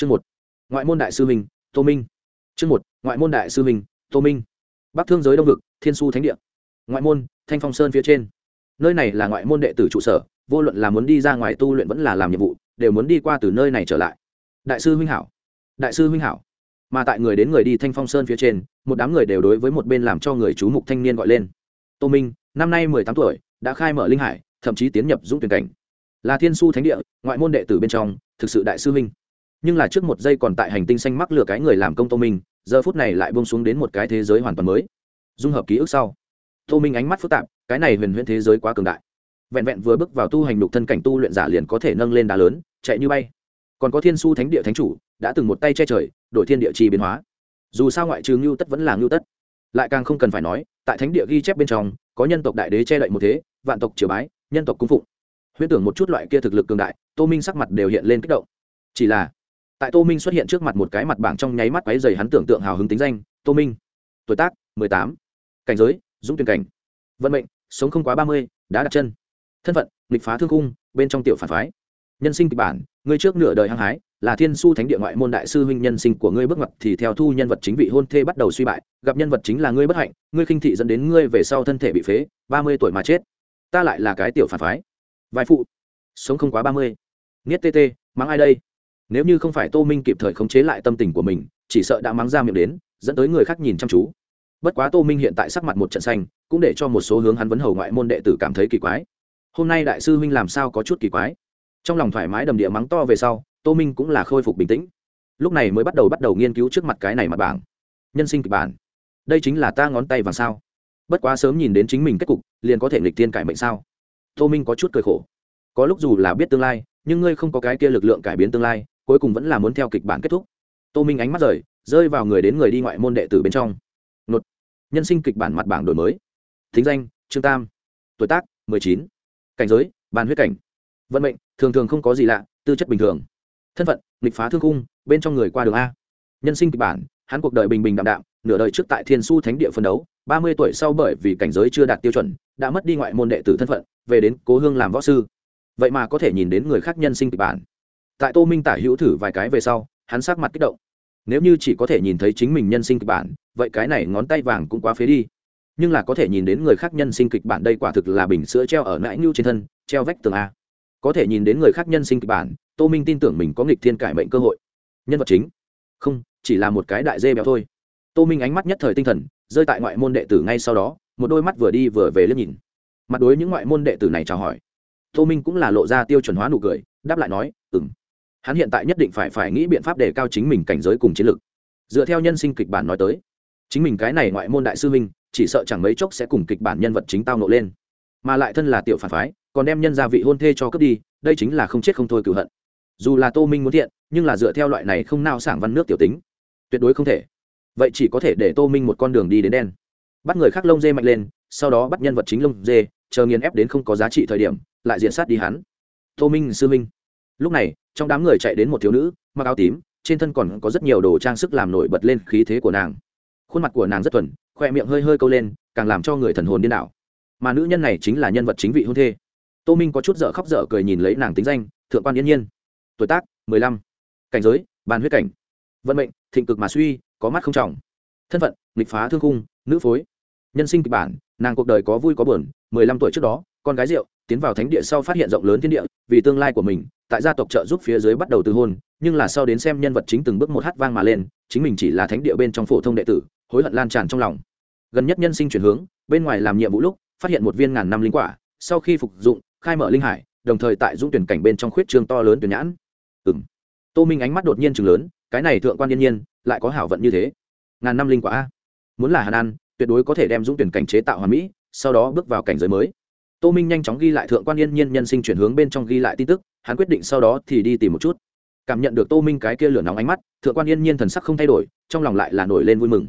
chương một, ngoại môn đại sư minh tô minh. Chương một, ngoại môn đại sư minh tô minh. Bắc thương giới đông vực, thiên su thánh địa. Ngoại môn, thanh phong sơn phía trên. Nơi này là ngoại môn đệ tử trụ sở, vô luận là muốn đi ra ngoài tu luyện vẫn là làm nhiệm vụ, đều muốn đi qua từ nơi này trở lại. Đại sư huynh hảo. Đại sư huynh hảo. Mà tại người đến người đi thanh phong sơn phía trên, một đám người đều đối với một bên làm cho người chú mục thanh niên gọi lên. Tô minh, năm nay mười tám tuổi, đã khai mở linh hải, thậm chí tiến nhập dũng tuyển cảnh. Là thiên su thánh địa, ngoại môn đệ tử bên trong, thực sự đại sư huynh nhưng là trước một giây còn tại hành tinh xanh mắc lừa cái người làm công tô minh, giờ phút này lại bông xuống đến một cái thế giới hoàn toàn mới. Dung hợp ký ức sau, tô minh ánh mắt phức tạp, cái này huyền huyễn thế giới quá cường đại. Vẹn vẹn vừa bước vào tu hành đục thân cảnh tu luyện giả liền có thể nâng lên đá lớn, chạy như bay. Còn có thiên su thánh địa thánh chủ, đã từng một tay che trời, đổi thiên địa chi biến hóa. Dù sao ngoại trừ ngưu tất vẫn là ngưu tất. Lại càng không cần phải nói, tại thánh địa ghi chép bên trong, có nhân tộc đại đế che đậy một thế, vạn tộc triều bái, nhân tộc cung phụng. Huyễn tưởng một chút loại kia thực lực cường đại, tô minh sắc mặt đều hiện lên kích động. Chỉ là tại tô minh xuất hiện trước mặt một cái mặt bảng trong nháy mắt quáy dày hắn tưởng tượng hào hứng tính danh, tô minh. Tuổi tác, mười tám. Cảnh giới, dũng tuyển cảnh. Vận mệnh, sống không quá ba mươi, đã đặt chân. Thân phận, nghịch phá thương cung bên trong tiểu phản phái. Nhân sinh kịch bản, ngươi trước nửa đời hăng hái, là thiên su thánh địa ngoại môn đại sư huynh nhân sinh của ngươi bước ngoặt thì theo thu nhân vật chính vị hôn thê bắt đầu suy bại, gặp nhân vật chính là ngươi bất hạnh, ngươi khinh thị dẫn đến ngươi về sau thân thể bị phế, ba mươi tuổi mà chết. Ta lại là cái tiểu phản phái. Vài phụ, sống không quá ba mươi. Nghiết tê tê, mắng ai đây? Nếu như không phải tô minh kịp thời khống chế lại tâm tình của mình, chỉ sợ đã mắng ra miệng đến, dẫn tới người khác nhìn chăm chú. Bất quá tô minh hiện tại sắc mặt một trận xanh, cũng để cho một số hướng hắn vấn hầu ngoại môn đệ tử cảm thấy kỳ quái. Hôm nay đại sư huynh làm sao có chút kỳ quái? Trong lòng thoải mái đầm địa mắng to về sau, tô minh cũng là khôi phục bình tĩnh. Lúc này mới bắt đầu bắt đầu nghiên cứu trước mặt cái này mặt bảng. Nhân sinh kịch bản. Đây chính là ta ngón tay vàng sao? Bất quá sớm nhìn đến chính mình kết cục, liền có thể nghịch tiên cải mệnh sao? Tô minh có chút cười khổ. Có lúc dù là biết tương lai, nhưng ngươi không có cái kia lực lượng cải biến tương lai cuối cùng vẫn là muốn theo kịch bản kết thúc. Tô minh ánh mắt rời, rơi vào người đến người đi ngoại môn đệ tử bên trong. Nột. Nhân sinh kịch bản mặt bảng đổi mới. Thính danh, trương tam. Tuổi tác, mười chín. Cảnh giới, bàn huyết cảnh. Vận mệnh, thường thường không có gì lạ, tư chất bình thường. Thân phận, nghịch phá thương cung, bên trong người qua đường a. Nhân sinh kịch bản, hắn cuộc đời bình bình đạm đạm, nửa đời trước tại thiên su thánh địa phân đấu, ba mươi tuổi sau bởi vì cảnh giới chưa đạt tiêu chuẩn, đã mất đi ngoại môn đệ tử thân phận, về đến cố hương làm võ sư. Vậy mà có thể nhìn đến người khác nhân sinh kịch bản tại tô minh tả hữu thử vài cái về sau, hắn sát mặt kích động. Nếu như chỉ có thể nhìn thấy chính mình nhân sinh kịch bản, vậy cái này ngón tay vàng cũng quá phế đi. Nhưng là có thể nhìn đến người khác nhân sinh kịch bản đây quả thực là bình sữa treo ở nãi nhu trên thân, treo vách tường a. Có thể nhìn đến người khác nhân sinh kịch bản, tô minh tin tưởng mình có nghịch thiên cải mệnh cơ hội. Nhân vật chính? Không, chỉ là một cái đại dê béo thôi. Tô minh ánh mắt nhất thời tinh thần, rơi tại ngoại môn đệ tử ngay sau đó, một đôi mắt vừa đi vừa về liếc nhìn. Mặt đối những ngoại môn đệ tử này chào hỏi. Tô minh cũng là lộ ra tiêu chuẩn hóa nụ cười, đáp lại nói ừng hắn hiện tại nhất định phải phải nghĩ biện pháp để cao chính mình cảnh giới cùng chiến lược dựa theo nhân sinh kịch bản nói tới, chính mình cái này ngoại môn đại sư minh chỉ sợ chẳng mấy chốc sẽ cùng kịch bản nhân vật chính tao nộ lên. Mà lại thân là tiểu phản phái, còn đem nhân gia vị hôn thê cho cướp đi, đây chính là không chết không thôi cử hận. Dù là tô minh muốn thiện, nhưng là dựa theo loại này không nao sảng văn nước tiểu tính, tuyệt đối không thể. Vậy chỉ có thể để tô minh một con đường đi đến đen. Bắt người khác lông dê mạnh lên, sau đó bắt nhân vật chính lông dê, chờ nghiền ép đến không có giá trị thời điểm, lại diện sát đi hắn. Tô minh sư minh lúc này, trong đám người chạy đến một thiếu nữ, mặc áo tím, trên thân còn có rất nhiều đồ trang sức làm nổi bật lên khí thế của nàng. Khuôn mặt của nàng rất thuần, khoe miệng hơi hơi câu lên, càng làm cho người thần hồn điên đảo. Mà nữ nhân này chính là nhân vật chính vị hôn thê. Tô minh có chút dở khóc dở cười nhìn lấy nàng tính danh, thượng quan yên nhiên. Tuổi tác, mười lăm. Cảnh giới, bàn huyết cảnh. Vận mệnh, thịnh cực mà suy, có mắt không trọng. Thân phận, nghịch phá thương cung nữ phối. Nhân sinh kịch bản, nàng cuộc đời có vui có buồn, mười lăm tuổi trước đó, con gái rượu, tiến vào thánh địa sau phát hiện rộng lớn thiên địa, vì tương lai của mình tại gia tộc trợ giúp phía dưới bắt đầu từ hôn, nhưng là sau đến xem nhân vật chính từng bước một hát vang mà lên, chính mình chỉ là thánh địa bên trong phổ thông đệ tử, hối hận lan tràn trong lòng. Gần nhất nhân sinh chuyển hướng, bên ngoài làm nhiệm vụ lúc, phát hiện một viên ngàn năm linh quả, sau khi phục dụng, khai mở linh hải, đồng thời tại dũng tuyển cảnh bên trong khuyết trương to lớn tuyển nhãn. Ừng tô minh ánh mắt đột nhiên chừng lớn, cái này thượng quan yên nhiên, lại có hảo vận như thế. Ngàn năm linh quả a. Muốn là hàn an tuyệt đối có thể đem dũng tuyển cảnh chế tạo hoàn mỹ, sau đó bước vào cảnh giới mới tô minh nhanh chóng ghi lại thượng quan yên nhiên nhân sinh chuyển hướng bên trong ghi lại tin tức, hắn quyết định sau đó thì đi tìm một chút. Cảm nhận được tô minh cái kia lửa nóng ánh mắt, thượng quan yên nhiên thần sắc không thay đổi, trong lòng lại là nổi lên vui mừng.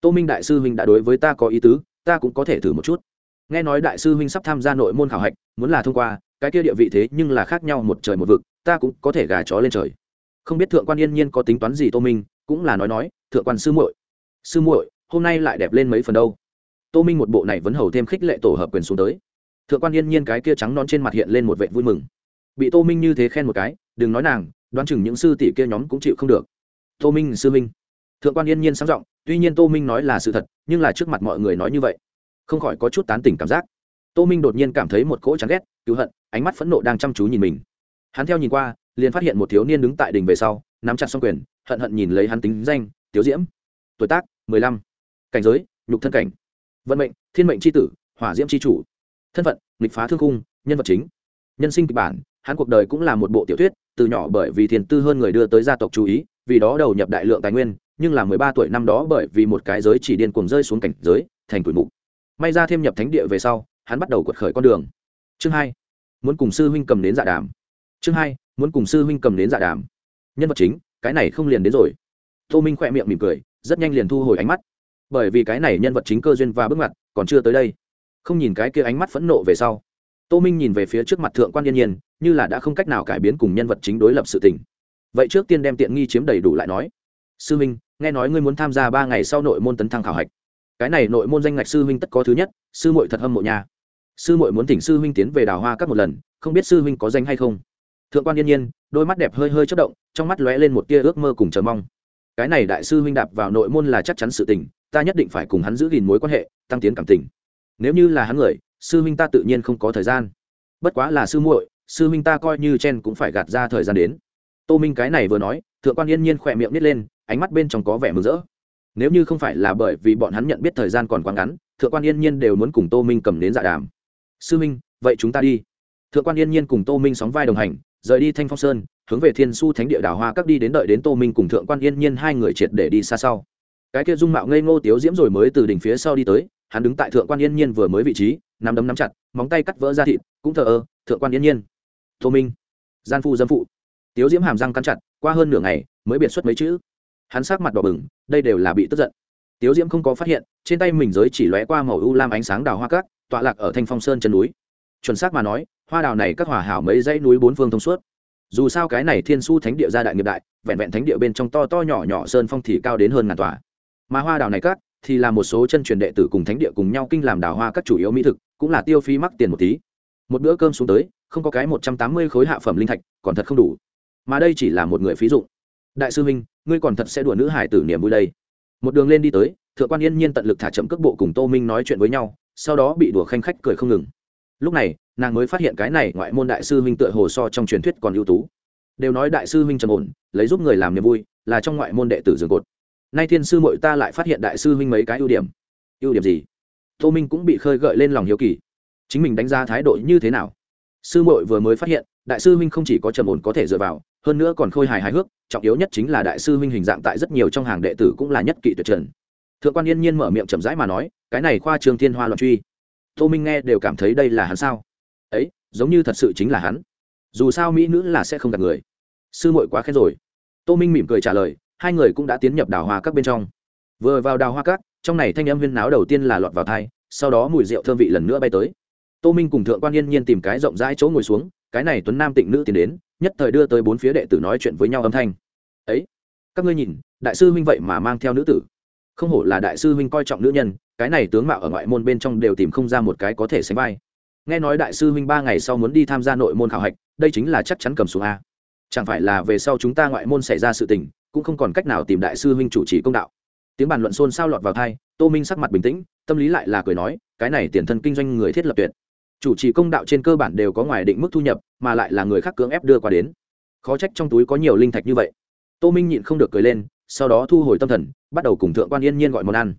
Tô minh đại sư huynh đã đối với ta có ý tứ, ta cũng có thể thử một chút. Nghe nói đại sư huynh sắp tham gia nội môn khảo hạch, muốn là thông qua, cái kia địa vị thế nhưng là khác nhau một trời một vực, ta cũng có thể gà chó lên trời. Không biết thượng quan yên nhiên có tính toán gì tô minh, cũng là nói nói, thượng quan sư muội sư muội, hôm nay lại đẹp lên mấy phần đâu. Tô minh một bộ này vẫn hầu thêm khích lệ tổ hợp quyền xuống tới thượng quan yên nhiên cái kia trắng non trên mặt hiện lên một vệ vui mừng. Bị tô minh như thế khen một cái, đừng nói nàng, đoán chừng những sư tỷ kia nhóm cũng chịu không được. Tô minh sư minh thượng quan yên nhiên sáng giọng, tuy nhiên tô minh nói là sự thật, nhưng là trước mặt mọi người nói như vậy, không khỏi có chút tán tỉnh cảm giác. Tô minh đột nhiên cảm thấy một cỗ chán ghét, cứu hận, ánh mắt phẫn nộ đang chăm chú nhìn mình. Hắn theo nhìn qua, liền phát hiện một thiếu niên đứng tại đỉnh về sau, nắm chặt xong quyền, hận hận nhìn lấy hắn tính danh, tiếu diễm. Tuổi tác, mười lăm. Cảnh giới, nhục thân cảnh. Vận mệnh, thiên mệnh c h i tử, hỏa diễm c h i chủ thân phận, nghịch phá thương cung nhân vật chính. Nhân sinh kịch bản, hắn cuộc đời cũng là một bộ tiểu thuyết, từ nhỏ bởi vì thiền tư hơn người đưa tới gia tộc chú ý, vì đó đầu nhập đại lượng tài nguyên, nhưng là mười ba tuổi năm đó bởi vì một cái giới chỉ điên cuồng rơi xuống cảnh giới, thành tuổi mục. May ra thêm nhập thánh địa về sau, hắn bắt đầu quật khởi con đường. Chương hai, muốn cùng sư huynh cầm đến dạ đàm. Chương hai, muốn cùng sư huynh cầm đến dạ đàm. Nhân vật chính, cái này không liền đến rồi. Tô minh khỏe miệng mỉm cười, rất nhanh liền thu hồi ánh mắt. Bởi vì cái này nhân vật chính cơ duyên và bước ngoặt còn chưa tới đây không nhìn cái kia ánh mắt phẫn nộ về sau. Tô minh nhìn về phía trước mặt thượng quan yên nhiên, như là đã không cách nào cải biến cùng nhân vật chính đối lập sự tình. Vậy trước tiên đem tiện nghi chiếm đầy đủ lại nói. Sư minh, nghe nói ngươi muốn tham gia ba ngày sau nội môn tấn thăng khảo hạch. Cái này nội môn danh ngạch sư huynh tất có thứ nhất, sư muội thật hâm mộ nhà sư muội muốn thỉnh sư huynh tiến về đào hoa các một lần, không biết sư huynh có danh hay không? Thượng quan yên nhiên, đôi mắt đẹp hơi hơi chất động, trong mắt lóe lên một tia ước mơ cùng chờ mong. Cái này đại sư huynh đạp vào nội môn là chắc chắn sự tình, ta nhất định phải cùng hắn giữ gìn mối quan hệ, tăng tiến cảm tình nếu như là hắn người, sư huynh ta tự nhiên không có thời gian. Bất quá là sư muội, sư huynh ta coi như chen cũng phải gạt ra thời gian đến. Tô minh cái này vừa nói, thượng quan yên nhiên khỏe miệng nít lên, ánh mắt bên trong có vẻ mừng rỡ. Nếu như không phải là bởi vì bọn hắn nhận biết thời gian còn quá ngắn, thượng quan yên nhiên đều muốn cùng tô minh cầm đến dạ đàm. Sư minh vậy chúng ta đi. Thượng quan yên nhiên cùng tô minh sóng vai đồng hành, rời đi thanh phong sơn, hướng về thiên su thánh địa đảo hoa các đi đến đợi đến tô minh cùng thượng quan yên nhiên hai người triệt để đi xa sau. Cái kia dung mạo ngây ngô tiếu diễm rồi mới từ đỉnh phía sau đi tới hắn đứng tại thượng quan yên nhiên vừa mới vị trí, nắm đấm nắm chặt, móng tay cắt vỡ ra thịt, cũng thờ ơ, thượng quan yên nhiên. Thô minh gian phu dâm phụ. Tiếu diễm hàm răng cắn chặt, qua hơn nửa ngày, mới biệt xuất mấy chữ. Hắn sát mặt đỏ bừng, đây đều là bị tức giận. Tiếu diễm không có phát hiện, trên tay mình giới chỉ lóe qua màu u lam ánh sáng đào hoa cát, tọa lạc ở thanh phong sơn chân núi. Chuẩn xác mà nói, hoa đào này các hòa hảo mấy dãy núi bốn phương thông suốt. Dù sao cái này thiên su thánh địa gia đại nghiệp đại, vẹn vẹn thánh địa bên trong to to nhỏ nhỏ sơn phong thì cao đến hơn ngàn tòa. Mà hoa đào này các thì là một số chân truyền đệ tử cùng thánh địa cùng nhau kinh làm đào hoa các chủ yếu mỹ thực, cũng là tiêu phí mắc tiền một tí. Một bữa cơm xuống tới, không có cái một trăm tám mươi khối hạ phẩm linh thạch, còn thật không đủ. Mà đây chỉ là một người phí dụ đại sư minh, ngươi còn thật sẽ đùa nữ hải tử niềm vui đây. Một đường lên đi tới, thượng quan yên nhiên tận lực thả chậm cước bộ cùng tô minh nói chuyện với nhau, sau đó bị đùa khanh khách cười không ngừng. Lúc này, nàng mới phát hiện cái này ngoại môn đại sư minh tựa hồ so trong truyền thuyết còn ưu tú. Đều nói đại sư minh trầm ổn, lấy giúp người làm niềm vui, là trong ngoại môn đệ tử dường cột nay thiên sư mội ta lại phát hiện đại sư huynh mấy cái ưu điểm. Ưu điểm gì? Tô minh cũng bị khơi gợi lên lòng hiếu kỳ. Chính mình đánh giá thái độ như thế nào? Sư mội vừa mới phát hiện, đại sư huynh không chỉ có trầm ổn có thể dựa vào, hơn nữa còn khôi hài hài hước, trọng yếu nhất chính là đại sư huynh hình dạng tại rất nhiều trong hàng đệ tử cũng là nhất kỵ tuyệt trần. Thượng quan yên nhiên mở miệng chậm rãi mà nói, cái này khoa trường thiên hoa loạn truy. Tô minh nghe đều cảm thấy đây là hắn sao? Ấy, giống như thật sự chính là hắn. Dù sao mỹ nữ là sẽ không gặp người. Sư muội quá khen rồi. Tô minh mỉm cười trả lời hai người cũng đã tiến nhập đào hoa các bên trong. Vừa vào đào hoa các, trong này thanh âm viên náo đầu tiên là lọt vào thai sau đó mùi rượu thơm vị lần nữa bay tới. Tô minh cùng thượng quan yên nhiên tìm cái rộng rãi chỗ ngồi xuống, cái này tuấn nam tịnh nữ tiến đến, nhất thời đưa tới bốn phía đệ tử nói chuyện với nhau âm thanh. Ấy, các ngươi nhìn, đại sư huynh vậy mà mang theo nữ tử. Không hổ là đại sư huynh coi trọng nữ nhân, cái này tướng mạo ở ngoại môn bên trong đều tìm không ra một cái có thể sánh vai. Nghe nói đại sư huynh ba ngày sau muốn đi tham gia nội môn khảo hạch, đây chính là chắc chắn cầm xuống a. Chẳng phải là về sau chúng ta ngoại môn xảy ra sự tình cũng không còn cách nào tìm đại sư huynh chủ trì công đạo. Tiếng bàn luận xôn xao lọt vào thai tô minh sắc mặt bình tĩnh, tâm lý lại là cười nói, cái này tiền thân kinh doanh người thiết lập tuyệt. Chủ trì công đạo trên cơ bản đều có ngoài định mức thu nhập, mà lại là người khác cưỡng ép đưa qua đến. Khó trách trong túi có nhiều linh thạch như vậy. Tô minh nhịn không được cười lên, sau đó thu hồi tâm thần, bắt đầu cùng thượng quan yên nhiên gọi món ăn.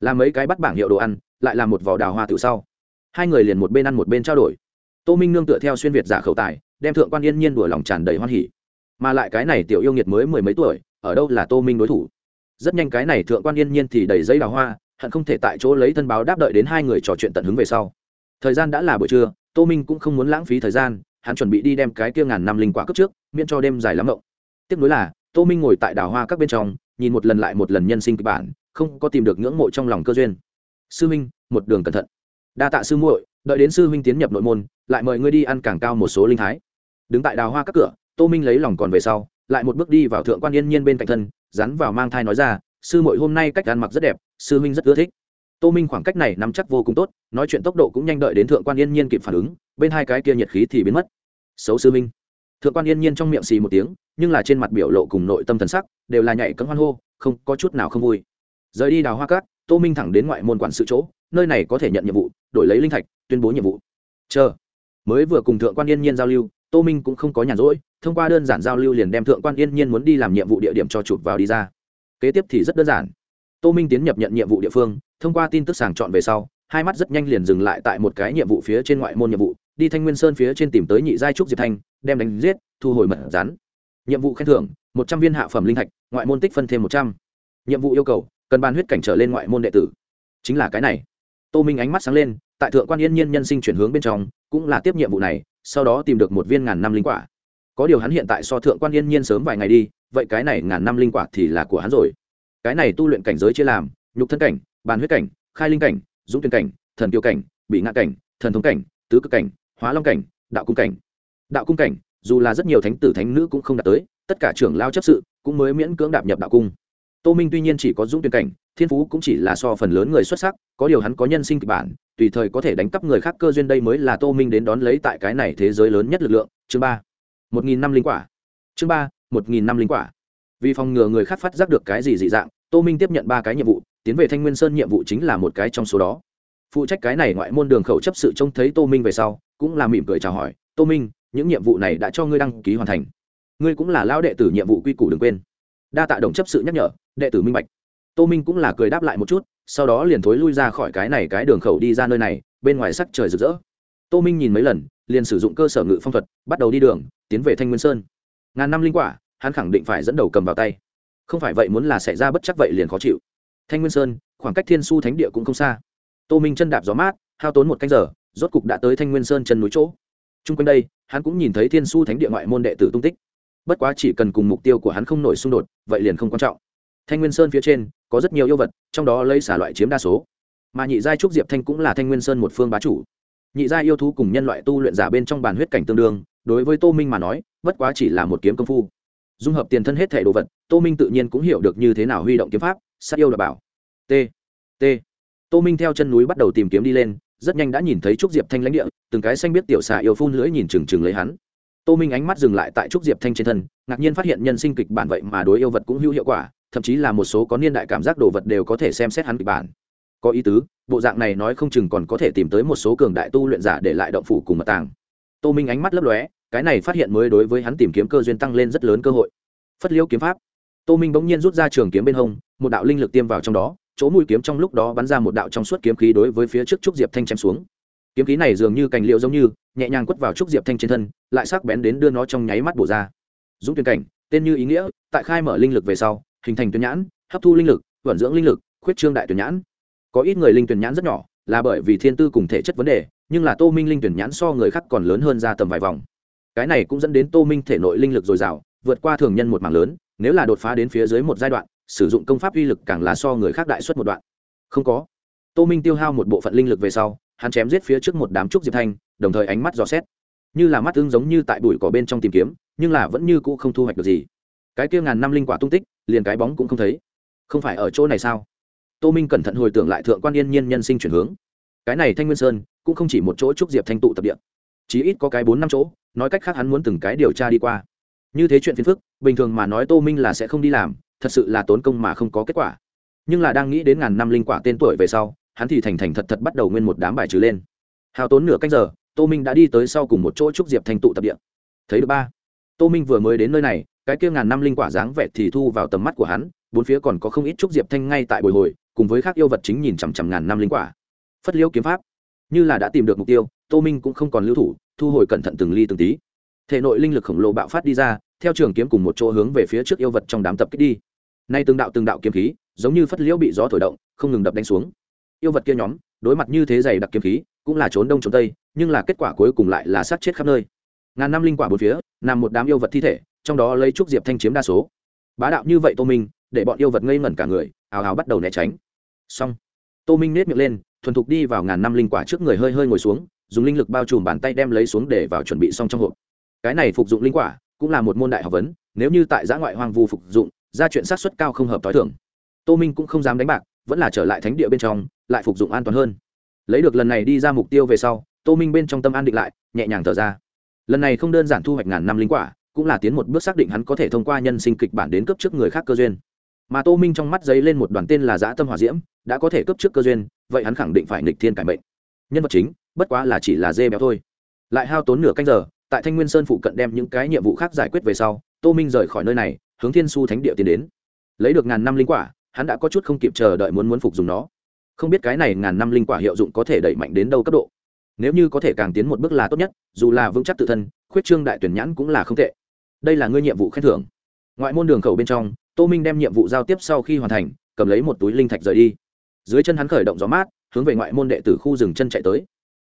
Làm mấy cái bắt bảng hiệu đồ ăn, lại làm một vỏ đào hoa tự sau. Hai người liền một bên ăn một bên trao đổi. Tô minh nương tựa theo xuyên việt giả khẩu tài, đem thượng quan yên nhiên đùa lòng tràn đầy hoan hỉ. Mà lại cái này tiểu yêu nghiệt mới mười mấy tuổi ở đâu là tô minh đối thủ? Rất nhanh cái này thượng quan yên nhiên thì đầy giấy đào hoa, hận không thể tại chỗ lấy thân báo đáp đợi đến hai người trò chuyện tận hứng về sau. Thời gian đã là buổi trưa, tô minh cũng không muốn lãng phí thời gian, hắn chuẩn bị đi đem cái kia ngàn năm linh quả cấp trước, miễn cho đêm dài lắm rộng tiếp nối là, tô minh ngồi tại đào hoa các bên trong, nhìn một lần lại một lần nhân sinh kịch bản, không có tìm được ngưỡng mộ trong lòng cơ duyên. Sư minh, một đường cẩn thận. Đa tạ sư muội, đợi đến sư minh tiến nhập nội môn, lại mời ngươi đi ăn càng cao một số linh thái. Đứng tại đào hoa các cửa, tô minh lấy lòng còn về sau lại một bước đi vào thượng quan yên nhiên bên cạnh thân rắn vào mang thai nói ra, sư muội hôm nay cách ăn mặc rất đẹp, sư minh rất ưa thích. Tô minh khoảng cách này nắm chắc vô cùng tốt, nói chuyện tốc độ cũng nhanh đợi đến thượng quan yên nhiên kịp phản ứng, bên hai cái kia nhiệt khí thì biến mất. Xấu sư minh thượng quan yên nhiên trong miệng xì một tiếng, nhưng là trên mặt biểu lộ cùng nội tâm thần sắc đều là nhảy cấm hoan hô, không có chút nào không vui. Rời đi đào hoa cát, tô minh thẳng đến ngoại môn quản sự chỗ, nơi này có thể nhận nhiệm vụ, đổi lấy linh thạch, tuyên bố nhiệm vụ. Chờ, mới vừa cùng thượng quan yên nhiên giao lưu, tô minh cũng không có nhàn rỗi thông qua đơn giản giao lưu liền đem thượng quan yên nhiên muốn đi làm nhiệm vụ địa điểm cho chụp vào đi ra. Kế tiếp thì rất đơn giản. Tô minh tiến nhập nhận nhiệm vụ địa phương, thông qua tin tức sàng chọn về sau, hai mắt rất nhanh liền dừng lại tại một cái nhiệm vụ phía trên ngoại môn nhiệm vụ, đi thanh nguyên sơn phía trên tìm tới nhị giai trúc diệp thanh, đem đánh giết, thu hồi mật rắn. Nhiệm vụ khen thưởng, một trăm viên hạ phẩm linh thạch, ngoại môn tích phân thêm một trăm. Nhiệm vụ yêu cầu, cần ban huyết cảnh trở lên ngoại môn đệ tử. Chính là cái này. Tô minh ánh mắt sáng lên, tại thượng quan yên nhiên nhân sinh chuyển hướng bên trong, cũng là tiếp nhiệm vụ này, sau đó tìm được một viên ngàn năm linh quả có điều hắn hiện tại so thượng quan yên nhiên sớm vài ngày đi, vậy cái này ngàn năm linh quả thì là của hắn rồi. Cái này tu luyện cảnh giới chia làm, nhục thân cảnh, bàn huyết cảnh, khai linh cảnh, dũng tuyển cảnh, thần kiều cảnh, bị ngã cảnh, thần thống cảnh, tứ cực cảnh, hóa long cảnh, đạo cung cảnh. Đạo cung cảnh, dù là rất nhiều thánh tử thánh nữ cũng không đạt tới, tất cả trưởng lao chấp sự cũng mới miễn cưỡng đạp nhập đạo cung. Tô minh tuy nhiên chỉ có dũng tuyển cảnh, thiên phú cũng chỉ là so phần lớn người xuất sắc, có điều hắn có nhân sinh kịch bản, tùy thời có thể đánh cắp người khác cơ duyên đây mới là tô minh đến đón lấy tại cái này thế giới lớn nhất lực lượng. Chương ba một nghìn năm linh quả. Chương ba, một nghìn năm linh quả. Vì phòng ngừa người khác phát giác được cái gì dị dạng, tô minh tiếp nhận ba cái nhiệm vụ, tiến về thanh nguyên sơn nhiệm vụ chính là một cái trong số đó. Phụ trách cái này ngoại môn đường khẩu chấp sự trông thấy tô minh về sau, cũng là mỉm cười chào hỏi, tô minh, những nhiệm vụ này đã cho ngươi đăng ký hoàn thành. Ngươi cũng là lao đệ tử nhiệm vụ quy củ đừng quên. Đa tạ đồng chấp sự nhắc nhở, đệ tử minh bạch. Tô minh cũng là cười đáp lại một chút, sau đó liền thối lui ra khỏi cái này cái đường khẩu đi ra nơi này, bên ngoài sắc trời rực rỡ. Tô minh nhìn mấy lần, liền sử dụng cơ sở ngự phong thuật, bắt đầu đi đường tiến về thanh nguyên sơn. Ngàn năm linh quả, hắn khẳng định phải dẫn đầu cầm vào tay. Không phải vậy muốn là xảy ra bất chắc vậy liền khó chịu. Thanh nguyên sơn, khoảng cách thiên su thánh địa cũng không xa. Tô minh chân đạp gió mát, hao tốn một canh giờ, rốt cục đã tới thanh nguyên sơn chân núi chỗ. T r u n g quanh đây, hắn cũng nhìn thấy thiên su thánh địa ngoại môn đệ tử tung tích. Bất quá chỉ cần cùng mục tiêu của hắn không nổi xung đột, vậy liền không quan trọng. Thanh nguyên sơn phía trên, có rất nhiều yêu vật, trong đó lấy xả loại chiếm đa số. Mà nhị giai trúc diệp thanh cũng là thanh nguyên sơn một phương bá chủ. Nhị giai yêu thú cùng nhân loại tu luyện giả bên trong bàn huyết cảnh tương đương đối với tô minh mà nói, bất quá chỉ là một kiếm công phu. Dung hợp tiền thân hết thẻ đồ vật, tô minh tự nhiên cũng hiểu được như thế nào huy động kiếm pháp, sát yêu đ bảo. T t. Tô minh theo chân núi bắt đầu tìm kiếm đi lên, rất nhanh đã nhìn thấy trúc diệp thanh lãnh địa, từng cái xanh biết tiểu xà yêu phun lưỡi nhìn trừng trừng lấy hắn. Tô minh ánh mắt dừng lại tại trúc diệp thanh trên thân, ngạc nhiên phát hiện nhân sinh kịch bản vậy mà đối yêu vật cũng hữu hiệu quả, thậm chí là một số có niên đại cảm giác đồ vật đều có thể xem xét hắn kịch bản. Có ý tứ, bộ dạng này nói không chừng còn có thể tìm tới một số cường đại tu luyện giả để lại động phủ cùng mật tàng tô minh ánh mắt lấp lóe, cái này phát hiện mới đối với hắn tìm kiếm cơ duyên tăng lên rất lớn cơ hội. Phất liêu kiếm pháp. Tô minh bỗng nhiên rút ra trường kiếm bên hông, một đạo linh lực tiêm vào trong đó, chỗ mũi kiếm trong lúc đó bắn ra một đạo trong suốt kiếm khí đối với phía trước trúc diệp thanh chém xuống. Kiếm khí này dường như cành liệu giống như, nhẹ nhàng quất vào trúc diệp thanh trên thân, lại sắc bén đến đưa nó trong nháy mắt bổ ra. Dũng tuyển cảnh, tên như ý nghĩa, tại khai mở linh lực về sau, hình thành tuyển nhãn, hấp thu linh lực, vận dưỡng linh lực, khuyết trương đại tuyển nhãn. Có ít người linh tuyển nhãn rất nhỏ, là bởi vì thiên tư cùng thể chất vấn đề nhưng là tô minh linh tuyển nhãn so người khác còn lớn hơn ra tầm vài vòng. Cái này cũng dẫn đến tô minh thể nội linh lực dồi dào, vượt qua thường nhân một mảng lớn, nếu là đột phá đến phía dưới một giai đoạn, sử dụng công pháp uy lực càng là so người khác đại suất một đoạn. Không có. Tô minh tiêu hao một bộ phận linh lực về sau, hắn chém giết phía trước một đám trúc diệp thanh, đồng thời ánh mắt dò xét. Như là mắt tương giống như tại bụi cỏ bên trong tìm kiếm, nhưng là vẫn như cũ không thu hoạch được gì. Cái kia ngàn năm linh quả tung tích, liền cái bóng cũng không thấy. Không phải ở chỗ này sao? Tô minh cẩn thận hồi tưởng lại thượng quan yên nhiên nhân sinh chuyển hướng cái này thanh nguyên sơn cũng không chỉ một chỗ trúc diệp thanh tụ tập địa, chí ít có cái bốn năm chỗ, nói cách khác hắn muốn từng cái điều tra đi qua. Như thế chuyện phiền phức, bình thường mà nói tô minh là sẽ không đi làm, thật sự là tốn công mà không có kết quả. Nhưng là đang nghĩ đến ngàn năm linh quả tên tuổi về sau, hắn thì thành thành thật thật bắt đầu nguyên một đám bài trừ lên. Hào tốn nửa canh giờ, tô minh đã đi tới sau cùng một chỗ trúc diệp thành tụ tập địa. Thấy được ba, tô minh vừa mới đến nơi này, cái kia ngàn năm linh quả dáng vẻ thì thu vào tầm mắt của hắn, bốn phía còn có không ít trúc diệp thanh ngay tại bồi hồi, cùng với các yêu vật chính nhìn chằm chằm ngàn năm linh quả phất liêu kiếm pháp, như là đã tìm được mục tiêu, tô minh cũng không còn lưu thủ, thu hồi cẩn thận từng ly từng tí. Thể nội linh lực khổng lồ bạo phát đi ra, theo trường kiếm cùng một chỗ hướng về phía trước yêu vật trong đám tập kích đi. Nay từng đạo từng đạo kiếm khí, giống như phất liễu bị gió thổi động, không ngừng đập đánh xuống. Yêu vật kia nhóm, đối mặt như thế dày đặc kiếm khí, cũng là trốn đông trốn tây, nhưng là kết quả cuối cùng lại là sát chết khắp nơi. Ngàn năm linh quả bốn phía, nằm một đám yêu vật thi thể, trong đó lấy trúc diệp thanh chiếm đa số. Bá đạo như vậy tô minh, để bọn yêu vật ngây ngẩn cả người ào ào bắt đầu né tránh. Xong. Tô minh nết miệng lên thuần thục đi vào ngàn năm linh quả trước người hơi hơi ngồi xuống, dùng linh lực bao trùm bàn tay đem lấy xuống để vào chuẩn bị xong trong hộp. Cái này phục dụng linh quả cũng là một môn đại học vấn, nếu như tại giã ngoại hoang vu phục dụng, ra chuyện sát xuất cao không hợp t h i thưởng tô minh cũng không dám đánh bạc, vẫn là trở lại thánh địa bên trong, lại phục dụng an toàn hơn. Lấy được lần này đi ra mục tiêu về sau, tô minh bên trong tâm an định lại, nhẹ nhàng thở ra. Lần này không đơn giản thu hoạch ngàn năm linh quả, cũng là tiến một bước xác định hắn có thể thông qua nhân sinh kịch bản đến cấp trước người khác cơ duyên. Mà tô minh trong mắt giấy lên một đoàn tên là dã tâm hỏa diễm, đã có thể cấp trước cơ duyên vậy hắn khẳng định phải nghịch thiên cải mệnh. Nhân vật chính, bất quá là chỉ là dê béo thôi. Lại hao tốn nửa canh giờ, tại thanh nguyên sơn phụ cận đem những cái nhiệm vụ khác giải quyết về sau, tô minh rời khỏi nơi này, hướng thiên su thánh địa tiến đến. Lấy được ngàn năm linh quả, hắn đã có chút không kịp chờ đợi muốn muốn phục dùng nó. Không biết cái này ngàn năm linh quả hiệu dụng có thể đẩy mạnh đến đâu cấp độ. Nếu như có thể càng tiến một bước là tốt nhất, dù là vững chắc tự thân, khuyết trương đại tuyển nhãn cũng là không tệ. Đây là ngươi nhiệm vụ khen thưởng. Ngoại môn đường khẩu bên trong, tô minh đem nhiệm vụ giao tiếp sau khi hoàn thành, cầm lấy một túi linh thạch rời đi dưới chân hắn khởi động gió mát, hướng về ngoại môn đệ tử khu rừng chân chạy tới.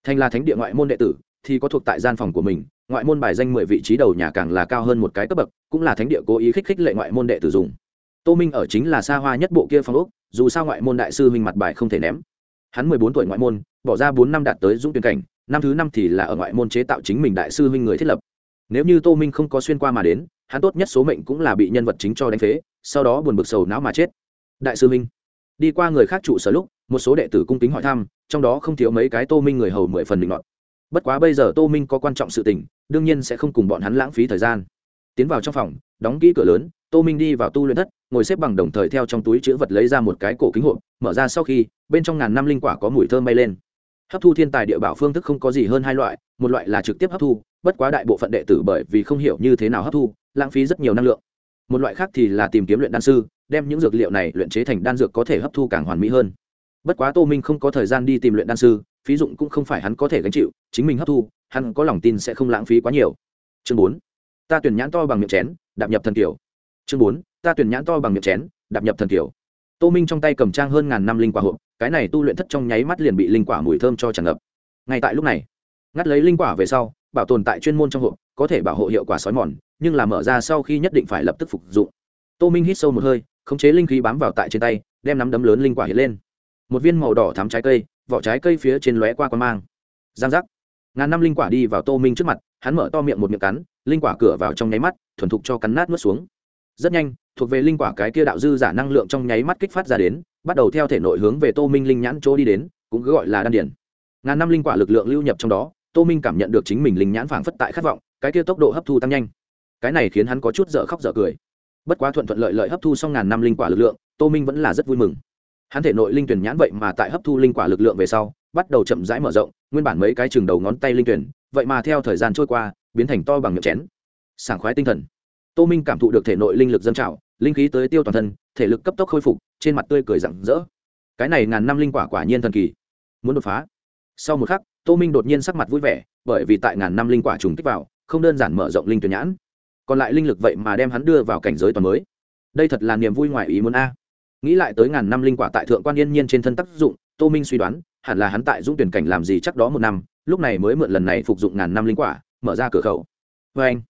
Thành là thánh địa ngoại môn đệ tử, thì có thuộc tại gian phòng của mình, ngoại môn bài danh mười vị trí đầu nhà càng là cao hơn một cái cấp bậc, cũng là thánh địa cố ý khích khích lệ ngoại môn đệ tử dùng. Tô minh ở chính là xa hoa nhất bộ kia phong ốc, dù sao ngoại môn đại sư minh mặt bài không thể ném. Hắn mười bốn tuổi ngoại môn, bỏ ra bốn năm đạt tới dũng tuyển cảnh, năm thứ năm thì là ở ngoại môn chế tạo chính mình đại sư minh người thiết lập. Nếu như tô minh không có xuyên qua mà đến, hắn tốt nhất số mệnh cũng là bị nhân vật chính cho đánh phế, sau đó buồn bực sầu não mà chết. Đại sư minh đi qua người khác trụ sở lúc, một số đệ tử cung kính hỏi thăm, trong đó không thiếu mấy cái tô minh người hầu mười phần định luận bất quá bây giờ tô minh có quan trọng sự tình, đương nhiên sẽ không cùng bọn hắn lãng phí thời gian. Tiến vào trong phòng, đóng kỹ cửa lớn, tô minh đi vào tu luyện thất, ngồi xếp bằng đồng thời theo trong túi chữ vật lấy ra một cái cổ kính hộp, mở ra sau khi, bên trong ngàn năm linh quả có mùi thơm bay lên. Hấp thu thiên tài địa bảo phương thức không có gì hơn hai loại, một loại là trực tiếp hấp thu, bất quá đại bộ phận đệ tử bởi vì không hiểu như thế nào hấp thu, lãng phí rất nhiều năng lượng một loại khác thì là tìm kiếm luyện đan sư, đem những dược liệu này luyện chế thành đan dược có thể hấp thu càng hoàn mỹ hơn. Bất quá tô minh không có thời gian đi tìm luyện đan sư, phí dụng cũng không phải hắn có thể gánh chịu, chính mình hấp thu, hắn có lòng tin sẽ không lãng phí quá nhiều. Chương bốn, ta tuyển nhãn to bằng miệng chén, đạp nhập thần kiểu. Chương bốn, ta tuyển nhãn to bằng miệng chén, đạp nhập thần kiểu. Tô minh trong tay cầm trang hơn ngàn năm linh quả hộp, cái này tu luyện thất trong nháy mắt liền bị linh quả mùi thơm cho tràn ngập. Ngay tại lúc này, ngắt lấy linh quả về sau, bảo tồn tại chuyên môn trong hộp có thể bảo hộ hiệu quả sói mòn, nhưng là mở ra sau khi nhất định phải lập tức phục dụng. Tô minh hít sâu một hơi, khống chế linh khí bám vào tại trên tay, đem nắm đấm lớn linh quả hiện lên. Một viên màu đỏ thắm trái cây, vỏ trái cây phía trên lóe qua quan mang. Giang giác. Ngàn năm linh quả đi vào tô minh trước mặt, hắn mở to miệng một miệng cắn, linh quả cửa vào trong nháy mắt, thuần thục cho cắn nát nuốt xuống. Rất nhanh, thuộc về linh quả cái kia đạo dư giả năng lượng trong nháy mắt kích phát ra đến, bắt đầu theo thể nội hướng về tô minh linh nhãn chỗ đi đến, cũng cứ gọi là đan điển ngàn năm linh quả lực lượng lưu nhập trong đó, tô minh cảm nhận được chính mình linh nhãn phảng phất tại khát vọng cái kia tốc độ hấp thu tăng nhanh. Cái này khiến hắn có chút dở khóc dở cười. Bất quá thuận thuận lợi lợi hấp thu xong ngàn năm linh quả lực lượng, tô minh vẫn là rất vui mừng. Hắn thể nội linh tuyển nhãn vậy mà tại hấp thu linh quả lực lượng về sau, bắt đầu chậm rãi mở rộng, nguyên bản mấy cái chừng đầu ngón tay linh tuyển, vậy mà theo thời gian trôi qua, biến thành to bằng miệng chén. Sảng khoái tinh thần. Tô minh cảm thụ được thể nội linh lực dân trào, linh khí tới tiêu toàn thân, thể lực cấp tốc khôi phục, trên mặt tươi cười rặng rỡ. Cái này ngàn năm linh quả quả nhiên thần kỳ. Muốn đột phá. Sau một khắc, tô minh đột nhiên sắc mặt vui vẻ, bởi vì tại ngàn năm linh quả trùng kích vào không đơn giản mở rộng linh tuyển nhãn. Còn lại linh lực vậy mà đem hắn đưa vào cảnh giới toàn mới. Đây thật là niềm vui ngoài ý muốn a. Nghĩ lại tới ngàn năm linh quả tại thượng quan yên nhiên trên thân tác dụng, tô minh suy đoán, hẳn là hắn tại dũng tuyển cảnh làm gì chắc đó một năm, lúc này mới mượn lần này phục dụng ngàn năm linh quả, mở ra cửa khẩu. Vê anh,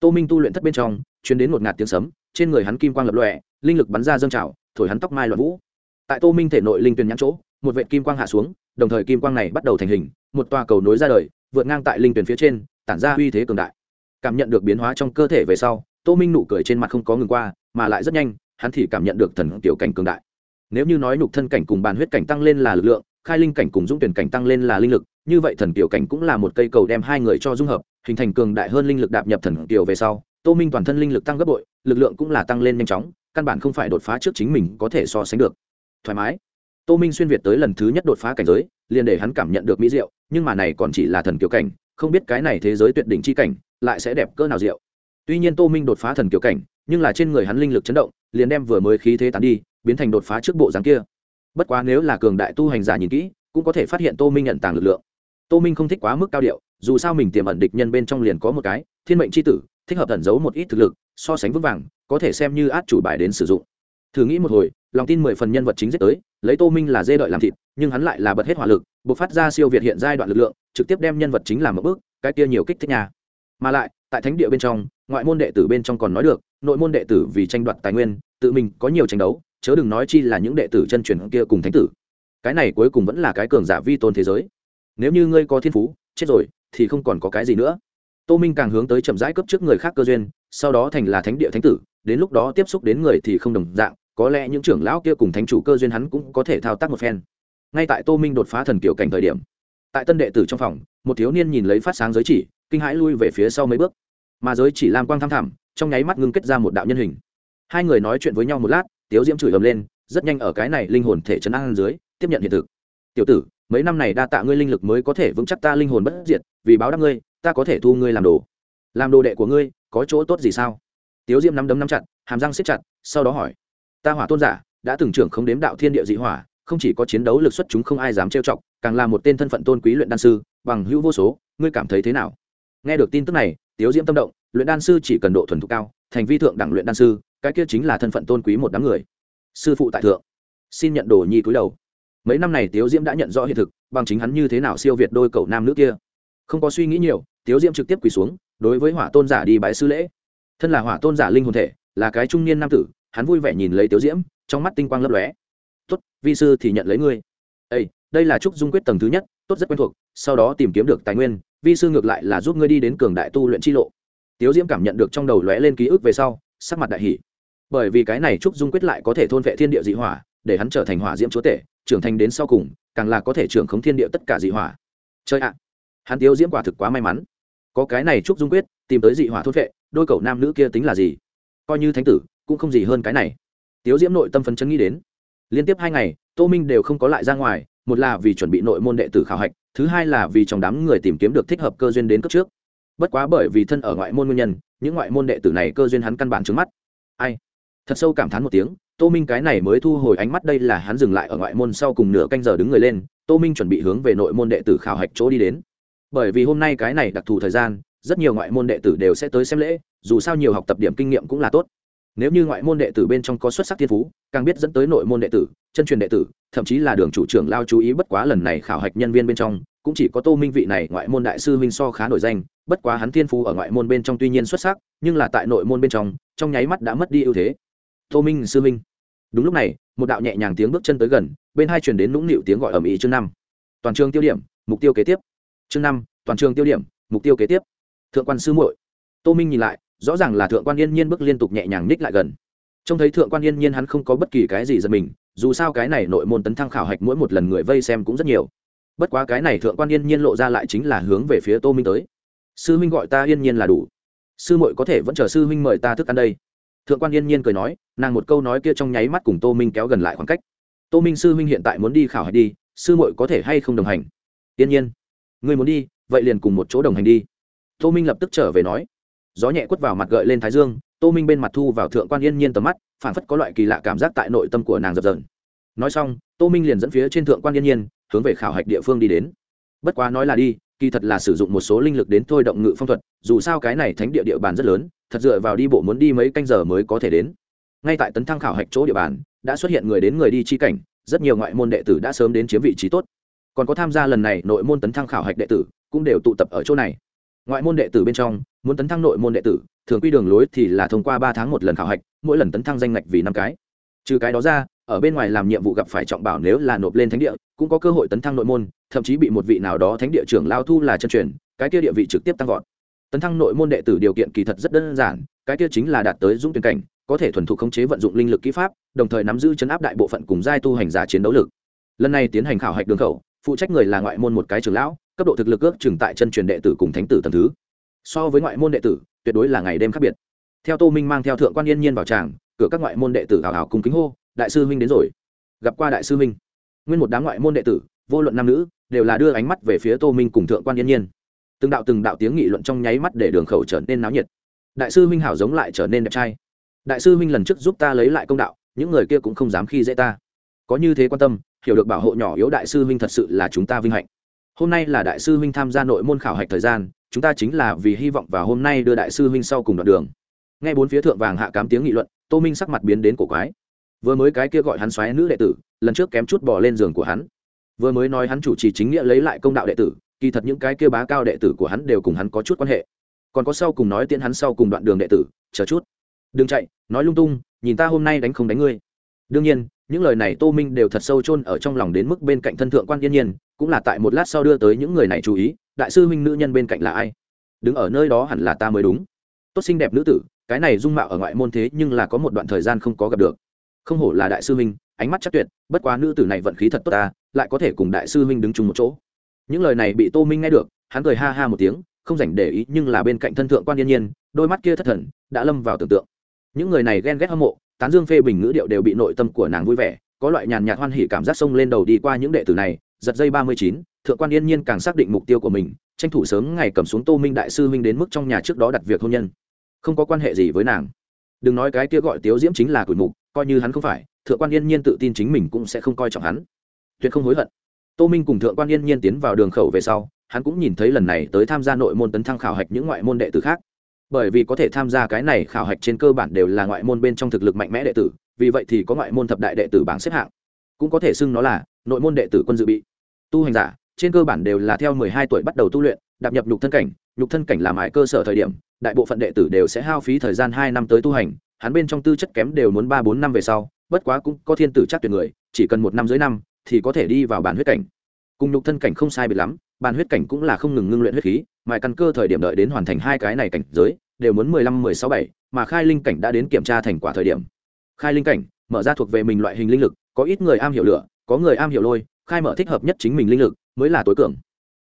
tô minh tu luyện thất bên trong chuyến đến một ngạt tiếng sấm, trên người hắn kim quang lập lọe linh lực bắn ra dâng trào, thổi hắn tóc mai loạn vũ. Tại tô minh thể nội linh tuyển nhãn chỗ, một vệ kim quang hạ xuống, đồng thời kim quang này bắt đầu thành hình, một tòa cầu nối ra đời, vượt ngang tại linh tuyển phía trên tản ra uy thế cường đại. Cảm nhận được biến hóa trong cơ thể về sau, tô minh nụ cười trên mặt không có ngừng qua, mà lại rất nhanh, hắn thì cảm nhận được thần tiểu cảnh cường đại. Nếu như nói nhục thân cảnh cùng bàn huyết cảnh tăng lên là lực lượng, khai linh cảnh cùng dũng tuyển cảnh tăng lên là linh lực, như vậy thần tiểu cảnh cũng là một cây cầu đem hai người cho dung hợp, hình thành cường đại hơn linh lực đạp nhập thần tiểu về sau, tô minh toàn thân linh lực tăng gấp bội, lực lượng cũng là tăng lên nhanh chóng, căn bản không phải đột phá trước chính mình có thể so sánh được. Thoải mái. Tô minh xuyên việt tới lần thứ nhất đột phá cảnh giới, liền để hắn cảm nhận được mỹ diệu, nhưng mà này còn chỉ là thần kiểu cảnh không biết cái này thế giới tuyệt đỉnh chi cảnh lại sẽ đẹp cỡ nào diệu. Tuy nhiên tô minh đột phá thần kiều cảnh, nhưng là trên người hắn linh lực chấn động, liền đem vừa mới khí thế tán đi, biến thành đột phá trước bộ dáng kia. Bất quá nếu là cường đại tu hành giả nhìn kỹ, cũng có thể phát hiện tô minh nhận tàng lực lượng. Tô minh không thích quá mức cao điệu, dù sao mình tiềm ẩn địch nhân bên trong liền có một cái, thiên mệnh c h i tử, thích hợp ẩn giấu một ít thực lực, so sánh vững vàng, có thể xem như át chủ bài đến sử dụng. Thử nghĩ một hồi lòng tin mười phần nhân vật chính giết tới, lấy tô minh là dê đợi làm thịt, nhưng hắn lại là bật hết hỏa lực buộc phát ra siêu việt hiện giai đoạn lực lượng, trực tiếp đem nhân vật chính làm một bước, cái kia nhiều kích thích nhà mà lại, tại thánh địa bên trong, ngoại môn đệ tử bên trong còn nói được, nội môn đệ tử vì tranh đoạt tài nguyên, tự mình có nhiều tranh đấu, chớ đừng nói chi là những đệ tử chân truyền kia cùng thánh tử. Cái này cuối cùng vẫn là cái cường giả vi tôn thế giới. Nếu như ngươi có thiên phú, chết rồi, thì không còn có cái gì nữa. Tô minh càng hướng tới chậm rãi cấp trước người khác cơ duyên, sau đó thành là thánh địa thánh tử, đến lúc đó tiếp xúc đến người thì không đồng dạng có lẽ những trưởng lão kia cùng thánh chủ cơ duyên hắn cũng có thể thao tác một phen. Ngay tại tô minh đột phá thần kiểu cảnh thời điểm, tại tân đệ tử trong phòng, một thiếu niên nhìn lấy phát sáng giới chỉ, kinh hãi lui về phía sau mấy bước. Mà giới chỉ lam quang thăm thẳm, trong nháy mắt ngưng kết ra một đạo nhân hình. Hai người nói chuyện với nhau một lát, tiếu diễm chửi ầm lên, rất nhanh ở cái này linh hồn thể chấn an dưới, tiếp nhận hiện thực. Tiểu tử, mấy năm này đa tạ ngươi linh lực mới có thể vững chắc ta linh hồn bất diệt, vì báo đáp ngươi, ta có thể thu ngươi làm đồ. Làm đồ đệ của ngươi, có chỗ tốt gì sao? Tiếu diễm nắm đấm nắm chặt, hàm răng siết chặt, sau đó hỏi ta hỏa tôn giả, đã từng trưởng không đếm đạo thiên địa dị hỏa, không chỉ có chiến đấu lực xuất chúng không ai dám trêu chọc, càng là một tên thân phận tôn quý luyện đan sư, bằng hữu vô số, ngươi cảm thấy thế nào? Nghe được tin tức này, tiếu diễm tâm động, luyện đan sư chỉ cần độ thuần thục cao, thành vi thượng đẳng luyện đan sư, cái kia chính là thân phận tôn quý một đám người. Sư phụ tại thượng, xin nhận đồ nhi cúi đầu. Mấy năm này tiếu diễm đã nhận rõ hiện thực, bằng chính hắn như thế nào siêu việt đôi cậu nam nữ kia. Không có suy nghĩ nhiều, tiếu diễm trực tiếp quỳ xuống, đối với hỏa tôn giả đi bái sư lễ. Thân là hỏa tôn giả linh hồn thể, là cái trung niên nam tử hắn vui vẻ nhìn lấy tiếu diễm, trong mắt tinh quang lấp lóe. Tốt, vi sư thì nhận lấy ngươi. Ây đây là trúc dung quyết tầng thứ nhất, tốt rất quen thuộc, sau đó tìm kiếm được tài nguyên, vi sư ngược lại là giúp ngươi đi đến cường đại tu luyện chi lộ. Tiếu diễm cảm nhận được trong đầu lóe lên ký ức về sau, sắc mặt đại hỷ bởi vì cái này trúc dung quyết lại có thể thôn vệ thiên địa dị hỏa, để hắn trở thành hỏa diễm chúa tể, trưởng thành đến sau cùng, càng là có thể trưởng khống thiên địa tất cả dị hỏa. Chơi ạ. Hắn tiếu diễm quả thực quá may mắn. Có cái này trúc dung quyết, tìm tới dị hỏa thôn vệ, đôi cậu nam nữ kia tính là gì? Coi như thánh tử cũng không gì hơn cái này. Tiếu diễm nội tâm phấn chấn nghĩ đến. Liên tiếp hai ngày, tô minh đều không có lại ra ngoài, một là vì chuẩn bị nội môn đệ tử khảo hạch, thứ hai là vì trong đám người tìm kiếm được thích hợp cơ duyên đến cấp trước. Bất quá bởi vì thân ở ngoại môn nguyên nhân, những ngoại môn đệ tử này cơ duyên hắn căn bản trứng mắt. Ai? Thật sâu cảm thán một tiếng, tô minh cái này mới thu hồi ánh mắt đây là hắn dừng lại ở ngoại môn sau cùng nửa canh giờ đứng người lên, tô minh chuẩn bị hướng về nội môn đệ tử khảo hạch chỗ đi đến. Bởi vì hôm nay cái này đặc thù thời gian, rất nhiều ngoại môn đệ tử đều sẽ tới xem lễ, dù sao nhiều học tập điểm kinh nghiệm cũng là tốt nếu như ngoại môn đệ tử bên trong có xuất sắc thiên phú, càng biết dẫn tới nội môn đệ tử, chân truyền đệ tử, thậm chí là đường chủ trưởng lao chú ý bất quá lần này khảo hạch nhân viên bên trong, cũng chỉ có tô minh vị này ngoại môn đại sư minh so khá nổi danh, bất quá hắn thiên phú ở ngoại môn bên trong tuy nhiên xuất sắc, nhưng là tại nội môn bên trong trong nháy mắt đã mất đi ưu thế. Tô minh sư minh đúng lúc này, một đạo nhẹ nhàng tiếng bước chân tới gần, bên hai truyền đến nũng nịu tiếng gọi ầm ĩ chương năm. Toàn trường tiêu điểm, mục tiêu kế tiếp. Chương năm, toàn trường tiêu điểm, mục tiêu kế tiếp. Thượng quan sư muội. Tô minh nhìn lại rõ ràng là thượng quan yên nhiên bước liên tục nhẹ nhàng ních lại gần. Trông thấy thượng quan yên nhiên hắn không có bất kỳ cái gì giật mình, dù sao cái này nội môn tấn thăng khảo hạch mỗi một lần người vây xem cũng rất nhiều. Bất quá cái này thượng quan yên nhiên lộ ra lại chính là hướng về phía tô minh tới. Sư minh gọi ta yên nhiên là đủ. Sư muội có thể vẫn chờ sư minh mời ta thức ăn đây. Thượng quan yên nhiên cười nói, nàng một câu nói kia trong nháy mắt cùng tô minh kéo gần lại khoảng cách. Tô minh sư minh hiện tại muốn đi khảo hạch đi, sư muội có thể hay không đồng hành? Yên nhiên. Người muốn đi, vậy liền cùng một chỗ đồng hành đi. Tô minh lập tức trở về nói gió nhẹ quất vào mặt gợi lên thái dương, tô minh bên mặt thu vào thượng quan yên nhiên tầm mắt phản phất có loại kỳ lạ cảm giác tại nội tâm của nàng dập dờn. Nói xong, tô minh liền dẫn phía trên thượng quan yên nhiên, hướng về khảo hạch địa phương đi đến. Bất quá nói là đi, kỳ thật là sử dụng một số linh lực đến thôi động ngự phong thuật, dù sao cái này thánh địa địa bàn rất lớn, thật dựa vào đi bộ muốn đi mấy canh giờ mới có thể đến. Ngay tại tấn thăng khảo hạch chỗ địa bàn, đã xuất hiện người đến người đi chi cảnh, rất nhiều ngoại môn đệ tử đã sớm đến chiếm vị trí tốt. Còn có tham gia lần này nội môn tấn thăng khảo hạch đệ tử, cũng đều tụ tập ở chỗ này ngoại môn đệ tử bên trong, muốn tấn thăng nội môn đệ tử, thường quy đường lối thì là thông qua ba tháng một lần khảo hạch, mỗi lần tấn thăng danh ngạch vì năm cái. Trừ cái đó ra, ở bên ngoài làm nhiệm vụ gặp phải trọng bảo nếu là nộp lên thánh địa, cũng có cơ hội tấn thăng nội môn, thậm chí bị một vị nào đó thánh địa trưởng lao thu là chân truyền, cái kia địa vị trực tiếp tăng vọt. Tấn thăng nội môn đệ tử điều kiện kỳ thật rất đơn giản, cái kia chính là đạt tới dũng tuyển cảnh, có thể thuần thục khống chế vận dụng linh lực kỹ pháp, đồng thời nắm giữ chấn áp đại bộ phận cùng giai tu hành giả chiến đấu lực. Lần này tiến hành khảo hạch đường khẩu, phụ trách người là ngoại môn một cái trưởng lão cấp độ thực lực ước chừng tại chân truyền đệ tử cùng thánh tử tầm thứ. So với ngoại môn đệ tử, tuyệt đối là ngày đêm khác biệt. Theo tô minh mang theo thượng quan yên nhiên vào tràng, cửa các ngoại môn đệ tử hào hào cùng kính hô, đại sư huynh đến rồi. Gặp qua đại sư huynh, nguyên một đám ngoại môn đệ tử, vô luận nam nữ, đều là đưa ánh mắt về phía tô minh cùng thượng quan yên nhiên. Từng đạo từng đạo tiếng nghị luận trong nháy mắt để đường khẩu trở nên náo nhiệt. Đại sư huynh hảo giống lại trở nên đẹp trai. Đại sư huynh lần trước giúp ta lấy lại công đạo, những người kia cũng không dám khi dễ ta. Có như thế quan tâm, hiểu được bảo hộ nhỏ yếu đại sư huynh thật sự là chúng ta vinh hạnh hôm nay là đại sư huynh tham gia nội môn khảo hạch thời gian, chúng ta chính là vì hy vọng và hôm nay đưa đại sư huynh sau cùng đoạn đường. Nghe bốn phía thượng vàng hạ cám tiếng nghị luận, tô minh sắc mặt biến đến cổ quái. Vừa mới cái kia gọi hắn xoáy nữ đệ tử, lần trước kém chút bỏ lên giường của hắn. Vừa mới nói hắn chủ trì chính nghĩa lấy lại công đạo đệ tử, kỳ thật những cái kia bá cao đệ tử của hắn đều cùng hắn có chút quan hệ. Còn có sau cùng nói tiễn hắn sau cùng đoạn đường đệ tử, chờ chút. Đừng chạy, nói lung tung, nhìn ta hôm nay đánh không đánh ngươi. Đương nhiên, những lời này tô minh đều thật sâu chôn ở trong lòng đến mức bên cạnh thân thượng quan yên nhiên cũng là tại một lát sau đưa tới những người này chú ý, đại sư huynh nữ nhân bên cạnh là ai? Đứng ở nơi đó hẳn là ta mới đúng. Tốt xinh đẹp nữ tử, cái này dung mạo ở ngoại môn thế nhưng là có một đoạn thời gian không có gặp được. Không hổ là đại sư huynh, ánh mắt chắc tuyệt, bất quá nữ tử này vận khí thật tốt ta, lại có thể cùng đại sư huynh đứng chung một chỗ. Những lời này bị tô minh nghe được, hắn cười ha ha một tiếng, không dành để ý nhưng là bên cạnh thân thượng quan yên nhiên, đôi mắt kia thất thần, đã lâm vào tưởng tượng. Những người này ghen ghét hâm mộ, tán dương phê bình ngữ điệu đều bị nội tâm của nàng vui vẻ, có loại nhàn nhạt hoan hỉ cảm giác sông lên đầu đi qua những đệ tử này giật dây ba mươi chín, thượng quan yên nhiên càng xác định mục tiêu của mình, tranh thủ sớm ngày cầm xuống tô minh đại sư minh đến mức trong nhà trước đó đặt việc hôn nhân. Không có quan hệ gì với nàng. Đừng nói cái kia gọi tiếu diễm chính là củi mục, coi như hắn không phải, thượng quan yên nhiên tự tin chính mình cũng sẽ không coi trọng hắn. Tuyệt không hối hận. Tô minh cùng thượng quan yên nhiên tiến vào đường khẩu về sau, hắn cũng nhìn thấy lần này tới tham gia nội môn tấn thăng khảo hạch những ngoại môn đệ tử khác. Bởi vì có thể tham gia cái này khảo hạch trên cơ bản đều là ngoại môn bên trong thực lực mạnh mẽ đệ tử, vì vậy thì có ngoại môn thập đại đệ tử bảng xếp hạng. Cũng có thể xưng nó là nội môn đệ tử quân dự bị. Tu hành giả, trên cơ bản đều là theo mười hai tuổi bắt đầu tu luyện, đạp nhập nhục thân cảnh. Nhục thân cảnh làm hại cơ sở thời điểm, đại bộ phận đệ tử đều sẽ hao phí thời gian hai năm tới tu hành. Hắn bên trong tư chất kém đều muốn ba bốn năm về sau, bất quá cũng có thiên tử chắc tuyệt người, chỉ cần một năm dưới năm thì có thể đi vào bản huyết cảnh. Cùng nhục thân cảnh không sai biệt lắm, bản huyết cảnh cũng là không ngừng ngưng luyện huyết khí mãi căn cơ thời điểm đợi đến hoàn thành hai cái này cảnh giới, đều muốn mười lăm, mười sáu, bảy, mà khai linh cảnh đã đến kiểm tra thành quả thời điểm. Khai linh cảnh, mở ra thuộc về mình loại hình linh lực, có ít người am hiểu lửa có người am hiểu lôi, khai mở thích hợp nhất chính mình linh lực, mới là tối cường.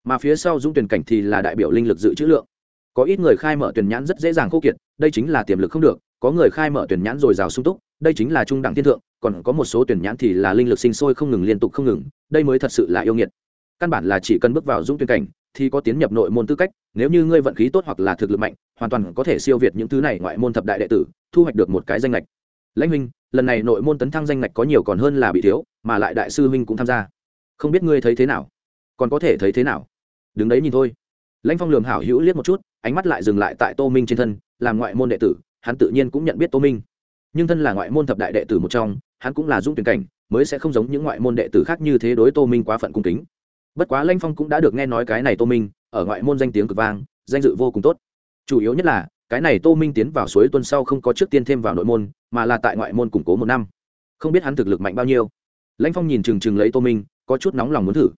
Mà phía sau dung tuyển cảnh thì là đại biểu linh lực dự trữ lượng. Có ít người khai mở tuyển nhãn rất dễ dàng khô kiệt, đây chính là tiềm lực không được. Có người khai mở tuyển nhãn dồi dào sung túc, đây chính là trung đẳng thiên thượng. Còn có một số tuyển nhãn thì là linh lực sinh sôi không ngừng, liên tục không ngừng, đây mới thật sự là yêu nghiệt. Căn bản là chỉ cần bước vào dung tuyển cảnh thì có tiến nhập nội môn tư cách, nếu như ngươi vận khí tốt hoặc là thực lực mạnh, hoàn toàn có thể siêu việt những thứ này ngoại môn thập đại đệ tử, thu hoạch được một cái danh lệch lãnh huynh, lần này nội môn tấn thăng danh ngạch có nhiều còn hơn là bị thiếu, mà lại đại sư huynh cũng tham gia. Không biết ngươi thấy thế nào? Còn có thể thấy thế nào? Đứng đấy nhìn thôi. Lãnh phong lường hảo hữu liếc một chút, ánh mắt lại dừng lại tại tô minh trên thân làm ngoại môn đệ tử, hắn tự nhiên cũng nhận biết tô minh. Nhưng thân là ngoại môn thập đại đệ tử một trong, hắn cũng là dũng tuyển cảnh, mới sẽ không giống những ngoại môn đệ tử khác như thế đối tô minh quá phận cung kính. Bất quá lãnh phong cũng đã được nghe nói cái này tô minh, ở ngoại môn danh tiếng cực vang, danh dự vô cùng tốt. Chủ yếu nhất là cái này tô minh tiến vào suối tuần sau không có trước tiên thêm vào nội môn, mà là tại ngoại môn củng cố một năm. Không biết hắn thực lực mạnh bao nhiêu. Lãnh phong nhìn chừng chừng lấy tô minh, có chút nóng lòng muốn thử.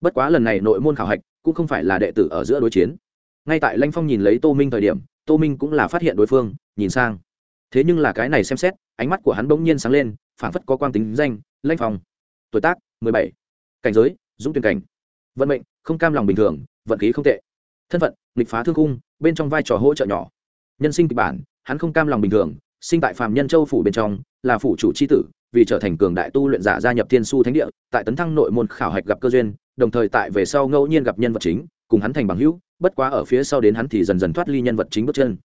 Bất quá lần này nội môn khảo hạch cũng không phải là đệ tử ở giữa đối chiến. Ngay tại lãnh phong nhìn lấy tô minh thời điểm, tô minh cũng là phát hiện đối phương, nhìn sang. Thế nhưng là cái này xem xét, ánh mắt của hắn bỗng nhiên sáng lên phản phất có quang tính danh, lãnh phong, tuổi tác mười bảy, cảnh giới, dũng tuyển cảnh, vận mệnh không cam lòng bình thường, vận khí không tệ, thân phận, nghịch phá thương cung bên trong vai trò hỗ trợ nhỏ nhân sinh kịch bản, hắn không cam lòng bình thường, sinh tại phàm nhân châu phủ bên trong, là phủ chủ c h i tử, vì trở thành cường đại tu luyện giả gia nhập thiên su thánh địa, tại tấn thăng nội môn khảo hạch gặp cơ duyên, đồng thời tại về sau ngẫu nhiên gặp nhân vật chính, cùng hắn thành bằng hữu, bất quá ở phía sau đến hắn thì dần dần thoát ly nhân vật chính bước chân.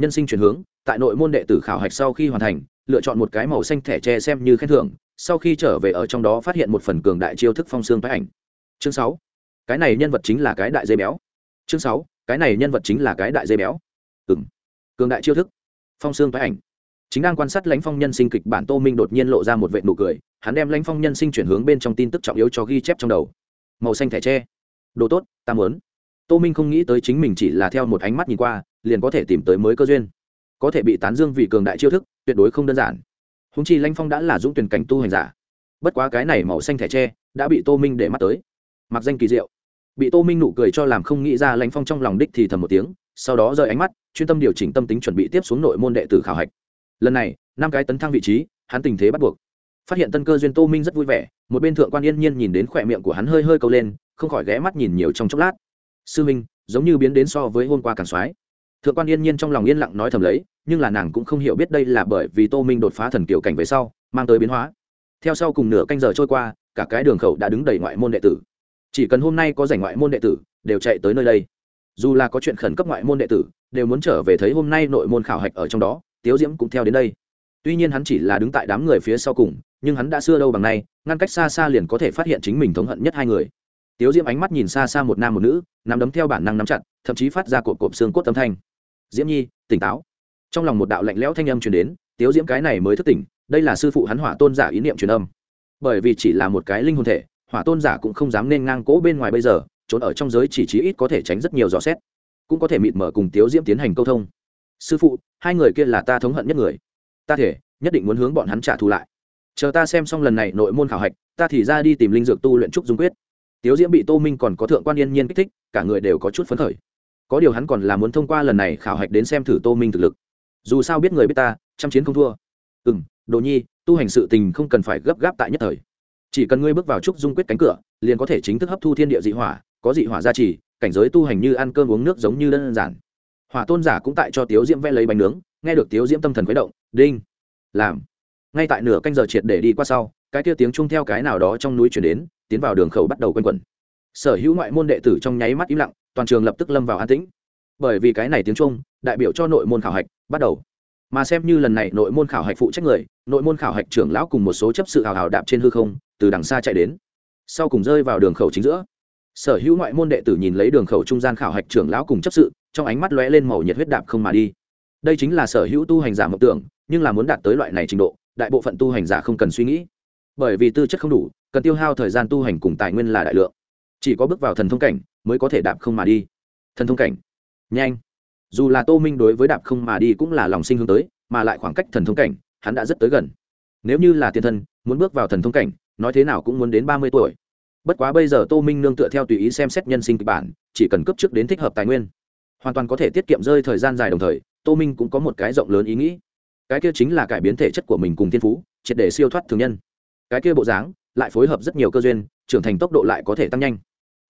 Nhân sinh chuyển hướng, tại nội môn đệ tử khảo hạch sau khi hoàn thành, lựa chọn một cái màu xanh thẻ tre xem như khen thưởng, sau khi trở về ở trong đó phát hiện một phần cường đại chiêu thức phong xương phái ảnh. Chương sáu, cái này nhân vật chính là cái đại dây béo. Chương sáu, cái này nhân vật chính là cái đại dây béo. Ừng cường đại chiêu thức. Phong xương phái ảnh. Chính đang quan sát lãnh phong nhân sinh kịch, bản tô minh đột nhiên lộ ra một vệ nụ cười, hắn đem lãnh phong nhân sinh chuyển hướng bên trong tin tức trọng yếu cho ghi chép trong đầu. Màu xanh thẻ tre. Đồ tốt, ta muốn. Tô minh không nghĩ tới chính mình chỉ là theo một ánh mắt nhìn qua, liền có thể tìm tới mới cơ duyên. Có thể bị tán dương vì cường đại chiêu thức, tuyệt đối không đơn giản. Húng chi lãnh phong đã là dũng tuyển cảnh tu hành giả. Bất quá cái này màu xanh thẻ tre đã bị tô minh để mắt tới. Mặc danh kỳ diệu. Bị tô minh nụ cười cho làm không nghĩ ra lãnh phong trong lòng đích thì thầm một tiếng sau đó rời ánh mắt, chuyên tâm điều chỉnh tâm tính chuẩn bị tiếp xuống nội môn đệ tử khảo hạch. Lần này, năm cái tấn thăng vị trí, hắn tình thế bắt buộc. Phát hiện tân cơ duyên tô minh rất vui vẻ, một bên thượng quan yên nhiên nhìn đến khỏe miệng của hắn hơi hơi câu lên, không khỏi ghé mắt nhìn nhiều trong chốc lát. Sư minh, giống như biến đến so với hôm qua càng soái thượng quan yên nhiên trong lòng yên lặng nói thầm lấy, nhưng là nàng cũng không hiểu biết đây là bởi vì tô minh đột phá thần kiểu cảnh về sau, mang tới biến hóa. Theo sau cùng nửa canh giờ trôi qua, cả cái đường khẩu đã đứng đầy ngoại môn đệ tử. Chỉ cần hôm nay có giành ngoại môn đệ tử, đều chạy tới nơi đây dù là có chuyện khẩn cấp ngoại môn đệ tử, đều muốn trở về thấy hôm nay nội môn khảo hạch ở trong đó, tiếu diễm cũng theo đến đây. Tuy nhiên hắn chỉ là đứng tại đám người phía sau cùng, nhưng hắn đã xưa đâu bằng nay, ngăn cách xa xa liền có thể phát hiện chính mình thống hận nhất hai người. Tiếu diễm ánh mắt nhìn xa xa một nam một nữ, nắm đấm theo bản năng nắm chặt, thậm chí phát ra cột cộp xương cốt âm thanh. Diễm nhi, tỉnh táo. Trong lòng một đạo lạnh lẽo thanh âm truyền đến, tiếu diễm cái này mới thức tỉnh, đây là sư phụ hắn hỏa tôn giả ý niệm truyền âm. Bởi vì chỉ là một cái linh hồn thể, hỏa tôn giả cũng không dám nên ngang cỗ bên ngoài bây giờ trốn ở trong giới chỉ trí ít có thể tránh rất nhiều dò xét, cũng có thể mịt mở cùng tiếu diễm tiến hành câu thông. Sư phụ, hai người kia là ta thống hận nhất người. Ta thể, nhất định muốn hướng bọn hắn trả thù lại. Chờ ta xem xong lần này nội môn khảo hạch, ta thì ra đi tìm linh dược tu luyện trúc dung quyết. Tiếu diễm bị tô minh còn có thượng quan yên nhiên kích thích, cả người đều có chút phấn khởi. Có điều hắn còn là muốn thông qua lần này khảo hạch đến xem thử tô minh thực lực. Dù sao biết người biết ta chăm chiến không thua. Ừ m đồ nhi, tu hành sự tình không cần phải gấp gáp tại nhất thời. Chỉ cần ngươi bước vào trúc dung quyết cánh cửa, liền có thể chính thức hấp thu thiên địa dị hỏa có dị hỏa gia trì, cảnh giới tu hành như ăn cơm uống nước giống như đơn giản. Hỏa tôn giả cũng tại cho tiếu diễm vẽ lấy bánh nướng, nghe được tiếu diễm tâm thần khuấy động, đinh, làm. Ngay tại nửa canh giờ triệt để đi qua sau, cái kia tiếng chung theo cái nào đó trong núi chuyển đến, tiến vào đường khẩu bắt đầu quanh quẩn. Sở hữu ngoại môn đệ tử trong nháy mắt im lặng, toàn trường lập tức lâm vào an tĩnh. Bởi vì cái này tiếng trung đại biểu cho nội môn khảo hạch, bắt đầu. Mà xem như lần này nội môn khảo hạch phụ trách người, nội môn khảo hạch trưởng lão cùng một số chấp sự hào hào đạp trên hư không, từ đằng xa chạy đến. Sau cùng rơi vào đường khẩu chính giữa sở hữu ngoại môn đệ tử nhìn lấy đường khẩu trung gian khảo hạch trưởng lão cùng chấp sự, trong ánh mắt lóe lên màu nhiệt huyết đạp không mà đi. Đây chính là sở hữu tu hành giả mộng tưởng, nhưng là muốn đạt tới loại này trình độ, đại bộ phận tu hành giả không cần suy nghĩ. Bởi vì tư chất không đủ, cần tiêu hao thời gian tu hành cùng tài nguyên là đại lượng. Chỉ có bước vào thần thông cảnh mới có thể đạp không mà đi. Thần thông cảnh. Nhanh. Dù là tô minh đối với đạp không mà đi cũng là lòng sinh hướng tới, mà lại khoảng cách thần thông cảnh, hắn đã rất tới gần. Nếu như là tiên thân, muốn bước vào thần thông cảnh, nói thế nào cũng muốn đến ba mươi tuổi bất quá bây giờ tô minh nương tựa theo tùy ý xem xét nhân sinh kịch bản, chỉ cần cấp trước đến thích hợp tài nguyên, hoàn toàn có thể tiết kiệm rơi thời gian dài đồng thời, tô minh cũng có một cái rộng lớn ý nghĩ. Cái kia chính là cải biến thể chất của mình cùng thiên phú, triệt để siêu thoát thường nhân. Cái kia bộ dáng lại phối hợp rất nhiều cơ duyên, trưởng thành tốc độ lại có thể tăng nhanh.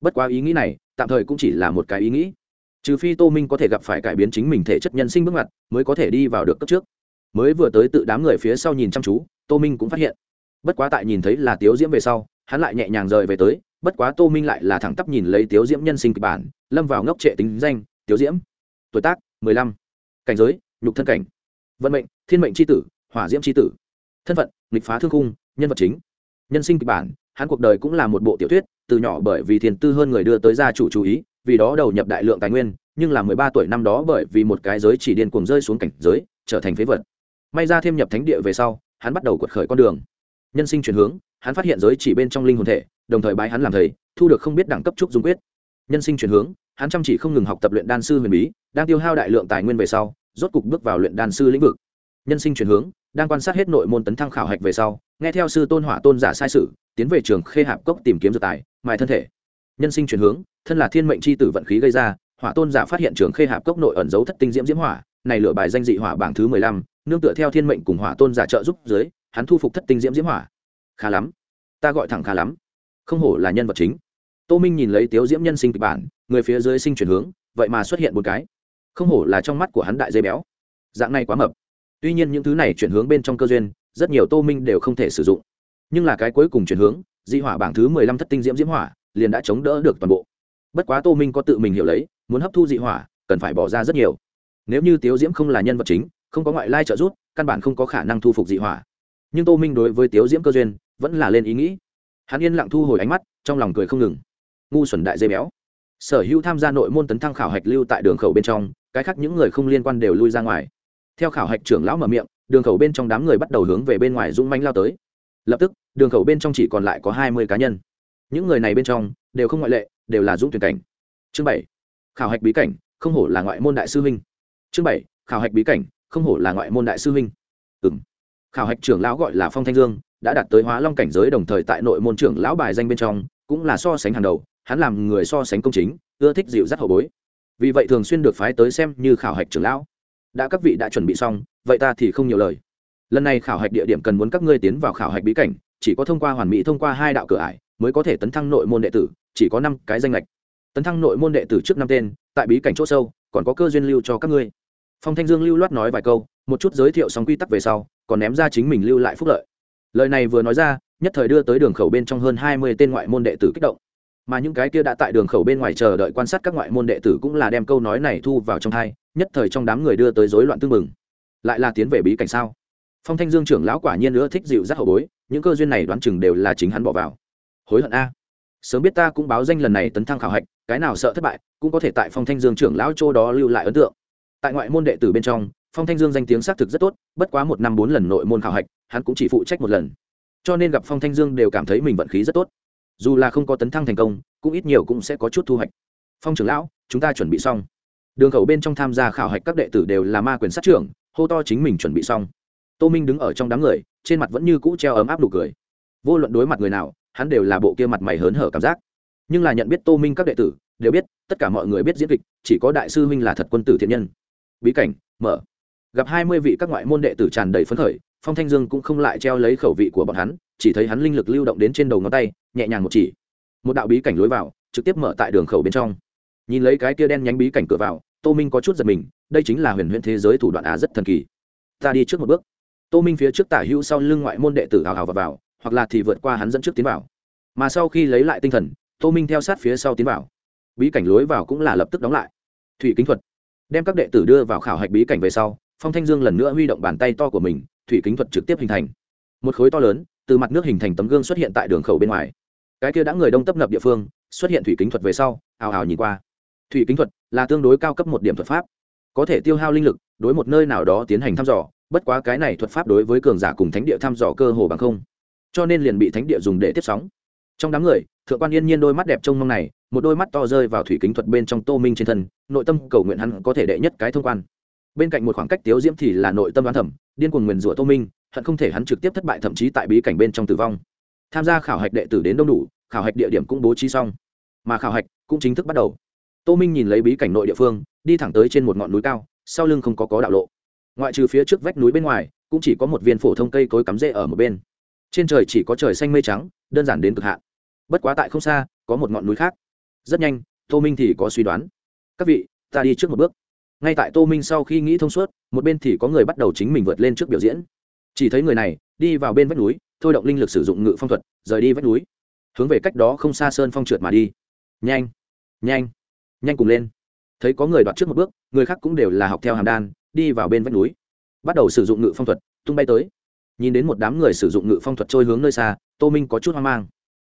Bất quá ý nghĩ này tạm thời cũng chỉ là một cái ý nghĩ. Trừ phi tô minh có thể gặp phải cải biến chính mình thể chất nhân sinh bước ngoặt, mới có thể đi vào được cấp trước. Mới vừa tới tự đám người phía sau nhìn chăm chú, tô minh cũng phát hiện. Bất quá tại nhìn thấy là tiếu diễm về sau hắn lại nhẹ nhàng rời về tới, bất quá tô minh lại là thẳng tắp nhìn lấy tiếu diễm nhân sinh kịch bản, lâm vào ngốc trệ tính danh, tiếu diễm, tuổi tác mười lăm, cảnh giới, nhục thân cảnh, vận mệnh, thiên mệnh c h i tử, hỏa diễm c h i tử, thân phận, nghịch phá thương khung, nhân vật chính, nhân sinh kịch bản, hắn cuộc đời cũng là một bộ tiểu thuyết, từ nhỏ bởi vì thiền tư hơn người đưa tới gia chủ chú ý, vì đó đầu nhập đại lượng tài nguyên, nhưng là mười ba tuổi năm đó bởi vì một cái giới chỉ điên cuồng rơi xuống cảnh giới, trở thành phế vật. May ra thêm nhập thánh địa về sau, hắn bắt đầu quật khởi con đường. Nhân sinh chuyển hướng hắn phát hiện giới chỉ bên trong linh hồn thể, đồng thời bái hắn làm thầy, thu được không biết đẳng cấp trúc dung quyết. Nhân sinh chuyển hướng, hắn chăm chỉ không ngừng học tập luyện đan sư huyền bí, đang tiêu hao đại lượng tài nguyên về sau, rốt cục bước vào luyện đan sư lĩnh vực. Nhân sinh chuyển hướng, đang quan sát hết nội môn tấn thăng khảo hạch về sau, nghe theo sư tôn hỏa tôn giả sai sự, tiến về trường khê hạp cốc tìm kiếm dược tài, mài thân thể. Nhân sinh chuyển hướng, thân là thiên mệnh c h i tử vận khí gây ra, hỏa tôn giả phát hiện trường khê hạp cốc nội ẩn dấu thất tinh diễm diễm hỏa, này lựa bài danh dị hỏa bảng thứ mười lăm, nương tựa theo thiên mệnh cùng hỏa tôn giả trợ giúp dưới, hắn thu phục thất tinh diễm diễm hỏa khá lắm. Ta gọi thẳng khá lắm. Không hổ là nhân vật chính. Tô minh nhìn lấy tiếu diễm nhân sinh kịch bản, người phía dưới sinh chuyển hướng, vậy mà xuất hiện một cái. Không hổ là trong mắt của hắn đại dây béo. Dạng này quá mập. Tuy nhiên những thứ này chuyển hướng bên trong cơ duyên, rất nhiều tô minh đều không thể sử dụng. Nhưng là cái cuối cùng chuyển hướng, di hỏa bảng thứ mười lăm thất tinh diễm diễm hỏa, liền đã chống đỡ được toàn bộ. Bất quá tô minh có tự mình hiểu lấy, muốn hấp thu dị hỏa, cần phải bỏ ra rất nhiều. Nếu như tiếu diễm không là nhân vật chính, không có ngoại lai trợ giúp, căn bản không có khả năng thu phục dị hỏa. Nhưng tô minh đối với tiếu diễm cơ duyên vẫn là lên ý nghĩ. Hắn yên lặng thu hồi ánh mắt, trong lòng cười không ngừng. Ngu xuẩn đại dây béo. Sở hữu tham gia nội môn tấn thăng khảo hạch lưu tại đường khẩu bên trong, cái khác những người không liên quan đều lui ra ngoài. Theo khảo hạch trưởng lão mở miệng, đường khẩu bên trong đám người bắt đầu hướng về bên ngoài dũng manh lao tới. Lập tức, đường khẩu bên trong chỉ còn lại có hai mươi cá nhân. Những người này bên trong, đều không ngoại lệ, đều là dũng tuyển cảnh. Chương bảy, khảo hạch bí cảnh, không hổ là ngoại môn đại sư huynh. Chương bảy, khảo hạch bí cảnh, không hổ là ngoại môn đại sư huynh. Ừ m khảo hạch trưởng lão gọi là phong thanh dương đã đạt tới hóa long cảnh giới đồng thời tại nội môn trưởng lão bài danh bên trong, cũng là so sánh hàng đầu, hắn làm người so sánh công chính, ưa thích dịu dắt hậu bối. Vì vậy thường xuyên được phái tới xem như khảo hạch trưởng lão. Đã các vị đã chuẩn bị xong, vậy ta thì không nhiều lời. Lần này khảo hạch địa điểm cần muốn các ngươi tiến vào khảo hạch bí cảnh, chỉ có thông qua hoàn mỹ thông qua hai đạo cửa ải, mới có thể tấn thăng nội môn đệ tử, chỉ có năm cái danh lệch. Tấn thăng nội môn đệ tử trước năm tên, tại bí cảnh c h ỗ sâu, còn có cơ duyên lưu cho các ngươi. Phong thanh dương lưu loát nói vài câu, một chút giới thiệu xong quy tắc về sau, còn ném ra chính mình lưu lại phúc lợi lời này vừa nói ra, nhất thời đưa tới đường khẩu bên trong hơn hai mươi tên ngoại môn đệ tử kích động. Mà những cái kia đã tại đường khẩu bên ngoài chờ đợi quan sát các ngoại môn đệ tử cũng là đem câu nói này thu vào trong thai nhất thời trong đám người đưa tới rối loạn tương mừng lại là tiến về bí cảnh sao? Phong thanh dương trưởng lão quả nhiên nữa thích dịu dắt hậu bối, những cơ duyên này đoán chừng đều là chính hắn bỏ vào. Hối hận a. Sớm biết ta cũng báo danh lần này tấn thăng khảo hạch, cái nào sợ thất bại, cũng có thể tại phong thanh dương trưởng lão châu đó lưu lại ấn tượng. Tại ngoại môn đệ tử bên trong, phong thanh dương danh tiếng xác thực rất tốt, bất quá một năm bốn lần nội môn khảo hạch hắn cũng chỉ phụ trách một lần. Cho nên gặp phong thanh dương đều cảm thấy mình vận khí rất tốt. Dù là không có tấn thăng thành công, cũng ít nhiều cũng sẽ có chút thu hoạch. Phong trưởng lão, chúng ta chuẩn bị xong. Đường khẩu bên trong tham gia khảo hạch các đệ tử đều là ma quyền sát trưởng, hô to chính mình chuẩn bị xong. Tô minh đứng ở trong đám người, trên mặt vẫn như cũ treo ấm áp nụ cười. Vô luận đối mặt người nào, hắn đều là bộ kia mặt mày hớn hở cảm giác. Nhưng là nhận biết tô minh các đệ tử, đều biết, tất cả mọi người biết diễn kịch, chỉ có đại sư huynh là thật quân tử thiện nhân. Bí cảnh, mở. Gặp hai mươi vị các ngoại môn đệ tử tràn đầy phấn khởi phong thanh dương cũng không lại treo lấy khẩu vị của bọn hắn, chỉ thấy hắn linh lực lưu động đến trên đầu ngón tay, nhẹ nhàng một chỉ. Một đạo bí cảnh lối vào, trực tiếp mở tại đường khẩu bên trong. Nhìn lấy cái kia đen nhánh bí cảnh cửa vào, tô minh có chút giật mình, đây chính là huyền huyền thế giới thủ đoạn á rất thần kỳ. Ta đi trước một bước. Tô minh phía trước tả hữu sau lưng ngoại môn đệ tử hào hào và vào, hoặc là thì vượt qua hắn dẫn trước tiến vào. Mà sau khi lấy lại tinh thần, tô minh theo sát phía sau tiến vào. Bí cảnh lối vào cũng là lập tức đóng lại. Thủy kính thuật. Đem các đệ tử đưa vào khảo hạch bí cảnh về sau, phong thanh dương lần nữa huy động bàn tay to của mình thủy kính thuật trực tiếp hình thành. Một khối to lớn, từ mặt nước hình thành tấm gương xuất hiện tại đường khẩu bên ngoài. Cái kia đã người đông tấp nập địa phương, xuất hiện thủy kính thuật về sau, ào ào nhìn qua. Thủy kính thuật là tương đối cao cấp một điểm thuật pháp, có thể tiêu hao linh lực, đối một nơi nào đó tiến hành thăm dò, bất quá cái này thuật pháp đối với cường giả cùng thánh địa thăm dò cơ hồ bằng không. Cho nên liền bị thánh địa dùng để tiếp sóng. Trong đám người, thượng quan yên nhiên đôi mắt đẹp trông mong này, một đôi mắt to rơi vào thủy kính thuật bên trong tô minh trên thân, nội tâm cầu nguyện hắn có thể đệ nhất cái thông quan bên cạnh một khoảng cách tiếu diễm thì là nội tâm đoán thẩm điên cuồng nguyền rủa tô minh, hận không thể hắn trực tiếp thất bại thậm chí tại bí cảnh bên trong tử vong. Tham gia khảo hạch đệ tử đến đông đủ, khảo hạch địa điểm cũng bố trí xong. Mà khảo hạch cũng chính thức bắt đầu. Tô minh nhìn lấy bí cảnh nội địa phương, đi thẳng tới trên một ngọn núi cao, sau lưng không có có đạo lộ. Ngoại trừ phía trước vách núi bên ngoài, cũng chỉ có một viên phổ thông cây cối cắm rễ ở một bên. Trên trời chỉ có trời xanh mây trắng, đơn giản đến cực hạn. Bất quá tại không xa, có một ngọn núi khác. Rất nhanh, tô minh thì có suy đoán. Các vị, ta đi trước một bước ngay tại tô minh sau khi nghĩ thông suốt, một bên thì có người bắt đầu chính mình vượt lên trước biểu diễn. Chỉ thấy người này, đi vào bên vách núi, thôi động linh lực sử dụng ngự phong thuật, rời đi vách núi. Hướng về cách đó không xa sơn phong trượt mà đi. Nhanh nhanh nhanh cùng lên. Thấy có người đoạt trước một bước, người khác cũng đều là học theo hàm đan, đi vào bên vách núi. Bắt đầu sử dụng ngự phong thuật, tung bay tới. Nhìn đến một đám người sử dụng ngự phong thuật trôi hướng nơi xa, tô minh có chút hoang mang.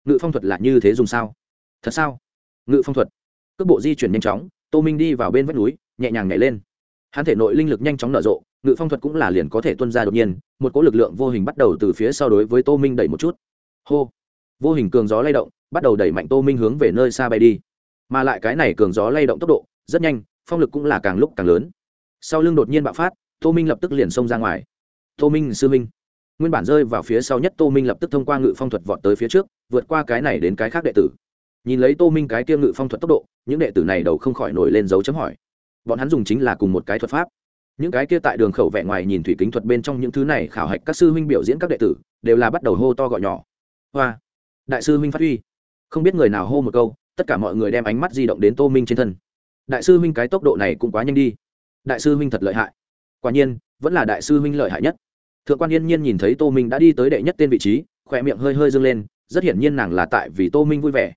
Ngự phong thuật là như thế dùng sao? Thật sao? Ngự phong thuật. Cước bộ di chuyển nhanh chóng, tô minh đi vào bên vách núi nhẹ nhàng nhảy lên. Hắn thể nội linh lực nhanh chóng nở rộ, ngự phong thuật cũng là liền có thể tuân ra đột nhiên, một cỗ lực lượng vô hình bắt đầu từ phía sau đối với tô minh đẩy một chút. Hô! Vô hình cường gió lay động, bắt đầu đẩy mạnh tô minh hướng về nơi xa bay đi. Mà lại cái này cường gió lay động tốc độ, rất nhanh, phong lực cũng là càng lúc càng lớn. Sau lưng đột nhiên bạo phát, tô minh lập tức liền xông ra ngoài. Tô minh sư minh. Nguyên bản rơi vào phía sau nhất tô minh lập tức thông qua ngự phong thuật vọt tới phía trước, vượt qua cái này đến cái khác đệ tử. Nhìn lấy tô minh cái kia ngự phong thuật tốc độ, những đệ tử này đầu không khỏi nổi lên dấu chấm hỏi bọn hắn dùng chính là cùng một cái thuật pháp. Những cái kia tại đường khẩu vẽ ngoài nhìn thủy kính thuật bên trong những thứ này khảo hạch các sư huynh biểu diễn các đệ tử, đều là bắt đầu hô to gọi nhỏ. Hoa! Đại sư huynh phát huy. Không biết người nào hô một câu, tất cả mọi người đem ánh mắt di động đến tô minh trên thân. Đại sư huynh cái tốc độ này cũng quá nhanh đi. Đại sư huynh thật lợi hại. Quả nhiên, vẫn là đại sư huynh lợi hại nhất. Thượng quan yên nhiên nhìn thấy tô minh đã đi tới đệ nhất tên vị trí, khỏe miệng hơi hơi dâng lên, rất hiển nhiên nàng là tại vì tô minh vui vẻ.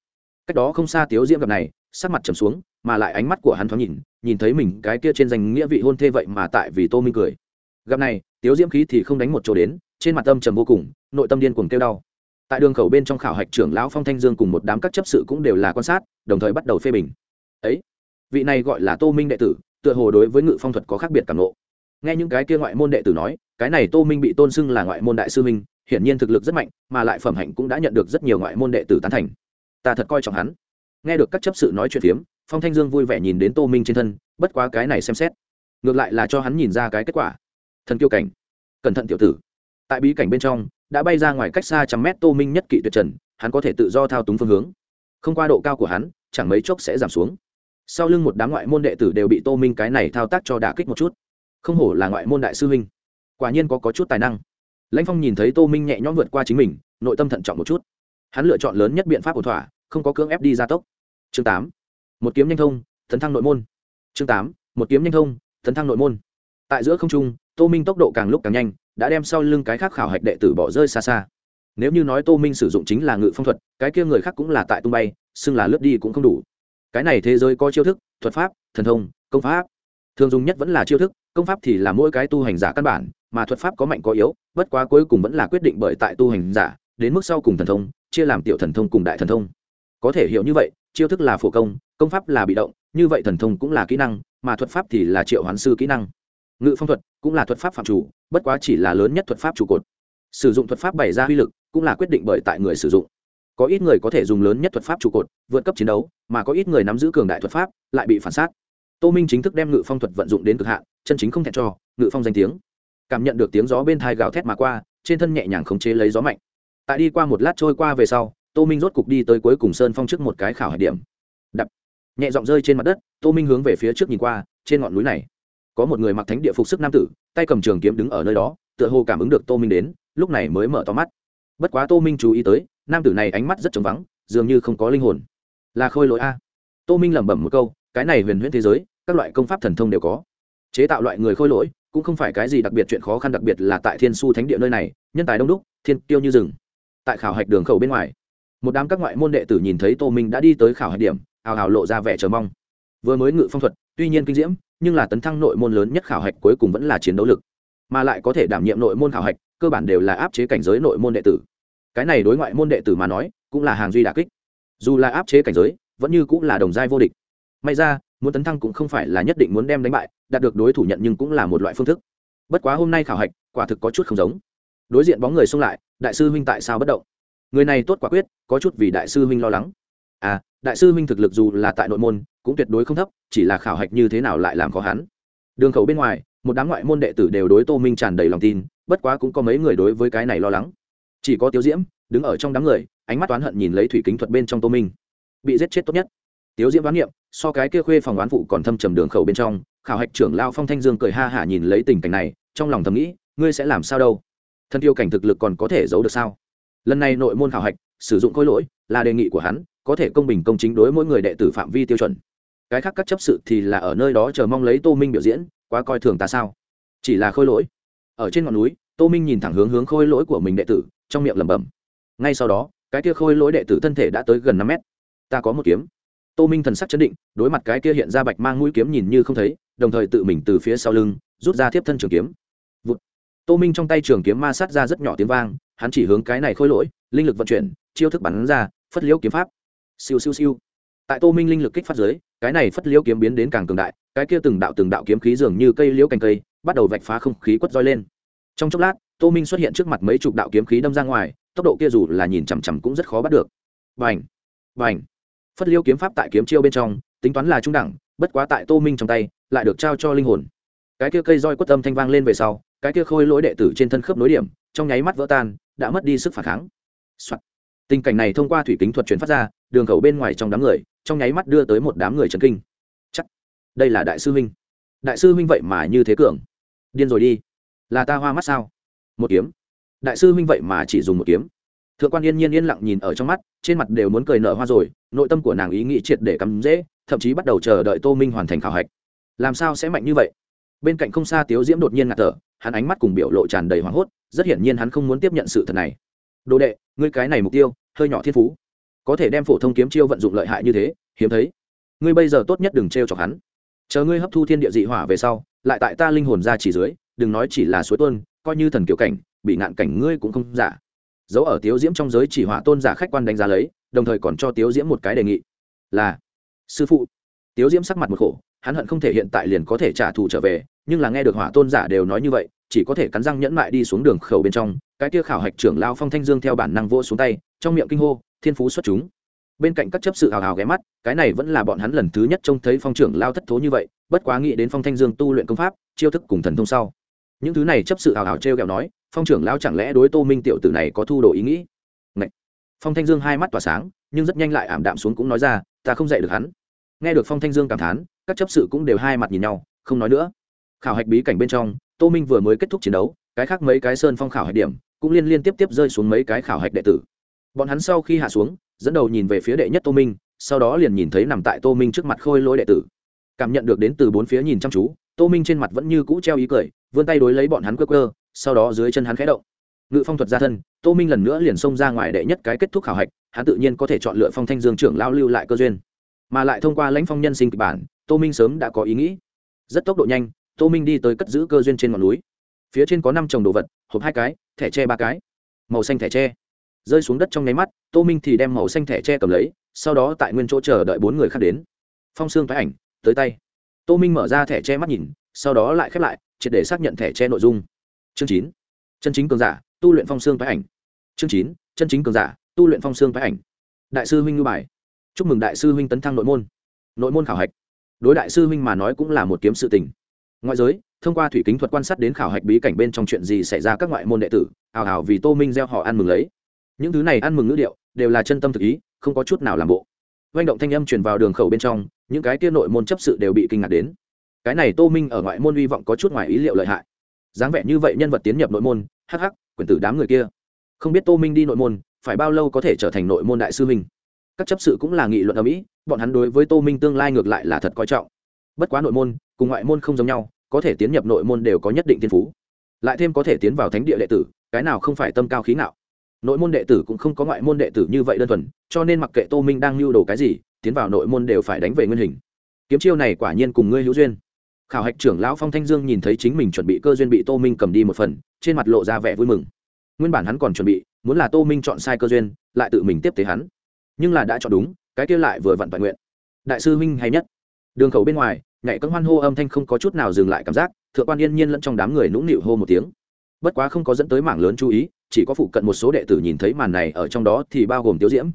Cách đó không xa tiếu diễm gặp này, sắc mặt trầm xuống, mà lại ánh mắt của hắn thoáng nhìn nhìn thấy mình cái kia trên danh nghĩa vị hôn thê vậy mà tại vì tô minh cười. Gặp này, tiếu diễm khí thì không đánh một chỗ đến, trên mặt âm trầm vô cùng, nội tâm điên cuồng kêu đau. Tại đường khẩu bên trong khảo hạch trưởng lão phong thanh dương cùng một đám các chấp sự cũng đều là quan sát, đồng thời bắt đầu phê bình. Ấy, vị này gọi là tô minh đệ tử, tựa hồ đối với ngự phong thuật có khác biệt cảm ngộ. Nghe những cái kia ngoại môn đệ tử nói, cái này tô minh bị tôn xưng là ngoại môn đại sư minh hiển nhiên thực lực rất mạnh, mà lại phẩm hạnh cũng đã nhận được rất nhiều ngoại môn đệ tử tán thành. Ta thật coi trọng hắn nghe được các chấp sự nói chuyện phiếm phong thanh dương vui vẻ nhìn đến tô minh trên thân bất quá cái này xem xét. Ngược lại là cho hắn nhìn ra cái kết quả. Thần kiêu cảnh. Cẩn thận tiểu tử. Tại bí cảnh bên trong đã bay ra ngoài cách xa trăm mét tô minh nhất kỵ tuyệt trần hắn có thể tự do thao túng phương hướng. Không qua độ cao của hắn chẳng mấy chốc sẽ giảm xuống. Sau lưng một đám ngoại môn đệ tử đều bị tô minh cái này thao tác cho đả kích một chút. Không hổ là ngoại môn đại sư huynh. Quả nhiên có, có chút tài năng. Lãnh phong nhìn thấy tô minh nhẹ nhõm vượt qua chính mình nội tâm thận trọng một chút. Hắn lựa chọn lớn nhất biện pháp ổn thỏa không có cưỡng ép đi gia tốc. Chương tám, một kiếm nhanh thông, tấn thăng nội môn. Chương tám, một kiếm nhanh thông, tấn thăng nội môn. Tại giữa không trung, tô minh tốc độ càng lúc càng nhanh, đã đem sau lưng cái khác khảo hạch đệ tử bỏ rơi xa xa. Nếu như nói tô minh sử dụng chính là ngự phong thuật, cái kia người khác cũng là tại tung bay, xưng là lướt đi cũng không đủ. Cái này thế giới có chiêu thức, thuật pháp, thần thông, công pháp. Thường dùng nhất vẫn là chiêu thức, công pháp thì là mỗi cái tu hành giả căn bản, mà thuật pháp có mạnh có yếu, bất quá cuối cùng vẫn là quyết định bởi tại tu hành giả, đến mức sau cùng thần thông, chia làm tiểu thần thông cùng đại thần thông có thể hiểu như vậy, chiêu thức là phổ công công pháp là bị động, như vậy thần thông cũng là kỹ năng, mà thuật pháp thì là triệu hoán sư kỹ năng. Ngự phong thuật cũng là thuật pháp phạm chủ, bất quá chỉ là lớn nhất thuật pháp trụ cột. Sử dụng thuật pháp bày ra uy lực cũng là quyết định bởi tại người sử dụng. Có ít người có thể dùng lớn nhất thuật pháp trụ cột, vượt cấp chiến đấu, mà có ít người nắm giữ cường đại thuật pháp, lại bị phản xác tô minh chính thức đem ngự phong thuật vận dụng đến cực hạn, chân chính không thẹn cho, ngự phong danh tiếng. Cảm nhận được tiếng gió bên thai gào thét mà qua, trên thân nhẹ nhàng khống chế lấy gió mạnh. Tại đi qua một lát trôi qua về sau tô minh rốt cục đi tới cuối cùng sơn phong trước một cái khảo hạch điểm. Đập. Nhẹ giọng rơi trên mặt đất, tô minh hướng về phía trước nhìn qua, trên ngọn núi này, có một người mặc thánh địa phục sức nam tử, tay cầm trường kiếm đứng ở nơi đó, tựa hồ cảm ứng được tô minh đến, lúc này mới mở to mắt. Bất quá tô minh chú ý tới, nam tử này ánh mắt rất trống vắng, dường như không có linh hồn. Là khôi lỗi a. Tô minh lẩm bẩm một câu, cái này huyền huyễn thế giới, các loại công pháp thần thông đều có. Chế tạo loại người khôi lỗi, cũng không phải cái gì đặc biệt chuyện khó khăn, đặc biệt là tại thiên su thánh địa nơi này, nhân tài đông đúc, thiên tiêu như rừng. Tại khảo hạch đường khẩu bên ngoài một đám các ngoại môn đệ tử nhìn thấy tô minh đã đi tới khảo hạch điểm, hào hào lộ ra vẻ chờ mong. Vừa mới ngự phong thuật, tuy nhiên kinh diễm, nhưng là tấn thăng nội môn lớn nhất khảo hạch cuối cùng vẫn là chiến đấu lực. Mà lại có thể đảm nhiệm nội môn khảo hạch, cơ bản đều là áp chế cảnh giới nội môn đệ tử. Cái này đối ngoại môn đệ tử mà nói, cũng là hàng duy đà kích. Dù là áp chế cảnh giới, vẫn như cũng là đồng giai vô địch. May ra, muốn tấn thăng cũng không phải là nhất định muốn đem đánh bại, đạt được đối thủ nhận nhưng cũng là một loại phương thức. Bất quá hôm nay khảo hạch, quả thực có chút không giống. Đối diện bóng người xông lại, đại sư huynh tại sao bất động? Người này tốt quả quyết, có chút vì đại sư huynh lo lắng. À đại sư huynh thực lực dù là tại nội môn, cũng tuyệt đối không thấp, chỉ là khảo hạch như thế nào lại làm khó hắn. Đường khẩu bên ngoài, một đám ngoại môn đệ tử đều đối tô minh tràn đầy lòng tin, bất quá cũng có mấy người đối với cái này lo lắng. Chỉ có tiếu diễm, đứng ở trong đám người, ánh mắt oán hận nhìn lấy thủy kính thuật bên trong tô minh. Bị giết chết tốt nhất. Tiếu diễm đoán niệm, so cái kia khuê phòng oán phụ còn thâm trầm đường khẩu bên trong, khảo hạch trưởng lao phong thanh dương cười ha hả nhìn lấy tình cảnh này, trong lòng thầm nghĩ, ngươi sẽ làm sao đâu? Thân tiêu cảnh thực lực còn có thể giấu được sao? Lần này nội môn khảo hạch, sử dụng khối lỗi là đề nghị của hắn, có thể công bình công chính đối mỗi người đệ tử phạm vi tiêu chuẩn. Cái khác các chấp sự thì là ở nơi đó chờ mong lấy tô minh biểu diễn, quá coi thường ta sao? Chỉ là khôi lỗi. Ở trên ngọn núi, tô minh nhìn thẳng hướng hướng khôi lỗi của mình đệ tử, trong miệng lẩm bẩm. Ngay sau đó, cái kia khôi lỗi đệ tử thân thể đã tới gần năm mét. Ta có một kiếm. Tô minh thần sắc chấn định, đối mặt cái kia hiện ra bạch mang mũi kiếm nhìn như không thấy, đồng thời tự mình từ phía sau lưng, rút ra tiếp thân trường kiếm. Vụt. tô minh trong tay trường kiếm ma sát ra rất nhỏ tiếng vang hắn chỉ hướng cái này khôi lỗi, linh lực vận chuyển, chiêu thức bắn ra, phất liễu kiếm pháp. Siêu siêu siêu. Tại tô minh linh lực kích phát giới cái này phất liễu kiếm biến đến càng cường đại, cái kia từng đạo từng đạo kiếm khí dường như cây liễu cành cây, bắt đầu vạch phá không khí quất roi lên. Trong chốc lát, tô minh xuất hiện trước mặt mấy chục đạo kiếm khí đâm ra ngoài, tốc độ kia dù là nhìn chằm chằm cũng rất khó bắt được. Vành vành phất liễu kiếm pháp tại kiếm chiêu bên trong, tính toán là trung đẳng, bất quá tại tô minh trong tay, lại được trao cho linh hồn. Cái kia cây roi quất âm thanh vang lên về sau, cái kia khôi lỗi đệ tử trên thân khớp nối điểm, trong nháy mắt vỡ tan đã mất đi sức phản kháng、Soạn. tình cảnh này thông qua thủy kính thuật truyền phát ra, đường khẩu bên ngoài trong đám người, trong nháy mắt đưa tới một đám người trần kinh. Chắc. Đây là đại sư huynh. Đại sư huynh vậy mà như thế cường. Điên rồi đi. Là ta hoa mắt sao? Một kiếm. Đại sư huynh vậy mà chỉ dùng một kiếm. Thượng quan yên nhiên yên lặng nhìn ở trong mắt, trên mặt đều muốn cười nở hoa rồi, nội tâm của nàng ý nghĩ triệt để cắm dễ, thậm chí bắt đầu chờ đợi tô minh hoàn thành khảo hạch. Làm sao sẽ mạnh như vậy? Bên cạnh không xa tiếu diễm đột nhiên ngạt thở, hắn ánh mắt cùng biểu lộ tràn đầy hoảng hốt rất hiển nhiên hắn không muốn tiếp nhận sự thật này. Đồ đệ, ngươi cái này mục tiêu, hơi nhỏ thiên phú. Có thể đem phổ thông kiếm chiêu vận dụng lợi hại như thế, hiếm thấy. Ngươi bây giờ tốt nhất đừng t r e o chọc hắn. Chờ ngươi hấp thu thiên địa dị hỏa về sau, lại tại ta linh hồn ra chỉ dưới, đừng nói chỉ là suối tuôn coi như thần kiểu cảnh, bị ngạn cảnh ngươi cũng không giả. Dấu ở tiếu diễm trong giới chỉ hỏa tôn giả khách quan đánh giá lấy, đồng thời còn cho tiếu diễm một cái đề nghị. Là, sư phụ. Tiếu diễm sắc mặt một khổ, hắn hận không thể hiện tại liền có thể trả thù trở về, nhưng là nghe được hỏa tôn giả đều nói như vậy chỉ có thể cắn răng nhẫn mại đi xuống đường khẩu bên trong, cái kia khảo hạch trưởng lao phong thanh dương theo bản năng vô xuống tay, trong miệng kinh hô, thiên phú xuất chúng. Bên cạnh các chấp sự hào hào ghé mắt, cái này vẫn là bọn hắn lần thứ nhất trông thấy phong trưởng lao thất thố như vậy, bất quá nghĩ đến phong thanh dương tu luyện công pháp, chiêu thức cùng thần thông sau. Những thứ này chấp sự hào hào t r e o kẹo nói, phong trưởng lao chẳng lẽ đối tô minh tiểu tử này có thu đồ ý nghĩ? Ngậy! phong thanh dương hai mắt tỏa sáng, nhưng rất nhanh lại ảm đạm xuống cũng nói ra, ta không dạy được hắn. Nghe được phong thanh dương cảm thán, các chấp sự cũng đều hai mặt nhìn nhau, không nói nữa. Khảo hạch bí cảnh bên trong tô minh vừa mới kết thúc chiến đấu, cái khác mấy cái sơn phong khảo hạch điểm cũng liên liên tiếp tiếp rơi xuống mấy cái khảo hạch đệ tử. Bọn hắn sau khi hạ xuống, dẫn đầu nhìn về phía đệ nhất tô minh, sau đó liền nhìn thấy nằm tại tô minh trước mặt khôi lỗi đệ tử. Cảm nhận được đến từ bốn phía nhìn chăm chú, tô minh trên mặt vẫn như cũ treo ý cười, vươn tay đối lấy bọn hắn cơ cơ sau đó dưới chân hắn khẽ động. Ngự phong thuật ra thân, tô minh lần nữa liền xông ra ngoài đệ nhất cái kết thúc khảo hạch, hắn tự nhiên có thể chọn lựa phong thanh dương trưởng lao lưu lại cơ duyên. Mà lại thông qua lãnh phong nhân sinh kịch bản, tô minh sớm đã có ý nghĩ. Rất tốc độ nhanh tô minh đi tới cất giữ cơ duyên trên ngọn núi. Phía trên có năm trồng đồ vật, hộp hai cái, thẻ tre ba cái. Màu xanh thẻ tre. Rơi xuống đất trong nháy mắt, tô minh thì đem màu xanh thẻ tre cầm lấy, sau đó tại nguyên chỗ chờ đợi bốn người khác đến. Phong xương thái ảnh, tới tay. Tô minh mở ra thẻ tre mắt nhìn, sau đó lại khép lại, triệt để xác nhận thẻ tre nội dung. Chương chín. Chân chính cường giả, tu luyện phong xương thái ảnh. Chương chín. Chân chính cường giả, tu luyện phong xương thái ảnh. Đại sư huynh ngư bài. Chúc mừng đại sư huynh tấn thăng nội môn. Nội môn khảo hạch. Đối đại sư huynh mà nói cũng là một kiếm sự tình ngoại giới, thông qua thủy kính thuật quan sát đến khảo hạch bí cảnh bên trong chuyện gì xảy ra các ngoại môn đệ tử, ào ào vì tô minh gieo họ ăn mừng lấy. Những thứ này ăn mừng ngữ điệu, đều là chân tâm thực ý, không có chút nào làm bộ. Doanh động thanh âm truyền vào đường khẩu bên trong, những cái tiên nội môn chấp sự đều bị kinh ngạc đến. Cái này tô minh ở ngoại môn hy vọng có chút ngoài ý liệu lợi hại. Dáng vẻ như vậy nhân vật tiến nhập nội môn, hắc hắc quyển tử đám người kia. Không biết tô minh đi nội môn, phải bao lâu có thể trở thành nội môn đại sư minh các chấp sự cũng là nghị luận ở mỹ, bọn hắn đối với tô minh tương lai ngược lại là thật coi trọng bất quá nội môn, cùng ngoại môn không giống nhau, có thể tiến nhập nội môn đều có nhất định thiên phú. Lại thêm có thể tiến vào thánh địa đệ tử, cái nào không phải tâm cao khí ngạo. nội môn đệ tử cũng không có ngoại môn đệ tử như vậy đơn thuần, cho nên mặc kệ tô minh đang lưu đồ cái gì, tiến vào nội môn đều phải đánh về nguyên hình. Kiếm chiêu này quả nhiên cùng ngươi hữu duyên. Khảo hạch trưởng lão phong thanh dương nhìn thấy chính mình chuẩn bị cơ duyên bị tô minh cầm đi một phần, trên mặt lộ ra vẻ vui mừng. Nguyên bản hắn còn chuẩn bị, muốn là tô minh chọn sai cơ duyên, lại tự mình tiếp tế hắn. Nhưng là đã chọn đúng, cái kia lại vừa vặn toàn nguyện. Đại sư huynh hay nhất. Đường khẩu bên ngoài nhảy cấm hoan hô âm thanh không có chút nào dừng lại cảm giác, thượng quan yên nhiên lẫn trong đám người nũng nịu hô một tiếng. Bất quá không có dẫn tới mảng lớn chú ý, chỉ có phụ cận một số đệ tử nhìn thấy màn này ở trong đó thì bao gồm tiêu diễm.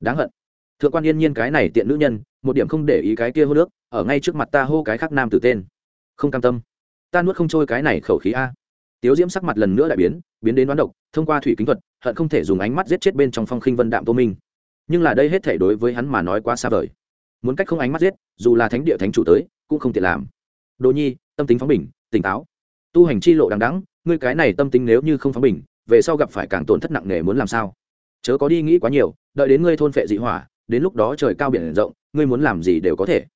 Đáng hận. Thượng quan yên nhiên cái này tiện nữ nhân, một điểm không để ý cái kia hô nước, ở ngay trước mặt ta hô cái khác nam từ tên. Không cam tâm. Ta nuốt không trôi cái này khẩu khí a. Tiếu diễm sắc mặt lần nữa lại biến biến đến đoán độc, thông qua thủy kính thuật, hận không thể dùng ánh mắt giết chết bên trong phong khinh vân đạm tô minh. Nhưng là đây hết thể đối với hắn mà nói quá xa vời. Muốn cách không ánh mắt giết, dù là thánh địa thánh chủ tới cũng không tiện làm. Đồ nhi, tâm tính phóng bình, tỉnh táo. Tu hành chi lộ đằng đắng ngươi cái này tâm tính nếu như không phóng bình, về sau gặp phải càng tổn thất nặng nề muốn làm sao? Chớ có đi nghĩ quá nhiều, đợi đến ngươi thôn phệ dị hỏa, đến lúc đó trời cao biển rộng, ngươi muốn làm gì đều có thể.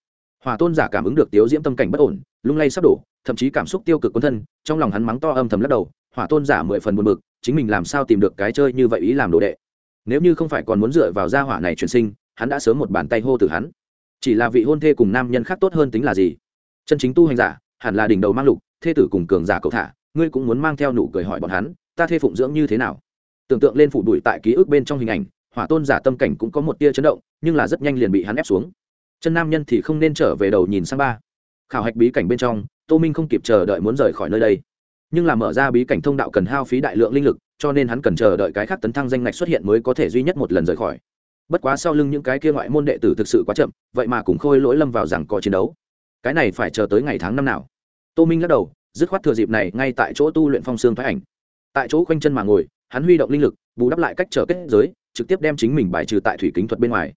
Hòa tôn giả cảm ứng được tiếu diễm tâm cảnh bất ổn, lung lay sắp đổ, thậm chí cảm xúc tiêu cực quân thân, trong lòng hắn mắng to âm thầm lắc đầu, hỏa tôn giả mười phần buồn bực, chính mình làm sao tìm được cái chơi như vậy ý làm đồ đệ. Nếu như không phải còn muốn dựa vào gia hỏa này chuyển sinh, hắn đã sớm một bàn tay hô từ hắn chỉ là vị hôn thê cùng nam nhân khác tốt hơn tính là gì? Chân chính tu hành giả, hẳn là đỉnh đầu mang lục, thê tử cùng cường giả cậu thả, ngươi cũng muốn mang theo nụ cười hỏi bọn hắn, ta thê phụng dưỡng như thế nào? Tưởng tượng lên phủ đuổi tại ký ức bên trong hình ảnh, hỏa tôn giả tâm cảnh cũng có một tia chấn động, nhưng là rất nhanh liền bị hắn ép xuống. Chân nam nhân thì không nên trở về đầu nhìn sang ba. Khảo hạch bí cảnh bên trong, tô minh không kịp chờ đợi muốn rời khỏi nơi đây. Nhưng là mở ra bí cảnh thông đạo cần hao phí đại lượng linh lực, cho nên hắn cần chờ đợi cái khác tấn thăng danh ngạch xuất hiện mới có thể duy nhất một lần rời khỏi bất quá sau lưng những cái kia ngoại môn đệ tử thực sự quá chậm, vậy mà cũng khôi lỗi lâm vào rằng có chiến đấu. Cái này phải chờ tới ngày tháng năm nào? Tô minh lắc đầu, dứt khoát thừa dịp này ngay tại chỗ tu luyện phong xương thoái ảnh. Tại chỗ khoanh chân mà ngồi, hắn huy động linh lực, bù đắp lại cách trở kết giới, trực tiếp đem chính mình bài trừ tại thủy kính thuật bên ngoài.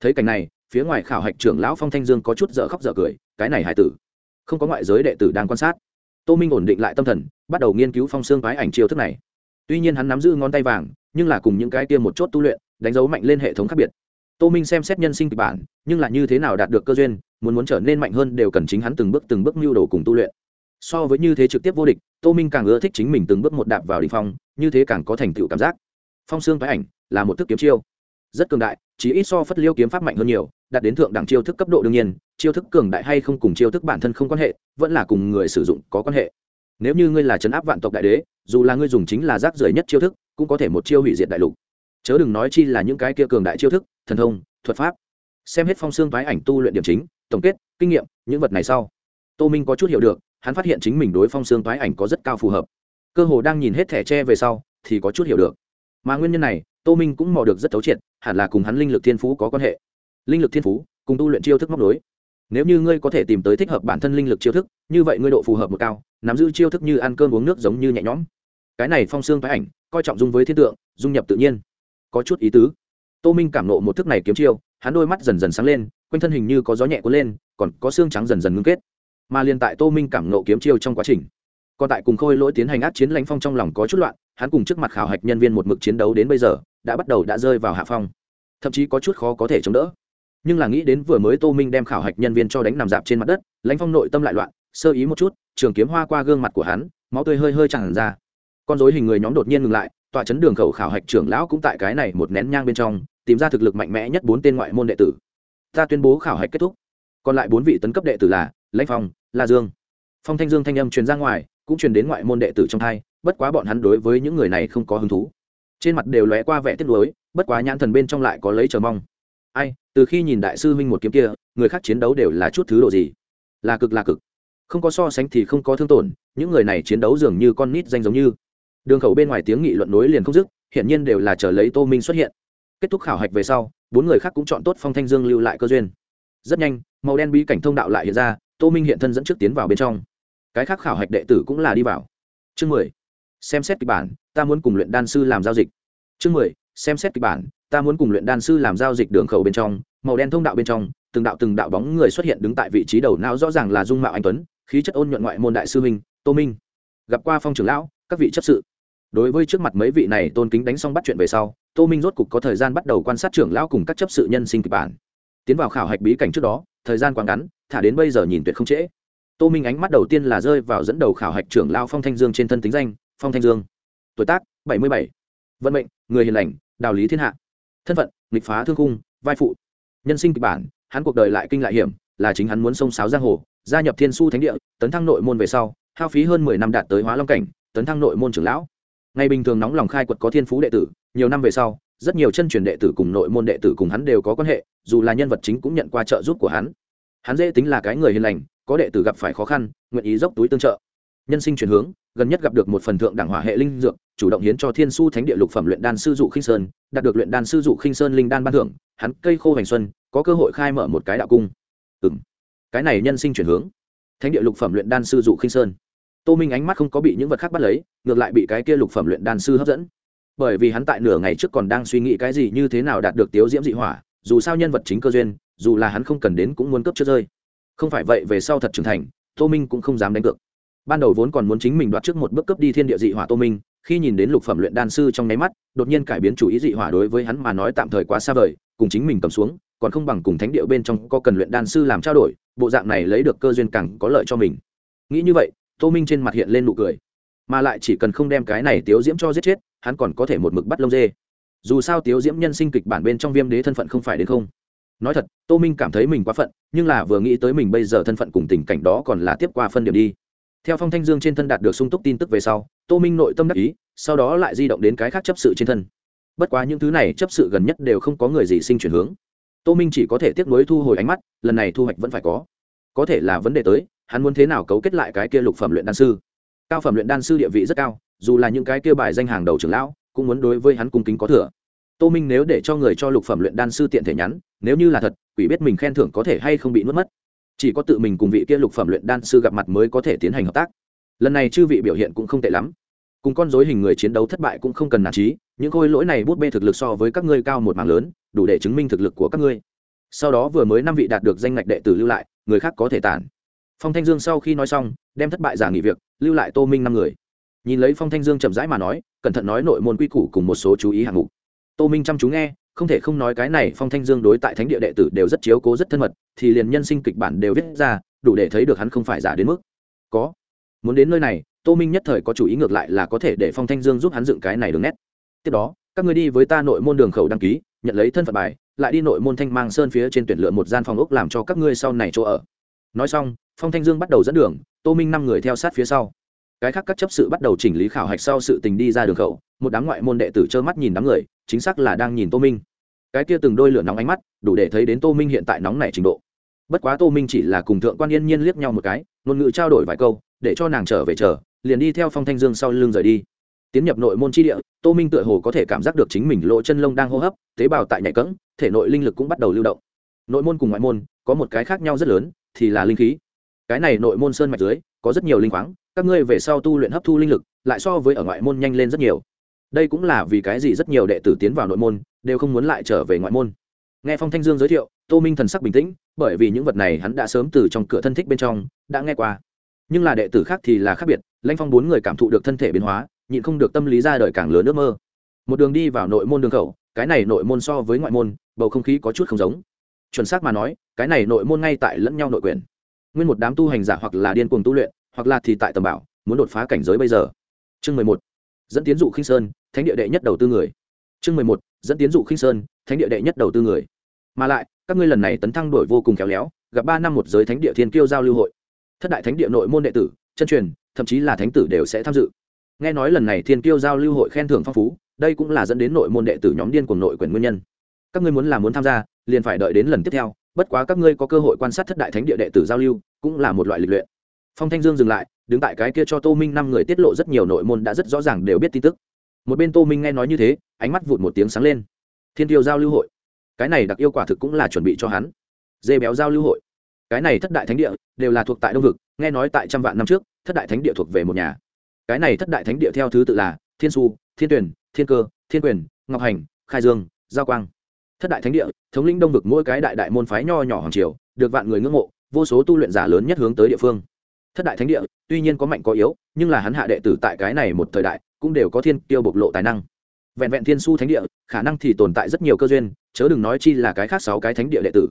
Thấy cảnh này, phía ngoài khảo hạch trưởng lão phong thanh dương có chút dở khóc dở cười, cái này hải tử, không có ngoại giới đệ tử đang quan sát. Tô minh ổn định lại tâm thần, bắt đầu nghiên cứu phong xương thoái ảnh chiêu thức này. Tuy nhiên hắn nắm giữ ngón tay vàng, nhưng là cùng những cái kia một chốt tu luyện đánh dấu mạnh lên hệ thống khác biệt. Tô minh xem xét nhân sinh kịch bản, nhưng là như thế nào đạt được cơ duyên, muốn muốn trở nên mạnh hơn đều cần chính hắn từng bước từng bước mưu đồ cùng tu luyện. So với như thế trực tiếp vô địch, tô minh càng ưa thích chính mình từng bước một đạp vào đ ỉ n h phong, như thế càng có thành tựu cảm giác. Phong xương phái ảnh là một thức kiếm chiêu. Rất cường đại chỉ ít so phất liêu kiếm pháp mạnh hơn nhiều, đạt đến thượng đẳng chiêu thức cấp độ đương nhiên, chiêu thức cường đại hay không cùng chiêu thức bản thân không quan hệ, vẫn là cùng người sử dụng có quan hệ. Nếu như ngươi là trấn áp vạn tộc đại đế, dù là ngươi dùng chính là rác rưởi nhất chiêu thức, cũng có thể một chiêu hủy diệt đại lục chớ đừng nói chi là những cái kia cường đại chiêu thức, thần thông, thuật pháp. Xem hết phong xương thoái ảnh tu luyện điểm chính, tổng kết, kinh nghiệm, những vật này sau. Tô minh có chút hiểu được, hắn phát hiện chính mình đối phong xương thoái ảnh có rất cao phù hợp. Cơ hồ đang nhìn hết thẻ tre về sau, thì có chút hiểu được. Mà nguyên nhân này, tô minh cũng mò được rất thấu triệt, hẳn là cùng hắn linh lực thiên phú có quan hệ. Linh lực thiên phú, cùng tu luyện chiêu thức móc đối nếu như ngươi có thể tìm tới thích hợp bản thân linh lực chiêu thức, như vậy ngươi độ phù hợp một cao, nắm giữ chiêu thức như ăn cơm uống nước giống như nhẹ nhõm. Cái này phong xương thoái ảnh, coi trọng dung với thiên tượng, dung nhập tự nhiên có chút ý tứ. Tô minh cảm nộ một thức này kiếm chiêu, hắn đôi mắt dần dần sáng lên, quanh thân hình như có gió nhẹ cuốn lên, còn có xương trắng dần dần ngưng kết. Mà liền tại tô minh cảm nộ kiếm chiêu trong quá trình, còn tại cùng khôi lỗi tiến hành át chiến lãnh phong trong lòng có chút loạn, hắn cùng trước mặt khảo hạch nhân viên một mực chiến đấu đến bây giờ, đã bắt đầu đã rơi vào hạ phong. Thậm chí có chút khó có thể chống đỡ. Nhưng là nghĩ đến vừa mới tô minh đem khảo hạch nhân viên cho đánh nằm dạp trên mặt đất, lãnh phong nội tâm lại loạn, sơ ý một chút, trường kiếm hoa qua gương mặt của hắn, máu tươi hơi hơi tràn ra. Con dối hình người nhóm đột nhiên ngừng lại tọa chấn đường khẩu khảo hạch trưởng lão cũng tại cái này một nén nhang bên trong, tìm ra thực lực mạnh mẽ nhất bốn tên ngoại môn đệ tử. Ta tuyên bố khảo hạch kết thúc. Còn lại bốn vị tấn cấp đệ tử là lãnh phong, la dương. Phong thanh dương thanh âm truyền ra ngoài, cũng truyền đến ngoại môn đệ tử trong hai bất quá bọn hắn đối với những người này không có hứng thú. Trên mặt đều lóe qua vẻ tiếc nuối, bất quá nhãn thần bên trong lại có lấy chờ mong. Ai, từ khi nhìn đại sư huynh một kiếm kia, người khác chiến đấu đều là chút thứ độ gì? Là cực là cực. Không có so sánh thì không có thương tổn, những người này chiến đấu dường như con nít danh giống như đường khẩu bên ngoài tiếng nghị luận nối liền không dứt hiện nhiên đều là chờ lấy tô minh xuất hiện. Kết thúc khảo hạch về sau, bốn người khác cũng chọn tốt phong thanh dương lưu lại cơ duyên. Rất nhanh, màu đen bí cảnh thông đạo lại hiện ra, tô minh hiện thân dẫn trước tiến vào bên trong. Cái khác khảo hạch đệ tử cũng là đi vào. Chương mười, xem xét kịch bản, ta muốn cùng luyện đan sư làm giao dịch. Chương mười, xem xét kịch bản, ta muốn cùng luyện đan sư làm giao dịch đường khẩu bên trong, màu đen thông đạo bên trong, từng đạo từng đạo bóng người xuất hiện đứng tại vị trí đầu não rõ ràng là dung mạo anh tuấn, khí chất ôn nhuận ngoại môn đại sư minh tô minh. Gặp qua phong trưởng lão, các vị chấp sự đối với trước mặt mấy vị này tôn kính đánh xong bắt chuyện về sau, tô minh rốt cục có thời gian bắt đầu quan sát trưởng lão cùng các chấp sự nhân sinh kịch bản. Tiến vào khảo hạch bí cảnh trước đó, thời gian quá ngắn, thả đến bây giờ nhìn tuyệt không trễ. Tô minh ánh mắt đầu tiên là rơi vào dẫn đầu khảo hạch trưởng lao phong thanh dương trên thân tính danh, phong thanh dương. Tuổi tác, bảy mươi bảy. Vận mệnh, người hiền lành, đạo lý thiên hạ. Thân phận, nghịch phá thương cung vai phụ. Nhân sinh kịch bản, hắn cuộc đời lại kinh lại hiểm, là chính hắn muốn sông sáo giang hồ, gia nhập thiên su thánh địa, tấn thăng nội môn về sau, hao phí hơn mười năm đạt tới hóa long cảnh, tấn thăng nội môn trưởng lão ngày bình thường nóng lòng khai quật có thiên phú đệ tử, nhiều năm về sau, rất nhiều chân truyền đệ tử cùng nội môn đệ tử cùng hắn đều có quan hệ, dù là nhân vật chính cũng nhận qua trợ giúp của hắn. Hắn dễ tính là cái người hiền lành, có đệ tử gặp phải khó khăn, nguyện ý dốc túi tương trợ. Nhân sinh chuyển hướng, gần nhất gặp được một phần thượng đẳng hỏa hệ linh dược, chủ động hiến cho thiên su thánh địa lục phẩm luyện đan sư dụ khinh sơn, đạt được luyện đan sư dụ khinh sơn linh đan ban thưởng, hắn cây khô hoành xuân, có cơ hội khai mở một cái đạo cung. Ừ m cái này nhân sinh chuyển hướng. Thánh địa lục phẩm luyện đan sư dụ khinh sơn tô minh ánh mắt không có bị những vật khác bắt lấy, ngược lại bị cái kia lục phẩm luyện đan sư hấp dẫn. Bởi vì hắn tại nửa ngày trước còn đang suy nghĩ cái gì như thế nào đạt được tiếu diễm dị hỏa, dù sao nhân vật chính cơ duyên, dù là hắn không cần đến cũng muốn cấp chưa rơi. Không phải vậy về sau thật trưởng thành, tô minh cũng không dám đánh cược. Ban đầu vốn còn muốn chính mình đoạt trước một bước cấp đi thiên địa dị hỏa tô minh, khi nhìn đến lục phẩm luyện đan sư trong nháy mắt, đột nhiên cải biến chủ ý dị hỏa đối với hắn mà nói tạm thời quá xa vời, cùng chính mình cầm xuống, còn không bằng cùng thánh điệu bên trong có cần luyện đan sư làm trao đổi, bộ dạng này lấy được cơ duyên càng có lợi cho mình. Nghĩ như vậy tô minh trên mặt hiện lên nụ cười. Mà lại chỉ cần không đem cái này tiếu diễm cho giết chết, hắn còn có thể một mực bắt lông dê. Dù sao tiếu diễm nhân sinh kịch bản bên trong viêm đế thân phận không phải đến không. Nói thật, tô minh cảm thấy mình quá phận, nhưng là vừa nghĩ tới mình bây giờ thân phận cùng tình cảnh đó còn là tiếp qua phân điểm đi. Theo phong thanh dương trên thân đạt được sung túc tin tức về sau, tô minh nội tâm đắc ý, sau đó lại di động đến cái khác chấp sự trên thân. Bất quá những thứ này chấp sự gần nhất đều không có người gì sinh chuyển hướng. Tô minh chỉ có thể tiếp nối thu hồi ánh mắt, lần này thu hoạch vẫn phải có. Có thể là vấn đề tới hắn muốn thế nào cấu kết lại cái kia lục phẩm luyện đan sư? Cao phẩm luyện đan sư địa vị rất cao, dù là những cái kia bài danh hàng đầu trưởng lão, cũng muốn đối với hắn cung kính có thừa. Tô minh nếu để cho người cho lục phẩm luyện đan sư tiện thể nhắn, nếu như là thật, quỷ biết mình khen thưởng có thể hay không bị nuốt mất. Chỉ có tự mình cùng vị kia lục phẩm luyện đan sư gặp mặt mới có thể tiến hành hợp tác. Lần này chư vị biểu hiện cũng không tệ lắm. Cùng con dối hình người chiến đấu thất bại cũng không cần nản trí những khôi lỗi này bút bê thực lực so với các ngươi cao một mảng lớn, đủ để chứng minh thực lực của các ngươi. Sau đó vừa mới năm vị đạt được danh ngạch đệ tử lưu lại, người khác có thể tản phong thanh dương sau khi nói xong, đem thất bại giả nghỉ việc, lưu lại tô minh năm người. Nhìn lấy phong thanh dương chậm rãi mà nói, cẩn thận nói nội môn quy củ cùng một số chú ý hạng mục. Tô minh chăm chú nghe, không thể không nói cái này phong thanh dương đối tại thánh địa đệ tử đều rất chiếu cố rất thân mật, thì liền nhân sinh kịch bản đều viết ra, đủ để thấy được hắn không phải giả đến mức. Có. Muốn đến nơi này, tô minh nhất thời có chủ ý ngược lại là có thể để phong thanh dương giúp hắn dựng cái này đường nét. Tiếp đó, các người đi với ta nội môn đường khẩu đăng ký, nhận lấy thân phận bài, lại đi nội môn thanh mang sơn phía trên tuyển lựa một gian phòng ốc làm cho các ngươi sau này chỗ ở nói xong, phong thanh dương bắt đầu dẫn đường, tô minh năm người theo sát phía sau. Cái khác các chấp sự bắt đầu chỉnh lý khảo hạch sau sự tình đi ra đường khẩu, một đám ngoại môn đệ tử trơ mắt nhìn đám người, chính xác là đang nhìn tô minh. Cái kia từng đôi lửa nóng ánh mắt, đủ để thấy đến tô minh hiện tại nóng này trình độ. Bất quá tô minh chỉ là cùng thượng quan yên nhiên liếc nhau một cái, ngôn ngữ trao đổi vài câu, để cho nàng trở về chờ, liền đi theo phong thanh dương sau lưng rời đi. Tiến nhập nội môn tri địa, tô minh tựa hồ có thể cảm giác được chính mình lỗ chân lông đang hô hấp, tế bào tại nhạy cỡng thể nội linh lực cũng bắt đầu lưu động. Nội môn cùng ngoại môn, có một cái khác nhau rất lớn thì là linh khí. Cái này nội môn sơn mạch dưới, có rất nhiều linh khoáng, các ngươi về sau tu luyện hấp thu linh lực, lại so với ở ngoại môn nhanh lên rất nhiều. Đây cũng là vì cái gì rất nhiều đệ tử tiến vào nội môn, đều không muốn lại trở về ngoại môn. Nghe phong thanh dương giới thiệu, tô minh thần sắc bình tĩnh, bởi vì những vật này hắn đã sớm từ trong cửa thân thích bên trong, đã nghe qua. Nhưng là đệ tử khác thì là khác biệt lanh phong bốn người cảm thụ được thân thể biến hóa, nhịn không được tâm lý ra đời càng lớn ước mơ. Một đường đi vào nội môn đường khẩu, cái này nội môn so với ngoại môn, bầu không khí có chút không giống chuẩn xác mà nói, cái này nội môn ngay tại lẫn nhau nội quyền. Nguyên một đám tu hành giả hoặc là điên cuồng tu luyện, hoặc là thì tại tầm bảo, muốn đột phá cảnh giới bây giờ. Chương mười một, dẫn tiến dụ khinh sơn, thánh địa đệ nhất đầu tư người. Chương mười một, dẫn tiến dụ khinh sơn, thánh địa đệ nhất đầu tư người. Mà lại, các ngươi lần này tấn thăng đổi vô cùng khéo léo, gặp ba năm một giới thánh địa thiên kiêu giao lưu hội. Thất đại thánh địa nội môn đệ tử, chân truyền, thậm chí là thánh tử đều sẽ tham dự. Nghe nói lần này thiên kiêu giao lưu hội khen thưởng phong phú, đây cũng là dẫn đến nội môn đệ tử nhóm điên cuồng nội quyền nguyên nhân các ngươi muốn làm muốn tham gia, liền phải đợi đến lần tiếp theo, bất quá các ngươi có cơ hội quan sát thất đại thánh địa đệ tử giao lưu, cũng là một loại lịch luyện. Phong thanh dương dừng lại, đứng tại cái kia cho tô minh năm người tiết lộ rất nhiều nội môn đã rất rõ ràng đều biết tin tức. Một bên tô minh nghe nói như thế, ánh mắt vụt một tiếng sáng lên. Thiên tiêu giao lưu hội. Cái này đặc yêu quả thực cũng là chuẩn bị cho hắn. Dê béo giao lưu hội. Cái này thất đại thánh địa, đều là thuộc tại đông vực, nghe nói tại trăm vạn năm trước, thất đại thánh địa thuộc về một nhà. Cái này thất đại thánh địa theo thứ tự là thiên su thiên tuyển, thiên cơ, thiên quyền, ngọc hành, khai dương, giao quang thất đại thánh địa, thống lĩnh đông vực mỗi cái đại đại môn phái nho nhỏ hoàng triều, được vạn người ngưỡng mộ, vô số tu luyện giả lớn nhất hướng tới địa phương. Thất đại thánh địa, tuy nhiên có mạnh có yếu, nhưng là hắn hạ đệ tử tại cái này một thời đại, cũng đều có thiên tiêu bộc lộ tài năng. Vẹn vẹn thiên su thánh địa, khả năng thì tồn tại rất nhiều cơ duyên, chớ đừng nói chi là cái khác sáu cái thánh địa đệ tử.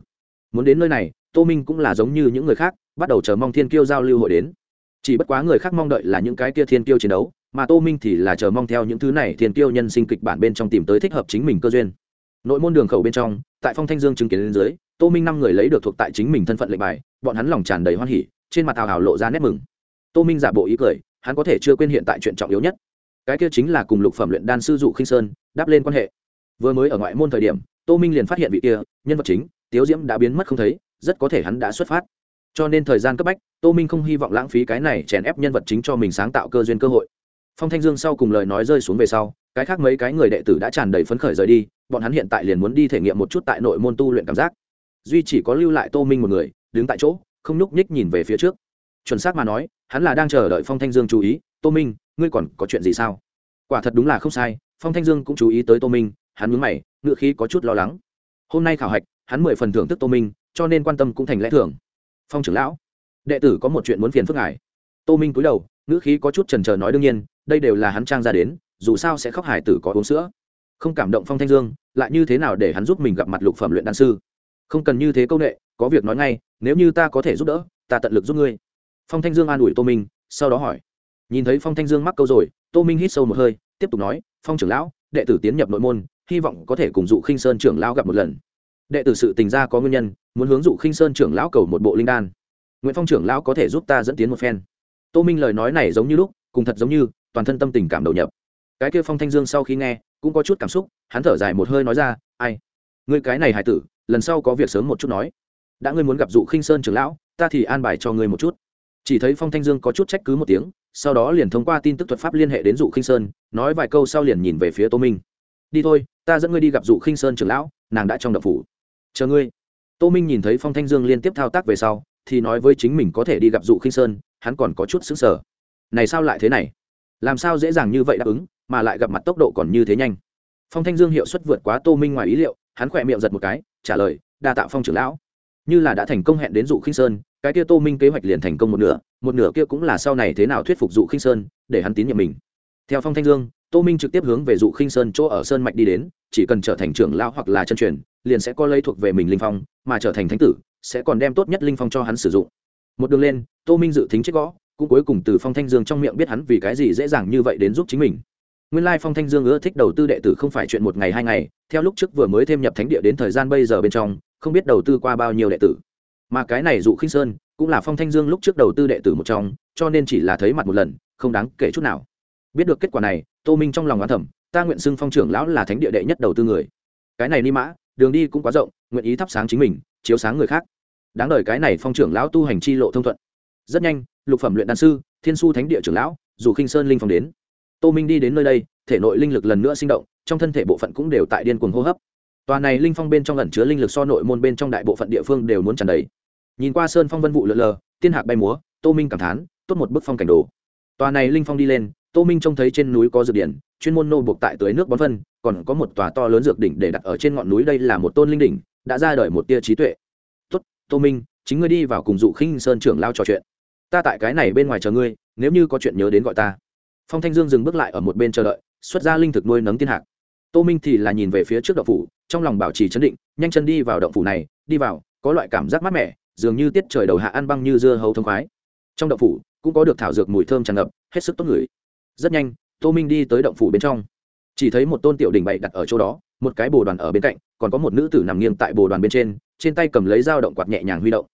Muốn đến nơi này, tô minh cũng là giống như những người khác, bắt đầu chờ mong thiên kiêu giao lưu hội đến. Chỉ bất quá người khác mong đợi là những cái kia thiên kiêu chiến đấu, mà tô minh thì là chờ mong theo những thứ này thiên kiêu nhân sinh kịch bản bên trong tìm tới thích hợp chính mình cơ duyên nội môn đường khẩu bên trong, tại phong thanh dương chứng kiến lên dưới, tô minh năm người lấy được thuộc tại chính mình thân phận lệnh bài, bọn hắn lòng tràn đầy hoan hỉ, trên mặt hào hào lộ ra nét mừng. Tô minh giả bộ ý cười, hắn có thể chưa quên hiện tại chuyện trọng yếu nhất. Cái kia chính là cùng lục phẩm luyện đan sư dụ khinh sơn, đáp lên quan hệ. Vừa mới ở ngoại môn thời điểm, tô minh liền phát hiện vị kia, nhân vật chính, tiếu diễm đã biến mất không thấy, rất có thể hắn đã xuất phát. Cho nên thời gian cấp bách, tô minh không hy vọng lãng phí cái này chèn ép nhân vật chính cho mình sáng tạo cơ duyên cơ hội. Phong thanh dương sau cùng lời nói rơi xuống về sau cái khác mấy cái người đệ tử đã tràn đầy phấn khởi rời đi, bọn hắn hiện tại liền muốn đi thể nghiệm một chút tại nội môn tu luyện cảm giác. Duy chỉ có lưu lại tô minh một người, đứng tại chỗ, không nhúc nhích nhìn về phía trước. Chuẩn xác mà nói, hắn là đang chờ đợi phong thanh dương chú ý, tô minh, ngươi còn có chuyện gì sao? Quả thật đúng là không sai, phong thanh dương cũng chú ý tới tô minh, hắn mướn mày ngựa khí có chút lo lắng. Hôm nay khảo hạch, hắn mười phần thưởng thức tô minh, cho nên quan tâm cũng thành lẽ thường. Phong trưởng lão, đệ tử có một chuyện muốn phiền phức ngài. Tô minh cúi đầu, ngữ khí có chút trần trờ nói đương nhiên, đây đều là hắn trang ra đến dù sao sẽ khóc hải tử có uống sữa. Không cảm động phong thanh dương, lại như thế nào để hắn giúp mình gặp mặt lục phẩm luyện đan sư? Không cần như thế công nghệ có việc nói ngay, nếu như ta có thể giúp đỡ, ta tận lực giúp ngươi. Phong thanh dương an ủi tô minh, sau đó hỏi. Nhìn thấy phong thanh dương mắc câu rồi, tô minh hít sâu một hơi, tiếp tục nói, phong trưởng lão, đệ tử tiến nhập nội môn, hy vọng có thể cùng dụ khinh sơn trưởng lão gặp một lần. Đệ tử sự tình ra có nguyên nhân, muốn hướng dụ khinh sơn trưởng lão cầu một bộ linh đan. Nguyễn phong trưởng lão có thể giúp ta dẫn tiến một phen. Tô minh lời nói này giống như lúc, cùng thật giống như, toàn thân tâm tình cảm đầu nhập cái kia phong thanh dương sau khi nghe, cũng có chút cảm xúc, hắn thở dài một hơi nói ra, ai? Ngươi cái này hải tử, lần sau có việc sớm một chút nói. Đã ngươi muốn gặp dụ khinh sơn trưởng lão, ta thì an bài cho ngươi một chút. Chỉ thấy phong thanh dương có chút trách cứ một tiếng, sau đó liền thông qua tin tức thuật pháp liên hệ đến dụ khinh sơn, nói vài câu sau liền nhìn về phía tô minh. Đi thôi, ta dẫn ngươi đi gặp dụ khinh sơn trưởng lão, nàng đã trong đập phủ. Chờ ngươi. Tô minh nhìn thấy phong thanh dương liên tiếp thao tác về sau, thì nói với chính mình có thể đi gặp dụ khinh sơn, hắn còn có chút xứng sở này sao lại thế này? Làm sao dễ dàng như vậy đáp ứng, mà lại gặp mặt tốc độ còn như thế nhanh. Phong thanh dương hiệu suất vượt quá tô minh ngoài ý liệu, hắn khỏe miệng giật một cái, trả lời, đa tạo phong trưởng lão. Như là đã thành công hẹn đến dụ khinh sơn, cái kia tô minh kế hoạch liền thành công một nửa một nửa kia cũng là sau này thế nào thuyết phục dụ khinh sơn, để hắn tín nhiệm mình. Theo phong thanh dương, tô minh trực tiếp hướng về dụ khinh sơn chỗ ở sơn mạch đi đến, chỉ cần trở thành trưởng lão hoặc là chân truyền, liền sẽ có lấy thuộc về mình linh phong, mà trở thành thánh tử, sẽ còn đem tốt nhất linh phong cho hắn sử dụng. Một đường lên, tô minh dự tính chết gõ cũng cuối cùng từ phong thanh dương trong miệng biết hắn vì cái gì dễ dàng như vậy đến giúp chính mình. Nguyên lai phong thanh dương ưa thích đầu tư đệ tử không phải chuyện một ngày hai ngày, theo lúc trước vừa mới thêm nhập thánh địa đến thời gian bây giờ bên trong, không biết đầu tư qua bao nhiêu đệ tử. Mà cái này dụ khinh sơn cũng là phong thanh dương lúc trước đầu tư đệ tử một trong, cho nên chỉ là thấy mặt một lần, không đáng kể chút nào. Biết được kết quả này, tô minh trong lòng oán thẩm ta nguyện xưng phong trưởng lão là thánh địa đệ nhất đầu tư người. Cái này ni mã, đường đi cũng quá rộng, nguyện ý thắp sáng chính mình, chiếu sáng người khác. Đáng đời cái này phong trưởng lão tu hành chi lộ thông thuận rất nhanh, lục phẩm luyện đan sư, thiên su thánh địa trưởng lão, dù khinh sơn linh phong đến. Tô minh đi đến nơi đây, thể nội linh lực lần nữa sinh động, trong thân thể bộ phận cũng đều tại điên cuồng hô hấp. Tòa này linh phong bên trong ẩn chứa linh lực so nội môn bên trong đại bộ phận địa phương đều muốn tràn đầy. Nhìn qua sơn phong vân vụ lượn lờ, tiên hạc bay múa, tô minh cảm thán, tốt một bức phong cảnh đồ. Tòa này linh phong đi lên, tô minh trông thấy trên núi có dược điển, chuyên môn nô buộc tại tưới nước bón phân, còn có một tòa to lớn dược đỉnh để đặt ở trên ngọn núi đây là một tôn linh đỉnh, đã ra đời một tia trí tuệ. Tốt, tô minh, chính ngươi đi vào cùng dụ khinh sơn trưởng lao trò chuyện ta tại cái này bên ngoài chờ ngươi, nếu như có chuyện nhớ đến gọi ta. Phong thanh dương dừng bước lại ở một bên chờ đợi, xuất ra linh thực nuôi nấng tiên hạc. Tô minh thì là nhìn về phía trước động phủ, trong lòng bảo trì chấn định, nhanh chân đi vào động phủ này, đi vào, có loại cảm giác mát mẻ, dường như tiết trời đầu hạ ăn băng như dưa hấu thông khoái. Trong động phủ, cũng có được thảo dược mùi thơm tràn ngập, hết sức tốt ngửi rất nhanh, tô minh đi tới động phủ bên trong. Chỉ thấy một tôn tiểu đỉnh bày đặt ở chỗ đó, một cái bồ đoàn ở bên cạnh, còn có một nữ tử nằm nghiêng tại bồ đoàn bên trên trên tay cầm lấy dao động quạt nhẹ nhàng huy động.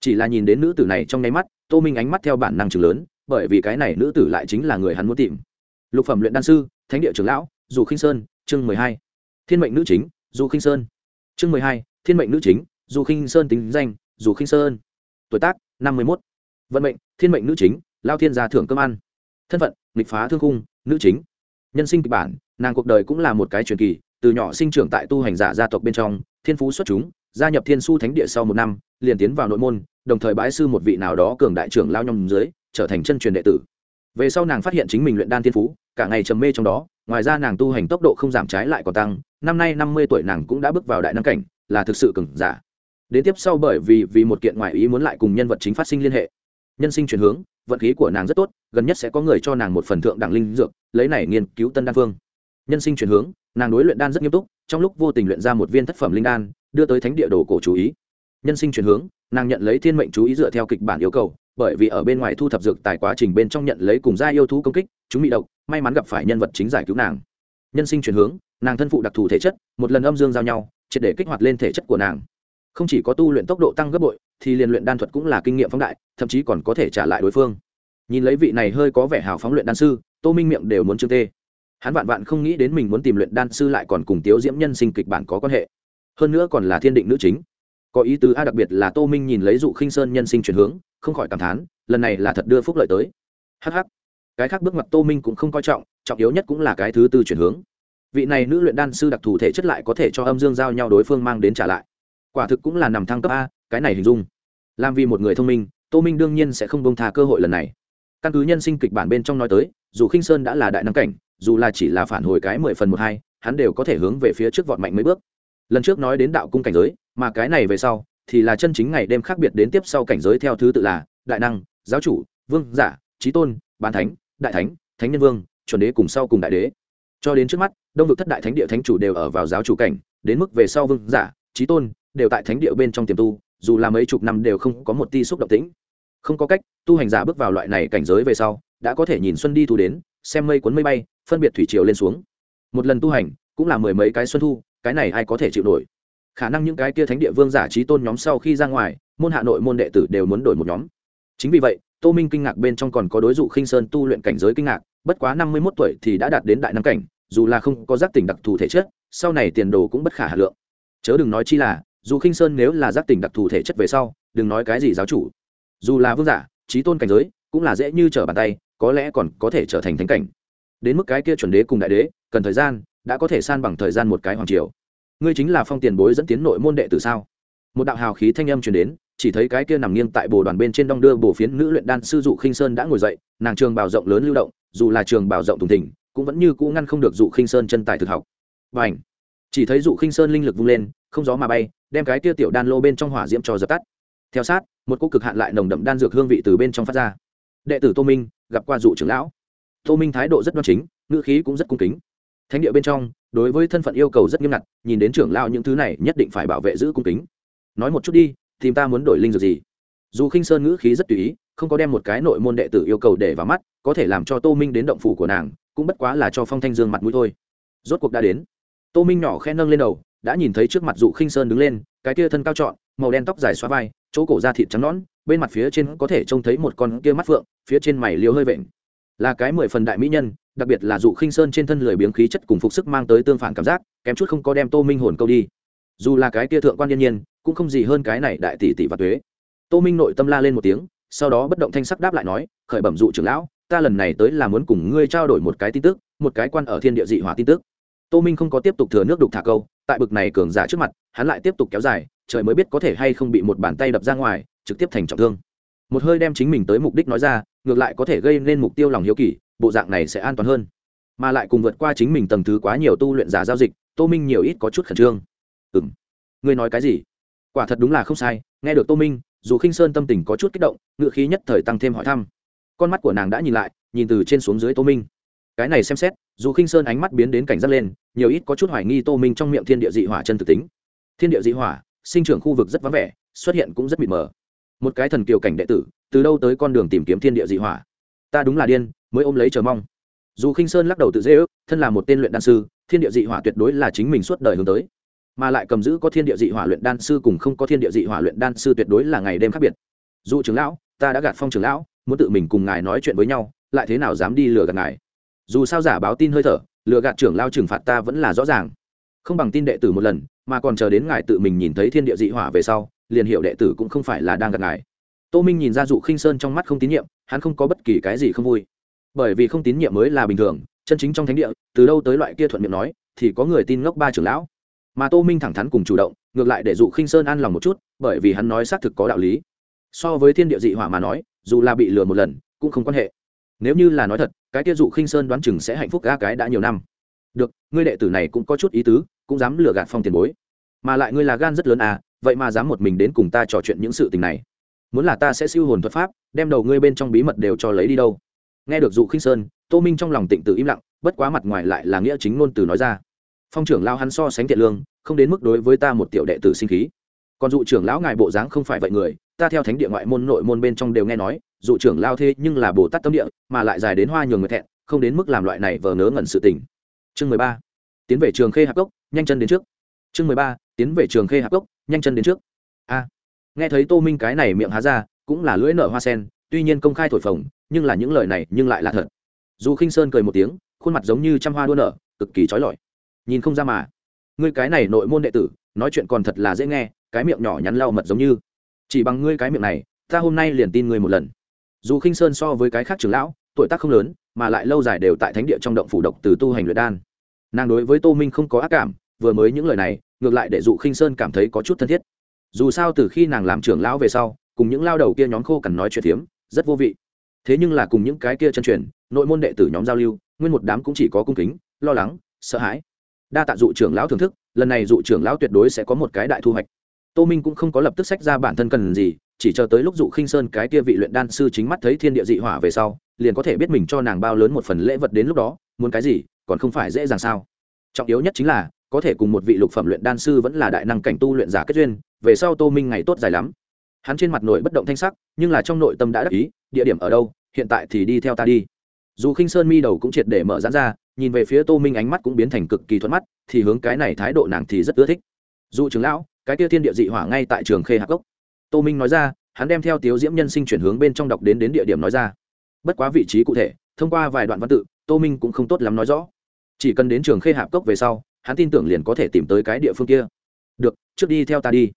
Chỉ là nhìn đến nữ tử này trong nháy mắt tô minh ánh mắt theo bản năng chừng lớn, bởi vì cái này nữ tử lại chính là người hắn muốn tìm. Lục phẩm luyện đan sư, thánh địa trưởng lão, dù khinh sơn, chương mười hai. Thiên mệnh nữ chính, dù khinh sơn. Chương mười hai, thiên mệnh nữ chính, dù khinh sơn tính danh, dù khinh sơn. Tuổi tác, năm mươi mốt. Vận mệnh, thiên mệnh nữ chính, lao thiên gia thưởng cơm ăn. Thân phận, nghịch phá thương khung nữ chính. Nhân sinh kịch bản, nàng cuộc đời cũng là một cái truyền kỳ, từ nhỏ sinh trưởng tại tu hành giả gia tộc bên trong, thiên phú xuất chúng, gia nhập thiên su thánh địa sau một năm, liền tiến vào nội môn đồng thời bái sư một vị nào đó cường đại trưởng lao nhong dưới, trở thành chân truyền đệ tử. Về sau nàng phát hiện chính mình luyện đan thiên phú, cả ngày trầm mê trong đó, ngoài ra nàng tu hành tốc độ không giảm trái lại còn tăng, năm nay năm mươi tuổi nàng cũng đã bước vào đại năng cảnh, là thực sự cường giả. Đến tiếp sau bởi vì vì một kiện ngoại ý muốn lại cùng nhân vật chính phát sinh liên hệ. Nhân sinh chuyển hướng, vận khí của nàng rất tốt, gần nhất sẽ có người cho nàng một phần thượng đẳng linh dược, lấy này nghiên cứu tân đan phương nhân sinh chuyển hướng, nàng đối luyện đan rất nghiêm túc, trong lúc vô tình luyện ra một viên thất phẩm linh đan, đưa tới thánh địa đồ cổ chú ý. Nhân sinh chuyển hướng nàng nhận lấy thiên mệnh chú ý dựa theo kịch bản yêu cầu, bởi vì ở bên ngoài thu thập dược tài quá trình bên trong nhận lấy cùng gia yêu thú công kích, chúng bị độc, may mắn gặp phải nhân vật chính giải cứu nàng. Nhân sinh chuyển hướng, nàng thân phụ đặc thù thể chất, một lần âm dương giao nhau, triệt để kích hoạt lên thể chất của nàng. Không chỉ có tu luyện tốc độ tăng gấp bội, thì liền luyện đan thuật cũng là kinh nghiệm phóng đại, thậm chí còn có thể trả lại đối phương. Nhìn lấy vị này hơi có vẻ hào phóng luyện đan sư, tô minh miệng đều muốn trương tê. Hắn vạn vạn không nghĩ đến mình muốn tìm luyện đan sư lại còn cùng tiếu diễm nhân sinh kịch bản có quan hệ. Hơn nữa còn là thiên định nữ chính có ý tứ a, đặc biệt là tô minh nhìn lấy dụ khinh sơn nhân sinh chuyển hướng, không khỏi cảm thán, lần này là thật đưa phúc lợi tới. Hh cái khác bước ngoặt tô minh cũng không coi trọng trọng yếu nhất cũng là cái thứ tư chuyển hướng. Vị này nữ luyện đan sư đặc thù thể chất lại có thể cho âm dương giao nhau đối phương mang đến trả lại. Quả thực cũng là nằm thăng cấp a, cái này hình dung. Làm vì một người thông minh, tô minh đương nhiên sẽ không bông tha cơ hội lần này. Căn cứ nhân sinh kịch bản bên trong nói tới, dù khinh sơn đã là đại năng cảnh, dù là chỉ là phản hồi cái mười phần một hai, hắn đều có thể hướng về phía trước vọt mạnh mấy bước. Lần trước nói đến đạo cung cảnh giới mà cái này về sau, thì là chân chính ngày đêm khác biệt đến tiếp sau cảnh giới theo thứ tự là đại năng, giáo chủ, vương, giả trí tôn, bán thánh, đại thánh thánh nhân vương, chuẩn đế cùng sau cùng đại đế. Cho đến trước mắt, đông vực thất đại thánh địa thánh chủ đều ở vào giáo chủ cảnh, đến mức về sau vương, giả trí tôn đều tại thánh địa bên trong tiềm tu, dù là mấy chục năm đều không có một ti xúc động tĩnh. Không có cách, tu hành giả bước vào loại này cảnh giới về sau, đã có thể nhìn xuân đi thu đến, xem mây cuốn mây bay, phân biệt thủy triều lên xuống. Một lần tu hành, cũng là mười mấy cái xuân thu, cái này ai có thể chịu nổi? Khả năng những cái kia thánh địa vương giả trí tôn nhóm sau khi ra ngoài, môn hạ nội môn đệ tử đều muốn đổi một nhóm. Chính vì vậy, tô minh kinh ngạc bên trong còn có đối dụ khinh sơn tu luyện cảnh giới kinh ngạc, bất quá năm mươi mốt tuổi thì đã đạt đến đại năng cảnh, dù là không có giác tỉnh đặc thù thể chất, sau này tiền đồ cũng bất khả hà lượng. Chớ đừng nói chi là, dù khinh sơn nếu là giác tỉnh đặc thù thể chất về sau, đừng nói cái gì giáo chủ. Dù là vương giả, trí tôn cảnh giới, cũng là dễ như trở bàn tay, có lẽ còn có thể trở thành thánh cảnh. Đến mức cái kia chuẩn đế cùng đại đế, cần thời gian, đã có thể san bằng thời gian một cái hoàng triều ngươi chính là phong tiền bối dẫn tiến nội môn đệ tử sao? Một đạo hào khí thanh âm truyền đến, chỉ thấy cái kia nằm nghiêng tại bồ đoàn bên trên đong đưa bồ phiến nữ luyện đan sư dụ khinh sơn đã ngồi dậy, nàng trường bào rộng lớn lưu động, dù là trường bào rộng thùng thỉnh cũng vẫn như cũ ngăn không được dụ khinh sơn chân tài thực học. Và ảnh chỉ thấy dụ khinh sơn linh lực vung lên, không gió mà bay, đem cái kia tiểu đan lô bên trong hỏa diễm cho dập tắt. Theo sát, một cô cực hạn lại nồng đậm đan dược hương vị từ bên trong phát ra. Đệ tử tô minh, gặp qua dụ trưởng lão. Tô minh thái độ rất đoan chính, ngữ khí cũng rất cung kính. Thánh địa bên trong đối với thân phận yêu cầu rất nghiêm ngặt, nhìn đến trưởng lão những thứ này nhất định phải bảo vệ giữ cung kính. Nói một chút đi, tìm ta muốn đổi linh dược gì? Dù khinh sơn ngữ khí rất tùy ý, không có đem một cái nội môn đệ tử yêu cầu để vào mắt, có thể làm cho tô minh đến động phủ của nàng, cũng bất quá là cho phong thanh dương mặt mũi thôi. Rốt cuộc đã đến. Tô minh nhỏ khe nâng lên đầu, đã nhìn thấy trước mặt dụ khinh sơn đứng lên, cái kia thân cao trọn, màu đen tóc dài xóa vai, chỗ cổ da thịt trắng nõn, bên mặt phía trên có thể trông thấy một con kia mắt phượng, phía trên mày liều hơi vện. Là cái mười phần đại mỹ nhân đặc biệt là dụ khinh sơn trên thân lười biếng khí chất cùng phục sức mang tới tương phản cảm giác, kém chút không có đem tô minh hồn câu đi. Dù là cái kia thượng quan nhiên nhiên, cũng không gì hơn cái này đại tỷ tỷ và thuế tô minh nội tâm la lên một tiếng, sau đó bất động thanh sắc đáp lại nói, khởi bẩm dụ trưởng lão, ta lần này tới là muốn cùng ngươi trao đổi một cái tin tức, một cái quan ở thiên địa dị hỏa tin tức. Tô minh không có tiếp tục thừa nước đục thả câu, tại bực này cường giả trước mặt, hắn lại tiếp tục kéo dài, trời mới biết có thể hay không bị một bàn tay đập ra ngoài, trực tiếp thành trọng thương. Một hơi đem chính mình tới mục đích nói ra, ngược lại có thể gây nên mục tiêu lòng hiếu kỳ bộ dạng này sẽ an toàn hơn. Mà lại cùng vượt qua chính mình tầng thứ quá nhiều tu luyện giả giao dịch, tô minh nhiều ít có chút khẩn trương. Ừ m ngươi nói cái gì? Quả thật đúng là không sai, nghe được tô minh, dù khinh sơn tâm tình có chút kích động ngự khí nhất thời tăng thêm hỏi thăm. Con mắt của nàng đã nhìn lại, nhìn từ trên xuống dưới tô minh. Cái này xem xét, dù khinh sơn ánh mắt biến đến cảnh giác lên, nhiều ít có chút hoài nghi tô minh trong miệng thiên địa dị hỏa chân thực tính. Thiên địa dị hỏa, sinh trưởng khu vực rất vắng vẻ, xuất hiện cũng rất mịt mờ. Một cái thần kiều cảnh đệ tử, từ đâu tới con đường tìm kiếm thiên địa dị hỏa? Ta đúng là điên mới ôm lấy chờ mong. Dù khinh sơn lắc đầu tự dễ ước, thân là một tên luyện đan sư, thiên địa dị hỏa tuyệt đối là chính mình suốt đời hướng tới. Mà lại cầm giữ có thiên địa dị hỏa luyện đan sư cùng không có thiên địa dị hỏa luyện đan sư tuyệt đối là ngày đêm khác biệt. Dù trưởng lão, ta đã gạt phong trưởng lão, muốn tự mình cùng ngài nói chuyện với nhau, lại thế nào dám đi lừa gạt ngài? Dù sao giả báo tin hơi thở, lừa gạt trưởng lao trừng phạt ta vẫn là rõ ràng. Không bằng tin đệ tử một lần, mà còn chờ đến ngài tự mình nhìn thấy thiên địa dị hỏa về sau, liền hiệu đệ tử cũng không phải là đang gạt ngài. Tô minh nhìn ra dụ khinh sơn trong mắt không tín nhiệm, hắn không có bất kỳ cái gì không vui bởi vì không tín nhiệm mới là bình thường, chân chính trong thánh địa, từ đâu tới loại kia thuận miệng nói, thì có người tin ngốc ba trưởng lão. Mà tô minh thẳng thắn cùng chủ động, ngược lại để dụ khinh sơn an lòng một chút, bởi vì hắn nói xác thực có đạo lý. So với thiên địa dị hỏa mà nói, dù là bị lừa một lần, cũng không quan hệ. Nếu như là nói thật, cái kia dụ khinh sơn đoán chừng sẽ hạnh phúc ga cái đã nhiều năm. Được, ngươi đệ tử này cũng có chút ý tứ, cũng dám lừa gạt phong tiền bối. Mà lại ngươi là gan rất lớn à vậy mà dám một mình đến cùng ta trò chuyện những sự tình này. Muốn là ta sẽ siêu hồn thuật pháp, đem đầu ngươi bên trong bí mật đều cho lấy đi đâu nghe được dụ khinh sơn, tô minh trong lòng tịnh tự im lặng, bất quá mặt ngoài lại là nghĩa chính ngôn từ nói ra. Phong trưởng lao hắn so sánh thiện lương, không đến mức đối với ta một tiểu đệ tử sinh khí. Còn dụ trưởng lão ngài bộ dáng không phải vậy người, ta theo thánh địa ngoại môn nội môn bên trong đều nghe nói, dụ trưởng lao thế nhưng là bồ tát tâm địa, mà lại dài đến hoa nhường người thẹn, không đến mức làm loại này vờ ngớ ngẩn sự tình. Chương mười ba, tiến về trường khê hạp cốc, nhanh chân đến trước. Chương mười ba, tiến về trường khê hạp cốc, nhanh chân đến trước. A. Nghe thấy tô minh cái này miệng há ra, cũng là lưỡi nợ hoa sen, tuy nhiên công khai thổi phồng nhưng là những lời này nhưng lại là thật. Dù khinh sơn cười một tiếng, khuôn mặt giống như trăm hoa đua nở, cực kỳ trói lọi. Nhìn không ra mà. Ngươi cái này nội môn đệ tử, nói chuyện còn thật là dễ nghe, cái miệng nhỏ nhắn lau mật giống như. Chỉ bằng ngươi cái miệng này, ta hôm nay liền tin ngươi một lần. Dù khinh sơn so với cái khác trưởng lão, tuổi tác không lớn, mà lại lâu dài đều tại thánh địa trong động phủ độc từ tu hành luyện đan. Nàng đối với tô minh không có ác cảm, vừa mới những lời này, ngược lại để dụ khinh sơn cảm thấy có chút thân thiết. Dù sao từ khi nàng làm trưởng lão về sau, cùng những lao đầu kia nhóm khô cằn nói chuyện phiếm, rất vô vị thế nhưng là cùng những cái kia chân truyền, nội môn đệ tử nhóm giao lưu, nguyên một đám cũng chỉ có cung kính, lo lắng, sợ hãi. Đa tạ dụ trưởng lão thưởng thức, lần này dụ trưởng lão tuyệt đối sẽ có một cái đại thu hoạch. Tô minh cũng không có lập tức sách ra bản thân cần gì, chỉ chờ tới lúc dụ khinh sơn cái kia vị luyện đan sư chính mắt thấy thiên địa dị hỏa về sau, liền có thể biết mình cho nàng bao lớn một phần lễ vật đến lúc đó, muốn cái gì, còn không phải dễ dàng sao. Trọng yếu nhất chính là, có thể cùng một vị lục phẩm luyện đan sư vẫn là đại năng cảnh tu luyện giả kết duyên, về sau tô minh ngày tốt dài lắm hắn trên mặt nội bất động thanh sắc, nhưng là trong nội tâm đã đắc ý, địa điểm ở đâu, hiện tại thì đi theo ta đi. Dù khinh sơn mi đầu cũng triệt để mở rán ra, nhìn về phía tô minh ánh mắt cũng biến thành cực kỳ thuận mắt, thì hướng cái này thái độ nàng thì rất ưa thích. Dù trưởng lão, cái kia thiên địa dị hỏa ngay tại trường khê hạc gốc. Tô minh nói ra, hắn đem theo tiếu diễm nhân sinh chuyển hướng bên trong đọc đến đến địa điểm nói ra. Bất quá vị trí cụ thể, thông qua vài đoạn văn tự, tô minh cũng không tốt lắm nói rõ. Chỉ cần đến trường khê hạp cốc về sau, hắn tin tưởng liền có thể tìm tới cái địa phương kia. Được, trước đi theo ta đi.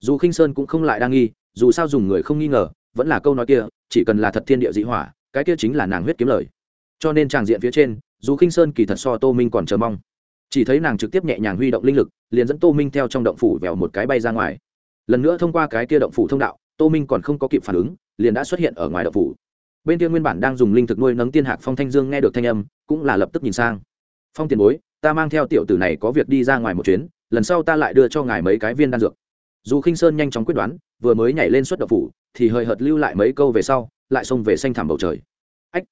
Dù khinh sơn cũng không lại đang nghi dù sao dùng người không nghi ngờ, vẫn là câu nói kia, chỉ cần là thật thiên địa dị hỏa, cái kia chính là nàng huyết kiếm lời. Cho nên tràng diện phía trên, dù khinh sơn kỳ thật so tô minh còn chờ mong. Chỉ thấy nàng trực tiếp nhẹ nhàng huy động linh lực, liền dẫn tô minh theo trong động phủ vèo một cái bay ra ngoài. Lần nữa thông qua cái kia động phủ thông đạo, tô minh còn không có kịp phản ứng, liền đã xuất hiện ở ngoài động phủ. Bên kia nguyên bản đang dùng linh thực nuôi nấng tiên hạc phong thanh dương nghe được thanh âm, cũng là lập tức nhìn sang. Phong tiền bối, ta mang theo tiểu tử này có việc đi ra ngoài một chuyến, lần sau ta lại đưa cho ngài mấy cái viên đan dược dù khinh sơn nhanh chóng quyết đoán, vừa mới nhảy lên xuất độc phủ, thì hơi hợt lưu lại mấy câu về sau, lại xông về xanh thảm bầu trời. Ách!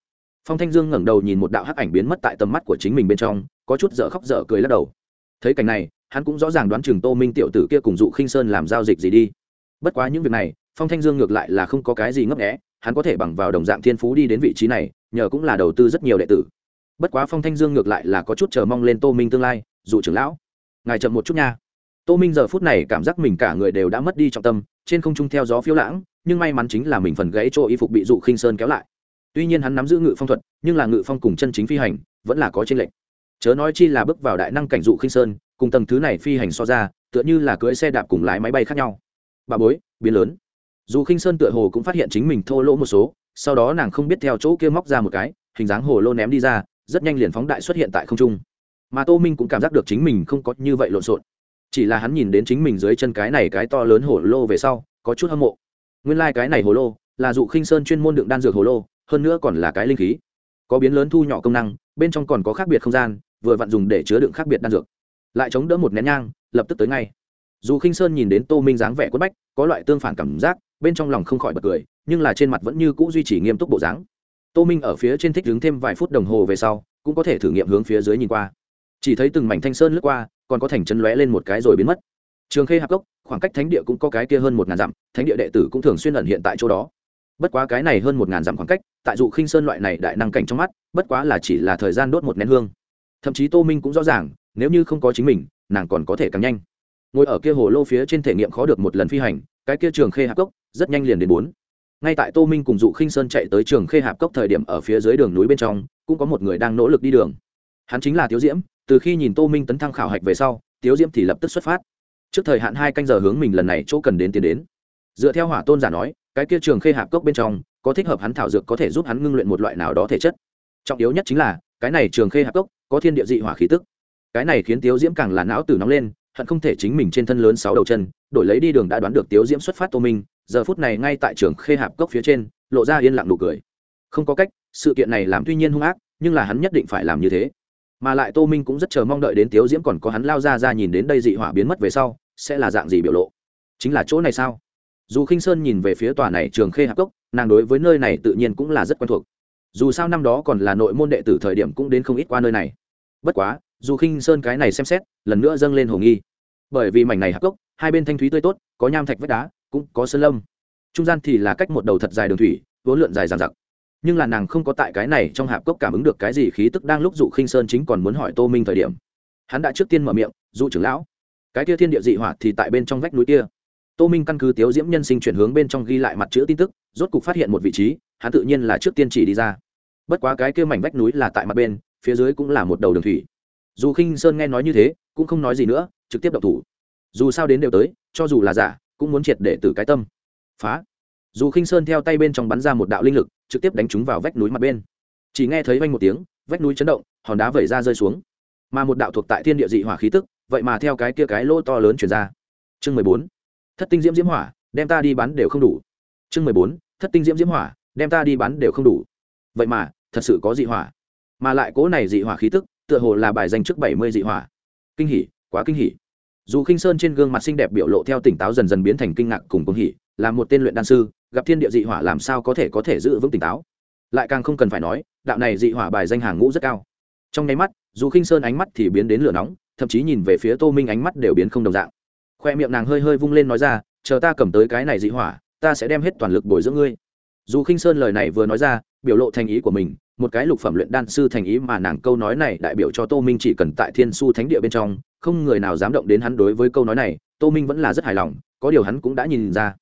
Phong thanh dương ngẩng đầu nhìn một đạo hắc ảnh biến mất tại tầm mắt của chính mình bên trong, có chút dở khóc dở cười lắc đầu. Thấy cảnh này, hắn cũng rõ ràng đoán chừng tô minh tiểu tử kia cùng dụ khinh sơn làm giao dịch gì đi. Bất quá những việc này, phong thanh dương ngược lại là không có cái gì ngấp nghẽ hắn có thể bằng vào đồng dạng thiên phú đi đến vị trí này, nhờ cũng là đầu tư rất nhiều đệ tử. Bất quá phong thanh dương ngược lại là có chút chờ mong lên tô minh tương lai, dụ trưởng lão. Ngài chậm một chút nha tô minh giờ phút này cảm giác mình cả người đều đã mất đi trọng tâm, trên không trung theo gió phiêu lãng, nhưng may mắn chính là mình phần gãy chỗ y phục bị dụ khinh sơn kéo lại. Tuy nhiên hắn nắm giữ ngự phong thuật, nhưng là ngự phong cùng chân chính phi hành, vẫn là có trên lệnh chớ nói chi là bước vào đại năng cảnh dụ khinh sơn, cùng tầng thứ này phi hành so ra, tựa như là cưỡi xe đạp cùng lái máy bay khác nhau. Bà bối, biến lớn. Dù khinh sơn tựa hồ cũng phát hiện chính mình thô lỗ một số, sau đó nàng không biết theo chỗ kia móc ra một cái, hình dáng hồ lô ném đi ra, rất nhanh liền phóng đại xuất hiện tại không trung. Mà tô minh cũng cảm giác được chính mình không có như vậy lộn xộn chỉ là hắn nhìn đến chính mình dưới chân cái này cái to lớn hồ lô về sau, có chút hâm mộ. Nguyên lai、like、cái này hồ lô là dụ khinh sơn chuyên môn đựng đan dược hồ lô, hơn nữa còn là cái linh khí. Có biến lớn thu nhỏ công năng, bên trong còn có khác biệt không gian, vừa vặn dùng để chứa đựng khác biệt đan dược. Lại chống đỡ một nén nhang, lập tức tới ngay. Dù khinh sơn nhìn đến tô minh dáng vẻ quất bách, có loại tương phản cảm giác, bên trong lòng không khỏi bật cười, nhưng là trên mặt vẫn như c ũ duy trì nghiêm túc bộ dáng. Tô minh ở phía trên thích đứng thêm vài phút đồng hồ về sau, cũng có thể thử nghiệm hướng phía dưới nhìn qua. Chỉ thấy từng mảnh thanh sơn lướt qua còn có thành chân lóe lên một cái rồi biến mất. Trường khê hạp cốc, khoảng cách thánh địa cũng có cái kia hơn một ngàn dặm, thánh địa đệ tử cũng thường xuyên ẩn hiện tại chỗ đó. Bất quá cái này hơn một ngàn dặm khoảng cách, tại dụ khinh sơn loại này đại năng cảnh trong mắt, bất quá là chỉ là thời gian đốt một nén hương. Thậm chí tô minh cũng rõ ràng, nếu như không có chính mình, nàng còn có thể càng nhanh. Ngồi ở kia hồ lô phía trên thể nghiệm khó được một lần phi hành, cái kia trường khê hạp cốc, rất nhanh liền đến bốn. Ngay tại tô minh cùng dụ khinh sơn chạy tới trường khê hạp cốc thời điểm ở phía dưới đường núi bên trong, cũng có một người đang nỗ lực đi đường. Hắn chính là tiếu diễm từ khi nhìn tô minh tấn thăng khảo hạch về sau, tiếu diễm thì lập tức xuất phát. Trước thời hạn hai canh giờ hướng mình lần này chỗ cần đến tiến đến. Dựa theo hỏa tôn giả nói, cái kia trường khê hạp cốc bên trong, có thích hợp hắn thảo dược có thể giúp hắn ngưng luyện một loại nào đó thể chất. Trọng yếu nhất chính là, cái này trường khê hạp cốc có thiên địa dị hỏa khí tức. Cái này khiến tiếu diễm càng là não tử nóng lên, hận không thể chính mình trên thân lớn sáu đầu chân, đổi lấy đi đường đã đoán được tiếu diễm xuất phát tô minh, giờ phút này ngay tại trường khê hạp cốc phía trên, lộ ra yên lặng nụ cười. Không có cách, sự kiện này làm tuy nhiên hung ác, nhưng là hắn nhất định phải làm như thế mà lại tô minh cũng rất chờ mong đợi đến tiếu diễm còn có hắn lao ra ra nhìn đến đây dị hỏa biến mất về sau, sẽ là dạng gì biểu lộ? Chính là chỗ này sao? Dù khinh sơn nhìn về phía tòa này trường khê hạc cốc, nàng đối với nơi này tự nhiên cũng là rất quen thuộc. Dù sao năm đó còn là nội môn đệ tử thời điểm cũng đến không ít qua nơi này. Bất quá, dù khinh sơn cái này xem xét, lần nữa dâng lên hồ nghi. Bởi vì mảnh này hạc cốc, hai bên thanh thúy tươi tốt, có nham thạch vách đá, cũng có sơn lâm. Trung gian thì là cách một đầu thật dài đường thủy, vốn lượn dài dàn giặc nhưng là nàng không có tại cái này trong hạp cốc cảm ứng được cái gì khí tức đang lúc dụ khinh sơn chính còn muốn hỏi tô minh thời điểm. Hắn đã trước tiên mở miệng, dụ trưởng lão, cái kia thiên địa dị hỏa thì tại bên trong vách núi kia. Tô minh căn cứ tiếu diễm nhân sinh chuyển hướng bên trong ghi lại mặt chữ tin tức, rốt cục phát hiện một vị trí, hắn tự nhiên là trước tiên chỉ đi ra. Bất quá cái kia mảnh vách núi là tại mặt bên, phía dưới cũng là một đầu đường thủy. Dù khinh sơn nghe nói như thế, cũng không nói gì nữa, trực tiếp đậu thủ. Dù sao đến đều tới, cho dù là giả, cũng muốn triệt để từ cái tâm. Phá. Dù khinh sơn theo tay bên trong bắn ra một đạo linh lực trực tiếp đánh trúng vào vách núi mặt bên. Chỉ nghe thấy vanh một tiếng, vách núi chấn động, hòn đá vẩy ra rơi xuống. Mà một đạo thuộc tại thiên địa dị hỏa khí tức, vậy mà theo cái kia cái lỗ to lớn chuyển ra. Chương mười bốn. Thất tinh diễm diễm hỏa, đem ta đi bán đều không đủ. Chương mười bốn. Thất tinh diễm diễm hỏa, đem ta đi bán đều không đủ. Vậy mà, thật sự có dị hỏa. Mà lại cố này dị hỏa khí tức, tựa hồ là bài danh trước bảy mươi dị hỏa. Kinh hỉ, quá kinh hỉ. Dù khinh sơn trên gương mặt xinh đẹp biểu lộ theo tỉnh táo dần dần biến thành kinh ngạc cùng cung hỉ, là một tên luyện đan sư gặp thiên địa dị hỏa làm sao có thể có thể giữ vững tỉnh táo? Lại càng không cần phải nói, đạo này dị hỏa bài danh hàng ngũ rất cao. Trong nháy mắt, dù khinh sơn ánh mắt thì biến đến lửa nóng, thậm chí nhìn về phía tô minh ánh mắt đều biến không đồng dạng. Khoe miệng nàng hơi hơi vung lên nói ra, chờ ta cầm tới cái này dị hỏa, ta sẽ đem hết toàn lực bồi dưỡng ngươi. Dù khinh sơn lời này vừa nói ra, biểu lộ thành ý của mình, một cái lục phẩm luyện đan sư thành ý mà nàng câu nói này đại biểu cho tô minh chỉ cần tại thiên su thánh địa bên trong, không người nào dám động đến hắn đối với câu nói này, tô minh vẫn là rất hài lòng, có điều hắn cũng đã nhìn ra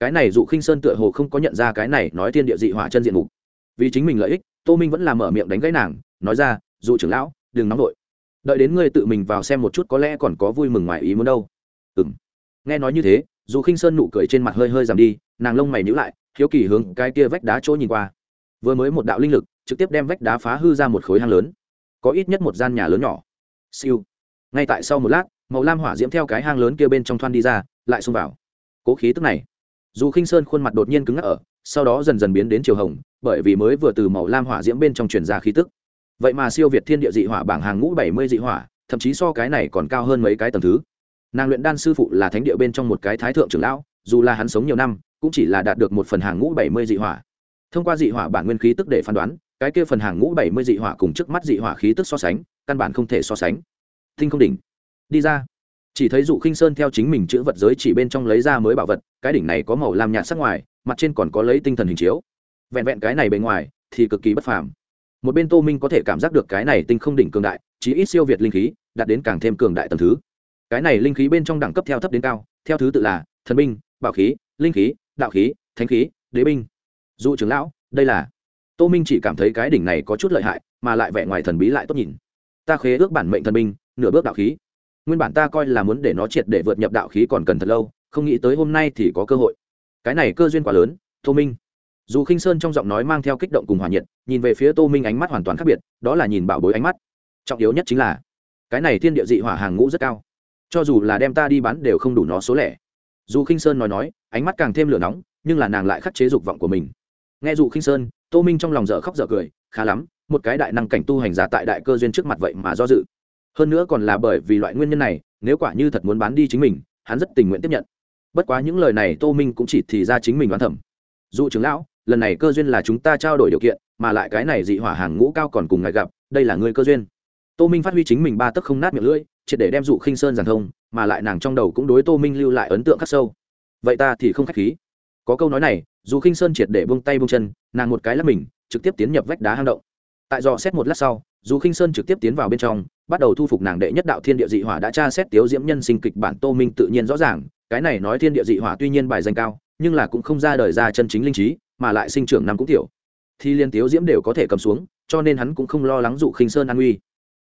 cái này dụ khinh sơn tựa hồ không có nhận ra cái này nói thiên địa dị hỏa chân diện mục. Vì chính mình lợi ích, tô minh vẫn là mở miệng đánh gãy nàng, nói ra, dụ trưởng lão, đừng nóng vội. Đợi đến ngươi tự mình vào xem một chút có lẽ còn có vui mừng ngoài ý muốn đâu. Ừ m nghe nói như thế dù khinh sơn nụ cười trên mặt hơi hơi giảm đi, nàng lông mày nhữ lại, hiếu kỳ hướng cái kia vách đá chỗ nhìn qua. Vừa mới một đạo linh lực trực tiếp đem vách đá phá hư ra một khối hang lớn. Có ít nhất một gian nhà lớn nhỏ. Siêu. Ngay tại sau một lát, màu lam hỏa diễm theo cái hang lớn kia bên trong thoan đi ra, lại xông vào. Cố khí tức này dù khinh sơn khuôn mặt đột nhiên cứng ngắc ở, sau đó dần dần biến đến chiều hồng, bởi vì mới vừa từ màu lam hỏa diễm bên trong truyền ra khí tức. Vậy mà siêu việt thiên địa dị hỏa bảng hàng ngũ bảy mươi dị hỏa, thậm chí so cái này còn cao hơn mấy cái tầng thứ. Nàng luyện đan sư phụ là thánh địa bên trong một cái thái thượng trưởng lão, dù là hắn sống nhiều năm, cũng chỉ là đạt được một phần hàng ngũ bảy mươi dị hỏa. Thông qua dị hỏa bản nguyên khí tức để phán đoán, cái kia phần hàng ngũ bảy mươi dị hỏa cùng trước mắt dị hỏa khí tức so sánh, căn bản không thể so sánh. Tinh không đỉnh. Đi ra chỉ thấy dụ khinh sơn theo chính mình chữ vật giới chỉ bên trong lấy ra mới bảo vật, cái đỉnh này có màu lam nhạt sắc ngoài, mặt trên còn có lấy tinh thần hình chiếu. Vẹn vẹn cái này bề ngoài thì cực kỳ bất phàm. Một bên tô minh có thể cảm giác được cái này tinh không đỉnh cường đại, chí ít siêu việt linh khí, đạt đến càng thêm cường đại tầm thứ. Cái này linh khí bên trong đẳng cấp theo thấp đến cao, theo thứ tự là thần binh, bảo khí, linh khí, đạo khí, thánh khí, đế binh. Dụ trưởng lão, đây là tô minh chỉ cảm thấy cái đỉnh này có chút lợi hại, mà lại vẻ ngoài thần bí lại tốt nhìn. Ta khế ước bản mệnh thần binh, nửa bước đạo khí nguyên bản ta coi là muốn để nó triệt để vượt nhập đạo khí còn cần thật lâu, không nghĩ tới hôm nay thì có cơ hội. Cái này cơ duyên quá lớn, tô minh. Dù khinh sơn trong giọng nói mang theo kích động cùng hòa nhiệt, nhìn về phía tô minh ánh mắt hoàn toàn khác biệt, đó là nhìn bảo bối ánh mắt. Trọng yếu nhất chính là, cái này thiên địa dị hỏa hàng ngũ rất cao. Cho dù là đem ta đi bán đều không đủ nó số lẻ. Dù khinh sơn nói nói, ánh mắt càng thêm lửa nóng, nhưng là nàng lại khắc chế dục vọng của mình. Nghe dù khinh sơn, tô minh trong lòng dở khóc dở cười, khá lắm, một cái đại năng cảnh tu hành giả tại đại cơ duyên trước mặt vậy mà do dự hơn nữa còn là bởi vì loại nguyên nhân này, nếu quả như thật muốn bán đi chính mình, hắn rất tình nguyện tiếp nhận. Bất quá những lời này tô minh cũng chỉ thì ra chính mình đoán thẩm dù trưởng lão, lần này cơ duyên là chúng ta trao đổi điều kiện, mà lại cái này dị hỏa hàng ngũ cao còn cùng ngài gặp, đây là người cơ duyên. Tô minh phát huy chính mình ba tấc không nát miệng lưỡi, triệt để đem dụ khinh sơn giàn thông, mà lại nàng trong đầu cũng đối tô minh lưu lại ấn tượng khắc sâu. Vậy ta thì không k h á c h khí. Có câu nói này dù khinh sơn triệt để bông tay bông chân, nàng một cái lắp mình, trực tiếp tiến nhập vách đá hang động. Tại dò xét một lát sau dù khinh sơn trực tiếp tiến vào bên trong bắt đầu thu phục nàng đệ nhất đạo thiên địa dị hỏa đã tra xét tiếu diễm nhân sinh kịch bản tô minh tự nhiên rõ ràng, cái này nói thiên địa dị hỏa tuy nhiên bài danh cao, nhưng là cũng không ra đời ra chân chính linh trí, mà lại sinh trưởng năm cũng tiểu. Thì liên tiếu diễm đều có thể cầm xuống, cho nên hắn cũng không lo lắng dụ khinh sơn an nguy.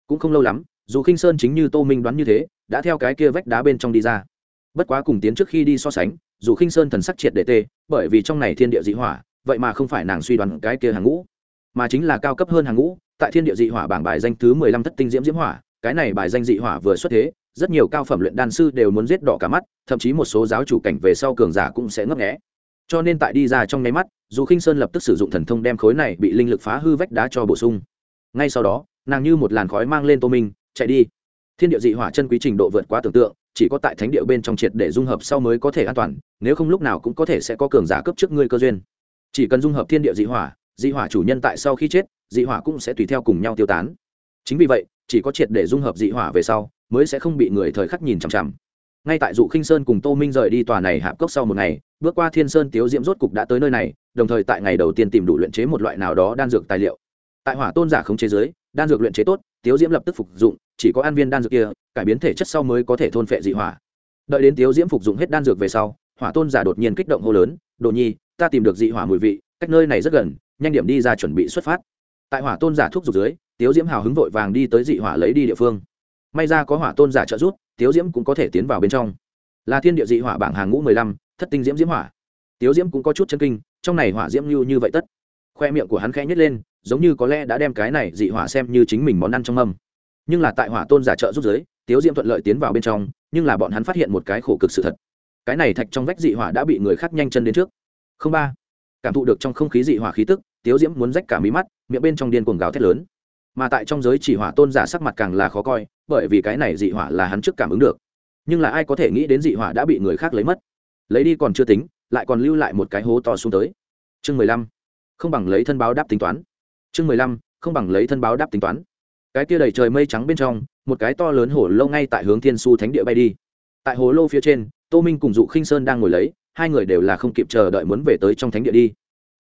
Cũng không lâu lắm dù khinh sơn chính như tô minh đoán như thế, đã theo cái kia vách đá bên trong đi ra. Bất quá cùng tiến trước khi đi so sánh dù khinh sơn thần sắc triệt để tê, bởi vì trong này thiên địa dị hỏa, vậy mà không phải nàng suy đoán cái kia hàng ngũ, mà chính là cao cấp hơn hàng ngũ tại thiên địa dị hỏa bảng bài danh thứ mười lăm thất tinh diễm diễm hỏa, cái này bài danh dị hỏa vừa xuất thế, rất nhiều cao phẩm luyện đan sư đều muốn giết đỏ cả mắt, thậm chí một số giáo chủ cảnh về sau cường giả cũng sẽ ngấp nghé. Cho nên tại đi ra trong nháy mắt, dù khinh sơn lập tức sử dụng thần thông đem khối này bị linh lực phá hư vách đá cho bổ sung. Ngay sau đó, nàng như một làn khói mang lên tô minh, chạy đi. Thiên địa dị hỏa chân quý trình độ vượt quá tưởng tượng, chỉ có tại thánh địa bên trong triệt để dung hợp sau mới có thể an toàn, nếu không lúc nào cũng có thể sẽ có cường giả cấp trước ngươi cơ duyên. Chỉ cần dung hợp thiên địa dị hỏa dị hỏa chủ nhân tại sau khi chết, dị hỏa cũng sẽ tùy theo cùng nhau tiêu tán. Chính vì vậy, chỉ có triệt để dung hợp dị hỏa về sau, mới sẽ không bị người thời khắc nhìn chằm chằm. Ngay tại dụ khinh sơn cùng tô minh rời đi tòa này hạp cốc sau một ngày, bước qua thiên sơn tiếu diễm rốt cục đã tới nơi này, đồng thời tại ngày đầu tiên tìm đủ luyện chế một loại nào đó đan dược tài liệu. Tại hỏa tôn giả không chế giới đan dược luyện chế tốt, tiếu diễm lập tức phục dụng, chỉ có an viên đan dược kia, cải biến thể chất sau mới có thể thôn phệ dị hỏa. Đợi đến tiếu diễm phục dụng hết đan dược về sau, hỏa tôn giả đột nhiên kích động hô lớn, đồ nhi, ta tìm được dị hỏa mùi vị cách nơi này rất gần, nhanh điểm đi ra chuẩn bị xuất phát. Tại hỏa tôn giả thuốc dục dưới, tiếu diễm hào hứng vội vàng đi tới dị hỏa lấy đi địa phương. May ra có hỏa tôn giả trợ giúp, tiếu diễm cũng có thể tiến vào bên trong. Là thiên địa dị hỏa bảng hàng ngũ mười lăm, thất tinh diễm diễm hỏa. Tiếu diễm cũng có chút chân kinh, trong này hỏa diễm như như vậy tất. Khoe miệng của hắn khẽ nhét lên, giống như có lẽ đã đem cái này dị hỏa xem như chính mình món ăn trong mâm. Nhưng là tại hỏa tôn giả trợ giúp giới tiếu diễm thuận lợi tiến vào bên trong, nhưng là bọn hắn phát hiện một cái khổ cực sự thật. Cái này thạch trong vách dị hỏa đã bị người khác nhanh chân đến trước. Không ba cảm thụ được trong không khí dị hỏa khí tức, tiếu diễm muốn rách cả mí mắt, miệng bên trong điên cuồng gào thét lớn. Mà tại trong giới chỉ hỏa tôn giả sắc mặt càng là khó coi, bởi vì cái này dị hỏa là hắn trước cảm ứng được. Nhưng là ai có thể nghĩ đến dị hỏa đã bị người khác lấy mất? Lấy đi còn chưa tính, lại còn lưu lại một cái hố to xuống tới. Chương mười lăm, không bằng lấy thân báo đáp tính toán. Chương mười lăm, không bằng lấy thân báo đáp tính toán. Cái kia đầy trời mây trắng bên trong, một cái to lớn hổ lâu ngay tại hướng thiên su thánh địa bay đi. Tại hồ lô phía trên, tô minh cùng dụ khinh sơn đang ngồi lấy hai người đều là không kịp chờ đợi muốn về tới trong thánh địa đi.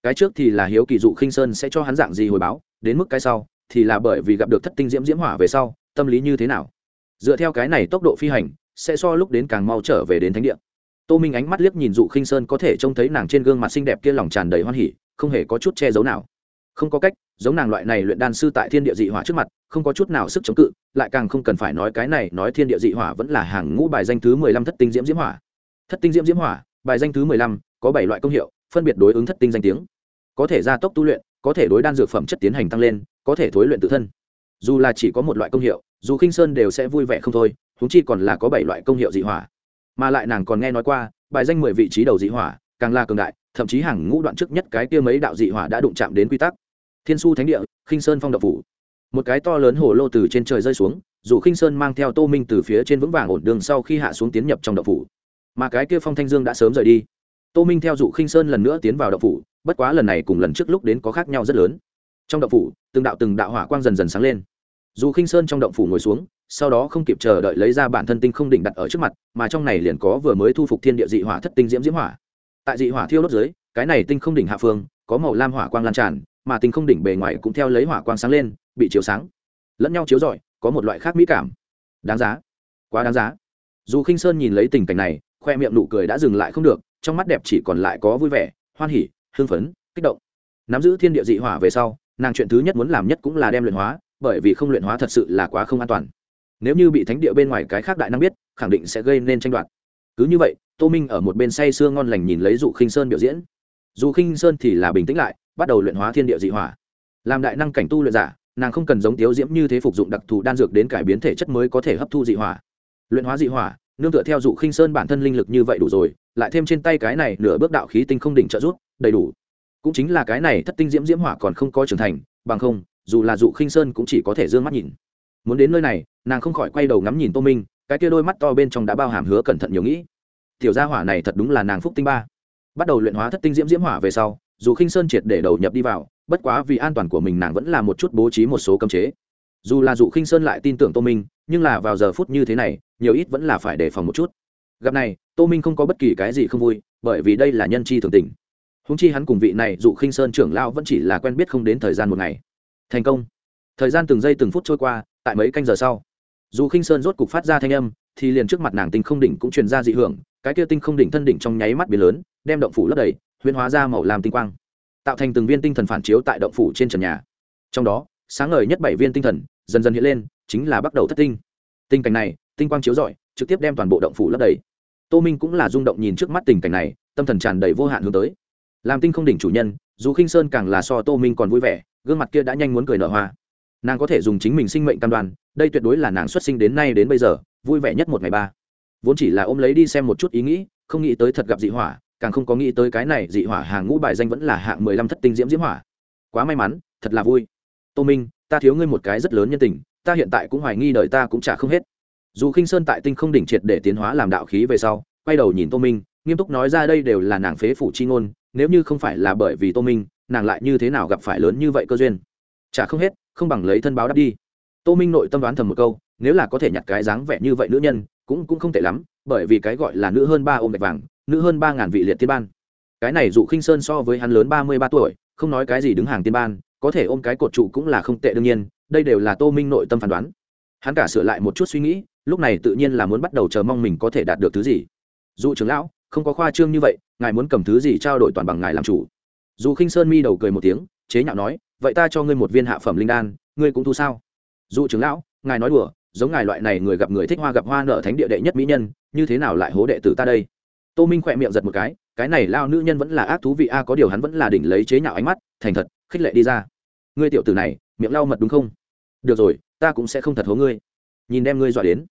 Cái trước thì là hiếu kỳ dụ khinh sơn sẽ cho hắn dạng gì hồi báo, đến mức cái sau thì là bởi vì gặp được thất tinh diễm diễm hỏa về sau, tâm lý như thế nào? Dựa theo cái này tốc độ phi hành, sẽ so lúc đến càng mau trở về đến thánh địa. Tô minh ánh mắt liếc nhìn dụ khinh sơn có thể trông thấy nàng trên gương mặt xinh đẹp kia lòng tràn đầy hoan hỉ, không hề có chút che giấu nào. Không có cách, giống nàng loại này luyện đan sư tại thiên địa dị hỏa trước mặt, không có chút nào sức chống cự, lại càng không cần phải nói cái này nói thiên địa dị hỏa vẫn là hàng ngũ bài danh thứ mười lăm thất tinh diễm diễm hỏa. Thất tinh diễm diễm hỏa bài danh thứ mười lăm, có bảy loại công hiệu, phân biệt đối ứng thất tinh danh tiếng. Có thể gia tốc tu luyện, có thể đối đan dược phẩm chất tiến hành tăng lên, có thể thối luyện tự thân. Dù là chỉ có một loại công hiệu, dù khinh sơn đều sẽ vui vẻ không thôi húng chi còn là có bảy loại công hiệu dị hỏa. Mà lại nàng còn nghe nói qua, bài danh mười vị trí đầu dị hỏa, càng là cường đại, thậm chí hàng ngũ đoạn trước nhất cái kia mấy đạo dị hỏa đã đụng chạm đến quy tắc. Thiên su thánh địa, khinh sơn phong đậu phủ. Một cái to lớn hồ lô từ trên trời rơi xuống, dù khinh sơn mang theo tô minh từ phía trên vững vàng ổn đường sau khi hạ xuống tiến nhập trong đậu phủ mà cái kia phong thanh dương đã sớm rời đi. Tô minh theo dụ khinh sơn lần nữa tiến vào đậu phủ, bất quá lần này cùng lần trước lúc đến có khác nhau rất lớn. Trong đậu phủ, từng đạo từng đạo hỏa quang dần dần sáng lên. Dù khinh sơn trong động phủ ngồi xuống, sau đó không kịp chờ đợi lấy ra bản thân tinh không đỉnh đặt ở trước mặt, mà trong này liền có vừa mới thu phục thiên địa dị hỏa thất tinh diễm diễm hỏa. Tại dị hỏa thiêu đốt dưới, cái này tinh không đỉnh hạ phương, có màu lam hỏa quang lan tràn, mà tinh không đỉnh bề ngoài cũng theo lấy hỏa quang sáng lên, bị chiếu sáng. Lẫn nhau chiếu rọi, có một loại khác mỹ cảm. Đáng giá. Quá đáng giá. Dù khinh sơn nhìn lấy tình cảnh này khoe miệng nụ cười đã dừng lại không được, trong mắt đẹp chỉ còn lại có vui vẻ, hoan hỉ, hưng phấn, kích động. Nắm giữ thiên địa dị hỏa về sau, nàng chuyện thứ nhất muốn làm nhất cũng là đem luyện hóa, bởi vì không luyện hóa thật sự là quá không an toàn. Nếu như bị thánh địa bên ngoài cái khác đại năng biết, khẳng định sẽ gây nên tranh đoạt. Cứ như vậy, tô minh ở một bên say sưa ngon lành nhìn lấy dụ khinh sơn biểu diễn. Dù khinh sơn thì là bình tĩnh lại, bắt đầu luyện hóa thiên địa dị hỏa. Làm đại năng cảnh tu luyện giả, nàng không cần giống tiếu diễm như thế phục dụng đặc thù đan dược đến cải biến thể chất mới có thể hấp thu dị hỏa. Luyện hóa dị hỏa nương tựa theo dụ khinh sơn bản thân linh lực như vậy đủ rồi, lại thêm trên tay cái này nửa bước đạo khí tinh không đỉnh trợ rút đầy đủ. Cũng chính là cái này thất tinh diễm diễm hỏa còn không có trưởng thành, bằng không, dù là dụ khinh sơn cũng chỉ có thể d ư ơ n g mắt nhìn. Muốn đến nơi này, nàng không khỏi quay đầu ngắm nhìn tô minh, cái kia đôi mắt to bên trong đã bao hàm hứa cẩn thận nhiều nghĩ. Tiểu gia hỏa này thật đúng là nàng phúc tinh ba. Bắt đầu luyện hóa thất tinh diễm diễm hỏa về sau, dù khinh sơn triệt để đầu nhập đi vào, bất quá vì an toàn của mình nàng vẫn là một chút bố trí một số cấm chế dù là dụ khinh sơn lại tin tưởng tô minh, nhưng là vào giờ phút như thế này, nhiều ít vẫn là phải đề phòng một chút. Gặp này, tô minh không có bất kỳ cái gì không vui, bởi vì đây là nhân chi thường tình. Húng chi hắn cùng vị này dụ khinh sơn trưởng lao vẫn chỉ là quen biết không đến thời gian một ngày. Thành công. Thời gian từng giây từng phút trôi qua, tại mấy canh giờ sau dù khinh sơn rốt cục phát ra thanh âm, thì liền trước mặt nàng tinh không đỉnh cũng truyền ra dị hưởng, cái kia tinh không đỉnh thân đỉnh trong nháy mắt biến lớn, đem động phủ lấp đầy, huyễn hóa ra màu làm tinh quang, tạo thành từng viên tinh thần phản chiếu tại động phủ trên trần nhà. Trong đó, sáng ngời nhất bảy viên tinh thần dần dần hiện lên, chính là bắt đầu thất tinh. Tình cảnh này, tinh quang chiếu rọi, trực tiếp đem toàn bộ động phủ lấp đầy. Tô minh cũng là rung động nhìn trước mắt tình cảnh này, tâm thần tràn đầy vô hạn hướng tới. Làm tinh không đỉnh chủ nhân, dù khinh sơn càng là so tô minh còn vui vẻ, gương mặt kia đã nhanh muốn cười nở hoa. Nàng có thể dùng chính mình sinh mệnh cam đoan, đây tuyệt đối là nàng xuất sinh đến nay đến bây giờ, vui vẻ nhất một ngày ba. Vốn chỉ là ôm lấy đi xem một chút ý nghĩ, không nghĩ tới thật gặp dị hỏa, càng không có nghĩ tới cái này dị hỏa hàng ngũ bài danh vẫn là hạng mười lăm thất tinh diễm diễm hỏa. Quá may mắn, thật là vui. Tô minh ta thiếu ngươi một cái rất lớn nhân tình, ta hiện tại cũng hoài nghi đời ta cũng trả không hết. Dù khinh sơn tại tinh không đỉnh triệt để tiến hóa làm đạo khí về sau, quay đầu nhìn tô minh, nghiêm túc nói ra đây đều là nàng phế phủ chi ngôn, nếu như không phải là bởi vì tô minh, nàng lại như thế nào gặp phải lớn như vậy cơ duyên? Trả không hết, không bằng lấy thân báo đáp đi. Tô minh nội tâm đoán thầm một câu, nếu là có thể nhặt cái dáng vẻ như vậy nữ nhân, cũng cũng không tệ lắm, bởi vì cái gọi là nữ hơn ba ôm gạch vàng, nữ hơn ba ngàn vị liệt tiên ban. Cái này dụ khinh sơn so với hắn lớn ba mươi ba tuổi, không nói cái gì đứng hàng tiên ban có thể ôm cái cột trụ cũng là không tệ đương nhiên, đây đều là tô minh nội tâm phán đoán. Hắn cả sửa lại một chút suy nghĩ, lúc này tự nhiên là muốn bắt đầu chờ mong mình có thể đạt được thứ gì. Dụ trưởng lão, không có khoa trương như vậy, ngài muốn cầm thứ gì trao đổi toàn bằng ngài làm chủ. Dù khinh sơn mi đầu cười một tiếng, chế nhạo nói, vậy ta cho ngươi một viên hạ phẩm linh đan, ngươi cũng thu sao? Dụ trưởng lão, ngài nói đùa, giống ngài loại này người gặp người thích hoa gặp hoa nợ thánh địa đệ nhất mỹ nhân, như thế nào lại hố đệ tử ta đây? Tô minh khỏe miệng giật một cái cái này lao nữ nhân vẫn là ác thú vị a, có điều hắn vẫn là đỉnh lấy chế nhạo ánh mắt, thành thật khích lệ đi ra. Ngươi tiểu tử này, miệng lau mật đúng không? Được rồi, ta cũng sẽ không thật hố ngươi. Nhìn đem ngươi dọa đến.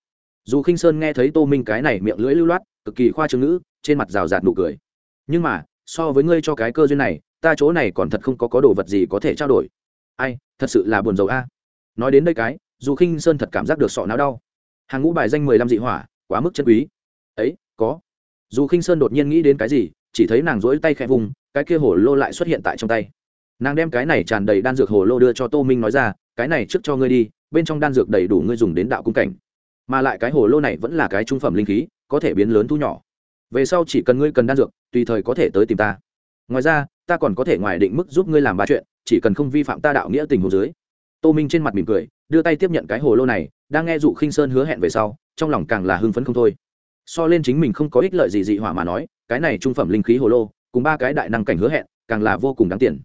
Dù khinh sơn nghe thấy tô minh cái này miệng lưỡi lưu loát, cực kỳ khoa trương ngữ, trên mặt rào rạt nụ cười. Nhưng mà, so với ngươi cho cái cơ duyên này, ta chỗ này còn thật không có có đồ vật gì có thể trao đổi. Ai, thật sự là buồn rầu a. Nói đến đây cái, dù khinh sơn thật cảm giác được sọ não đau. Hàng ngũ bài danh mười lăm dị hỏa, quá mức chân quý. Ấy, có. Dù khinh sơn đột nhiên nghĩ đến cái gì, chỉ thấy nàng rỗi tay khẽ vùng, cái kia hổ lô lại xuất hiện tại trong tay nàng đem cái này tràn đầy đan dược hồ lô đưa cho tô minh nói ra, cái này trước cho ngươi đi, bên trong đan dược đầy đủ ngươi dùng đến đạo cung cảnh. Mà lại cái hồ lô này vẫn là cái trung phẩm linh khí, có thể biến lớn thu nhỏ. Về sau chỉ cần ngươi cần đan dược, tùy thời có thể tới tìm ta. Ngoài ra, ta còn có thể ngoài định mức giúp ngươi làm ba chuyện, chỉ cần không vi phạm ta đạo nghĩa tình hồ dưới. Tô minh trên mặt mỉm cười, đưa tay tiếp nhận cái hồ lô này, đang nghe dụ khinh sơn hứa hẹn về sau, trong lòng càng là hưng phấn không thôi. So lên chính mình không có ích lợi gì dị hỏa mà nói, cái này trung phẩm linh khí hồ lô, cùng ba cái đại năng cảnh hứa hẹn, càng là vô cùng đáng tiền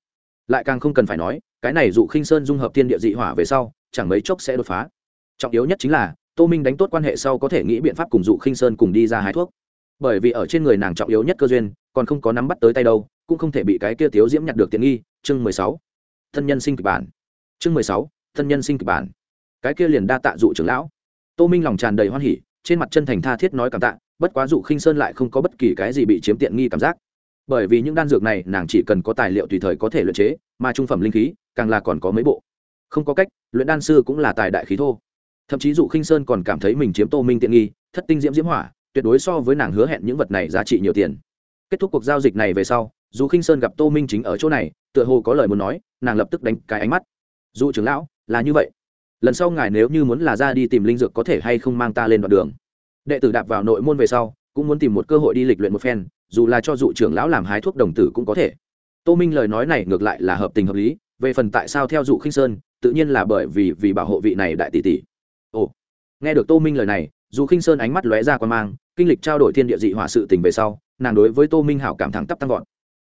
lại càng không cần phải nói, cái này dụ khinh sơn dung hợp thiên địa dị hỏa về sau, chẳng mấy chốc sẽ đột phá. Trọng yếu nhất chính là, tô minh đánh tốt quan hệ sau có thể nghĩ biện pháp cùng dụ khinh sơn cùng đi ra hái thuốc. Bởi vì ở trên người nàng trọng yếu nhất cơ duyên, còn không có nắm bắt tới tay đâu, cũng không thể bị cái kia thiếu diễm nhặt được tiện nghi. Chương mười sáu. Thân nhân sinh kịch bản. Chương mười sáu. Thân nhân sinh kịch bản. Cái kia liền đa tạ dụ trưởng lão. Tô minh lòng tràn đầy hoan hỉ, trên mặt chân thành tha thiết nói cảm tạ, bất quá dụ khinh sơn lại không có bất kỳ cái gì bị chiếm tiện nghi cảm giác bởi vì những đan dược này nàng chỉ cần có tài liệu tùy thời có thể luyện chế, mà trung phẩm linh khí, càng là còn có mấy bộ. Không có cách, luyện đan sư cũng là tài đại khí thô. Thậm chí dụ khinh sơn còn cảm thấy mình chiếm tô minh tiện nghi, thất tinh diễm diễm hỏa, tuyệt đối so với nàng hứa hẹn những vật này giá trị nhiều tiền. Kết thúc cuộc giao dịch này về sau dù khinh sơn gặp tô minh chính ở chỗ này, tựa hồ có lời muốn nói, nàng lập tức đánh cái ánh mắt. Dù trưởng lão, là như vậy. Lần sau ngài nếu như muốn là ra đi tìm linh dược có thể hay không mang ta lên đoạn đường. Đệ tử đạp vào nội môn về sau, cũng muốn tìm một cơ hội đi lịch luyện một phen dù là cho dụ trưởng lão làm hái thuốc đồng tử cũng có thể. Tô minh lời nói này ngược lại là hợp tình hợp lý, về phần tại sao theo dụ khinh sơn, tự nhiên là bởi vì vì bảo hộ vị này đại tỷ tỷ. Ồ, nghe được tô minh lời này, dù khinh sơn ánh mắt lóe ra quan mang, kinh lịch trao đổi thiên địa dị hỏa sự tình về sau, nàng đối với tô minh hảo cảm thẳng tắp tăng vọt.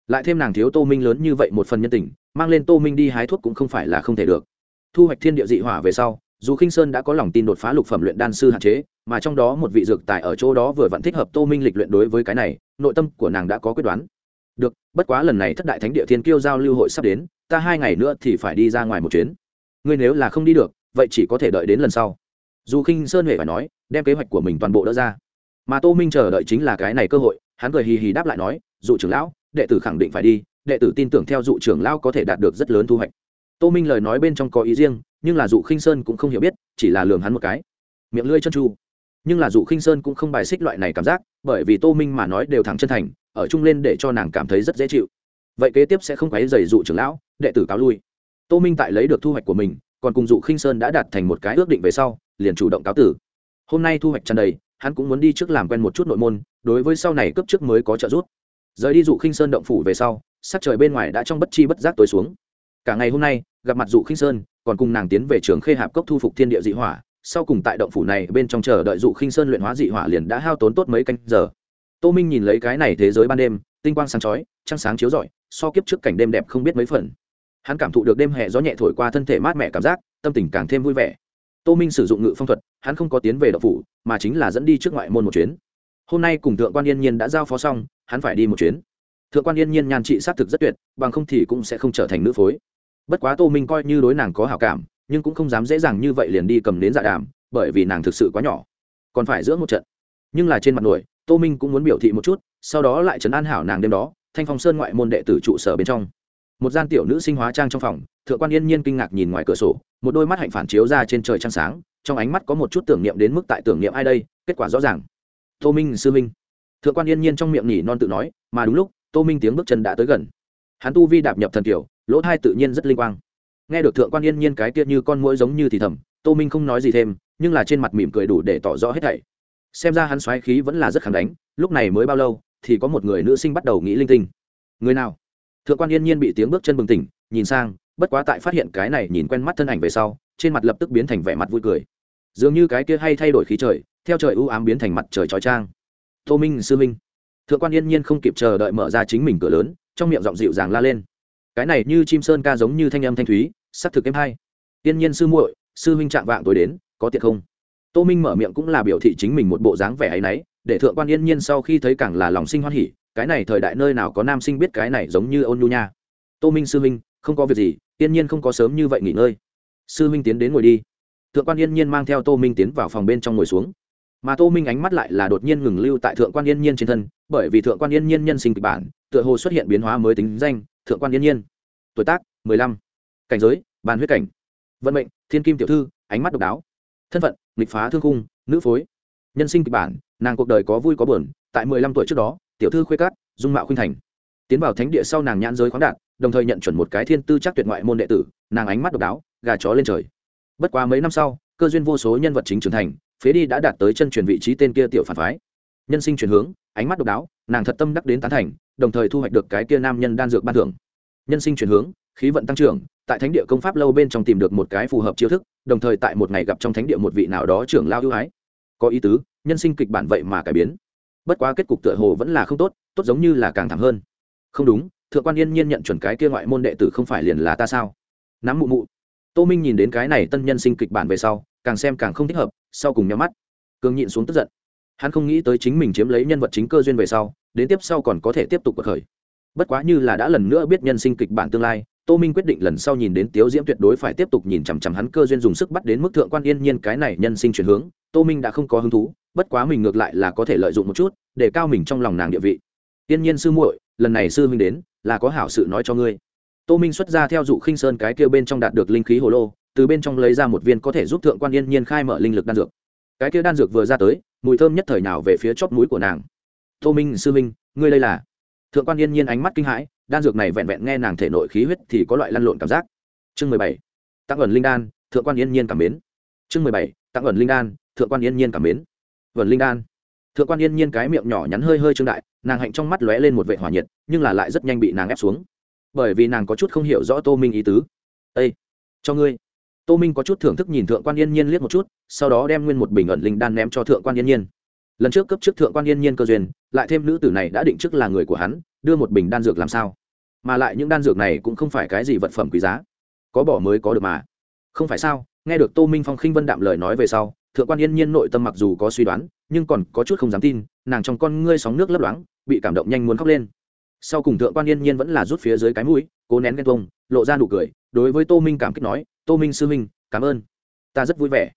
Lại thêm nàng thiếu tô minh lớn như vậy một phần nhân tình, mang lên tô minh đi hái thuốc cũng không phải là không thể được. Thu hoạch thiên địa dị hỏa về sau dù khinh sơn đã có lòng tin đột phá lục phẩm luyện đan sư hạn chế, mà trong đó một vị dược tài ở chỗ đó vừa vẫn thích hợp tô minh lịch luyện đối với cái này, nội tâm của nàng đã có quyết đoán. Được, bất quá lần này thất đại thánh địa thiên kiêu giao lưu hội sắp đến, ta hai ngày nữa thì phải đi ra ngoài một chuyến. Ngươi nếu là không đi được, vậy chỉ có thể đợi đến lần sau. Dù khinh sơn huệ phải nói, đem kế hoạch của mình toàn bộ đỡ ra. Mà tô minh chờ đợi chính là cái này cơ hội, hắn cười hì hì đáp lại nói, dụ trưởng lão, đệ tử khẳng định phải đi, đệ tử tin tưởng theo dụ trưởng lão có thể đạt được rất lớn thu hoạch. Tô minh lời nói bên trong có ý riêng nhưng là dụ khinh sơn cũng không hiểu biết, chỉ là lường hắn một cái. Miệng lưỡi chân tru nhưng là dụ khinh sơn cũng không bài xích loại này cảm giác, bởi vì tô minh mà nói đều thẳng chân thành, ở chung lên để cho nàng cảm thấy rất dễ chịu. Vậy kế tiếp sẽ không quấy dày dụ trưởng lão, đệ tử cáo lui. Tô minh tại lấy được thu hoạch của mình, còn cùng dụ khinh sơn đã đạt thành một cái ước định về sau, liền chủ động cáo tử. Hôm nay thu hoạch tràn đầy, hắn cũng muốn đi trước làm quen một chút nội môn, đối với sau này cấp trước mới có trợ giúp. Rời đi dụ khinh sơn động phủ về sau, sắc trời bên ngoài đã trong bất chi bất giác tối xuống. Cả ngày hôm nay gặp mặt dụ khinh sơn, còn cùng nàng tiến về trường khê hạp cốc thu phục thiên địa dị hỏa. Sau cùng tại động phủ này bên trong chờ đợi dụ khinh sơn luyện hóa dị hỏa liền đã hao tốn tốt mấy canh giờ. Tô minh nhìn lấy cái này thế giới ban đêm, tinh quang sáng chói, trăng sáng chiếu rọi, so kiếp trước cảnh đêm đẹp không biết mấy phần. Hắn cảm thụ được đêm hè gió nhẹ thổi qua thân thể mát mẻ cảm giác, tâm tình càng thêm vui vẻ. Tô minh sử dụng ngự phong thuật, hắn không có tiến về đậu phủ, mà chính là dẫn đi trước ngoại môn một chuyến. Hôm nay cùng thượng quan yên nhiên đã giao phó xong, hắn phải đi một chuyến. Thượng quan yên nhiên nhàn trị xác thực rất tuyệt, bằng không thì cũng sẽ không trở thành nữ phối bất quá tô minh coi như đối nàng có hảo cảm, nhưng cũng không dám dễ dàng như vậy liền đi cầm đến dạ đàm, bởi vì nàng thực sự quá nhỏ. Còn phải giữa một trận. Nhưng là trên mặt nổi, tô minh cũng muốn biểu thị một chút, sau đó lại trấn an hảo nàng đêm đó, thanh phong sơn ngoại môn đệ tử trụ sở bên trong. Một gian tiểu nữ sinh hóa trang trong phòng, thượng quan yên nhiên kinh ngạc nhìn ngoài cửa sổ, một đôi mắt hạnh phản chiếu ra trên trời trăng sáng, trong ánh mắt có một chút tưởng niệm đến mức tại tưởng niệm ai đây, kết quả rõ ràng. Tô minh sư minh thượng quan yên nhiên trong miệng nhỉ non tự nói, mà đúng lúc, tô minh tiếng bước chân đã tới gần. Hắn tu vi đạp nhập thần kiểu lỗ thai tự nhiên rất linh quang. Nghe được thượng quan yên nhiên cái kia như con mũi giống như thì thầm, tô minh không nói gì thêm, nhưng là trên mặt mỉm cười đủ để tỏ rõ hết thảy. Xem ra hắn xoáy khí vẫn là rất khẳng đánh, lúc này mới bao lâu, thì có một người nữ sinh bắt đầu nghĩ linh tinh. Người nào? Thượng quan yên nhiên bị tiếng bước chân bừng tỉnh, nhìn sang, bất quá tại phát hiện cái này nhìn quen mắt thân ảnh về sau, trên mặt lập tức biến thành vẻ mặt vui cười. Dường như cái kia hay thay đổi khí trời, theo trời ưu ám biến thành mặt trời trói trang tô minh sư minh. Thượng quan yên nhiên không kịp chờ đợi mở ra chính mình cửa lớn, trong miệng giọng dịu dàng la lên cái này như chim sơn ca giống như thanh âm thanh thúy, sắc thực em hay. Tiên nhiên sư muội, sư huynh trạng vạng tối đến, có tiệc không? Tô minh mở miệng cũng là biểu thị chính mình một bộ dáng vẻ ấ y n ấ y để thượng quan yên nhiên sau khi thấy càng là lòng sinh hoan hỉ, cái này thời đại nơi nào có nam sinh biết cái này giống như ôn nhu nha. Tô minh sư huynh, không có việc gì, yên nhiên không có sớm như vậy nghỉ ngơi. Sư huynh tiến đến ngồi đi. Thượng quan yên nhiên mang theo tô minh tiến vào phòng bên trong ngồi xuống. Mà tô minh ánh mắt lại là đột nhiên ngừng lưu tại thượng quan yên nhiên trên thân, bởi vì thượng quan yên nhiên nhân sinh kịch bản, tựa hồ xuất hiện biến hóa mới tính danh thượng quan yên nhiên. Tuổi tác, mười lăm. Cảnh giới, bàn huyết cảnh. Vận mệnh, thiên kim tiểu thư, ánh mắt độc đáo. Thân phận, nghịch phá thương cung nữ phối. Nhân sinh kịch bản, nàng cuộc đời có vui có buồn, tại mười lăm tuổi trước đó, tiểu thư khuê cát dung mạo khuynh thành. Tiến vào thánh địa sau nàng nhãn giới khoáng đạt, đồng thời nhận chuẩn một cái thiên tư chắc tuyệt ngoại môn đệ tử, nàng ánh mắt độc đáo, gà chó lên trời. Bất quá mấy năm sau, cơ duyên vô số nhân vật chính trưởng thành, phế đi đã đạt tới chân truyền vị trí tên kia tiểu phản phái. Nhân sinh chuyển hướng, ánh mắt độc đáo nàng thật tâm đắc đến tán thành, đồng thời thu hoạch được cái kia nam nhân đan dược ban thưởng. Nhân sinh chuyển hướng, khí vận tăng trưởng, tại thánh địa công pháp lâu bên trong tìm được một cái phù hợp chiêu thức, đồng thời tại một ngày gặp trong thánh địa một vị nào đó trưởng lao ưu ái. Có ý tứ, nhân sinh kịch bản vậy mà cải biến. Bất quá kết cục tựa hồ vẫn là không tốt tốt giống như là càng thẳng hơn. Không đúng, thượng quan yên nhiên nhận chuẩn cái kia ngoại môn đệ tử không phải liền là ta sao? Nắm mụ mụ. Tô minh nhìn đến cái này tân nhân sinh kịch bản về sau, càng xem càng không thích hợp, sau cùng nhắm mắt. Cường nhịn xuống tức giận hắn không nghĩ tới chính mình chiếm lấy nhân vật chính cơ duyên về sau, đến tiếp sau còn có thể tiếp tục bật khởi. Bất quá như là đã lần nữa biết nhân sinh kịch bản tương lai, tô minh quyết định lần sau nhìn đến tiếu diễm tuyệt đối phải tiếp tục nhìn chằm chằm hắn cơ duyên dùng sức bắt đến mức thượng quan yên nhiên cái này nhân sinh chuyển hướng, tô minh đã không có hứng thú, bất quá mình ngược lại là có thể lợi dụng một chút, để cao mình trong lòng nàng địa vị. Yên nhiên sư muội, lần này sư minh đến, là có hảo sự nói cho ngươi. Tô minh xuất ra theo dụ khinh sơn cái kia bên trong đạt được linh khí hồ lô, từ bên trong lấy ra một viên có thể giúp thượng quan yên nhiên khai mở linh lực đan dược cái kia đan dược vừa ra tới, mùi thơm nhất thời nào về phía chóp mũi của nàng. Tô minh, sư minh, ngươi đây là? Thượng quan yên nhiên ánh mắt kinh hãi, đan dược này vẹn vẹn nghe nàng thể nội khí huyết thì có loại lăn lộn cảm giác. Chương mười bảy. Tặng ẩn linh đan, thượng quan yên nhiên cảm mến. Chương mười bảy. Tặng ẩn linh đan, thượng quan yên nhiên cảm mến. Vẩn linh đan. Thượng quan yên nhiên cái miệng nhỏ nhắn hơi hơi trương đại, nàng hạnh trong mắt lóe lên một vệ hỏa nhiệt, nhưng là lại rất nhanh bị nàng ép xuống. Bởi vì nàng có chút không hiểu rõ tô minh ý tứ. Ây cho ngươi tô minh có chút thưởng thức nhìn thượng quan yên nhiên liếc một chút, sau đó đem nguyên một bình ẩn linh đan ném cho thượng quan yên nhiên. Lần trước cấp trước thượng quan yên nhiên cơ duyên, lại thêm nữ tử này đã định trước là người của hắn, đưa một bình đan dược làm sao? Mà lại những đan dược này cũng không phải cái gì vật phẩm quý giá. Có bỏ mới có được mà. Không phải sao? Nghe được tô minh phong khinh vân đạm lời nói về sau, thượng quan yên nhiên nội tâm mặc dù có suy đoán, nhưng còn có chút không dám tin, nàng trong con ngươi sóng nước lấp loáng, bị cảm động nhanh muốn khóc lên. Sau cùng thượng quan yên nhiên vẫn là rút phía dưới cái mũi, cố nén ghen tuông, lộ ra nụ cười, đối với tô minh cảm kích nói tô minh sư minh cảm ơn. Ta rất vui vẻ.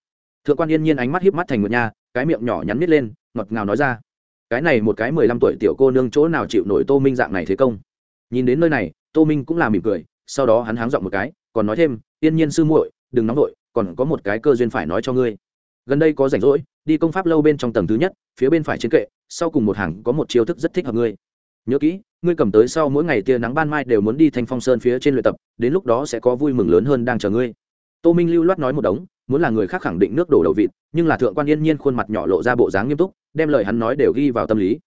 Thượng quan yên nhiên ánh mắt hiếp mắt thành một nha, cái miệng nhỏ nhắn nít lên, ngọt ngào nói ra. Cái này một cái mười lăm tuổi tiểu cô nương chỗ nào chịu nổi tô minh dạng này thế công? Nhìn đến nơi này, tô minh cũng là mỉm cười, sau đó hắn háng giọng một cái, còn nói thêm, yên nhiên sư muội, đừng nóng vội, còn có một cái cơ duyên phải nói cho ngươi. Gần đây có rảnh rỗi, đi công pháp lâu bên trong tầng thứ nhất, phía bên phải trên kệ, sau cùng một hàng có một chiêu thức rất thích hợp ngươi nhớ kỹ ngươi cầm tới sau mỗi ngày tia nắng ban mai đều muốn đi thanh phong sơn phía trên luyện tập đến lúc đó sẽ có vui mừng lớn hơn đang chờ ngươi. Tô minh lưu loát nói một đống muốn là người khác khẳng định nước đổ đầu vịt nhưng là thượng quan yên nhiên khuôn mặt nhỏ lộ ra bộ dáng nghiêm túc đem lời hắn nói đều ghi vào tâm lý.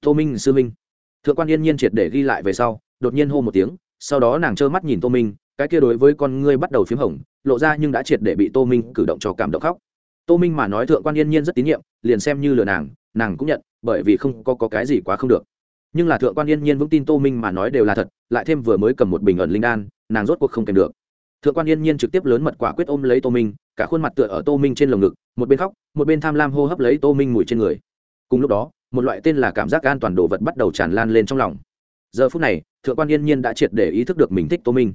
Tô minh sư minh. Thượng quan yên nhiên triệt để ghi lại về sau đột nhiên hô một tiếng sau đó nàng trơ mắt nhìn tô minh cái kia đối với con ngươi bắt đầu p h í m hồng lộ ra nhưng đã triệt để bị tô minh cử động cho cảm động khóc. Tô minh mà nói thượng quan yên nhiên rất tín nhiệm liền xem như lừa nàng nàng cũng nhận bởi vì không có, có cái gì quá không được nhưng là thượng quan yên nhiên vững tin tô minh mà nói đều là thật, lại thêm vừa mới cầm một bình ẩn linh đan, nàng rốt cuộc không kèm được. Thượng quan yên nhiên trực tiếp lớn mật quả quyết ôm lấy tô minh, cả khuôn mặt tựa ở tô minh trên lồng ngực, một bên khóc, một bên tham lam hô hấp lấy tô minh mùi trên người. Cùng lúc đó, một loại tên là cảm giác an toàn đồ vật bắt đầu tràn lan lên trong lòng. Giờ phút này, thượng quan yên nhiên đã triệt để ý thức được mình thích tô minh.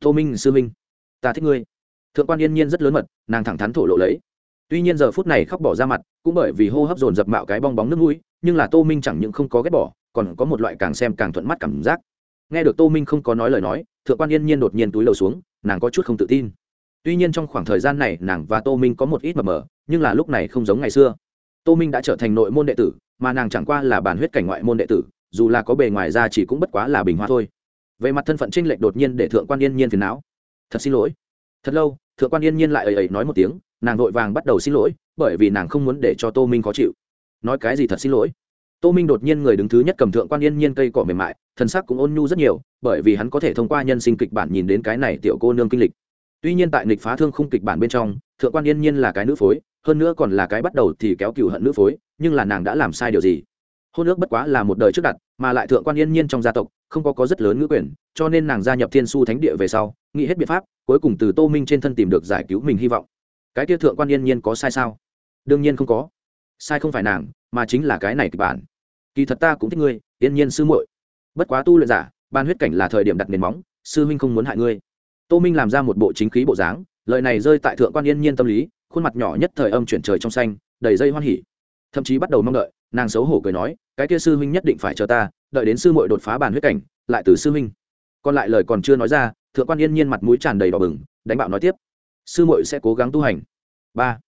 Tô minh sư minh, ta thích ngươi. Thượng quan yên nhiên rất lớn mật, nàng thẳng thắn thổ lộ lấy. Tuy nhiên giờ phút này khóc bỏ ra mặt, cũng bởi vì hô hấp dồn dập mạo cái bong bóng nước mũi, nhưng là tô minh chẳng những không có ghét bỏ còn có một loại càng xem càng thuận mắt cảm giác. Nghe được tô minh không có nói lời nói, thượng quan yên nhiên đột nhiên túi lầu xuống, nàng có chút không tự tin. Tuy nhiên trong khoảng thời gian này, nàng và tô minh có một ít mờ mờ, nhưng là lúc này không giống ngày xưa. Tô minh đã trở thành nội môn đệ tử, mà nàng chẳng qua là bản huyết cảnh ngoại môn đệ tử, dù là có bề ngoài ra chỉ cũng bất quá là bình hoa thôi. Về mặt thân phận tranh lệch đột nhiên để thượng quan yên nhiên phiền não. Thật xin lỗi. Thật lâu, thượng quan yên nhiên lại ầy ầy nói một tiếng, nàng vội vàng bắt đầu xin lỗi, bởi vì nàng không muốn để cho tô minh khó chịu. Nói cái gì thật xin lỗi? Tô minh đột nhiên người đứng thứ nhất cầm thượng quan yên nhiên cây cỏ mềm mại, thần sắc cũng ôn nhu rất nhiều, bởi vì hắn có thể thông qua nhân sinh kịch bản nhìn đến cái này tiểu cô nương kinh lịch. Tuy nhiên tại nịch phá thương khung kịch bản bên trong, thượng quan yên nhiên là cái nữ phối, hơn nữa còn là cái bắt đầu thì kéo cựu hận nữ phối, nhưng là nàng đã làm sai điều gì? Hôn ước bất quá là một đời trước đặt, mà lại thượng quan yên nhiên trong gia tộc, không có có rất lớn ngữ quyền, cho nên nàng gia nhập thiên su thánh địa về sau, nghĩ hết biện pháp, cuối cùng từ tô minh trên thân tìm được giải cứu mình hy vọng. Cái kia thượng quan yên nhiên có sai sao? Đương nhiên không có sai không phải nàng, mà chính là cái này kịch bản. Kỳ thật ta cũng thích ngươi, yên nhiên sư muội. Bất quá tu luyện giả, ban huyết cảnh là thời điểm đặt nền móng, sư huynh không muốn hại ngươi. Tô minh làm ra một bộ chính khí bộ dáng, lời này rơi tại thượng quan yên nhiên tâm lý, khuôn mặt nhỏ nhất thời âm chuyển trời trong xanh, đầy dây hoan hỉ. Thậm chí bắt đầu mong đợi, nàng xấu hổ cười nói, cái kia sư huynh nhất định phải chờ ta, đợi đến sư muội đột phá bàn huyết cảnh, lại từ sư huynh. Còn lại lời còn chưa nói ra, thượng quan yên nhiên mặt mũi tràn đầy đỏ bừng, đánh bạo nói tiếp, sư muội sẽ cố gắng tu hành. Ba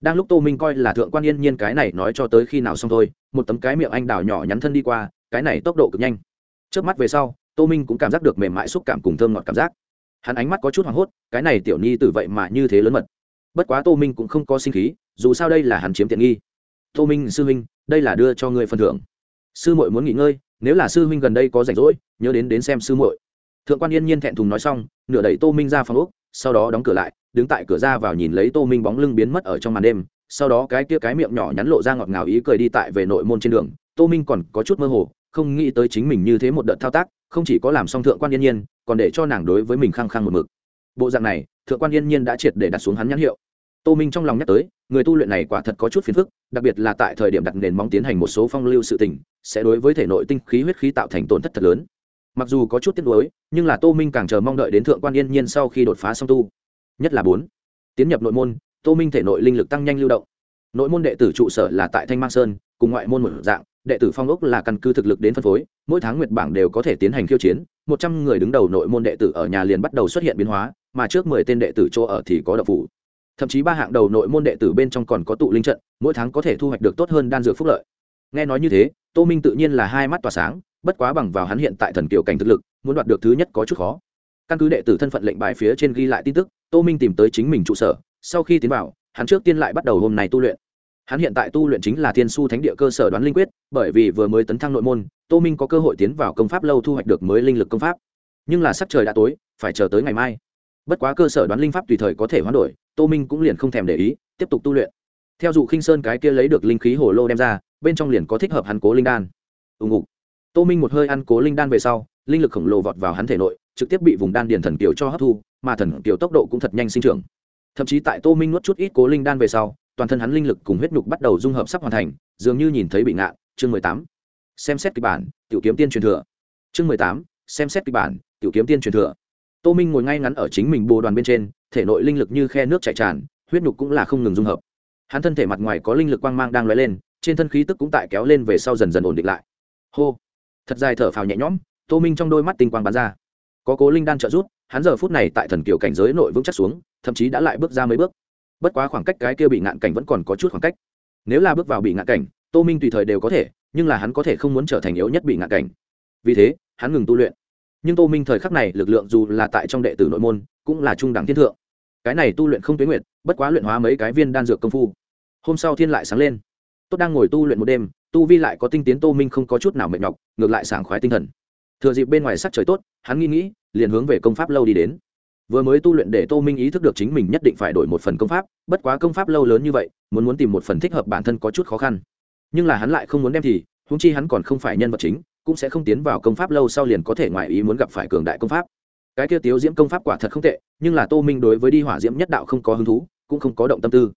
đang lúc tô minh coi là thượng quan yên nhiên cái này nói cho tới khi nào xong thôi, một tấm cái miệng anh đào nhỏ nhắn thân đi qua, cái này tốc độ cực nhanh. Trước mắt về sau, tô minh cũng cảm giác được mềm mại xúc cảm cùng thơm ngọt cảm giác. Hắn ánh mắt có chút hoảng hốt, cái này tiểu nhi từ vậy mà như thế lớn mật. Bất quá tô minh cũng không có sinh khí, dù sao đây là hắn chiếm tiện nghi. Tô minh, sư huynh, đây là đưa cho ngươi phần thưởng. Sư muội muốn nghỉ ngơi, nếu là sư huynh gần đây có rảnh rỗi, nhớ đến đến xem sư muội. Thượng quan yên nhiên thẹn thùng nói xong, nửa đẩy tô minh ra phòng úc sau đó đóng cửa lại, đứng tại cửa ra vào nhìn lấy tô minh bóng lưng biến mất ở trong màn đêm, sau đó cái kia cái miệng nhỏ nhắn lộ ra ngọt ngào ý cười đi tại về nội môn trên đường, tô minh còn có chút mơ hồ, không nghĩ tới chính mình như thế một đợt thao tác, không chỉ có làm xong thượng quan yên nhiên, còn để cho nàng đối với mình khăng khăng một mực. Bộ dạng này, thượng quan yên nhiên đã triệt để đặt xuống hắn nhãn hiệu. Tô minh trong lòng nhắc tới, người tu luyện này quả thật có chút phiền phức, đặc biệt là tại thời điểm đặt nền móng tiến hành một số phong lưu sự tình, sẽ đối với thể nội tinh khí huyết khí tạo thành tổn thất thật lớn mặc dù có chút tiếc nuối, nhưng là tô minh càng chờ mong đợi đến thượng quan yên nhiên sau khi đột phá song tu. Nhất là bốn, tiến nhập nội môn, tô minh thể nội linh lực tăng nhanh lưu động. Nội môn đệ tử trụ sở là tại thanh mang sơn, cùng ngoại môn một dạng, đệ tử phong ốc là căn cứ thực lực đến phân phối, mỗi tháng nguyệt bảng đều có thể tiến hành khiêu chiến, một trăm người đứng đầu nội môn đệ tử ở nhà liền bắt đầu xuất hiện biến hóa, mà trước mười tên đệ tử chỗ ở thì có đậu phủ. Thậm chí ba hạng đầu nội môn đệ tử bên trong còn có tụ linh trận, mỗi tháng có thể thu hoạch được tốt hơn đan dược phúc lợi. Nghe nói như thế, tô minh tự nhiên là hai mắt tỏa sáng bất quá bằng vào hắn hiện tại thần kiều cảnh thực lực, muốn đoạt được thứ nhất có chút khó. Căn cứ đệ tử thân phận lệnh bài phía trên ghi lại tin tức, tô minh tìm tới chính mình trụ sở, sau khi tiến vào, hắn trước tiên lại bắt đầu hôm nay tu luyện. Hắn hiện tại tu luyện chính là thiên su thánh địa cơ sở đoán linh quyết, bởi vì vừa mới tấn thăng nội môn, tô minh có cơ hội tiến vào công pháp lâu thu hoạch được mới linh lực công pháp. Nhưng là sắc trời đã tối, phải chờ tới ngày mai. Bất quá cơ sở đoán linh pháp tùy thời có thể hoán đổi, tô minh cũng liền không thèm để ý, tiếp tục tu luyện. Theo dụ khinh sơn cái kia lấy được linh khí hồ lô đem ra, bên trong liền có thích hợp hắn cố linh đan. Ùng ục tô minh một hơi ăn cố linh đan về sau, linh lực khổng lồ vọt vào hắn thể nội, trực tiếp bị vùng đan điền thần kiều cho hấp thu, mà thần kiều tốc độ cũng thật nhanh sinh trưởng. Thậm chí tại tô minh nuốt chút ít cố linh đan về sau, toàn thân hắn linh lực cùng huyết nhục bắt đầu dung hợp sắp hoàn thành, dường như nhìn thấy bị ngạn chương mười tám. Xem xét kịch bản, tiểu kiếm tiên truyền thừa. Chương mười tám, xem xét kịch bản, tiểu kiếm tiên truyền thừa. Tô minh ngồi ngay ngắn ở chính mình bồ đoàn bên trên, thể nội linh lực như khe nước chảy tràn, huyết nhục cũng là không ngừng dung hợp. Hắn thân thể mặt ngoài có linh lực quang mang đang lóe lên, trên thân khí tức cũng tại kéo lên về sau dần dần ổn định lại. Hô thật dài thở phào nhẹ nhõm tô minh trong đôi mắt tinh quang bắn ra. Có cố linh đan trợ giúp, hắn giờ phút này tại thần kiểu cảnh giới nội vững chắc xuống thậm chí đã lại bước ra mấy bước. Bất quá khoảng cách cái kia bị ngạn cảnh vẫn còn có chút khoảng cách. Nếu là bước vào bị ngạn cảnh tô minh tùy thời đều có thể nhưng là hắn có thể không muốn trở thành yếu nhất bị ngạn cảnh. Vì thế hắn ngừng tu luyện. Nhưng tô minh thời khắc này lực lượng dù là tại trong đệ tử nội môn cũng là trung đẳng thiên thượng. Cái này tu luyện không tuyến nguyện bất quá luyện hóa mấy cái viên đan dược công phu. Hôm sau thiên lại sáng lên. Tốt đang ngồi tu luyện một đêm tu vi lại có tinh tiến tô minh không có chút nào mệt nhọc, ngược lại sảng khoái tinh thần. Thừa dịp bên ngoài sắc trời tốt, hắn nghĩ nghĩ, liền hướng về công pháp lâu đi đến. Vừa mới tu luyện để tô minh ý thức được chính mình nhất định phải đổi một phần công pháp, bất quá công pháp lâu lớn như vậy, muốn muốn tìm một phần thích hợp bản thân có chút khó khăn. Nhưng là hắn lại không muốn đem thì húng chi hắn còn không phải nhân vật chính, cũng sẽ không tiến vào công pháp lâu sau liền có thể ngoài ý muốn gặp phải cường đại công pháp. Cái kia tiếu diễm công pháp quả thật không tệ, nhưng là tô minh đối với đi hỏa diễm nhất đạo không có hứng thú, cũng không có động tâm tư.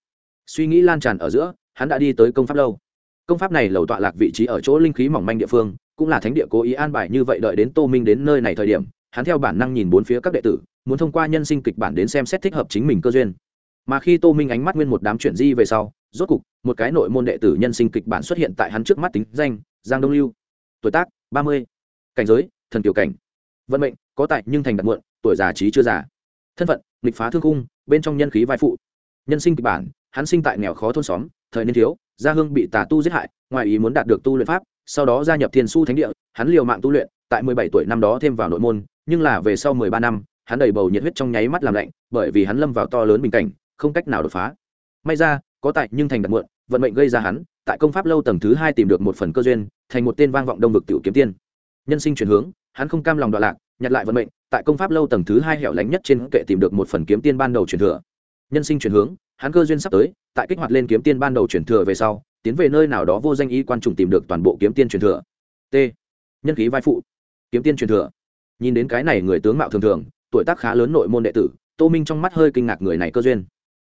Suy nghĩ lan tràn ở giữa, hắn đã đi tới công pháp lâu công pháp này lầu tọa lạc vị trí ở chỗ linh khí mỏng manh địa phương, cũng là thánh địa cố ý an bài như vậy đợi đến tô minh đến nơi này thời điểm, hắn theo bản năng nhìn bốn phía các đệ tử, muốn thông qua nhân sinh kịch bản đến xem xét thích hợp chính mình cơ duyên. Mà khi tô minh ánh mắt nguyên một đám chuyển di về sau, rốt cục, một cái nội môn đệ tử nhân sinh kịch bản xuất hiện tại hắn trước mắt tính danh, giang đông lưu. Tuổi tác, ba mươi. Cảnh giới, thần kiểu cảnh. Vận mệnh, có tại nhưng thành đặt muộn, tuổi già trí chưa già. Thân phận, nghịch phá thương cung bên trong nhân khí vai phụ. Nhân sinh kịch bản, hắn sinh tại nghèo khó thôn xóm thời niên thiếu, gia hương bị tà tu giết hại, ngoài ý muốn đạt được tu luyện pháp, sau đó gia nhập thiên su thánh địa, hắn liều mạng tu luyện, tại mười bảy tuổi năm đó thêm vào nội môn, nhưng là về sau mười ba năm, hắn đầy bầu nhiệt huyết trong nháy mắt làm lạnh, bởi vì hắn lâm vào to lớn bình cảnh, không cách nào đột phá. May ra, có tại nhưng thành đặt muộn, vận mệnh gây ra hắn, tại công pháp lâu tầng thứ hai tìm được một phần cơ duyên, thành một tên vang vọng đông vực tiểu kiếm tiên. Nhân sinh chuyển hướng, hắn không cam lòng đoạn lạc, nhặt lại vận mệnh, tại công pháp lâu tầng thứ hai hẻo lánh nhất trên kệ tìm được một phần kiếm tiên ban đầu truyền thừa. Nhân sinh chuyển hướng hắn cơ duyên sắp tới, tại kích hoạt lên kiếm tiên ban đầu truyền thừa về sau, tiến về nơi nào đó vô danh y quan trùng tìm được toàn bộ kiếm tiên truyền thừa. T. Nhân khí vai phụ. Kiếm tiên truyền thừa. Nhìn đến cái này người tướng mạo thường thường, tuổi tác khá lớn nội môn đệ tử, tô minh trong mắt hơi kinh ngạc người này cơ duyên.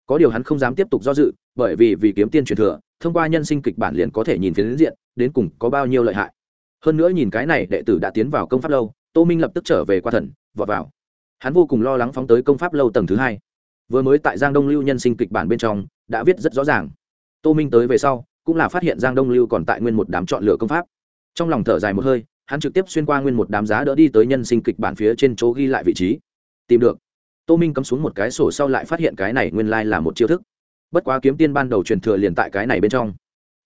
Có điều hắn không dám tiếp tục do dự, bởi vì vì kiếm tiên truyền thừa, thông qua nhân sinh kịch bản liền có thể nhìn phiến diện, đến cùng có bao nhiêu lợi hại. Hơn nữa nhìn cái này đệ tử đã tiến vào công pháp lâu, tô minh lập tức trở về qua thần, vọt vào. Hắn vô cùng lo lắng phóng tới công pháp lâu tầng thứ hai vừa mới tại giang đông lưu nhân sinh kịch bản bên trong, đã viết rất rõ ràng. Tô minh tới về sau, cũng là phát hiện giang đông lưu còn tại nguyên một đám chọn lựa công pháp. Trong lòng thở dài một hơi, hắn trực tiếp xuyên qua nguyên một đám giá đỡ đi tới nhân sinh kịch bản phía trên chỗ ghi lại vị trí. Tìm được. Tô minh cắm xuống một cái sổ sau lại phát hiện cái này nguyên lai là một chiêu thức. Bất quá kiếm tiên ban đầu truyền thừa liền tại cái này bên trong.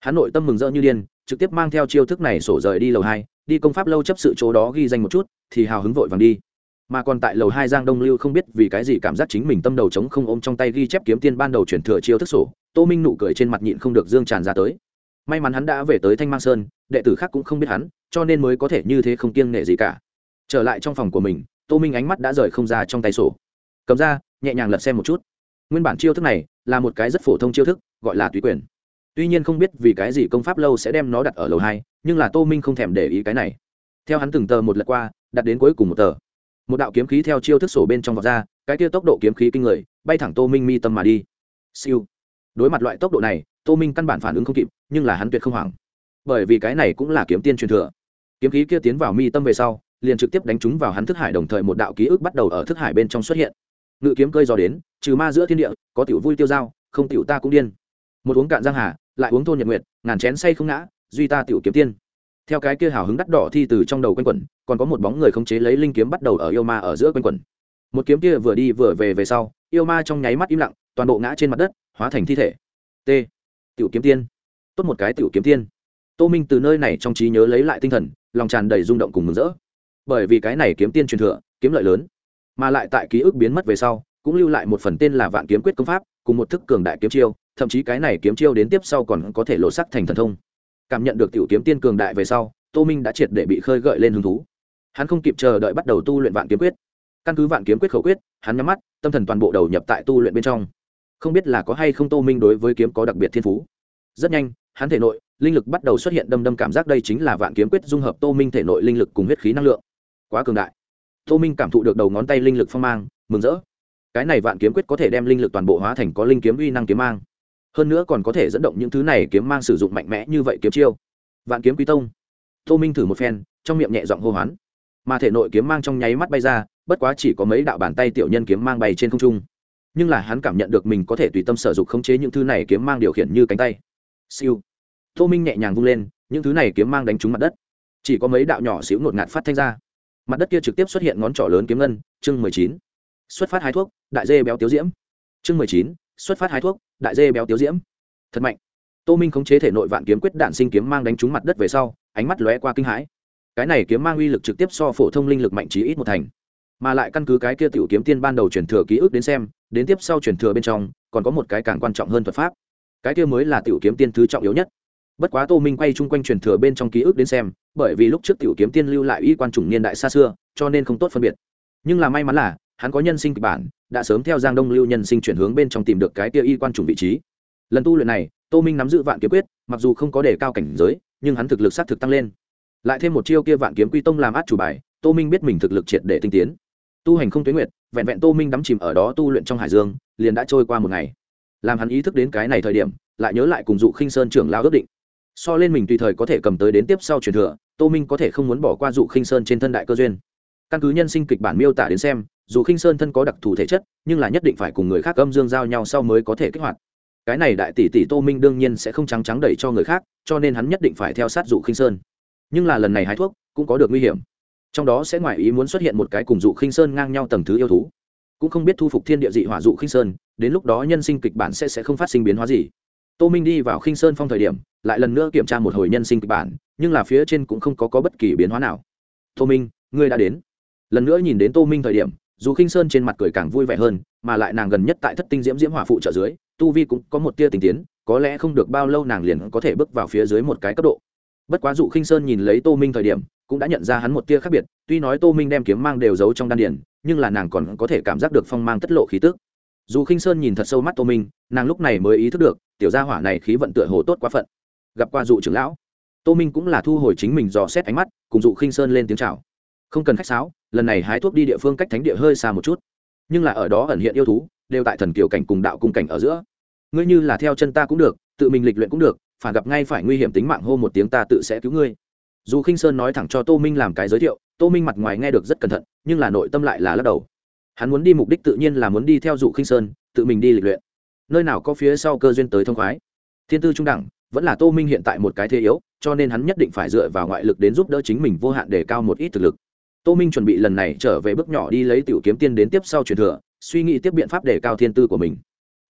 Hắn nội tâm mừng rỡ như điên, trực tiếp mang theo chiêu thức này sổ rời đi lầu hai, đi công pháp lâu chấp sự chỗ đó ghi danh một chút, thì hào hứng vội vàng đi mà còn tại lầu hai giang đông lưu không biết vì cái gì cảm giác chính mình tâm đầu trống không ôm trong tay ghi chép kiếm tiên ban đầu chuyển thừa chiêu thức sổ, tô minh nụ cười trên mặt nhịn không được dương tràn ra tới. May mắn hắn đã về tới thanh mang sơn, đệ tử khác cũng không biết hắn, cho nên mới có thể như thế không kiêng nệ gì cả. Trở lại trong phòng của mình, tô minh ánh mắt đã rời không ra trong tay sổ. Cầm ra, nhẹ nhàng lật xem một chút. Nguyên bản chiêu thức này là một cái rất phổ thông chiêu thức, gọi là tùy quyền. Tuy nhiên không biết vì cái gì công pháp lâu sẽ đem nó đặt ở lầu hai, nhưng là tô minh không thèm để ý cái này. Theo hắn từng tờ một lật qua, đặt đến cuối cùng một tờ một đạo kiếm khí theo chiêu thức sổ bên trong vọt ra, cái kia tốc độ kiếm khí kinh người, bay thẳng tô minh mi tâm mà đi. Siêu. Đối mặt loại tốc độ này, tô minh căn bản phản ứng không kịp, nhưng là hắn tuyệt không hoảng. Bởi vì cái này cũng là kiếm tiên truyền thừa. Kiếm khí kia tiến vào mi tâm về sau, liền trực tiếp đánh trúng vào hắn thức hải đồng thời một đạo ký ức bắt đầu ở thức hải bên trong xuất hiện. Ngự kiếm cơi dò đến, trừ ma giữa thiên địa, có tiểu vui tiêu dao, không tiểu ta cũng điên. Một uống cạn giang hà, lại uống thôn nhật nguyệt, ngàn chén say không ngã, duy ta tiểu kiếm tiên theo cái kia hào hứng đắt đỏ thi từ trong đầu quanh quẩn, còn có một bóng người khống chế lấy linh kiếm bắt đầu ở yêu ma ở giữa quanh quẩn. Một kiếm kia vừa đi vừa về về sau, yêu ma trong nháy mắt im lặng, toàn bộ ngã trên mặt đất, hóa thành thi thể. T. Tiểu kiếm tiên. Tốt một cái tiểu kiếm tiên. Tô minh từ nơi này trong trí nhớ lấy lại tinh thần, lòng tràn đầy rung động cùng mừng rỡ. Bởi vì cái này kiếm tiên truyền thừa, kiếm lợi lớn, mà lại tại ký ức biến mất về sau, cũng lưu lại một phần tên là vạn kiếm quyết công pháp, cùng một thức cường đại kiếm chiêu, thậm chí cái này kiếm chiêu đến tiếp sau còn có thể lộ sắc thành thần thông cảm nhận được tiểu kiếm tiên cường đại về sau, tô minh đã triệt để bị khơi gợi lên hứng thú. Hắn không kịp chờ đợi bắt đầu tu luyện vạn kiếm quyết. Căn cứ vạn kiếm quyết khẩu quyết, hắn nhắm mắt, tâm thần toàn bộ đầu nhập tại tu luyện bên trong. Không biết là có hay không tô minh đối với kiếm có đặc biệt thiên phú. Rất nhanh, hắn thể nội, linh lực bắt đầu xuất hiện đâm đâm cảm giác đây chính là vạn kiếm quyết dung hợp tô minh thể nội linh lực cùng huyết khí năng lượng. Quá cường đại. Tô minh cảm thụ được đầu ngón tay linh lực phong mang, mừng rỡ. Cái này vạn kiếm quyết có thể đem linh lực toàn bộ hóa thành có linh kiếm uy năng kiếm mang hơn nữa còn có thể dẫn động những thứ này kiếm mang sử dụng mạnh mẽ như vậy kiếm chiêu. Vạn kiếm quý tông. Tô minh thử một phen, trong miệng nhẹ giọng hô hoán. Mà thể nội kiếm mang trong nháy mắt bay ra, bất quá chỉ có mấy đạo bàn tay tiểu nhân kiếm mang bay trên không trung. Nhưng là hắn cảm nhận được mình có thể tùy tâm sở dụng khống chế những thứ này kiếm mang điều khiển như cánh tay. Siêu. Tô minh nhẹ nhàng vung lên, những thứ này kiếm mang đánh trúng mặt đất. Chỉ có mấy đạo nhỏ xíu ngột ngạt phát thanh ra. Mặt đất kia trực tiếp xuất hiện ngón trỏ lớn kiếm ngân, chương mười chín. Xuất phát hai thuốc, đại dê béo tiếu diễm. Chương mười chín xuất phát hai thuốc, đại dê béo tiếu diễm. Thật mạnh. Tô minh khống chế thể nội vạn kiếm quyết đạn sinh kiếm mang đánh trúng mặt đất về sau, ánh mắt lóe qua kinh hãi. Cái này kiếm mang uy lực trực tiếp so phổ thông linh lực mạnh trí ít một thành. Mà lại căn cứ cái kia tiểu kiếm tiên ban đầu truyền thừa ký ức đến xem, đến tiếp sau truyền thừa bên trong, còn có một cái càng quan trọng hơn thuật pháp. Cái kia mới là tiểu kiếm tiên thứ trọng yếu nhất. Bất quá tô minh quay chung quanh truyền thừa bên trong ký ức đến xem, bởi vì lúc trước tiểu kiếm tiên lưu lại y quan chủng niên đại xa xưa, cho nên không tốt phân biệt. Nhưng là may mắn là hắn có nhân sinh kịch bản, đã sớm theo giang đông lưu nhân sinh chuyển hướng bên trong tìm được cái tia y quan trùng vị trí. Lần tu luyện này, tô minh nắm giữ vạn kiếm quyết, mặc dù không có đề cao cảnh giới, nhưng hắn thực lực s á t thực tăng lên. Lại thêm một chiêu kia vạn kiếm quy tông làm át chủ bài, tô minh biết mình thực lực triệt để tinh tiến. Tu hành không tuyến nguyệt, vẹn vẹn tô minh đắm chìm ở đó tu luyện trong hải dương, liền đã trôi qua một ngày. Làm hắn ý thức đến cái này thời điểm, lại nhớ lại cùng dụ khinh sơn trưởng lao ước định. So lên mình tùy thời có thể cầm tới đến tiếp sau truyền thừa, tô minh có thể không muốn bỏ qua dụ khinh sơn trên thân đại cơ duyên căn cứ nhân sinh kịch bản miêu tả đến xem dù khinh sơn thân có đặc thù thể chất nhưng là nhất định phải cùng người khác âm dương giao nhau sau mới có thể kích hoạt. Cái này đại tỷ tỷ tô minh đương nhiên sẽ không trắng trắng đẩy cho người khác cho nên hắn nhất định phải theo sát dụ khinh sơn. Nhưng là lần này hái thuốc cũng có được nguy hiểm. Trong đó sẽ ngoài ý muốn xuất hiện một cái cùng dụ khinh sơn ngang nhau tầng thứ yêu thú. Cũng không biết thu phục thiên địa dị hỏa dụ khinh sơn đến lúc đó nhân sinh kịch bản sẽ sẽ không phát sinh biến hóa gì. Tô minh đi vào khinh sơn phong thời điểm lại lần nữa kiểm tra một hồi nhân sinh kịch bản nhưng là phía trên cũng không có, có bất kỳ biến hóa nào. Tô minh ngươi đã đến lần nữa nhìn đến tô minh thời điểm, dù khinh sơn trên mặt cười càng vui vẻ hơn, mà lại nàng gần nhất tại thất tinh diễm diễm hỏa phụ trợ dưới, tu vi cũng có một tia tình tiến, có lẽ không được bao lâu nàng liền có thể bước vào phía dưới một cái cấp độ. Bất quá dụ khinh sơn nhìn lấy tô minh thời điểm, cũng đã nhận ra hắn một tia khác biệt, tuy nói tô minh đem kiếm mang đều giấu trong đan điển nhưng là nàng còn có thể cảm giác được phong mang tất lộ khí tức. Dù khinh sơn nhìn thật sâu mắt tô minh, nàng lúc này mới ý thức được, tiểu gia hỏa này khí vận tựa hồ tốt quá phận. Gặp qua dụ trưởng lão, tô minh cũng là thu hồi chính mình dò xét ánh mắt, cùng dụ khinh sơn lên tiếng chào không cần khách sáo, lần này hái thuốc đi địa phương cách thánh địa hơi xa một chút. Nhưng là ở đó ẩn hiện yêu thú, đều tại thần kiều cảnh cùng đạo cung cảnh ở giữa. Ngươi như là theo chân ta cũng được, tự mình lịch luyện cũng được, phản gặp ngay phải nguy hiểm tính mạng hô một tiếng ta tự sẽ cứu ngươi. Dù khinh sơn nói thẳng cho tô minh làm cái giới thiệu, tô minh mặt ngoài nghe được rất cẩn thận, nhưng là nội tâm lại là lắc đầu. Hắn muốn đi mục đích tự nhiên là muốn đi theo dụ khinh sơn, tự mình đi lịch luyện. Nơi nào có phía sau cơ duyên tới thông khoái. Thiên tư trung đẳng, vẫn là tô minh hiện tại một cái thế yếu, cho nên hắn nhất định phải dựa vào ngoại lực đến giúp đỡ chính mình vô hạn để cao một ít thực lực tô minh chuẩn bị lần này trở về bước nhỏ đi lấy tiểu kiếm tiên đến tiếp sau truyền thừa, suy nghĩ tiếp biện pháp để cao thiên tư của mình.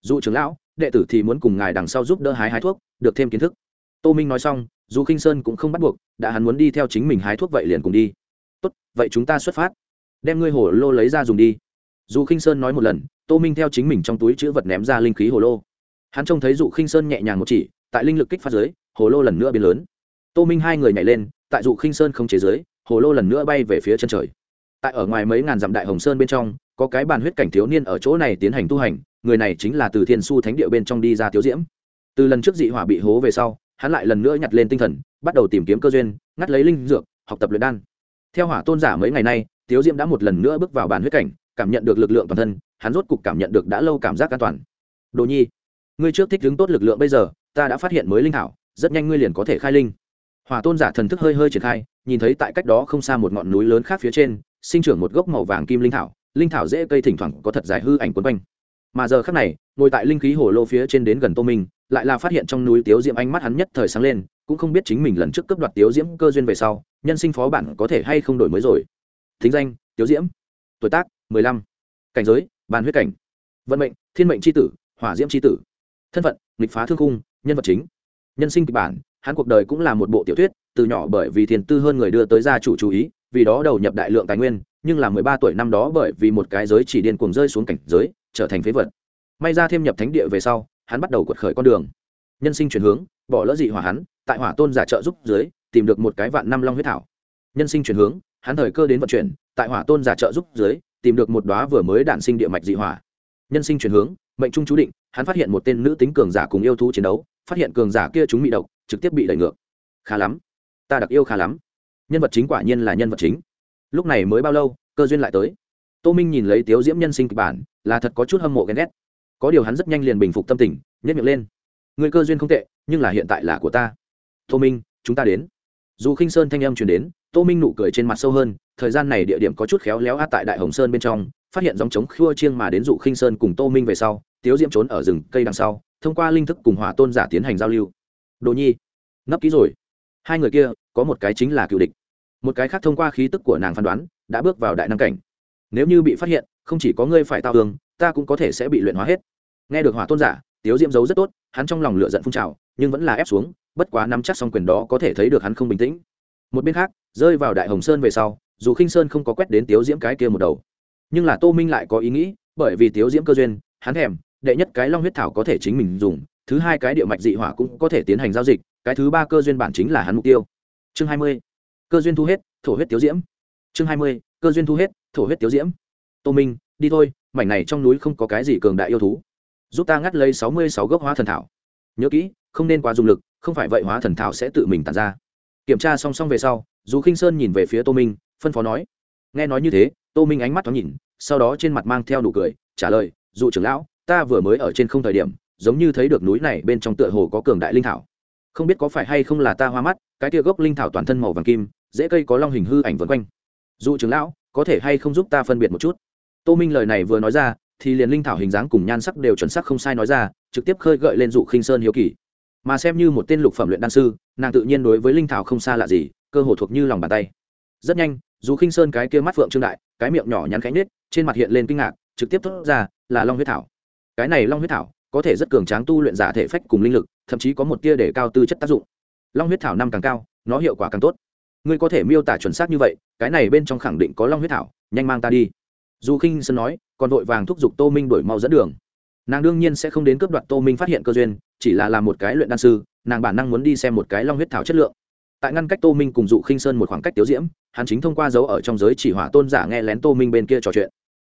Dù trưởng lão, đệ tử thì muốn cùng ngài đằng sau giúp đỡ hái hái thuốc, được thêm kiến thức. Tô minh nói xong, dù khinh sơn cũng không bắt buộc, đã hắn muốn đi theo chính mình hái thuốc vậy liền cùng đi. Tốt, vậy chúng ta xuất phát. Đem ngươi hồ lô lấy ra dùng đi. Dù khinh sơn nói một lần, tô minh theo chính mình trong túi chữ vật ném ra linh khí hồ lô. Hắn trông thấy dụ khinh sơn nhẹ nhàng một chỉ, tại linh lực kích phát giới hồ lô lần nữa biến lớn. Tô minh hai người nhảy lên, tại dụ khinh sơn không chế giới hồ lô lần nữa bay về phía chân trời. Tại ở ngoài mấy ngàn dặm đại hồng sơn bên trong, có cái bàn huyết cảnh thiếu niên ở chỗ này tiến hành tu hành, người này chính là từ thiên su thánh địa bên trong đi ra Thiếu diễm. Từ lần trước dị hỏa bị hố về sau, hắn lại lần nữa nhặt lên tinh thần, bắt đầu tìm kiếm cơ duyên, ngắt lấy linh dược, học tập luyện đan. Theo hỏa tôn giả mấy ngày nay Thiếu diễm đã một lần nữa bước vào bàn huyết cảnh, cảm nhận được lực lượng toàn thân, hắn rốt cục cảm nhận được đã lâu cảm giác an toàn. Đồ nhi, ngươi trước thích đứng tốt lực lượng bây giờ, ta đã phát hiện mới linh thảo, rất nhanh ngươi liền có thể khai linh. Hỏa tôn giả thần thức hơi hơi triển khai nhìn thấy tại cách đó không xa một ngọn núi lớn khác phía trên, sinh trưởng một gốc màu vàng kim linh thảo linh thảo dễ cây thỉnh thoảng có thật dài hư ảnh quấn quanh. Mà giờ khác này, ngồi tại linh khí hồ lô phía trên đến gần tô minh, lại là phát hiện trong núi tiếu diễm ánh mắt hắn nhất thời sáng lên, cũng không biết chính mình lần trước cướp đoạt tiếu diễm cơ duyên về sau, nhân sinh phó bản có thể hay không đổi mới rồi. Thính danh, tiếu diễm. Tuổi tác, mười lăm. Cảnh giới, bàn huyết cảnh. Vận mệnh, thiên mệnh c tử, hỏa diễm c tử. Thân phận, nghịch phá thương khung, nhân vật chính. Nhân sinh kịch bản, hắn cuộc đời cũng là một bộ tiểu thuyết từ nhỏ bởi vì thiền tư hơn người đưa tới gia chủ chú ý, vì đó đầu nhập đại lượng tài nguyên, nhưng là mười ba tuổi năm đó bởi vì một cái giới chỉ điên cuồng rơi xuống cảnh giới, trở thành phế vật. May ra thêm nhập thánh địa về sau, hắn bắt đầu quật khởi con đường. Nhân sinh chuyển hướng, bỏ lỡ dị hỏa hắn, tại hỏa tôn giả trợ giúp dưới, tìm được một cái vạn năm long huyết thảo. Nhân sinh chuyển hướng, hắn thời cơ đến vận chuyển, tại hỏa tôn giả trợ giúp dưới, tìm được một đóa vừa mới đản sinh địa mạch dị hỏa. Nhân sinh chuyển hướng, mệnh trung chú định, hắn phát hiện một tên nữ tính cường giả cùng yêu thú chiến đấu, phát hiện cường giả kia chúng bị độc, trực tiếp bị đẩy ngược. Khá lắm ta đặc yêu khá lắm. Nhân vật chính quả nhiên là nhân vật chính. Lúc này mới bao lâu, cơ duyên lại tới. Tô minh nhìn lấy tiếu diễm nhân sinh kịch bản, là thật có chút hâm mộ ghen ghét. Có điều hắn rất nhanh liền bình phục tâm tình nhất miệng lên. Người cơ duyên không tệ, nhưng là hiện tại là của ta. Tô minh, chúng ta đến. Dù khinh sơn thanh âm chuyển đến, tô minh nụ cười trên mặt sâu hơn, thời gian này địa điểm có chút khéo léo át tại đại hồng sơn bên trong, phát hiện dòng chống khua chiêng mà đến dụ khinh sơn cùng tô minh về sau, tiếu diễm trốn ở rừng cây đằng sau, thông qua linh thức cùng hỏa tôn giả tiến hành giao lưu. Đồ nhi, nấp ký rồi hai người kia, có một cái chính là cựu địch. Một cái khác thông qua khí tức của nàng phán đoán, đã bước vào đại năng cảnh. Nếu như bị phát hiện, không chỉ có ngươi phải tao tường ta cũng có thể sẽ bị luyện hóa hết. Nghe được hỏa tôn giả, tiếu diễm giấu rất tốt, hắn trong lòng lựa giận phun trào, nhưng vẫn là ép xuống, bất quá nắm chắc xong quyền đó có thể thấy được hắn không bình tĩnh. Một bên khác, rơi vào đại hồng sơn về sau, dù khinh sơn không có quét đến tiếu diễm cái kia một đầu, nhưng là tô minh lại có ý nghĩ, bởi vì tiếu diễm cơ duyên, hắn thèm, đệ nhất cái long huyết thảo có thể chính mình dùng, thứ hai cái địa mạch dị hỏa cũng có thể tiến hành giao dịch cái thứ ba cơ duyên bản chính là hắn mục tiêu. Chương hai mươi. Cơ duyên thu hết, thổ huyết tiếu diễm. Chương hai mươi. Cơ duyên thu hết, thổ huyết tiếu diễm. Tô minh, đi thôi, mảnh này trong núi không có cái gì cường đại yêu thú. Giúp ta ngắt lấy sáu mươi sáu gốc hóa thần thảo. Nhớ kỹ, không nên quá dùng lực, không phải vậy hóa thần thảo sẽ tự mình tàn ra. Kiểm tra song song về sau, dù khinh sơn nhìn về phía tô minh, phân phó nói. Nghe nói như thế, tô minh ánh mắt thoáng nhìn, sau đó trên mặt mang theo đủ cười, trả lời, dù trưởng lão, ta vừa mới ở trên không thời điểm, giống như thấy được núi này bên trong tựa hồ có cường đại linh thảo không biết có phải hay không là ta hoa mắt, cái tia gốc linh thảo toàn thân màu vàng kim, dễ cây có long hình hư ảnh vân quanh. Dụ trưởng lão, có thể hay không giúp ta phân biệt một chút? Tô minh lời này vừa nói ra, thì liền linh thảo hình dáng cùng nhan sắc đều chuẩn sắc không sai nói ra, trực tiếp khơi gợi lên dụ khinh sơn hiếu kỳ. Mà xem như một tên lục phẩm luyện đan sư, nàng tự nhiên đối với linh thảo không xa lạ gì, cơ hồ thuộc như lòng bàn tay. Rất nhanh dù khinh sơn cái kia mắt phượng trương đại, cái miệng nhỏ nhắn cánh nết trên mặt hiện lên kinh ngạc, trực tiếp thốt ra, là long huyết thảo. Cái này long huyết thảo, có thể rất cường tráng tu luyện giả thể phách cùng linh lực thậm chí có một tia để cao tư chất tác dụng. Long huyết thảo năm càng cao, nó hiệu quả càng tốt. Ngươi có thể miêu tả chuẩn xác như vậy, cái này bên trong khẳng định có long huyết thảo, nhanh mang ta đi. Dù khinh sơn nói, còn vội vàng thúc giục tô minh đổi mau dẫn đường. Nàng đương nhiên sẽ không đến cướp đoạt tô minh phát hiện cơ duyên, chỉ là làm một cái luyện đan sư, nàng bản năng muốn đi xem một cái long huyết thảo chất lượng. Tại ngăn cách tô minh cùng dụ khinh sơn một khoảng cách tiếu diễm, hắn chính thông qua dấu ở trong giới chỉ hỏa tôn giả nghe lén tô minh bên kia trò chuyện.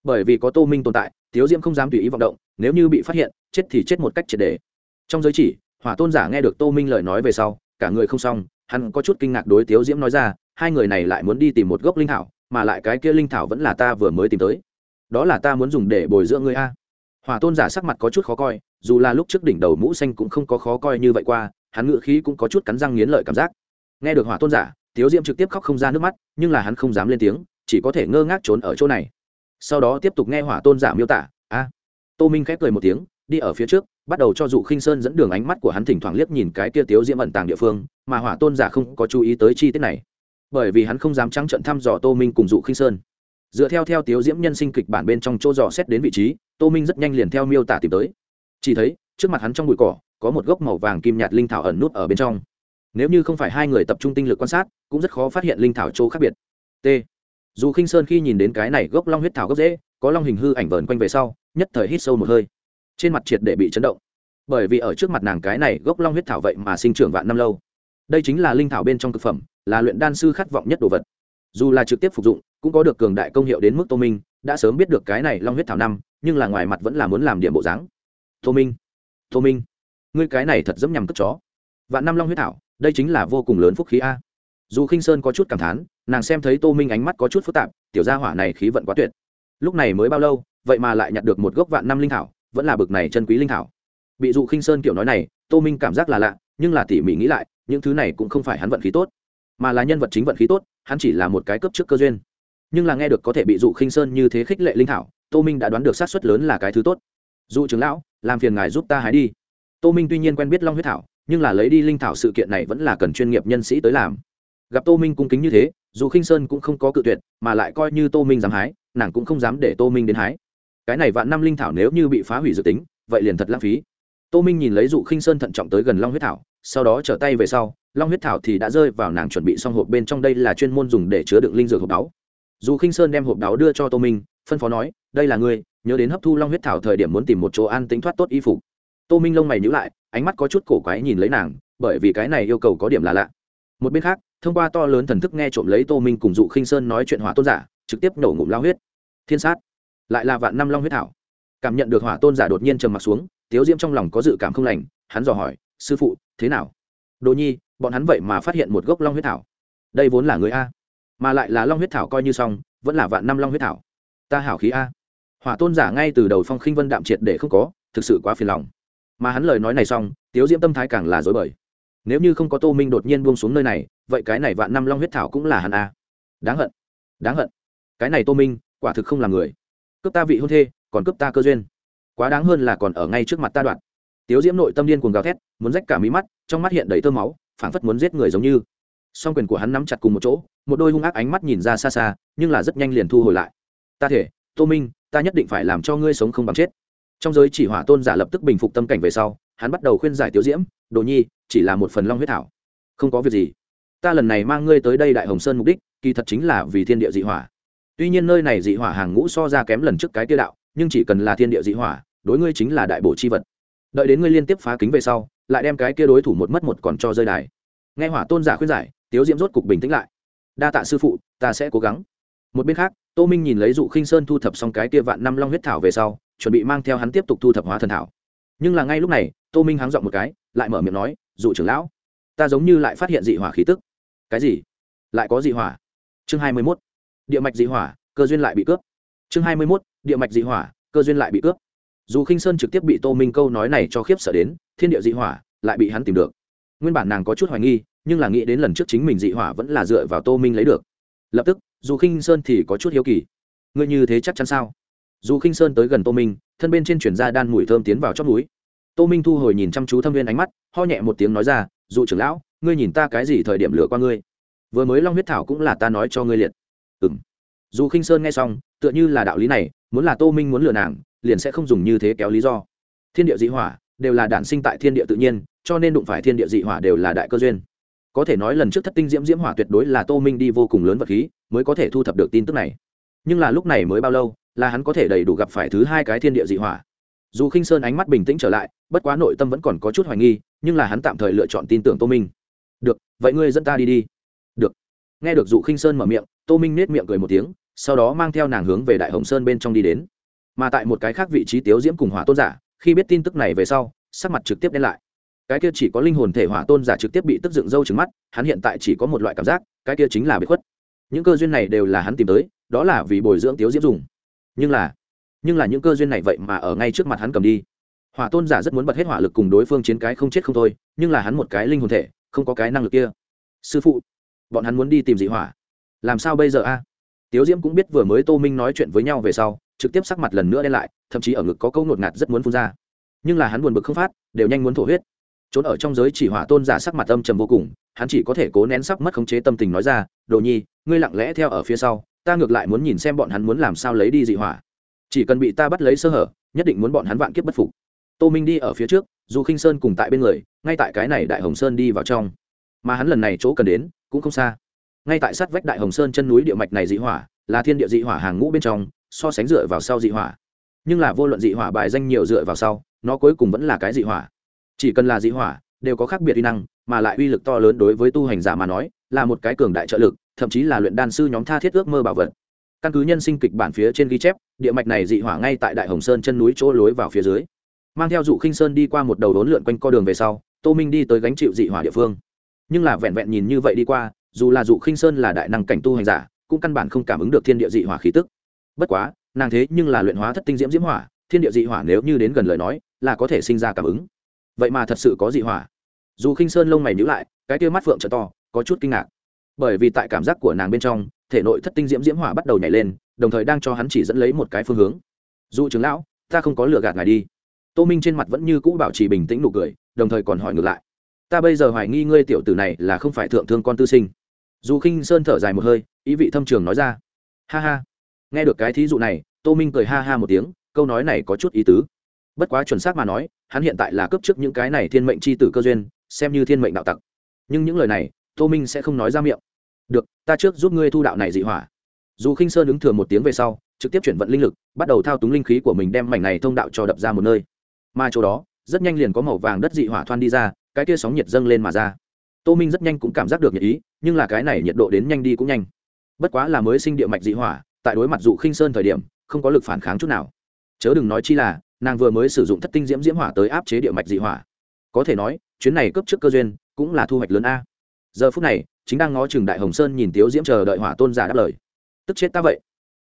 Bởi vì có tô minh tồn tại, tiếu diễm không dám tùy ý vọng động, nếu như bị phát hiện, chết thì chết một cách triệt đề trong giới chỉ hỏa tôn giả nghe được tô minh lời nói về sau, cả người không xong, hắn có chút kinh ngạc đối tiếu diễm nói ra, hai người này lại muốn đi tìm một gốc linh thảo, mà lại cái kia linh thảo vẫn là ta vừa mới tìm tới. Đó là ta muốn dùng để bồi dưỡng ngươi a. Hỏa tôn giả sắc mặt có chút khó coi, dù là lúc trước đỉnh đầu mũ xanh cũng không có khó coi như vậy qua, hắn ngự khí cũng có chút cắn răng nghiến lợi cảm giác. Nghe được hỏa tôn giả, tiếu diễm trực tiếp khóc không ra nước mắt, nhưng là hắn không dám lên tiếng, chỉ có thể ngơ ngác trốn ở chỗ này. Sau đó tiếp tục nghe hỏa tôn giả miêu tả, a. Tô minh khép cười một tiếng, đi ở phía trước bắt đầu cho dụ khinh sơn dẫn đường ánh mắt của hắn thỉnh thoảng liếc nhìn cái kia tiếu diễm ẩn tàng địa phương, mà hỏa tôn giả không có chú ý tới chi tiết này. Bởi vì hắn không dám trắng trận thăm dò tô minh cùng dụ khinh sơn. Dựa theo theo tiếu diễm nhân sinh kịch bản bên trong chỗ dò xét đến vị trí, tô minh rất nhanh liền theo miêu tả tìm tới. Chỉ thấy, trước mặt hắn trong bụi cỏ, có một gốc màu vàng kim nhạt linh thảo ẩn nút ở bên trong. Nếu như không phải hai người tập trung tinh lực quan sát, cũng rất khó phát hiện linh thảo chỗ khác biệt. T. Dù khinh sơn khi nhìn đến cái này gốc long huyết thảo gốc dễ, có long hình hư ảnh vờn quanh về sau, nhất thời hít sâu một hơi trên mặt triệt để bị chấn động. Bởi vì ở trước mặt nàng cái này gốc long huyết thảo vậy mà sinh trưởng vạn năm lâu. Đây chính là linh thảo bên trong thực phẩm, là luyện đan sư khát vọng nhất đồ vật. Dù là trực tiếp phục dụng, cũng có được cường đại công hiệu đến mức tô minh đã sớm biết được cái này long huyết thảo năm, nhưng là ngoài mặt vẫn là muốn làm điểm bộ dáng. Tô minh tô minh, ngươi cái này thật dẫm nhằm cất chó. Vạn năm long huyết thảo, đây chính là vô cùng lớn phúc khí a. Dù khinh sơn có chút cảm thán, nàng xem thấy tô minh ánh mắt có chút phức tạp, tiểu gia hỏa này khí vận quá tuyệt. Lúc này mới bao lâu, vậy mà lại nhặt được một gốc vạn năm linh thảo vẫn là bực này chân quý linh thảo. Bị dụ khinh sơn kiểu nói này, tô minh cảm giác là lạ, nhưng là tỉ mỉ nghĩ lại, những thứ này cũng không phải hắn vận khí tốt, mà là nhân vật chính vận khí tốt, hắn chỉ là một cái cấp trước cơ duyên. Nhưng là nghe được có thể bị dụ khinh sơn như thế khích lệ linh thảo, tô minh đã đoán được sát xuất lớn là cái thứ tốt. Dụ trưởng lão, làm phiền ngài giúp ta hái đi. Tô minh tuy nhiên quen biết long huyết thảo, nhưng là lấy đi linh thảo sự kiện này vẫn là cần chuyên nghiệp nhân sĩ tới làm. Gặp tô minh cung kính như thế dù khinh sơn cũng không có cự tuyệt, mà lại coi như tô minh dám hái, nàng cũng không dám để tô minh đến hái cái này vạn năm linh thảo nếu như bị phá hủy dự tính, vậy liền thật lãng phí. Tô minh nhìn lấy dụ khinh sơn thận trọng tới gần long huyết thảo, sau đó trở tay về sau, long huyết thảo thì đã rơi vào nàng chuẩn bị xong hộp bên trong đây là chuyên môn dùng để chứa đựng linh dược hộp đáo. Dù khinh sơn đem hộp đáo đưa cho tô minh, phân phó nói, đây là ngươi, nhớ đến hấp thu long huyết thảo thời điểm muốn tìm một chỗ an tính thoát tốt y phục. Tô minh lông mày nhữ lại, ánh mắt có chút cổ quái nhìn lấy nàng, bởi vì cái này yêu cầu có điểm là lạ. Một bên khác, thông qua to lớn thần thức nghe trộm lấy tô minh cùng dụ khinh sơn nói chuyện hỏa tôn giả, trực tiếp nổ ngụm lao huyết. Thiên sát lại là vạn năm long huyết thảo. Cảm nhận được hỏa tôn giả đột nhiên trầm m ặ t xuống, tiếu diễm trong lòng có dự cảm không lành, hắn dò hỏi, sư phụ, thế nào? Đồ nhi, bọn hắn vậy mà phát hiện một gốc long huyết thảo. Đây vốn là người a, mà lại là long huyết thảo coi như xong, vẫn là vạn năm long huyết thảo. Ta hảo khí a. Hỏa tôn giả ngay từ đầu phong khinh vân đạm triệt để không có, thực sự quá phiền lòng. Mà hắn lời nói này xong, tiếu diễm tâm thái càng là dối bời. Nếu như không có tô minh đột nhiên buông xuống nơi này, vậy cái này vạn năm long huyết thảo cũng là hắn a. Đáng hận đáng hận. Cái này tô minh, quả thực không là người cướp ta vị hôn thê, còn cướp ta cơ duyên. Quá đáng hơn là còn ở ngay trước mặt ta đoạn. Tiếu diễm nội tâm điên cuồng gào thét, muốn rách cả mí mắt, trong mắt hiện đầy tơ máu, phảng phất muốn giết người giống như. Song quyền của hắn nắm chặt cùng một chỗ, một đôi hung ác ánh mắt nhìn ra xa xa, nhưng là rất nhanh liền thu hồi lại. Ta thể, tô minh, ta nhất định phải làm cho ngươi sống không bằng chết. Trong giới chỉ hỏa tôn giả lập tức bình phục tâm cảnh về sau, hắn bắt đầu khuyên giải tiếu diễm, đồ nhi, chỉ là một phần long huyết thảo, không có việc gì. Ta lần này mang ngươi tới đây đại hồng sơn mục đích, kỳ thật chính là vì thiên địa dị hỏa tuy nhiên nơi này dị hỏa hàng ngũ so ra kém lần trước cái tiêu đạo, nhưng chỉ cần là thiên địa dị hỏa, đối ngươi chính là đại bổ chi vật. Đợi đến ngươi liên tiếp phá kính về sau, lại đem cái kia đối thủ một mất một còn cho rơi đài. Nghe hỏa tôn giả khuyên giải, tiếu diễm rốt cục bình tĩnh lại. Đa tạ sư phụ, ta sẽ cố gắng. Một bên khác, tô minh nhìn lấy dụ khinh sơn thu thập xong cái kia vạn năm long huyết thảo về sau, chuẩn bị mang theo hắn tiếp tục thu thập hóa thần thảo. Nhưng là ngay lúc này, tô minh háng dọn một cái, lại mở miệng nói, dụ trưởng lão, ta giống như lại phát hiện dị hỏa khí tức. Cái gì? Lại có dị hỏa? Chương hai mươi mốt địa mạch dị hỏa, cơ duyên lại bị cướp. Chương hai mươi mốt, địa mạch dị hỏa, cơ duyên lại bị cướp. Dù khinh sơn trực tiếp bị tô minh câu nói này cho khiếp sợ đến, thiên địa dị hỏa lại bị hắn tìm được. Nguyên bản nàng có chút hoài nghi, nhưng là nghĩ đến lần trước chính mình dị hỏa vẫn là dựa vào tô minh lấy được. Lập tức, dù khinh sơn thì có chút hiếu kỳ. Ngươi như thế chắc chắn sao? Dù khinh sơn tới gần tô minh, thân bên trên chuyển ra đan mùi thơm tiến vào chót núi tô minh thu hồi nhìn chăm chú thâm viên ánh mắt, ho nhẹ một tiếng nói ra, dù trưởng lão, ngươi nhìn ta cái gì thời điểm lửa qua ngươi? Vừa mới long huyết thảo cũng là ta nói cho ngươi liệt ừ dù khinh sơn nghe xong, tựa như là đạo lý này, muốn là tô minh muốn lừa nàng, liền sẽ không dùng như thế kéo lý do. Thiên địa dị hỏa đều là đản sinh tại thiên địa tự nhiên, cho nên đụng phải thiên địa dị hỏa đều là đại cơ duyên. Có thể nói lần trước thất tinh diễm diễm hỏa tuyệt đối là tô minh đi vô cùng lớn vật khí, mới có thể thu thập được tin tức này. Nhưng là lúc này mới bao lâu, là hắn có thể đầy đủ gặp phải thứ hai cái thiên địa dị hỏa. Dù khinh sơn ánh mắt bình tĩnh trở lại, bất quá nội tâm vẫn còn có chút hoài nghi, nhưng là hắn tạm thời lựa chọn tin tưởng tô minh. Được, vậy ngươi dẫn ta đi đi. Được. Nghe được dụ khinh sơn mở miệng tô minh nết miệng cười một tiếng, sau đó mang theo nàng hướng về đại hồng sơn bên trong đi đến. Mà tại một cái khác vị trí tiếu diễm cùng hỏa tôn giả, khi biết tin tức này về sau, sắc mặt trực tiếp đen lại. Cái kia chỉ có linh hồn thể hỏa tôn giả trực tiếp bị tức dựng râu trứng mắt, hắn hiện tại chỉ có một loại cảm giác, cái kia chính là bị khuất. Những cơ duyên này đều là hắn tìm tới, đó là vì bồi dưỡng tiếu diễm dùng. Nhưng là nhưng là những cơ duyên này vậy mà ở ngay trước mặt hắn cầm đi. Hỏa tôn giả rất muốn bật hết hỏa lực cùng đối phương chiến cái không chết không thôi, nhưng là hắn một cái linh hồn thể, không có cái năng lực kia. Sư phụ, bọn hắn muốn đi tìm dị hỏa làm sao bây giờ a? Tiếu diễm cũng biết vừa mới tô minh nói chuyện với nhau về sau, trực tiếp sắc mặt lần nữa đen lại, thậm chí ở ngực có câu ngột ngạt rất muốn phun ra. Nhưng là hắn buồn bực không phát, đều nhanh muốn thổ huyết. Trốn ở trong giới chỉ hỏa tôn giả sắc mặt âm trầm vô cùng, hắn chỉ có thể cố nén sắp mất khống chế tâm tình nói ra, đồ nhi, ngươi lặng lẽ theo ở phía sau, ta ngược lại muốn nhìn xem bọn hắn muốn làm sao lấy đi dị hỏa. Chỉ cần bị ta bắt lấy sơ hở, nhất định muốn bọn hắn vạn kiếp bất phục. Tô minh đi ở phía trước, dù khinh sơn cùng tại bên người, ngay tại cái này đại hồng sơn đi vào trong. Mà hắn lần này chỗ cần đến, cũng không xa ngay tại sát vách đại hồng sơn chân núi địa mạch này dị hỏa, là thiên địa dị hỏa hàng ngũ bên trong, so sánh dựa vào sau dị hỏa. Nhưng là vô luận dị hỏa bài danh nhiều dựa vào sau, nó cuối cùng vẫn là cái dị hỏa. Chỉ cần là dị hỏa, đều có khác biệt uy năng, mà lại uy lực to lớn đối với tu hành giả mà nói, là một cái cường đại trợ lực, thậm chí là luyện đan sư nhóm tha thiết ước mơ bảo vật. Căn cứ nhân sinh kịch bản phía trên ghi chép, địa mạch này dị hỏa ngay tại đại hồng sơn chân núi chỗ lối vào phía dưới. Mang theo dụ khinh sơn đi qua một đầu đốn lượn quanh co đường về sau, tô minh đi tới gánh chịu dị hỏa địa phương. Nhưng là vẹn vẹn nhìn như vậy đi qua dù là dụ khinh sơn là đại năng cảnh tu hành giả, cũng căn bản không cảm ứng được thiên địa dị hỏa khí tức. Bất quá, nàng thế nhưng là luyện hóa thất tinh diễm diễm hỏa, thiên địa dị hỏa nếu như đến gần lời nói, là có thể sinh ra cảm ứng. Vậy mà thật sự có dị hỏa. Dù khinh sơn lông mày nhữ lại, cái kia mắt phượng trợ to, có chút kinh ngạc. Bởi vì tại cảm giác của nàng bên trong, thể nội thất tinh diễm diễm hỏa bắt đầu nhảy lên, đồng thời đang cho hắn chỉ dẫn lấy một cái phương hướng. Dù trưởng lão, ta không có lừa gạt ngài đi. Tô minh trên mặt vẫn như cũ bảo trì bình tĩnh nụ cười, đồng thời còn hỏi ngược lại. Ta bây giờ hoài nghi ngươi tiểu tử này là không phải thượng thương con tư sinh dù khinh sơn thở dài một hơi, ý vị thâm trường nói ra. Ha ha. Nghe được cái thí dụ này, tô minh cười ha ha một tiếng, câu nói này có chút ý tứ. Bất quá chuẩn xác mà nói, hắn hiện tại là cấp trước những cái này thiên mệnh c h i tử cơ duyên, xem như thiên mệnh đạo tặc. Nhưng những lời này, tô minh sẽ không nói ra miệng. Được, ta trước giúp ngươi thu đạo này dị hỏa. Dù khinh sơn ứng thừa một tiếng về sau, trực tiếp chuyển vận linh lực, bắt đầu thao túng linh khí của mình đem mảnh này thông đạo cho đập ra một nơi. Mà chỗ đó, rất nhanh liền có màu vàng đất dị hỏa thoan đi ra, cái kia sóng nhiệt dâng lên mà ra tô minh rất nhanh cũng cảm giác được nhiệt ý, nhưng là cái này nhiệt độ đến nhanh đi cũng nhanh. Bất quá là mới sinh địa mạch dị hỏa, tại đối mặt dụ khinh sơn thời điểm, không có lực phản kháng chút nào. Chớ đừng nói chi là, nàng vừa mới sử dụng thất tinh diễm diễm hỏa tới áp chế địa mạch dị hỏa. Có thể nói, chuyến này cấp trước cơ duyên, cũng là thu hoạch lớn a. Giờ phút này, chính đang ngó chừng đại hồng sơn nhìn tiếu diễm chờ đợi hỏa tôn giả đáp lời. Tức chết ta vậy.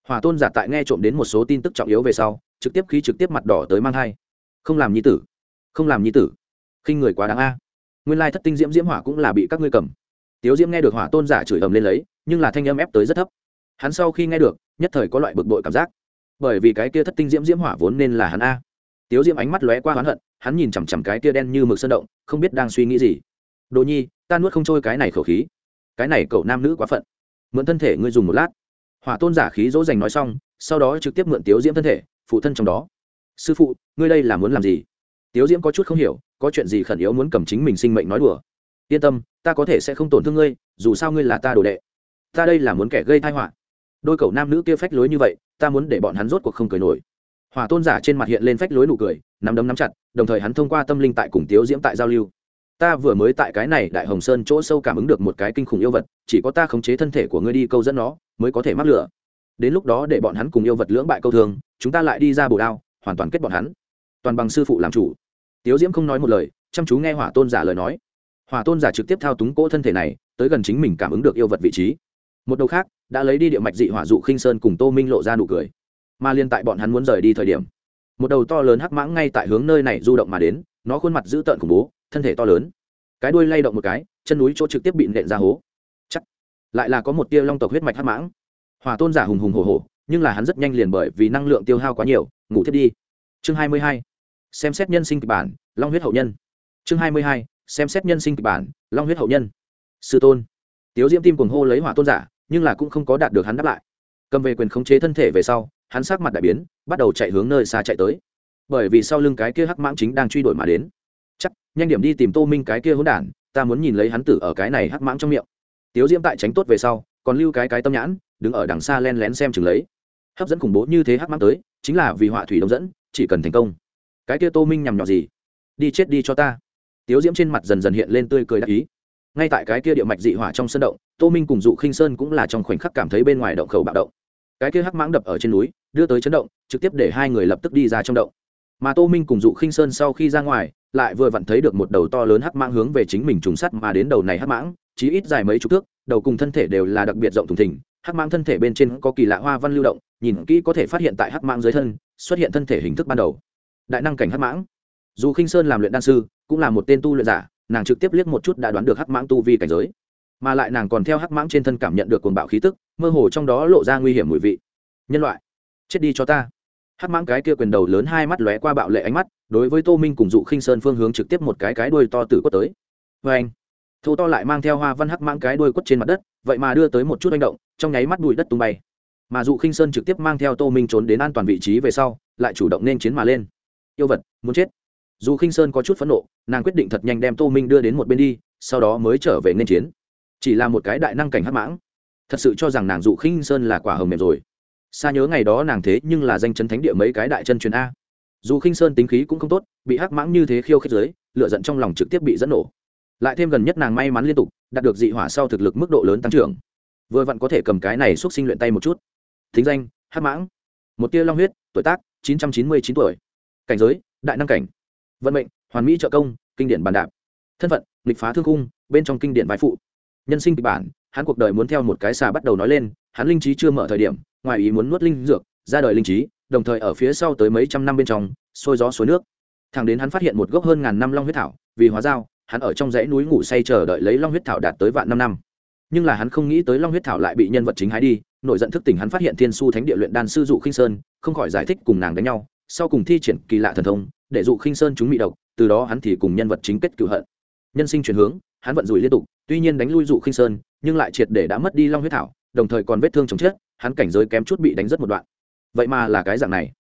Hỏa tôn giả tại nghe trộm đến một số tin tức trọng yếu về sau, trực tiếp khí trực tiếp mặt đỏ tới mang thai. Không làm nhi tử. Không làm nhi tử. Khinh người quá đáng a nguyên lai thất tinh diễm diễm hỏa cũng là bị các ngươi cầm. Tiếu diễm nghe được hỏa tôn giả chửi ầm lên lấy, nhưng là thanh âm ép tới rất thấp. Hắn sau khi nghe được, nhất thời có loại bực bội cảm giác. Bởi vì cái kia thất tinh diễm diễm hỏa vốn nên là hắn a. Tiếu diễm ánh mắt lóe qua oán hận, hắn nhìn chằm chằm cái kia đen như mực sơn động, không biết đang suy nghĩ gì. Đồ nhi, ta nuốt không trôi cái này khẩu khí. Cái này cậu nam nữ quá phận. Mượn thân thể ngươi dùng một lát. Hỏa tôn giả khí dỗ dành nói xong, sau đó trực tiếp mượn tiếu diễm thân thể, phụ thân trong đó. Sư phụ, ngươi đây là muốn làm gì? Tiếu diễm có chút không hiểu, có chuyện gì khẩn yếu muốn cầm chính mình sinh mệnh nói đùa? Yên tâm, ta có thể sẽ không tổn thương ngươi, dù sao ngươi là ta đồ đệ. Ta đây là muốn kẻ gây thai họa. Đôi cậu nam nữ kia phách lối như vậy, ta muốn để bọn hắn rốt cuộc không cười nổi. Hòa tôn giả trên mặt hiện lên phách lối nụ cười, nắm đấm nắm chặt, đồng thời hắn thông qua tâm linh tại cùng tiếu diễm tại giao lưu. Ta vừa mới tại cái này đại hồng sơn chỗ sâu cảm ứng được một cái kinh khủng yêu vật, chỉ có ta khống chế thân thể của ngươi đi câu dẫn nó, mới có thể mắc lửa. Đến lúc đó để bọn hắn cùng yêu vật lưỡng bại câu thường chúng ta lại đi ra bồ đao, hoàn toàn kết bọn hắn. Toàn bằng sư phụ làm chủ tiếu diễm không nói một lời, chăm chú nghe hỏa tôn giả lời nói. Hỏa tôn giả trực tiếp thao túng cỗ thân thể này, tới gần chính mình cảm ứng được yêu vật vị trí. Một đầu khác, đã lấy đi địa mạch dị hỏa dụ khinh sơn cùng tô minh lộ ra nụ cười. Mà liên tại bọn hắn muốn rời đi thời điểm, một đầu to lớn hắc mãng ngay tại hướng nơi này du động mà đến, nó khuôn mặt dữ tợn khủng bố, thân thể to lớn. Cái đuôi lay động một cái, chân núi chỗ trực tiếp bị nện ra hố. Chắc, lại là có một tia long tộc huyết mạch hắc mãng. Hòa tôn giả hùng hùng hồ hồ nhưng là hắn rất nhanh liền bởi vì năng lượng tiêu hao quá nhiều, ngủ thiết đi. Chương hai mươi hai xem xét nhân sinh kịch bản, long huyết hậu nhân. Chương hai mươi hai, xem xét nhân sinh kịch bản, long huyết hậu nhân. Sư tôn. Tiếu diễm tim cuồng hô lấy hỏa tôn giả, nhưng là cũng không có đạt được hắn đáp lại. Cầm về quyền khống chế thân thể về sau, hắn sắc mặt đại biến, bắt đầu chạy hướng nơi xa chạy tới. Bởi vì sau lưng cái kia hắc mãng chính đang truy đuổi mà đến. Chắc, nhanh điểm đi tìm tô minh cái kia hỗn đản, ta muốn nhìn lấy hắn tử ở cái này hắc mãng trong miệng. Tiếu diễm tại tránh tốt về sau, còn lưu cái cái tâm nhãn, đứng ở đằng xa len lén xem chừng lấy. Hấp dẫn khủng bố như thế hắc mãng tới, chính là vì họa thủy đông dẫn, chỉ cần thành công cái kia tô minh nhằm nhọ gì? Đi chết đi cho ta. Tiếu diễm trên mặt dần dần hiện lên tươi cười đắc ý. Ngay tại cái kia địa mạch dị hỏa trong sân động, tô minh cùng dụ khinh sơn cũng là trong khoảnh khắc cảm thấy bên ngoài động khẩu bạo động. Cái kia hắc mãng đập ở trên núi, đưa tới chấn động, trực tiếp để hai người lập tức đi ra trong động. Mà tô minh cùng dụ khinh sơn sau khi ra ngoài, lại vừa vặn thấy được một đầu to lớn hắc mãng hướng về chính mình trùng sắt mà đến đầu này hắc mãng, chí ít dài mấy chục thước, đầu cùng thân thể đều là đặc biệt rộng thùng thình. Hắc mãng thân thể bên trên có kỳ lạ hoa văn lưu động, nhìn kỹ có thể phát hiện tại hắc mãng dưới thân, xuất hiện thân thể hình thức ban đầu đại năng cảnh hắc mãng. Dù khinh sơn làm luyện đan sư, cũng là một tên tu luyện giả, nàng trực tiếp liếc một chút đã đoán được hắc mãng tu vi cảnh giới. Mà lại nàng còn theo hắc mãng trên thân cảm nhận được cuồng bạo khí tức, mơ hồ trong đó lộ ra nguy hiểm mùi vị. Nhân loại, chết đi cho ta. Hắc mãng cái kia quyền đầu lớn hai mắt lóe qua bạo lệ ánh mắt, đối với tô minh cùng dụ khinh sơn phương hướng trực tiếp một cái cái đuôi to tử quất tới. Vê anh, thô to lại mang theo hoa văn hắc mãng cái đuôi quất trên mặt đất, vậy mà đưa tới một chút manh động, trong nháy mắt bụi đất tung bay. Mà dụ khinh sơn trực tiếp mang theo tô minh trốn đến an toàn vị trí về sau, lại chủ động nên chiến mà lên yêu vật, muốn chết. Dù khinh sơn có chút phẫn nộ, nàng quyết định thật nhanh đem tô minh đưa đến một bên đi, sau đó mới trở về nên chiến. Chỉ là một cái đại năng cảnh hắc mãng, thật sự cho rằng nàng dụ khinh sơn là quả hồng mềm rồi. Xa nhớ ngày đó nàng thế nhưng là danh chân thánh địa mấy cái đại chân truyền a. Dù khinh sơn tính khí cũng không tốt, bị hắc mãng như thế khiêu khích giới lựa giận trong lòng trực tiếp bị dẫn nổ. Lại thêm gần nhất nàng may mắn liên tục, đạt được dị hỏa sau thực lực mức độ lớn tăng trưởng. Vừa vặn có thể cầm cái này xúc sinh luyện tay một chút. Thính danh, hắc mãng. Một tia long huyết, tuổi tác, chín trăm chín mươi chín tuổi cảnh giới, đại năng cảnh. Vận mệnh, hoàn mỹ trợ công, kinh điển bàn đạp. Thân phận, nghịch phá thương cung bên trong kinh điển vai phụ. Nhân sinh kịch bản, hắn cuộc đời muốn theo một cái xà bắt đầu nói lên, hắn linh trí chưa mở thời điểm, ngoài ý muốn nuốt linh dược, ra đời linh trí, đồng thời ở phía sau tới mấy trăm năm bên trong, sôi gió suối nước. Thẳng đến hắn phát hiện một gốc hơn ngàn năm long huyết thảo, vì hóa dao hắn ở trong dãy núi ngủ say chờ đợi lấy long huyết thảo đạt tới vạn năm năm. Nhưng là hắn không nghĩ tới long huyết thảo lại bị nhân vật chính hái đi nổi giận thức tỉnh hắn phát hiện thiên su thánh địa luyện đan sư dụ khinh sơn, không khỏi giải thích cùng nàng đánh nhau sau cùng thi triển kỳ lạ thần thông, để dụ khinh sơn chúng bị độc, từ đó hắn thì cùng nhân vật chính kết cựu hận. Nhân sinh chuyển hướng, hắn vận rủi liên tục, tuy nhiên đánh lui dụ khinh sơn, nhưng lại triệt để đã mất đi long huyết thảo, đồng thời còn vết thương chồng chết, hắn cảnh giới kém chút bị đánh rất một đoạn. Vậy mà là cái dạng này.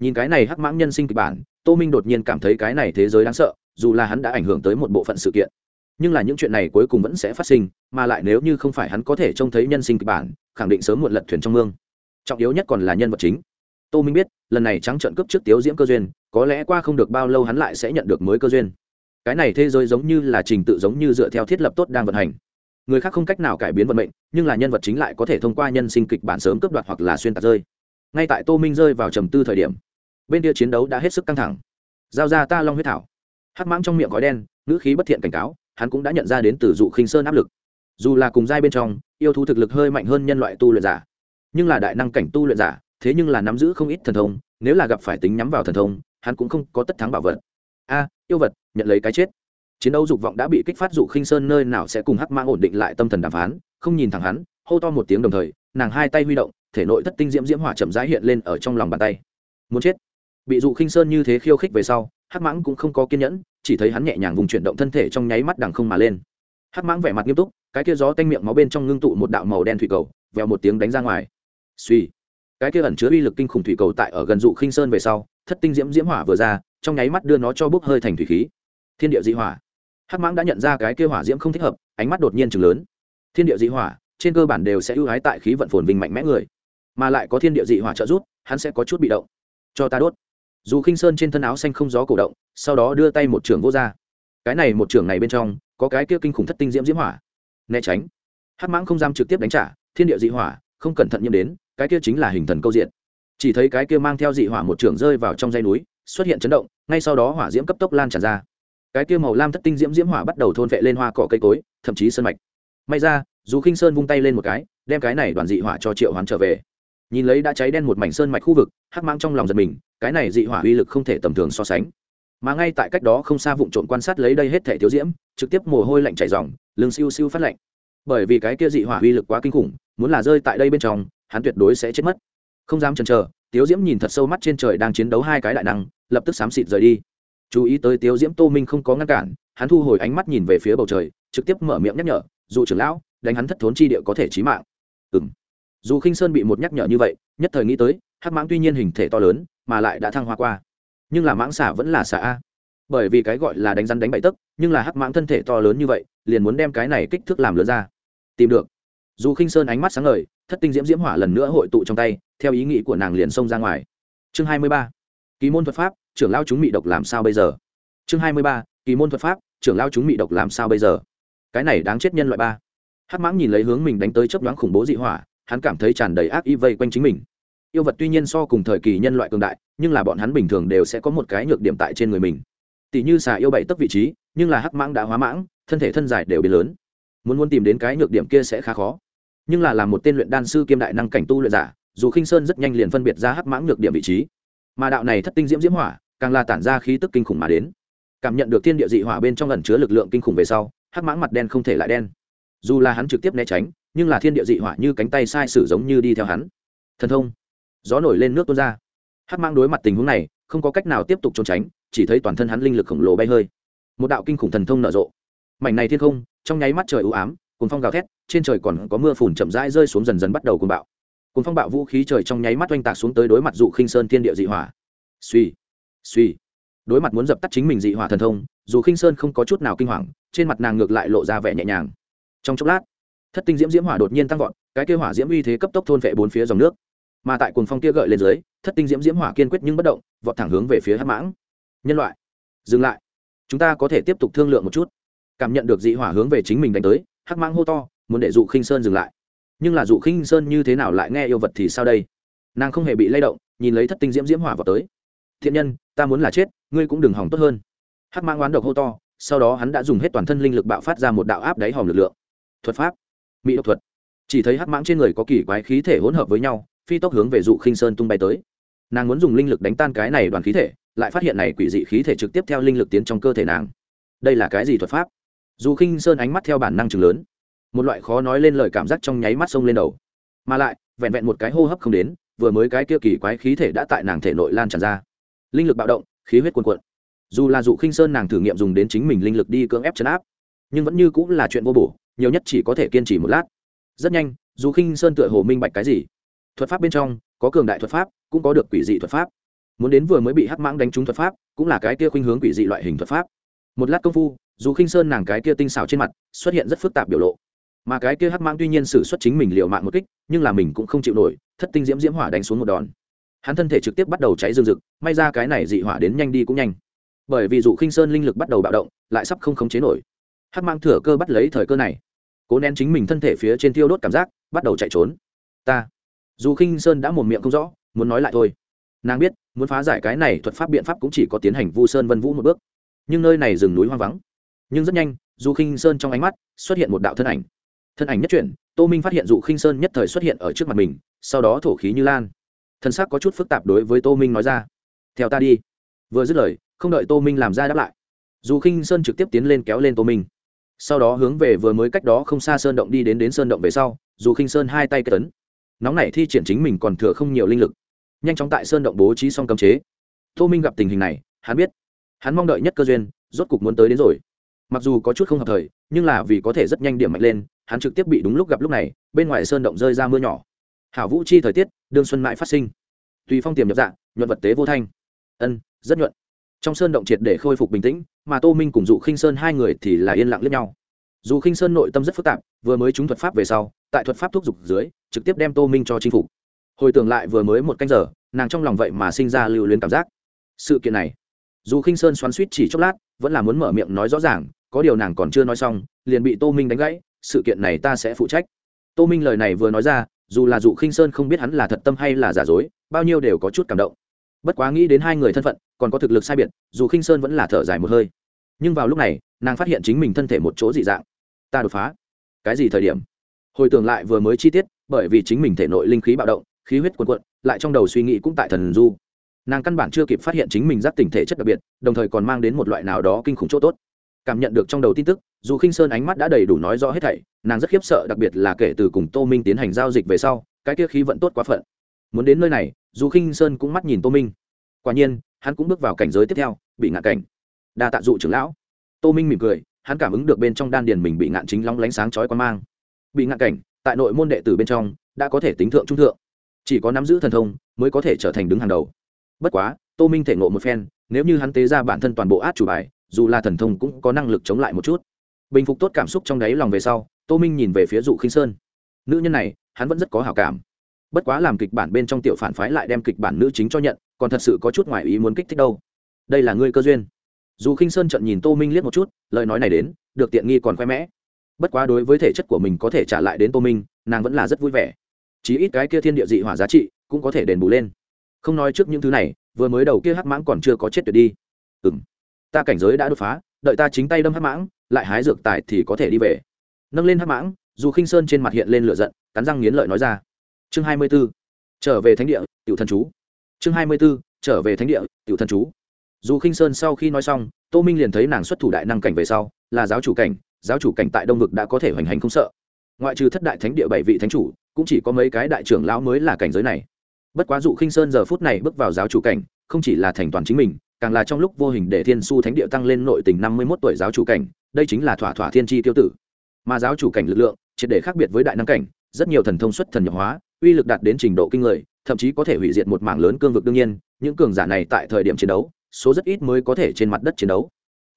Nhìn cái này hắc mãng nhân sinh kịch bản, tô minh đột nhiên cảm thấy cái này thế giới đáng sợ, dù là hắn đã ảnh hưởng tới một bộ phận sự kiện. Nhưng là những chuyện này cuối cùng vẫn sẽ phát sinh, mà lại nếu như không phải hắn có thể trông thấy nhân sinh kịch bản, khẳng định sớm muộn lật thuyền trong mương. Trọng yếu nhất còn là nhân vật chính tô minh biết, lần này trắng trợn cướp trước tiếu diễm cơ duyên, có lẽ qua không được bao lâu hắn lại sẽ nhận được mới cơ duyên. Cái này thế giới giống như là trình tự giống như dựa theo thiết lập tốt đang vận hành. Người khác không cách nào cải biến vận mệnh, nhưng là nhân vật chính lại có thể thông qua nhân sinh kịch bản sớm cướp đoạt hoặc là xuyên tạc rơi. Ngay tại tô minh rơi vào trầm tư thời điểm, bên kia chiến đấu đã hết sức căng thẳng. Giao ra ta long huyết thảo. Hắc mãng trong miệng gói đen, ngữ khí bất thiện cảnh cáo, hắn cũng đã nhận ra đến từ dụ khinh sơn áp lực. Dù là cùng giai bên trong, yêu thú thực lực hơi mạnh hơn nhân loại tu luyện giả, nhưng là đại năng cảnh tu luyện giả thế nhưng là nắm giữ không ít thần thông, nếu là gặp phải tính nhắm vào thần thông, hắn cũng không có tất thắng bảo vật. A, yêu vật, nhận lấy cái chết. Chiến đấu dục vọng đã bị kích phát dụ khinh sơn nơi nào sẽ cùng hắc mang ổn định lại tâm thần đàm phán, không nhìn thẳng hắn, hô to một tiếng đồng thời, nàng hai tay huy động, thể nội thất tinh diễm diễm hỏa chậm rãi hiện lên ở trong lòng bàn tay. Muốn chết. Bị dụ khinh sơn như thế khiêu khích về sau, hắc mãng cũng không có kiên nhẫn, chỉ thấy hắn nhẹ nhàng vùng chuyển động thân thể trong nháy mắt đằng không mà lên. Hắc mãng vẻ mặt nghiêm túc, cái kia gió tanh miệng máu bên trong ngưng tụ một đạo màu đen thủy cầu, vèo một tiếng đánh ra ngoài. Suy cái kia ẩn chứa uy lực kinh khủng thủy cầu tại ở gần dụ khinh sơn về sau, thất tinh diễm diễm hỏa vừa ra, trong nháy mắt đưa nó cho bốc hơi thành thủy khí. Thiên địa dị hỏa. Hắc mãng đã nhận ra cái kia hỏa diễm không thích hợp, ánh mắt đột nhiên chừng lớn. Thiên địa dị hỏa, trên cơ bản đều sẽ ưu ái tại khí vận phồn vinh mạnh mẽ người. Mà lại có thiên địa dị hỏa trợ giúp, hắn sẽ có chút bị động. Cho ta đốt. Dù khinh sơn trên thân áo xanh không gió cổ động, sau đó đưa tay một trường vô ra. Cái này một trường này bên trong, có cái kia kinh khủng thất tinh diễm diễm hỏa. Né tránh. Hắc mãng không dám trực tiếp đánh trả, thiên địa dị hỏa, không cẩn thận nhiễm đến cái kia chính là hình thần câu diện. Chỉ thấy cái kia mang theo dị hỏa một trường rơi vào trong dây núi, xuất hiện chấn động, ngay sau đó hỏa diễm cấp tốc lan tràn ra. Cái kia màu lam thất tinh diễm diễm hỏa bắt đầu thôn vệ lên hoa cỏ cây cối, thậm chí sơn mạch. May ra, dù khinh sơn vung tay lên một cái, đem cái này đoàn dị hỏa cho triệu hoán trở về. Nhìn lấy đã cháy đen một mảnh sơn mạch khu vực, hắc mang trong lòng giật mình, cái này dị hỏa uy lực không thể tầm thường so sánh. Mà ngay tại cách đó không xa vụ trộn quan sát lấy đây hết thể thiếu diễm, trực tiếp mồ hôi lạnh chảy dòng lưng siêu siêu phát lạnh. Bởi vì cái kia dị hỏa uy lực quá kinh khủng, muốn là rơi tại đây bên trong hắn tuyệt đối sẽ chết mất. Không dám chần chờ, tiếu diễm nhìn thật sâu mắt trên trời đang chiến đấu hai cái đại năng, lập tức xám xịt rời đi. Chú ý tới tiếu diễm, tô minh không có ngăn cản, hắn thu hồi ánh mắt nhìn về phía bầu trời, trực tiếp mở miệng nhắc nhở, dù trưởng lão, đánh hắn thất thốn chi địa có thể chí mạng. Ừ m dù khinh sơn bị một nhắc nhở như vậy, nhất thời nghĩ tới, hắc mãng tuy nhiên hình thể to lớn, mà lại đã thăng hoa qua. Nhưng là mãng xả vẫn là xả a. Bởi vì cái gọi là đánh rắn đánh bậy tấc, nhưng là hắc mãng thân thể to lớn như vậy, liền muốn đem cái này kích thước làm lớn ra. Tìm được. Dù khinh sơn ánh mắt sáng ngời thất tinh diễm diễm hỏa lần nữa hội tụ trong tay, theo ý nghĩ của nàng liền xông ra ngoài. Chương hai mươi ba, kỳ môn thuật pháp, trưởng lao chúng mị độc làm sao bây giờ? Chương hai mươi ba, kỳ môn thuật pháp, trưởng lao chúng mị độc làm sao bây giờ? Cái này đáng chết nhân loại ba. Hắc mãng nhìn lấy hướng mình đánh tới chấp đoán khủng bố dị hỏa, hắn cảm thấy tràn đầy ác y vây quanh chính mình. Yêu vật tuy nhiên so cùng thời kỳ nhân loại cường đại, nhưng là bọn hắn bình thường đều sẽ có một cái nhược điểm tại trên người mình. Tỷ như xà yêu bảy tấp vị trí, nhưng là hắc mãng đã hóa mãng, thân thể thân dài đều biến lớn. Muốn muốn tìm đến cái nhược điểm kia sẽ khá khó nhưng là làm một tên luyện đan sư kiêm đại năng cảnh tu luyện giả, dù khinh sơn rất nhanh liền phân biệt ra hắc mãng nhược điểm vị trí. Mà đạo này thất tinh diễm diễm hỏa, càng là tản ra khí tức kinh khủng mà đến. Cảm nhận được thiên địa dị hỏa bên trong ẩn chứa lực lượng kinh khủng về sau, hắc mãng mặt đen không thể lại đen. Dù là hắn trực tiếp né tránh, nhưng là thiên địa dị hỏa như cánh tay sai sử giống như đi theo hắn. Thần thông. Gió nổi lên nước tuôn ra. Hắc mãng đối mặt tình huống này, không có cách nào tiếp tục trốn tránh, chỉ thấy toàn thân hắn linh lực khổng lồ bay hơi. Một đạo kinh khủng thần thông nở rộ. Mảnh này thiên không, trong nháy mắt trời ưu ám cùng phong gào thét, trên trời còn có mưa phùn chậm rãi rơi xuống dần dần bắt đầu cùng bạo. Cùng phong bạo vũ khí trời trong nháy mắt oanh tạc xuống tới đối mặt dụ khinh sơn thiên địa dị hỏa. Suy suy. Đối mặt muốn dập tắt chính mình dị hỏa thần thông, dù khinh sơn không có chút nào kinh hoàng, trên mặt nàng ngược lại lộ ra vẻ nhẹ nhàng. Trong chốc lát, thất tinh diễm diễm hỏa đột nhiên tăng vọt, cái kia hỏa diễm uy thế cấp tốc thôn vệ bốn phía dòng nước. Mà tại cuồng phong kia gợi lên dưới, thất tinh diễm diễm hỏa kiên quyết nhưng bất động, vọt thẳng hướng về phía hắc mãng. Nhân loại, dừng lại. Chúng ta có thể tiếp tục thương lượng một chút. Cảm nhận được dị hỏa hướng về chính mình đánh tới hắc mãng hô to, muốn để dụ khinh sơn dừng lại. Nhưng là dụ khinh sơn như thế nào lại nghe yêu vật thì sao đây? Nàng không hề bị lay động, nhìn lấy thất tinh diễm diễm hỏa vào tới. Thiện nhân, ta muốn là chết, ngươi cũng đừng hỏng tốt hơn. Hắc mãng oán độc hô to, sau đó hắn đã dùng hết toàn thân linh lực bạo phát ra một đạo áp đáy hòm lực lượng. Thuật pháp. Mỹ độc thuật. Chỉ thấy hắc mãng trên người có kỳ quái khí thể hỗn hợp với nhau, phi tốc hướng về dụ khinh sơn tung bay tới. Nàng muốn dùng linh lực đánh tan cái này đoàn khí thể, lại phát hiện này quỷ dị khí thể trực tiếp theo linh lực tiến trong cơ thể nàng. Đây là cái gì thuật pháp? Dù khinh sơn ánh mắt theo bản năng chừng lớn, một loại khó nói lên lời cảm giác trong nháy mắt sông lên đầu. Mà lại, vẹn vẹn một cái hô hấp không đến, vừa mới cái kia kỳ quái khí thể đã tại nàng thể nội lan tràn ra. Linh lực bạo động, khí huyết cuồn cuộn. Dù là dụ khinh sơn nàng thử nghiệm dùng đến chính mình linh lực đi cưỡng ép chấn áp, nhưng vẫn như cũng là chuyện vô bổ, nhiều nhất chỉ có thể kiên trì một lát. Rất nhanh dù khinh sơn tựa hồ minh bạch cái gì. Thuật pháp bên trong, có cường đại thuật pháp, cũng có được quỷ dị thuật pháp. Muốn đến vừa mới bị hắc mãng đánh trúng thuật pháp, cũng là cái kia khuynh hướng quỷ dị loại hình thuật pháp. Một lát công phu dù khinh sơn nàng cái kia tinh xảo trên mặt, xuất hiện rất phức tạp biểu lộ. Mà cái kia hắc mãng tuy nhiên xử xuất chính mình liều mạng một kích, nhưng là mình cũng không chịu nổi, thất tinh diễm diễm hỏa đánh xuống một đòn. Hắn thân thể trực tiếp bắt đầu cháy rừng rực, may ra cái này dị hỏa đến nhanh đi cũng nhanh. Bởi vì dụ khinh sơn linh lực bắt đầu bạo động, lại sắp không khống chế nổi. Hắc mang thừa cơ bắt lấy thời cơ này. Cố nén chính mình thân thể phía trên tiêu đốt cảm giác, bắt đầu chạy trốn. Ta. Dù khinh sơn đã một miệng không rõ, muốn nói lại thôi. Nàng biết, muốn phá giải cái này thuật pháp biện pháp cũng chỉ có tiến hành vu sơn vân vũ một bước. Nhưng nơi này rừng núi hoang vắng nhưng rất nhanh, dù khinh sơn trong ánh mắt xuất hiện một đạo thân ảnh. Thân ảnh nhất chuyển, tô minh phát hiện dụ khinh sơn nhất thời xuất hiện ở trước mặt mình, sau đó thổ khí như lan. Thân xác có chút phức tạp đối với tô minh nói ra. Theo ta đi. Vừa dứt lời, không đợi tô minh làm ra đáp lại, dù khinh sơn trực tiếp tiến lên kéo lên tô minh. Sau đó hướng về vừa mới cách đó không xa sơn động đi đến đến sơn động về sau, dù khinh sơn hai tay kết tấn nóng này thi triển chính mình còn thừa không nhiều linh lực, nhanh chóng tại sơn động bố trí xong cấm chế. Tô minh gặp tình hình này, hắn biết, hắn mong đợi nhất cơ duyên, rốt cục muốn tới đến rồi mặc dù có chút không hợp thời, nhưng là vì có thể rất nhanh điểm mạnh lên, hắn trực tiếp bị đúng lúc gặp lúc này, bên ngoài sơn động rơi ra mưa nhỏ. Hảo vũ chi thời tiết, đương xuân mãi phát sinh. Tùy phong tiềm nhập dạng nhuận vật tế vô thanh. Ân, rất nhuận. Trong sơn động triệt để khôi phục bình tĩnh, mà tô minh cùng dụ khinh sơn hai người thì là yên lặng lẫn nhau. Dù khinh sơn nội tâm rất phức tạp, vừa mới trúng thuật pháp về sau, tại thuật pháp thúc giục dưới, trực tiếp đem tô minh cho chinh phục. Hồi tưởng lại vừa mới một canh giờ, nàng trong lòng vậy mà sinh ra lưu luyến cảm giác. Sự kiện này dù khinh sơn xoắn suýt chỉ chốc lát, vẫn là muốn mở miệng nói rõ ràng có điều nàng còn chưa nói xong, liền bị tô minh đánh gãy, sự kiện này ta sẽ phụ trách. Tô minh lời này vừa nói ra, dù là dụ khinh sơn không biết hắn là thật tâm hay là giả dối, bao nhiêu đều có chút cảm động. Bất quá nghĩ đến hai người thân phận, còn có thực lực sai biệt dù khinh sơn vẫn là thở dài một hơi. Nhưng vào lúc này, nàng phát hiện chính mình thân thể một chỗ dị dạng. Ta đột phá. Cái gì thời điểm? Hồi tưởng lại vừa mới chi tiết, bởi vì chính mình thể nội linh khí bạo động, khí huyết quần quận lại trong đầu suy nghĩ cũng tại thần du. Nàng căn bản chưa kịp phát hiện chính mình giác tình thể chất đặc biệt, đồng thời còn mang đến một loại nào đó kinh khủng chỗ tốt cảm nhận được trong đầu tin tức, dù khinh sơn ánh mắt đã đầy đủ nói rõ hết thảy, nàng rất khiếp sợ, đặc biệt là kể từ cùng tô minh tiến hành giao dịch về sau, cái kia khí vẫn tốt quá phận. Muốn đến nơi này, dù khinh sơn cũng mắt nhìn tô minh. Quả nhiên, hắn cũng bước vào cảnh giới tiếp theo, bị ngạn cảnh. Đa tạ dụ trưởng lão. Tô minh mỉm cười, hắn cảm ứng được bên trong đan điền mình bị ngạn chính long lánh sáng chói quan mang. Bị ngạn cảnh, tại nội môn đệ tử bên trong, đã có thể tính thượng trung thượng. Chỉ có nắm giữ thần thông, mới có thể trở thành đứng hàng đầu. Bất quá, tô minh thể ngộ một phen, nếu như hắn tế ra bản thân toàn bộ át chủ bài dù là thần thông cũng có năng lực chống lại một chút. Bình phục tốt cảm xúc trong đáy lòng về sau, tô minh nhìn về phía dụ khinh sơn. Nữ nhân này, hắn vẫn rất có hảo cảm. Bất quá làm kịch bản bên trong tiểu phản phái lại đem kịch bản nữ chính cho nhận, còn thật sự có chút ngoài ý muốn kích thích đâu. Đây là ngươi cơ duyên. Dù khinh sơn trận nhìn tô minh liếc một chút, lời nói này đến, được tiện nghi còn khoe mẽ. Bất quá đối với thể chất của mình có thể trả lại đến tô minh, nàng vẫn là rất vui vẻ. Chí ít cái kia thiên địa dị hỏa giá trị cũng có thể đền bù lên. Không nói trước những thứ này, vừa mới đầu kia hắc mãng còn chưa có chết tuyệt đi. Ừ m ta cảnh giới đã đột phá, đợi ta chính tay đâm hắc mãng, lại hái dược tài thì có thể đi về. Nâng lên hắc mãng, dù khinh sơn trên mặt hiện lên lửa giận, cắn răng nghiến lợi nói ra. Chương hai mươi b ố trở về thánh địa, tiểu thần chú. Chương hai mươi b ố trở về thánh địa, tiểu thần chú. Dù khinh sơn sau khi nói xong, tô minh liền thấy nàng xuất thủ đại năng cảnh về sau, là giáo chủ cảnh, giáo chủ cảnh tại đông vực đã có thể hoành hành không sợ. Ngoại trừ thất đại thánh địa bảy vị thánh chủ, cũng chỉ có mấy cái đại trưởng lão mới là cảnh giới này. Bất quá dụ khinh sơn giờ phút này bước vào giáo chủ cảnh, không chỉ là thành toàn chính mình càng là trong lúc vô hình để thiên su thánh địa tăng lên nội tình năm mươi một tuổi giáo chủ cảnh, đây chính là thỏa thỏa thiên tri tiêu tử. Mà giáo chủ cảnh lực lượng, triệt để khác biệt với đại năng cảnh, rất nhiều thần thông xuất thần nhập hóa, uy lực đạt đến trình độ kinh người, thậm chí có thể hủy diệt một mảng lớn cương vực đương nhiên, những cường giả này tại thời điểm chiến đấu, số rất ít mới có thể trên mặt đất chiến đấu.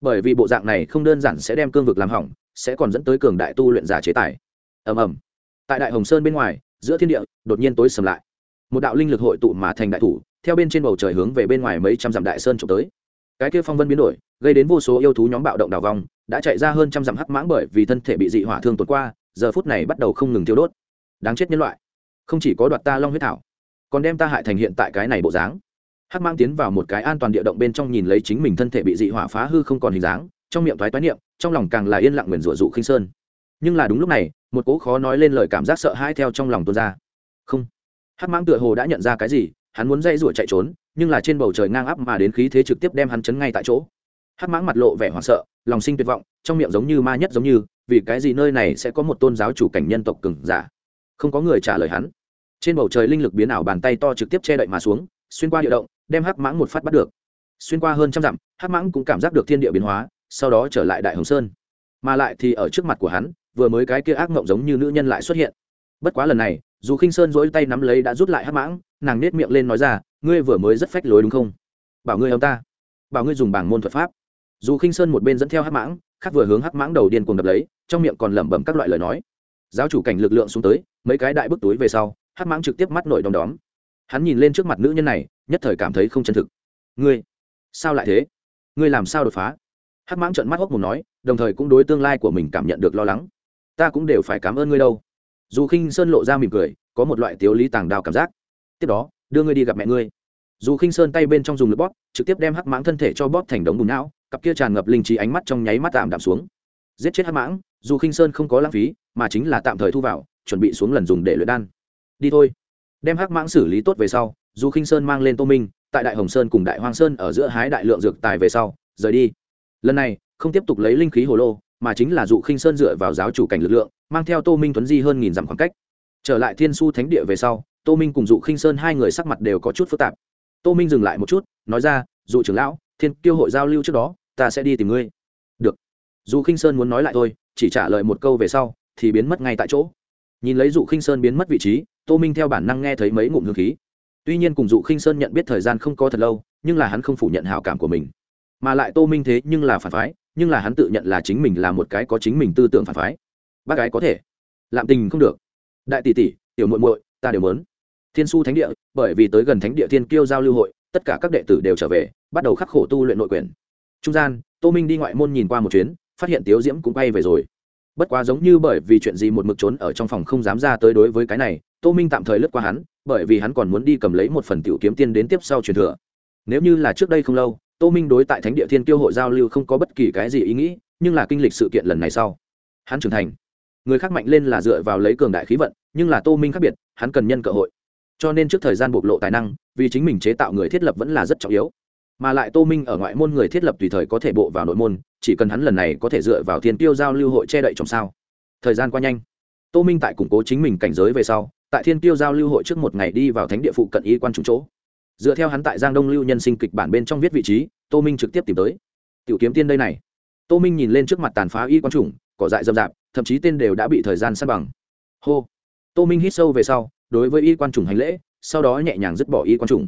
Bởi vì bộ dạng này không đơn giản sẽ đem cương vực làm hỏng, sẽ còn dẫn tới cường đại tu luyện giả chế tài. Ầm ầm. Tại đại hồng sơn bên ngoài, giữa thiên địa, đột nhiên tối sầm lại. Một đạo linh lực hội tụ mà thành đại thủ theo bên trên bầu trời hướng về bên ngoài mấy trăm dặm đại sơn trộm tới. Cái kia phong vân biến đổi, gây đến vô số yêu thú nhóm bạo động đào vong đã chạy ra hơn trăm dặm hắc mãng bởi vì thân thể bị dị hỏa thương tột qua, giờ phút này bắt đầu không ngừng thiêu đốt. Đáng chết nhân loại, không chỉ có đoạt ta long huyết thảo, còn đem ta hại thành hiện tại cái này bộ dáng. Hắc mang tiến vào một cái an toàn địa động bên trong nhìn lấy chính mình thân thể bị dị hỏa phá hư không còn hình dáng, trong miệng thoái toái niệm, trong lòng càng là yên lặng nguyền rủa dụ khinh sơn. Nhưng là đúng lúc này, một cố khó nói lên lời cảm giác sợ hãi theo trong lòng tuôn ra. Không, hắc mang tựa hồ đã nhận ra cái gì hắn muốn dây rủa chạy trốn, nhưng là trên bầu trời ngang áp mà đến khí thế trực tiếp đem hắn chấn ngay tại chỗ. Hắc mãng mặt lộ vẻ hoảng sợ, lòng sinh tuyệt vọng, trong miệng giống như ma nhất giống như, vì cái gì nơi này sẽ có một tôn giáo chủ cảnh nhân tộc cừng giả? Không có người trả lời hắn. Trên bầu trời linh lực biến ảo bàn tay to trực tiếp che đậy mà xuống, xuyên qua địa động, đem hắc mãng một phát bắt được. Xuyên qua hơn trăm dặm, hắc mãng cũng cảm giác được thiên địa biến hóa, sau đó trở lại đại hồng sơn. Mà lại thì ở trước mặt của hắn, vừa mới cái kia ác mộng giống như nữ nhân lại xuất hiện. Bất quá lần này, dù khinh sơn dỗi tay nắm lấy đã rút lại hắc mãng nàng nết miệng lên nói ra, ngươi vừa mới rất phách lối đúng không? Bảo ngươi ông ta, bảo ngươi dùng bảng môn thuật pháp. Dù khinh sơn một bên dẫn theo hắc mãng, khác vừa hướng hắc mãng đầu điên cuồng đập lấy, trong miệng còn lẩm bẩm các loại lời nói. Giáo chủ cảnh lực lượng xuống tới, mấy cái đại bức túi về sau, hắc mãng trực tiếp mắt nổi đom đóm. Hắn nhìn lên trước mặt nữ nhân này, nhất thời cảm thấy không chân thực. Ngươi, sao lại thế? Ngươi làm sao đột phá? Hắc mãng trợn mắt hốc mồm nói, đồng thời cũng đối tương lai của mình cảm nhận được lo lắng. Ta cũng đều phải cảm ơn ngươi đâu. Dù khinh sơn lộ ra mỉm cười, có một loại tiếu lý tàng đào cảm giác tiếp đó, đưa ngươi đi gặp mẹ ngươi. Dù khinh sơn tay bên trong dùng lực bóp, trực tiếp đem hắc mãng thân thể cho bóp thành đống bùn não, cặp kia tràn ngập linh trí ánh mắt trong nháy mắt tạm đạm xuống. Giết chết hắc mãng, dù khinh sơn không có lãng phí, mà chính là tạm thời thu vào, chuẩn bị xuống lần dùng để luyện đan. Đi thôi. Đem hắc mãng xử lý tốt về sau, dù khinh sơn mang lên tô minh, tại đại hồng sơn cùng đại hoang sơn ở giữa hái đại lượng dược tài về sau, rời đi. Lần này, không tiếp tục lấy linh khí hồ lô, mà chính là dụ khinh sơn dựa vào giáo chủ cảnh lực lượng, mang theo tô minh tuấn di hơn nghìn dặm khoảng cách. Trở lại thiên su thánh địa về sau tô minh cùng dụ khinh sơn hai người sắc mặt đều có chút phức tạp. Tô minh dừng lại một chút, nói ra, dụ trưởng lão, thiên kiêu hội giao lưu trước đó, ta sẽ đi tìm ngươi. Được. Dù khinh sơn muốn nói lại thôi, chỉ trả lời một câu về sau, thì biến mất ngay tại chỗ. Nhìn lấy dụ khinh sơn biến mất vị trí, tô minh theo bản năng nghe thấy mấy ngụm hương khí. Tuy nhiên cùng dụ khinh sơn nhận biết thời gian không có thật lâu, nhưng là hắn không phủ nhận hảo cảm của mình. Mà lại tô minh thế nhưng là phản phái, nhưng là hắn tự nhận là chính mình là một cái có chính mình tư tưởng phản phái. Bác gái có thể. Lạm tình không được. Đại tỷ tỷ, tiểu muội muội, ta đều muốn thiên su thánh địa, bởi vì tới gần thánh địa thiên kiêu giao lưu hội, tất cả các đệ tử đều trở về, bắt đầu khắc khổ tu luyện nội quyền. Trung gian, tô minh đi ngoại môn nhìn qua một chuyến, phát hiện tiếu diễm cũng bay về rồi. Bất quá giống như bởi vì chuyện gì một mực trốn ở trong phòng không dám ra tới đối với cái này, tô minh tạm thời lướt qua hắn, bởi vì hắn còn muốn đi cầm lấy một phần tiểu kiếm tiên đến tiếp sau truyền thừa. Nếu như là trước đây không lâu, tô minh đối tại thánh địa thiên kiêu hội giao lưu không có bất kỳ cái gì ý nghĩ, nhưng là kinh lịch sự kiện lần này sau, hắn trưởng thành. Người khác mạnh lên là dựa vào lấy cường đại khí vận, nhưng là tô minh khác biệt, hắn cần nhân cơ hội cho nên trước thời gian bộc lộ tài năng, vì chính mình chế tạo người thiết lập vẫn là rất trọng yếu. Mà lại tô minh ở ngoại môn người thiết lập tùy thời có thể bộ vào nội môn, chỉ cần hắn lần này có thể dựa vào thiên tiêu giao lưu hội che đậy trong sao. Thời gian qua nhanh. Tô minh tại củng cố chính mình cảnh giới về sau, tại thiên tiêu giao lưu hội trước một ngày đi vào thánh địa phụ cận y quan chủ chỗ. Dựa theo hắn tại giang đông lưu nhân sinh kịch bản bên trong viết vị trí, tô minh trực tiếp tìm tới. Tiểu kiếm tiên đây này. Tô minh nhìn lên trước mặt tàn phá y quan trùng, cỏ dại rậm rạp, thậm chí tên đều đã bị thời gian săn bằng. Hô. Tô minh hít sâu về sau đối với y quan trùng hành lễ, sau đó nhẹ nhàng dứt bỏ y quan trùng.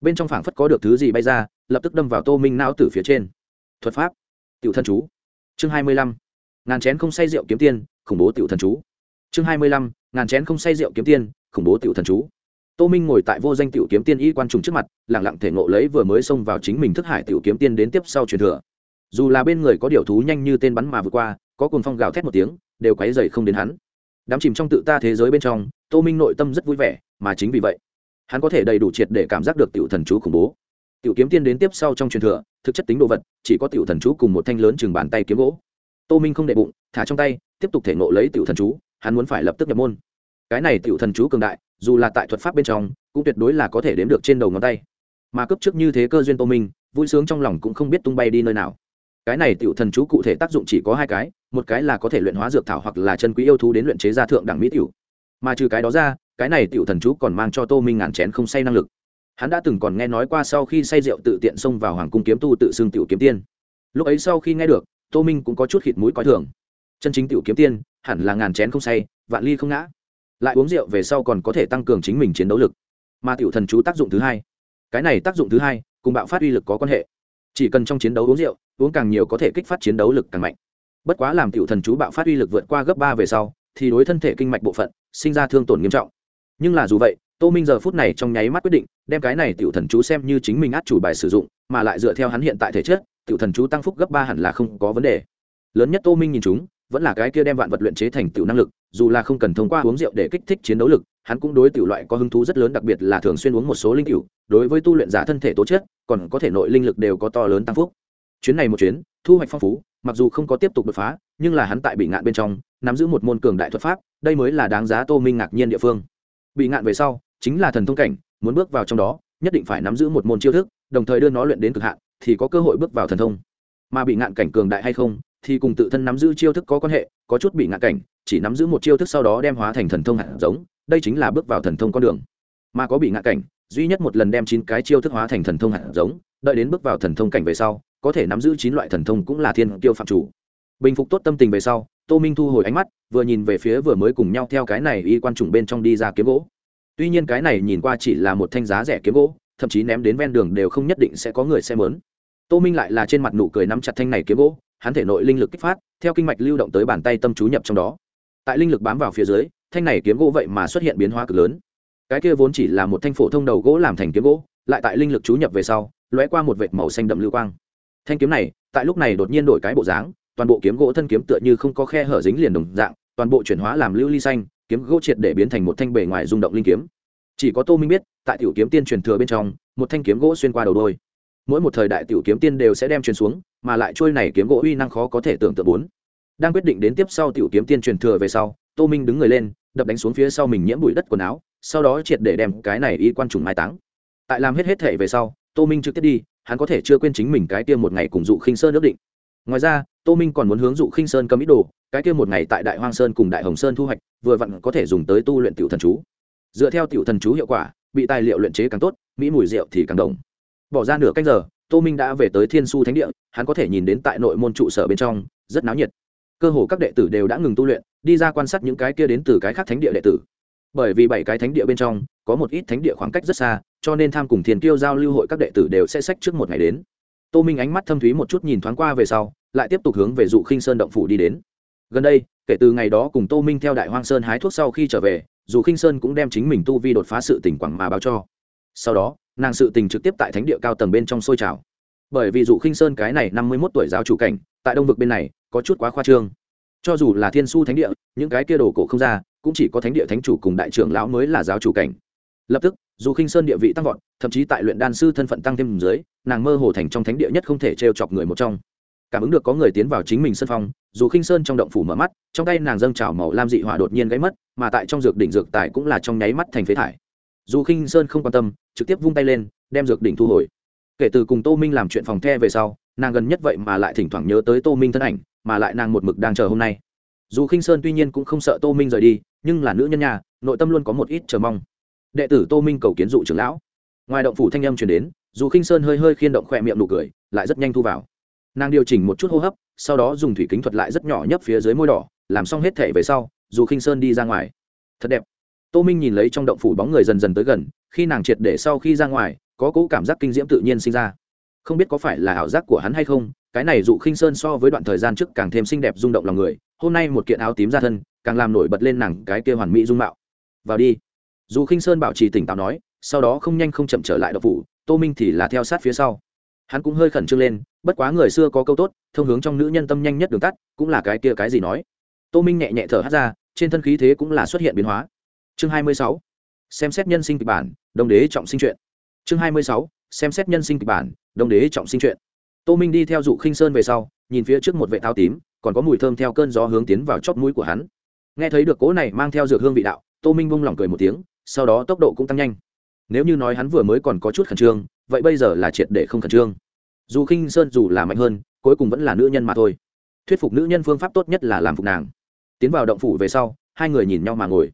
Bên trong phảng phất có được thứ gì bay ra, lập tức đâm vào tô minh não từ phía trên. Thuật pháp, tiểu thân chú. Chương hai mươi lăm, ngàn chén không say rượu kiếm tiên, khủng bố tiểu thần chú. Chương hai mươi lăm, ngàn chén không say rượu kiếm tiên, khủng bố tiểu thần chú. Tô minh ngồi tại vô danh tiểu kiếm tiên y quan trùng trước mặt lẳng lặng thể ngộ lấy vừa mới xông vào chính mình thức hải tiểu kiếm tiên đến tiếp sau truyền thừa. Dù là bên người có điều thú nhanh như tên bắn mà vượt qua, có cồn phong gào thét một tiếng, đều quấy dày không đến hắn đám chìm trong tự ta thế giới bên trong, tô minh nội tâm rất vui vẻ, mà chính vì vậy, hắn có thể đầy đủ triệt để cảm giác được tiểu thần chú khủng bố. Tiểu kiếm tiên đến tiếp sau trong truyền thừa, thực chất tính đồ vật, chỉ có tiểu thần chú cùng một thanh lớn chừng bàn tay kiếm gỗ. Tô minh không đệ bụng, thả trong tay, tiếp tục thể nộ lấy tiểu thần chú, hắn muốn phải lập tức nhập môn. Cái này tiểu thần chú cường đại, dù là tại thuật pháp bên trong, cũng tuyệt đối là có thể đếm được trên đầu ngón tay. Mà cấp trước như thế cơ duyên tô minh, vui sướng trong lòng cũng không biết tung bay đi nơi nào. Cái này tiểu thần chú cụ thể tác dụng chỉ có hai cái một cái là có thể luyện hóa dược thảo hoặc là chân quý yêu thú đến luyện chế ra thượng đẳng mỹ tiểu. Mà trừ cái đó ra, cái này tiểu thần chú còn mang cho tô minh ngàn chén không say năng lực. Hắn đã từng còn nghe nói qua sau khi say rượu tự tiện xông vào hoàng cung kiếm tu tự xưng tiểu kiếm tiên. Lúc ấy sau khi nghe được, tô minh cũng có chút khịt mũi coi thường. Chân chính tiểu kiếm tiên, hẳn là ngàn chén không say, vạn ly không ngã. Lại uống rượu về sau còn có thể tăng cường chính mình chiến đấu lực. Mà tiểu thần chú tác dụng thứ hai, cái này tác dụng thứ hai, cùng bạo phát uy lực có quan hệ. Chỉ cần trong chiến đấu uống rượu, uống càng nhiều có thể kích phát chiến đấu lực càng mạnh bất quá làm tiểu thần chú bạo phát uy lực vượt qua gấp ba về sau, thì đối thân thể kinh mạch bộ phận, sinh ra thương tổn nghiêm trọng. Nhưng là dù vậy, tô minh giờ phút này trong nháy mắt quyết định, đem cái này tiểu thần chú xem như chính mình át chủ bài sử dụng, mà lại dựa theo hắn hiện tại thể chất, tiểu thần chú tăng phúc gấp ba hẳn là không có vấn đề. Lớn nhất tô minh nhìn chúng, vẫn là cái kia đem vạn vật luyện chế thành tiểu năng lực, dù là không cần thông qua uống rượu để kích thích chiến đấu lực, hắn cũng đối tiểu loại có hứng thú rất lớn, đặc biệt là thường xuyên uống một số linh tiểu, đối với tu luyện giả thân thể tố chất, còn có thể nội linh lực đều có to lớn tăng phúc. Chuyến này một chuyến thu hoạch phong phú, mặc dù không có tiếp tục đột phá, nhưng là hắn tại bị ngạn bên trong, nắm giữ một môn cường đại thuật pháp, đây mới là đáng giá tô minh ngạc nhiên địa phương. Bị ngạn về sau, chính là thần thông cảnh, muốn bước vào trong đó, nhất định phải nắm giữ một môn chiêu thức, đồng thời đưa nó luyện đến cực hạn, thì có cơ hội bước vào thần thông. Mà bị ngạn cảnh cường đại hay không, thì cùng tự thân nắm giữ chiêu thức có quan hệ, có chút bị ngạn cảnh, chỉ nắm giữ một chiêu thức sau đó đem hóa thành thần thông hạt giống, đây chính là bước vào thần thông con đường. Mà có bị ngạn cảnh, duy nhất một lần đem chín cái chiêu thức hóa thành thần thông hạt giống, đợi đến bước vào thần thông cảnh về sau có thể nắm giữ chín loại thần thông cũng là thiên kiêu phạm chủ. Bình phục tốt tâm tình về sau, tô minh thu hồi ánh mắt, vừa nhìn về phía vừa mới cùng nhau theo cái này y quan trùng bên trong đi ra kiếm gỗ. Tuy nhiên cái này nhìn qua chỉ là một thanh giá rẻ kiếm gỗ, thậm chí ném đến ven đường đều không nhất định sẽ có người xem lớn tô minh lại là trên mặt nụ cười nắm chặt thanh này kiếm gỗ, hắn thể nội linh lực kích phát, theo kinh mạch lưu động tới bàn tay tâm chú nhập trong đó. Tại linh lực bám vào phía dưới, thanh này kiếm gỗ vậy mà xuất hiện biến hóa cực lớn. Cái kia vốn chỉ là một thanh phổ thông đầu gỗ làm thành kiếm gỗ, lại tại linh lực chú nhập về sau, lóe qua một vệt màu xanh đậm lưu quang thanh kiếm này, tại lúc này đột nhiên đổi cái bộ dáng, toàn bộ kiếm gỗ thân kiếm tựa như không có khe hở dính liền đồng dạng, toàn bộ chuyển hóa làm lưu ly xanh, kiếm gỗ triệt để biến thành một thanh bề ngoài rung động linh kiếm. Chỉ có tô minh biết, tại tiểu kiếm tiên truyền thừa bên trong, một thanh kiếm gỗ xuyên qua đầu đôi. Mỗi một thời đại tiểu kiếm tiên đều sẽ đem truyền xuống, mà lại trôi này kiếm gỗ uy năng khó có thể tưởng tượng bốn. Đang quyết định đến tiếp sau tiểu kiếm tiên truyền thừa về sau, tô minh đứng người lên, đập đánh xuống phía sau mình nhiễm bụi đất quần áo, sau đó triệt để đem cái này y quan trùng mai táng. Tại làm hết hết thể về sau, tô minh trực tiếp đi hắn có thể chưa quên chính mình cái kia một ngày cùng dụ khinh sơn ước định. Ngoài ra, tô minh còn muốn hướng dụ khinh sơn cầm ít đồ, cái kia một ngày tại đại hoang sơn cùng đại hồng sơn thu hoạch, vừa vặn có thể dùng tới tu luyện tiểu thần chú. Dựa theo tiểu thần chú hiệu quả, bị tài liệu luyện chế càng tốt, mỹ mùi rượu thì càng đồng. Bỏ ra nửa cách giờ, tô minh đã về tới thiên su thánh địa, hắn có thể nhìn đến tại nội môn trụ sở bên trong, rất náo nhiệt. Cơ hồ các đệ tử đều đã ngừng tu luyện, đi ra quan sát những cái kia đến từ cái khác thánh địa đệ tử. Bởi vì bảy cái thánh địa bên trong có một ít thánh địa khoảng cách rất xa, cho nên tham cùng thiền kiêu giao lưu hội các đệ tử đều sẽ sách trước một ngày đến. Tô minh ánh mắt thâm thúy một chút nhìn thoáng qua về sau, lại tiếp tục hướng về dụ khinh sơn động phủ đi đến. Gần đây, kể từ ngày đó cùng tô minh theo đại hoang sơn hái thuốc sau khi trở về dù khinh sơn cũng đem chính mình tu vi đột phá sự tỉnh quảng mà báo cho. Sau đó, nàng sự tình trực tiếp tại thánh địa cao tầng bên trong sôi trào. Bởi vì dụ khinh sơn cái này năm mươi mốt tuổi giáo chủ cảnh, tại đông vực bên này, có chút quá khoa trương. Cho dù là thiên su thánh địa, những cái kia đồ cổ không ra, cũng chỉ có thánh địa thánh chủ cùng đại trưởng lão mới là giáo chủ cảnh lập tức, dù khinh sơn địa vị tăng vọt, thậm chí tại luyện đan sư thân phận tăng thêm dưới, nàng mơ hồ thành trong thánh địa nhất không thể trêu chọc người một trong. Cảm ứng được có người tiến vào chính mình sân phong, dù khinh sơn trong động phủ mở mắt, trong tay nàng dâng trào màu lam dị hỏa đột nhiên gáy mất, mà tại trong dược đỉnh dược tài cũng là trong nháy mắt thành phế thải. Dù khinh sơn không quan tâm, trực tiếp vung tay lên, đem dược đỉnh thu hồi. Kể từ cùng tô minh làm chuyện phòng the về sau, nàng gần nhất vậy mà lại thỉnh thoảng nhớ tới tô minh thân ảnh, mà lại nàng một mực đang chờ hôm nay. Dù khinh sơn tuy nhiên cũng không sợ tô minh rời đi, nhưng là nữ nhân nhà, nội tâm luôn có một ít chờ mong đệ tử tô minh cầu kiến dụ trưởng lão. Ngoài động phủ thanh âm chuyển đến, dù khinh sơn hơi hơi khiên động khỏe miệng nụ cười, lại rất nhanh thu vào. Nàng điều chỉnh một chút hô hấp, sau đó dùng thủy kính thuật lại rất nhỏ nhấp phía dưới môi đỏ, làm xong hết thể về sau, dù khinh sơn đi ra ngoài. Thật đẹp. Tô minh nhìn lấy trong động phủ bóng người dần dần tới gần, khi nàng triệt để sau khi ra ngoài, có cỗ cảm giác kinh diễm tự nhiên sinh ra. Không biết có phải là ảo giác của hắn hay không, cái này dụ khinh sơn so với đoạn thời gian trước càng thêm xinh đẹp rung động lòng người, hôm nay một kiện áo tím ra thân, càng làm nổi bật lên nàng cái kia hoàn mỹ dung mạo. Vào đi dù khinh sơn bảo trì tỉnh táo nói, sau đó không nhanh không chậm trở lại đậu phủ, tô minh thì là theo sát phía sau. Hắn cũng hơi khẩn trương lên, bất quá người xưa có câu tốt, thông hướng trong nữ nhân tâm nhanh nhất đường tắt, cũng là cái kia cái gì nói. Tô minh nhẹ nhẹ thở hát ra, trên thân khí thế cũng là xuất hiện biến hóa. Chương hai mươi sáu, xem xét nhân sinh kịch bản, đông đế trọng sinh chuyện. Chương hai mươi sáu, xem xét nhân sinh kịch bản, đông đế trọng sinh chuyện. Tô minh đi theo dụ khinh sơn về sau, nhìn phía trước một vệ thao tím, còn có mùi thơm theo cơn gió hướng tiến vào chót mũi của hắn. Nghe thấy được cố này mang theo dược hương vị đạo, tô minh bung lỏng cười một tiếng sau đó tốc độ cũng tăng nhanh. Nếu như nói hắn vừa mới còn có chút khẩn trương, vậy bây giờ là triệt để không khẩn trương. Dù khinh sơn dù là mạnh hơn, cuối cùng vẫn là nữ nhân mà thôi. Thuyết phục nữ nhân phương pháp tốt nhất là làm phục nàng. Tiến vào động phủ về sau, hai người nhìn nhau mà ngồi.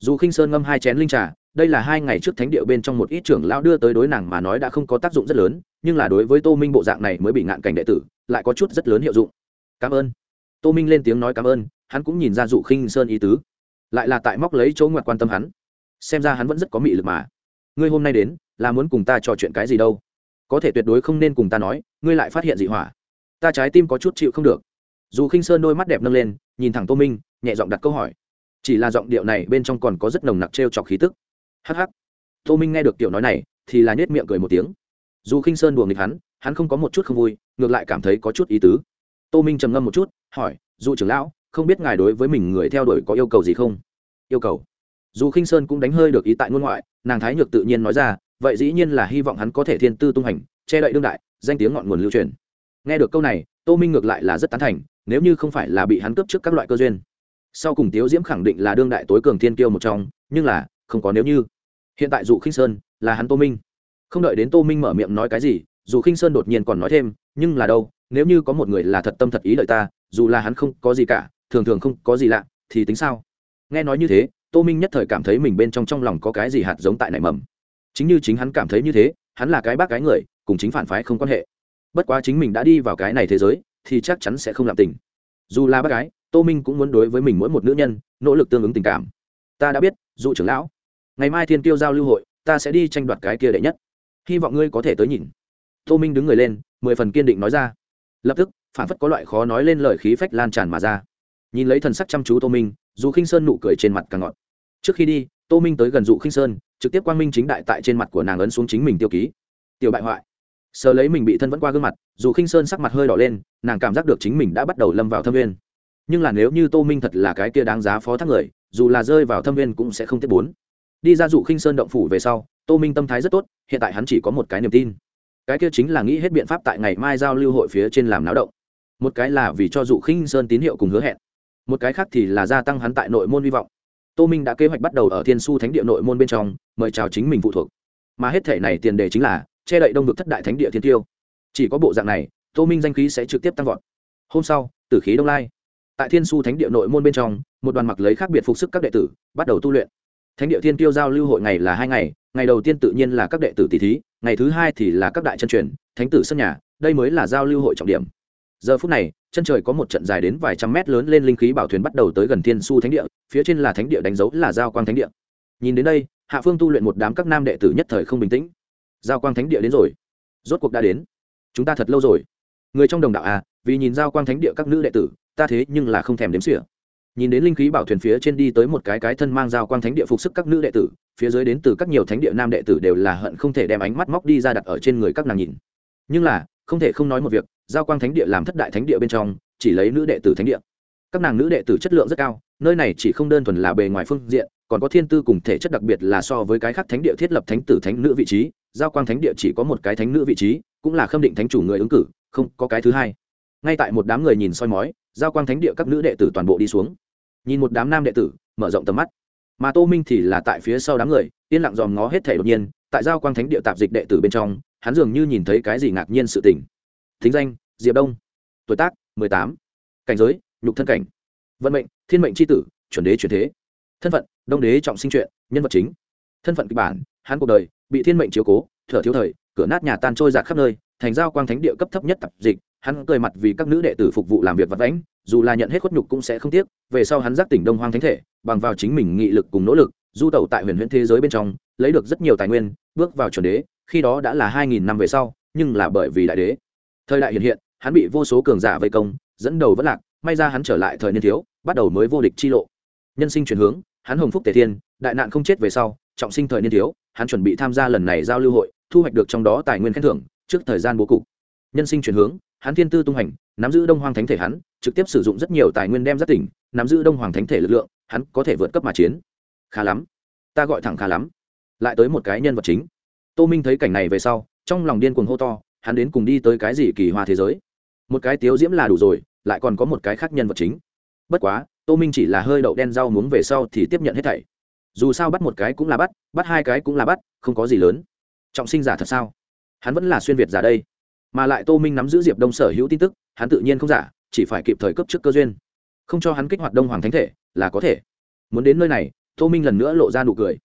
Dù khinh sơn ngâm hai chén linh trà, đây là hai ngày trước thánh địa bên trong một ít trưởng lão đưa tới đối nàng mà nói đã không có tác dụng rất lớn, nhưng là đối với tô minh bộ dạng này mới bị ngạn cảnh đệ tử, lại có chút rất lớn hiệu dụng. Cảm ơn. Tô minh lên tiếng nói cảm ơn, hắn cũng nhìn ra dụ khinh sơn ý tứ. Lại là tại móc lấy chỗ ngoặt quan tâm hắn xem ra hắn vẫn rất có mị lực mà. Ngươi hôm nay đến, là muốn cùng ta trò chuyện cái gì đâu? Có thể tuyệt đối không nên cùng ta nói, ngươi lại phát hiện dị hỏa. Ta trái tim có chút chịu không được. Dù khinh sơn đôi mắt đẹp nâng lên, nhìn thẳng tô minh, nhẹ giọng đặt câu hỏi. Chỉ là giọng điệu này bên trong còn có rất nồng nặc t r e o chọc khí tức. Hh tô minh nghe được kiểu nói này, thì là nết miệng cười một tiếng. Dù khinh sơn đùa nghịch hắn hắn không có một chút không vui, ngược lại cảm thấy có chút ý tứ. Tô minh trầm ngâm một chút, hỏi, dù trưởng lão, không biết ngài đối với mình người theo đuổi có yêu cầu gì không? Yêu cầu? Dù khinh sơn cũng đánh hơi được ý tại ngôn ngoại, nàng thái nhược tự nhiên nói ra, vậy dĩ nhiên là hy vọng hắn có thể thiên tư tung hành, che đậy đương đại, danh tiếng ngọn nguồn lưu truyền. Nghe được câu này, tô minh ngược lại là rất tán thành, nếu như không phải là bị hắn cướp trước các loại cơ duyên. Sau cùng tiếu diễm khẳng định là đương đại tối cường thiên kiêu một trong, nhưng là, không có nếu như. Hiện tại dù khinh sơn, là hắn tô minh. Không đợi đến tô minh mở miệng nói cái gì, dù khinh sơn đột nhiên còn nói thêm, nhưng là đâu, nếu như có một người là thật tâm thật ý đợi ta, dù là hắn không có gì cả, thường thường không có gì lạ, thì tính sao? Nghe nói như thế tô minh nhất thời cảm thấy mình bên trong trong lòng có cái gì hạt giống tại nảy mầm. Chính như chính hắn cảm thấy như thế, hắn là cái bác cái người, cùng chính phản phái không quan hệ. Bất quá chính mình đã đi vào cái này thế giới, thì chắc chắn sẽ không làm tình. Dù là bác gái, tô minh cũng muốn đối với mình mỗi một nữ nhân, nỗ lực tương ứng tình cảm. Ta đã biết dụ trưởng lão, ngày mai thiên tiêu giao lưu hội, ta sẽ đi tranh đoạt cái kia đệ nhất. Hy vọng ngươi có thể tới nhìn. Tô minh đứng người lên, mười phần kiên định nói ra. Lập tức, phản phất có loại khó nói lên lời khí phách lan tràn mà ra. Nhìn lấy thần sắc chăm chú tô minh, dù khinh sơn nụ cười trên mặt càng ngọt trước khi đi, tô minh tới gần dụ khinh sơn, trực tiếp quang minh chính đại tại trên mặt của nàng ấn xuống chính mình tiêu ký. Tiểu bại hoại. Sờ lấy mình bị thân vẫn qua gương mặt dù khinh sơn sắc mặt hơi đỏ lên, nàng cảm giác được chính mình đã bắt đầu lâm vào thâm viên nhưng là nếu như tô minh thật là cái kia đáng giá phó thác người, dù là rơi vào thâm viên cũng sẽ không tiếp bốn. Đi ra dụ khinh sơn động phủ về sau, tô minh tâm thái rất tốt, hiện tại hắn chỉ có một cái niềm tin. Cái kia chính là nghĩ hết biện pháp tại ngày mai giao lưu hội phía trên làm náo động. Một cái là vì cho dụ khinh sơn tín hiệu cùng hứa hẹn. Một cái khác thì là gia tăng hắn tại nội môn hy vọng tô minh đã kế hoạch bắt đầu ở thiên su thánh địa nội môn bên trong, mời chào chính mình phụ thuộc. Mà hết thể này tiền đề chính là, che đậy đông vực thất đại thánh địa thiên tiêu. Chỉ có bộ dạng này, tô minh danh khí sẽ trực tiếp tăng vọt. Hôm sau, tử khí đông lai. Tại thiên su thánh địa nội môn bên trong, một đoàn mặc lấy khác biệt phục sức các đệ tử, bắt đầu tu luyện. Thánh địa thiên tiêu giao lưu hội ngày là hai ngày ngày đầu tiên tự nhiên là các đệ tử tỷ thí, ngày thứ hai thì là các đại chân truyền, thánh tử sân nhà, đây mới là giao lưu hội trọng điểm giờ phút này, chân trời có một trận dài đến vài trăm mét lớn lên linh khí bảo thuyền bắt đầu tới gần thiên su thánh địa, phía trên là thánh địa đánh dấu là giao quang thánh địa. Nhìn đến đây, hạ phương tu luyện một đám các nam đệ tử nhất thời không bình tĩnh. Giao quang thánh địa đến rồi. Rốt cuộc đã đến. Chúng ta thật lâu rồi. Người trong đồng đạo à vì nhìn giao quang thánh địa các nữ đệ tử, ta thế nhưng là không thèm đếm xỉa. Nhìn đến linh khí bảo thuyền phía trên đi tới một cái cái thân mang giao quang thánh địa phục sức các nữ đệ tử, phía dưới đến từ các nhiều thánh địa nam đệ tử đều là hận không thể đem ánh mắt móc đi ra đặt ở trên người các nàng nhìn. Nhưng là, không thể không nói một việc giao quang thánh địa làm thất đại thánh địa bên trong, chỉ lấy nữ đệ tử thánh địa. Các nàng nữ đệ tử chất lượng rất cao, nơi này chỉ không đơn thuần là bề ngoài phương diện, còn có thiên tư cùng thể chất đặc biệt là so với cái khác thánh địa thiết lập thánh tử thánh nữ vị trí, giao quang thánh địa chỉ có một cái thánh nữ vị trí, cũng là khâm định thánh chủ người ứng cử, không có cái thứ hai. Ngay tại một đám người nhìn soi mói, giao quang thánh địa các nữ đệ tử toàn bộ đi xuống. Nhìn một đám nam đệ tử, mở rộng tầm mắt. Mà tô minh thì là tại phía sau đám người, yên lặng dòm ngó hết thể đột nhiên, tại giao quang thánh địa tạp dịch đệ tử bên trong, hắn dường như nhìn thấy cái gì ngạc nhiên sự tình thính danh, diệp đông. Tuổi tác, mười tám. Cảnh giới, nhục thân cảnh. Vận mệnh, thiên mệnh c h i tử, chuẩn đế truyền thế. Thân phận, đông đế trọng sinh truyện nhân vật chính. Thân phận kịch bản, hắn cuộc đời, bị thiên mệnh chiếu cố, thở thiếu thời, cửa nát nhà tan trôi giạt khắp nơi, thành giao quang thánh địa cấp thấp nhất tập dịch. Hắn cười mặt vì các nữ đệ tử phục vụ làm việc vật vãnh, dù là nhận hết khuất nhục cũng sẽ không tiếc. Về sau hắn giác tỉnh đông hoang thánh thể, bằng vào chính mình nghị lực cùng nỗ lực, du tẩu tại huyền huyễn thế giới bên trong, lấy được rất nhiều tài nguyên, bước vào chuẩn đế, khi đó đã là hai nghìn năm về sau, nhưng là bởi vì đại đế thời đại hiện hiện, hắn bị vô số cường giả vây công, dẫn đầu vẫn lạc, may ra hắn trở lại thời niên thiếu, bắt đầu mới vô địch chi lộ. Nhân sinh chuyển hướng, hắn hồng phúc tề thiên, đại nạn không chết về sau, trọng sinh thời niên thiếu, hắn chuẩn bị tham gia lần này giao lưu hội, thu hoạch được trong đó tài nguyên khen thưởng, trước thời gian bố cục. Nhân sinh chuyển hướng, hắn thiên tư tung hành, nắm giữ đông hoàng thánh thể hắn, trực tiếp sử dụng rất nhiều tài nguyên đem rất tỉnh, nắm giữ đông hoàng thánh thể lực lượng, hắn có thể vượt cấp mà chiến. Khá lắm. Ta gọi thẳng khá lắm. Lại tới một cái nhân vật chính. Tô minh thấy cảnh này về sau, trong lòng điên cuồng hô to hắn đến cùng đi tới cái gì kỳ hoa thế giới? Một cái tiếu diễm là đủ rồi, lại còn có một cái khác nhân vật chính. Bất quá, tô minh chỉ là hơi đậu đen rau muống về sau thì tiếp nhận hết thảy. Dù sao bắt một cái cũng là bắt bắt hai cái cũng là bắt, không có gì lớn. Trọng sinh giả thật sao? Hắn vẫn là xuyên việt giả đây. Mà lại tô minh nắm giữ diệp đông sở hữu tin tức, hắn tự nhiên không giả, chỉ phải kịp thời cấp trước cơ duyên. Không cho hắn kích hoạt đông hoàng thánh thể, là có thể. Muốn đến nơi này, tô minh lần nữa lộ ra nụ cười.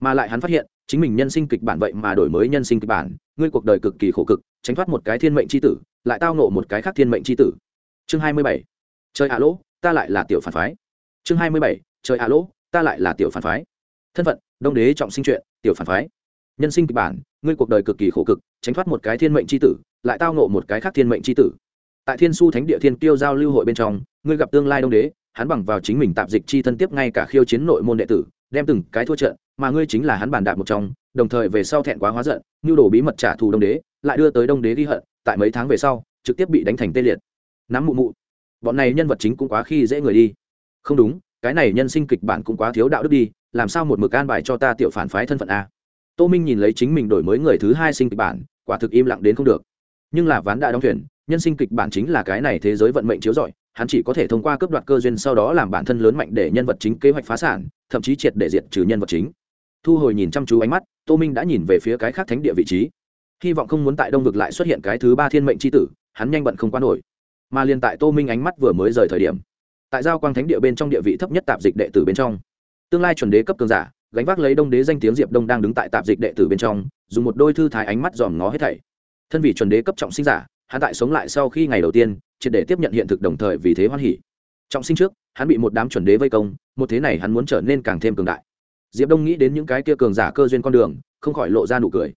Mà lại hắn phát hiện, chính mình nhân sinh kịch bản vậy mà đổi mới nhân sinh kịch bản, ngươi cuộc đời cực kỳ khổ cực tránh thoát một cái thiên mệnh c h i tử, lại tao nộ một cái khác thiên mệnh c h i tử. Chương hai mươi bảy. Trời ạ lỗ, ta lại là tiểu phản phái. Chương hai mươi bảy. Trời ạ lỗ, ta lại là tiểu phản phái. Thân phận, đông đế trọng sinh chuyện, tiểu phản phái. Nhân sinh kịch bản, ngươi cuộc đời cực kỳ khổ cực, tránh thoát một cái thiên mệnh c h i tử, lại tao nộ một cái khác thiên mệnh c h i tử. Tại thiên su thánh địa thiên tiêu giao lưu hội bên trong, ngươi gặp tương lai đông đế, hắn bằng vào chính mình tạp dịch chi thân tiếp ngay cả khiêu chiến nội môn đệ tử, đem từng cái thua trận, mà ngươi chính là hắn bàn đạp một trong, đồng thời về sau thẹn quá hóa giận, nhu đồ bí mật trả thù đông đế lại đưa tới đông đế ghi hận, tại mấy tháng về sau, trực tiếp bị đánh thành tê liệt. Nắm mụ mụ. Bọn này nhân vật chính cũng quá khi dễ người đi. Không đúng, cái này nhân sinh kịch bản cũng quá thiếu đạo đức đi, làm sao một mực an bài cho ta tiểu phản phái thân phận a? Tô minh nhìn lấy chính mình đổi mới người thứ hai sinh kịch bản, quả thực im lặng đến không được. Nhưng là ván đã đóng thuyền, nhân sinh kịch bản chính là cái này thế giới vận mệnh chiếu rọi, hắn chỉ có thể thông qua cấp đoạt cơ duyên sau đó làm bản thân lớn mạnh để nhân vật chính kế hoạch phá sản, thậm chí triệt để diệt trừ nhân vật chính. Thu hồi nhìn chăm chú ánh mắt, tô minh đã nhìn về phía cái khác thánh địa vị trí hy vọng không muốn tại đông vực lại xuất hiện cái thứ ba thiên mệnh c h i tử, hắn nhanh bận không quan nổi. Mà liền tại tô minh ánh mắt vừa mới rời thời điểm, tại giao quang thánh địa bên trong địa vị thấp nhất tạp dịch đệ tử bên trong. Tương lai chuẩn đế cấp cường giả, gánh vác lấy đông đế danh tiếng diệp đông đang đứng tại tạp dịch đệ tử bên trong, dùng một đôi thư thái ánh mắt dòm ngó hết thảy. Thân vị chuẩn đế cấp trọng sinh giả, hắn tại sống lại sau khi ngày đầu tiên, triệt để tiếp nhận hiện thực đồng thời vì thế hoan hỉ. Trọng sinh trước, hắn bị một đám chuẩn đế vây công, một thế này hắn muốn trở nên càng thêm cường đại. Diệp đông nghĩ đến những cái kia cường giả cơ duyên con đường, không khỏi lộ ra nụ cười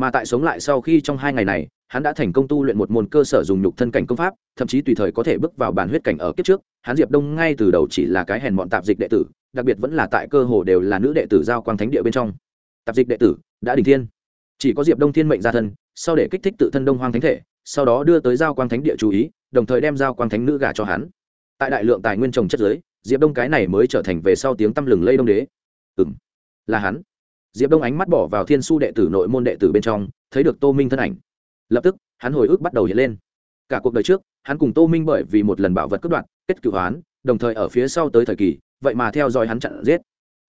mà tại sống lại sau khi trong hai ngày này, hắn đã thành công tu luyện một môn cơ sở dùng nhục thân cảnh công pháp, thậm chí tùy thời có thể bước vào bản huyết cảnh ở kiếp trước. Hắn diệp đông ngay từ đầu chỉ là cái hèn bọn tạp dịch đệ tử, đặc biệt vẫn là tại cơ hồ đều là nữ đệ tử giao quang thánh địa bên trong. Tạp dịch đệ tử, đã đình thiên. Chỉ có diệp đông thiên mệnh ra thân, sau để kích thích tự thân đông hoang thánh thể, sau đó đưa tới giao quang thánh địa chú ý, đồng thời đem giao quang thánh nữ gả cho hắn. Tại đại lượng tài nguyên trồng chất giới diệp đông cái này mới trở thành về sau tiếng tăm lừng lây đông đế. Ừ m là hắn diệp đông ánh mắt bỏ vào thiên su đệ tử nội môn đệ tử bên trong, thấy được tô minh thân ảnh. Lập tức, hắn hồi ức bắt đầu hiện lên. Cả cuộc đời trước, hắn cùng tô minh bởi vì một lần bảo vật cướp đoạt, kết cựu hoán, đồng thời ở phía sau tới thời kỳ, vậy mà theo dõi hắn chặn giết.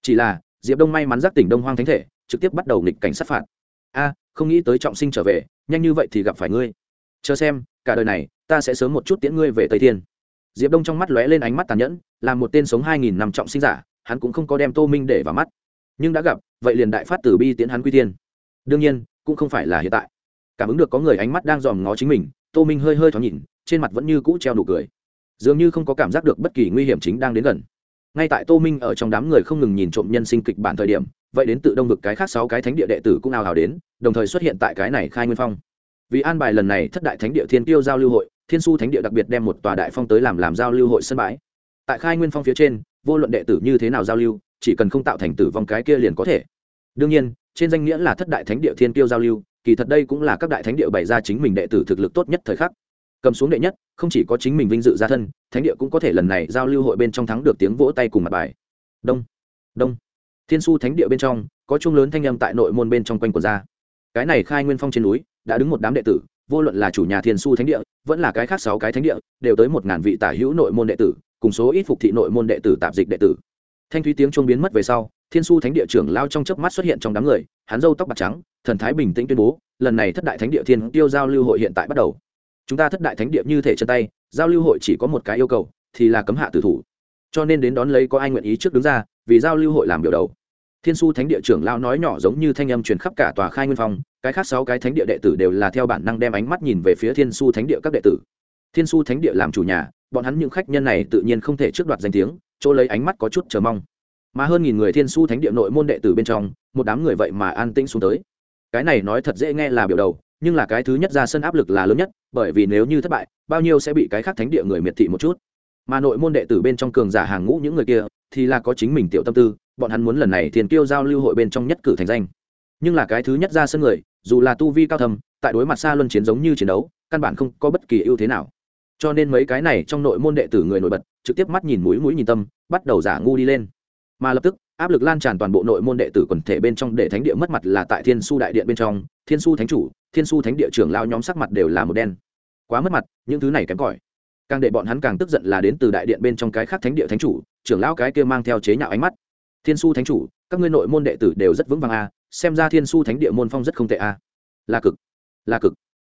Chỉ là, diệp đông may mắn giác tỉnh đông hoang thánh thể, trực tiếp bắt đầu nghịch cảnh sát phạt. A, không nghĩ tới trọng sinh trở về, nhanh như vậy thì gặp phải ngươi. Chờ xem, cả đời này, ta sẽ sớm một chút tiễn ngươi về tây thiên. Diệp đông trong mắt lóe lên ánh mắt tàn nhẫn, là một tên sống hai nghìn năm trọng sinh giả, hắn cũng không có đem tô minh để vào mắt nhưng đã gặp, vậy liền đại phát tử bi tiến hắn quy tiên đương nhiên, cũng không phải là hiện tại. Cảm ứng được có người ánh mắt đang dòm ngó chính mình, tô minh hơi hơi thoáng nhìn, trên mặt vẫn như cũ treo nụ cười. Dường như không có cảm giác được bất kỳ nguy hiểm chính đang đến gần. Ngay tại tô minh ở trong đám người không ngừng nhìn trộm nhân sinh kịch bản thời điểm, vậy đến tự đông vực cái khác sáu cái thánh địa đệ tử cũng ào ào đến, đồng thời xuất hiện tại cái này khai nguyên phong. Vì an bài lần này thất đại thánh địa thiên tiêu giao lưu hội, thiên su thánh địa đặc biệt đem một tòa đại phong tới làm làm giao lưu hội sân bãi. Tại khai nguyên phong phía trên, vô luận đệ tử như thế nào giao lưu chỉ cần không tạo thành tử vong cái kia liền có thể. Đương nhiên, trên danh nghĩa là thất đại thánh địa thiên tiêu giao lưu, kỳ thật đây cũng là các đại thánh địa bày ra chính mình đệ tử thực lực tốt nhất thời khắc. Cầm xuống đệ nhất, không chỉ có chính mình vinh dự gia thân, thánh địa cũng có thể lần này giao lưu hội bên trong thắng được tiếng vỗ tay cùng mặt bài. Đông đông. Thiên su thánh địa bên trong, có chung lớn thanh âm tại nội môn bên trong quanh quần ra. Cái này khai nguyên phong trên núi, đã đứng một đám đệ tử, vô luận là chủ nhà thiên su thánh địa, vẫn là cái khác sáu cái thánh địa, đều tới một ngàn vị tả hữu nội môn đệ tử, cùng số ít phục thị nội môn đệ tử tạp dịch đệ tử thanh thúy tiếng chuông biến mất về sau, thiên su thánh địa trưởng lao trong chớp mắt xuất hiện trong đám người, hắn râu tóc bạc trắng, thần thái bình tĩnh tuyên bố, lần này thất đại thánh địa thiên tiêu giao lưu hội hiện tại bắt đầu. Chúng ta thất đại thánh địa như thể chân tay, giao lưu hội chỉ có một cái yêu cầu, thì là cấm hạ tử thủ. Cho nên đến đón lấy có ai nguyện ý trước đứng ra, vì giao lưu hội làm biểu đầu. Thiên su thánh địa trưởng lao nói nhỏ giống như thanh âm truyền khắp cả tòa khai nguyên phong, cái khác sáu cái thánh địa đệ tử đều là theo bản năng đem ánh mắt nhìn về phía thiên su thánh địa các đệ tử. Thiên su thánh địa làm chủ nhà, bọn hắn những khách nhân này tự nhiên không thể trước đoạt danh tiếng chỗ lấy ánh mắt có chút chờ mong. Mà hơn nghìn người thiên su thánh địa nội môn đệ tử bên trong, một đám người vậy mà an tĩnh xuống tới. Cái này nói thật dễ nghe là biểu đầu, nhưng là cái thứ nhất ra sân áp lực là lớn nhất, bởi vì nếu như thất bại, bao nhiêu sẽ bị cái khác thánh địa người miệt thị một chút. Mà nội môn đệ tử bên trong cường giả hàng ngũ những người kia, thì là có chính mình tiểu tâm tư, bọn hắn muốn lần này thiền tiêu giao lưu hội bên trong nhất cử thành danh. Nhưng là cái thứ nhất ra sân người, dù là tu vi cao thầm tại đối mặt xa luân chiến giống như chiến đấu, căn bản không có bất kỳ ưu thế nào cho nên mấy cái này trong nội môn đệ tử người nổi bật, trực tiếp mắt nhìn mũi mũi nhìn tâm, bắt đầu giả ngu đi lên. Mà lập tức, áp lực lan tràn toàn bộ nội môn đệ tử quần thể bên trong để thánh địa mất mặt là tại thiên su đại điện bên trong, thiên su thánh chủ, thiên su thánh địa trưởng lao nhóm sắc mặt đều là một đen. Quá mất mặt, những thứ này kém cỏi. Càng để bọn hắn càng tức giận là đến từ đại điện bên trong cái khác thánh địa thánh chủ, trưởng lão cái kia mang theo chế nhạo ánh mắt. Thiên su thánh chủ, các ngươi nội môn đệ tử đều rất vững vàng a, xem ra thiên su thánh địa môn phong rất không tệ a. Là cực là cực.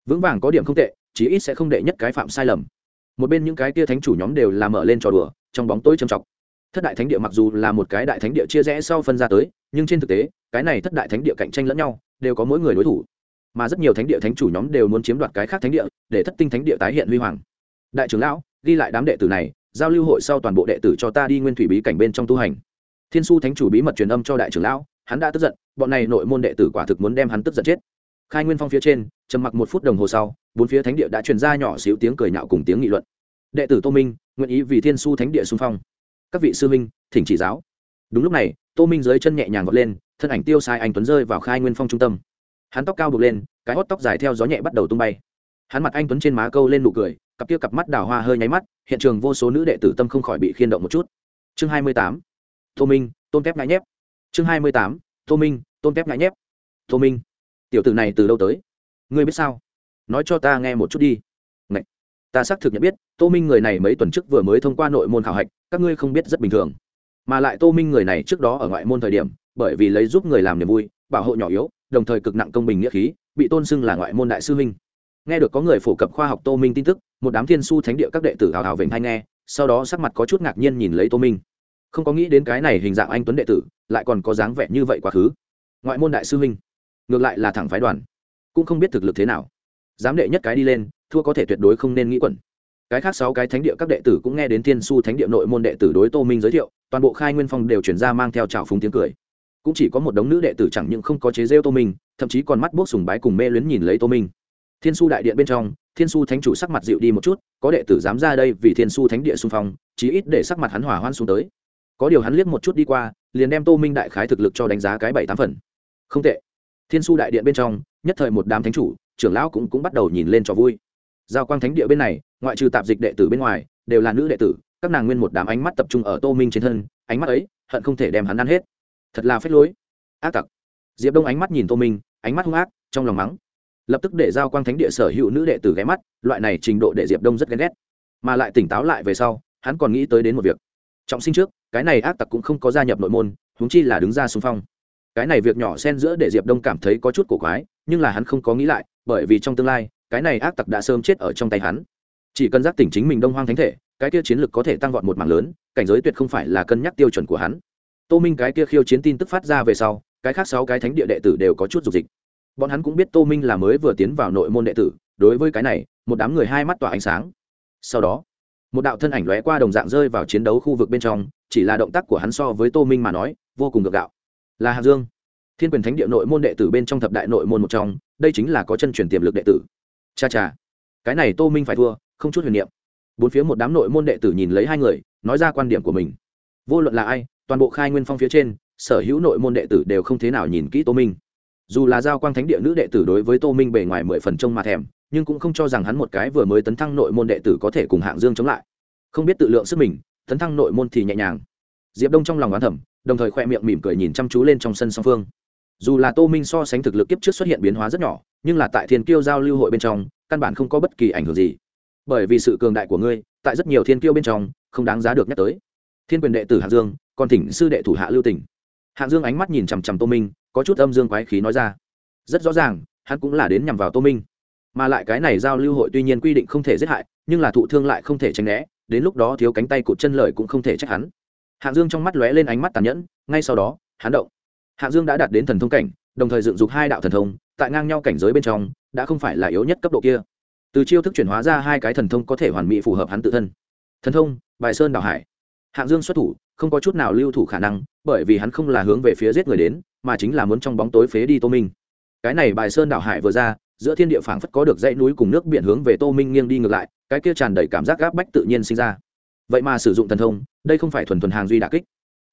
Vững vàng có điểm không tệ chí ít sẽ không đệ nhất cái phạm sai lầm. Một bên những cái kia thánh chủ nhóm đều là mở lên trò đùa, trong bóng tối trầm trọng thất đại thánh địa mặc dù là một cái đại thánh địa chia rẽ sau phân ra tới, nhưng trên thực tế, cái này thất đại thánh địa cạnh tranh lẫn nhau, đều có mỗi người đối thủ. Mà rất nhiều thánh địa thánh chủ nhóm đều muốn chiếm đoạt cái khác thánh địa, để thất tinh thánh địa tái hiện huy hoàng. Đại trưởng lão, ghi lại đám đệ tử này, giao lưu hội sau toàn bộ đệ tử cho ta đi nguyên thủy bí cảnh bên trong tu hành. Thiên su thánh chủ bí mật truyền âm cho đại trưởng lão, hắn đã tức giận, bọn này nội môn đệ tử quả thực muốn đem hắn tức giận chết. Khai nguyên phong phía trên, trầm mặc một phút đồng hồ sau bốn phía thánh địa đã truyền ra nhỏ xíu tiếng cười nhạo cùng tiếng nghị luận. Đệ tử tô minh nguyện ý vì thiên su thánh địa xung phong. Các vị sư minh thỉnh chỉ giáo. Đúng lúc này, tô minh dưới chân nhẹ nhàng vọt lên, thân ảnh tiêu sai anh tuấn rơi vào khai nguyên phong trung tâm. Hắn tóc cao bực lên, cái hót tóc dài theo gió nhẹ bắt đầu tung bay. Hắn mặt anh tuấn trên má câu lên nụ cười, cặp kia cặp mắt đào hoa hơi nháy mắt, hiện trường vô số nữ đệ tử tâm không khỏi bị khiên động một chút. Chương hai mươi tám, tô minh, tôn kép ngại nhép. Chương hai mươi tám, tô minh, tôn kép ngại nhép. Tô minh, tiểu tử này từ đâu tới? Ngươi biết sao? Nói cho ta nghe một chút đi. Ngậy. ta xác thực nhận biết, tô minh người này mấy tuần trước vừa mới thông qua nội môn khảo hạch, các ngươi không biết rất bình thường. Mà lại tô minh người này trước đó ở ngoại môn thời điểm, bởi vì lấy giúp người làm niềm vui, bảo hộ nhỏ yếu, đồng thời cực nặng công bình nghĩa khí, bị tôn xưng là ngoại môn đại sư minh nghe được có người phổ cập khoa học tô minh tin tức, một đám thiên su thánh địa các đệ tử hào hào vểnh hay nghe, sau đó sắc mặt có chút ngạc nhiên nhìn lấy tô minh. Không có nghĩ đến cái này hình dạng anh tuấn đệ tử, lại còn có dáng vẻ như vậy quá khứ. Ngoại môn đại sư minh ngược lại là thẳng phái đoàn, cũng không biết thực lực thế nào dám đệ nhất cái đi lên, thua có thể tuyệt đối không nên nghĩ quẩn. Cái khác sáu cái thánh địa các đệ tử cũng nghe đến thiên su thánh địa nội môn đệ tử đối tô minh giới thiệu, toàn bộ khai nguyên phong đều chuyển ra mang theo trào phúng tiếng cười. Cũng chỉ có một đống nữ đệ tử chẳng những không có chế rêu tô minh, thậm chí còn mắt bốc sùng bái cùng mê luyến nhìn lấy tô minh. Thiên su đại điện bên trong, thiên su thánh chủ sắc mặt dịu đi một chút, có đệ tử dám ra đây vì thiên su thánh địa xung phong, chí ít để sắc mặt hắn hỏa hoan xuống tới. Có điều hắn liếc một chút đi qua, liền đem tô minh đại khái thực lực cho đánh giá cái bảy tám phần. Không tệ. Thiên su đại điện bên trong, nhất thời một đám thánh chủ trưởng lão cũng cũng bắt đầu nhìn lên cho vui. Giao quang thánh địa bên này, ngoại trừ tạp dịch đệ tử bên ngoài, đều là nữ đệ tử, các nàng nguyên một đám ánh mắt tập trung ở tô minh trên thân, ánh mắt ấy, hận không thể đem hắn ăn hết. Thật là phế lối. Ác tặc. Diệp đông ánh mắt nhìn tô minh, ánh mắt hung ác, trong lòng mắng. Lập tức để giao quang thánh địa sở hữu nữ đệ tử ghé mắt, loại này trình độ để diệp đông rất ghen ghét. Mà lại tỉnh táo lại về sau, hắn còn nghĩ tới đến một việc. Trọng sinh trước, cái này ác tặc cũng không có gia nhập nội môn, huống chi là đứng ra xung phong. Cái này việc nhỏ xen giữa để diệp đông cảm thấy có chút cổ quái nhưng là hắn không có nghĩ lại, bởi vì trong tương lai, cái này ác tặc đã sớm chết ở trong tay hắn. Chỉ cần giác tỉnh chính mình đông hoang thánh thể, cái kia chiến lược có thể tăng vọt một mảng lớn, cảnh giới tuyệt không phải là cân nhắc tiêu chuẩn của hắn. Tô minh cái kia khiêu chiến tin tức phát ra về sau, cái khác sáu cái thánh địa đệ tử đều có chút dục dịch. Bọn hắn cũng biết tô minh là mới vừa tiến vào nội môn đệ tử, đối với cái này, một đám người hai mắt tỏa ánh sáng. Sau đó, một đạo thân ảnh lóe qua đồng dạng rơi vào chiến đấu khu vực bên trong, chỉ là động tác của hắn so với tô minh mà nói, vô cùng ngược gạo. Là hạc dương thiên quyền thánh địa nội môn đệ tử bên trong thập đại nội môn một trong, đây chính là có chân truyền tiềm lực đệ tử. Cha cha, cái này tô minh phải thua, không chút huyền niệm. Bốn phía một đám nội môn đệ tử nhìn lấy hai người, nói ra quan điểm của mình. Vô luận là ai, toàn bộ khai nguyên phong phía trên, sở hữu nội môn đệ tử đều không thế nào nhìn kỹ tô minh. Dù là giao quang thánh địa nữ đệ tử đối với tô minh bề ngoài mười phần trông mà thèm, nhưng cũng không cho rằng hắn một cái vừa mới tấn thăng nội môn đệ tử có thể cùng hạng dương chống lại. Không biết tự lượng sức mình, tấn thăng nội môn thì nhẹ nhàng. Diệp đông trong lòng oán thẩm đồng thời khoe miệng mỉm cười nhìn chăm chú lên trong sân song phương dù là tô minh so sánh thực lực kiếp trước xuất hiện biến hóa rất nhỏ, nhưng là tại thiên kiêu giao lưu hội bên trong, căn bản không có bất kỳ ảnh hưởng gì. Bởi vì sự cường đại của ngươi, tại rất nhiều thiên kiêu bên trong, không đáng giá được nhắc tới. Thiên quyền đệ tử hạng dương, còn thỉnh sư đệ thủ hạ lưu tỉnh hạng dương ánh mắt nhìn chằm chằm tô minh, có chút âm dương quái khí nói ra. Rất rõ ràng, hắn cũng là đến nhằm vào tô minh. Mà lại cái này giao lưu hội tuy nhiên quy định không thể giết hại, nhưng là thụ thương lại không thể tránh né, đến lúc đó thiếu cánh tay cụt chân lợi cũng không thể trách hắn. Hạng dương trong mắt lóe lên ánh mắt tàn nhẫn, ngay sau đó, hắn động hạng dương đã đạt đến thần thông cảnh, đồng thời dựng dục hai đạo thần thông, tại ngang nhau cảnh giới bên trong, đã không phải là yếu nhất cấp độ kia. Từ chiêu thức chuyển hóa ra hai cái thần thông có thể hoàn mỹ phù hợp hắn tự thân. Thần thông, bài sơn đảo hải. Hạng dương xuất thủ, không có chút nào lưu thủ khả năng, bởi vì hắn không là hướng về phía giết người đến, mà chính là muốn trong bóng tối phế đi tô minh. Cái này bài sơn đảo hải vừa ra, giữa thiên địa phảng phất có được dãy núi cùng nước biển hướng về tô minh nghiêng đi ngược lại, cái kia tràn đầy cảm giác gáp bách tự nhiên sinh ra. Vậy mà sử dụng thần thông, đây không phải thuần thuần hàng duy đà kích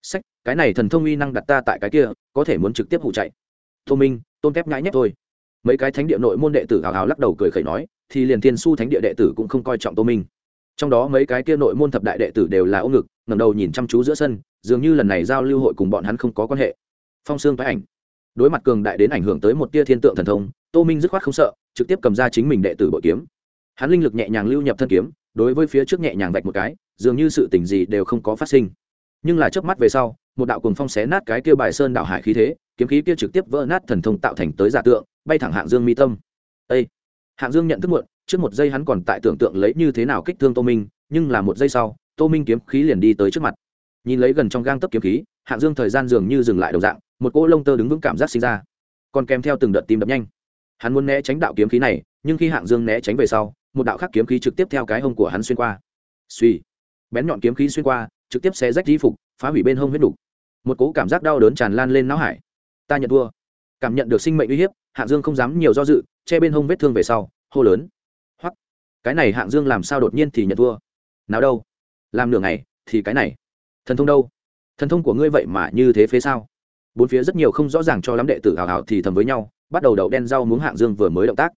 sách, cái này thần thông uy năng đặt ta tại cái kia, có thể muốn trực tiếp hụ chạy. Tô minh tôn kép nhãi nhép thôi. Mấy cái thánh địa nội môn đệ tử hào hào lắc đầu cười khẩy nói, thì liền thiên su thánh địa đệ tử cũng không coi trọng tô minh. Trong đó mấy cái kia nội môn thập đại đệ tử đều là ôm ngực ngầm đầu nhìn chăm chú giữa sân, dường như lần này giao lưu hội cùng bọn hắn không có quan hệ. Phong sương phái ảnh. Đối mặt cường đại đến ảnh hưởng tới một tia thiên tượng thần thông, tô minh dứt khoát không sợ, trực tiếp cầm ra chính mình đệ tử bội kiếm. Hắn linh lực nhẹ nhàng lưu nhập thân kiếm, đối với phía trước nhẹ nhàng vạch một cái, dường như sự tình gì đều không có phát sinh nhưng là chớp mắt về sau, một đạo cùng phong xé nát cái kia bài sơn đạo hải khí thế, kiếm khí kia trực tiếp vỡ nát thần thông tạo thành tới giả tượng, bay thẳng hạng dương mi tâm. Ê! hạng dương nhận thức muộn, trước một giây hắn còn tại tưởng tượng lấy như thế nào kích thương tô minh, nhưng là một giây sau, tô minh kiếm khí liền đi tới trước mặt. Nhìn lấy gần trong gang tấp kiếm khí, hạng dương thời gian dường như dừng lại đồng dạng, một cỗ lông tơ đứng vững cảm giác sinh ra. Còn kèm theo từng đợt tim đập nhanh. Hắn muốn né tránh đạo kiếm khí này, nhưng khi hạng dương né tránh về sau, một đạo khác kiếm khí trực tiếp theo cái hông của hắn xuyên qua. Suy bén nhọn kiếm khí xuyên qua trực tiếp xé rách di phục, phá hủy bên hông huyết đục một cố cảm giác đau đớn tràn lan lên não hải. Ta nhận thua. Cảm nhận được sinh mệnh uy hiếp, hạng dương không dám nhiều do dự, che bên hông vết thương về sau, hô lớn. Hoặc cái này hạng dương làm sao đột nhiên thì nhận thua? Nào đâu? Làm nửa ngày, thì cái này. Thần thông đâu? Thần thông của ngươi vậy mà như thế phế sao? Bốn phía rất nhiều không rõ ràng cho lắm đệ tử hào hào thì thầm với nhau, bắt đầu đậu đen rau muống hạng dương vừa mới động tác.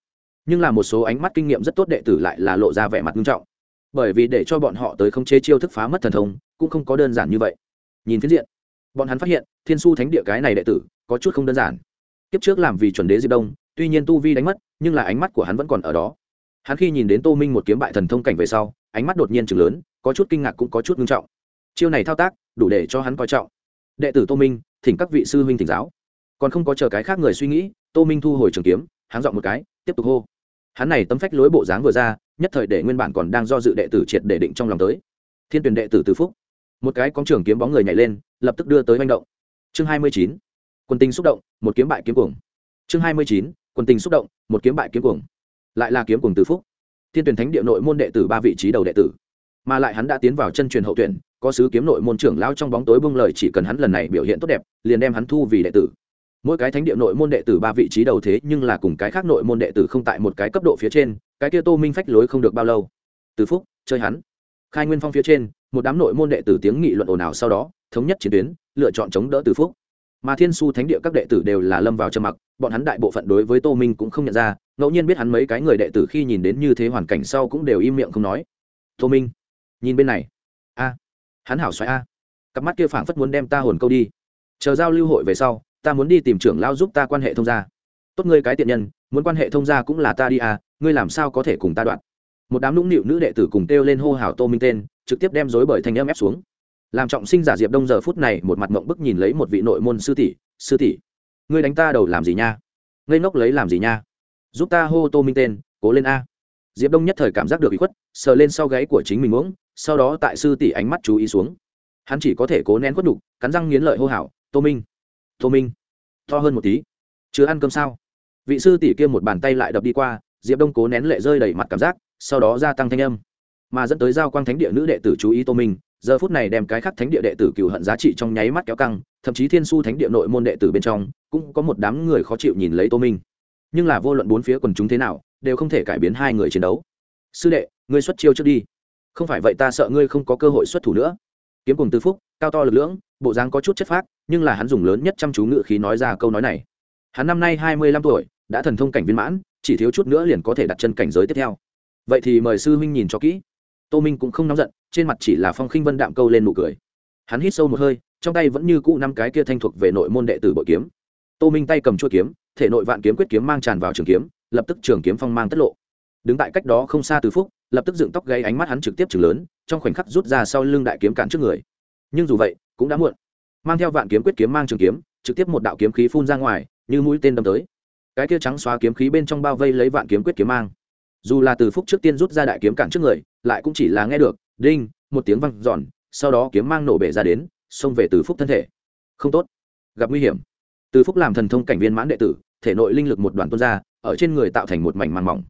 Nhưng là một số ánh mắt kinh nghiệm rất tốt đệ tử lại là lộ ra vẻ mặt nghiêm trọng bởi vì để cho bọn họ tới khống chế chiêu thức phá mất thần thông, cũng không có đơn giản như vậy. Nhìn phiến diện, bọn hắn phát hiện, thiên su thánh địa cái này đệ tử, có chút không đơn giản. Kiếp trước làm vì chuẩn đế diệp đông, tuy nhiên tu vi đánh mất, nhưng là ánh mắt của hắn vẫn còn ở đó. Hắn khi nhìn đến tô minh một kiếm bại thần thông cảnh về sau, ánh mắt đột nhiên chừng lớn, có chút kinh ngạc cũng có chút nghiêm trọng. Chiêu này thao tác, đủ để cho hắn coi trọng. Đệ tử tô minh, thỉnh các vị sư huynh thỉnh giáo. Còn không có chờ cái khác người suy nghĩ, tô minh thu hồi trường kiếm hắn dọn một cái, tiếp tục hô. Hắn này tấm phách lối bộ dáng vừa ra nhất thời để nguyên bản còn đang do dự đệ tử triệt để định trong lòng tới. Thiên tuyển đệ tử từ phúc. Một cái con trường kiếm bóng người nhảy lên, lập tức đưa tới manh động. Chương hai mươi chín, quân tình xúc động, một kiếm bại kiếm cuồng. Chương hai mươi chín, quân tình xúc động, một kiếm bại kiếm cuồng. Lại là kiếm cuồng từ phúc. Thiên tuyển thánh địa nội môn đệ tử ba vị trí đầu đệ tử. Mà lại hắn đã tiến vào chân truyền hậu tuyển, có sứ kiếm nội môn trưởng lao trong bóng tối bưng lời chỉ cần hắn lần này biểu hiện tốt đẹp, liền đem hắn thu vì đệ tử. Mỗi cái thánh địa nội môn đệ tử ba vị trí đầu thế nhưng là cùng cái khác nội môn đệ tử không tại một cái cấp độ phía trên cái kia tô minh phách lối không được bao lâu. Từ phúc, chơi hắn. Khai nguyên phong phía trên, một đám nội môn đệ tử tiếng nghị luận ồn ào sau đó, thống nhất chiến tuyến, lựa chọn chống đỡ từ phúc. Mà thiên su thánh địa các đệ tử đều là lâm vào trầm mặc, bọn hắn đại bộ phận đối với tô minh cũng không nhận ra, ngẫu nhiên biết hắn mấy cái người đệ tử khi nhìn đến như thế hoàn cảnh sau cũng đều im miệng không nói. Tô minh, nhìn bên này. A, hắn hảo xoáy a. Cặp mắt kia phảng phất muốn đem ta hồn câu đi. Chờ giao lưu hội về sau, ta muốn đi tìm trưởng lao giúp ta quan hệ thông gia. Tốt ngươi cái tiện nhân, muốn quan hệ thông gia cũng là ta đi à ngươi làm sao có thể cùng ta đoạn? Một đám nũng nịu nữ đệ tử cùng kêu lên hô hào tô minh tên, trực tiếp đem dối bởi thanh âm ép xuống. Làm trọng sinh giả diệp đông giờ phút này một mặt mộng bức nhìn lấy một vị nội môn sư tỷ sư tỷ, ngươi đánh ta đầu làm gì nha? Ngây ngốc lấy làm gì nha? Giúp ta hô tô minh tên, cố lên a. Diệp đông nhất thời cảm giác được bị khuất, sờ lên sau gáy của chính mình uống, sau đó tại sư tỷ ánh mắt chú ý xuống. Hắn chỉ có thể cố nén khuất đục cắn răng nghiến lợi hô hào, tô minh tô minh, to hơn một tí, chưa ăn cơm sao? Vị sư tỷ kia một bàn tay lại đập đi qua diệp đông cố nén lệ rơi đầy mặt cảm giác, sau đó gia tăng thanh âm. Mà dẫn tới giao quang thánh địa nữ đệ tử chú ý tô minh, giờ phút này đem cái khắc thánh địa đệ tử cựu hận giá trị trong nháy mắt kéo căng, thậm chí thiên su thánh địa nội môn đệ tử bên trong, cũng có một đám người khó chịu nhìn lấy tô minh. Nhưng là vô luận bốn phía quần chúng thế nào, đều không thể cải biến hai người chiến đấu. Sư đệ, ngươi xuất chiêu trước đi. Không phải vậy ta sợ ngươi không có cơ hội xuất thủ nữa. Kiếm cùng tư phúc, cao to lực lưỡng, bộ dáng có chút chất phác, nhưng là hắn dùng lớn nhất chăm chú ngự khí nói ra câu nói này. Hắn năm nay hai mươi lăm tuổi, đã thần thông cảnh viên mãn chỉ thiếu chút nữa liền có thể đặt chân cảnh giới tiếp theo. Vậy thì mời sư huynh nhìn cho kỹ. Tô minh cũng không nóng giận, trên mặt chỉ là phong khinh vân đạm câu lên nụ cười. Hắn hít sâu một hơi, trong tay vẫn như cũ năm cái kia thanh thuộc về nội môn đệ tử bội kiếm. Tô minh tay cầm chuôi kiếm, thể nội vạn kiếm quyết kiếm mang tràn vào trường kiếm, lập tức trường kiếm phong mang tất lộ. Đứng tại cách đó không xa từ phúc, lập tức dựng tóc gây ánh mắt hắn trực tiếp chừng lớn, trong khoảnh khắc rút ra sau lưng đại kiếm cản trước người. Nhưng dù vậy, cũng đã muộn. Mang theo vạn kiếm quyết kiếm mang trường kiếm, trực tiếp một đạo kiếm khí phun ra ngoài, như mũi tên đâm tới cái kia trắng xóa kiếm khí bên trong bao vây lấy vạn kiếm quyết kiếm mang. Dù là từ phúc trước tiên rút ra đại kiếm cản trước người, lại cũng chỉ là nghe được, đinh, một tiếng văng giòn sau đó kiếm mang nổ bể ra đến, xông về từ phúc thân thể. Không tốt. Gặp nguy hiểm. Từ phúc làm thần thông cảnh viên mãn đệ tử, thể nội linh lực một đoàn tuôn ra, ở trên người tạo thành một mảnh màng mỏng.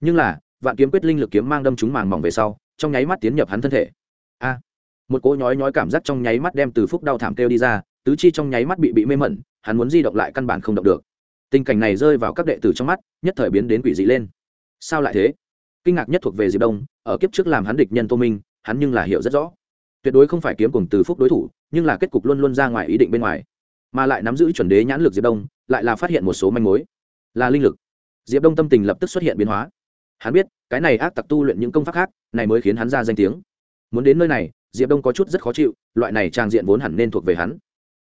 Nhưng là, vạn kiếm quyết linh lực kiếm mang đâm trúng màng mỏng về sau, trong nháy mắt tiến nhập hắn thân thể. A. Một cỗ nhói nhói cảm giác trong nháy mắt đem từ phúc đau thảm kêu đi ra, tứ chi trong nháy mắt bị bị mê mẩn, hắn muốn di động lại căn bản không động được tình cảnh này rơi vào các đệ tử trong mắt, nhất thời biến đến quỷ dị lên. Sao lại thế? Kinh ngạc nhất thuộc về diệp đông, ở kiếp trước làm hắn địch nhân tô minh, hắn nhưng là hiểu rất rõ. Tuyệt đối không phải kiếm cùng từ phúc đối thủ, nhưng là kết cục luôn luôn ra ngoài ý định bên ngoài. Mà lại nắm giữ chuẩn đế nhãn lực diệp đông, lại là phát hiện một số manh mối. Là linh lực. Diệp đông tâm tình lập tức xuất hiện biến hóa. Hắn biết, cái này ác tặc tu luyện những công pháp khác, này mới khiến hắn ra danh tiếng. Muốn đến nơi này, diệp đông có chút rất khó chịu, loại này trang diện vốn hẳn nên thuộc về hắn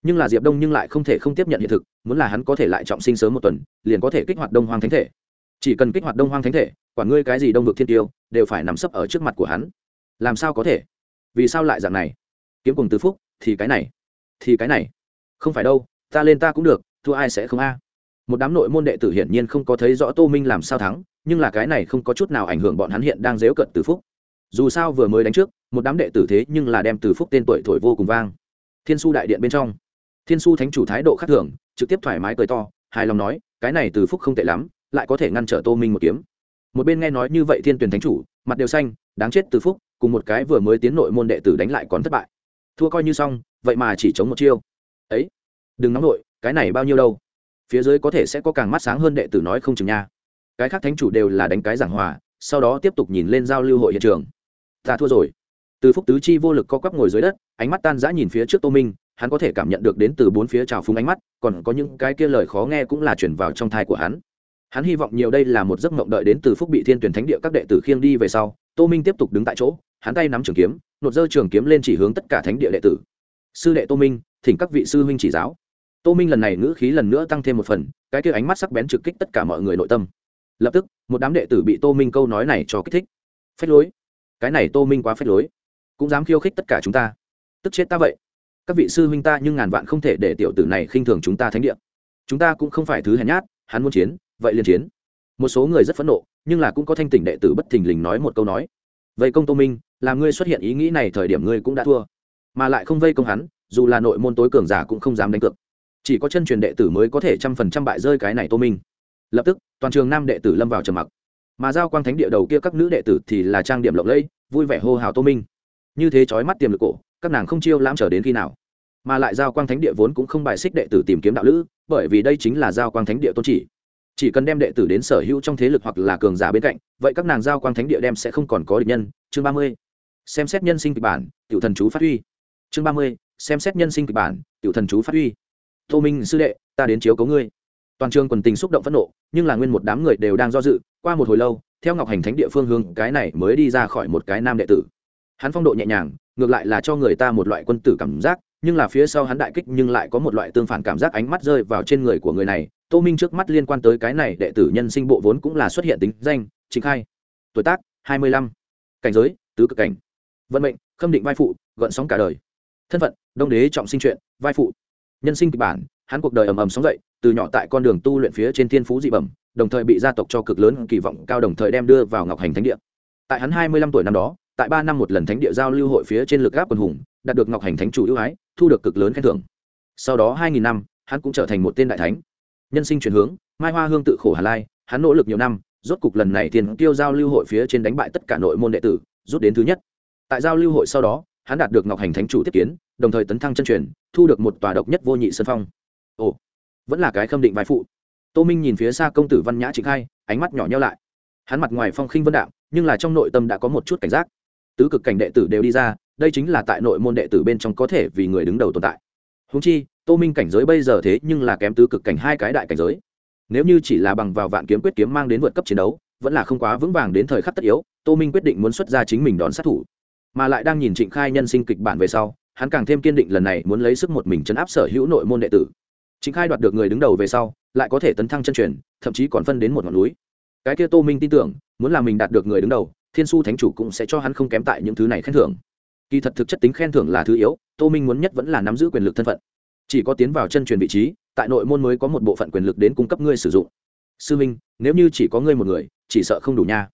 nhưng là diệp đông nhưng lại không thể không tiếp nhận hiện thực muốn là hắn có thể lại trọng sinh sớm một tuần liền có thể kích hoạt đông hoang thánh thể chỉ cần kích hoạt đông hoang thánh thể quản ngươi cái gì đông vực thiên tiêu đều phải nằm sấp ở trước mặt của hắn làm sao có thể vì sao lại dạng này kiếm cùng tứ phúc thì cái này thì cái này không phải đâu ta lên ta cũng được thua ai sẽ không a một đám nội môn đệ tử hiển nhiên không có thấy rõ tô minh làm sao thắng nhưng là cái này không có chút nào ảnh hưởng bọn hắn hiện đang dếu cận từ phúc dù sao vừa mới đánh trước một đám đệ tử thế nhưng là đem từ phúc tên tuổi thổi vô cùng vang thiên su đại điện bên trong thiên su thánh chủ thái độ khác thường, trực tiếp thoải mái cười to, hài lòng nói, cái này từ phúc không tệ lắm, lại có thể ngăn trở tô minh một kiếm. Một bên nghe nói như vậy thiên tuyển thánh chủ, mặt đều xanh, đáng chết từ phúc, cùng một cái vừa mới tiến nội môn đệ tử đánh lại còn thất bại. Thua coi như xong, vậy mà chỉ chống một chiêu. Ấy, đừng nóng nội, cái này bao nhiêu đâu? Phía dưới có thể sẽ có càng mắt sáng hơn đệ tử nói không chừng nha. Cái khác thánh chủ đều là đánh cái giảng hòa, sau đó tiếp tục nhìn lên giao lưu hội hiện trường. Ta thua rồi. Từ phúc tứ chi vô lực co quắp ngồi dưới đất, ánh mắt tan rã nhìn phía trước tô minh hắn có thể cảm nhận được đến từ bốn phía trào phúng ánh mắt, còn có những cái kia lời khó nghe cũng là chuyển vào trong thai của hắn. Hắn hy vọng nhiều đây là một giấc mộng đợi đến từ phúc bị thiên tuyển thánh địa các đệ tử khiêng đi về sau, tô minh tiếp tục đứng tại chỗ, hắn tay nắm trường kiếm, nột dơ trường kiếm lên chỉ hướng tất cả thánh địa đệ tử. Sư đệ tô minh, thỉnh các vị sư huynh chỉ giáo. Tô minh lần này ngữ khí lần nữa tăng thêm một phần, cái kia ánh mắt sắc bén trực kích tất cả mọi người nội tâm. Lập tức, một đám đệ tử bị tô minh câu nói này cho kích thích. Phách lối! Cái này tô minh quá phách lối! Cũng dám khiêu khích tất cả chúng ta! Tức chết ta vậy! Các vị sư huynh ta nhưng ngàn vạn không thể để tiểu tử này khinh thường chúng ta thánh địa. Chúng ta cũng không phải thứ hèn nhát, hắn muốn chiến, vậy liền chiến. Một số người rất phẫn nộ, nhưng là cũng có thanh tỉnh đệ tử bất thình lình nói một câu nói. Vây công tô minh, là ngươi xuất hiện ý nghĩ này thời điểm ngươi cũng đã thua. Mà lại không vây công hắn, dù là nội môn tối cường giả cũng không dám đánh cược. Chỉ có chân truyền đệ tử mới có thể trăm phần trăm bại rơi cái này tô minh. Lập tức, toàn trường nam đệ tử lâm vào trầm mặc. Mà giao quang thánh địa đầu kia các nữ đệ tử thì là trang điểm lộng lẫy, vui vẻ hô hào tô minh. Như thế trói mắt tiềm lực cổ, các nàng không chiêu lãm trở đến khi nào mà lại giao quang thánh địa vốn cũng không bài xích đệ tử tìm kiếm đạo lữ, bởi vì đây chính là giao quang thánh địa tôn chỉ. Chỉ cần đem đệ tử đến sở hữu trong thế lực hoặc là cường giả bên cạnh, vậy các nàng giao quang thánh địa đem sẽ không còn có địch nhân. Chương ba mươi. Xem xét nhân sinh kịch bản, tiểu thần chú phát huy. Chương ba mươi. Xem xét nhân sinh kịch bản, tiểu thần chú phát huy. Tô minh, sư đệ, ta đến chiếu cấu ngươi. Toàn trường quần tình xúc động phẫn nộ, nhưng là nguyên một đám người đều đang do dự, qua một hồi lâu, theo ngọc hành thánh địa phương hướng, cái này mới đi ra khỏi một cái nam đệ tử. Hắn phong độ nhẹ nhàng, ngược lại là cho người ta một loại quân tử cảm giác nhưng là phía sau hắn đại kích nhưng lại có một loại tương phản cảm giác ánh mắt rơi vào trên người của người này. Tô minh trước mắt liên quan tới cái này đệ tử nhân sinh bộ vốn cũng là xuất hiện tính danh chính khai. Tuổi tác, hai mươi lăm. Cảnh giới, tứ cực cảnh. Vận mệnh, khâm định vai phụ, gợn sóng cả đời. Thân phận, đông đế trọng sinh chuyện vai phụ. Nhân sinh kịch bản, hắn cuộc đời ầm ầm sóng dậy, từ nhỏ tại con đường tu luyện phía trên thiên phú dị bẩm, đồng thời bị gia tộc cho cực lớn kỳ vọng, cao đồng thời đem đưa vào ngọc hành thánh địa. Tại hắn hai mươi lăm tuổi năm đó, tại ba năm một lần thánh địa giao lưu hội phía trên lực gáp quần hùng, đạt được ngọc hành thánh chủ ưu ái thu được cực lớn khen thưởng. Sau đó hai nghìn năm, hắn cũng trở thành một tên đại thánh. Nhân sinh chuyển hướng, mai hoa hương tự khổ hà lai, hắn nỗ lực nhiều năm, rốt cục lần này tiền tiêu giao lưu hội phía trên đánh bại tất cả nội môn đệ tử, rút đến thứ nhất. Tại giao lưu hội sau đó, hắn đạt được ngọc hành thánh chủ tiếp kiến, đồng thời tấn thăng chân truyền, thu được một tòa độc nhất vô nhị sân phong. Ồ, vẫn là cái khâm định vai phụ. Tô minh nhìn phía xa công tử văn nhã trịnh khai, ánh mắt nhỏ nhau lại. Hắn mặt ngoài phong khinh vân đạo nhưng là trong nội tâm đã có một chút cảnh giác. Tứ cực cảnh đệ tử đều đi ra đây chính là tại nội môn đệ tử bên trong có thể vì người đứng đầu tồn tại. Húng chi, tô minh cảnh giới bây giờ thế nhưng là kém tứ cực cảnh hai cái đại cảnh giới. Nếu như chỉ là bằng vào vạn kiếm quyết kiếm mang đến vượt cấp chiến đấu, vẫn là không quá vững vàng đến thời khắc tất yếu, tô minh quyết định muốn xuất ra chính mình đón sát thủ. Mà lại đang nhìn trịnh khai nhân sinh kịch bản về sau, hắn càng thêm kiên định lần này muốn lấy sức một mình chấn áp sở hữu nội môn đệ tử. Trịnh khai đoạt được người đứng đầu về sau, lại có thể tấn thăng chân truyền, thậm chí còn phân đến một ngọn núi. Cái kia tô minh tin tưởng, muốn là mình đạt được người đứng đầu, thiên su thánh chủ cũng sẽ cho hắn không kém tại những thứ này khen thưởng kỳ thật thực chất tính khen thưởng là thứ yếu, tô minh muốn nhất vẫn là nắm giữ quyền lực thân phận. Chỉ có tiến vào chân truyền vị trí, tại nội môn mới có một bộ phận quyền lực đến cung cấp ngươi sử dụng. Sư minh, nếu như chỉ có ngươi một người, chỉ sợ không đủ nha.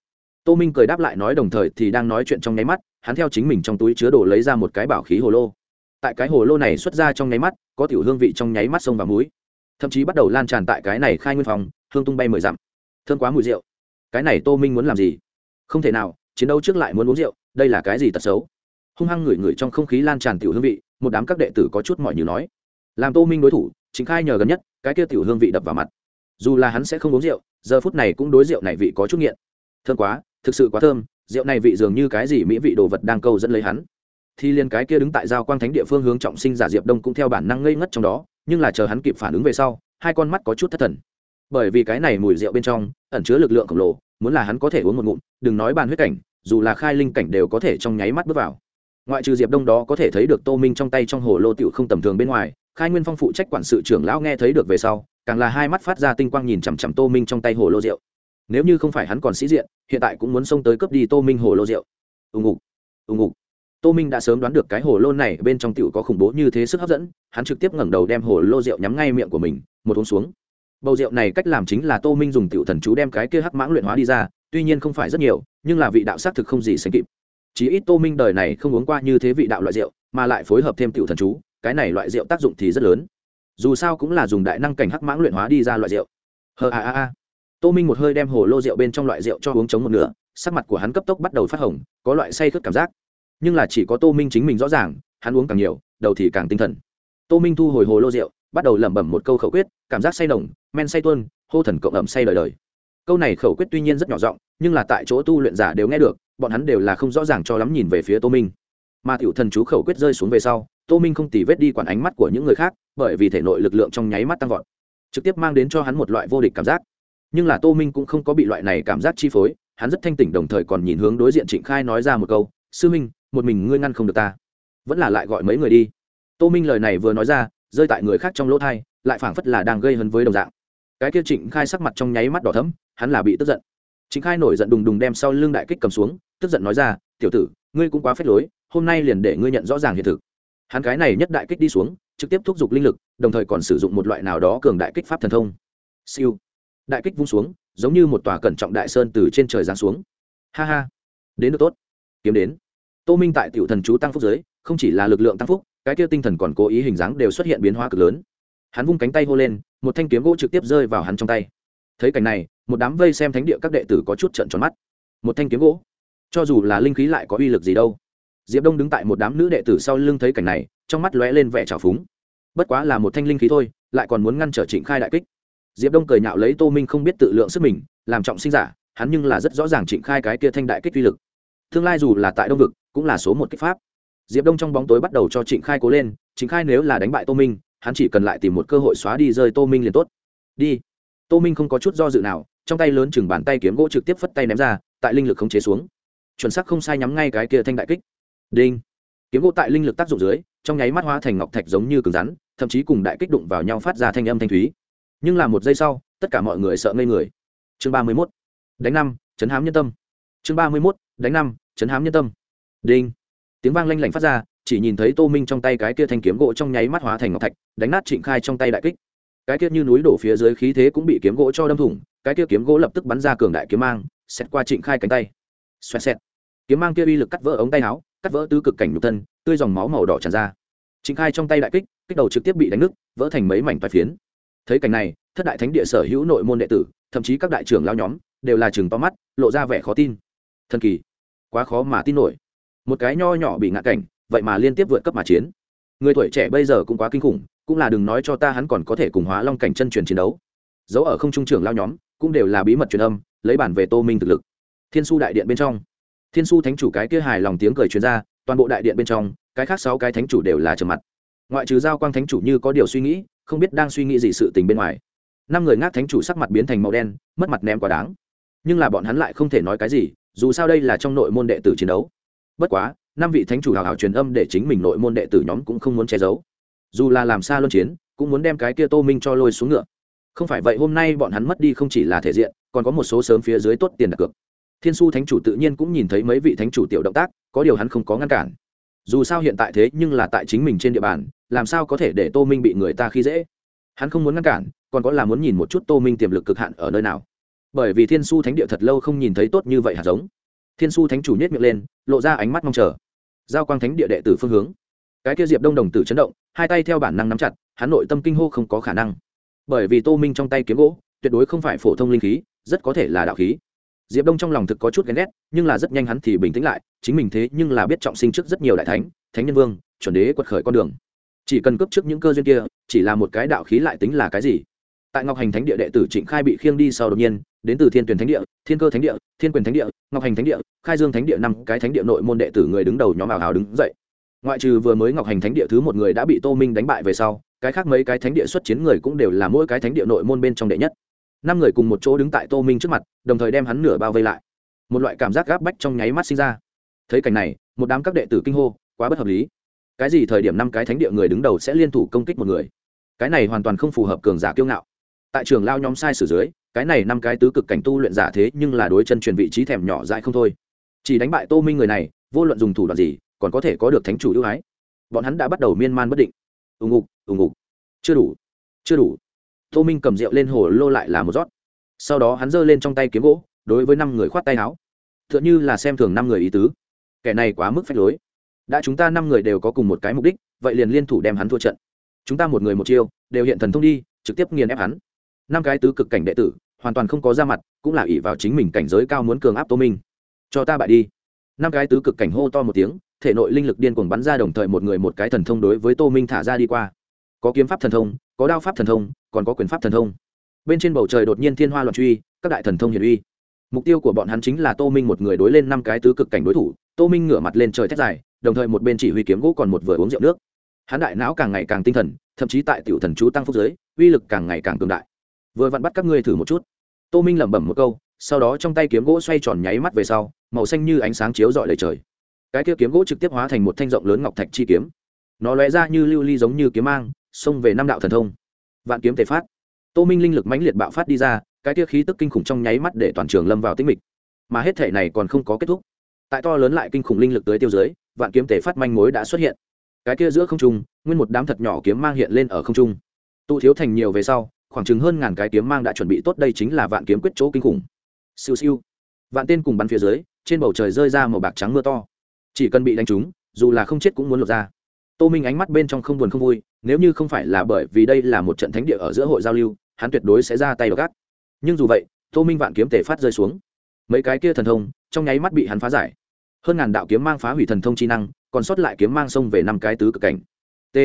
Tô minh cười đáp lại nói đồng thời thì đang nói chuyện trong nháy mắt, hắn theo chính mình trong túi chứa đồ lấy ra một cái bảo khí hồ lô. Tại cái hồ lô này xuất ra trong nháy mắt, có tiểu hương vị trong nháy mắt sông và múi thậm chí bắt đầu lan tràn tại cái này khai nguyên phòng, hương tung bay mười dặm. Thương quá mùi rượu. Cái này tô minh muốn làm gì? Không thể nào, chiến đấu trước lại muốn uống rượu, đây là cái gì tật xấu? Hung hăng ngửi ngửi trong không khí lan tràn tiểu hương vị, một đám các đệ tử có chút mỏi như nói. Làm tô minh đối thủ, chính khai nhờ gần nhất, cái kia tiểu hương vị đập vào mặt. Dù là hắn sẽ không uống rượu, giờ phút này cũng đối rượu này vị có chút nghiện. Thơm quá, thực sự quá thơm, rượu này vị dường như cái gì mỹ vị đồ vật đang câu dẫn lấy hắn. Thì liền cái kia đứng tại giao quang thánh địa phương hướng trọng sinh giả diệp đông cũng theo bản năng ngây ngất trong đó, nhưng là chờ hắn kịp phản ứng về sau, hai con mắt có chút thất thần. Bởi vì cái này mùi rượu bên trong, ẩn chứa lực lượng khổng lồ, muốn là hắn có thể uống một ngụm, đừng nói bàn huyết cảnh, dù là khai linh cảnh đều có thể trong nháy mắt bước vào ngoại trừ diệp đông đó có thể thấy được tô minh trong tay trong hồ lô tiểu không tầm thường bên ngoài, khai nguyên phong phụ trách quản sự trưởng lão nghe thấy được về sau, càng là hai mắt phát ra tinh quang nhìn chằm chằm tô minh trong tay hồ lô rượu. Nếu như không phải hắn còn sĩ diện, hiện tại cũng muốn xông tới cướp đi tô minh hồ lô rượu. Ùng ục ùng ục tô minh đã sớm đoán được cái hồ lô này bên trong tiểu có khủng bố như thế sức hấp dẫn, hắn trực tiếp ngẩng đầu đem hồ lô rượu nhắm ngay miệng của mình, một uống xuống. Bầu rượu này cách làm chính là tô minh dùng tiểu thần chú đem cái kia hắc mãng luyện hóa đi ra, tuy nhiên không phải rất nhiều, nhưng là vị đạo xác thực không gì sánh kịp chỉ ít tô minh đời này không uống qua như thế vị đạo loại rượu, mà lại phối hợp thêm tiểu thần chú, cái này loại rượu tác dụng thì rất lớn. Dù sao cũng là dùng đại năng cảnh hắc mãng luyện hóa đi ra loại rượu. Hờ a a a. Tô minh một hơi đem hồ lô rượu bên trong loại rượu cho uống chống một nửa, sắc mặt của hắn cấp tốc bắt đầu phát hồng, có loại say khướt cảm giác. Nhưng là chỉ có tô minh chính mình rõ ràng, hắn uống càng nhiều, đầu thì càng tinh thần. Tô minh thu hồi hồ lô rượu, bắt đầu lẩm bẩm một câu khẩu quyết, cảm giác say nồng, men say tuôn, hô thần cộng ẩm say đời đời. Câu này khẩu quyết tuy nhiên rất nhỏ giọng, nhưng là tại chỗ tu luyện giả đều nghe được bọn hắn đều là không rõ ràng cho lắm nhìn về phía tô minh. Mà tiểu thần chú khẩu quyết rơi xuống về sau, tô minh không tì vết đi quản ánh mắt của những người khác, bởi vì thể nội lực lượng trong nháy mắt tăng vọt, trực tiếp mang đến cho hắn một loại vô địch cảm giác. Nhưng là tô minh cũng không có bị loại này cảm giác chi phối, hắn rất thanh tỉnh đồng thời còn nhìn hướng đối diện trịnh khai nói ra một câu, sư minh, một mình ngươi ngăn không được ta, vẫn là lại gọi mấy người đi. Tô minh lời này vừa nói ra, rơi tại người khác trong lỗ thai, lại phảng phất là đang gây hấn với đồng dạng. Cái kia trịnh khai sắc mặt trong nháy mắt đỏ thấm hắn là bị tức giận. Trịnh khai nổi giận đùng đùng đem sau lưng đại kích cầm xuống tức giận nói ra, tiểu tử, ngươi cũng quá phết lối, hôm nay liền để ngươi nhận rõ ràng hiện thực. Hắn cái này nhất đại kích đi xuống, trực tiếp thúc giục linh lực, đồng thời còn sử dụng một loại nào đó cường đại kích pháp thần thông. Siêu. Đại kích vung xuống, giống như một tòa cẩn trọng đại sơn từ trên trời giáng xuống. Ha ha. Đến được tốt. Kiếm đến. Tô minh tại tiểu thần chú tăng phúc giới, không chỉ là lực lượng tăng phúc, cái kia tinh thần còn cố ý hình dáng đều xuất hiện biến hóa cực lớn. Hắn vung cánh tay hô lên, một thanh kiếm gỗ trực tiếp rơi vào hắn trong tay. Thấy cảnh này, một đám vây xem thánh địa các đệ tử có chút trận tròn mắt. Một thanh kiếm gỗ cho dù là linh khí lại có uy lực gì đâu. Diệp đông đứng tại một đám nữ đệ tử sau lưng thấy cảnh này, trong mắt lóe lên vẻ trào phúng. Bất quá là một thanh linh khí thôi, lại còn muốn ngăn trở trịnh khai đại kích. Diệp đông cười nhạo lấy tô minh không biết tự lượng sức mình, làm trọng sinh giả, hắn nhưng là rất rõ ràng trịnh khai cái kia thanh đại kích uy lực. Tương lai dù là tại đông vực, cũng là số một kích pháp. Diệp đông trong bóng tối bắt đầu cho trịnh khai cố lên, trịnh khai nếu là đánh bại tô minh, hắn chỉ cần lại tìm một cơ hội xóa đi rơi tô minh liền tốt. Đi. Tô minh không có chút do dự nào, trong tay lớn chừng bàn tay kiếm gỗ trực tiếp phất tay ném ra, tại linh lực khống chế xuống chuẩn xác không sai nhắm ngay cái kia thanh đại kích. Đinh. Kiếm gỗ tại linh lực tác dụng dưới, trong nháy mắt hóa thành ngọc thạch giống như cứng rắn, thậm chí cùng đại kích đụng vào nhau phát ra thanh âm thanh thúy. Nhưng là một giây sau, tất cả mọi người sợ ngây người. Chương ba mươi mốt. Đánh năm, chấn hám nhân tâm. Chương ba mươi mốt, đánh năm, chấn hám nhân tâm. Đinh. Tiếng vang lanh lảnh phát ra, chỉ nhìn thấy tô minh trong tay cái kia thanh kiếm gỗ trong nháy mắt hóa thành ngọc thạch, đánh nát trịnh khai trong tay đại kích. Cái kia như núi đổ phía dưới khí thế cũng bị kiếm gỗ cho đâm thủng, cái kia kiếm gỗ lập tức bắn ra cường đại kiếm mang xét qua trịnh khai cánh tay. Xoẹt xẹt kiếm mang kia uy lực cắt vỡ ống tay áo, cắt vỡ tứ cực cảnh nhục thân, tươi dòng máu màu đỏ tràn ra. Trịnh khai trong tay đại kích kích đầu trực tiếp bị đánh nứt, vỡ thành mấy mảnh toái phiến. Thấy cảnh này, thất đại thánh địa sở hữu nội môn đệ tử, thậm chí các đại trưởng lao nhóm, đều là chừng to mắt, lộ ra vẻ khó tin. Thần kỳ, quá khó mà tin nổi. Một cái nho nhỏ bị ngã cảnh, vậy mà liên tiếp vượt cấp mà chiến. Người tuổi trẻ bây giờ cũng quá kinh khủng, cũng là đừng nói cho ta hắn còn có thể cùng hóa long cảnh chân truyền chiến đấu. Dấu ở không trung trưởng lao nhóm, cũng đều là bí mật truyền âm, lấy bản về tô minh thực lực. Thiên su đại điện bên trong thiên su thánh chủ cái kia hài lòng tiếng cười truyền ra, toàn bộ đại điện bên trong, cái khác sáu cái thánh chủ đều là trầm mặt. Ngoại trừ giao quang thánh chủ như có điều suy nghĩ, không biết đang suy nghĩ gì sự tình bên ngoài. Năm người ngác thánh chủ sắc mặt biến thành màu đen, mất mặt ném quá đáng. Nhưng là bọn hắn lại không thể nói cái gì, dù sao đây là trong nội môn đệ tử chiến đấu. Bất quá, năm vị thánh chủ hào hào truyền âm để chính mình nội môn đệ tử nhóm cũng không muốn che giấu. Dù là làm xa luân chiến, cũng muốn đem cái kia tô minh cho lôi xuống ngựa. Không phải vậy hôm nay bọn hắn mất đi không chỉ là thể diện, còn có một số sớm phía dưới tốt tiền đặt cược thiên su thánh chủ tự nhiên cũng nhìn thấy mấy vị thánh chủ tiểu động tác, có điều hắn không có ngăn cản. Dù sao hiện tại thế nhưng là tại chính mình trên địa bàn, làm sao có thể để tô minh bị người ta khi dễ? Hắn không muốn ngăn cản, còn có là muốn nhìn một chút tô minh tiềm lực cực hạn ở nơi nào. Bởi vì thiên su thánh địa thật lâu không nhìn thấy tốt như vậy hạt giống. Thiên su thánh chủ nhét miệng lên, lộ ra ánh mắt mong chờ. Giao quang thánh địa đệ tử phương hướng. Cái kia diệp đông đồng tử chấn động, hai tay theo bản năng nắm chặt, hắn nội tâm kinh hô không có khả năng. Bởi vì tô minh trong tay kiếm gỗ, tuyệt đối không phải phổ thông linh khí, rất có thể là đạo khí diệp đông trong lòng thực có chút ghen ghét, nhưng là rất nhanh hắn thì bình tĩnh lại, chính mình thế nhưng là biết trọng sinh trước rất nhiều đại thánh thánh nhân vương, chuẩn đế quật khởi con đường. Chỉ cần cấp trước những cơ duyên kia, chỉ là một cái đạo khí lại tính là cái gì? Tại ngọc hành thánh địa đệ tử trịnh khai bị khiêng đi sau đột nhiên, đến từ thiên tuyển thánh địa, thiên cơ thánh địa, thiên quyền thánh địa, ngọc hành thánh địa, khai dương thánh địa năm cái thánh địa nội môn đệ tử người đứng đầu nhóm ảo hào đứng dậy. Ngoại trừ vừa mới ngọc hành thánh địa thứ một người đã bị tô minh đánh bại về sau, cái khác mấy cái thánh địa xuất chiến người cũng đều là mỗi cái thánh địa nội môn bên trong đệ nhất năm người cùng một chỗ đứng tại tô minh trước mặt, đồng thời đem hắn nửa bao vây lại. Một loại cảm giác gáp bách trong nháy mắt sinh ra. Thấy cảnh này, một đám các đệ tử kinh hô, quá bất hợp lý. Cái gì thời điểm năm cái thánh địa người đứng đầu sẽ liên thủ công kích một người? Cái này hoàn toàn không phù hợp cường giả kiêu ngạo. Tại trường lao nhóm sai sử dưới, cái này năm cái tứ cực cảnh tu luyện giả thế nhưng là đối chân truyền vị trí thèm nhỏ dại không thôi. Chỉ đánh bại tô minh người này, vô luận dùng thủ đoạn gì, còn có thể có được thánh chủ ưu ái. Bọn hắn đã bắt đầu miên man bất định. Ùng ục ùng ục chưa đủ chưa đủ tô minh cầm rượu lên hồ lô lại là một rót. Sau đó hắn giơ lên trong tay kiếm gỗ, đối với năm người khoát tay áo. T h ư ợ n như là xem thường năm người ý tứ. Kẻ này quá mức phách lối. Đã chúng ta năm người đều có cùng một cái mục đích, vậy liền liên thủ đem hắn thua trận. Chúng ta một người một chiêu, đều hiện thần thông đi, trực tiếp nghiền ép hắn. Năm cái tứ cực cảnh đệ tử, hoàn toàn không có ra mặt, cũng là ỷ vào chính mình cảnh giới cao muốn cường áp tô minh. Cho ta bại đi. Năm cái tứ cực cảnh hô to một tiếng, thể nội linh lực điên cuồng bắn ra đồng thời một người một cái thần thông đối với tô minh thả ra đi qua. Có kiếm pháp thần thông có đao pháp thần thông, còn có quyền pháp thần thông. Bên trên bầu trời đột nhiên thiên hoa loạn truy, các đại thần thông hiển uy. Mục tiêu của bọn hắn chính là tô minh một người đối lên năm cái tứ cực cảnh đối thủ, tô minh ngửa mặt lên trời thét dài, đồng thời một bên chỉ huy kiếm gỗ còn một vừa uống rượu nước. Hắn đại não càng ngày càng tinh thần, thậm chí tại tiểu thần chú tăng phúc giới, uy lực càng ngày càng cường đại. Vừa vặn bắt các ngươi thử một chút. Tô minh lẩm bẩm một câu, sau đó trong tay kiếm gỗ xoay tròn nháy mắt về sau, màu xanh như ánh sáng chiếu rọi đầy trời. Cái kia kiếm gỗ trực tiếp hóa thành một thanh rộng lớn ngọc thạch chi kiếm. Nó lóe ra như lưu ly giống như kiếm mang xông về năm đạo thần thông. Vạn kiếm tề phát. Tô minh linh lực mãnh liệt bạo phát đi ra, cái tia khí tức kinh khủng trong nháy mắt để toàn trường lâm vào tĩnh mịch. Mà hết thể này còn không có kết thúc. Tại to lớn lại kinh khủng linh lực tới tiêu dưới, vạn kiếm tề phát manh mối đã xuất hiện. Cái kia giữa không trung, nguyên một đám thật nhỏ kiếm mang hiện lên ở không trung. Tụ thiếu thành nhiều về sau, khoảng chừng hơn ngàn cái kiếm mang đã chuẩn bị tốt đây chính là vạn kiếm quyết chỗ kinh khủng. Siêu siêu. Vạn tên cùng bắn phía dưới, trên bầu trời rơi ra màu bạc trắng mưa to. Chỉ cần bị đánh trúng, dù là không chết cũng muốn lột ra tô minh ánh mắt bên trong không buồn không vui, nếu như không phải là bởi vì đây là một trận thánh địa ở giữa hội giao lưu, hắn tuyệt đối sẽ ra tay gác nhưng dù vậy, tô minh vạn kiếm tể phát rơi xuống. Mấy cái kia thần thông, trong nháy mắt bị hắn phá giải. Hơn ngàn đạo kiếm mang phá hủy thần thông chi năng, còn sót lại kiếm mang xông về năm cái tứ cực cảnh. T.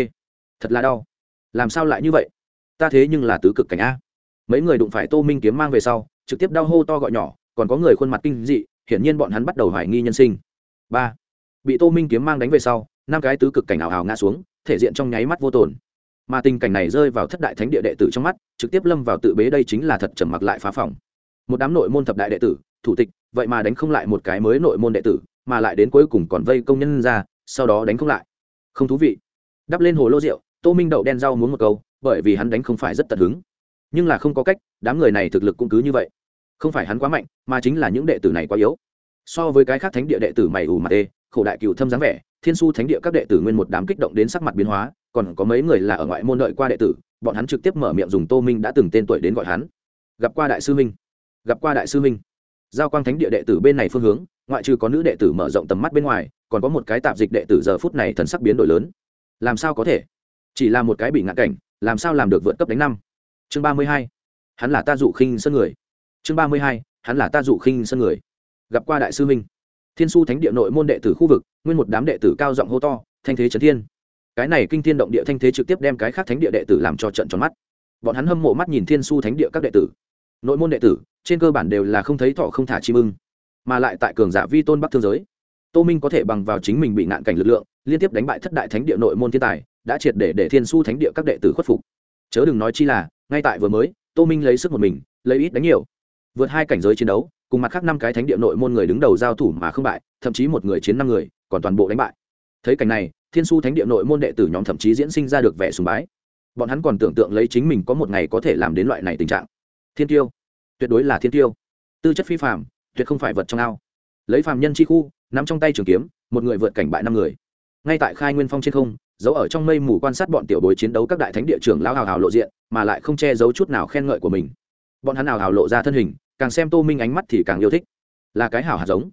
Thật là đau. Làm sao lại như vậy? Ta thế nhưng là tứ cực cảnh a. Mấy người đụng phải tô minh kiếm mang về sau, trực tiếp đau hô to gọi nhỏ, còn có người khuôn mặt kinh dị, hiển nhiên bọn hắn bắt đầu hoài nghi nhân sinh. Ba. Bị tô minh kiếm mang đánh về sau năm cái tứ cực cảnh ảo ảo ngã xuống, thể diện trong nháy mắt vô tồn. Mà tình cảnh này rơi vào thất đại thánh địa đệ tử trong mắt, trực tiếp lâm vào tự bế đây chính là thật trầm mặc lại phá phòng. Một đám nội môn thập đại đệ tử, thủ tịch, vậy mà đánh không lại một cái mới nội môn đệ tử, mà lại đến cuối cùng còn vây công nhân ra, sau đó đánh không lại. Không thú vị. Đắp lên hồ lô rượu, tô minh đậu đen rau muốn một câu, bởi vì hắn đánh không phải rất tận hứng. Nhưng là không có cách, đám người này thực lực cũng cứ như vậy. Không phải hắn quá mạnh, mà chính là những đệ tử này quá yếu. So với cái khác thánh địa đệ tử mày ủ mà đê khổ đại cựu thâm dáng vẻ, thiên su thánh địa các đệ tử nguyên một đám kích động đến sắc mặt biến hóa, còn có mấy người là ở ngoại môn đợi qua đệ tử, bọn hắn trực tiếp mở miệng dùng tô minh đã từng tên tuổi đến gọi hắn. Gặp qua đại sư minh gặp qua đại sư minh giao quang thánh địa đệ tử bên này phương hướng, ngoại trừ có nữ đệ tử mở rộng tầm mắt bên ngoài, còn có một cái tạp dịch đệ tử giờ phút này thần sắc biến đổi lớn. Làm sao có thể? Chỉ là một cái bị ngạn cảnh, làm sao làm được vượt cấp đánh năm? Chương ba mươi hai. Hắn là ta dụ khinh sân người. Chương ba mươi hai. Hắn là ta dụ khinh sân người. Gặp qua đại sư minh thiên su thánh địa nội môn đệ tử khu vực, nguyên một đám đệ tử cao giọng hô to, thanh thế trấn thiên! Cái này kinh thiên động địa thanh thế trực tiếp đem cái khác thánh địa đệ tử làm cho trận tròn mắt. Bọn hắn hâm mộ mắt nhìn thiên su thánh địa các đệ tử. Nội môn đệ tử, trên cơ bản đều là không thấy thọ không thả chim ưng, mà lại tại cường giả vi tôn bắc thương giới. Tô minh có thể bằng vào chính mình bị nạn cảnh lực lượng, liên tiếp đánh bại thất đại thánh địa nội môn thiên tài, đã triệt để để thiên su thánh địa các đệ tử khuất phục. Chớ đừng nói chi là, ngay tại vừa mới, tô minh lấy sức một mình, lấy ít đánh nhiều. Vượt hai cảnh giới chiến đấu cùng mặt khác năm cái thánh địa nội môn người đứng đầu giao thủ mà không bại, thậm chí một người chiến năm người, còn toàn bộ đánh bại. Thấy cảnh này, thiên su thánh địa nội môn đệ tử nhóm thậm chí diễn sinh ra được vẻ sùng bái. Bọn hắn còn tưởng tượng lấy chính mình có một ngày có thể làm đến loại này tình trạng. Thiên tiêu, tuyệt đối là thiên tiêu. Tư chất phi phạm tuyệt không phải vật trong ao. Lấy phàm nhân chi khu, nắm trong tay trường kiếm, một người vượt cảnh bại năm người. Ngay tại khai nguyên phong trên không, giấu ở trong mây mù quan sát bọn tiểu bối chiến đấu các đại thánh địa trưởng lao hào hào lộ diện, mà lại không che giấu chút nào khen ngợi của mình. Bọn hắn hào hào lộ ra thân hình càng xem tô minh ánh mắt thì càng yêu thích. Là cái hảo hạt giống.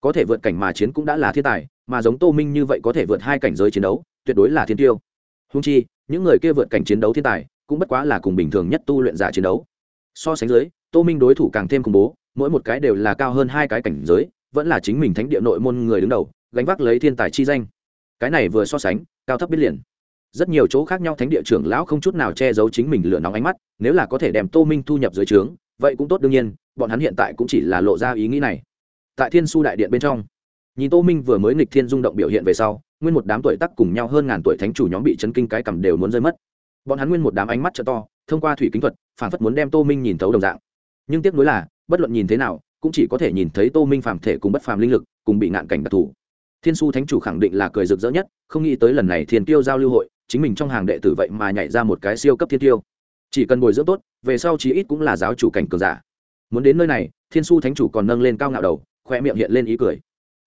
Có thể vượt cảnh mà chiến cũng đã là thiên tài, mà giống tô minh như vậy có thể vượt hai cảnh giới chiến đấu, tuyệt đối là thiên tiêu. Húng chi, những người kia vượt cảnh chiến đấu thiên tài, cũng bất quá là cùng bình thường nhất tu luyện giả chiến đấu. So sánh dưới, tô minh đối thủ càng thêm khủng bố, mỗi một cái đều là cao hơn hai cái cảnh giới, vẫn là chính mình thánh địa nội môn người đứng đầu, gánh vác lấy thiên tài chi danh. Cái này vừa so sánh, cao thấp biết liền. Rất nhiều chỗ khác nhau thánh địa trưởng lão không chút nào che giấu chính mình lửa nóng ánh mắt, nếu là có thể đem tô minh thu nhập dưới trướng, vậy cũng tốt đương nhiên bọn hắn hiện tại cũng chỉ là lộ ra ý nghĩ này. Tại thiên su đại điện bên trong, nhìn tô minh vừa mới nghịch thiên rung động biểu hiện về sau, nguyên một đám tuổi tắc cùng nhau hơn ngàn tuổi thánh chủ nhóm bị chấn kinh cái cầm đều muốn rơi mất. Bọn hắn nguyên một đám ánh mắt trợ to, thông qua thủy kính thuật, phản phất muốn đem tô minh nhìn thấu đồng dạng. Nhưng tiếc nuối là, bất luận nhìn thế nào, cũng chỉ có thể nhìn thấy tô minh phàm thể cùng bất phàm linh lực, cùng bị ngạn cảnh đặc thù. Thiên su thánh chủ khẳng định là cười rực rỡ nhất, không nghĩ tới lần này thiên tiêu giao lưu hội, chính mình trong hàng đệ tử vậy mà nhảy ra một cái siêu cấp thiên tiêu. Chỉ cần bồi dưỡng tốt, về sau chí ít cũng là giáo chủ cảnh cường giả muốn đến nơi này, thiên su thánh chủ còn nâng lên cao ngạo đầu khoe miệng hiện lên ý cười.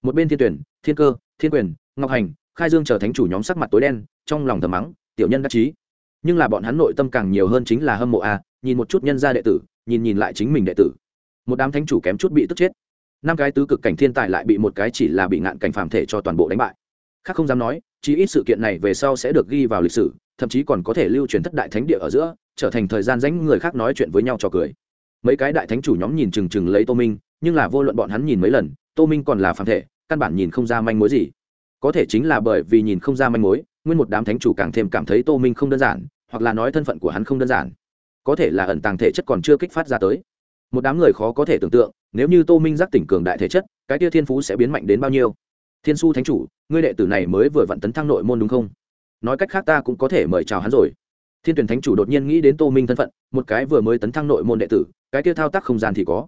Một bên thiên tuyển, thiên cơ, thiên quyền, ngọc hành, khai dương chờ thánh chủ nhóm sắc mặt tối đen, trong lòng thầm mắng, tiểu nhân đắc chí. Nhưng là bọn hắn nội tâm càng nhiều hơn chính là hâm mộ a, nhìn một chút nhân gia đệ tử, nhìn nhìn lại chính mình đệ tử. Một đám thánh chủ kém chút bị tức chết. Năm cái tứ cực cảnh thiên tài lại bị một cái chỉ là bị ngạn cảnh phàm thể cho toàn bộ đánh bại. Khác không dám nói, chí ít sự kiện này về sau sẽ được ghi vào lịch sử, thậm chí còn có thể lưu truyền thất đại thánh địa ở giữa, trở thành thời gian dánh người khác nói chuyện với nhau cho cười mấy cái đại thánh chủ nhóm nhìn chừng chừng lấy tô minh, nhưng là vô luận bọn hắn nhìn mấy lần, tô minh còn là phàm thể, căn bản nhìn không ra manh mối gì. Có thể chính là bởi vì nhìn không ra manh mối, nguyên một đám thánh chủ càng thêm cảm thấy tô minh không đơn giản, hoặc là nói thân phận của hắn không đơn giản. Có thể là ẩn tàng thể chất còn chưa kích phát ra tới. Một đám người khó có thể tưởng tượng, nếu như tô minh giác tỉnh cường đại thể chất, cái tia thiên phú sẽ biến mạnh đến bao nhiêu? Thiên su thánh chủ, ngươi đệ tử này mới vừa vặn tấn thăng nội môn đúng không? Nói cách khác ta cũng có thể mời chào hắn rồi thiên tuyển thánh chủ đột nhiên nghĩ đến tô minh thân phận, một cái vừa mới tấn thăng nội môn đệ tử, cái kia thao tác không gian thì có.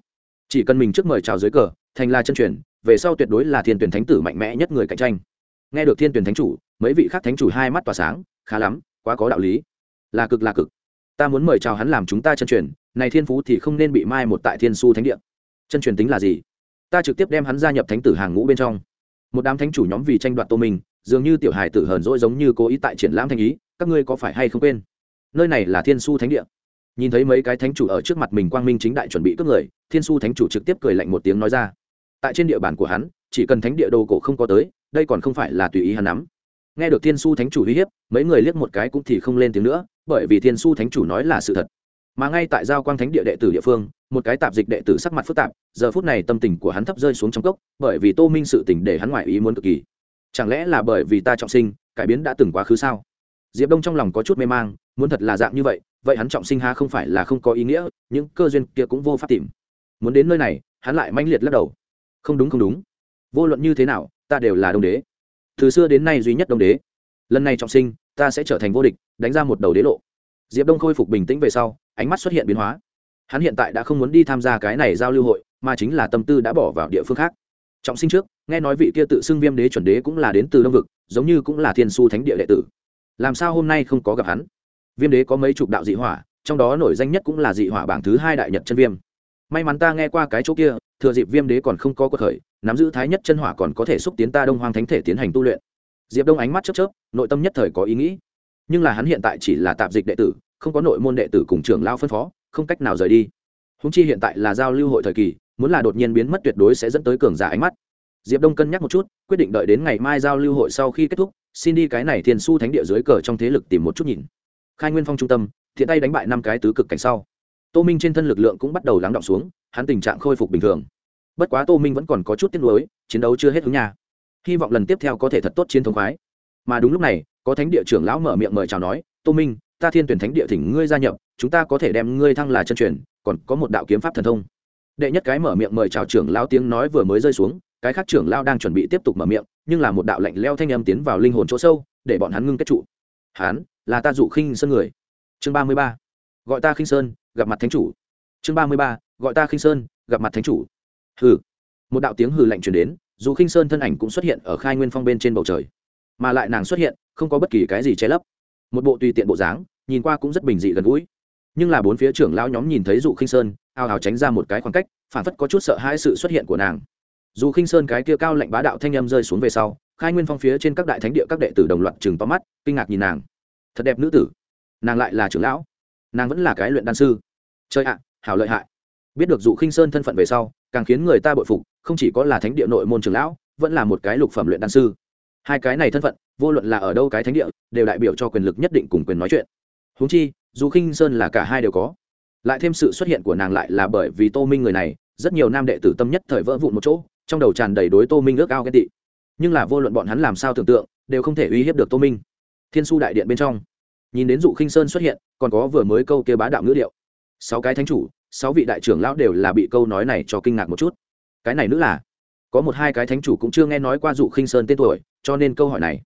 Chỉ cần mình trước mời chào dưới cờ, thành là chân truyền, về sau tuyệt đối là thiên tuyển thánh tử mạnh mẽ nhất người cạnh tranh. Nghe được thiên tuyển thánh chủ, mấy vị khác thánh chủ hai mắt tỏa sáng, khá lắm, quá có đạo lý. Là cực là cực. Ta muốn mời chào hắn làm chúng ta chân truyền, này thiên phú thì không nên bị mai một tại thiên su thánh địa. Chân truyền tính là gì? Ta trực tiếp đem hắn gia nhập thánh tử hàng ngũ bên trong. Một đám thánh chủ nhóm vì tranh đoạt tô minh, dường như tiểu hài tử hờn dỗi giống như cố ý tại triển lãm thanh ý, các ngươi có phải hay không quên? Nơi này là thiên su thánh địa. Nhìn thấy mấy cái thánh chủ ở trước mặt mình quang minh chính đại chuẩn bị cướp người, thiên su thánh chủ trực tiếp cười lạnh một tiếng nói ra. Tại trên địa bàn của hắn, chỉ cần thánh địa đồ cổ không có tới, đây còn không phải là tùy ý hắn nắm. Nghe được thiên su thánh chủ uy hiếp, mấy người liếc một cái cũng thì không lên tiếng nữa, bởi vì thiên su thánh chủ nói là sự thật. Mà ngay tại giao quang thánh địa đệ tử địa phương, một cái tạp dịch đệ tử sắc mặt phức tạp, giờ phút này tâm tình của hắn thấp rơi xuống trong cốc, bởi vì tô minh sự tình để hắn ngoại ý muốn cực kỳ. Chẳng lẽ là bởi vì ta trọng sinh, cải biến đã từng quá khứ sao? Diệp đông trong lòng có chút mê mang muốn thật là dạng như vậy vậy hắn trọng sinh ha không phải là không có ý nghĩa, những cơ duyên kia cũng vô pháp tìm. Muốn đến nơi này, hắn lại manh liệt lắc đầu. Không đúng không đúng. Vô luận như thế nào, ta đều là đông đế. Từ xưa đến nay duy nhất đông đế. Lần này trọng sinh, ta sẽ trở thành vô địch, đánh ra một đầu đế lộ. Diệp đông khôi phục bình tĩnh về sau, ánh mắt xuất hiện biến hóa. Hắn hiện tại đã không muốn đi tham gia cái này giao lưu hội, mà chính là tâm tư đã bỏ vào địa phương khác. Trọng sinh trước, nghe nói vị kia tự xưng viêm đế chuẩn đế cũng là đến từ đông vực, giống như cũng là thiên su thánh địa đệ tử. Làm sao hôm nay không có gặp hắn? Viêm đế có mấy chục đạo dị hỏa, trong đó nổi danh nhất cũng là dị hỏa bảng thứ hai đại nhật chân viêm. May mắn ta nghe qua cái chỗ kia, thừa dịp viêm đế còn không có cuộc khởi, nắm giữ thái nhất chân hỏa còn có thể xúc tiến ta đông hoang thánh thể tiến hành tu luyện. Diệp đông ánh mắt chớp chớp, nội tâm nhất thời có ý nghĩ. Nhưng là hắn hiện tại chỉ là tạp dịch đệ tử, không có nội môn đệ tử cùng trưởng lao phân phó, không cách nào rời đi. Húng chi hiện tại là giao lưu hội thời kỳ, muốn là đột nhiên biến mất tuyệt đối sẽ dẫn tới cường giả ánh mắt. Diệp đông cân nhắc một chút, quyết định đợi đến ngày mai giao lưu hội sau khi kết thúc, xin đi cái này thiền su thánh địa dưới cờ trong thế lực tìm một chút nhìn khai nguyên phong trung tâm, thiện tay đánh bại năm cái tứ cực cảnh sau. Tô minh trên thân lực lượng cũng bắt đầu lắng động xuống, hắn tình trạng khôi phục bình thường. Bất quá tô minh vẫn còn có chút tiếc nuối, chiến đấu chưa hết hướng nhà hy vọng lần tiếp theo có thể thật tốt chiến thống khoái. Mà đúng lúc này, có thánh địa trưởng lão mở miệng mời chào nói, tô minh, ta thiên tuyển thánh địa thỉnh ngươi gia nhập, chúng ta có thể đem ngươi thăng là chân truyền, còn có một đạo kiếm pháp thần thông. Đệ nhất cái mở miệng mời chào trưởng lão tiếng nói vừa mới rơi xuống, cái khác trưởng lão đang chuẩn bị tiếp tục mở miệng, nhưng là một đạo lạnh leo thanh âm tiến vào linh hồn chỗ sâu, để bọn hắn ngưng kết trụ. Hắn là ta dụ khinh sơn người. Chương ba mươi ba, gọi ta khinh sơn, gặp mặt thánh chủ. Chương ba mươi ba, gọi ta khinh sơn, gặp mặt thánh chủ. Hừ. Một đạo tiếng hừ lạnh truyền đến, dù khinh sơn thân ảnh cũng xuất hiện ở khai nguyên phong bên trên bầu trời. Mà lại nàng xuất hiện, không có bất kỳ cái gì che lấp. Một bộ tùy tiện bộ dáng, nhìn qua cũng rất bình dị gần gũi. Nhưng là bốn phía trưởng lão nhóm nhìn thấy dụ khinh sơn, ao ào tránh ra một cái khoảng cách, phản phất có chút sợ hãi sự xuất hiện của nàng. Dù khinh sơn cái kia cao lạnh bá đạo thanh âm rơi xuống về sau, khai nguyên phong phía trên các đại thánh địa các đệ tử đồng loạt chừng to mắt, kinh ngạc nhìn nàng thật đẹp nữ tử. Nàng lại là trưởng lão. Nàng vẫn là cái luyện đan sư. Chơi ạ, hảo lợi hại. Biết được dụ khinh sơn thân phận về sau, càng khiến người ta bội phục, không chỉ có là thánh địa nội môn trưởng lão, vẫn là một cái lục phẩm luyện đan sư. Hai cái này thân phận, vô luận là ở đâu cái thánh địa, đều đại biểu cho quyền lực nhất định cùng quyền nói chuyện. Húng chi dù khinh sơn là cả hai đều có. Lại thêm sự xuất hiện của nàng lại là bởi vì tô minh người này, rất nhiều nam đệ tử tâm nhất thời vỡ vụn một chỗ, trong đầu tràn đầy đối tô minh ước ao ghen tị. Nhưng là vô luận bọn hắn làm sao tưởng tượng, đều không thể uy hiếp được tô minh. Thiên su đại điện bên trong nhìn đến dụ khinh sơn xuất hiện, còn có vừa mới câu kia bá đạo ngữ điệu. Sáu cái thánh chủ, sáu vị đại trưởng lão đều là bị câu nói này cho kinh ngạc một chút. Cái này nữa là? Có một hai cái thánh chủ cũng chưa nghe nói qua dụ khinh sơn tên tuổi, cho nên câu hỏi này.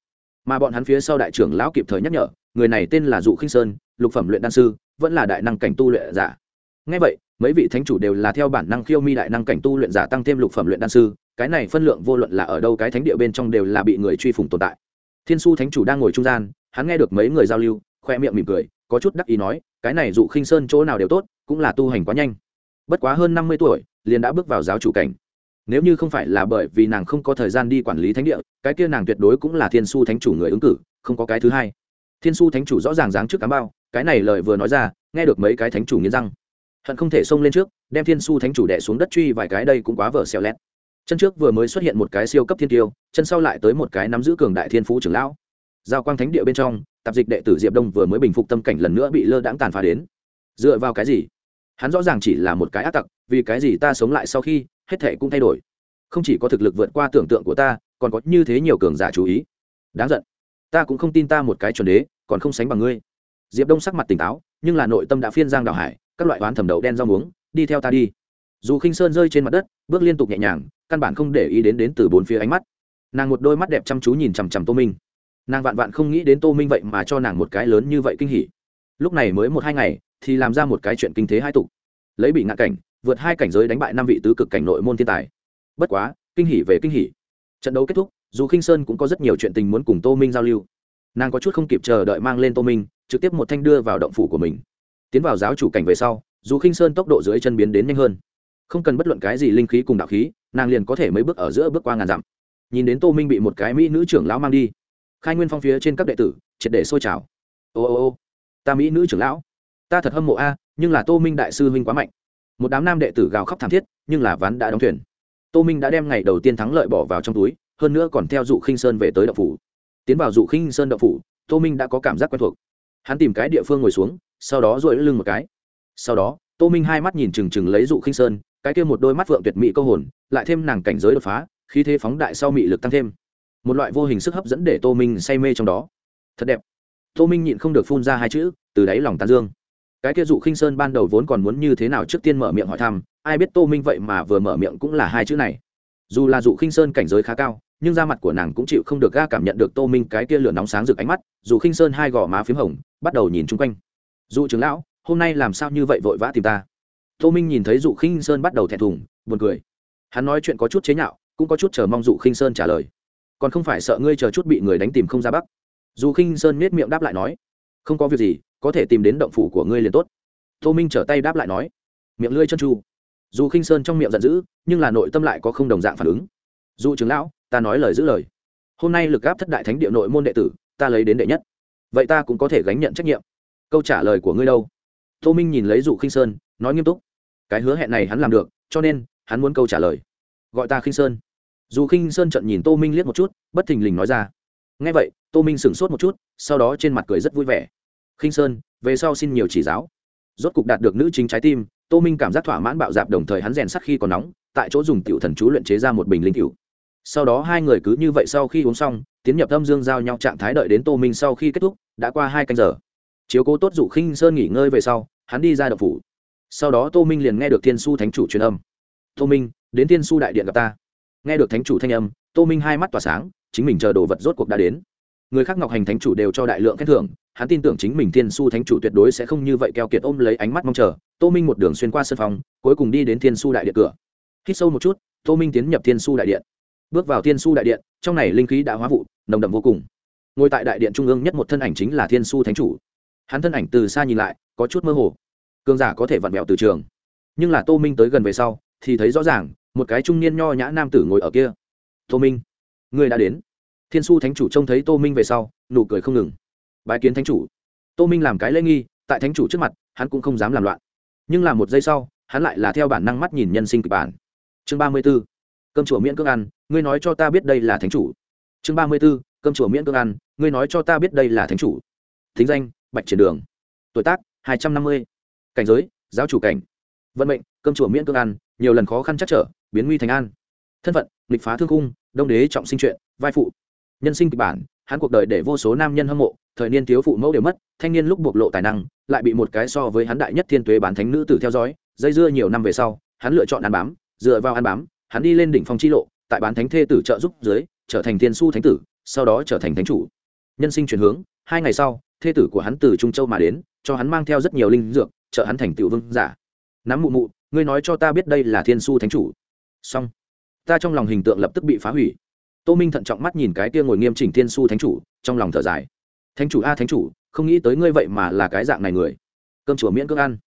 Mà bọn hắn phía sau đại trưởng lão kịp thời nhắc nhở, người này tên là dụ khinh sơn, lục phẩm luyện đan sư, vẫn là đại năng cảnh tu luyện giả. Ngay vậy, mấy vị thánh chủ đều là theo bản năng khiêu mi đại năng cảnh tu luyện giả tăng thêm lục phẩm luyện đan sư, cái này phân lượng vô luận là ở đâu cái thánh địa bên trong đều là bị người truy phủng tồn tại. Thiên su thánh chủ đang ngồi trung gian, hắn nghe được mấy người giao lưu khoe miệng mỉm cười, có chút đắc ý nói, cái này dụ khinh sơn chỗ nào đều tốt, cũng là tu hành quá nhanh. Bất quá hơn năm mươi tuổi, liền đã bước vào giáo chủ cảnh. Nếu như không phải là bởi vì nàng không có thời gian đi quản lý thánh địa, cái kia nàng tuyệt đối cũng là thiên su thánh chủ người ứng cử, không có cái thứ hai. Thiên su thánh chủ rõ ràng dáng trước cám bao, cái này lời vừa nói ra, nghe được mấy cái thánh chủ nghiến răng. Hận không thể xông lên trước, đem thiên su thánh chủ đẻ xuống đất truy vài cái đây cũng quá vở xeo lét. Chân trước vừa mới xuất hiện một cái siêu cấp thiên tiêu, chân sau lại tới một cái nắm giữ cường đại thiên phú trưởng lão. Giao quang thánh địa bên trong tạp dịch đệ tử diệp đông vừa mới bình phục tâm cảnh lần nữa bị lơ đãng tàn phá đến. Dựa vào cái gì? Hắn rõ ràng chỉ là một cái ác tặc, vì cái gì ta sống lại sau khi, hết thể cũng thay đổi. Không chỉ có thực lực vượt qua tưởng tượng của ta, còn có như thế nhiều cường giả chú ý. Đáng giận. Ta cũng không tin ta một cái chuẩn đế, còn không sánh bằng ngươi. Diệp đông sắc mặt tỉnh táo, nhưng là nội tâm đã phiên giang đào hải, các loại oán thẩm đậu đen rau muống, đi theo ta đi. Dù khinh sơn rơi trên mặt đất, bước liên tục nhẹ nhàng, căn bản không để ý đến đến từ bốn phía ánh mắt. Nàng một đôi mắt đẹp chăm chú nhìn chằm chằm tô minh nàng vạn vạn không nghĩ đến tô minh vậy mà cho nàng một cái lớn như vậy kinh hỉ. Lúc này mới một hai ngày, thì làm ra một cái chuyện kinh thế hai tục. Lấy bị ngạn cảnh, vượt hai cảnh giới đánh bại năm vị tứ cực cảnh nội môn thiên tài. Bất quá, kinh hỉ về kinh hỉ. Trận đấu kết thúc, dù khinh sơn cũng có rất nhiều chuyện tình muốn cùng tô minh giao lưu. Nàng có chút không kịp chờ đợi mang lên tô minh, trực tiếp một thanh đưa vào động phủ của mình. Tiến vào giáo chủ cảnh về sau, dù khinh sơn tốc độ dưới chân biến đến nhanh hơn, không cần bất luận cái gì linh khí cùng đạo khí, nàng liền có thể mấy bước ở giữa bước qua ngàn dặm. Nhìn đến tô minh bị một cái mỹ nữ trưởng lão mang đi khai nguyên phong phía trên các đệ tử, triệt để sôi trào. Ô ô ô, ta mỹ nữ trưởng lão, ta thật hâm mộ a, nhưng là tô minh đại sư huynh quá mạnh. Một đám nam đệ tử gào khóc thảm thiết, nhưng là ván đã đóng thuyền. Tô minh đã đem ngày đầu tiên thắng lợi bỏ vào trong túi, hơn nữa còn theo dụ khinh sơn về tới đậu phủ. Tiến vào dụ khinh sơn đậu phủ, tô minh đã có cảm giác quen thuộc. Hắn tìm cái địa phương ngồi xuống, sau đó dội lưng một cái. Sau đó, tô minh hai mắt nhìn trừng trừng lấy dụ khinh sơn, cái kia một đôi mắt phượng tuyệt mỹ câu hồn, lại thêm nàng cảnh giới đột phá khi thế phóng đại sau mị lực tăng thêm một loại vô hình sức hấp dẫn để tô minh say mê trong đó. Thật đẹp. Tô minh nhịn không được phun ra hai chữ, từ đáy lòng tán dương. Cái kia dụ khinh sơn ban đầu vốn còn muốn như thế nào trước tiên mở miệng hỏi thăm, ai biết tô minh vậy mà vừa mở miệng cũng là hai chữ này. Dù là dụ khinh sơn cảnh giới khá cao, nhưng da mặt của nàng cũng chịu không được ga cảm nhận được tô minh cái kia lửa nóng sáng rực ánh mắt dù khinh sơn hai gò má p h í m hồng, bắt đầu nhìn chung quanh. Dụ trưởng lão, hôm nay làm sao như vậy vội vã tìm ta? Tô minh nhìn thấy dụ khinh sơn bắt đầu thẹn thùng, buồn cười. Hắn nói chuyện có chút chế nhạo, cũng có chút chờ mong dụ khinh sơn trả lời còn không phải sợ ngươi chờ chút bị người đánh tìm không ra bắc. Dù khinh sơn nết miệng đáp lại nói, không có việc gì, có thể tìm đến động phủ của ngươi liền tốt. Tô minh trở tay đáp lại nói, miệng lưỡi chân tru. Dù khinh sơn trong miệng giận dữ, nhưng là nội tâm lại có không đồng dạng phản ứng. Dù trưởng lão, ta nói lời giữ lời. Hôm nay lực gáp thất đại thánh địa nội môn đệ tử, ta lấy đến đệ nhất. Vậy ta cũng có thể gánh nhận trách nhiệm. Câu trả lời của ngươi đâu? Tô minh nhìn lấy dụ khinh sơn, nói nghiêm túc. Cái hứa hẹn này hắn làm được, cho nên, hắn muốn câu trả lời. Gọi ta khinh sơn dù khinh sơn trận nhìn tô minh liếc một chút, bất thình lình nói ra. Ngay vậy, tô minh sửng sốt một chút, sau đó trên mặt cười rất vui vẻ. Khinh sơn, về sau xin nhiều chỉ giáo. Rốt cục đạt được nữ chính trái tim, tô minh cảm giác thỏa mãn bạo dạp đồng thời hắn rèn sắc khi còn nóng, tại chỗ dùng tiểu thần chú luyện chế ra một bình linh cựu sau đó hai người cứ như vậy sau khi uống xong, tiến nhập âm dương giao nhau trạng thái đợi đến tô minh sau khi kết thúc, đã qua hai canh giờ. Chiếu cố tốt dụ khinh sơn nghỉ ngơi về sau, hắn đi ra đậu phủ. Sau đó tô minh liền nghe được thiên su thánh chủ truyền âm. Tô minh, đến thiên su đại điện gặp ta nghe được thánh chủ thanh âm, tô minh hai mắt tỏa sáng, chính mình chờ đồ vật rốt cuộc đã đến. Người khác ngọc hành thánh chủ đều cho đại lượng khen thưởng, hắn tin tưởng chính mình thiên su thánh chủ tuyệt đối sẽ không như vậy keo kiệt ôm lấy ánh mắt mong chờ. Tô minh một đường xuyên qua sân phòng, cuối cùng đi đến thiên su đại điện cửa. Hít sâu một chút, tô minh tiến nhập thiên su đại điện. Bước vào thiên su đại điện, trong này linh khí đã hóa vụ, nồng đậm vô cùng. Ngồi tại đại điện trung ương nhất một thân ảnh chính là thiên su thánh chủ. Hắn thân ảnh từ xa nhìn lại, có chút mơ hồ. Cường giả có thể vặn vẹo từ trường. Nhưng là tô minh tới gần về sau, thì thấy rõ ràng một cái trung niên nho nhã nam tử ngồi ở kia. Tô minh người đã đến. Thiên su thánh chủ trông thấy tô minh về sau, nụ cười không ngừng. Bài kiến thánh chủ. Tô minh làm cái lễ nghi, tại thánh chủ trước mặt, hắn cũng không dám làm loạn. Nhưng là một giây sau, hắn lại là theo bản năng mắt nhìn nhân sinh kịch bản. Chương ba mươi b ố cơm chùa miễn cưỡng ăn, ngươi nói cho ta biết đây là thánh chủ. Chương ba mươi b ố cơm chùa miễn cưỡng ăn, ngươi nói cho ta biết đây là thánh chủ. Thính danh, bạch triển đường. Tuổi tác, hai trăm năm mươi. Cảnh giới, giáo chủ cảnh. Vận mệnh, cơm chùa miễn cưỡng ăn, nhiều lần khó khăn chắc trở biến nguy thành an. Thân phận, nghịch phá thương cung đông đế trọng sinh chuyện, vai phụ. Nhân sinh kịch bản, hắn cuộc đời để vô số nam nhân hâm mộ, thời niên thiếu phụ mẫu đều mất, thanh niên lúc bộc lộ tài năng, lại bị một cái so với hắn đại nhất thiên tuế bán thánh nữ tử theo dõi, dây dưa nhiều năm về sau, hắn lựa chọn ăn bám, dựa vào ăn bám, hắn đi lên đỉnh phong chi lộ, tại bán thánh thê tử trợ giúp dưới, trở thành thiên su thánh tử, sau đó trở thành thánh chủ. Nhân sinh chuyển hướng, hai ngày sau, thê tử của hắn từ trung châu mà đến, cho hắn mang theo rất nhiều linh dược, trợ hắn thành tiểu vương giả. Nắm mụ mụ, ngươi nói cho ta biết đây là thiên su thánh chủ xong. Ta trong lòng hình tượng lập tức bị phá hủy. Tô minh thận trọng mắt nhìn cái kia ngồi nghiêm chỉnh thiên su thánh chủ, trong lòng thở dài. Thánh chủ a, thánh chủ, không nghĩ tới ngươi vậy mà là cái dạng này người. Cơm chùa miễn cưỡng ăn.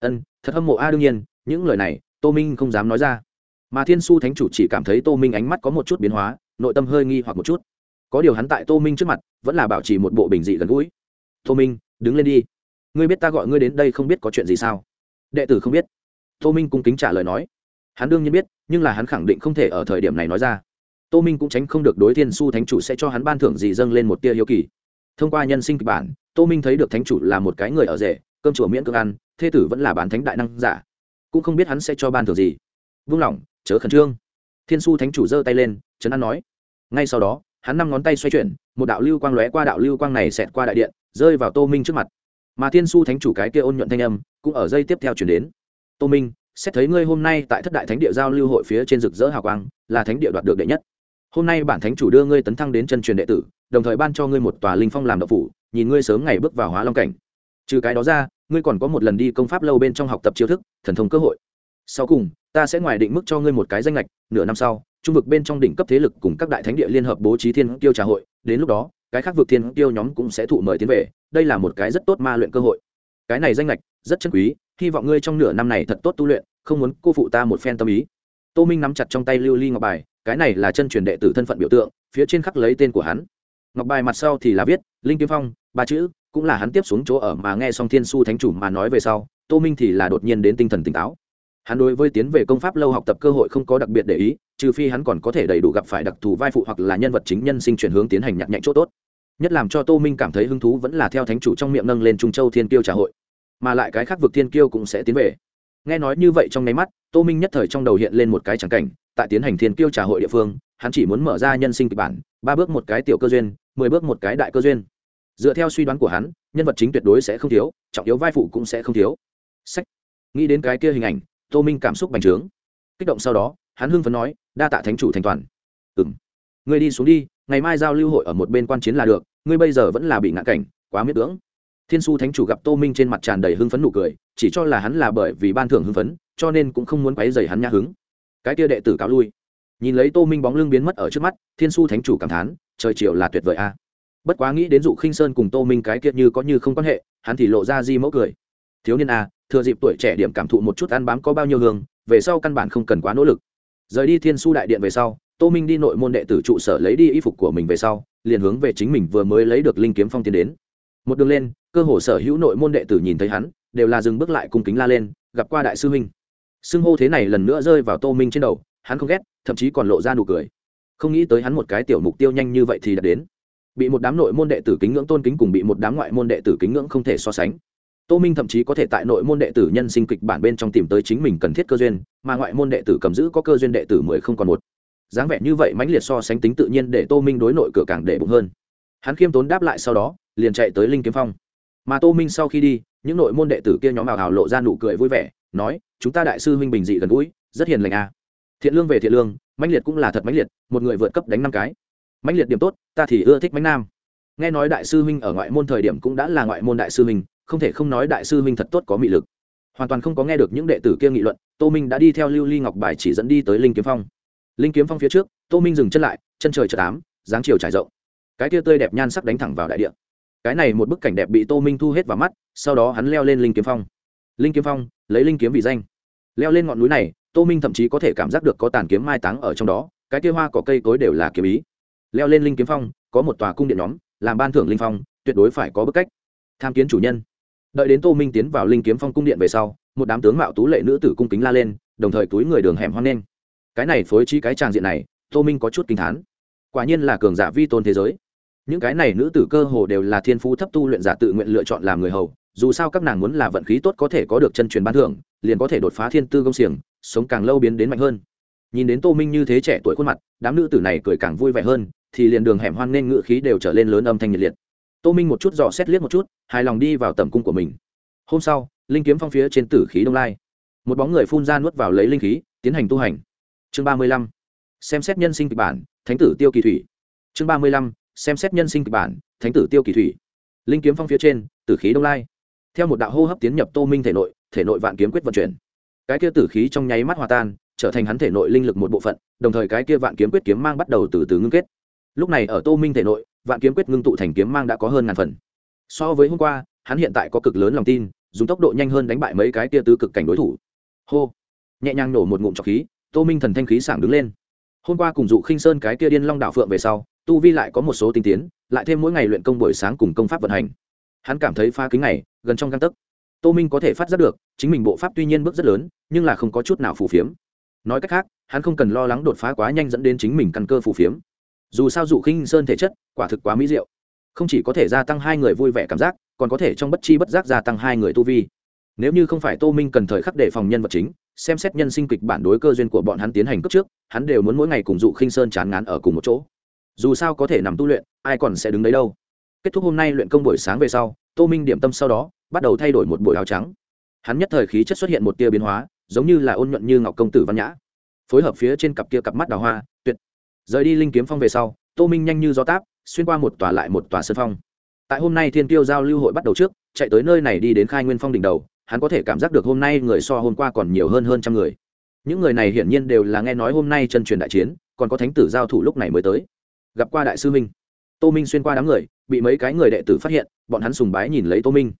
Ân, thật hâm mộ a, đương nhiên, những lời này, tô minh không dám nói ra. Mà thiên su thánh chủ chỉ cảm thấy tô minh ánh mắt có một chút biến hóa, nội tâm hơi nghi hoặc một chút. Có điều hắn tại tô minh trước mặt, vẫn là bảo trì một bộ bình dị gần gũi. Tô minh, đứng lên đi. Ngươi biết ta gọi ngươi đến đây không biết có chuyện gì sao? Đệ tử không biết. Tô minh cung kính trả lời nói hắn đương nhiên biết, nhưng là hắn khẳng định không thể ở thời điểm này nói ra. Tô minh cũng tránh không được đối thiên su thánh chủ sẽ cho hắn ban thưởng gì dâng lên một tia hiếu kỳ. Thông qua nhân sinh kịch bản, tô minh thấy được thánh chủ là một cái người ở rể, cơm chùa miễn cưỡng ăn, thê tử vẫn là bán thánh đại năng giả. Cũng không biết hắn sẽ cho ban thưởng gì. Vung lòng, chớ khẩn trương. Thiên su thánh chủ giơ tay lên, trấn an nói. Ngay sau đó, hắn năm ngón tay xoay chuyển, một đạo lưu quang lóe qua đạo lưu quang này xẹt qua đại điện, rơi vào tô minh trước mặt. Mà thiên su thánh chủ cái kia ôn nhuận thanh âm cũng ở dây tiếp theo chuyển đến. Tô minh xét thấy ngươi hôm nay tại thất đại thánh địa giao lưu hội phía trên rực rỡ hào quang, là thánh địa đoạt được đệ nhất. Hôm nay bản thánh chủ đưa ngươi tấn thăng đến chân truyền đệ tử, đồng thời ban cho ngươi một tòa linh phong làm đạo phủ, nhìn ngươi sớm ngày bước vào hóa long cảnh. Trừ cái đó ra, ngươi còn có một lần đi công pháp lâu bên trong học tập chiêu thức, thần thông cơ hội. Sau cùng, ta sẽ ngoài định mức cho ngươi một cái danh lệch nửa năm sau, trung vực bên trong đỉnh cấp thế lực cùng các đại thánh địa liên hợp bố trí thiên tiêu trà hội, đến lúc đó, cái khác vực thiên tiêu nhóm cũng sẽ thụ mời tiến về, đây là một cái rất tốt ma luyện cơ hội. Cái này danh lệch rất chân quý hy vọng ngươi trong nửa năm này thật tốt tu luyện, không muốn cô phụ ta một phen tâm ý. Tô minh nắm chặt trong tay lưu ly ngọc bài, cái này là chân truyền đệ tử thân phận biểu tượng, phía trên khắc lấy tên của hắn. Ngọc bài mặt sau thì là viết, linh kiếm phong, ba chữ, cũng là hắn tiếp xuống chỗ ở mà nghe xong thiên su thánh chủ mà nói về sau, tô minh thì là đột nhiên đến tinh thần tỉnh táo. Hắn đối với tiến về công pháp lâu học tập cơ hội không có đặc biệt để ý, trừ phi hắn còn có thể đầy đủ gặp phải đặc thù vai phụ hoặc là nhân vật chính nhân sinh chuyển hướng tiến hành nhặt nhạnh chỗ tốt. Nhất làm cho tô minh cảm thấy hứng thú vẫn là theo thánh chủ trong miệng nâng lên trung châu thiên kiêu trà hội mà lại cái khác vực thiên kiêu cũng sẽ tiến về. Nghe nói như vậy trong nháy mắt, tô minh nhất thời trong đầu hiện lên một cái tràng cảnh, tại tiến hành thiên kiêu trà hội địa phương, hắn chỉ muốn mở ra nhân sinh kịch bản, ba bước một cái tiểu cơ duyên, mười bước một cái đại cơ duyên. Dựa theo suy đoán của hắn, nhân vật chính tuyệt đối sẽ không thiếu, trọng yếu vai phụ cũng sẽ không thiếu. Sách. Nghĩ đến cái kia hình ảnh, tô minh cảm xúc bành trướng. Kích động sau đó, hắn hưng phấn nói, đa tạ thánh chủ thành toàn. Ừ m ngươi đi xuống đi, ngày mai giao lưu hội ở một bên quan chiến là được, ngươi bây giờ vẫn là bị ngã cảnh, quá miết cưỡng thiên su thánh chủ gặp tô minh trên mặt tràn đầy hưng phấn nụ cười, chỉ cho là hắn là bởi vì ban thưởng hưng phấn, cho nên cũng không muốn quáy dày hắn nhã hứng. Cái kia đệ tử cáo lui. Nhìn lấy tô minh bóng lưng biến mất ở trước mắt, thiên su thánh chủ cảm thán, trời chiều là tuyệt vời a. Bất quá nghĩ đến dụ khinh sơn cùng tô minh cái kia như có như không quan hệ, hắn thì lộ ra di mẫu cười. Thiếu niên a, thừa dịp tuổi trẻ điểm cảm thụ một chút ăn bám có bao nhiêu hương, về sau căn bản không cần quá nỗ lực. Rời đi thiên su đại điện về sau, tô minh đi nội môn đệ tử trụ sở lấy đi y phục của mình về sau, liền hướng về chính mình vừa mới lấy được linh kiếm phong tiến đến một đường lên, cơ hồ sở hữu nội môn đệ tử nhìn thấy hắn, đều là dừng bước lại cung kính la lên, gặp qua đại sư huynh. Xưng hô thế này lần nữa rơi vào tô minh trên đầu, hắn không ghét, thậm chí còn lộ ra nụ cười. Không nghĩ tới hắn một cái tiểu mục tiêu nhanh như vậy thì đã đến. Bị một đám nội môn đệ tử kính ngưỡng tôn kính cùng bị một đám ngoại môn đệ tử kính ngưỡng không thể so sánh. Tô minh thậm chí có thể tại nội môn đệ tử nhân sinh kịch bản bên trong tìm tới chính mình cần thiết cơ duyên, mà ngoại môn đệ tử cầm giữ có cơ duyên đệ tử mười không còn một. Dáng vẻ như vậy mãnh liệt so sánh tính tự nhiên để tô minh đối nội cửa càng để bụng hơn. Hắn khiêm tốn đáp lại sau đó liền chạy tới linh kiếm phong. Mà tô minh sau khi đi, những nội môn đệ tử kia nhóm ảo hào lộ ra nụ cười vui vẻ, nói, chúng ta đại sư huynh bình dị gần gũi, rất hiền lành à. thiện lương về thiện lương, mãnh liệt cũng là thật mãnh liệt, một người vượt cấp đánh năm cái. Mãnh liệt điểm tốt, ta thì ưa thích mãnh nam. Nghe nói đại sư huynh ở ngoại môn thời điểm cũng đã là ngoại môn đại sư huynh, không thể không nói đại sư huynh thật tốt có mị lực. Hoàn toàn không có nghe được những đệ tử kia nghị luận, tô minh đã đi theo lưu ly ngọc bài chỉ dẫn đi tới linh kiếm phong. Linh kiếm phong phía trước, tô minh dừng chân lại, chân trời chợ tám dáng chiều trải rộng. Cái kia tươi đẹp nhan sắc đánh thẳng vào đại địa cái này một bức cảnh đẹp bị tô minh thu hết vào mắt, sau đó hắn leo lên linh kiếm phong. Linh kiếm phong, lấy linh kiếm vì danh. Leo lên ngọn núi này, tô minh thậm chí có thể cảm giác được có tàn kiếm mai táng ở trong đó, cái kia hoa có cây cối đều là kiếm ý. Leo lên linh kiếm phong, có một tòa cung điện nhóm, làm ban thưởng linh phong, tuyệt đối phải có bức cách. Tham kiến chủ nhân. Đợi đến tô minh tiến vào linh kiếm phong cung điện về sau, một đám tướng mạo tú lệ nữ tử cung kính la lên, đồng thời túi người đường hẻm hoang lên cái này phối trí cái tràng diện này, tô minh có chút kinh thán. Quả nhiên là cường giả vi tôn thế giới những cái này nữ tử cơ hồ đều là thiên phú thấp tu luyện giả tự nguyện lựa chọn làm người hầu, dù sao các nàng muốn là vận khí tốt có thể có được chân truyền ban thưởng, liền có thể đột phá thiên tư công xiềng, sống càng lâu biến đến mạnh hơn. Nhìn đến tô minh như thế trẻ tuổi khuôn mặt, đám nữ tử này cười càng vui vẻ hơn, thì liền đường hẻm hoan nên ngự khí đều trở lên lớn âm thanh nhiệt liệt. Tô minh một chút dò xét liếc một chút, hài lòng đi vào tầm cung của mình. Hôm sau, linh kiếm phong phía trên tử khí đông lai. Một bóng người phun ra nuốt vào lấy linh khí, tiến hành tu hành. Chương ba mươi lăm. Xem xét nhân sinh kịch bản, thánh tử tiêu kỳ thủy. Chương ba mươi lăm xem xét nhân sinh kịch bản, thánh tử tiêu kỳ thủy. Linh kiếm phong phía trên, tử khí đông lai. Theo một đạo hô hấp tiến nhập tô minh thể nội thể nội vạn kiếm quyết vận chuyển. Cái kia tử khí trong nháy mắt hòa tan, trở thành hắn thể nội linh lực một bộ phận, đồng thời cái kia vạn kiếm quyết kiếm mang bắt đầu từ từ ngưng kết. Lúc này ở tô minh thể nội, vạn kiếm quyết ngưng tụ thành kiếm mang đã có hơn ngàn phần. So với hôm qua, hắn hiện tại có cực lớn lòng tin, dùng tốc độ nhanh hơn đánh bại mấy cái kia tứ cực cảnh đối thủ. Hô. Nhẹ nhàng nổ một ngụm trọc khí, tô minh thần thanh khí sảng đứng lên. Hôm qua cùng dụ khinh sơn cái kia điên long đảo phượng về sau tu vi lại có một số tinh tiến, lại thêm mỗi ngày luyện công buổi sáng cùng công pháp vận hành. Hắn cảm thấy pha kính này, gần trong găng tấc. Tô minh có thể phát giác được, chính mình bộ pháp tuy nhiên bước rất lớn, nhưng là không có chút nào phù phiếm. Nói cách khác, hắn không cần lo lắng đột phá quá nhanh dẫn đến chính mình căn cơ phù phiếm. Dù sao dụ khinh sơn thể chất, quả thực quá mỹ diệu. Không chỉ có thể gia tăng hai người vui vẻ cảm giác, còn có thể trong bất chi bất giác gia tăng hai người tu vi. Nếu như không phải tô minh cần thời khắc để phòng nhân vật chính, xem xét nhân sinh kịch bản đối cơ duyên của bọn hắn tiến hành cấp trước, hắn đều muốn mỗi ngày cùng dụ khinh sơn chán ngán ở cùng một chỗ dù sao có thể nằm tu luyện, ai còn sẽ đứng đấy đâu. Kết thúc hôm nay luyện công buổi sáng về sau, tô minh điểm tâm sau đó, bắt đầu thay đổi một buổi áo trắng. Hắn nhất thời khí chất xuất hiện một tia biến hóa, giống như là ôn nhuận như ngọc công tử văn nhã. Phối hợp phía trên cặp kia cặp mắt đào hoa, tuyệt. Rời đi linh kiếm phong về sau, tô minh nhanh như gió táp, xuyên qua một tòa lại một tòa sân phong. Tại hôm nay thiên tiêu giao lưu hội bắt đầu trước, chạy tới nơi này đi đến khai nguyên phong đỉnh đầu, hắn có thể cảm giác được hôm nay người so hôm qua còn nhiều hơn hơn trăm người. Những người này hiển nhiên đều là nghe nói hôm nay chân truyền đại chiến, còn có thánh tử giao thủ lúc này mới tới gặp qua đại sư minh. Tô minh xuyên qua đám người, bị mấy cái người đệ tử phát hiện, bọn hắn sùng bái nhìn lấy tô minh.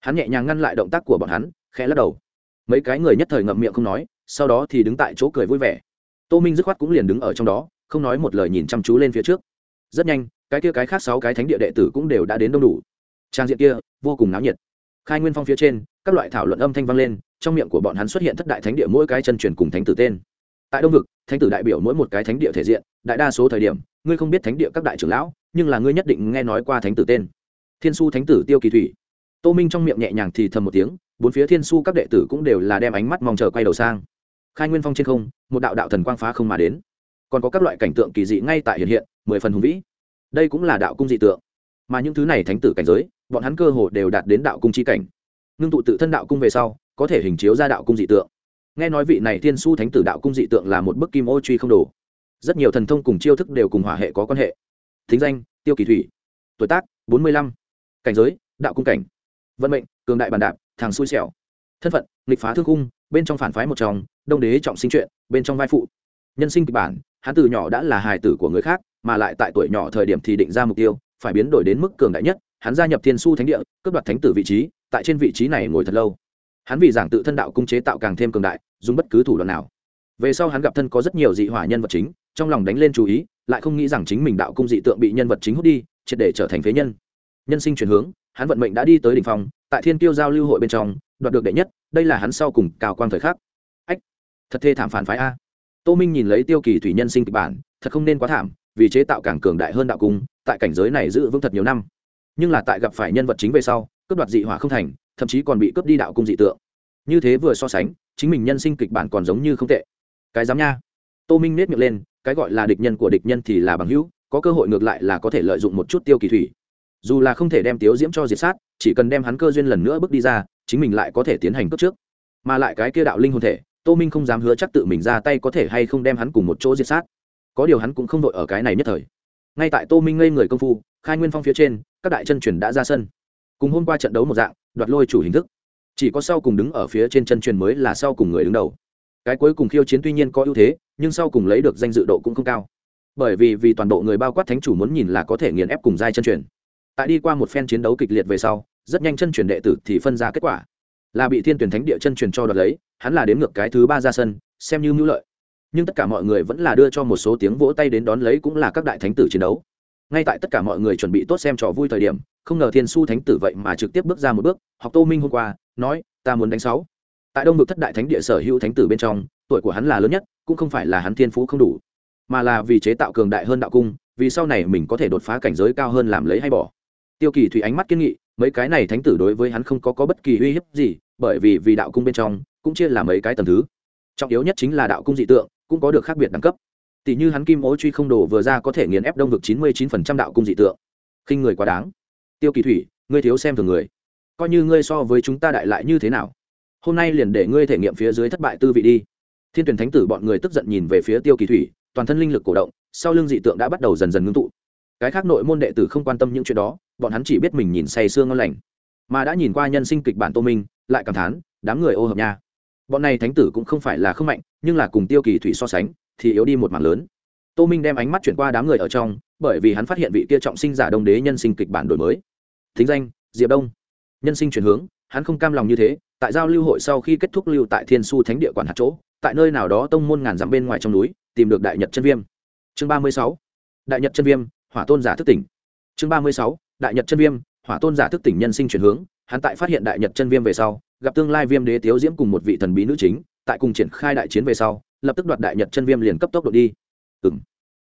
Hắn nhẹ nhàng ngăn lại động tác của bọn hắn, khẽ lắc đầu. Mấy cái người nhất thời ngậm miệng không nói, sau đó thì đứng tại chỗ cười vui vẻ. Tô minh dứt khoát cũng liền đứng ở trong đó, không nói một lời nhìn chăm chú lên phía trước. Rất nhanh, cái kia cái khác sáu cái thánh địa đệ tử cũng đều đã đến đông đủ. Trang diện kia, vô cùng náo nhiệt. Khai nguyên phong phía trên, các loại thảo luận âm thanh vang lên, trong miệng của bọn hắn xuất hiện thất đại thánh địa mỗi cái chân truyền cùng thánh tử tên. Tại đông vực, thánh tử đại biểu mỗi một cái thánh địa thể diện, đại đa số thời điểm ngươi không biết thánh địa các đại trưởng lão, nhưng là ngươi nhất định nghe nói qua thánh tử tên. Thiên su thánh tử tiêu kỳ thủy. Tô minh trong miệng nhẹ nhàng thì thầm một tiếng, bốn phía thiên su các đệ tử cũng đều là đem ánh mắt mong chờ quay đầu sang. Khai nguyên phong trên không, một đạo đạo thần quang phá không mà đến. Còn có các loại cảnh tượng kỳ dị ngay tại hiện hiện, mười phần hùng vĩ. Đây cũng là đạo cung dị tượng. Mà những thứ này thánh tử cảnh giới, bọn hắn cơ hồ đều đạt đến đạo cung chi cảnh. Ngưng tụ tự thân đạo cung về sau, có thể hình chiếu ra đạo cung dị tượng. Nghe nói vị này thiên su thánh tử đạo cung dị tượng là một bức kim ô truy không đồ rất nhiều thần thông cùng chiêu thức đều cùng hỏa hệ có quan hệ. Thính danh, tiêu kỳ thủy. Tuổi tác, bốn mươi lăm. Cảnh giới, đạo cung cảnh. Vận mệnh, cường đại bàn đạp, thằng xui xẻo. Thân phận, nghịch phá thương cung, bên trong phản phái một chồng đông đế trọng sinh chuyện, bên trong vai phụ. Nhân sinh kịch bản, hắn từ nhỏ đã là hài tử của người khác, mà lại tại tuổi nhỏ thời điểm thì định ra mục tiêu, phải biến đổi đến mức cường đại nhất, hắn gia nhập thiên su thánh địa, cướp đoạt thánh tử vị trí, tại trên vị trí này ngồi thật lâu. Hắn vì giảng tự thân đạo cung chế tạo càng thêm cường đại, dùng bất cứ thủ đoạn nào. Về sau hắn gặp thân có rất nhiều dị hỏa nhân vật chính trong lòng đánh lên chú ý, lại không nghĩ rằng chính mình đạo cung dị tượng bị nhân vật chính hút đi, triệt để trở thành phế nhân. Nhân sinh chuyển hướng, hắn vận mệnh đã đi tới đỉnh phong, tại thiên tiêu giao lưu hội bên trong, đoạt được đệ nhất, đây là hắn sau cùng cào quang thời khắc. Ách, thật thê thảm phản phái a. Tô minh nhìn lấy tiêu kỳ thủy nhân sinh kịch bản, thật không nên quá thảm, vì chế tạo càng cường đại hơn đạo cung, tại cảnh giới này giữ vững thật nhiều năm. Nhưng là tại gặp phải nhân vật chính về sau, cướp đoạt dị hỏa không thành, thậm chí còn bị cướp đi đạo cung dị tượng. Như thế vừa so sánh, chính mình nhân sinh kịch bản còn giống như không tệ. Cái dám nha. Tô minh nết miệng lên cái gọi là địch nhân của địch nhân thì là bằng hữu, có cơ hội ngược lại là có thể lợi dụng một chút tiêu kỳ thủy. Dù là không thể đem tiếu diễm cho diệt sát, chỉ cần đem hắn cơ duyên lần nữa bước đi ra, chính mình lại có thể tiến hành cướp trước. Mà lại cái kia đạo linh hồn thể, tô minh không dám hứa chắc tự mình ra tay có thể hay không đem hắn cùng một chỗ diệt sát. Có điều hắn cũng không đội ở cái này nhất thời. Ngay tại tô minh ngây người công phu, khai nguyên phong phía trên, các đại chân truyền đã ra sân. Cùng hôm qua trận đấu một dạng, đoạt lôi chủ hình thức. Chỉ có sau cùng đứng ở phía trên chân truyền mới là sau cùng người đứng đầu cái cuối cùng khiêu chiến tuy nhiên có ưu thế, nhưng sau cùng lấy được danh dự độ cũng không cao. Bởi vì vì toàn bộ người bao quát thánh chủ muốn nhìn là có thể nghiền ép cùng giai chân truyền. Tại đi qua một phen chiến đấu kịch liệt về sau, rất nhanh chân truyền đệ tử thì phân ra kết quả. Là bị thiên tuyển thánh địa chân truyền cho đoạt lấy, hắn là đến ngược cái thứ ba ra sân, xem như mưu lợi. Nhưng tất cả mọi người vẫn là đưa cho một số tiếng vỗ tay đến đón lấy cũng là các đại thánh tử chiến đấu. Ngay tại tất cả mọi người chuẩn bị tốt xem trò vui thời điểm, không ngờ thiên su thánh tử vậy mà trực tiếp bước ra một bước, học tô minh hôm qua, nói, ta muốn đánh sáu tại đông vực thất đại thánh địa sở hữu thánh tử bên trong tuổi của hắn là lớn nhất cũng không phải là hắn thiên phú không đủ mà là vì chế tạo cường đại hơn đạo cung vì sau này mình có thể đột phá cảnh giới cao hơn làm lấy hay bỏ. Tiêu kỳ thủy ánh mắt kiên nghị mấy cái này thánh tử đối với hắn không có, có bất kỳ uy hiếp gì bởi vì vì đạo cung bên trong cũng chia là mấy cái tầm thứ. Trọng yếu nhất chính là đạo cung dị tượng cũng có được khác biệt đẳng cấp. Tỷ như hắn kim ố truy không đồ vừa ra có thể nghiền ép đông vực chín mươi chín phần trăm đạo cung dị tượng. Khinh người quá đáng. Tiêu kỳ thủy ngươi thiếu xem thường người. Coi như ngươi so với chúng ta đại lại như thế nào? Hôm nay liền để ngươi thể nghiệm phía dưới thất bại tư vị đi. Thiên tuyển thánh tử bọn người tức giận nhìn về phía tiêu kỳ thủy, toàn thân linh lực cổ động, sau lưng dị tượng đã bắt đầu dần dần ngưng tụ. Cái khác nội môn đệ tử không quan tâm những chuyện đó, bọn hắn chỉ biết mình nhìn say sương ngon lành. Mà đã nhìn qua nhân sinh kịch bản tô minh, lại cảm thán, đám người ô hợp nha. Bọn này thánh tử cũng không phải là không mạnh, nhưng là cùng tiêu kỳ thủy so sánh, thì yếu đi một mảng lớn. Tô minh đem ánh mắt chuyển qua đám người ở trong, bởi vì hắn phát hiện vị kia trọng sinh giả đông đế nhân sinh kịch bản đổi mới. Thính danh, diệp đông. Nhân sinh chuyển hướng, hắn không cam lòng như thế tại giao lưu hội sau khi kết thúc lưu tại thiên su thánh địa quản hạt chỗ, tại nơi nào đó tông môn ngàn dặm bên ngoài trong núi, tìm được đại nhật chân viêm. Chương ba mươi sáu, đại nhật chân viêm, hỏa tôn giả thức tỉnh. Chương ba mươi sáu, đại nhật chân viêm, hỏa tôn giả thức tỉnh nhân sinh chuyển hướng, hắn tại phát hiện đại nhật chân viêm về sau, gặp tương lai viêm đế tiếu diễm cùng một vị thần bí nữ chính, tại cùng triển khai đại chiến về sau, lập tức đoạt đại nhật chân viêm liền cấp tốc độ đi. Ừng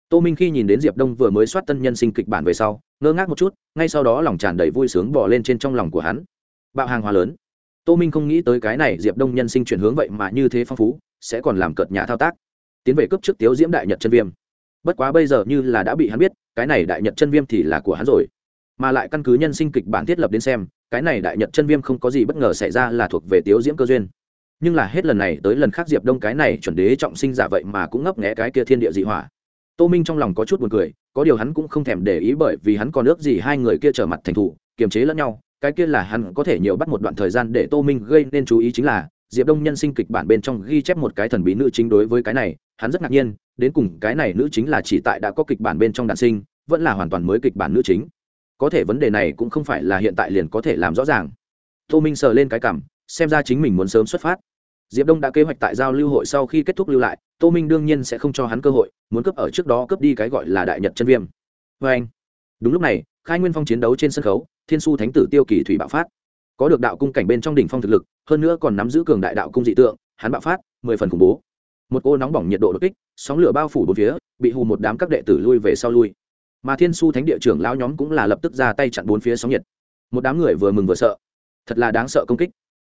tô minh khi nhìn đến diệp đông vừa mới soát tân nhân sinh kịch bản về sau, ngơ ngác một chút, ngay sau đó lòng tràn đầy vui sướng bỏ lên trên trong lòng của hắn. Bạo hàng hóa lớn tô minh không nghĩ tới cái này diệp đông nhân sinh chuyển hướng vậy mà như thế phong phú, sẽ còn làm cợt nhà thao tác. Tiến về cấp trước tiếu diễm đại nhật chân viêm. Bất quá bây giờ như là đã bị hắn biết, cái này đại nhật chân viêm thì là của hắn rồi. Mà lại căn cứ nhân sinh kịch bản thiết lập đến xem, cái này đại nhật chân viêm không có gì bất ngờ xảy ra là thuộc về tiếu diễm cơ duyên. Nhưng là hết lần này tới lần khác diệp đông cái này chuẩn đế trọng sinh giả vậy mà cũng ngấp nghẽ cái kia thiên địa dị hỏa. Tô minh trong lòng có chút buồn cười, có điều hắn cũng không thèm để ý bởi vì hắn còn ước gì hai người kia trở mặt thành thủ, kiềm chế lẫn nhau cái kia là hắn có thể nhiều bắt một đoạn thời gian để tô minh gây nên chú ý chính là, diệp đông nhân sinh kịch bản bên trong ghi chép một cái thần bí nữ chính đối với cái này, hắn rất ngạc nhiên, đến cùng cái này nữ chính là chỉ tại đã có kịch bản bên trong đàn sinh, vẫn là hoàn toàn mới kịch bản nữ chính. Có thể vấn đề này cũng không phải là hiện tại liền có thể làm rõ ràng. Tô minh sờ lên cái cảm, xem ra chính mình muốn sớm xuất phát. Diệp đông đã kế hoạch tại giao lưu hội sau khi kết thúc lưu lại, tô minh đương nhiên sẽ không cho hắn cơ hội, muốn cướp ở trước đó cướp đi cái gọi là đại nhật chân viêm. Vê anh. Đúng lúc này khai nguyên phong chiến đấu trên sân khấu, thiên su thánh tử tiêu kỳ thủy bạo phát. Có được đạo cung cảnh bên trong đỉnh phong thực lực, hơn nữa còn nắm giữ cường đại đạo cung dị tượng, hắn bạo phát, mười phần khủng bố. Một cô nóng bỏng nhiệt độ đột kích, sóng lửa bao phủ bốn phía, bị hù một đám các đệ tử lui về sau lui. Mà thiên su thánh địa trưởng lão nhóm cũng là lập tức ra tay chặn bốn phía sóng nhiệt. Một đám người vừa mừng vừa sợ. Thật là đáng sợ công kích.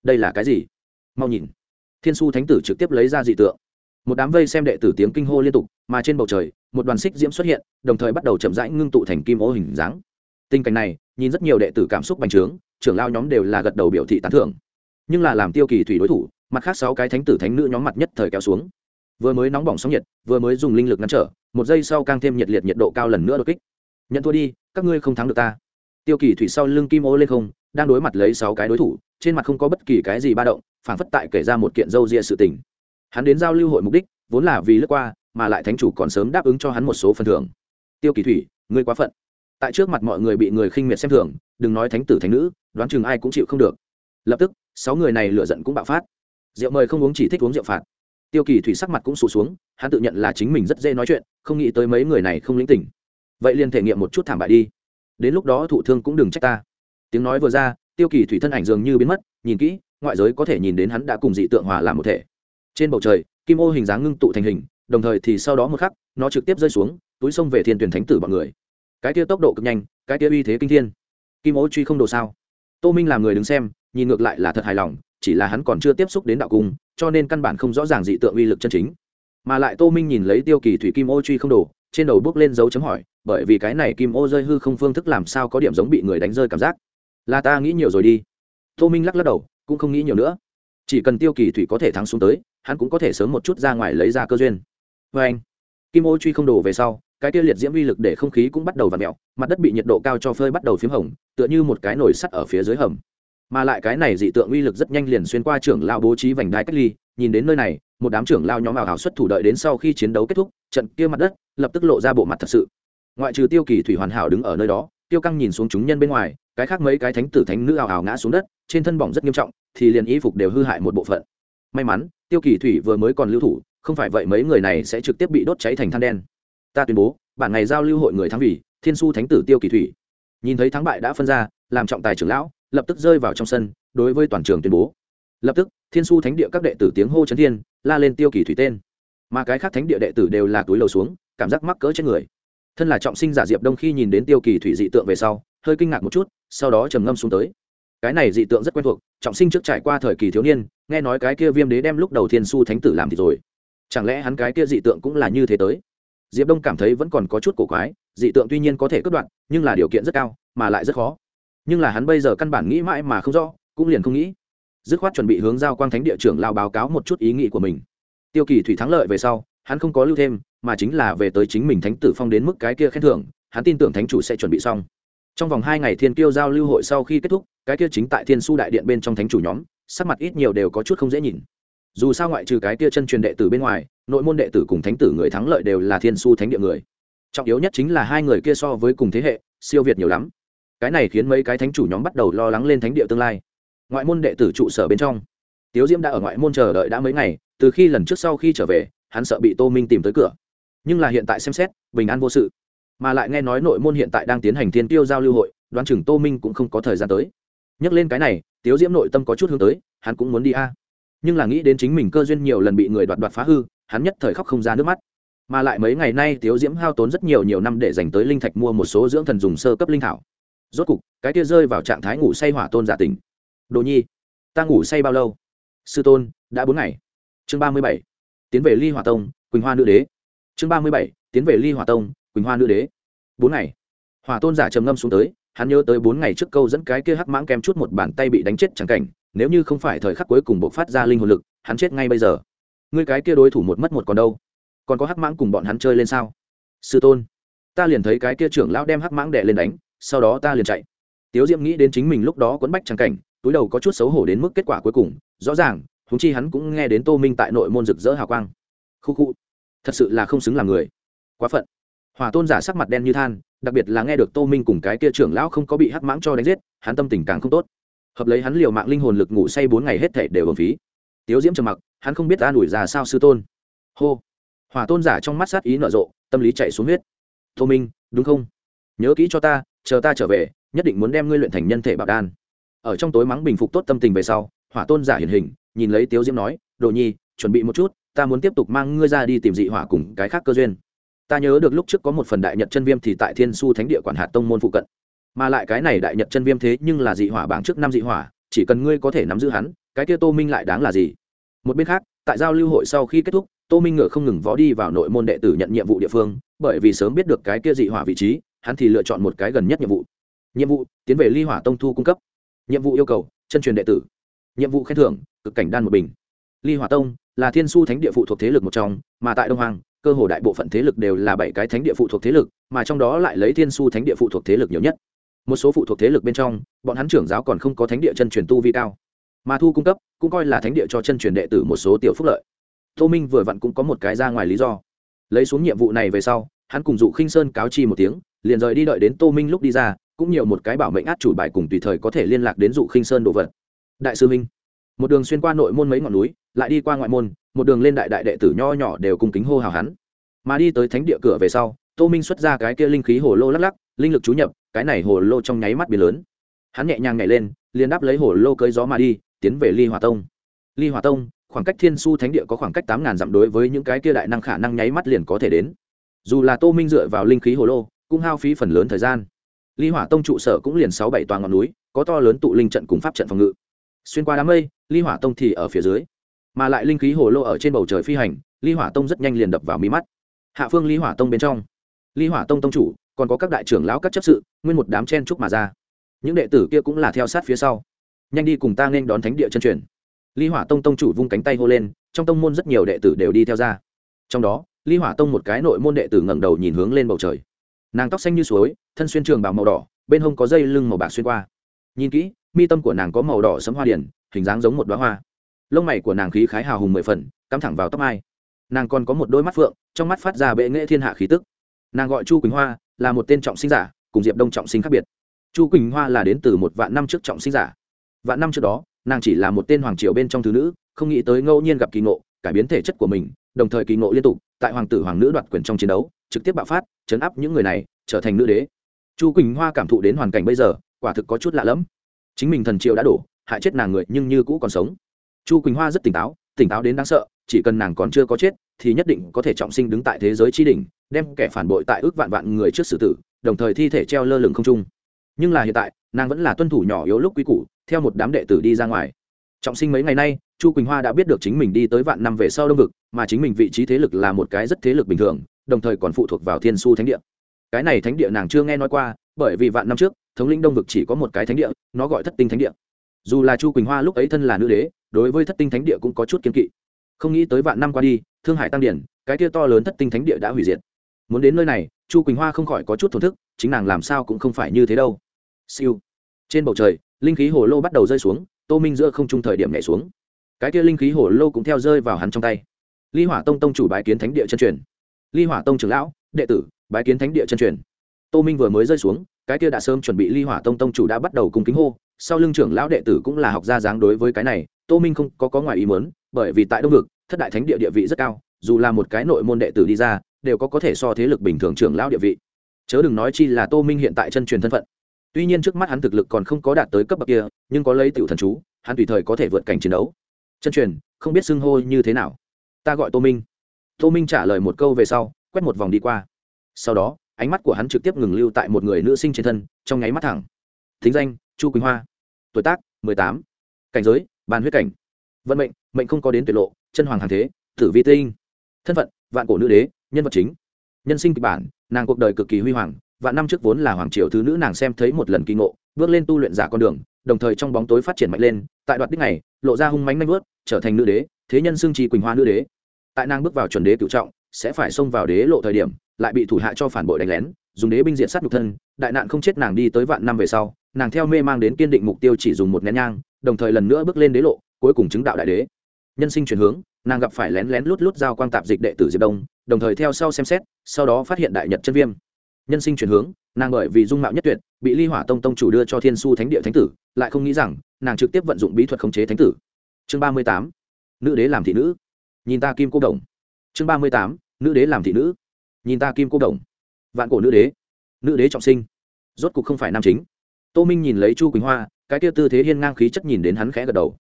Đây là cái gì? Mau nhìn. Thiên su thánh tử trực tiếp lấy ra dị tượng. Một đám vây xem đệ tử tiếng kinh hô liên tục, mà trên bầu trời, một đoàn xích diễm xuất hiện, đồng thời bắt đầu chậm rãi ngưng tụ thành kim ô hình dáng tình cảnh này, nhìn rất nhiều đệ tử cảm xúc bành trướng, trưởng lao nhóm đều là gật đầu biểu thị tán thưởng. Nhưng là làm tiêu kỳ thủy đối thủ, mặt khác sáu cái thánh tử thánh nữ nhóm mặt nhất thời kéo xuống. Vừa mới nóng bỏng sóng nhiệt, vừa mới dùng linh lực ngăn trở, một giây sau càng thêm nhiệt liệt nhiệt độ cao lần nữa đột kích. Nhận thua đi, các ngươi không thắng được ta. Tiêu kỳ thủy sau lưng kim ô lên không, đang đối mặt lấy sáu cái đối thủ, trên mặt không có bất kỳ cái gì ba động phản phất tại kể ra một kiện dâu ria sự tình. Hắn đến giao lưu hội mục đích, vốn là vì lướt qua, mà lại thánh chủ còn sớm đáp ứng cho hắn một số phần thưởng. Tiêu kỳ thủy, ngươi quá phận tại trước mặt mọi người bị người khinh miệt xem thường, đừng nói thánh tử thánh nữ, đoán chừng ai cũng chịu không được. Lập tức, sáu người này lựa giận cũng bạo phát. Rượu mời không uống chỉ thích uống rượu phạt. Tiêu kỳ thủy sắc mặt cũng sụt xuống, hắn tự nhận là chính mình rất dễ nói chuyện, không nghĩ tới mấy người này không lĩnh tỉnh. Vậy liền thể nghiệm một chút thảm bại đi. Đến lúc đó thụ thương cũng đừng trách ta. Tiếng nói vừa ra, tiêu kỳ thủy thân ảnh dường như biến mất, nhìn kỹ, ngoại giới có thể nhìn đến hắn đã cùng dị tượng hòa làm một thể. Trên bầu trời, kim ô hình dáng ngưng tụ thành hình, đồng thời thì sau đó một khắc, nó trực tiếp rơi xuống, túi sông về thiên tuyển thánh tử bọn người cái tia tốc độ cực nhanh, cái tia uy thế kinh thiên. Kim ô truy không đồ sao? Tô minh làm người đứng xem, nhìn ngược lại là thật hài lòng, chỉ là hắn còn chưa tiếp xúc đến đạo cung, cho nên căn bản không rõ ràng dị tượng uy lực chân chính. Mà lại tô minh nhìn lấy tiêu kỳ thủy kim ô truy không đồ, trên đầu bước lên dấu chấm hỏi, bởi vì cái này kim ô rơi hư không phương thức làm sao có điểm giống bị người đánh rơi cảm giác? Là ta nghĩ nhiều rồi đi. Tô minh lắc lắc đầu, cũng không nghĩ nhiều nữa. Chỉ cần tiêu kỳ thủy có thể thắng xuống tới, hắn cũng có thể sớm một chút ra ngoài lấy ra cơ duyên. Vê anh kim ô truy không đổ về sau cái tiêu liệt diễm uy lực để không khí cũng bắt đầu v ặ mẹo, mặt đất bị nhiệt độ cao cho phơi bắt đầu p h í m hồng, tựa như một cái nồi sắt ở phía dưới hầm. Mà lại cái này dị tượng uy lực rất nhanh liền xuyên qua trưởng lao bố trí vành đai cách ly, nhìn đến nơi này, một đám trưởng lao nhóm ảo hảo xuất thủ đợi đến sau khi chiến đấu kết thúc, trận kia mặt đất lập tức lộ ra bộ mặt thật sự. Ngoại trừ tiêu kỳ thủy hoàn hảo đứng ở nơi đó, tiêu căng nhìn xuống chúng nhân bên ngoài, cái khác mấy cái thánh tử thánh nữ ảo ảo ngã xuống đất, trên thân bỏng rất nghiêm trọng, thì liền y phục đều hư hại một bộ phận. May mắn, tiêu kỳ thủy vừa mới còn lưu thủ, không phải vậy mấy người này sẽ trực tiếp bị đốt cháy thành than đen ta tuyên bố, bản ngày giao lưu hội người thắng vì thiên su thánh tử tiêu kỳ thủy. Nhìn thấy thắng bại đã phân ra, làm trọng tài trưởng lão, lập tức rơi vào trong sân, đối với toàn trường tuyên bố. Lập tức, thiên su thánh địa các đệ tử tiếng hô chấn thiên, la lên tiêu kỳ thủy tên. Mà cái khác thánh địa đệ tử đều là túi lầu xuống, cảm giác mắc cỡ trên người. Thân là trọng sinh giả diệp đông khi nhìn đến tiêu kỳ thủy dị tượng về sau, hơi kinh ngạc một chút, sau đó trầm ngâm xuống tới. Cái này dị tượng rất quen thuộc, trọng sinh trước trải qua thời kỳ thiếu niên, nghe nói cái kia viêm đế đem lúc đầu thiên su thánh tử làm thì rồi. Chẳng lẽ hắn cái kia dị tượng cũng là như thế tới? Diệp đông cảm thấy vẫn còn có chút cổ quái, dị tượng tuy nhiên có thể cất đoạn nhưng là điều kiện rất cao, mà lại rất khó. Nhưng là hắn bây giờ căn bản nghĩ mãi mà không rõ, cũng liền không nghĩ. Dứt khoát chuẩn bị hướng giao quang thánh địa trưởng lao báo cáo một chút ý nghĩ của mình. Tiêu kỳ thủy thắng lợi về sau, hắn không có lưu thêm, mà chính là về tới chính mình thánh tử phong đến mức cái kia khen thưởng, hắn tin tưởng thánh chủ sẽ chuẩn bị xong. Trong vòng hai ngày thiên kiêu giao lưu hội sau khi kết thúc, cái kia chính tại thiên su đại điện bên trong thánh chủ nhóm, sắc mặt ít nhiều đều có chút không dễ nhìn dù sao ngoại trừ cái kia chân truyền đệ tử bên ngoài, nội môn đệ tử cùng thánh tử người thắng lợi đều là thiên su thánh địa người. Trọng yếu nhất chính là hai người kia so với cùng thế hệ, siêu việt nhiều lắm. Cái này khiến mấy cái thánh chủ nhóm bắt đầu lo lắng lên thánh địa tương lai. Ngoại môn đệ tử trụ sở bên trong. Tiếu diễm đã ở ngoại môn chờ đợi đã mấy ngày, từ khi lần trước sau khi trở về, hắn sợ bị tô minh tìm tới cửa. Nhưng là hiện tại xem xét, bình an vô sự. Mà lại nghe nói nội môn hiện tại đang tiến hành thiên tiêu giao lưu hội, đoán chừng tô minh cũng không có thời gian tới. Nhắc lên cái này, tiếu diễm nội tâm có chút hướng tới, hắn cũng muốn đi a nhưng là nghĩ đến chính mình cơ duyên nhiều lần bị người đoạt đoạt phá hư, hắn nhất thời khóc không ra nước mắt. Mà lại mấy ngày nay tiếu diễm hao tốn rất nhiều nhiều năm để dành tới linh thạch mua một số dưỡng thần dùng sơ cấp linh thảo. Rốt cục, cái kia rơi vào trạng thái ngủ say hỏa tôn giả tỉnh. Đồ nhi, ta ngủ say bao lâu? Sư tôn, đã bốn ngày. Chương ba mươi bảy, tiến về ly hỏa tông, quỳnh hoa nữ đế. Chương ba mươi bảy, tiến về ly hỏa tông, quỳnh hoa nữ đế. Bốn ngày. Hỏa tôn giả trầm ngâm xuống tới, hắn nhớ tới bốn ngày trước câu dẫn cái kia hắc mãng kèm chút một bàn tay bị đánh chết chẳng cảnh nếu như không phải thời khắc cuối cùng bộc phát ra linh hồn lực, hắn chết ngay bây giờ. Ngươi cái kia đối thủ một mất một còn đâu? Còn có hắc mãng cùng bọn hắn chơi lên sao? Sư tôn, ta liền thấy cái kia trưởng lão đem hắc mãng đè lên đánh, sau đó ta liền chạy. Tiếu diệm nghĩ đến chính mình lúc đó quấn bách trắng cảnh, túi đầu có chút xấu hổ đến mức kết quả cuối cùng, rõ ràng húng chi hắn cũng nghe đến tô minh tại nội môn rực rỡ hào quang. Khu khu, thật sự là không xứng làm người. Quá phận. Hòa tôn giả sắc mặt đen như than, đặc biệt là nghe được tô minh cùng cái kia trưởng lão không có bị hắc mãng cho đánh giết, hắn tâm tình càng không tốt hợp lấy hắn liều mạng linh hồn lực ngủ say bốn ngày hết thể đều hưởng phí. Tiếu diễm trầm mặc, hắn không biết ta đuổi ra sao sư tôn. Hô. Hỏa tôn giả trong mắt sát ý nở rộ, tâm lý chạy xuống huyết. Tô minh, đúng không? Nhớ kỹ cho ta, chờ ta trở về, nhất định muốn đem ngươi luyện thành nhân thể bạc đan. Ở trong tối mắng bình phục tốt tâm tình về sau, hỏa tôn giả hiển hình, nhìn lấy tiếu diễm nói, đồ nhi, chuẩn bị một chút, ta muốn tiếp tục mang ngươi ra đi tìm dị hỏa cùng cái khác cơ duyên. Ta nhớ được lúc trước có một phần đại nhật chân viêm thì tại thiên su thánh địa quản hạt tông môn phụ cận mà lại cái này đại nhật chân viêm thế nhưng là dị hỏa bảng trước năm dị hỏa, chỉ cần ngươi có thể nắm giữ hắn, cái kia tô minh lại đáng là gì? Một bên khác, tại giao lưu hội sau khi kết thúc, tô minh ngựa không ngừng vó đi vào nội môn đệ tử nhận nhiệm vụ địa phương, bởi vì sớm biết được cái kia dị hỏa vị trí, hắn thì lựa chọn một cái gần nhất nhiệm vụ. Nhiệm vụ, tiến về ly hỏa tông thu cung cấp. Nhiệm vụ yêu cầu, chân truyền đệ tử. Nhiệm vụ khen thưởng, cực cảnh đan một bình. Ly hỏa tông là thiên su thánh địa phụ thuộc thế lực một trong, mà tại đông hoàng, cơ hồ đại bộ phận thế lực đều là bảy cái thánh địa phụ thuộc thế lực, mà trong đó lại lấy thiên su thánh địa phụ thuộc thế lực nhiều nhất một số phụ thuộc thế lực bên trong, bọn hắn trưởng giáo còn không có thánh địa chân truyền tu vi cao. Mà thu cung cấp cũng coi là thánh địa cho chân truyền đệ tử một số tiểu phúc lợi. Tô minh vừa vặn cũng có một cái ra ngoài lý do. Lấy xuống nhiệm vụ này về sau, hắn cùng dụ khinh sơn cáo chi một tiếng, liền rời đi đợi đến tô minh lúc đi ra, cũng nhiều một cái bảo mệnh át chủ bài cùng tùy thời có thể liên lạc đến dụ khinh sơn đồ vật. Đại sư minh, một đường xuyên qua nội môn mấy ngọn núi, lại đi qua ngoại môn, một đường lên đại đại đệ tử nho nhỏ đều cùng kính hô hào hắn. Mà đi tới thánh địa cửa về sau, tô minh xuất ra cái kia linh khí hồ lô lắc lắc, linh lực chú nhập cái này hồ lô trong nháy mắt biến lớn. Hắn nhẹ nhàng nhảy lên, liền đáp lấy hồ lô cưới gió mà đi, tiến về ly hòa tông. Ly hòa tông, khoảng cách thiên su thánh địa có khoảng cách tám ngàn dặm đối với những cái kia đại năng khả năng nháy mắt liền có thể đến. Dù là tô minh dựa vào linh khí hồ lô, cũng hao phí phần lớn thời gian. Ly hỏa tông trụ sở cũng liền sáu bảy toàn ngọn núi, có to lớn tụ linh trận cùng pháp trận phòng ngự. Xuyên qua đám mây, ly hỏa tông thì ở phía dưới. Mà lại linh khí hồ lô ở trên bầu trời phi hành, ly hỏa tông rất nhanh liền đập vào mí mắt. Hạ phương ly hỏa tông bên trong. Ly hỏa tông tông chủ còn có các đại trưởng lão các chấp sự, nguyên một đám chen trúc mà ra. Những đệ tử kia cũng là theo sát phía sau. Nhanh đi cùng ta nên đón thánh địa chân truyền. Ly hỏa tông tông chủ vung cánh tay hô lên, trong tông môn rất nhiều đệ tử đều đi theo ra. Trong đó, ly hỏa tông một cái nội môn đệ tử ngẩng đầu nhìn hướng lên bầu trời. Nàng tóc xanh như suối, thân xuyên trường bào màu đỏ, bên hông có dây lưng màu bạc xuyên qua. Nhìn kỹ, mi tâm của nàng có màu đỏ sấm hoa điển, hình dáng giống một đoá hoa. Lông mày của nàng khí khái hào hùng mười phần, cắm thẳng vào tóc mai. Nàng còn có một đôi mắt phượng, trong mắt phát ra bệ nghệ thiên hạ khí tức. Nàng gọi chu quỳnh hoa là một tên trọng sinh giả, cùng diệp đông trọng sinh khác biệt. Chu quỳnh hoa là đến từ một vạn năm trước trọng sinh giả. Vạn năm trước đó, nàng chỉ là một tên hoàng triều bên trong thứ nữ, không nghĩ tới ngẫu nhiên gặp kỳ ngộ, cải biến thể chất của mình, đồng thời kỳ ngộ liên tục, tại hoàng tử hoàng nữ đoạt quyền trong chiến đấu, trực tiếp bạo phát, chấn áp những người này, trở thành nữ đế. Chu quỳnh hoa cảm thụ đến hoàn cảnh bây giờ, quả thực có chút lạ lẫm. Chính mình thần triều đã đổ, hại chết nàng người nhưng như cũ còn sống. Chu quỳnh hoa rất tỉnh táo tỉnh táo đến đáng sợ, chỉ cần nàng còn chưa có chết thì nhất định có thể trọng sinh đứng tại thế giới tri đỉnh, đem kẻ phản bội tại ước vạn vạn người trước xử tử, đồng thời thi thể treo lơ lửng không trung. Nhưng là hiện tại, nàng vẫn là tuân thủ nhỏ yếu lúc quý củ, theo một đám đệ tử đi ra ngoài. Trọng sinh mấy ngày nay, chu quỳnh hoa đã biết được chính mình đi tới vạn năm về sau đông vực, mà chính mình vị trí thế lực là một cái rất thế lực bình thường, đồng thời còn phụ thuộc vào thiên su thánh địa. Cái này thánh địa nàng chưa nghe nói qua, bởi vì vạn năm trước, thống lĩnh đông vực chỉ có một cái thánh địa, nó gọi thất tinh thánh địa. Dù là chu quỳnh hoa lúc ấy thân là nữ đế, đối với thất tinh thánh địa cũng có chút kiên kỵ. Không nghĩ tới vạn năm qua đi thương hải tăng điển cái kia to lớn thất tinh thánh địa đã hủy diệt. Muốn đến nơi này, chu quỳnh hoa không khỏi có chút thổn thức, chính nàng làm sao cũng không phải như thế đâu. Siêu. Trên bầu trời, linh khí hồ lô bắt đầu rơi xuống, tô minh giữa không trung thời điểm nhảy xuống. Cái kia linh khí hồ lô cũng theo rơi vào hắn trong tay. Ly hỏa tông tông chủ bái kiến thánh địa chân truyền. Ly hỏa tông trưởng lão, đệ tử, bái kiến thánh địa chân truyền. Tô minh vừa mới rơi xuống, cái kia đã sớm chuẩn bị ly hỏa tông tông chủ đã bắt đầu cùng kính hô. Sau lưng trưởng lão đệ tử cũng là học gia dáng đối với cái này tô minh không có có ngoài ý muốn, bởi vì tại đông vực, thất đại thánh địa địa vị rất cao, dù là một cái nội môn đệ tử đi ra, đều có có thể so thế lực bình thường trưởng lão địa vị. Chớ đừng nói chi là tô minh hiện tại chân truyền thân phận. Tuy nhiên trước mắt hắn thực lực còn không có đạt tới cấp bậc kia, nhưng có lấy tiểu thần chú, hắn tùy thời có thể vượt cảnh chiến đấu. Chân truyền, không biết xưng hô như thế nào. Ta gọi tô minh. Tô minh trả lời một câu về sau, quét một vòng đi qua. Sau đó, ánh mắt của hắn trực tiếp ngừng lưu tại một người nữ sinh trên thân, trong nháy mắt thẳng. Thính danh, chu quỳnh hoa. Tuổi tác, mười tám. Cảnh giới bàn huyết cảnh. Vận mệnh mệnh không có đến tuyệt lộ, chân hoàng hàng thế, tử vi tinh. Thân phận, vạn cổ nữ đế, nhân vật chính. Nhân sinh kịch bản, nàng cuộc đời cực kỳ huy hoàng, vạn năm trước vốn là hoàng triều thứ nữ nàng xem thấy một lần kỳ ngộ, bước lên tu luyện giả con đường, đồng thời trong bóng tối phát triển mạnh lên, tại đoạt đích này, lộ ra hung mánh nanh vớt trở thành nữ đế, thế nhân xưng trì quỳnh hoa nữ đế. Tại nàng bước vào chuẩn đế cựu trọng, sẽ phải xông vào đế lộ thời điểm, lại bị thủ hạ cho phản bội đánh lén, dùng đế binh diện sát nhục thân, đại nạn không chết nàng đi tới vạn năm về sau, nàng theo mê mang đến kiên định mục tiêu chỉ dùng một nén nhang đồng thời lần nữa bước lên đế lộ, cuối cùng chứng đạo đại đế. Nhân sinh chuyển hướng, nàng gặp phải lén lén lút lút giao quang tạp dịch đệ tử diệp đông, đồng thời theo sau xem xét, sau đó phát hiện đại nhật chân viêm. Nhân sinh chuyển hướng, nàng bởi vì dung mạo nhất tuyệt, bị ly hỏa tông tông chủ đưa cho thiên su thánh địa thánh tử, lại không nghĩ rằng, nàng trực tiếp vận dụng bí thuật khống chế thánh tử. Chương ba mươi tám, nữ đế làm thị nữ. Nhìn ta kim cô đồng. Chương ba mươi tám, nữ đế làm thị nữ. Nhìn ta kim cô đồng. Vạn cổ nữ đế. Nữ đế trọng sinh. Rốt cục không phải nam chính. Tô minh nhìn lấy chu quỳnh hoa cái kia tư thế hiên ngang khí chất nhìn đến hắn khẽ gật đầu.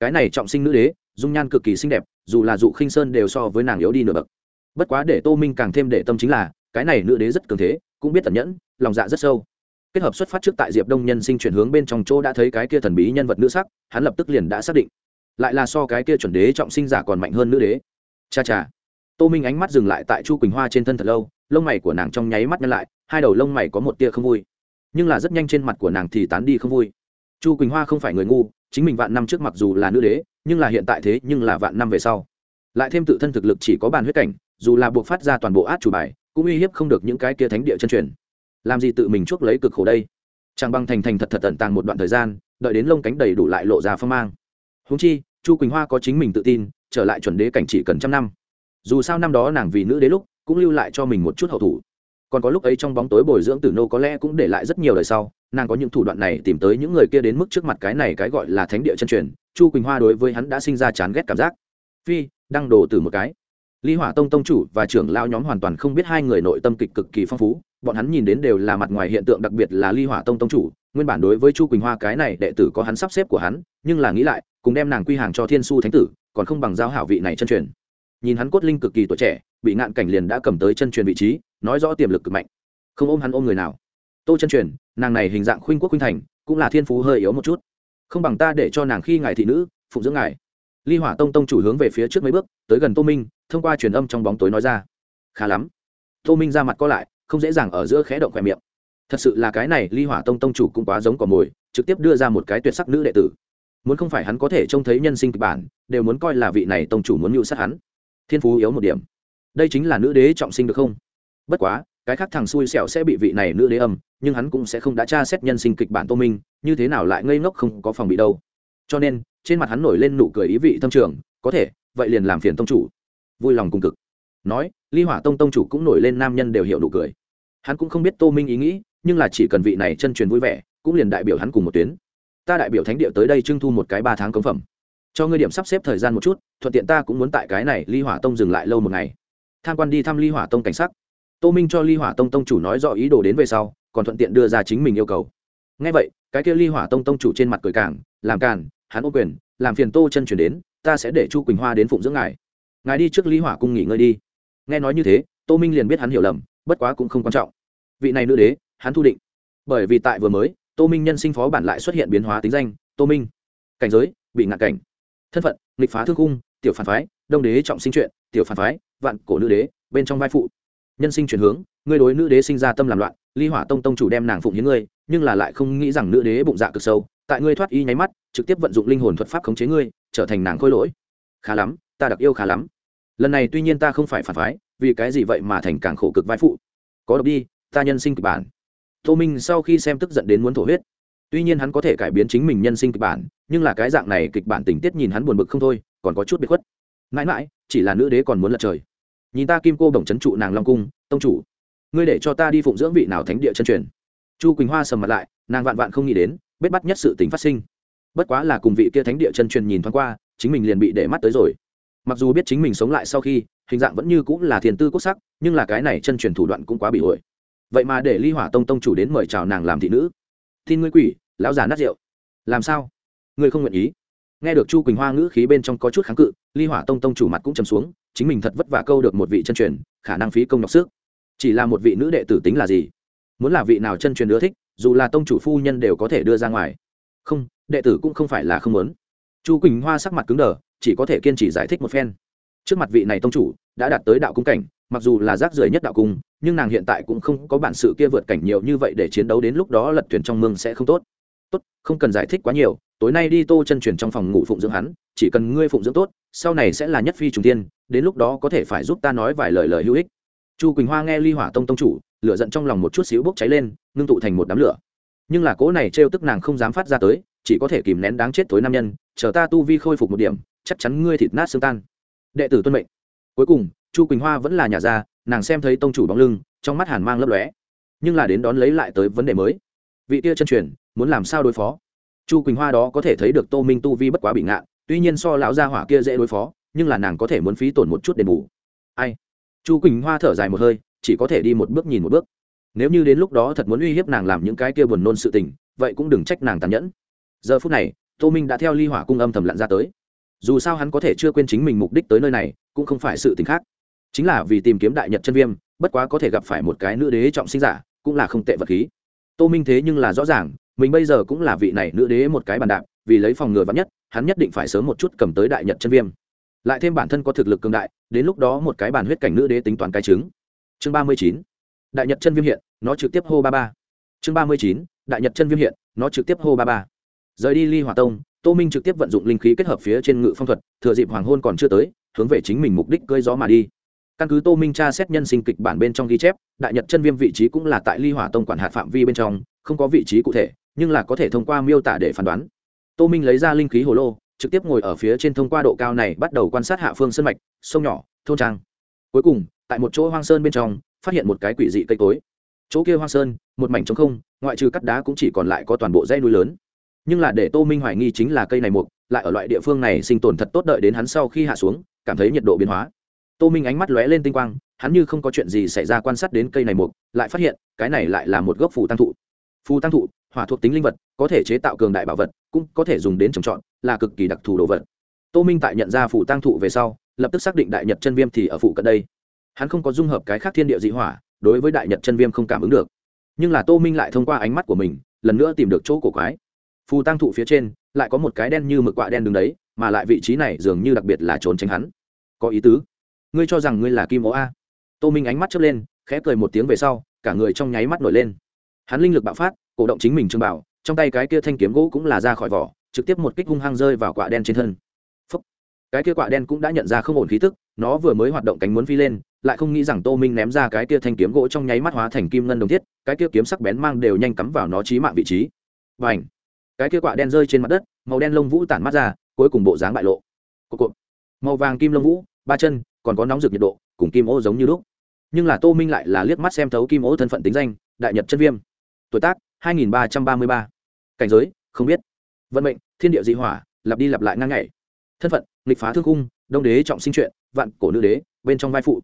Cái này trọng sinh nữ đế, dung nhan cực kỳ xinh đẹp, dù là dụ khinh sơn đều so với nàng yếu đi nửa bậc. Bất quá để tô minh càng thêm để tâm chính là, cái này nữ đế rất cường thế, cũng biết tẩn nhẫn, lòng dạ rất sâu. Kết hợp xuất phát trước tại diệp đông nhân sinh chuyển hướng bên trong chỗ đã thấy cái kia thần bí nhân vật nữ sắc, hắn lập tức liền đã xác định. Lại là so cái kia chuẩn đế trọng sinh giả còn mạnh hơn nữ đế. Cha cha. Tô minh ánh mắt dừng lại tại chu quỳnh hoa trên thân thật lâu, lông mày của nàng trong nháy mắt nhăn lại, hai đầu lông mày có một tia không vui. Nhưng là rất nhanh trên mặt của nàng thì tán đi không vui chu quỳnh hoa không phải người ngu, chính mình vạn năm trước mặc dù là nữ đế, nhưng là hiện tại thế nhưng là vạn năm về sau. Lại thêm tự thân thực lực chỉ có bàn huyết cảnh, dù là buộc phát ra toàn bộ át chủ bài, cũng uy hiếp không được những cái kia thánh địa chân truyền. Làm gì tự mình chuốc lấy cực khổ đây? Chẳng bằng thành thành thật thật tận tàng một đoạn thời gian, đợi đến lông cánh đầy đủ lại lộ ra phong mang. Húng chi, chu quỳnh hoa có chính mình tự tin, trở lại chuẩn đế cảnh chỉ cần trăm năm. Dù sao năm đó nàng vì nữ đế lúc, cũng lưu lại cho mình một chút hậu thủ. Còn có lúc ấy trong bóng tối bồi dưỡng tử nô có lẽ cũng để lại rất nhiều đời sau nàng có những thủ đoạn này tìm tới những người kia đến mức trước mặt cái này cái gọi là thánh địa chân truyền, chu quỳnh hoa đối với hắn đã sinh ra chán ghét cảm giác. Phi, đăng đồ từ một cái. Ly hỏa tông tông chủ và trưởng lao nhóm hoàn toàn không biết hai người nội tâm kịch cực kỳ phong phú, bọn hắn nhìn đến đều là mặt ngoài hiện tượng đặc biệt là ly hỏa tông tông chủ, nguyên bản đối với chu quỳnh hoa cái này đệ tử có hắn sắp xếp của hắn, nhưng là nghĩ lại, cùng đem nàng quy hàng cho thiên su thánh tử, còn không bằng giao hảo vị này chân truyền. Nhìn hắn cốt linh cực kỳ tuổi trẻ, bị ngạn cảnh liền đã cầm tới chân truyền vị trí, nói rõ tiềm lực cực mạnh. Không ôm hắn ôm người nào. Tô chân truyền nàng này hình dạng khuynh quốc khuynh thành, cũng là thiên phú hơi yếu một chút. Không bằng ta để cho nàng khi ngài thị nữ phụng dưỡng ngài. Ly hỏa tông tông chủ hướng về phía trước mấy bước, tới gần tô minh, thông qua truyền âm trong bóng tối nói ra. Khá lắm. Tô minh ra mặt co lại, không dễ dàng ở giữa khẽ động khoe miệng. Thật sự là cái này ly hỏa tông tông chủ cũng quá giống cỏ mồi, trực tiếp đưa ra một cái tuyệt sắc nữ đệ tử. Muốn không phải hắn có thể trông thấy nhân sinh kịch bản, đều muốn coi là vị này tông chủ muốn mưu sát hắn. Thiên phú yếu một điểm. Đây chính là nữ đế trọng sinh được không? Bất quá cái khác thằng xui xẻo sẽ bị vị này nữ đế âm, nhưng hắn cũng sẽ không đã tra xét nhân sinh kịch bản tô minh, như thế nào lại ngây ngốc không có phòng bị đâu. Cho nên, trên mặt hắn nổi lên nụ cười ý vị thâm trường, có thể, vậy liền làm phiền tông chủ. Vui lòng cùng cực. Nói, ly hỏa tông tông chủ cũng nổi lên nam nhân đều hiểu nụ cười. Hắn cũng không biết tô minh ý nghĩ, nhưng là chỉ cần vị này chân truyền vui vẻ, cũng liền đại biểu hắn cùng một tuyến. Ta đại biểu thánh địa tới đây trưng thu một cái ba tháng cống phẩm. Cho ngươi điểm sắp xếp thời gian một chút, thuận tiện ta cũng muốn tại cái này ly hỏa tông dừng lại lâu một ngày. Tham quan đi thăm ly hỏa tông cảnh sắc tô minh cho ly hỏa tông tông chủ nói rõ ý đồ đến về sau, còn thuận tiện đưa ra chính mình yêu cầu. Ngay vậy, cái kia ly hỏa tông tông chủ trên mặt cười cảng, làm càn, hắn ô quyền, làm phiền tô chân chuyển đến, ta sẽ để chu quỳnh hoa đến phụng dưỡng ngài. Ngài đi trước ly hỏa cung nghỉ ngơi đi. Nghe nói như thế, tô minh liền biết hắn hiểu lầm, bất quá cũng không quan trọng. Vị này nữ đế, hắn thu định. Bởi vì tại vừa mới, tô minh nhân sinh phó bản lại xuất hiện biến hóa tính danh, tô minh. Cảnh giới, bị ngạn cảnh. Thân phận, nghịch phá thương cung, tiểu phản phái, đông đế trọng sinh chuyện, tiểu phản phái, vạn cổ nữ đế, bên trong vai phụ nhân sinh chuyển hướng, ngươi đối nữ đế sinh ra tâm làm loạn, ly hỏa tông tông chủ đem nàng phụng hiến ngươi, nhưng là lại không nghĩ rằng nữ đế bụng dạ cực sâu, tại ngươi thoát y nháy mắt, trực tiếp vận dụng linh hồn thuật pháp khống chế ngươi, trở thành nàng khôi lỗi. Khá lắm, ta đặc yêu khá lắm. Lần này tuy nhiên ta không phải phản phái, vì cái gì vậy mà thành càng khổ cực vai phụ? Có độc đi, ta nhân sinh kịch bản. Tô minh sau khi xem tức giận đến muốn thổ huyết. Tuy nhiên hắn có thể cải biến chính mình nhân sinh kịch bản, nhưng là cái dạng này kịch bản tình tiết nhìn hắn buồn bực không thôi, còn có chút bị khuất. Mãi mãi, chỉ là nữ đế còn muốn lật trời nhìn ta kim cô bổng trấn trụ nàng long cung, tông chủ, ngươi để cho ta đi phụng dưỡng vị nào thánh địa chân truyền. Chu quỳnh hoa sầm mặt lại, nàng vạn vạn không nghĩ đến bết bắt nhất sự tình phát sinh. Bất quá là cùng vị kia thánh địa chân truyền nhìn thoáng qua, chính mình liền bị để mắt tới rồi. Mặc dù biết chính mình sống lại sau khi, hình dạng vẫn như cũng là thiền tư quốc sắc, nhưng là cái này chân truyền thủ đoạn cũng quá bị ổi vậy mà để ly hỏa tông tông chủ đến mời chào nàng làm thị nữ. Tin ngươi quỷ, lão già nát rượu. Làm sao? Ngươi không nguyện ý? Nghe được chu quỳnh hoa ngữ khí bên trong có chút kháng cự, ly hỏa tông tông chủ mặt cũng chầm xuống, chính mình thật vất vả câu được một vị chân truyền, khả năng phí công đọc sức. Chỉ là một vị nữ đệ tử tính là gì? Muốn là vị nào chân truyền ưa thích, dù là tông chủ phu nhân đều có thể đưa ra ngoài. Không, đệ tử cũng không phải là không muốn. Chu quỳnh hoa sắc mặt cứng đờ, chỉ có thể kiên trì giải thích một phen. Trước mặt vị này tông chủ, đã đạt tới đạo cung cảnh, mặc dù là rác rưởi nhất đạo cung, nhưng nàng hiện tại cũng không có bản sự kia vượt cảnh nhiều như vậy để chiến đấu đến lúc đó lật thuyền trong mương sẽ không tốt tốt, không cần giải thích quá nhiều, tối nay đi tô chân truyền trong phòng ngủ phụng dưỡng hắn, chỉ cần ngươi phụng dưỡng tốt, sau này sẽ là nhất phi trùng tiên, đến lúc đó có thể phải giúp ta nói vài lời lời hữu ích. Chu quỳnh hoa nghe ly hỏa tông tông chủ, lửa giận trong lòng một chút xíu bốc cháy lên, ngưng tụ thành một đám lửa. Nhưng là cỗ này trêu tức nàng không dám phát ra tới, chỉ có thể kìm nén đáng chết tối nam nhân, chờ ta tu vi khôi phục một điểm, chắc chắn ngươi thịt nát xương tan. Đệ tử tuân mệnh. Cuối cùng, chu quỳnh hoa vẫn là nhà ra, nàng xem thấy tông chủ bóng lưng, trong mắt hàn mang lấp lóe. Nhưng là đến đón lấy lại tới vấn đề mới. Vị tia chân truyền muốn làm sao đối phó. Chu quỳnh hoa đó có thể thấy được tô minh tu vi bất quá bị ngạn, tuy nhiên so lão gia hỏa kia dễ đối phó, nhưng là nàng có thể muốn phí tổn một chút đền bù. Ai? Chu quỳnh hoa thở dài một hơi, chỉ có thể đi một bước nhìn một bước. Nếu như đến lúc đó thật muốn uy hiếp nàng làm những cái kia buồn nôn sự tình, vậy cũng đừng trách nàng tàn nhẫn. Giờ phút này, tô minh đã theo ly hỏa cung âm thầm lặn ra tới. Dù sao hắn có thể chưa quên chính mình mục đích tới nơi này, cũng không phải sự t ì n h khác. Chính là vì tìm kiếm đại nhật chân viêm, bất quá có thể gặp phải một cái nữ đế trọng sinh giả, cũng là không tệ vật khí. Tô minh thế nhưng là rõ ràng mình bây giờ cũng là vị này nữ đế một cái bàn đạp, vì lấy phòng ngừa vắn nhất, hắn nhất định phải sớm một chút cầm tới đại nhật chân viêm. Lại thêm bản thân có thực lực cường đại, đến lúc đó một cái bàn huyết cảnh nữ đế tính toán cái trứng. Chương ba mươi chín, đại nhật chân viêm hiện, nó trực tiếp hô ba ba. Chương ba mươi chín, đại nhật chân viêm hiện, nó trực tiếp hô ba ba. Rời đi ly hòa tông, tô minh trực tiếp vận dụng linh khí kết hợp phía trên ngự phong thuật, thừa dịp hoàng hôn còn chưa tới, hướng về chính mình mục đích cơi gió mà đi. Căn cứ tô minh tra xét nhân sinh kịch bản bên trong ghi chép, đại nhật chân viêm vị trí cũng là tại ly hỏa tông quản hạt phạm vi bên trong không có vị trí cụ thể, nhưng là có thể thông qua miêu tả để phán đoán. Tô minh lấy ra linh khí hồ lô, trực tiếp ngồi ở phía trên thông qua độ cao này bắt đầu quan sát hạ phương sân mạch, sông nhỏ, thôn trang. Cuối cùng, tại một chỗ hoang sơn bên trong, phát hiện một cái quỷ dị cây cối. Chỗ kia hoang sơn, một mảnh trống không, ngoại trừ cắt đá cũng chỉ còn lại có toàn bộ dãy núi lớn. Nhưng là để tô minh hoài nghi chính là cây này mục, lại ở loại địa phương này sinh tồn thật tốt đợi đến hắn sau khi hạ xuống, cảm thấy nhiệt độ biến hóa. Tô minh ánh mắt lóe lên tinh quang, hắn như không có chuyện gì xảy ra quan sát đến cây này mục, lại phát hiện cái này lại là một gốc phủ tăng thụ phù tăng thụ, hỏa thuộc tính linh vật, có thể chế tạo cường đại bảo vật, cũng có thể dùng đến trồng trọt, là cực kỳ đặc thù đồ vật. Tô minh tại nhận ra phù tăng thụ về sau, lập tức xác định đại nhật chân viêm thì ở phụ cận đây. Hắn không có dung hợp cái khác thiên địa dị hỏa, đối với đại nhật chân viêm không cảm ứng được. Nhưng là tô minh lại thông qua ánh mắt của mình, lần nữa tìm được chỗ của quái. Phù tăng thụ phía trên, lại có một cái đen như mực quạ đen đứng đấy, mà lại vị trí này dường như đặc biệt là trốn tránh hắn. Có ý tứ. Ngươi cho rằng ngươi là kim ố a? Tô minh ánh mắt chớp lên, khẽ cười một tiếng về sau, cả người trong nháy mắt nổi lên hắn linh lực bạo phát, cổ động chính mình trương bảo, trong tay cái kia thanh kiếm gỗ cũng là ra khỏi vỏ, trực tiếp một kích hung hăng rơi vào quả đen trên thân. Phúc. cái kia quả đen cũng đã nhận ra không ổn khí tức, nó vừa mới hoạt động cánh muốn phi lên, lại không nghĩ rằng tô minh ném ra cái kia thanh kiếm gỗ trong nháy mắt hóa thành kim ngân đồng thiết, cái kia kiếm sắc bén mang đều nhanh cắm vào nó trí mạng vị trí. Và ảnh cái kia quả đen rơi trên mặt đất, màu đen lông vũ tản mắt ra, cuối cùng bộ dáng bại lộ. Cộp cộp. màu vàng kim lông vũ, ba chân, còn có nóng rực nhiệt độ, cùng kim ô giống như lúc. Nhưng là tô minh lại là liếc mắt xem thấu kim ô thân phận tính danh, đại nhật chân viêm tuổi tác, hai nghìn ba trăm ba mươi ba. Cảnh giới, không biết. Vận mệnh, thiên địa dị hỏa, lặp đi lặp lại ngang ngày thân phận, nghịch phá thương cung đông đế trọng sinh chuyện, vạn cổ nữ đế, bên trong vai phụ.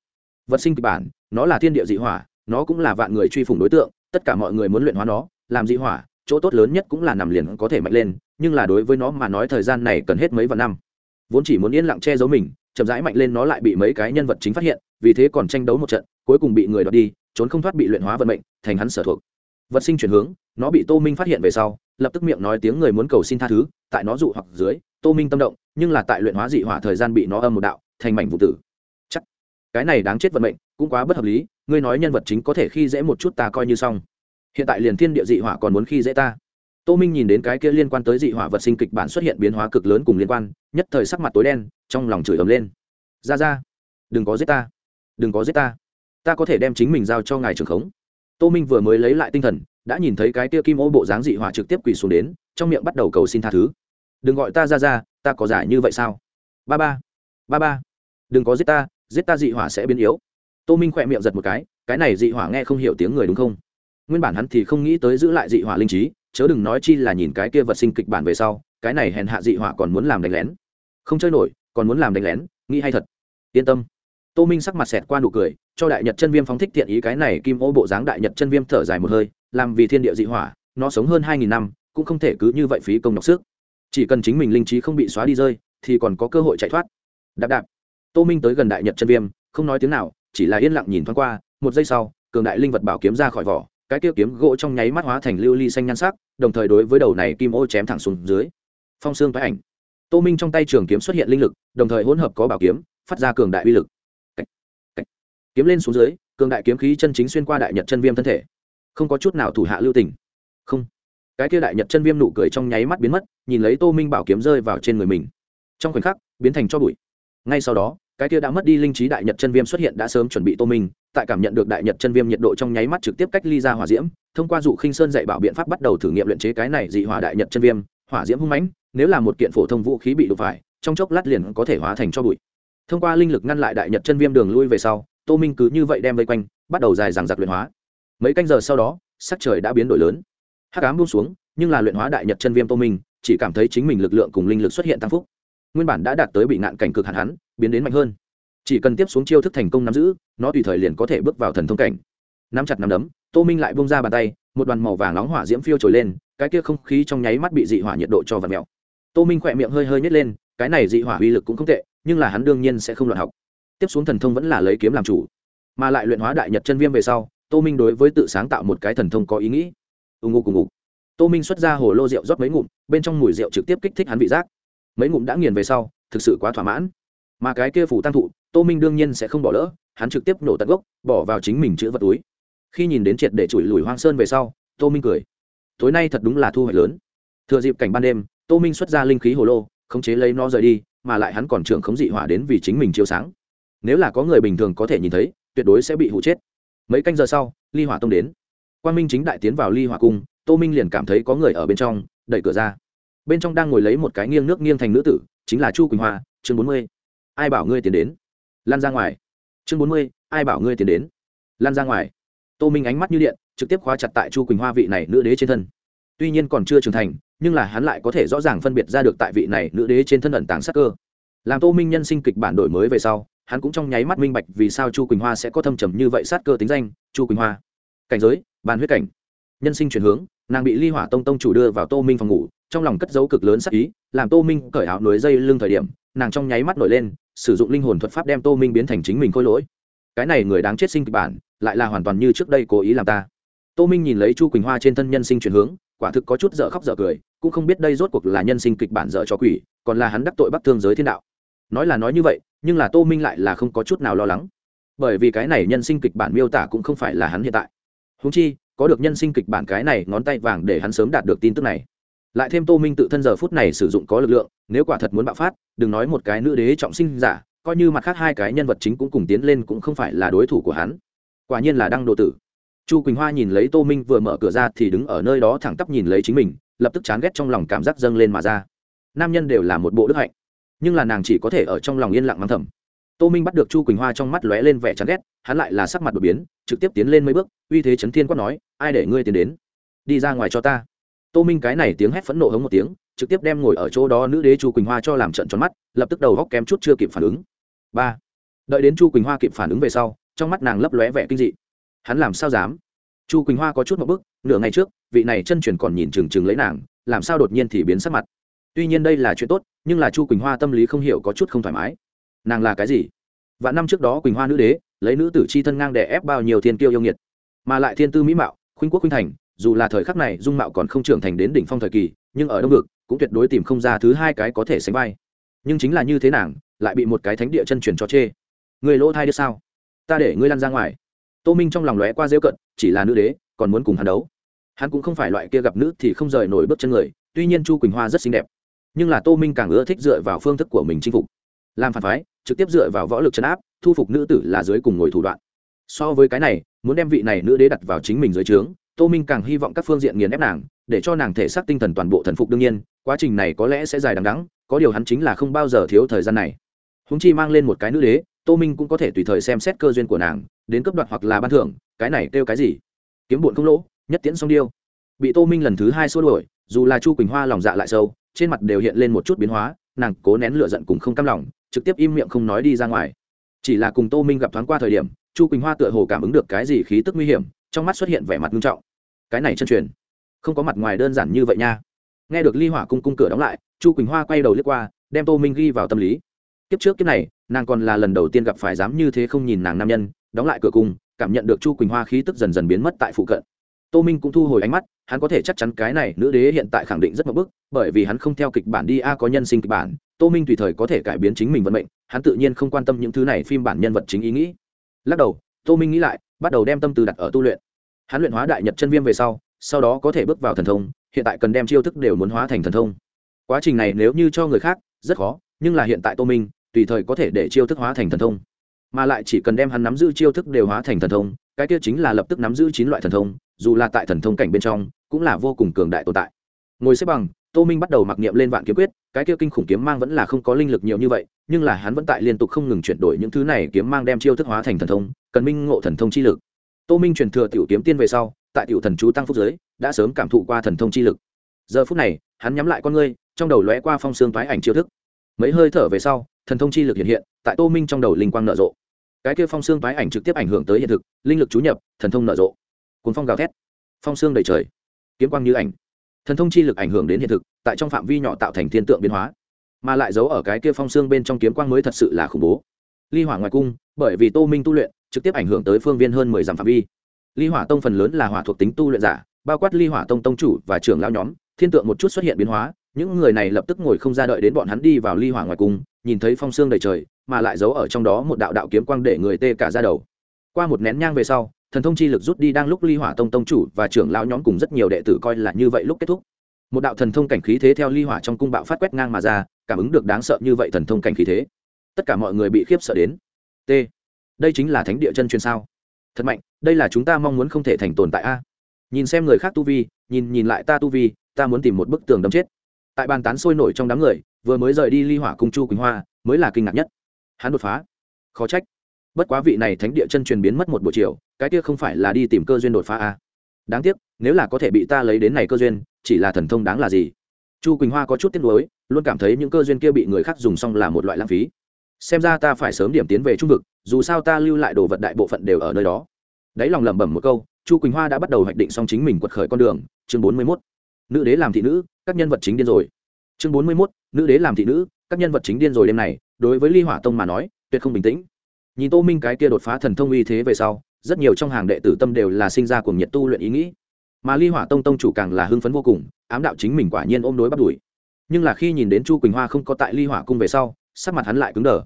Vật sinh kịch bản, nó là thiên địa dị hỏa, nó cũng là vạn người truy phủng đối tượng, tất cả mọi người muốn luyện hóa nó, làm dị hỏa, chỗ tốt lớn nhất cũng là nằm liền có thể mạnh lên, nhưng là đối với nó mà nói thời gian này cần hết mấy vạn năm. Vốn chỉ muốn yên lặng che giấu mình, chậm rãi mạnh lên nó lại bị mấy cái nhân vật chính phát hiện, vì thế còn tranh đấu một trận, cuối cùng bị người đoạt đi, trốn không thoát bị luyện hóa vận mệnh, thành hắn sở thuộc vật sinh chuyển hướng, nó bị tô minh phát hiện về sau, lập tức miệng nói tiếng người muốn cầu xin tha thứ, tại nó dụ hoặc dưới, tô minh tâm động, nhưng là tại luyện hóa dị hỏa thời gian bị nó âm một đạo, thành mảnh vụ tử. Chắc, cái này đáng chết vận mệnh, cũng quá bất hợp lý, ngươi nói nhân vật chính có thể khi dễ một chút ta coi như xong. Hiện tại liền thiên địa dị hỏa còn muốn khi dễ ta. Tô minh nhìn đến cái kia liên quan tới dị hỏa vật sinh kịch bản xuất hiện biến hóa cực lớn cùng liên quan, nhất thời sắc mặt tối đen, trong lòng chửi ầm lên. Ra ra, đừng có giết ta, đừng có giết ta. Ta có thể đem chính mình giao cho ngài trưởng khống tô minh vừa mới lấy lại tinh thần, đã nhìn thấy cái kia kim ô bộ dáng dị hỏa trực tiếp quỳ xuống đến, trong miệng bắt đầu cầu xin tha thứ. Đừng gọi ta ra ra, ta có giải như vậy sao? Ba ba ba ba, đừng có giết ta giết ta dị hỏa sẽ biến yếu. Tô minh khỏe miệng giật một cái cái này dị hỏa nghe không hiểu tiếng người đúng không? Nguyên bản hắn thì không nghĩ tới giữ lại dị hỏa linh trí, chớ đừng nói chi là nhìn cái kia vật sinh kịch bản về sau, cái này hèn hạ dị hỏa còn muốn làm đánh lén. Không chơi nổi, còn muốn làm đánh lén, nghĩ hay thật. Yên tâm tô minh sắc mặt xẹt qua nụ cười, cho đại nhật chân viêm phóng thích thiện ý cái này kim ô bộ dáng đại nhật chân viêm thở dài một hơi, làm vì thiên địa dị hỏa, nó sống hơn hai nghìn năm, cũng không thể cứ như vậy phí công nhọc sức. Chỉ cần chính mình linh trí không bị xóa đi rơi, thì còn có cơ hội chạy thoát. Đạp đạp. Tô minh tới gần đại nhật chân viêm, không nói tiếng nào, chỉ là yên lặng nhìn thoáng qua, một giây sau, cường đại linh vật bảo kiếm ra khỏi vỏ, cái kia kiếm gỗ trong nháy mắt hóa thành lưu ly xanh nhan sắc, đồng thời đối với đầu này kim ô chém thẳng xuống dưới. Phong xương phái ảnh. Tô minh trong tay trường kiếm xuất hiện linh lực, đồng thời hỗn hợp có bảo kiếm, phát ra cường đại uy lực kiếm lên xuống dưới, cường đại kiếm khí chân chính xuyên qua đại nhật chân viêm thân thể. Không có chút nào thủ hạ lưu tình. Không. Cái kia đại nhật chân viêm nụ cười trong nháy mắt biến mất, nhìn lấy tô minh bảo kiếm rơi vào trên người mình. Trong khoảnh khắc, biến thành cho bụi. Ngay sau đó, cái kia đã mất đi linh trí đại nhật chân viêm xuất hiện đã sớm chuẩn bị tô minh, tại cảm nhận được đại nhật chân viêm nhiệt độ trong nháy mắt trực tiếp cách ly ra hỏa diễm, thông qua dụ khinh sơn dạy bảo biện pháp bắt đầu thử nghiệm luyện chế cái này dị hỏa đại nhật chân viêm, hỏa diễm hung mãnh, nếu là một kiện phổ thông vũ khí bị đụng phải, trong chốc lát liền có thể hóa thành cho bụi. Thông qua linh lực ngăn lại đại nhật chân viêm đường lui về sau tô minh cứ như vậy đem vây quanh, bắt đầu dài dằng giặc luyện hóa. Mấy canh giờ sau đó, sắc trời đã biến đổi lớn. Hắc ám buông xuống, nhưng là luyện hóa đại nhật chân viêm tô minh, chỉ cảm thấy chính mình lực lượng cùng linh lực xuất hiện tăng phúc. Nguyên bản đã đạt tới bị nạn cảnh cực hạn hắn, biến đến mạnh hơn. Chỉ cần tiếp xuống chiêu thức thành công nắm giữ, nó tùy thời liền có thể bước vào thần thông cảnh. Nắm chặt nắm đấm, tô minh lại bông ra bàn tay, một đoàn màu vàng nóng hỏa diễm phiêu trồi lên, cái kia không khí trong nháy mắt bị dị hỏa nhiệt độ cho vật mèo. Tô minh khỏe miệng hơi hơi nhét lên, cái này dị hỏa uy lực cũng không tệ, nhưng là hắn đương nhiên sẽ không loạn học tiếp xuống thần thông vẫn là lấy kiếm làm chủ. Mà lại luyện hóa đại nhật chân viêm về sau, tô minh đối với tự sáng tạo một cái thần thông có ý nghĩ. Ưng ngô cùng ngục tô minh xuất ra hồ lô rượu rót mấy ngụm, bên trong mùi rượu trực tiếp kích thích hắn vị giác. Mấy ngụm đã nghiền về sau, thực sự quá thỏa mãn. Mà cái kia phủ tăng thụ, tô minh đương nhiên sẽ không bỏ lỡ, hắn trực tiếp nổ tận gốc, bỏ vào chính mình chữ vật túi. Khi nhìn đến triệt để chùi lùi hoang sơn về sau, tô minh cười. Tối nay thật đúng là thu hoạch lớn. Thừa dịp cảnh ban đêm, tô minh xuất ra linh khí hồ lô, khống chế lấy nó rời đi, mà lại hắn còn trưởng khống dị hỏa đến vì chính mình chiếu sáng nếu là có người bình thường có thể nhìn thấy, tuyệt đối sẽ bị hụ chết. Mấy canh giờ sau, ly hỏa tông đến. Quan minh chính đại tiến vào ly hỏa cung, tô minh liền cảm thấy có người ở bên trong, đẩy cửa ra. Bên trong đang ngồi lấy một cái nghiêng nước nghiêng thành nữ tử, chính là chu quỳnh hoa, chương bốn mươi. Ai bảo ngươi tiến đến? Lan ra ngoài. Chương bốn mươi, ai bảo ngươi tiến đến? Lan ra ngoài. Tô minh ánh mắt như điện, trực tiếp khóa chặt tại chu quỳnh hoa vị này nữ đế trên thân. Tuy nhiên còn chưa trưởng thành, nhưng là hắn lại có thể rõ ràng phân biệt ra được tại vị này nữ đế trên thân ẩn tàng sắc cơ. Làm tô minh nhân sinh kịch bản đổi mới về sau hắn cũng trong nháy mắt minh bạch vì sao chu quỳnh hoa sẽ có thâm trầm như vậy sát cơ tính danh, chu quỳnh hoa. Cảnh giới, bàn huyết cảnh. Nhân sinh chuyển hướng, nàng bị ly hỏa tông tông chủ đưa vào tô minh phòng ngủ, trong lòng cất dấu cực lớn sắc ý, làm tô minh cởi áo nối dây lưng thời điểm, nàng trong nháy mắt nổi lên, sử dụng linh hồn thuật pháp đem tô minh biến thành chính mình khôi lỗi. Cái này người đáng chết sinh kịch bản, lại là hoàn toàn như trước đây cố ý làm ta. Tô minh nhìn lấy chu quỳnh hoa trên thân nhân sinh chuyển hướng, quả thực có chút dở khóc dở cười, cũng không biết đây rốt cuộc là nhân sinh kịch bản dở cho quỷ, còn là hắn đắc tội bắc thương giới thiên đạo nói là nói như vậy, nhưng là tô minh lại là không có chút nào lo lắng. Bởi vì cái này nhân sinh kịch bản miêu tả cũng không phải là hắn hiện tại. Húng chi, có được nhân sinh kịch bản cái này ngón tay vàng để hắn sớm đạt được tin tức này. Lại thêm tô minh tự thân giờ phút này sử dụng có lực lượng, nếu quả thật muốn bạo phát, đừng nói một cái nữ đế trọng sinh giả, coi như mặt khác hai cái nhân vật chính cũng cùng tiến lên cũng không phải là đối thủ của hắn. Quả nhiên là đăng đồ tử. Chu quỳnh hoa nhìn lấy tô minh vừa mở cửa ra thì đứng ở nơi đó thẳng tắp nhìn lấy chính mình, lập tức chán ghét trong lòng cảm giác dâng lên mà ra. Nam nhân đều là một bộ đức hạnh nhưng là nàng chỉ có thể ở trong lòng yên lặng mang thầm. Tô minh bắt được chu quỳnh hoa trong mắt lóe lên vẻ chán ghét, hắn lại là sắc mặt đột biến, trực tiếp tiến lên mấy bước, uy thế chấn thiên quát nói, ai để ngươi tiến đến? Đi ra ngoài cho ta. Tô minh cái này tiếng hét phẫn nộ hống một tiếng, trực tiếp đem ngồi ở chỗ đó nữ đế chu quỳnh hoa cho làm trận tròn mắt, lập tức đầu góc kém chút chưa kịp phản ứng. Ba. Đợi đến chu quỳnh hoa kịp phản ứng về sau, trong mắt nàng lấp lóe vẻ kinh dị. Hắn làm sao dám? Chu quỳnh hoa có chút một bức, nửa ngày trước, vị này chân truyền còn nhìn trừng trừng lấy nàng, làm sao đột nhiên thì biến sắc mặt? Tuy nhiên đây là chuyện tốt, nhưng là chu quỳnh hoa tâm lý không hiểu có chút không thoải mái. Nàng là cái gì? Và năm trước đó quỳnh hoa nữ đế, lấy nữ tử c h i thân ngang đè ép bao nhiêu thiên kiêu yêu nghiệt. Mà lại thiên tư mỹ mạo, khuynh quốc khuynh thành, dù là thời khắc này dung mạo còn không trưởng thành đến đỉnh phong thời kỳ, nhưng ở đông vực, cũng tuyệt đối tìm không ra thứ hai cái có thể sánh vai. Nhưng chính là như thế nàng, lại bị một cái thánh địa chân truyền cho chê. Người lỗ thai đứa sao? Ta để ngươi lăn ra ngoài. Tô minh trong lòng lóe qua dễu cận chỉ là nữ đế, còn muốn cùng hắn đấu. Hắn cũng không phải loại kia gặp nữ thì không rời nổi bước chân người, tuy nhiên chu quỳnh hoa rất xinh đẹp nhưng là tô minh càng ưa thích dựa vào phương thức của mình chinh phục làm phản phái trực tiếp dựa vào võ lực chấn áp thu phục nữ tử là dưới cùng ngồi thủ đoạn so với cái này muốn đem vị này nữ đế đặt vào chính mình dưới trướng tô minh càng hy vọng các phương diện nghiền ép nàng để cho nàng thể xác tinh thần toàn bộ thần phục đương nhiên quá trình này có lẽ sẽ dài đằng đắng có điều hắn chính là không bao giờ thiếu thời gian này húng chi mang lên một cái nữ đế tô minh cũng có thể tùy thời xem xét cơ duyên của nàng đến cấp đoạt hoặc là ban thưởng cái này kêu cái gì kiếm bụn không lỗ nhất tiễn song điêu bị tô minh lần thứ hai xua đuổi dù là chu quỳnh hoa lòng dạ lại sâu trên mặt đều hiện lên một chút biến hóa, nàng cố nén lửa giận cùng không cam lòng, trực tiếp im miệng không nói đi ra ngoài. Chỉ là cùng tô minh gặp thoáng qua thời điểm, chu quỳnh hoa tựa hồ cảm ứng được cái gì khí tức nguy hiểm, trong mắt xuất hiện vẻ mặt nghiêm trọng. Cái này chân truyền, không có mặt ngoài đơn giản như vậy nha. Nghe được ly hỏa cung cung cửa đóng lại, chu quỳnh hoa quay đầu lướt qua, đem tô minh ghi vào tâm lý. Kiếp trước kiếp này, nàng còn là lần đầu tiên gặp phải dám như thế không nhìn nàng nam nhân, đóng lại cửa cung, cảm nhận được chu quỳnh hoa khí tức dần dần biến mất tại phụ cận tô minh cũng thu hồi ánh mắt, hắn có thể chắc chắn cái này nữ đế hiện tại khẳng định rất mập bức bởi vì hắn không theo kịch bản đi, a, có nhân sinh kịch bản. Tô minh tùy thời có thể cải biến chính mình vận mệnh, hắn tự nhiên không quan tâm những thứ này phim bản nhân vật chính ý nghĩ. Lắc đầu, tô minh nghĩ lại, bắt đầu đem tâm từ đặt ở tu luyện. Hắn luyện hóa đại nhật chân viêm về sau sau đó có thể bước vào thần thông, hiện tại cần đem chiêu thức đều muốn hóa thành thần thông. Quá trình này nếu như cho người khác, rất khó, nhưng là hiện tại tô minh, tùy thời có thể để chiêu thức hóa thành thần thông. Mà lại chỉ cần đem hắn nắm giữ chiêu thức đều hóa thành thần thông, cái kia chính là lập tức nắm giữ chín loại thần thông dù là tại thần thông cảnh bên trong, cũng là vô cùng cường đại tồn tại. Ngồi xếp bằng, tô minh bắt đầu mặc niệm lên vạn kiếm quyết, cái kia kinh khủng kiếm mang vẫn là không có linh lực nhiều như vậy, nhưng là hắn vẫn tại liên tục không ngừng chuyển đổi những thứ này kiếm mang đem chiêu thức hóa thành thần thông, cần minh ngộ thần thông chi lực. Tô minh truyền thừa tiểu kiếm tiên về sau, tại tiểu thần chú tăng phúc giới, đã sớm cảm thụ qua thần thông chi lực. Giờ phút này, hắn nhắm lại con ngươi, trong đầu lóe qua phong xương thoái ảnh chiêu thức. Mấy hơi thở về sau, thần thông chi lực hiện hiện, tại tô minh trong đầu linh quang nở rộ. Cái kia phong xương thoái ảnh trực tiếp ảnh hưởng tới hiện thực, linh lực chú nhập, thần thông nở rộ cuốn phong gào thét, phong xương đầy trời, kiếm quang như ảnh. Thần thông chi lực ảnh hưởng đến hiện thực, tại trong phạm vi nhỏ tạo thành thiên tượng biến hóa, mà lại giấu ở cái kia phong xương bên trong kiếm quang mới thật sự là khủng bố. Ly hỏa ngoài cung, bởi vì tô minh tu luyện, trực tiếp ảnh hưởng tới phương viên hơn mười dặm phạm vi. Ly hỏa tông phần lớn là hỏa thuộc tính tu luyện giả, bao quát ly hỏa tông tông chủ và trưởng lao nhóm, thiên tượng một chút xuất hiện biến hóa, những người này lập tức ngồi không ra đợi đến bọn hắn đi vào ly hỏa ngoài cung, nhìn thấy phong xương đầy trời, mà lại giấu ở trong đó một đạo đạo kiếm quang để người tê cả ra đầu. Qua một nén nhang về sau thần thông chi lực rút đi đang lúc ly hỏa tông tông chủ và trưởng lão nhóm cùng rất nhiều đệ tử coi là như vậy lúc kết thúc. Một đạo thần thông cảnh khí thế theo ly hỏa trong cung bạo phát quét ngang mà ra, cảm ứng được đáng sợ như vậy thần thông cảnh khí thế. Tất cả mọi người bị khiếp sợ đến. T. Đây chính là thánh địa chân truyền sao? Thật mạnh, đây là chúng ta mong muốn không thể thành tồn tại a. Nhìn xem người khác tu vi, nhìn nhìn lại ta tu vi, ta muốn tìm một bức tường đấm chết. Tại bàn tán sôi nổi trong đám người, vừa mới rời đi ly hỏa cung chu quỳnh hoa, mới là kinh ngạc nhất. Hắn đột phá. Khó trách bất quá vị này thánh địa chân truyền biến mất một buổi chiều, cái kia không phải là đi tìm cơ duyên đột phá a đáng tiếc, nếu là có thể bị ta lấy đến này cơ duyên, chỉ là thần thông đáng là gì? Chu quỳnh hoa có chút tiếc nuối, luôn cảm thấy những cơ duyên kia bị người khác dùng xong là một loại lãng phí. Xem ra ta phải sớm điểm tiến về trung vực, dù sao ta lưu lại đồ vật đại bộ phận đều ở nơi đó. Đấy lòng lẩm bẩm một câu, chu quỳnh hoa đã bắt đầu hoạch định xong chính mình quật khởi con đường, chương bốn mươi mốt. Nữ đế làm thị nữ, các nhân vật chính điên rồi. Chương bốn mươi mốt, nữ đế làm thị nữ, các nhân vật chính điên rồi đêm này, đối với ly hỏa tông mà nói, tuyệt không bình tĩnh nhìn tô minh cái kia đột phá thần thông uy thế về sau, rất nhiều trong hàng đệ tử tâm đều là sinh ra cùng nhiệt tu luyện ý nghĩ. Mà ly hỏa tông tông chủ càng là hưng phấn vô cùng, ám đạo chính mình quả nhiên ôm đối bắt đuổi. Nhưng là khi nhìn đến chu quỳnh hoa không có tại ly hỏa cung về sau, sắc mặt hắn lại cứng đờ.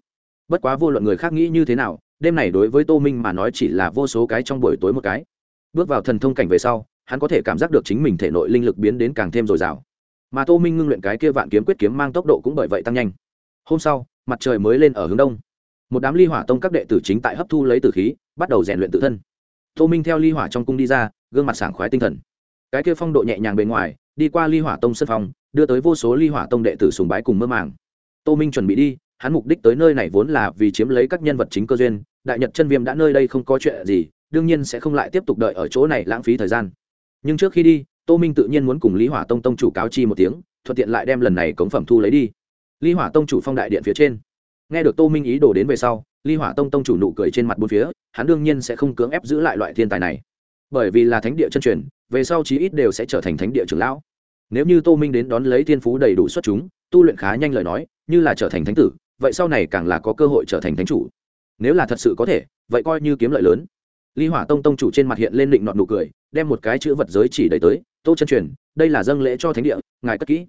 Bất quá vô luận người khác nghĩ như thế nào, đêm này đối với tô minh mà nói chỉ là vô số cái trong buổi tối một cái. Bước vào thần thông cảnh về sau, hắn có thể cảm giác được chính mình thể nội linh lực biến đến càng thêm dồi dào. Mà tô minh ngưng luyện cái kia vạn kiếm quyết kiếm mang tốc độ cũng bởi vậy tăng nhanh. Hôm sau, mặt trời mới lên ở hướng đông một đám ly hỏa tông các đệ tử chính tại hấp thu lấy tử khí, bắt đầu rèn luyện tự thân. Tô minh theo ly hỏa trong cung đi ra, gương mặt sảng khoái tinh thần. Cái kia phong độ nhẹ nhàng bề ngoài, đi qua ly hỏa tông sân phòng, đưa tới vô số ly hỏa tông đệ tử sùng bái cùng mơ màng. Tô minh chuẩn bị đi, hắn mục đích tới nơi này vốn là vì chiếm lấy các nhân vật chính cơ duyên, đại nhật chân viêm đã nơi đây không có chuyện gì, đương nhiên sẽ không lại tiếp tục đợi ở chỗ này lãng phí thời gian. Nhưng trước khi đi, tô minh tự nhiên muốn cùng lý hỏa tông tông chủ cáo chi một tiếng, thuận tiện lại đem lần này cống phẩm thu lấy đi. Lý hỏa tông chủ phong đại điện phía trên nghe được tô minh ý đồ đến về sau, ly hỏa tông tông chủ nụ cười trên mặt bốn phía, hắn đương nhiên sẽ không cưỡng ép giữ lại loại thiên tài này. Bởi vì là thánh địa chân truyền, về sau chí ít đều sẽ trở thành thánh địa trưởng lão. Nếu như tô minh đến đón lấy thiên phú đầy đủ xuất chúng, tu luyện khá nhanh lời nói, như là trở thành thánh tử, vậy sau này càng là có cơ hội trở thành thánh chủ. Nếu là thật sự có thể, vậy coi như kiếm lợi lớn. Ly hỏa tông tông chủ trên mặt hiện lên định nọn nụ cười, đem một cái chữ vật giới chỉ đầy tới, tô chân truyền, đây là dâng lễ cho thánh địa, ngài cất kỹ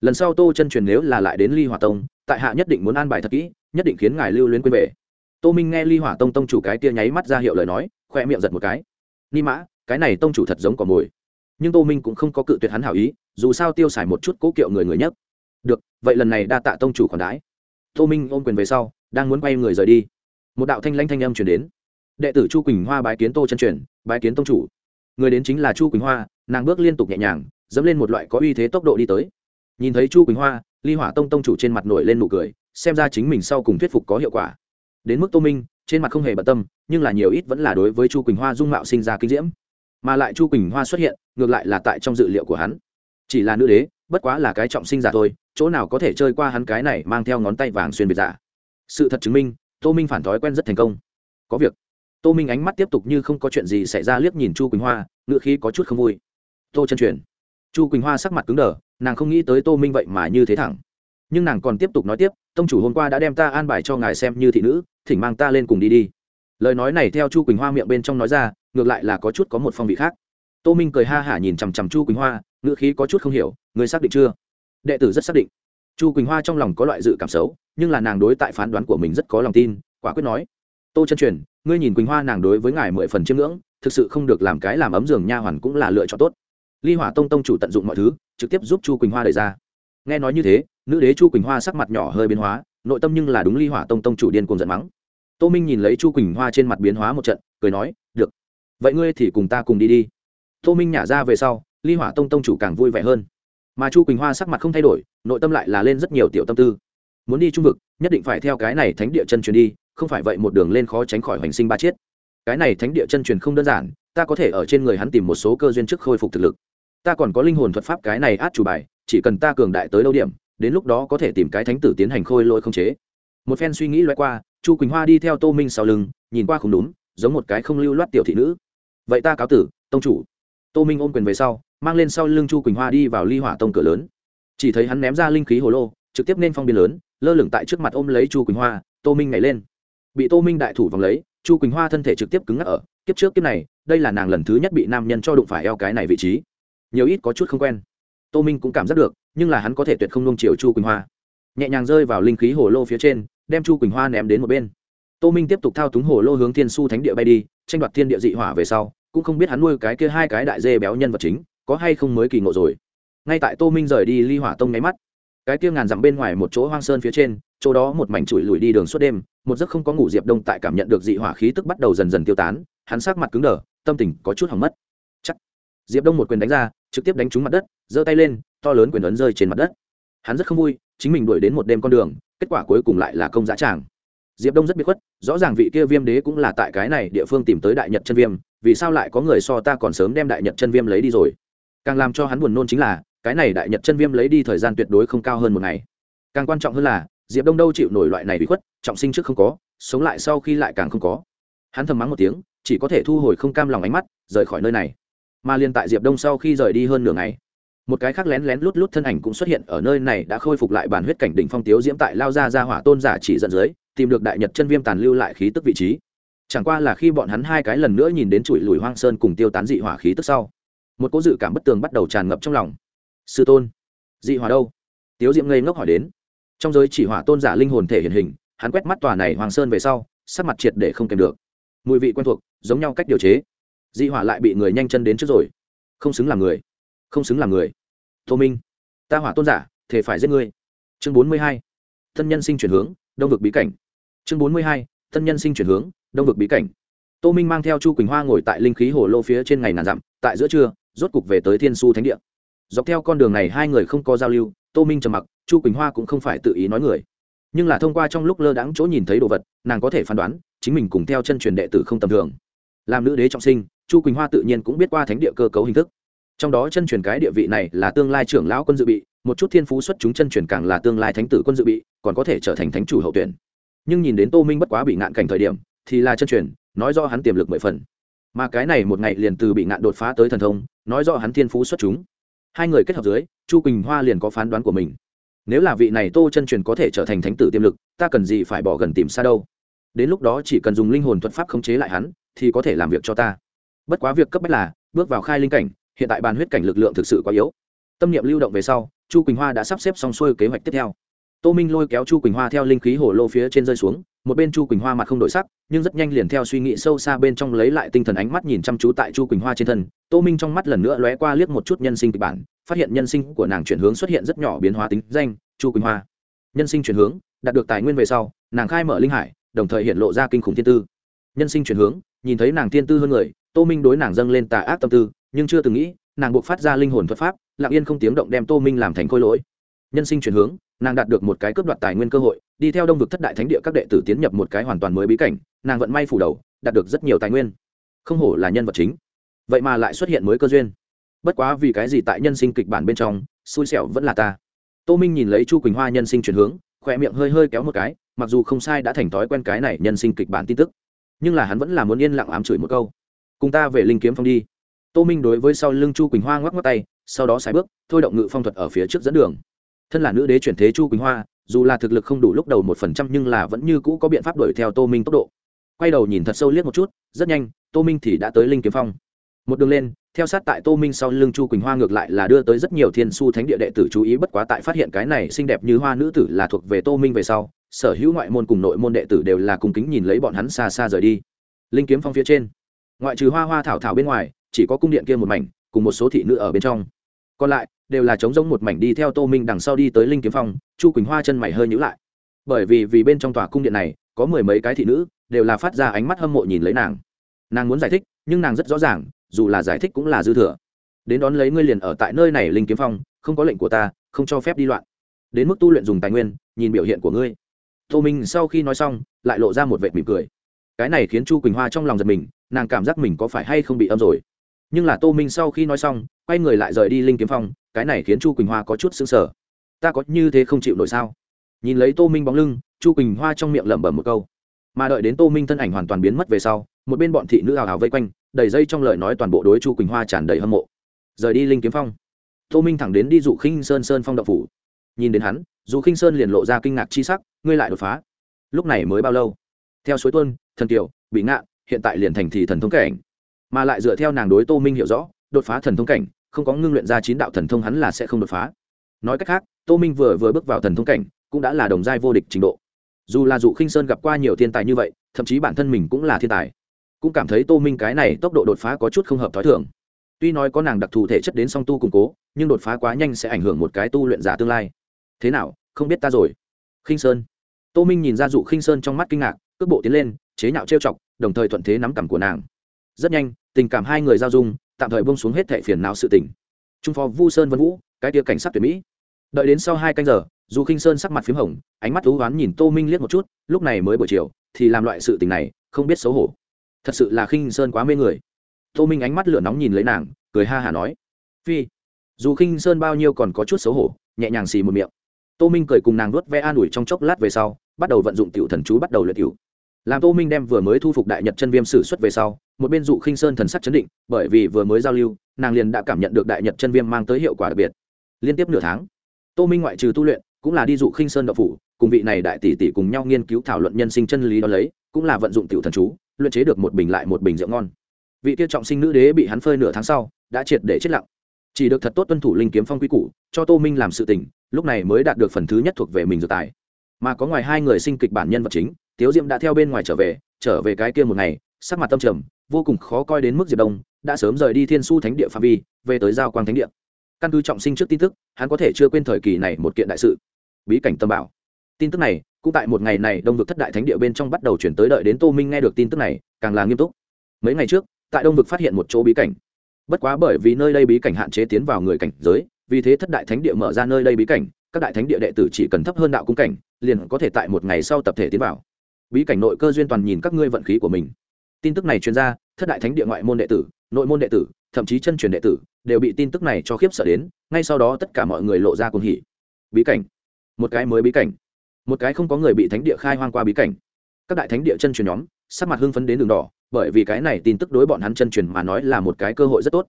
lần sau tô chân truyền nếu là lại đến ly hỏa tông, tại hạ nhất định muốn an bài thật kỹ, nhất định khiến ngài lưu luyến quên về. Tô minh nghe ly hỏa tông tông chủ cái tia nháy mắt ra hiệu lời nói khoe miệng giật một cái. Ni mã, cái này tông chủ thật giống cỏ mồi. Nhưng tô minh cũng không có cự tuyệt hắn hảo ý, dù sao tiêu xài một chút cố kiệu người người nhất. Được, vậy lần này đa tạ tông chủ khoản đãi. Tô minh ôm quyền về sau, đang muốn quay người rời đi. Một đạo thanh lanh thanh âm chuyển đến. Đệ tử chu quỳnh hoa bái kiến tô chân truyền, bái kiến tông chủ. Người đến chính là chu quỳnh hoa, nàng bước liên tục nhẹ nhàng, dẫm lên một loại có uy thế tốc độ đi tới nhìn thấy chu quỳnh hoa, ly hỏa tông tông chủ trên mặt nổi lên nụ cười, xem ra chính mình sau cùng thuyết phục có hiệu quả. Đến mức tô minh, trên mặt không hề bận tâm, nhưng là nhiều ít vẫn là đối với chu quỳnh hoa dung mạo sinh ra kinh diễm. Mà lại chu quỳnh hoa xuất hiện, ngược lại là tại trong dự liệu của hắn. Chỉ là nữ đế, bất quá là cái trọng sinh giả thôi, chỗ nào có thể chơi qua hắn cái này mang theo ngón tay vàng xuyên biệt giả. Sự thật chứng minh, tô minh phản thói quen rất thành công. Có việc. Tô minh ánh mắt tiếp tục như không có chuyện gì xảy ra liếc nhìn chu quỳnh hoa ngựa khí có chút không vui. Tô chân truyền chu quỳnh hoa sắc mặt cứng đờ, nàng không nghĩ tới tô minh vậy mà như thế thẳng. Nhưng nàng còn tiếp tục nói tiếp, tông chủ hôm qua đã đem ta an bài cho ngài xem như thị nữ, thỉnh mang ta lên cùng đi đi. Lời nói này theo chu quỳnh hoa miệng bên trong nói ra, ngược lại là có chút có một phong vị khác. Tô minh cười ha hả nhìn chằm chằm chu quỳnh hoa, ngữ khí có chút không hiểu người xác định chưa? Đệ tử rất xác định. Chu quỳnh hoa trong lòng có loại dự cảm xấu, nhưng là nàng đối tại phán đoán của mình rất có lòng tin, quả quyết nói, tô chân truyền, ngươi nhìn quỳnh hoa nàng đối với ngài mười phần chiêm ngưỡng, thực sự không được làm cái làm ấm giường nha hoàn cũng là lựa chọn tốt ly hỏa tông tông chủ tận dụng mọi thứ, trực tiếp giúp chu quỳnh hoa đẩy ra. Nghe nói như thế, nữ đế chu quỳnh hoa sắc mặt nhỏ hơi biến hóa, nội tâm nhưng là đúng ly hỏa tông tông chủ điên cùng giận mắng. Tô minh nhìn lấy chu quỳnh hoa trên mặt biến hóa một trận, cười nói, được. Vậy ngươi thì cùng ta cùng đi đi. Tô minh nhả ra về sau, ly hỏa tông tông chủ càng vui vẻ hơn. Mà chu quỳnh hoa sắc mặt không thay đổi, nội tâm lại là lên rất nhiều tiểu tâm tư. Muốn đi trung vực, nhất định phải theo cái này thánh địa chân truyền đi, không phải vậy một đường lên khó tránh khỏi hoành sinh ba chiết. Cái này thánh địa chân truyền không đơn giản, ta có thể ở trên người hắn tìm một số cơ duyên trước khôi phục thực lực ta còn có linh hồn thuật pháp cái này át chủ bài, chỉ cần ta cường đại tới lâu điểm, đến lúc đó có thể tìm cái thánh tử tiến hành khôi lỗi không chế. Một phen suy nghĩ loại qua, chu quỳnh hoa đi theo tô minh sau lưng, nhìn qua không đúng, giống một cái không lưu loát tiểu thị nữ. Vậy ta cáo tử, tông chủ. Tô minh ôm quyền về sau, mang lên sau lưng chu quỳnh hoa đi vào ly hỏa tông cửa lớn. Chỉ thấy hắn ném ra linh khí hồ lô, trực tiếp nên phong biên lớn, lơ lửng tại trước mặt ôm lấy chu quỳnh hoa, tô minh nhảy lên. Bị tô minh đại thủ vòng lấy, chu quỳnh hoa thân thể trực tiếp cứng ngắc ở, kiếp trước kiếp này, đây là nàng lần thứ nhất bị nam nhân cho đụng phải eo cái này vị trí nhiều ít có chút không quen. Tô minh cũng cảm giác được, nhưng là hắn có thể tuyệt không nông chiều chu quỳnh hoa. Nhẹ nhàng rơi vào linh khí hồ lô phía trên, đem chu quỳnh hoa ném đến một bên. Tô minh tiếp tục thao túng hồ lô hướng thiên su thánh địa bay đi, tranh đoạt thiên địa dị hỏa về sau, cũng không biết hắn nuôi cái kia hai cái đại dê béo nhân vật chính, có hay không mới kỳ ngộ rồi. Ngay tại tô minh rời đi ly hỏa tông nháy mắt, cái kia ngàn dặm bên ngoài một chỗ hoang sơn phía trên, chỗ đó một mảnh chùi lùi đi đường suốt đêm, một giấc không có ngủ diệp đông tại cảm nhận được dị hỏa khí tức bắt đầu dần dần tiêu tán, hắn sắc mặt cứng đờ, tâm tình có chút hỏng mất. Chắc, diệp đông một quyền đánh ra trực tiếp đánh trúng mặt đất, giơ tay lên, to lớn quyền ấn rơi trên mặt đất. Hắn rất không vui, chính mình đuổi đến một đêm con đường, kết quả cuối cùng lại là công giá tràng. Diệp đông rất biết khuất, rõ ràng vị kia viêm đế cũng là tại cái này địa phương tìm tới đại nhật chân viêm, vì sao lại có người so ta còn sớm đem đại nhật chân viêm lấy đi rồi? Càng làm cho hắn buồn nôn chính là, cái này đại nhật chân viêm lấy đi thời gian tuyệt đối không cao hơn một ngày. Càng quan trọng hơn là, diệp đông đâu chịu nổi loại này bị khuất, trọng sinh trước không có, sống lại sau khi lại càng không có. Hắn thầm mắng một tiếng, chỉ có thể thu hồi không cam lòng ánh mắt, rời khỏi nơi này mà liên tại diệp đông sau khi rời đi hơn nửa ngày, một cái khác lén lén lút lút thân ảnh cũng xuất hiện ở nơi này đã khôi phục lại bản huyết cảnh đỉnh phong tiếu diễm tại lao ra ra hỏa tôn giả chỉ dẫn dưới, tìm được đại nhật chân viêm tàn lưu lại khí tức vị trí. Chẳng qua là khi bọn hắn hai cái lần nữa nhìn đến chuỗi lùi hoang sơn cùng tiêu tán dị hỏa khí tức sau, một cố dự cảm bất tường bắt đầu tràn ngập trong lòng. Sư tôn, dị hỏa đâu? Tiếu diễm ngây ngốc hỏi đến. Trong giới chỉ hỏa tôn giả linh hồn thể hiện hình, hắn quét mắt tòa này hoàng sơn về sau, sắc mặt triệt để không kèm được. Mùi vị quen thuộc, giống nhau cách điều chế dị hỏa lại bị người nhanh chân đến trước rồi. Không xứng làm người. Không xứng làm người. Tô minh, ta hỏa tôn giả thể phải giết ngươi. Chương bốn mươi hai, thân nhân sinh chuyển hướng, đông vực bí cảnh. Chương bốn mươi hai, thân nhân sinh chuyển hướng, đông vực bí cảnh. Tô minh mang theo chu quỳnh hoa ngồi tại linh khí hồ lô phía trên ngày nàn dặm, tại giữa trưa, rốt cục về tới thiên su thánh địa. Dọc theo con đường này hai người không có giao lưu, tô minh trầm mặc, chu quỳnh hoa cũng không phải tự ý nói người. Nhưng là thông qua trong lúc lơ đãng chỗ nhìn thấy đồ vật, nàng có thể phán đoán, chính mình cùng theo chân truyền đệ tử không tầm thường. Làm nữ đế trọng sinh chu quỳnh hoa tự nhiên cũng biết qua thánh địa cơ cấu hình thức. Trong đó chân truyền cái địa vị này là tương lai trưởng lão quân dự bị, một chút thiên phú xuất chúng chân truyền càng là tương lai thánh tử quân dự bị, còn có thể trở thành thánh chủ hậu tuyển. Nhưng nhìn đến tô minh bất quá bị ngạn cảnh thời điểm, thì là chân truyền, nói do hắn tiềm lực mười phần. Mà cái này một ngày liền từ bị ngạn đột phá tới thần thông, nói do hắn thiên phú xuất chúng. Hai người kết hợp dưới, chu quỳnh hoa liền có phán đoán của mình. Nếu là vị này tô chân truyền có thể trở thành thánh tử tiềm lực, ta cần gì phải bỏ gần tìm xa đâu? Đến lúc đó chỉ cần dùng linh hồn thuật pháp khống chế lại hắn, thì có thể làm việc cho ta bất quá việc cấp bách là, bước vào khai linh cảnh, hiện tại bàn huyết cảnh lực lượng thực sự quá yếu. Tâm niệm lưu động về sau, chu quỳnh hoa đã sắp xếp xong xuôi kế hoạch tiếp theo. Tô minh lôi kéo chu quỳnh hoa theo linh khí hồ lô phía trên rơi xuống, một bên chu quỳnh hoa mặt không đổi sắc, nhưng rất nhanh liền theo suy nghĩ sâu xa bên trong lấy lại tinh thần ánh mắt nhìn chăm chú tại chu quỳnh hoa trên thân. Tô minh trong mắt lần nữa lóe qua liếc một chút nhân sinh kịch bản, phát hiện nhân sinh của nàng chuyển hướng xuất hiện rất nhỏ biến hóa tính danh, chu quỳnh hoa. Nhân sinh chuyển hướng, đạt được tài nguyên về sau, nàng khai mở linh hải, đồng thời hiện lộ ra kinh khủng thiên tư nhân sinh chuyển hướng, nhìn thấy nàng thiên tư hơn người, tô minh đối nàng dâng lên tà ác tâm tư, nhưng chưa từng nghĩ, nàng buộc phát ra linh hồn thuật pháp, lặng yên không tiếng động đem tô minh làm thành khôi lỗi. Nhân sinh chuyển hướng, nàng đạt được một cái cướp đoạt tài nguyên cơ hội, đi theo đông vực thất đại thánh địa các đệ tử tiến nhập một cái hoàn toàn mới bí cảnh, nàng vận may phủ đầu, đạt được rất nhiều tài nguyên. Không hổ là nhân vật chính. Vậy mà lại xuất hiện mới cơ duyên. Bất quá vì cái gì tại nhân sinh kịch bản bên trong, xui xẻo vẫn là ta? Tô minh nhìn lấy chu quỳnh hoa nhân sinh chuyển hướng khỏe miệng hơi hơi kéo một cái, mặc dù không sai đã thành thói quen cái này nhân sinh kịch bản tin tức nhưng là hắn vẫn là muốn yên lặng ám chửi một câu. Cùng ta về linh kiếm phong đi. Tô minh đối với sau lưng chu quỳnh hoa ngoắc ngoắc tay, sau đó sài bước, thôi động ngự phong thuật ở phía trước dẫn đường. Thân là nữ đế chuyển thế chu quỳnh hoa, dù là thực lực không đủ lúc đầu một phần trăm nhưng là vẫn như cũ có biện pháp đuổi theo tô minh tốc độ. Quay đầu nhìn thật sâu liếc một chút, rất nhanh, tô minh thì đã tới linh kiếm phong. Một đường lên, theo sát tại tô minh sau lưng chu quỳnh hoa ngược lại là đưa tới rất nhiều thiên su thánh địa đệ tử chú ý, bất quá tại phát hiện cái này xinh đẹp như hoa nữ tử là thuộc về tô minh về sau sở hữu ngoại môn cùng nội môn đệ tử đều là cùng kính nhìn lấy bọn hắn xa xa rời đi. Linh kiếm phong phía trên, ngoại trừ hoa hoa thảo thảo bên ngoài, chỉ có cung điện kia một mảnh, cùng một số thị nữ ở bên trong. Còn lại, đều là trống rỗng một mảnh đi theo tô minh đằng sau đi tới linh kiếm phong, chu quỳnh hoa chân mày hơi nhữ lại. Bởi vì vì bên trong tòa cung điện này, có mười mấy cái thị nữ, đều là phát ra ánh mắt hâm mộ nhìn lấy nàng. Nàng muốn giải thích, nhưng nàng rất rõ ràng, dù là giải thích cũng là dư thừa. Đến đón lấy ngươi liền ở tại nơi này, linh kiếm phong, không có lệnh của ta, không cho phép đi loạn. Đến mức tu luyện dùng tài nguyên, nhìn biểu hiện của ngươi tô minh sau khi nói xong, lại lộ ra một vệt mỉm cười. Cái này khiến chu quỳnh hoa trong lòng giật mình, nàng cảm giác mình có phải hay không bị âm rồi. Nhưng là tô minh sau khi nói xong, quay người lại rời đi linh kiếm phong, cái này khiến chu quỳnh hoa có chút xứng sở ta có như thế không chịu nổi sao? Nhìn lấy tô minh bóng lưng, chu quỳnh hoa trong miệng lẩm bẩm một câu. Mà đợi đến tô minh thân ảnh hoàn toàn biến mất về sau, một bên bọn thị nữ hào hào vây quanh, đầy dây trong lời nói toàn bộ đối chu quỳnh hoa tràn đầy hâm mộ. Rời đi linh kiếm phong, tô minh thẳng đến đi dụ khinh sơn sơn phong đậu phủ. Nhìn đến hắn dù khinh sơn liền lộ ra kinh ngạc chi sắc ngươi lại đột phá. Lúc này mới bao lâu? Theo suối tuân thần kiều, bị ngạn hiện tại liền thành thì thần thông cảnh. Mà lại dựa theo nàng đối tô minh hiểu rõ, đột phá thần thông cảnh, không có ngưng luyện ra chín đạo thần thông hắn là sẽ không đột phá. Nói cách khác, tô minh vừa vừa bước vào thần thông cảnh, cũng đã là đồng giai vô địch trình độ. Dù là dụ khinh sơn gặp qua nhiều thiên tài như vậy, thậm chí bản thân mình cũng là thiên tài, cũng cảm thấy tô minh cái này tốc độ đột phá có chút không hợp t h ó i thưởng tuy nói có nàng đặc thù thể chất đến song tu củng cố, nhưng đột phá quá nhanh sẽ ảnh hưởng một cái tu luyện giả tương lai. Thế nào? Không biết ta rồi. Khinh sơn tô minh nhìn ra dụ khinh sơn trong mắt kinh ngạc, cước bộ tiến lên, chế nhạo trêu chọc, đồng thời thuận thế nắm cằm của nàng. Rất nhanh, tình cảm hai người giao dung, tạm thời bông xuống hết thệ phiền não sự tình. Trung phó vu sơn vân vũ, cái tia cảnh sát tuyển mỹ. Đợi đến sau hai canh giờ dù khinh sơn sắc mặt p h í m hồng, ánh mắt thú oán nhìn tô minh liếc một chút, lúc này mới buổi chiều, thì làm loại sự tình này, không biết xấu hổ. Thật sự là khinh sơn quá mê người. Tô minh ánh mắt lửa nóng nhìn lấy nàng, cười ha hả nói. Phi dù khinh sơn bao nhiêu còn có chút xấu hổ, nhẹ nhàng xì một miệng tô minh cười cùng nàng nuốt ve an ủi trong chốc lát về sau, bắt đầu vận dụng t i ể u thần chú bắt đầu luyện t i ể u làm tô minh đem vừa mới thu phục đại nhật chân viêm sử xuất về sau, một bên dụ khinh sơn thần sắc chấn định, bởi vì vừa mới giao lưu, nàng liền đã cảm nhận được đại nhật chân viêm mang tới hiệu quả đặc biệt. Liên tiếp nửa tháng, tô minh ngoại trừ tu luyện, cũng là đi dụ khinh sơn đậu phủ, cùng vị này đại tỷ tỷ cùng nhau nghiên cứu thảo luận nhân sinh chân lý đó lấy, cũng là vận dụng tiểu thần chú, luyện chế được một bình lại một bình rượu ngon. Vị kia trọng sinh nữ đế bị hắn phơi nửa tháng sau, đã triệt để chết lặng. Chỉ được thật tốt tuân thủ linh kiếm phong quy củ, cho tô minh làm sự tình lúc này mới đạt được phần thứ nhất thuộc về mình dược tài. Mà có ngoài hai người sinh kịch bản nhân vật chính, tiếu diệm đã theo bên ngoài trở về trở về cái kia một ngày, sắc mặt tâm trầm, vô cùng khó coi đến mức diệp đông đã sớm rời đi thiên su thánh địa phạm vi, về tới giao quang thánh địa. Căn cứ trọng sinh trước tin tức, hắn có thể chưa quên thời kỳ này một kiện đại sự. Bí cảnh tâm bảo. Tin tức này cũng tại một ngày này đông vực thất đại thánh địa bên trong bắt đầu chuyển tới đợi đến tô minh nghe được tin tức này, càng là nghiêm túc. Mấy ngày trước, tại đông vực phát hiện một chỗ bí cảnh. Bất quá bởi vì nơi đây bí cảnh hạn chế tiến vào người cảnh giới vì thế thất đại thánh địa mở ra nơi đây bí cảnh, các đại thánh địa đệ tử chỉ cần thấp hơn đạo cung cảnh, liền có thể tại một ngày sau tập thể tiến vào. Bí cảnh nội cơ duyên toàn nhìn các ngươi vận khí của mình. Tin tức này chuyên ra, thất đại thánh địa ngoại môn đệ tử, nội môn đệ tử, thậm chí chân truyền đệ tử, đều bị tin tức này cho khiếp sợ đến, ngay sau đó tất cả mọi người lộ ra cùng hỉ. Bí cảnh. Một cái mới bí cảnh. Một cái không có người bị thánh địa khai hoang qua bí cảnh. Các đại thánh địa chân truyền nhóm, sắc mặt hưng phấn đến đường đỏ, bởi vì cái này tin tức đối bọn hắn chân truyền mà nói là một cái cơ hội rất tốt.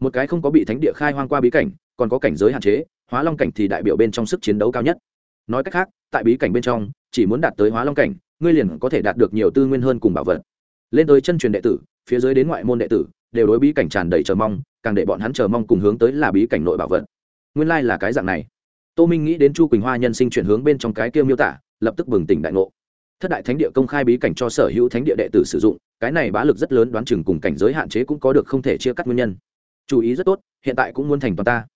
Một cái không có bị thánh địa khai hoang qua bí cảnh còn có cảnh giới hạn chế, hóa long cảnh thì đại biểu bên trong sức chiến đấu cao nhất. Nói cách khác, tại bí cảnh bên trong, chỉ muốn đạt tới hóa long cảnh, ngươi liền có thể đạt được nhiều tư nguyên hơn cùng bảo vật. Lên tới chân truyền đệ tử, phía dưới đến ngoại môn đệ tử, đều đối bí cảnh tràn đầy chờ mong, càng để bọn hắn chờ mong cùng hướng tới là bí cảnh nội bảo vật. Nguyên lai là cái dạng này. Tô minh nghĩ đến chu quỳnh hoa nhân sinh chuyển hướng bên trong cái kia miêu tả, lập tức bừng tỉnh đại ngộ. Thất đại thánh địa công khai bí cảnh cho sở hữu thánh địa đệ tử sử dụng, cái này bá lực rất lớn đoán chừng cùng cảnh giới hạn chế cũng có được không thể chia cắt nguyên nhân. Chú ý rất tốt, hiện tại cũng muốn thành toàn ta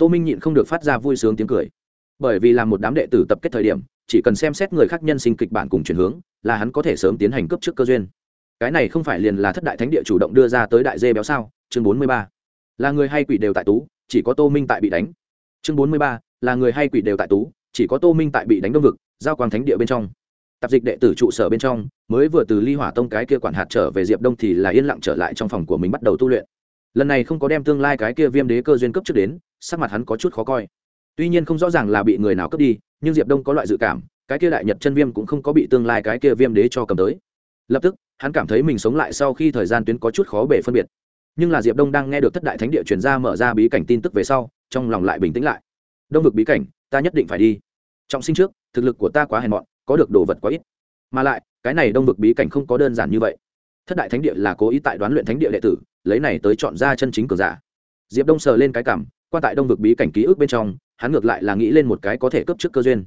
tô minh nhịn không được phát ra vui sướng tiếng cười. Bởi vì là một đám đệ tử tập kết thời điểm, chỉ cần xem xét người khác nhân sinh kịch bản cùng chuyển hướng, là hắn có thể sớm tiến hành cấp trước cơ duyên. Cái này không phải liền là thất đại thánh địa chủ động đưa ra tới đại dê béo sao? Chương bốn mươi ba. Là người hay quỷ đều tại tú, chỉ có tô minh tại bị đánh. Chương bốn mươi ba. Là người hay quỷ đều tại tú, chỉ có tô minh tại bị đánh đông vực, giao quang thánh địa bên trong. Tạp dịch đệ tử trụ sở bên trong, mới vừa từ ly hỏa tông cái kia quản hạt trở về diệp đông thì là yên lặng trở lại trong phòng của mình bắt đầu tu luyện lần này không có đem tương lai cái kia viêm đế cơ duyên cấp trước đến, sắc mặt hắn có chút khó coi. Tuy nhiên không rõ ràng là bị người nào cướp đi, nhưng diệp đông có loại dự cảm, cái kia đại nhật chân viêm cũng không có bị tương lai cái kia viêm đế cho cầm tới. Lập tức, hắn cảm thấy mình sống lại sau khi thời gian tuyến có chút khó bể phân biệt. Nhưng là diệp đông đang nghe được thất đại thánh địa chuyển ra mở ra bí cảnh tin tức về sau, trong lòng lại bình tĩnh lại. Đông vực bí cảnh, ta nhất định phải đi. Trọng sinh trước, thực lực của ta quá hèn mọn, có được đồ vật quá ít. Mà lại, cái này đông vực bí cảnh không có đơn giản như vậy thất đại thánh địa là cố ý tại đoán luyện thánh địa đệ tử, lấy này tới chọn ra chân chính cường giả. Diệp đông sờ lên cái cảm qua tại đông vực bí cảnh ký ức bên trong, hắn ngược lại là nghĩ lên một cái có thể cấp trước cơ duyên.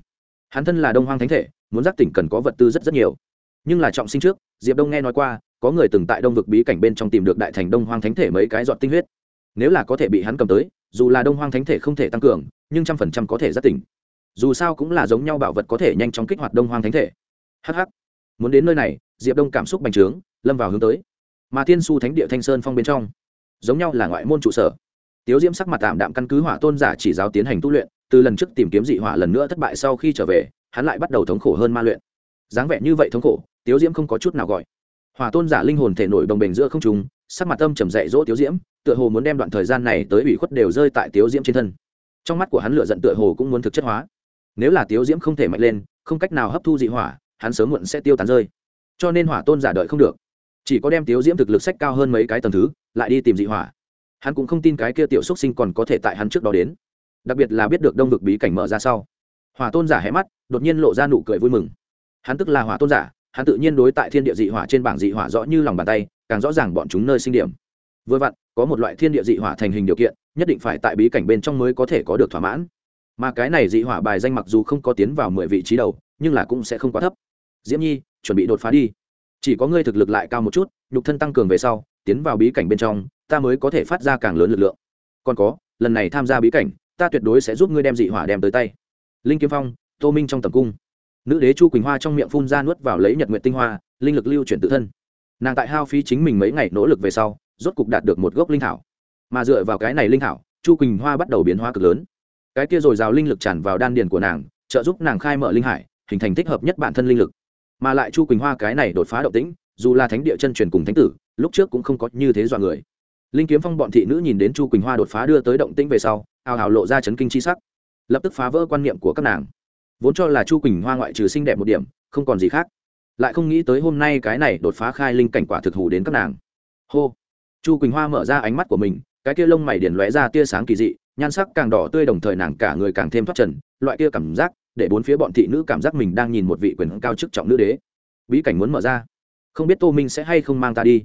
Hắn thân là đông hoang thánh thể, muốn giác tỉnh cần có vật tư rất rất nhiều. Nhưng là trọng sinh trước, diệp đông nghe nói qua, có người từng tại đông vực bí cảnh bên trong tìm được đại thành đông hoang thánh thể mấy cái giọt tinh huyết. Nếu là có thể bị hắn cầm tới, dù là đông hoang thánh thể không thể tăng cường, nhưng trăm phần trăm có thể giác tỉnh. Dù sao cũng là giống nhau bảo vật có thể nhanh chóng kích hoạt đông hoang thánh thể. Hh muốn đến nơi này, diệp đông cảm xúc bành trướng lâm vào hướng tới. Mà thiên su thánh địa thanh sơn phong bên trong, giống nhau là ngoại môn trụ sở. Tiếu diễm sắc mặt tạm đạm căn cứ hỏa tôn giả chỉ giáo tiến hành tu luyện, từ lần trước tìm kiếm dị hỏa lần nữa thất bại sau khi trở về, hắn lại bắt đầu thống khổ hơn ma luyện. Dáng vẻ như vậy thống khổ, tiếu diễm không có chút nào gọi. Hỏa tôn giả linh hồn thể nổi đồng bình giữa không trùng sắc mặt tâm trầm dạy dỗ tiếu diễm, tựa hồ muốn đem đoạn thời gian này tới ủy khuất đều rơi tại tiếu diễm trên thân. Trong mắt của hắn lựa giận tựa hồ cũng muốn thực chất hóa. Nếu là tiếu diễm không thể mạnh lên, không cách nào hấp thu dị hỏa, hắn sớm muộn sẽ tiêu tán rơi. Cho nên hỏa tôn giả đợi không được chỉ có đem tiếu diễm thực lực sách cao hơn mấy cái tầng thứ, lại đi tìm dị hỏa. Hắn cũng không tin cái kia tiểu xúc sinh còn có thể tại hắn trước đó đến. Đặc biệt là biết được đông vực bí cảnh mở ra sau. Hỏa tôn giả hé mắt, đột nhiên lộ ra nụ cười vui mừng. Hắn tức là hỏa tôn giả, hắn tự nhiên đối tại thiên địa dị hỏa trên bảng dị hỏa rõ như lòng bàn tay, càng rõ ràng bọn chúng nơi sinh điểm. Vừa vặn, có một loại thiên địa dị hỏa thành hình điều kiện, nhất định phải tại bí cảnh bên trong mới có thể có được thỏa mãn. Mà cái này dị hỏa bài danh mặc dù không có tiến vào mười vị trí đầu, nhưng là cũng sẽ không quá thấp. Diễm nhi, chuẩn bị đột phá đi chỉ có ngươi thực lực lại cao một chút, nhục thân tăng cường về sau, tiến vào bí cảnh bên trong, ta mới có thể phát ra càng lớn lực lượng. Còn có, lần này tham gia bí cảnh, ta tuyệt đối sẽ giúp ngươi đem dị hỏa đem tới tay. Linh kiếm phong, tô minh trong tầm cung. Nữ đế chu quỳnh hoa trong miệng phun ra nuốt vào lấy nhật nguyện tinh hoa, linh lực lưu chuyển tự thân. Nàng tại hao phí chính mình mấy ngày nỗ lực về sau, rốt cục đạt được một gốc linh thảo. Mà dựa vào cái này linh thảo, chu quỳnh hoa bắt đầu biến hóa cực lớn. Cái kia dồi dào linh lực tràn vào đan điền của nàng, trợ giúp nàng khai mở linh hải, hình thành thích hợp nhất bản thân linh lực mà lại chu quỳnh hoa cái này đột phá động tĩnh, dù là thánh địa chân truyền cùng thánh tử, lúc trước cũng không có như thế dọa người. Linh kiếm phong bọn thị nữ nhìn đến chu quỳnh hoa đột phá đưa tới động tĩnh về sau ào ào lộ ra chấn kinh c h i sắc, lập tức phá vỡ quan niệm của các nàng. Vốn cho là chu quỳnh hoa ngoại trừ xinh đẹp một điểm, không còn gì khác. Lại không nghĩ tới hôm nay cái này đột phá khai linh cảnh quả thực hủ đến các nàng. Hô! Chu quỳnh hoa mở ra ánh mắt của mình, cái kia lông mày điển lóe ra tia sáng kỳ dị, nhan sắc càng đỏ tươi đồng thời nàng cả người càng thêm thoát trần, loại kia cảm giác để bốn phía bọn thị nữ cảm giác mình đang nhìn một vị quyền cao chức trọng nữ đế. Bí cảnh muốn mở ra. Không biết tô minh sẽ hay không mang ta đi.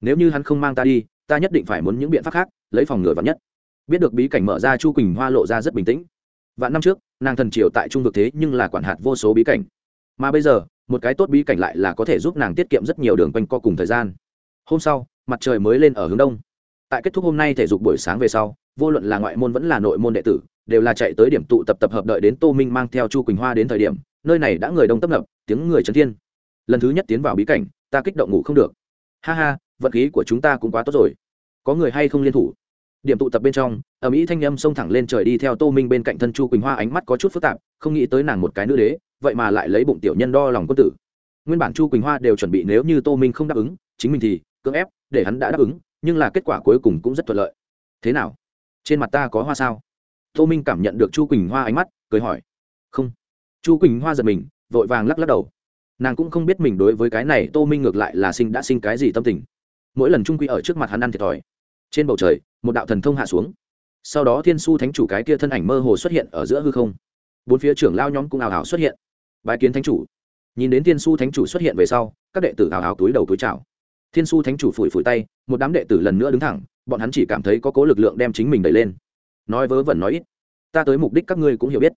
Nếu như hắn không mang ta đi, ta nhất định phải muốn những biện pháp khác, lấy phòng ngừa vắn nhất. Biết được bí cảnh mở ra chu quỳnh hoa lộ ra rất bình tĩnh. Vạn năm trước, nàng thần triều tại trung vực thế nhưng là quản hạt vô số bí cảnh. Mà bây giờ, một cái tốt bí cảnh lại là có thể giúp nàng tiết kiệm rất nhiều đường quanh co cùng thời gian. Hôm sau, mặt trời mới lên ở hướng đông. Tại kết thúc hôm nay thể dục buổi sáng về sau vô luận là ngoại môn vẫn là nội môn đệ tử, đều là chạy tới điểm tụ tập tập hợp đợi đến tô minh mang theo chu quỳnh hoa đến thời điểm, nơi này đã người đông tấp nập, tiếng người trấn thiên. Lần thứ nhất tiến vào bí cảnh, ta kích động ngủ không được. Ha ha, vận khí của chúng ta cũng quá tốt rồi. Có người hay không liên thủ? Điểm tụ tập bên trong ở mỹ thanh âm xông thẳng lên trời đi theo tô minh bên cạnh thân chu quỳnh hoa ánh mắt có chút phức tạp, không nghĩ tới nàng một cái nữ đế, vậy mà lại lấy bụng tiểu nhân đo lòng quân tử. Nguyên bản chu quỳnh hoa đều chuẩn bị nếu như tô minh không đáp ứng, chính mình thì cưỡng ép, để hắn đã đáp ứng, nhưng là kết quả cuối cùng cũng rất thuận lợi. Thế nào? Trên mặt ta có hoa sao? Tô minh cảm nhận được chu quỳnh hoa ánh mắt, cười hỏi. Không. Chu quỳnh hoa giật mình, vội vàng lắc lắc đầu. Nàng cũng không biết mình đối với cái này tô minh ngược lại là sinh đã sinh cái gì tâm tình. Mỗi lần trung quy ở trước mặt hắn ăn thiệt thòi. Trên bầu trời, một đạo thần thông hạ xuống. Sau đó thiên su thánh chủ cái kia thân ảnh mơ hồ xuất hiện ở giữa hư không. Bốn phía trưởng lao nhóm cũng ảo ảo xuất hiện. Bài kiến thánh chủ. Nhìn đến thiên su thánh chủ xuất hiện về sau, các đệ tử ảo ảo túi đầu túi chào. Thiên su thánh chủ phủi phủi tay, một đám đệ tử lần nữa đứng thẳng bọn hắn chỉ cảm thấy có cố lực lượng đem chính mình đẩy lên. Nói vớ vẩn nói ít, ta tới mục đích các ngươi cũng hiểu biết.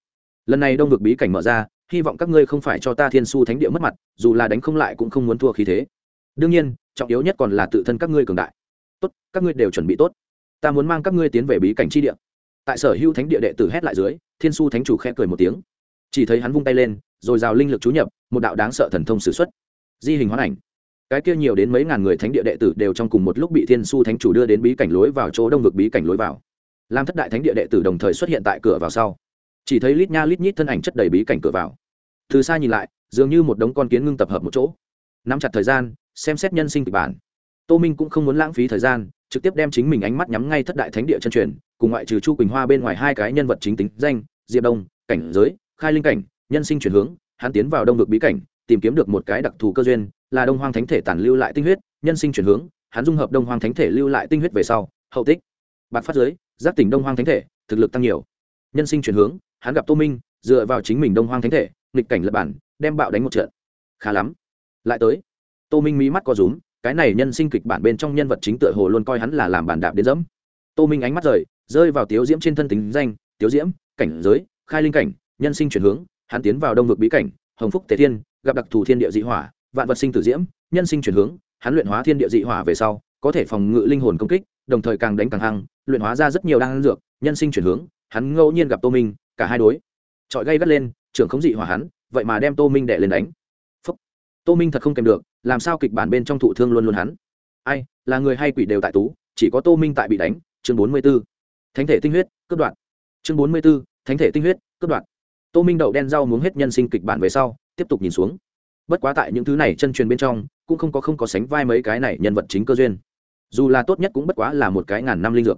Lần này đông vực bí cảnh mở ra, hy vọng các ngươi không phải cho ta thiên su thánh địa mất mặt, dù là đánh không lại cũng không muốn thua khí thế. Đương nhiên, trọng yếu nhất còn là tự thân các ngươi cường đại. Tốt, các ngươi đều chuẩn bị tốt. Ta muốn mang các ngươi tiến về bí cảnh chi địa. Tại sở hữu thánh địa đệ tử hét lại dưới, thiên su thánh chủ khẽ cười một tiếng. Chỉ thấy hắn vung tay lên, rồi rào linh lực chú nhập, một đạo đáng sợ thần thông s ử x u ấ t di hình hoán ảnh cái kia nhiều đến mấy ngàn người thánh địa đệ tử đều trong cùng một lúc bị thiên su thánh chủ đưa đến bí cảnh lối vào chỗ đông vực bí cảnh lối vào. Làm thất đại thánh địa đệ tử đồng thời xuất hiện tại cửa vào sau. Chỉ thấy lít nha lít nhít thân ảnh chất đầy bí cảnh cửa vào. Từ xa nhìn lại, dường như một đống con kiến ngưng tập hợp một chỗ. Nắm chặt thời gian, xem xét nhân sinh kịch bản. Tô minh cũng không muốn lãng phí thời gian, trực tiếp đem chính mình ánh mắt nhắm ngay thất đại thánh địa chân truyền, cùng ngoại trừ chu quỳnh hoa bên ngoài hai cái nhân vật chính tính danh, diệp đông, cảnh giới, khai linh cảnh, nhân sinh chuyển hướng, hắn tiến vào đông vực bí cảnh, tìm kiếm được một cái đặc thù cơ duyên là đông hoang thánh thể tản lưu lại tinh huyết, nhân sinh chuyển hướng, hắn dung hợp đông hoang thánh thể lưu lại tinh huyết về sau, hậu tích. Bạc phát giới giáp tỉnh đông hoang thánh thể, thực lực tăng nhiều. Nhân sinh chuyển hướng, hắn gặp tô minh, dựa vào chính mình đông hoang thánh thể, nghịch cảnh lập bản, đem bạo đánh một trận. Khá lắm. Lại tới, tô minh mí mắt co rúm, cái này nhân sinh kịch bản bên trong nhân vật chính tựa hồ luôn coi hắn là làm bản đạp đến dẫm. Tô minh ánh mắt rời, rơi vào tiếu diễm trên thân tính danh, tiếu diễm, cảnh giới, khai linh cảnh, nhân sinh chuyển hướng, hắn tiến vào đông vực bí cảnh, hồng phúc tề thiên, gặp đặc thù thiên địa dị hỏa vạn vật sinh tử diễm, nhân sinh chuyển hướng, hắn luyện hóa thiên địa dị hỏa về sau, có thể phòng ngự linh hồn công kích, đồng thời càng đánh càng hăng, luyện hóa ra rất nhiều đan dược, nhân sinh chuyển hướng, hắn ngẫu nhiên gặp tô minh, cả hai đối. Trọi gây gắt lên, trưởng không dị hỏa hắn, vậy mà đem tô minh đệ lên đánh. Phúc. tô minh thật không kèm được, làm sao kịch bản bên trong thụ thương luôn luôn hắn. Ai, là người hay quỷ đều tại tú, chỉ có tô minh tại bị đánh, chương bốn mươi b ố thánh thể tinh huyết, cướp đoạn chương bốn mươi b ố thánh thể tinh huyết, cướp đoạn tô minh đậu đen rau muốn hết nhân sinh kịch bản về sau, tiếp tục nhìn xuống bất quá tại những thứ này chân truyền bên trong, cũng không có không có sánh vai mấy cái này nhân vật chính cơ duyên. Dù là tốt nhất cũng bất quá là một cái ngàn năm linh dược.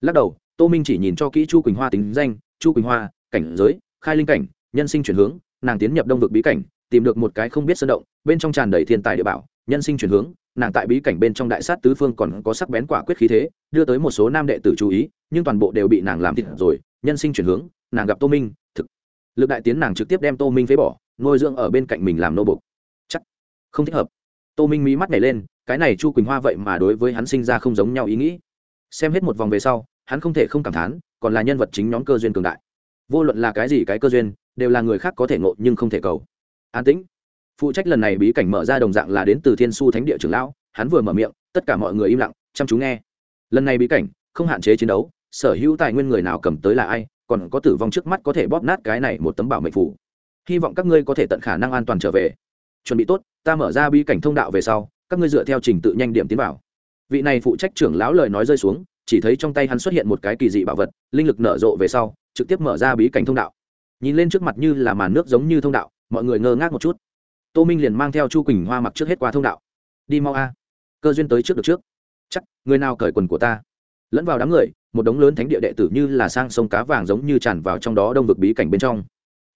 Lắc đầu, tô minh chỉ nhìn cho kỹ chu quỳnh hoa tính danh, chu quỳnh hoa, cảnh giới, khai linh cảnh, nhân sinh chuyển hướng, nàng tiến nhập đông vực bí cảnh, tìm được một cái không biết sơn động, bên trong tràn đầy thiên tài địa bảo, nhân sinh chuyển hướng, nàng tại bí cảnh bên trong đại sát tứ phương còn có sắc bén quả quyết khí thế, đưa tới một số nam đệ tử chú ý, nhưng toàn bộ đều bị nàng làm thịt rồi, nhân sinh chuyển hướng, nàng gặp tô minh, thực lực đại tiến nàng trực tiếp đem tô minh phế bỏ nuôi dưỡng ở bên cạnh mình làm nô bục chắc không thích hợp. Tô minh mí mắt nhảy lên, cái này chu quỳnh hoa vậy mà đối với hắn sinh ra không giống nhau ý nghĩ. Xem hết một vòng về sau, hắn không thể không cảm thán, còn là nhân vật chính nhóm cơ duyên cường đại. Vô luận là cái gì cái cơ duyên, đều là người khác có thể ngộ nhưng không thể cầu. An tĩnh. Phụ trách lần này bí cảnh mở ra đồng dạng là đến từ thiên su thánh địa trưởng lão, hắn vừa mở miệng, tất cả mọi người im lặng, chăm chú nghe. Lần này bí cảnh, không hạn chế chiến đấu, sở hữu tài nguyên người nào cầm tới là ai, còn có tử vong trước mắt có thể bóp nát cái này một tấm bảo mệnh phủ hy vọng các ngươi có thể tận khả năng an toàn trở về. Chuẩn bị tốt, ta mở ra bí cảnh thông đạo về sau, các ngươi dựa theo trình tự nhanh điểm tiến vào. Vị này phụ trách trưởng lão lời nói rơi xuống, chỉ thấy trong tay hắn xuất hiện một cái kỳ dị bảo vật, linh lực nở rộ về sau, trực tiếp mở ra bí cảnh thông đạo. Nhìn lên trước mặt như là màn nước giống như thông đạo, mọi người ngơ ngác một chút. Tô minh liền mang theo chu quỳnh hoa mặc trước hết qua thông đạo. Đi mau a. Cơ duyên tới trước được trước. Chắc, người nào cởi quần của ta? Lẫn vào đám người, một đống lớn thánh địa đệ tử như là sang sông cá vàng giống như tràn vào trong đó đông vực bí cảnh bên trong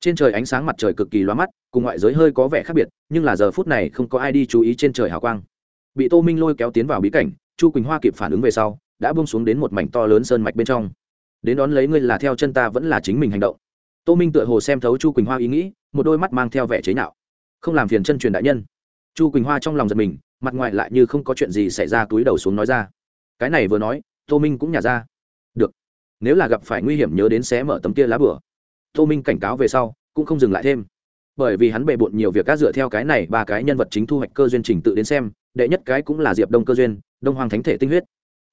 trên trời ánh sáng mặt trời cực kỳ loa mắt, cùng ngoại giới hơi có vẻ khác biệt, nhưng là giờ phút này không có ai đi chú ý trên trời hào quang. Bị tô minh lôi kéo tiến vào bí cảnh, chu quỳnh hoa kịp phản ứng về sau, đã bông xuống đến một mảnh to lớn sơn mạch bên trong. Đến đón lấy ngươi là theo chân ta vẫn là chính mình hành động. Tô minh tựa hồ xem thấu chu quỳnh hoa ý nghĩ, một đôi mắt mang theo vẻ chế nhạo. Không làm phiền chân truyền đại nhân. Chu quỳnh hoa trong lòng giật mình, mặt ngoài lại như không có chuyện gì xảy ra túi đầu xuống nói ra. Cái này vừa nói, tô minh cũng nhả ra. Được. Nếu là gặp phải nguy hiểm nhớ đến xé mở tấm kia lá bửa tô minh cảnh cáo về sau, cũng không dừng lại thêm. Bởi vì hắn bề bộn nhiều việc các dựa theo cái này ba cái nhân vật chính thu hoạch cơ duyên trình tự đến xem, đệ nhất cái cũng là diệp đông cơ duyên, đông hoàng thánh thể tinh huyết.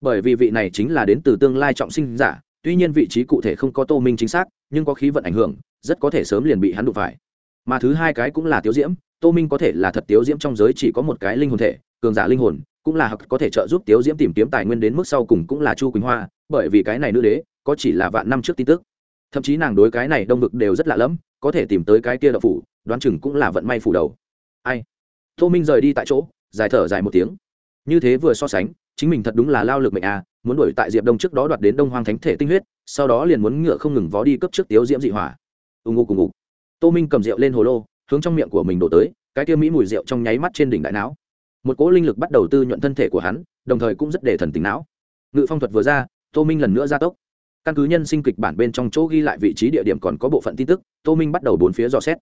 Bởi vì vị này chính là đến từ tương lai trọng sinh giả, tuy nhiên vị trí cụ thể không có tô minh chính xác, nhưng có khí vận ảnh hưởng, rất có thể sớm liền bị hắn đụng phải. Mà thứ hai cái cũng là tiếu diễm, tô minh có thể là thật tiếu diễm trong giới chỉ có một cái linh hồn thể, cường giả linh hồn, cũng là hặc có thể trợ giúp tiếu diễm tìm kiếm tài nguyên đến mức sau cùng cũng là chu quỳnh hoa, bởi vì cái này nữ đế, có chỉ là vạn năm trước tin tức thậm chí nàng đối cái này đông vực đều rất lạ lẫm, có thể tìm tới cái kia đậu phủ, đoán chừng cũng là vận may phủ đầu. Ai? Tô minh rời đi tại chỗ, dài thở dài một tiếng. Như thế vừa so sánh, chính mình thật đúng là lao lực mệnh à muốn đuổi tại diệp đông trước đó đoạt đến đông hoang thánh thể tinh huyết, sau đó liền muốn ngựa không ngừng vó đi cấp trước tiếu diễm dị hỏa. Ù ngụ cùng ngụ tô minh cầm rượu lên hồ lô, hướng trong miệng của mình đổ tới, cái kia mỹ mùi rượu trong nháy mắt trên đỉnh đại não. Một cỗ linh lực bắt đầu tư nhuận thân thể của hắn, đồng thời cũng rất để thần tính não. Ngự phong thuật vừa ra, tô minh lần nữa gia tốc căn cứ nhân sinh kịch bản bên trong chỗ ghi lại vị trí địa điểm còn có bộ phận tin tức, tô minh bắt đầu bốn phía dò xét.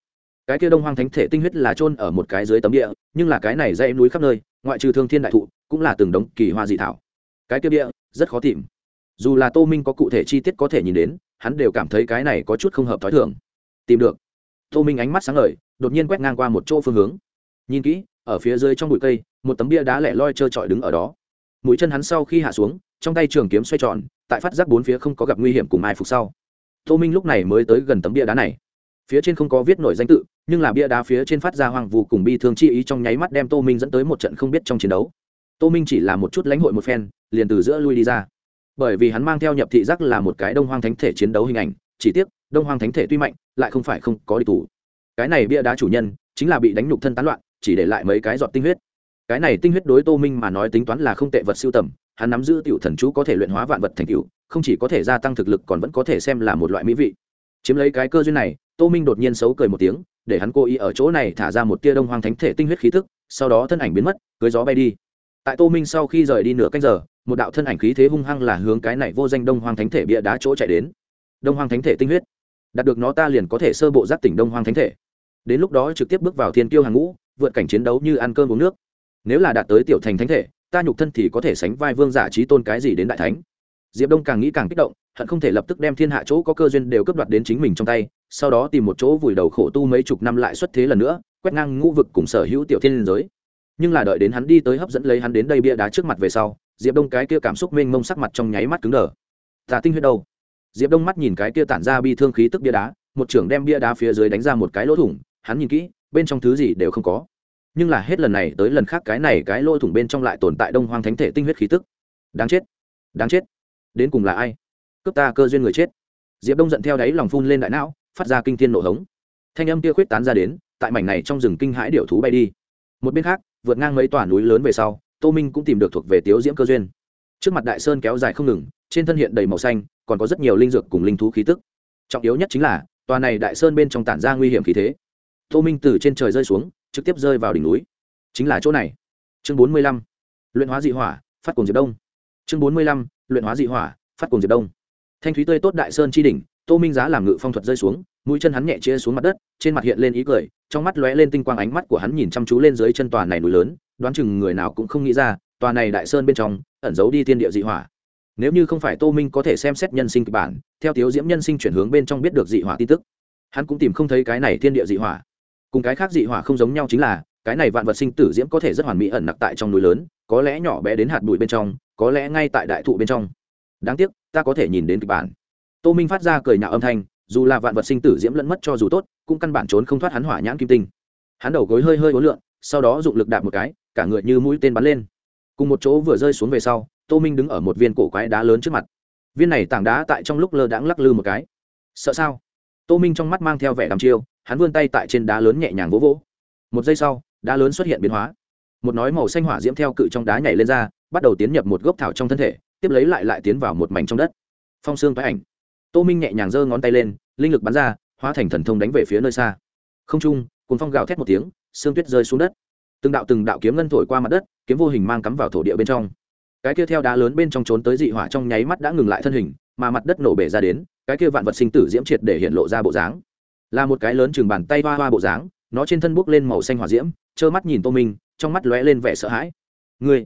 Cái kia đông hoang thánh thể tinh huyết là trôn ở một cái dưới tấm địa, nhưng là cái này dây núi khắp nơi, ngoại trừ thương thiên đại thụ, cũng là từng đống kỳ hoa dị thảo. Cái kia địa, rất khó tìm. Dù là tô minh có cụ thể chi tiết có thể nhìn đến, hắn đều cảm thấy cái này có chút không hợp t h ó i thường. Tìm được. Tô minh ánh mắt sáng ngời, đột nhiên quét ngang qua một chỗ phương hướng. Nhìn kỹ, ở phía dưới trong bụi cây, một tấm bia đá lẻ loi trơ trọi đứng ở đó mũi chân hắn sau khi hạ xuống, trong tay trường kiếm xoay tròn, tại phát giác bốn phía không có gặp nguy hiểm cùng ai phục sau. Tô minh lúc này mới tới gần tấm bia đá này. Phía trên không có viết nổi danh tự, nhưng là bia đá phía trên phát ra hoàng vù cùng bi thương chi ý trong nháy mắt đem tô minh dẫn tới một trận không biết trong chiến đấu. Tô minh chỉ là một chút lãnh hội một phen, liền từ giữa lui đi ra. Bởi vì hắn mang theo nhập thị giác là một cái đông hoang thánh thể chiến đấu hình ảnh, chỉ tiếc, đông hoang thánh thể tuy mạnh, lại không phải không có địch thủ. Cái này bia đá chủ nhân, chính là bị đánh nhục thân tán loạn, chỉ để lại mấy cái giọt tinh huyết cái này tinh huyết đối tô minh mà nói tính toán là không tệ vật siêu tầm, hắn nắm giữ tiểu thần chú có thể luyện hóa vạn vật thành cựu không chỉ có thể gia tăng thực lực còn vẫn có thể xem là một loại mỹ vị. Chiếm lấy cái cơ duyên này, tô minh đột nhiên xấu cười một tiếng, để hắn cố ý ở chỗ này thả ra một tia đông hoang thánh thể tinh huyết khí thức sau đó thân ảnh biến mất, cưới gió bay đi. Tại tô minh sau khi rời đi nửa canh giờ, một đạo thân ảnh khí thế hung hăng là hướng cái này vô danh đông hoang thánh thể bịa đá chỗ chạy đến. Đông hoang thánh thể tinh huyết. Đạt được nó ta liền có thể sơ bộ giáp tỉnh đông hoang thánh thể. Đến lúc đó trực tiếp bước vào thiên kiêu hàng ngũ, vượt cảnh chiến đấu như ăn cơm uống nước nếu là đạt tới tiểu thành thánh thể, ta nhục thân thì có thể sánh vai vương giả trí tôn cái gì đến đại thánh. Diệp đông càng nghĩ càng kích động, hận không thể lập tức đem thiên hạ chỗ có cơ duyên đều cướp đoạt đến chính mình trong tay, sau đó tìm một chỗ vùi đầu khổ tu mấy chục năm lại xuất thế lần nữa, quét ngang ngũ vực cùng sở hữu tiểu thiên liên giới. Nhưng là đợi đến hắn đi tới hấp dẫn lấy hắn đến đây bia đá trước mặt về sau, diệp đông cái kia cảm xúc mênh mông sắc mặt trong nháy mắt cứng đờ. Tà tinh huyết đâu? Diệp đông mắt nhìn cái kia tản ra bi thương khí tức bia đá, một trưởng đem bia đá phía dưới đánh ra một cái lỗ thủng, hắn nhìn kỹ, bên trong thứ gì đều không có nhưng là hết lần này tới lần khác cái này cái lỗ thủng bên trong lại tồn tại đông hoang thánh thể tinh huyết khí tức. Đáng chết đáng chết. Đến cùng là ai? Cướp ta cơ duyên người chết. Diệp đông giận theo đáy lòng phun lên đại não, phát ra kinh thiên nổ hống. Thanh âm kia khuyết tán ra đến, tại mảnh này trong rừng kinh hãi điệu thú bay đi. Một bên khác, vượt ngang mấy tòa núi lớn về sau, tô minh cũng tìm được thuộc về tiếu diễm cơ duyên. Trước mặt đại sơn kéo dài không ngừng, trên thân hiện đầy màu xanh, còn có rất nhiều linh dược cùng linh thú khí tức. Trọng yếu nhất chính là, tòa này đại sơn bên trong tản ra nguy hiểm khí thế. Tô minh từ trên trời rơi xuống trực tiếp rơi vào đỉnh núi. Chính là chỗ này. Chương bốn mươi lăm, luyện hóa dị hỏa, phát cùng diệp đông. Chương bốn mươi lăm, luyện hóa dị hỏa, phát cùng diệp đông. Thanh thúy tươi tốt đại sơn chi đỉnh, tô minh giá làm ngự phong thuật rơi xuống, mũi chân hắn nhẹ chia xuống mặt đất, trên mặt hiện lên ý cười, trong mắt lóe lên tinh quang ánh mắt của hắn nhìn chăm chú lên dưới chân tòa này núi lớn, đoán chừng người nào cũng không nghĩ ra, tòa này đại sơn bên trong, ẩn giấu đi tiên địa dị hỏa. Nếu như không phải tô minh có thể xem xét nhân sinh kịch bản, theo tiếu diễm nhân sinh chuyển hướng bên trong biết được dị hỏa tin tức, hắn cũng tìm không thấy cái này thiên địa dị hỏa cùng cái khác dị hỏa không giống nhau chính là, cái này vạn vật sinh tử diễm có thể rất hoàn mỹ ẩn nặc tại trong núi lớn, có lẽ nhỏ bé đến hạt bụi bên trong, có lẽ ngay tại đại thụ bên trong. Đáng tiếc, ta có thể nhìn đến kịch bản. Tô minh phát ra cười nhạo âm thanh, dù là vạn vật sinh tử diễm lẫn mất cho dù tốt, cũng căn bản trốn không thoát hắn hỏa nhãn kim tinh. Hắn đầu gối hơi hơi ố lượn, sau đó dụng lực đạp một cái, cả người như mũi tên bắn lên. Cùng một chỗ vừa rơi xuống về sau, tô minh đứng ở một viên cổ quái đá lớn trước mặt. Viên này tảng đá tại trong lúc lơ đãng lắc lư một cái. Sợ sao? Tô minh trong mắt mang theo vẻ đàm chiêu hắn vươn tay tại trên đá lớn nhẹ nhàng vỗ vỗ. Một giây sau, đá lớn xuất hiện biến hóa. Một nói màu xanh hỏa diễm theo cự trong đá nhảy lên ra, bắt đầu tiến nhập một gốc thảo trong thân thể, tiếp lấy lại lại tiến vào một mảnh trong đất. Phong xương phái ảnh. Tô minh nhẹ nhàng giơ ngón tay lên, linh lực bắn ra, hóa thành thần thông đánh về phía nơi xa. Không trung cùng phong gào thét một tiếng, xương tuyết rơi xuống đất. Từng đạo từng đạo kiếm ngân thổi qua mặt đất, kiếm vô hình mang cắm vào thổ địa bên trong. Cái kia theo đá lớn bên trong trốn tới dị hỏa trong nháy mắt đã ngừng lại thân hình, mà mặt đất nổ bể ra đến, cái kia vạn vật sinh tử diễm triệt để hiện lộ ra bộ dáng là một cái lớn chừng bàn tay hoa hoa bộ dáng, nó trên thân bốc lên màu xanh hỏa diễm, trơ mắt nhìn tô minh, trong mắt lóe lên vẻ sợ hãi. Ngươi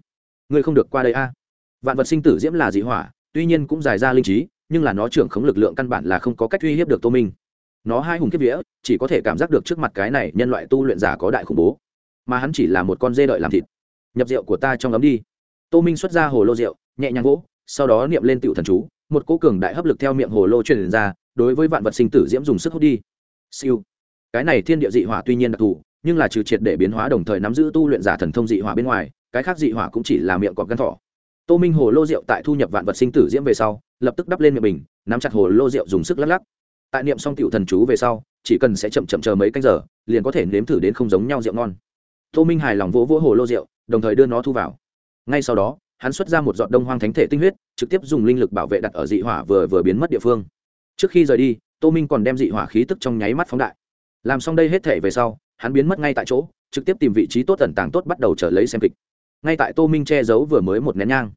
ngươi không được qua đây a. Vạn vật sinh tử diễm là dị hỏa, tuy nhiên cũng dài ra linh trí, nhưng là nó trưởng khống lực lượng căn bản là không có cách uy hiếp được tô minh. Nó hai hùng kiếp vía, chỉ có thể cảm giác được trước mặt cái này nhân loại tu luyện giả có đại khủng bố, mà hắn chỉ là một con dê đợi làm thịt. Nhập rượu của ta trong ấm đi. Tô minh xuất ra hồ lô rượu, nhẹ nhàng gỗ sau đó niệm lên tiểu thần chú, một cố cường đại hấp lực theo miệng hồ lô truyền ra, đối với vạn vật sinh tử diễm dùng sức hút đi siêu. Cái này thiên địa dị hỏa tuy nhiên đặc thù, nhưng là trừ triệt để biến hóa đồng thời nắm giữ tu luyện giả thần thông dị hỏa bên ngoài, cái khác dị hỏa cũng chỉ là miệng cọp gắn thỏ. Tô minh hồ lô rượu tại thu nhập vạn vật sinh tử diễm về sau, lập tức đắp lên miệng bình, nắm chặt hồ lô rượu dùng sức lắc lắc. Tại niệm xong tiểu thần chú về sau, chỉ cần sẽ chậm chậm chờ mấy canh giờ, liền có thể nếm thử đến không giống nhau rượu ngon. Tô minh hài lòng vỗ vỗ hồ lô rượu, đồng thời đưa nó thu vào. Ngay sau đó, hắn xuất ra một giọt đông hoang thánh thể tinh huyết, trực tiếp dùng linh lực bảo vệ đặt ở dị hỏa vừa vừa biến mất địa phương. Trước khi rời đi tô minh còn đem dị hỏa khí tức trong nháy mắt phóng đại. Làm xong đây hết thể về sau, hắn biến mất ngay tại chỗ, trực tiếp tìm vị trí tốt tẩn tàng tốt bắt đầu trở lấy xem kịch. Ngay tại tô minh che giấu vừa mới một nén nhang,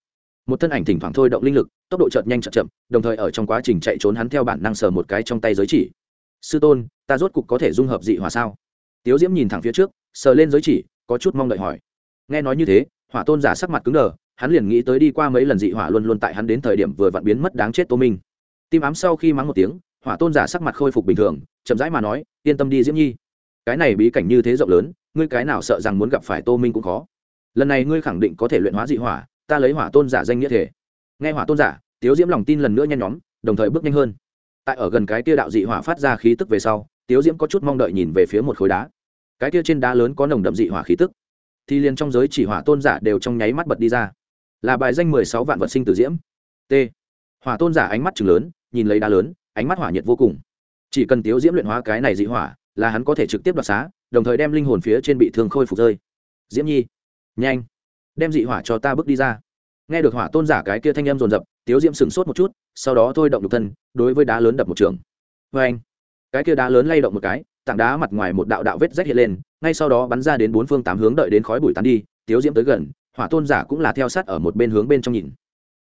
một thân ảnh thỉnh thoảng thôi động linh lực, tốc độ chợt nhanh chợt chậm, đồng thời ở trong quá trình chạy trốn hắn theo bản năng sờ một cái trong tay giới chỉ. Sư tôn, ta rốt cục có thể dung hợp dị hỏa sao? Tiếu diễm nhìn thẳng phía trước, sờ lên giới chỉ, có chút mong đợi hỏi. Nghe nói như thế, hỏa tôn giả sắc mặt cứng đờ, hắn liền nghĩ tới đi qua mấy lần dị hỏa luôn luôn tại hắn đến thời điểm vừa vặn biến mất đáng chết tô minh. Tim ám sau khi mắng một tiếng hỏa tôn giả sắc mặt khôi phục bình thường, chậm rãi mà nói, yên tâm đi, diễm nhi. Cái này bí cảnh như thế rộng lớn, ngươi cái nào sợ rằng muốn gặp phải tô minh cũng khó. Lần này ngươi khẳng định có thể luyện hóa dị hỏa, ta lấy hỏa tôn giả danh nghĩa thể. Nghe hỏa tôn giả, tiếu diễm lòng tin lần nữa nhen nhóm, đồng thời bước nhanh hơn. Tại ở gần cái tia đạo dị hỏa phát ra khí tức về sau, tiếu diễm có chút mong đợi nhìn về phía một khối đá. Cái tia trên đá lớn có nồng đậm dị hỏa khí tức. Thì liền trong giới chỉ hỏa tôn giả đều trong nháy mắt bật đi ra. Là bài danh mười sáu vạn vật sinh tử diễm. T. Hỏa tôn giả ánh mắt chừng lớn, nhìn lấy đá lớn ánh mắt hỏa nhiệt vô cùng. Chỉ cần tiếu diễm luyện hóa cái này dị hỏa, là hắn có thể trực tiếp đoạt xá, đồng thời đem linh hồn phía trên bị thương khôi phục rơi. Diễm nhi, nhanh, đem dị hỏa cho ta bước đi ra. Nghe được hỏa tôn giả cái kia thanh âm rồn rập tiếu diễm sửng sốt một chút, sau đó thôi động nhục thân, đối với đá lớn đập một trường. Vê anh cái kia đá lớn lay động một cái, tảng đá mặt ngoài một đạo đạo vết rách hiện lên, ngay sau đó bắn ra đến bốn phương tám hướng đợi đến khói bụi tán đi, tiếu diễm tới gần, hỏa tôn giả cũng là theo sát ở một bên hướng bên trong nhìn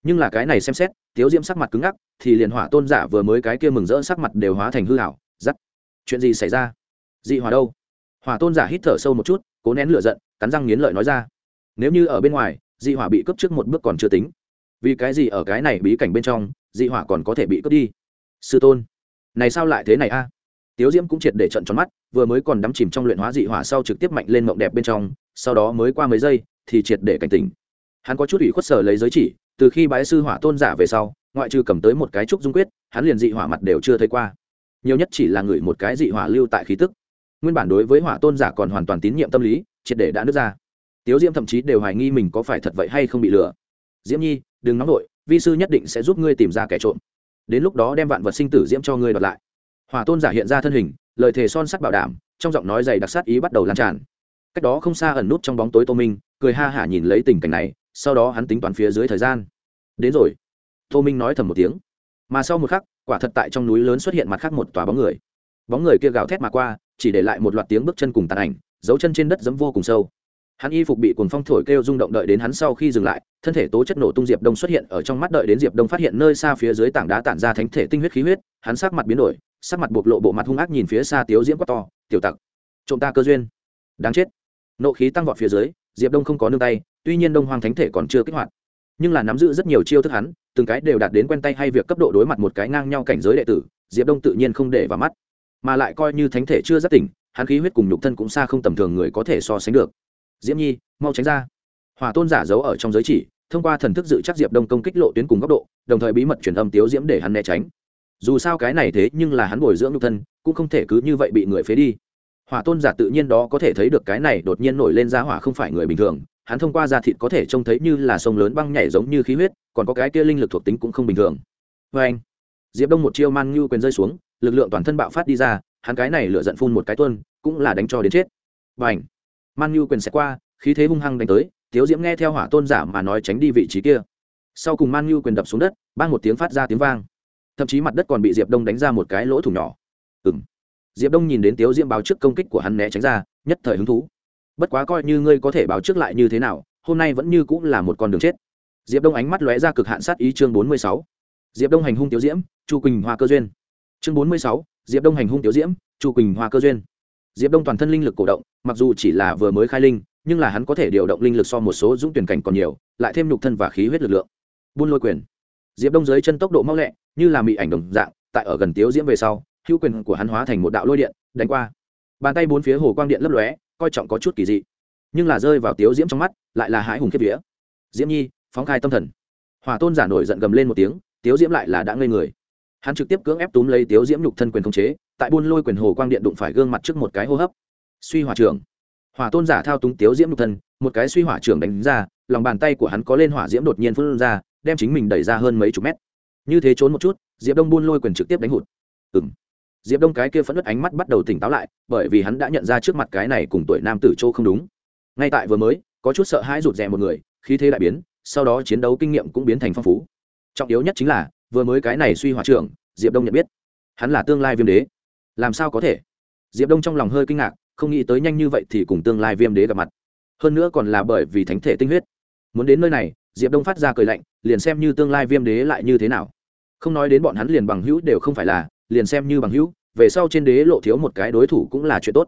nhưng là cái này xem xét, tiếu diễm sắc mặt cứng ngắc, thì liền hỏa tôn giả vừa mới cái kia mừng rỡ sắc mặt đều hóa thành hư hảo giắt chuyện gì xảy ra? Dị hỏa đâu? Hỏa tôn giả hít thở sâu một chút, cố nén lửa giận, cắn răng nghiến lợi nói ra. Nếu như ở bên ngoài, dị hỏa bị cướp trước một bước còn chưa tính. Vì cái gì ở cái này bí cảnh bên trong, dị hỏa còn có thể bị cướp đi? Sư tôn, này sao lại thế này a? Tiếu diễm cũng triệt để trận tròn mắt, vừa mới còn đắm chìm trong luyện hóa dị hỏa sau trực tiếp mạnh lên mộng đẹp bên trong, sau đó mới qua mấy giây, thì triệt để cảnh tỉnh. Hắn có chút ủy khuất sở lấy giới chỉ từ khi bái sư hỏa tôn giả về sau, ngoại trừ cầm tới một cái trúc dung quyết, hắn liền dị hỏa mặt đều chưa thấy qua. Nhiều nhất chỉ là ngửi một cái dị hỏa lưu tại khí tức. Nguyên bản đối với hỏa tôn giả còn hoàn toàn tín nhiệm tâm lý, triệt để đã nứt ra. Tiếu diễm thậm chí đều hoài nghi mình có phải thật vậy hay không bị lừa. Diễm nhi, đừng nóng vội vi sư nhất định sẽ giúp ngươi tìm ra kẻ trộm. Đến lúc đó đem vạn vật sinh tử diễm cho ngươi đoạt lại. Hỏa tôn giả hiện ra thân hình, lời thề son sắt bảo đảm, trong giọng nói dày đặc sát ý bắt đầu lan tràn. Cách đó không xa ẩn nút trong bóng tối tô minh, cười ha hả nhìn lấy tình cảnh này sau đó hắn tính toán phía dưới thời gian. Đến rồi. Tô minh nói thầm một tiếng. Mà sau một khắc, quả thật tại trong núi lớn xuất hiện mặt khác một tòa bóng người. Bóng người kia gào thét mà qua, chỉ để lại một loạt tiếng bước chân cùng tàn ảnh, dấu chân trên đất dẫm vô cùng sâu. Hắn y phục bị cuồng phong thổi kêu rung động đợi đến hắn sau khi dừng lại, thân thể tố chất nổ tung diệp đông xuất hiện ở trong mắt đợi đến diệp đông phát hiện nơi xa phía dưới tảng đá tản ra thánh thể tinh huyết khí huyết, hắn sắc mặt biến đổi, sắc mặt bộc lộ bộ mặt hung ác nhìn phía xa tiếu diễm quát to, tiểu tặc, trộm ta cơ duyên. Đáng chết. Nộ khí tăng vọt phía dưới, diệp đông không có nương tay tuy nhiên đông hoàng thánh thể còn chưa kích hoạt, nhưng là nắm giữ rất nhiều chiêu thức hắn, từng cái đều đạt đến quen tay hay việc cấp độ đối mặt một cái ngang nhau cảnh giới đệ tử, diệp đông tự nhiên không để vào mắt. Mà lại coi như thánh thể chưa rất tỉnh, hắn khí huyết cùng nhục thân cũng xa không tầm thường người có thể so sánh được. Diễm nhi, mau tránh ra. Hòa tôn giả giấu ở trong giới chỉ, thông qua thần thức dự chắc diệp đông công kích lộ tuyến cùng góc độ, đồng thời bí mật truyền âm tiếu diễm để hắn né tránh. Dù sao cái này thế nhưng là hắn bồi dưỡng nhục thân, cũng không thể cứ như vậy bị người phế đi. Hỏa tôn giả tự nhiên đó có thể thấy được cái này đột nhiên nổi lên ra hỏa không phải người bình thường hắn thông qua da thịt có thể trông thấy như là sông lớn băng nhảy giống như khí huyết, còn có cái kia linh lực thuộc tính cũng không bình thường. Vê anh, diệp đông một chiêu man như quyền rơi xuống, lực lượng toàn thân bạo phát đi ra, hắn cái này lựa giận phun một cái tuân cũng là đánh cho đến chết. Và ảnh man như quyền sẽ qua, khí thế hung hăng đánh tới, tiếu diễm nghe theo hỏa tôn giả mà nói tránh đi vị trí kia. Sau cùng man như quyền đập xuống đất ban một tiếng phát ra tiếng vang. Thậm chí mặt đất còn bị diệp đông đánh ra một cái lỗ thủng nhỏ. Ừ m diệp đông nhìn đến tiếu diễm báo trước công kích của hắn né tránh ra, nhất thời hứng thú bất quá coi như ngươi có thể báo trước lại như thế nào, hôm nay vẫn như cũng là một con đường chết. Diệp đông ánh mắt lóe ra cực hạn sát ý chương bốn mươi sáu. Diệp đông hành hung Tiểu diễm, chu quỳnh hoa cơ duyên. Chương bốn mươi sáu, diệp đông hành hung Tiểu diễm, chu quỳnh hoa cơ duyên. Diệp đông toàn thân linh lực cổ động, mặc dù chỉ là vừa mới khai linh, nhưng là hắn có thể điều động linh lực so một số dũng tuyển cảnh còn nhiều, lại thêm nhục thân và khí huyết lực lượng. Buôn lôi quyền. Diệp đông dưới chân tốc độ mau lẹ, như là mị ảnh đồng dạng, tại ở gần tiếu diễm về sau, hữu quyền của hắn hóa thành một đạo lôi điện, đánh qua. Bàn tay bốn phía hồ quang điện lấp lóe coi trọng có chút kỳ dị. Nhưng là rơi vào tiếu diễm trong mắt, lại là hãi hùng kiếp vía. Diễm nhi, phóng khai tâm thần. Hòa tôn giả nổi giận gầm lên một tiếng, tiếu diễm lại là đã ngây người. Hắn trực tiếp cưỡng ép túm lấy tiếu diễm nhục thân quyền khống chế, tại buôn lôi quyền hồ quang điện đụng phải gương mặt trước một cái hô hấp. Suy hỏa trưởng. Hỏa tôn giả thao túng tiếu diễm nhục thân, một cái suy hỏa trưởng đánh ra, lòng bàn tay của hắn có lên hỏa diễm đột nhiên phun ra, đem chính mình đẩy ra hơn mấy chục mét. Như thế trốn một chút, diệp đông buôn lôi quyền trực tiếp đánh hụt. Ừng diệp đông cái kia phẫn nứt ánh mắt bắt đầu tỉnh táo lại, bởi vì hắn đã nhận ra trước mặt cái này cùng tuổi nam tử châu không đúng. Ngay tại vừa mới, có chút sợ hãi rụt rè một người, khí thế đại biến, sau đó chiến đấu kinh nghiệm cũng biến thành phong phú. Trọng yếu nhất chính là, vừa mới cái này suy hòa trưởng, diệp đông nhận biết, hắn là tương lai viêm đế. Làm sao có thể? Diệp đông trong lòng hơi kinh ngạc, không nghĩ tới nhanh như vậy thì cùng tương lai viêm đế gặp mặt. Hơn nữa còn là bởi vì thánh thể tinh huyết. Muốn đến nơi này, diệp đông phát ra cười lạnh, liền xem như tương lai viêm đế lại như thế nào. Không nói đến bọn hắn liền bằng hữu đều không phải là liền xem như bằng hữu, về sau trên đế lộ thiếu một cái đối thủ cũng là chuyện tốt.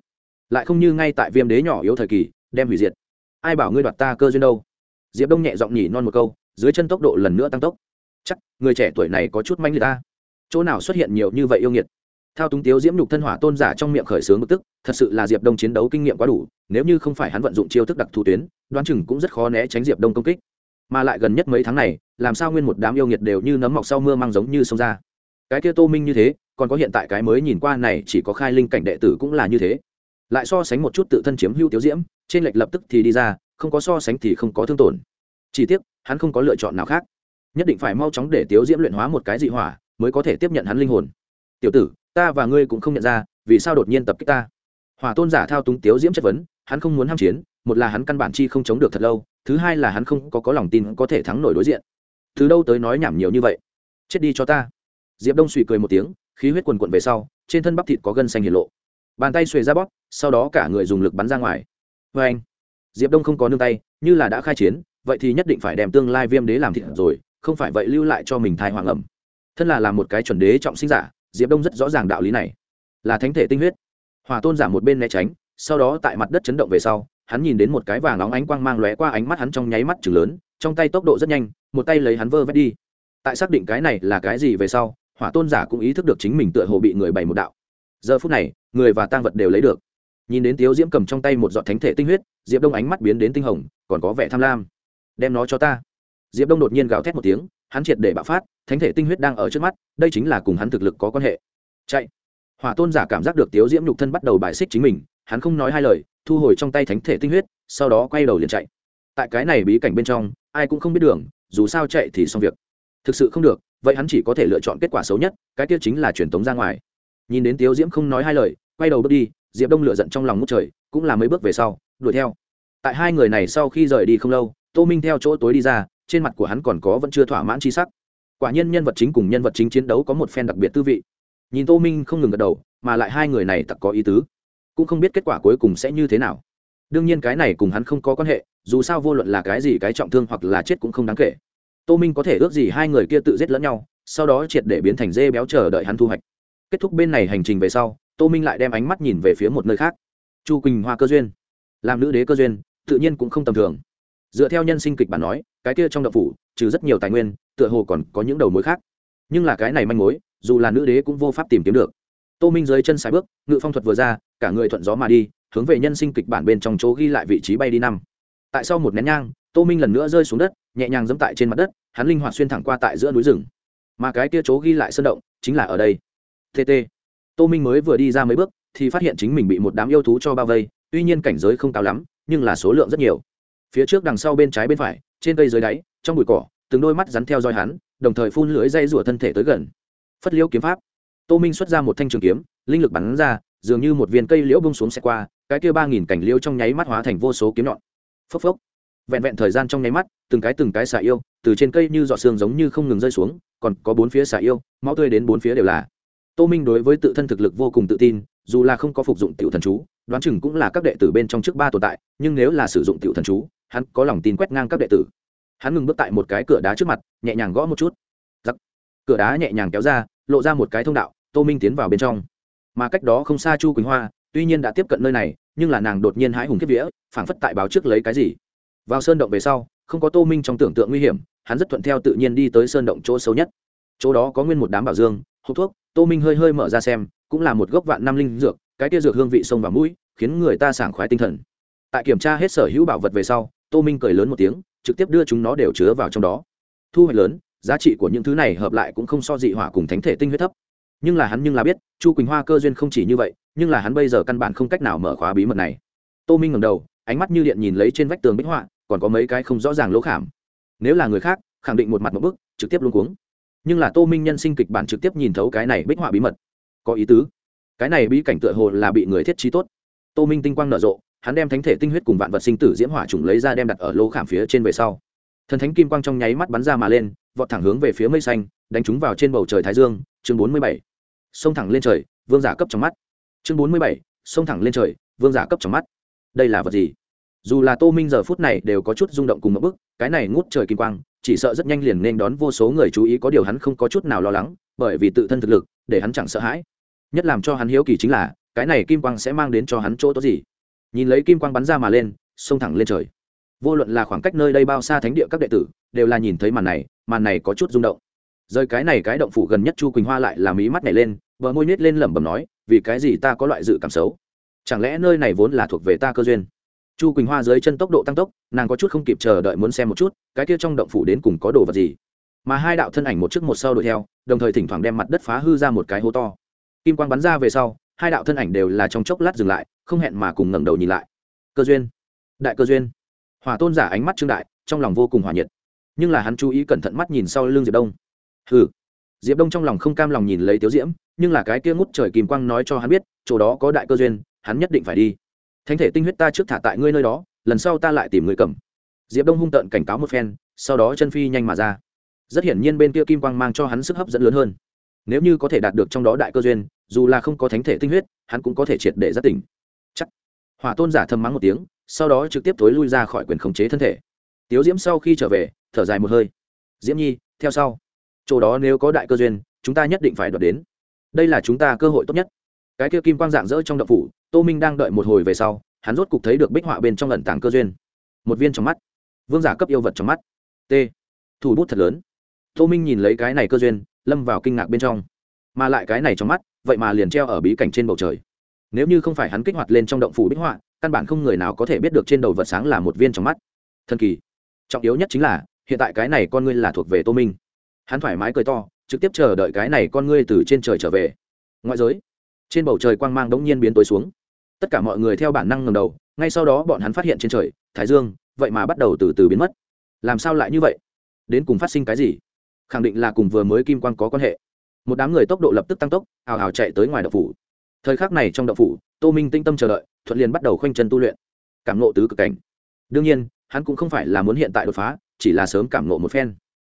Lại không như ngay tại viêm đế nhỏ yếu thời kỳ, đem hủy diệt. Ai bảo ngươi đoạt ta cơ duyên đâu? Diệp đông nhẹ giọng nhỉ non một câu, dưới chân tốc độ lần nữa tăng tốc. Chắc, người trẻ tuổi này có chút manh người ta chỗ nào xuất hiện nhiều như vậy yêu nghiệt? Thao túng tiếu diễm nhục thân hỏa tôn giả trong miệng khởi sướng bực tức, thật sự là diệp đông chiến đấu kinh nghiệm quá đủ, nếu như không phải hắn vận dụng chiêu thức đặc thù tuyến, đoán chừng cũng rất khó né tránh diệp đông công kích. Mà lại gần nhất mấy tháng này, làm sao nguyên một đám yêu nghiệt đều như nấm mọc sau mưa mang giống như sông ra? Cái kia tô minh như thế còn có hiện tại cái mới nhìn qua này chỉ có khai linh cảnh đệ tử cũng là như thế. Lại so sánh một chút tự thân chiếm hữu tiếu diễm, trên lệch lập tức thì đi ra, không có so sánh thì không có thương tổn. Chỉ tiếc, hắn không có lựa chọn nào khác. Nhất định phải mau chóng để tiếu diễm luyện hóa một cái dị hỏa, mới có thể tiếp nhận hắn linh hồn. Tiểu tử, ta và ngươi cũng không nhận ra, vì sao đột nhiên tập kích ta? Hỏa tôn giả thao túng tiếu diễm chất vấn, hắn không muốn ham chiến, một là hắn căn bản chi không chống được thật lâu, thứ hai là hắn không có có lòng tin có thể thắng nổi đối diện. Từ đâu tới nói nhảm nhiều như vậy? Chết đi cho ta. Diệp đông suy cười một tiếng khí huyết quần quận về sau, trên thân bắp thịt có gân xanh hiển lộ. Bàn tay xuề ra bóp, sau đó cả người dùng lực bắn ra ngoài. Vê anh, diệp đông không có nương tay, như là đã khai chiến, vậy thì nhất định phải đem tương lai viêm đế làm thịt rồi, không phải vậy lưu lại cho mình thai hoàng ẩm. Thân là làm một cái chuẩn đế trọng sinh giả, diệp đông rất rõ ràng đạo lý này. Là thánh thể tinh huyết. Hòa tôn giả một bên né tránh, sau đó tại mặt đất chấn động về sau, hắn nhìn đến một cái vàng óng ánh quang mang lóe qua ánh mắt hắn trong nháy mắt chừng lớn, trong tay tốc độ rất nhanh, một tay lấy hắn vơ vét đi. Tại xác định cái này là cái gì về sau hỏa tôn giả cũng ý thức được chính mình tựa hồ bị người bày một đạo. Giờ phút này, người và tang vật đều lấy được. Nhìn đến tiếu diễm cầm trong tay một giọt thánh thể tinh huyết, diệp đông ánh mắt biến đến tinh hồng, còn có vẻ tham lam. Đem nó cho ta. Diệp đông đột nhiên gào thét một tiếng, hắn triệt để bạo phát, thánh thể tinh huyết đang ở trước mắt, đây chính là cùng hắn thực lực có quan hệ. Chạy. Hỏa tôn giả cảm giác được tiếu diễm nhục thân bắt đầu bài xích chính mình, hắn không nói hai lời, thu hồi trong tay thánh thể tinh huyết, sau đó quay đầu liền chạy. Tại cái này bí cảnh bên trong, ai cũng không biết đường, dù sao chạy thì xong việc thực sự không được, vậy hắn chỉ có thể lựa chọn kết quả xấu nhất, cái kia chính là truyền tống ra ngoài. Nhìn đến tiếu diễm không nói hai lời, quay đầu bước đi, diệp đông lựa giận trong lòng ngút trời, cũng là mấy bước về sau, đuổi theo. Tại hai người này sau khi rời đi không lâu, tô minh theo chỗ tối đi ra, trên mặt của hắn còn có vẫn chưa thỏa mãn c h i sắc. Quả nhiên nhân vật chính cùng nhân vật chính chiến đấu có một phen đặc biệt tư vị. Nhìn tô minh không ngừng gật đầu, mà lại hai người này tặc có ý tứ. Cũng không biết kết quả cuối cùng sẽ như thế nào. Đương nhiên cái này cùng hắn không có quan hệ, dù sao vô luận là cái gì cái trọng thương hoặc là chết cũng không đáng kể tô minh có thể ước gì hai người kia tự giết lẫn nhau, sau đó triệt để biến thành dê béo chờ đợi hắn thu hoạch. Kết thúc bên này hành trình về sau, tô minh lại đem ánh mắt nhìn về phía một nơi khác. Chu quỳnh hoa cơ duyên. Làm nữ đế cơ duyên, tự nhiên cũng không tầm thường. Dựa theo nhân sinh kịch bản nói, cái kia trong đậu phủ, trừ rất nhiều tài nguyên, tựa hồ còn có những đầu mối khác. Nhưng là cái này manh mối, dù là nữ đế cũng vô pháp tìm kiếm được. Tô minh dưới chân sài bước, ngự phong thuật vừa ra, cả người thuận gió mà đi, hướng về nhân sinh kịch bản bên trong chỗ ghi lại vị trí bay đi năm. Tại sau một nén nhang tô minh lần nữa rơi xuống đất, nhẹ nhàng dẫm tại trên mặt đất, hắn linh hoạt xuyên thẳng qua tại giữa núi rừng. Mà cái kia chỗ ghi lại sơn động, chính là ở đây. Tt tô minh mới vừa đi ra mấy bước, thì phát hiện chính mình bị một đám yêu thú cho bao vây, tuy nhiên cảnh giới không cao lắm, nhưng là số lượng rất nhiều. Phía trước đằng sau bên trái bên phải, trên cây dưới đáy, trong bụi cỏ, từng đôi mắt rắn theo dõi hắn, đồng thời phun lưới dây rủa thân thể tới gần. Phất liễu kiếm pháp. Tô minh xuất ra một thanh trường kiếm, linh lực bắn ra, dường như một viên cây liễu bông xuống xe qua, cái kia ba nghìn cảnh liễu trong nháy mắt hóa thành vô số kiếm nhọn. Phốc phốc vẹn vẹn thời gian trong nháy mắt, từng cái từng cái xà yêu, từ trên cây như giọt xương giống như không ngừng rơi xuống, còn có bốn phía xà yêu, máu tươi đến bốn phía đều là. Tô minh đối với tự thân thực lực vô cùng tự tin, dù là không có phục dụng tiểu thần chú, đoán chừng cũng là các đệ tử bên trong trước ba tồn tại, nhưng nếu là sử dụng tiểu thần chú, hắn có lòng tin quét ngang các đệ tử. Hắn ngừng bước tại một cái cửa đá trước mặt, nhẹ nhàng gõ một chút. Giặc cửa đá nhẹ nhàng kéo ra, lộ ra một cái thông đạo, tô minh tiến vào bên trong. Mà cách đó không xa chu quỳnh hoa, tuy nhiên đã tiếp cận nơi này, nhưng là nàng đột nhiên hãi hùng kiếp vía, phảng phất tại báo trước lấy cái gì vào sơn động về sau, không có tô minh trong tưởng tượng nguy hiểm, hắn rất thuận theo tự nhiên đi tới sơn động chỗ xấu nhất. Chỗ đó có nguyên một đám bảo dương, hộp thuốc, tô minh hơi hơi mở ra xem, cũng là một gốc vạn năm linh dược, cái tia dược hương vị sông và mũi, khiến người ta sảng khoái tinh thần. Tại kiểm tra hết sở hữu bảo vật về sau, tô minh cười lớn một tiếng, trực tiếp đưa chúng nó đều chứa vào trong đó. Thu hoạch lớn, giá trị của những thứ này hợp lại cũng không so dị hỏa cùng thánh thể tinh huyết thấp. Nhưng là hắn nhưng là biết, chu quỳnh hoa cơ duyên không chỉ như vậy, nhưng là hắn bây giờ căn bản không cách nào mở khóa bí mật này. Tô minh ngầm đầu, ánh mắt như điện nhìn lấy trên vách tường bích họa còn có mấy cái không rõ ràng lỗ khảm. Nếu là người khác, khẳng định một mặt một bức, trực tiếp luôn cuống. Nhưng là tô minh nhân sinh kịch bản trực tiếp nhìn thấu cái này bích họa bí mật. Có ý tứ. Cái này bí cảnh tựa hồ là bị người thiết trí tốt. Tô minh tinh quang nở rộ, hắn đem thánh thể tinh huyết cùng vạn vật sinh tử diễm hỏa trùng lấy ra đem đặt ở lỗ khảm phía trên về sau. Thần thánh kim quang trong nháy mắt bắn ra mà lên, vọt thẳng hướng về phía mây xanh, đánh chúng vào trên bầu trời thái dương, chương bốn mươi bảy. Xông thẳng lên trời, vương giả cấp trong mắt. Chương bốn mươi bảy, xông thẳng lên trời, vương giả cấp trong mắt. Đây là vật gì? Dù là tô minh giờ phút này đều có chút rung động cùng một bức, cái này ngút trời kim quang, chỉ sợ rất nhanh liền nên đón vô số người chú ý, có điều hắn không có chút nào lo lắng, bởi vì tự thân thực lực, để hắn chẳng sợ hãi. Nhất làm cho hắn hiếu kỳ chính là, cái này kim quang sẽ mang đến cho hắn chỗ tốt gì. Nhìn lấy kim quang bắn ra mà lên, xông thẳng lên trời. Vô luận là khoảng cách nơi đây bao xa thánh địa các đệ tử, đều là nhìn thấy màn này màn này có chút rung động. Rơi cái này cái động phủ gần nhất chu quỳnh hoa lại làm ý mắt này lên, bờ môi nết lên lẩm bẩm nói, vì cái gì ta có loại dự cảm xấu? Chẳng lẽ nơi này vốn là thuộc về ta cơ duyên? Chu quỳnh hoa dưới chân tốc độ tăng tốc, nàng có chút không kịp chờ đợi muốn xem một chút, cái kia trong động phủ đến cùng có đồ vật gì. Mà hai đạo thân ảnh một trước một sau đuổi theo, đồng thời thỉnh thoảng đem mặt đất phá hư ra một cái hố to. Kim quang bắn ra về sau, hai đạo thân ảnh đều là trong chốc lát dừng lại, không hẹn mà cùng ngẩng đầu nhìn lại. Cơ duyên, đại cơ duyên. Hỏa tôn giả ánh mắt trương đại, trong lòng vô cùng hòa nhiệt. Nhưng là hắn chú ý cẩn thận mắt nhìn sau lưng diệp đông. Hừ. Diệp đông trong lòng không cam lòng nhìn lấy tiếu diễm, nhưng là cái kia ngút trời kìm quang nói cho hắn biết, chỗ đó có đại cơ duyên, hắn nhất định phải đi thánh thể tinh huyết ta trước thả tại ngươi nơi đó, lần sau ta lại tìm người cầm. Diệp đông hung tợn cảnh cáo một phen, sau đó chân phi nhanh mà ra. Rất hiển nhiên bên kia kim quang mang cho hắn sức hấp dẫn lớn hơn. Nếu như có thể đạt được trong đó đại cơ duyên, dù là không có thánh thể tinh huyết, hắn cũng có thể triệt để giác tỉnh. Chắc. Hỏa tôn giả thầm mắng một tiếng, sau đó trực tiếp tối lui ra khỏi quyền khống chế thân thể. Tiếu diễm sau khi trở về, thở dài một hơi. Diễm nhi, theo sau. Chỗ đó nếu có đại cơ duyên, chúng ta nhất định phải đoạt đến. Đây là chúng ta cơ hội tốt nhất. Cái kia kim quang dạng dỡ trong đậu phủ tô minh đang đợi một hồi về sau, hắn rốt cục thấy được bích họa bên trong lần tảng cơ duyên. Một viên trong mắt. Vương giả cấp yêu vật trong mắt. T. Thủ bút thật lớn. Tô minh nhìn lấy cái này cơ duyên, lâm vào kinh ngạc bên trong. Mà lại cái này trong mắt, vậy mà liền treo ở bí cảnh trên bầu trời. Nếu như không phải hắn kích hoạt lên trong động phủ bích họa, căn bản không người nào có thể biết được trên đầu vật sáng là một viên trong mắt. Thần kỳ. Trọng yếu nhất chính là, hiện tại cái này con ngươi là thuộc về tô minh. Hắn thoải mái cười to, trực tiếp chờ đợi cái này con ngươi từ trên trời trở về. Ngoại giới. Trên bầu trời quang mang đống nhiên biến tối xuống tất cả mọi người theo bản năng ngầm đầu, ngay sau đó bọn hắn phát hiện trên trời, thái dương, vậy mà bắt đầu từ từ biến mất. Làm sao lại như vậy? Đến cùng phát sinh cái gì? Khẳng định là cùng vừa mới kim quang có quan hệ. Một đám người tốc độ lập tức tăng tốc, hào hào chạy tới ngoài đậu phủ. Thời khắc này trong đậu phủ, tô minh tinh tâm chờ đợi, thuận liền bắt đầu khoanh chân tu luyện. Cảm nộ tứ cực cảnh. Đương nhiên, hắn cũng không phải là muốn hiện tại đột phá, chỉ là sớm cảm nộ một phen.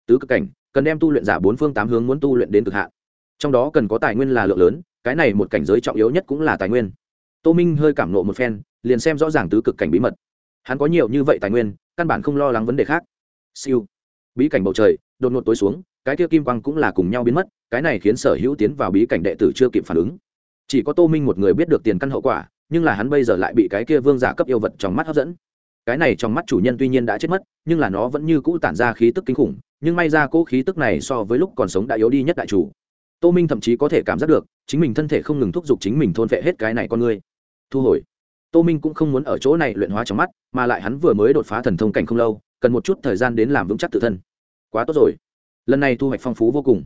Tứ cực cảnh, cần đem tu luyện giả bốn phương tám hướng muốn tu luyện đến cực hạn. Trong đó cần có tài nguyên là lượng lớn, cái này một cảnh giới trọng yếu nhất cũng là tài nguyên tô minh hơi cảm nộ một phen, liền xem rõ ràng tứ cực cảnh bí mật. Hắn có nhiều như vậy tài nguyên, căn bản không lo lắng vấn đề khác. Siêu. Bí cảnh bầu trời, đột ngột tối xuống, cái kia kim quang cũng là cùng nhau biến mất, cái này khiến sở hữu tiến vào bí cảnh đệ tử chưa kịp phản ứng. Chỉ có tô minh một người biết được tiền căn hậu quả, nhưng là hắn bây giờ lại bị cái kia vương giả cấp yêu vật trong mắt hấp dẫn. Cái này trong mắt chủ nhân tuy nhiên đã chết mất, nhưng là nó vẫn như cũ tản ra khí tức kinh khủng, nhưng may ra cỗ khí tức này so với lúc còn sống đã yếu đi nhất đại chủ. Tô minh thậm chí có thể cảm giác được, chính mình thân thể không ngừng thúc giục chính mình thôn vệ hết cái này con người thu hồi. Tô minh cũng không muốn ở chỗ này luyện hóa trong mắt, mà lại hắn vừa mới đột phá thần thông cảnh không lâu, cần một chút thời gian đến làm vững chắc tự thân. Quá tốt rồi. Lần này thu hoạch phong phú vô cùng.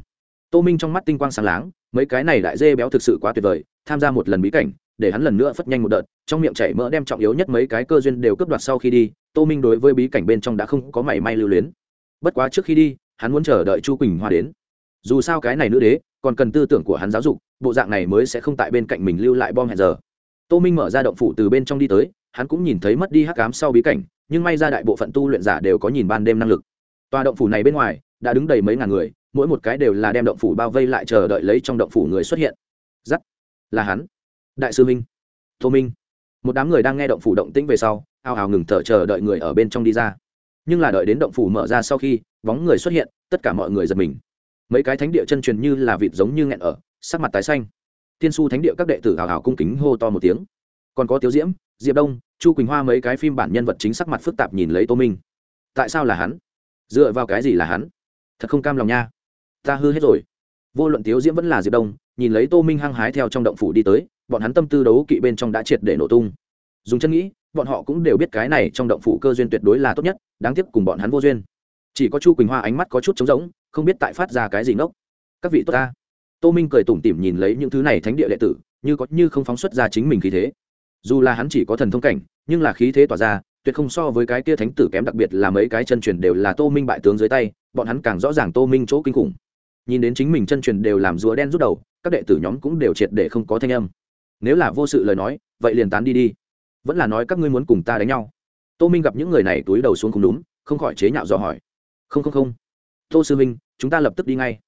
Tô minh trong mắt tinh quang sáng láng, mấy cái này đại dê béo thực sự quá tuyệt vời, tham gia một lần bí cảnh, để hắn lần nữa phất nhanh một đợt, trong miệng chảy mỡ đem trọng yếu nhất mấy cái cơ duyên đều cướp đoạt sau khi đi, tô minh đối với bí cảnh bên trong đã không có mảy may lưu luyến. Bất quá trước khi đi, hắn muốn chờ đợi chu quỳnh hoa đến. Dù sao cái này nữ đế, còn cần tư tưởng của hắn giáo dục, bộ dạng này mới sẽ không tại bên cạnh mình lưu lại bom hẹn giờ tô minh mở ra động phủ từ bên trong đi tới, hắn cũng nhìn thấy mất đi hắc cám sau bí cảnh, nhưng may ra đại bộ phận tu luyện giả đều có nhìn ban đêm năng lực. Tòa động phủ này bên ngoài, đã đứng đầy mấy ngàn người, mỗi một cái đều là đem động phủ bao vây lại chờ đợi lấy trong động phủ người xuất hiện. Giắt. Là hắn. Đại sư minh. Tô minh. Một đám người đang nghe động phủ động tĩnh về sau, ao ào ngừng thở chờ đợi người ở bên trong đi ra. Nhưng là đợi đến động phủ mở ra sau khi, bóng người xuất hiện, tất cả mọi người giật mình. Mấy cái thánh địa chân truyền như là vịt giống như nghẹn ở, sắc mặt tái xanh thiên su thánh địa các đệ tử hào hào cung kính hô to một tiếng. Còn có tiếu diễm, diệp đông, chu quỳnh hoa mấy cái phim bản nhân vật chính sắc mặt phức tạp nhìn lấy tô minh. Tại sao là hắn? Dựa vào cái gì là hắn? Thật không cam lòng nha. Ta hư hết rồi. Vô luận tiếu diễm vẫn là diệp đông, nhìn lấy tô minh hăng hái theo trong động phủ đi tới, bọn hắn tâm tư đấu kỵ bên trong đã triệt để nổ tung. Dùng chân nghĩ, bọn họ cũng đều biết cái này trong động phủ cơ duyên tuyệt đối là tốt nhất, đáng tiếc cùng bọn hắn vô duyên. Chỉ có chu quỳnh hoa ánh mắt có chút trống rỗng, không biết tại phát ra cái gì ngốc. Các vị tốt ta tô minh cười tủm tỉm nhìn lấy những thứ này thánh địa đệ tử, như có như không phóng xuất ra chính mình khí thế. Dù là hắn chỉ có thần thông cảnh, nhưng là khí thế tỏa ra, tuyệt không so với cái kia thánh tử kém đặc biệt là mấy cái chân truyền đều là tô minh bại tướng dưới tay, bọn hắn càng rõ ràng tô minh chỗ kinh khủng. Nhìn đến chính mình chân truyền đều làm rùa đen rút đầu, các đệ tử nhóm cũng đều triệt để không có thanh âm. Nếu là vô sự lời nói, vậy liền tán đi đi. Vẫn là nói các ngươi muốn cùng ta đánh nhau. Tô minh gặp những người này túi đầu xuống không đúng, không khỏi chế nhạo dò hỏi. Không không không. Tô sư minh, chúng ta lập tức đi ngay.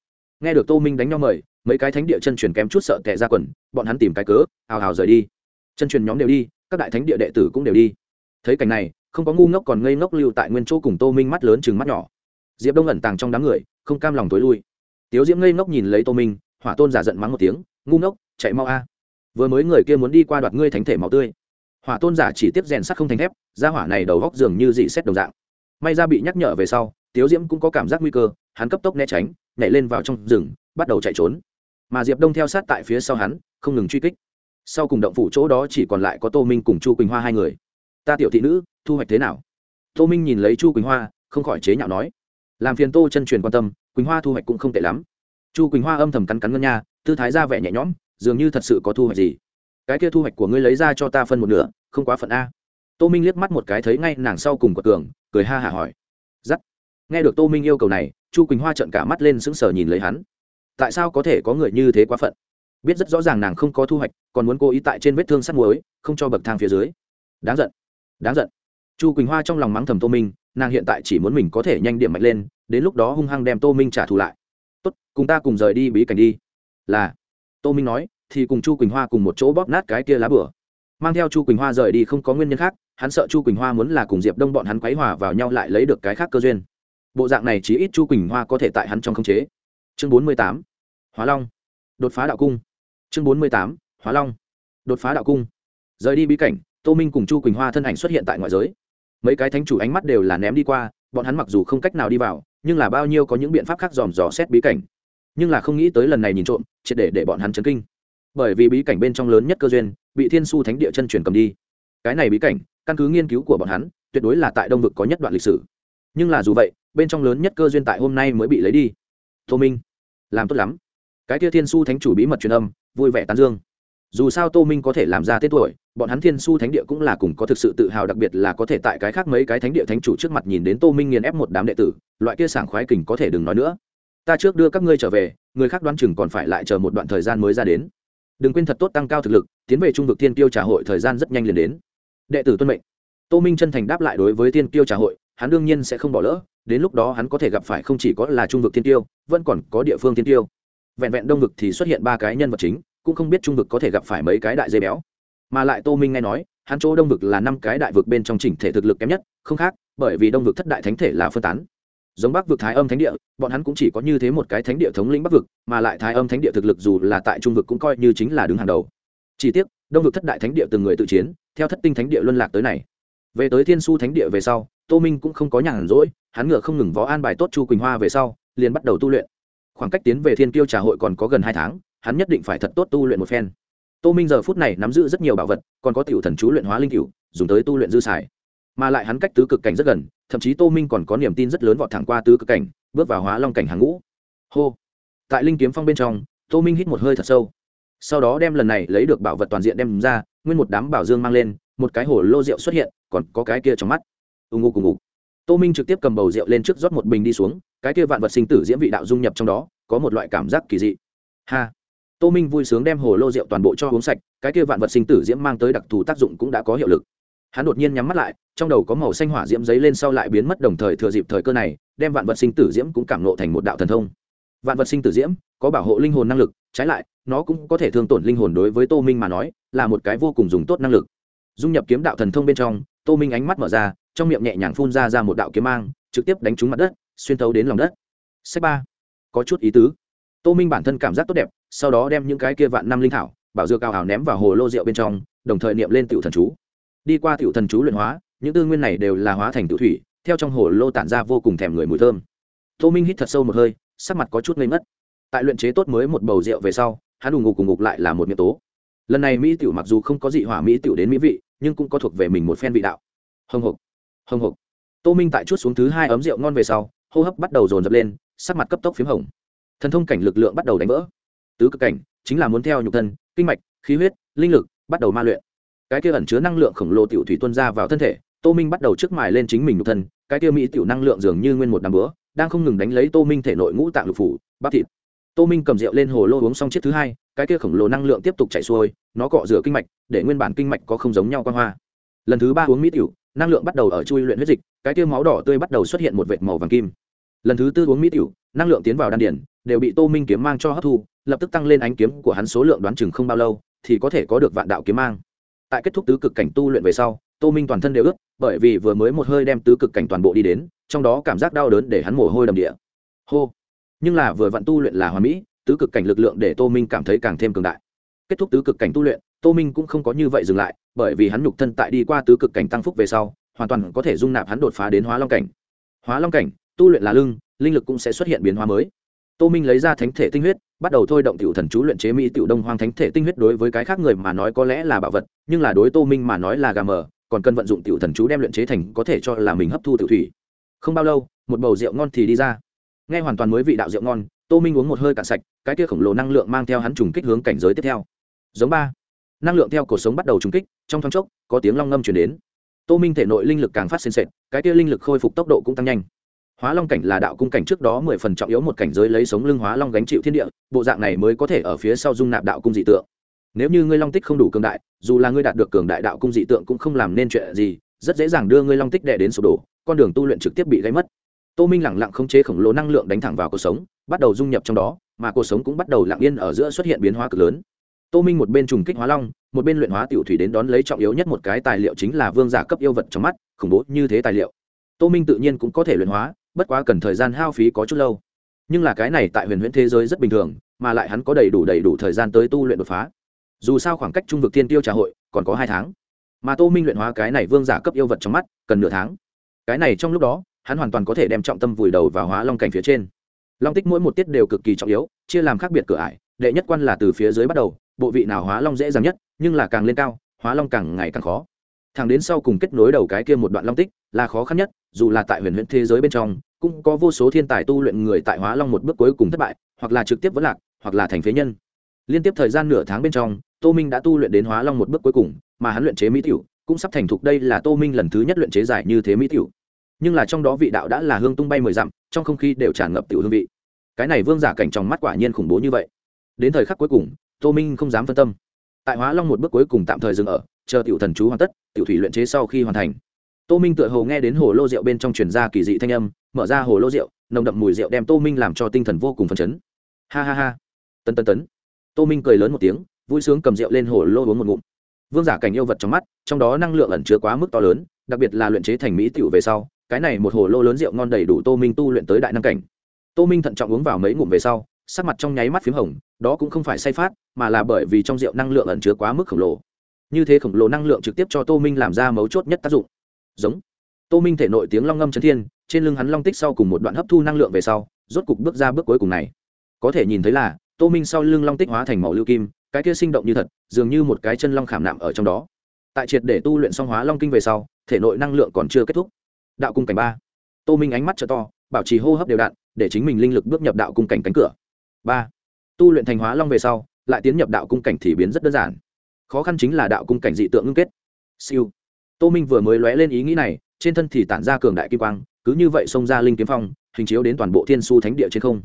Nghe được tô minh đánh nhau mời mấy cái thánh địa chân truyền kém chút sợ tệ ra quần, bọn hắn tìm cái cớ, hào hào rời đi. Chân truyền nhóm đều đi, các đại thánh địa đệ tử cũng đều đi. Thấy cảnh này, không có ngu ngốc còn ngây ngốc lưu tại nguyên chỗ cùng tô minh mắt lớn chừng mắt nhỏ. Diệp đông ẩn tàng trong đám người, không cam lòng tối lui. Tiếu diễm ngây ngốc nhìn lấy tô minh, hỏa tôn giả giận mắng một tiếng, ngu ngốc, chạy mau a. Vừa mới người kia muốn đi qua đoạt ngươi thánh thể máu tươi. Hỏa tôn giả chỉ tiếp rèn sắt không thành thép ra hỏa này đầu góc dường như dị xét đồng dạng. May ra bị nhắc nhở về sau, tiếu diễm cũng có cảm giác nguy cơ, hắn cấp tốc né tránh, nhảy lên vào trong rừng, bắt đầu chạy trốn mà diệp đông theo sát tại phía sau hắn, không ngừng truy kích. Sau cùng động phủ chỗ đó chỉ còn lại có tô minh cùng chu quỳnh hoa hai người. Ta tiểu thị nữ, thu hoạch thế nào? Tô minh nhìn lấy chu quỳnh hoa, không khỏi chế nhạo nói. Làm phiền tô chân truyền quan tâm, quỳnh hoa thu hoạch cũng không tệ lắm. Chu quỳnh hoa âm thầm cắn cắn ngân nha, tư thái ra vẻ nhẹ nhõm, dường như thật sự có thu hoạch gì. Cái kia thu hoạch của ngươi lấy ra cho ta phân một nửa, không quá phận a. Tô minh liếc mắt một cái thấy ngay nàng sau cùng của tường, cười ha hả hỏi. Giắt. Nghe được tô minh yêu cầu này, chu quỳnh hoa trợn cả mắt lên sững sờ nhìn lấy hắn tại sao có thể có người như thế quá phận? Biết rất rõ ràng nàng không có thu hoạch, còn muốn cố ý tại trên vết thương sắt muối, không cho bậc thang phía dưới. Đáng giận đáng giận. Chu quỳnh hoa trong lòng mắng thầm tô minh, nàng hiện tại chỉ muốn mình có thể nhanh điểm mạnh lên, đến lúc đó hung hăng đem tô minh trả thù lại. Tốt, cùng ta cùng rời đi bí cảnh đi. Là. Tô minh nói, thì cùng chu quỳnh hoa cùng một chỗ bóp nát cái kia lá bửa. Mang theo chu quỳnh hoa rời đi không có nguyên nhân khác, hắn sợ chu quỳnh hoa muốn là cùng diệp đông bọn hắn quấy hòa vào nhau lại lấy được cái khác cơ duyên. Bộ dạng này chỉ ít chu quỳnh hoa có thể tại hắn trong khống chế. Chương bốn mươi tám hóa long. Đột phá đạo cung. Chương bốn mươi tám, hóa long. Đột phá đạo cung. Rời đi bí cảnh, tô minh cùng chu quỳnh hoa thân ảnh xuất hiện tại ngoại giới. Mấy cái thánh chủ ánh mắt đều là ném đi qua, bọn hắn mặc dù không cách nào đi vào, nhưng là bao nhiêu có những biện pháp khác dòm dò xét bí cảnh. Nhưng là không nghĩ tới lần này nhìn trộm, triệt để để bọn hắn chấn kinh. Bởi vì bí cảnh bên trong lớn nhất cơ duyên, bị thiên su thánh địa chân truyền cầm đi. Cái này bí cảnh, căn cứ nghiên cứu của bọn hắn, tuyệt đối là tại đông vực có nhất đoạn lịch sử. Nhưng là dù vậy, bên trong lớn nhất cơ duyên tại hôm nay mới bị lấy đi. Tô minh, làm tốt lắm cái kia thiên su thánh chủ bí mật truyền âm, vui vẻ tán dương. Dù sao tô minh có thể làm ra tên tuổi, bọn hắn thiên su thánh địa cũng là cùng có thực sự tự hào đặc biệt là có thể tại cái khác mấy cái thánh địa thánh chủ trước mặt nhìn đến tô minh nghiền ép một đám đệ tử, loại kia sảng khoái kình có thể đừng nói nữa. Ta trước đưa các ngươi trở về, người khác đoán chừng còn phải lại chờ một đoạn thời gian mới ra đến. Đừng quên thật tốt tăng cao thực lực, tiến về trung vực thiên tiêu trà hội thời gian rất nhanh liền đến. Đệ tử tuân mệnh. Tô minh chân thành đáp lại đối với thiên tiêu trà hội, hắn đương nhiên sẽ không bỏ lỡ, đến lúc đó hắn có thể gặp phải không chỉ có là trung vực thiên tiêu vẫn còn có địa phương thiên tiêu vẹn vẹn đông vực thì xuất hiện ba cái nhân vật chính, cũng không biết trung vực có thể gặp phải mấy cái đại dây béo. Mà lại tô minh nghe nói, hắn chỗ đông vực là năm cái đại vực bên trong chỉnh thể thực lực kém nhất, không khác, bởi vì đông vực thất đại thánh thể là phân tán. Giống bắc vực thái âm thánh địa, bọn hắn cũng chỉ có như thế một cái thánh địa thống lĩnh bắc vực, mà lại thái âm thánh địa thực lực dù là tại trung vực cũng coi như chính là đứng hàng đầu. Chỉ tiếc, đông vực thất đại thánh địa từng người tự chiến, theo thất tinh thánh địa luân lạc tới này. Về tới thiên su thánh địa về sau, tô minh cũng không có nhàn rỗi, hắn ngựa không ngừng vó an bài tốt chu quỳnh hoa về sau, liền bắt đầu tu luyện khoảng cách tiến về thiên kiêu trà hội còn có gần hai tháng, hắn nhất định phải thật tốt tu luyện một phen. Tô minh giờ phút này nắm giữ rất nhiều bảo vật, còn có tiểu thần chú luyện hóa linh cựu dùng tới tu luyện dư xài. Mà lại hắn cách tứ cực cảnh rất gần, thậm chí tô minh còn có niềm tin rất lớn vọt thẳng qua tứ cực cảnh, bước vào hóa long cảnh hàng ngũ. Hô! Tại linh kiếm phong bên trong, tô minh hít một hơi thật sâu. Sau đó đem lần này lấy được bảo vật toàn diện đem ra, nguyên một đám bảo dương mang lên, một cái hồ lô rượu xuất hiện, còn có cái kia trong mắt. Ưng ngô cùng ngục tô minh trực tiếp cầm bầu rượu lên trước rót một bình đi xuống, cái kia vạn vật sinh tử diễm vị đạo dung nhập trong đó, có một loại cảm giác kỳ dị. Ha! Tô minh vui sướng đem hồ lô rượu toàn bộ cho uống sạch, cái kia vạn vật sinh tử diễm mang tới đặc thù tác dụng cũng đã có hiệu lực. Hắn đột nhiên nhắm mắt lại, trong đầu có màu xanh hỏa diễm giấy lên sau lại biến mất đồng thời thừa dịp thời cơ này, đem vạn vật sinh tử diễm cũng cảm nộ thành một đạo thần thông. Vạn vật sinh tử diễm có bảo hộ linh hồn năng lực, trái lại, nó cũng có thể thương tổn linh hồn đối với tô minh mà nói là một cái vô cùng dùng tốt năng lực. Dung nhập kiếm đạo thần thông bên trong, tô minh ánh mắt mở ra trong miệng nhẹ nhàng phun ra ra một đạo kiếm mang, trực tiếp đánh trúng mặt đất, xuyên thấu đến lòng đất. Sách ba. Có chút ý tứ. Tô minh bản thân cảm giác tốt đẹp, sau đó đem những cái kia vạn năm linh thảo, bảo dược cao hào ném vào hồ lô rượu bên trong, đồng thời niệm lên tiểu thần chú. Đi qua tiểu thần chú luyện hóa, những tư nguyên này đều là hóa thành tiểu thủy, theo trong hồ lô tản ra vô cùng thèm người mùi thơm. Tô minh hít thật sâu một hơi, sắc mặt có chút ngây mất tại luyện chế tốt mới một bầu rượu về sau, hắn đùng ngục cùng ngục lại là một miệng tố. Lần này mỹ tiểu mặc dù không có dị hỏa mỹ tiểu đến mỹ vị, nhưng cũng có thuộc về mình một phen vị đạo. Hồng hộc hồng hộc. Tô minh tại chút xuống thứ hai ấm rượu ngon về sau, hô hấp bắt đầu dồn dập lên, sắc mặt cấp tốc p h í m hồng. Thần thông cảnh lực lượng bắt đầu đánh vỡ. Tứ cực cảnh, chính là muốn theo nhục thân, kinh mạch, khí huyết, linh lực, bắt đầu ma luyện. Cái kia ẩn chứa năng lượng khổng lồ tiểu thủy tuân ra vào thân thể, tô minh bắt đầu trước mài lên chính mình nhục thân, cái kia mỹ tiểu năng lượng dường như nguyên một đám bữa, đang không ngừng đánh lấy tô minh thể nội ngũ tạng lục phủ, bắp thịt. Tô minh cầm rượu lên hồ lô uống xong chiếc thứ hai, cái kia khổng lồ năng lượng tiếp tục chạy xuôi, nó cọ rửa kinh mạch, để nguyên bản kinh mạch có không giống nhau quan hoa lần thứ ba uống mỹ tiểu năng lượng bắt đầu ở chui luyện huyết dịch, cái tiêu máu đỏ tươi bắt đầu xuất hiện một vệt màu vàng kim. Lần thứ tư uống mỹ tiểu năng lượng tiến vào đan điển đều bị tô minh kiếm mang cho hấp thu, lập tức tăng lên ánh kiếm của hắn số lượng đoán chừng không bao lâu, thì có thể có được vạn đạo kiếm mang. Tại kết thúc tứ cực cảnh tu luyện về sau, tô minh toàn thân đều ướt, bởi vì vừa mới một hơi đem tứ cực cảnh toàn bộ đi đến, trong đó cảm giác đau đớn để hắn mồ hôi đầm địa. Hô. Nhưng là vừa vặn tu luyện là hòa mỹ, tứ cực cảnh lực lượng để tô minh cảm thấy càng thêm cường đại. Kết thúc tứ cực cảnh tu luyện tô minh cũng không có như vậy dừng lại, bởi vì hắn nhục thân tại đi qua tứ cực cảnh tăng phúc về sau, hoàn toàn có thể dung nạp hắn đột phá đến hóa long cảnh. Hóa long cảnh, tu luyện là lưng, linh lực cũng sẽ xuất hiện biến hóa mới. Tô minh lấy ra thánh thể tinh huyết, bắt đầu thôi động tiểu thần chú luyện chế mỹ tiểu đông hoang thánh thể tinh huyết đối với cái khác người mà nói có lẽ là bảo vật, nhưng là đối tô minh mà nói là gà mờ, còn cần vận dụng tiểu thần chú đem luyện chế thành có thể cho là mình hấp thu tự thủy. Không bao lâu, một bầu rượu ngon thì đi ra. Nghe hoàn toàn mới vị đạo rượu ngon, tô minh uống một hơi cạn sạch, cái kia khổng lồ năng lượng mang theo hắn trùng kích hướng cảnh giới tiếp theo. Giống ba năng lượng theo cuộc sống bắt đầu trùng kích, trong thoáng chốc, có tiếng long ngâm chuyển đến. Tô minh thể nội linh lực càng phát xên sệt, cái kia linh lực khôi phục tốc độ cũng tăng nhanh. Hóa long cảnh là đạo cung cảnh trước đó mười phần trọng yếu một cảnh giới lấy sống lưng hóa long gánh chịu thiên địa, bộ dạng này mới có thể ở phía sau dung nạp đạo cung dị tượng. Nếu như ngươi long tích không đủ cường đại, dù là ngươi đạt được cường đại đạo cung dị tượng cũng không làm nên chuyện gì, rất dễ dàng đưa ngươi long tích đệ đến sụp đổ, con đường tu luyện trực tiếp bị gây mất. Tô minh lẳng lặng không chế khổng lồ năng lượng đánh thẳng vào cuộc sống, bắt đầu dung nhập trong đó, mà cuộc sống cũng bắt đầu lặng yên ở giữa xuất hiện biến hóa cực lớn tô minh một bên trùng kích hóa long, một bên luyện hóa tiểu thủy đến đón lấy trọng yếu nhất một cái tài liệu chính là vương giả cấp yêu vật trong mắt, khủng bố như thế tài liệu. Tô minh tự nhiên cũng có thể luyện hóa, bất quá cần thời gian hao phí có chút lâu. Nhưng là cái này tại huyền huyễn thế giới rất bình thường, mà lại hắn có đầy đủ đầy đủ thời gian tới tu luyện đột phá. Dù sao khoảng cách trung vực tiên tiêu trà hội còn có hai tháng. Mà tô minh luyện hóa cái này vương giả cấp yêu vật trong mắt, cần nửa tháng. Cái này trong lúc đó, hắn hoàn toàn có thể đem trọng tâm vùi đầu vào hóa long cảnh phía trên. Long tích mỗi một tiết đều cực kỳ trọng yếu, chia làm khác biệt cửa ải, đệ nhất quan là từ phía dưới bắt đầu bộ vị nào hóa long dễ dàng nhất, nhưng là càng lên cao, hóa long càng ngày càng khó. Thẳng đến sau cùng kết nối đầu cái kia một đoạn long tích, là khó khăn nhất, dù là tại huyền huyền thế giới bên trong, cũng có vô số thiên tài tu luyện người tại hóa long một bước cuối cùng thất bại, hoặc là trực tiếp vẫn lạc, hoặc là thành phế nhân. Liên tiếp thời gian nửa tháng bên trong, tô minh đã tu luyện đến hóa long một bước cuối cùng, mà hắn luyện chế mỹ tiểu, cũng sắp thành thục đây là tô minh lần thứ nhất luyện chế giải như thế mỹ tiểu. Nhưng là trong đó vị đạo đã là hương tung bay mười dặm, trong không khí đều tràn ngập tiểu hương vị. Cái này vương giả cảnh trong mắt quả nhiên khủng bố như vậy. Đến thời khắc cuối cùng tô minh không dám phân tâm. Tại hóa long một bước cuối cùng tạm thời dừng ở, chờ tiểu thần chú hoàn tất, tiểu thủy luyện chế sau khi hoàn thành. Tô minh tựa hồ nghe đến hồ lô rượu bên trong truyền ra kỳ dị thanh âm, mở ra hồ lô rượu, nồng đậm mùi rượu đem tô minh làm cho tinh thần vô cùng phấn chấn. Ha ha ha. Tân tân tấn. Tô minh cười lớn một tiếng, vui sướng cầm rượu lên hồ lô uống một ngụm. Vương giả cảnh yêu vật trong mắt, trong đó năng lượng ẩn chứa quá mức to lớn, đặc biệt là luyện chế thành mỹ tiểu về sau, cái này một hồ lô lớn rượu ngon đầy đủ tô minh tu luyện tới đại năng cảnh. Tô minh thận trọng uống vào mấy ngụm về sau sắc mặt trong nháy mắt p h í m hồng, đó cũng không phải say phát, mà là bởi vì trong rượu năng lượng ẩn chứa quá mức khổng lồ. Như thế khổng lồ năng lượng trực tiếp cho tô minh làm ra mấu chốt nhất tác dụng. Giống. Tô minh thể nội tiếng long ngâm chấn thiên, trên lưng hắn long tích sau cùng một đoạn hấp thu năng lượng về sau, rốt cục bước ra bước cuối cùng này. Có thể nhìn thấy là, tô minh sau lưng long tích hóa thành màu lưu kim, cái kia sinh động như thật, dường như một cái chân long khảm nạm ở trong đó. Tại triệt để tu luyện song hóa long kinh về sau, thể nội năng lượng còn chưa kết thúc. Đạo cung cảnh ba. Tô minh ánh mắt t to, bảo trì hô hấp đều đặn, để chính mình linh lực bước nhập đạo cung cảnh cánh cửa ba. Tu luyện thành hóa long về sau, lại tiến nhập đạo cung cảnh thì biến rất đơn giản. Khó khăn chính là đạo cung cảnh dị tượng ngưng kết. Siêu. Tô minh vừa mới lóe lên ý nghĩ này, trên thân thì tản ra cường đại kim quang, cứ như vậy xông ra linh kiếm phong, hình chiếu đến toàn bộ thiên su thánh địa trên không.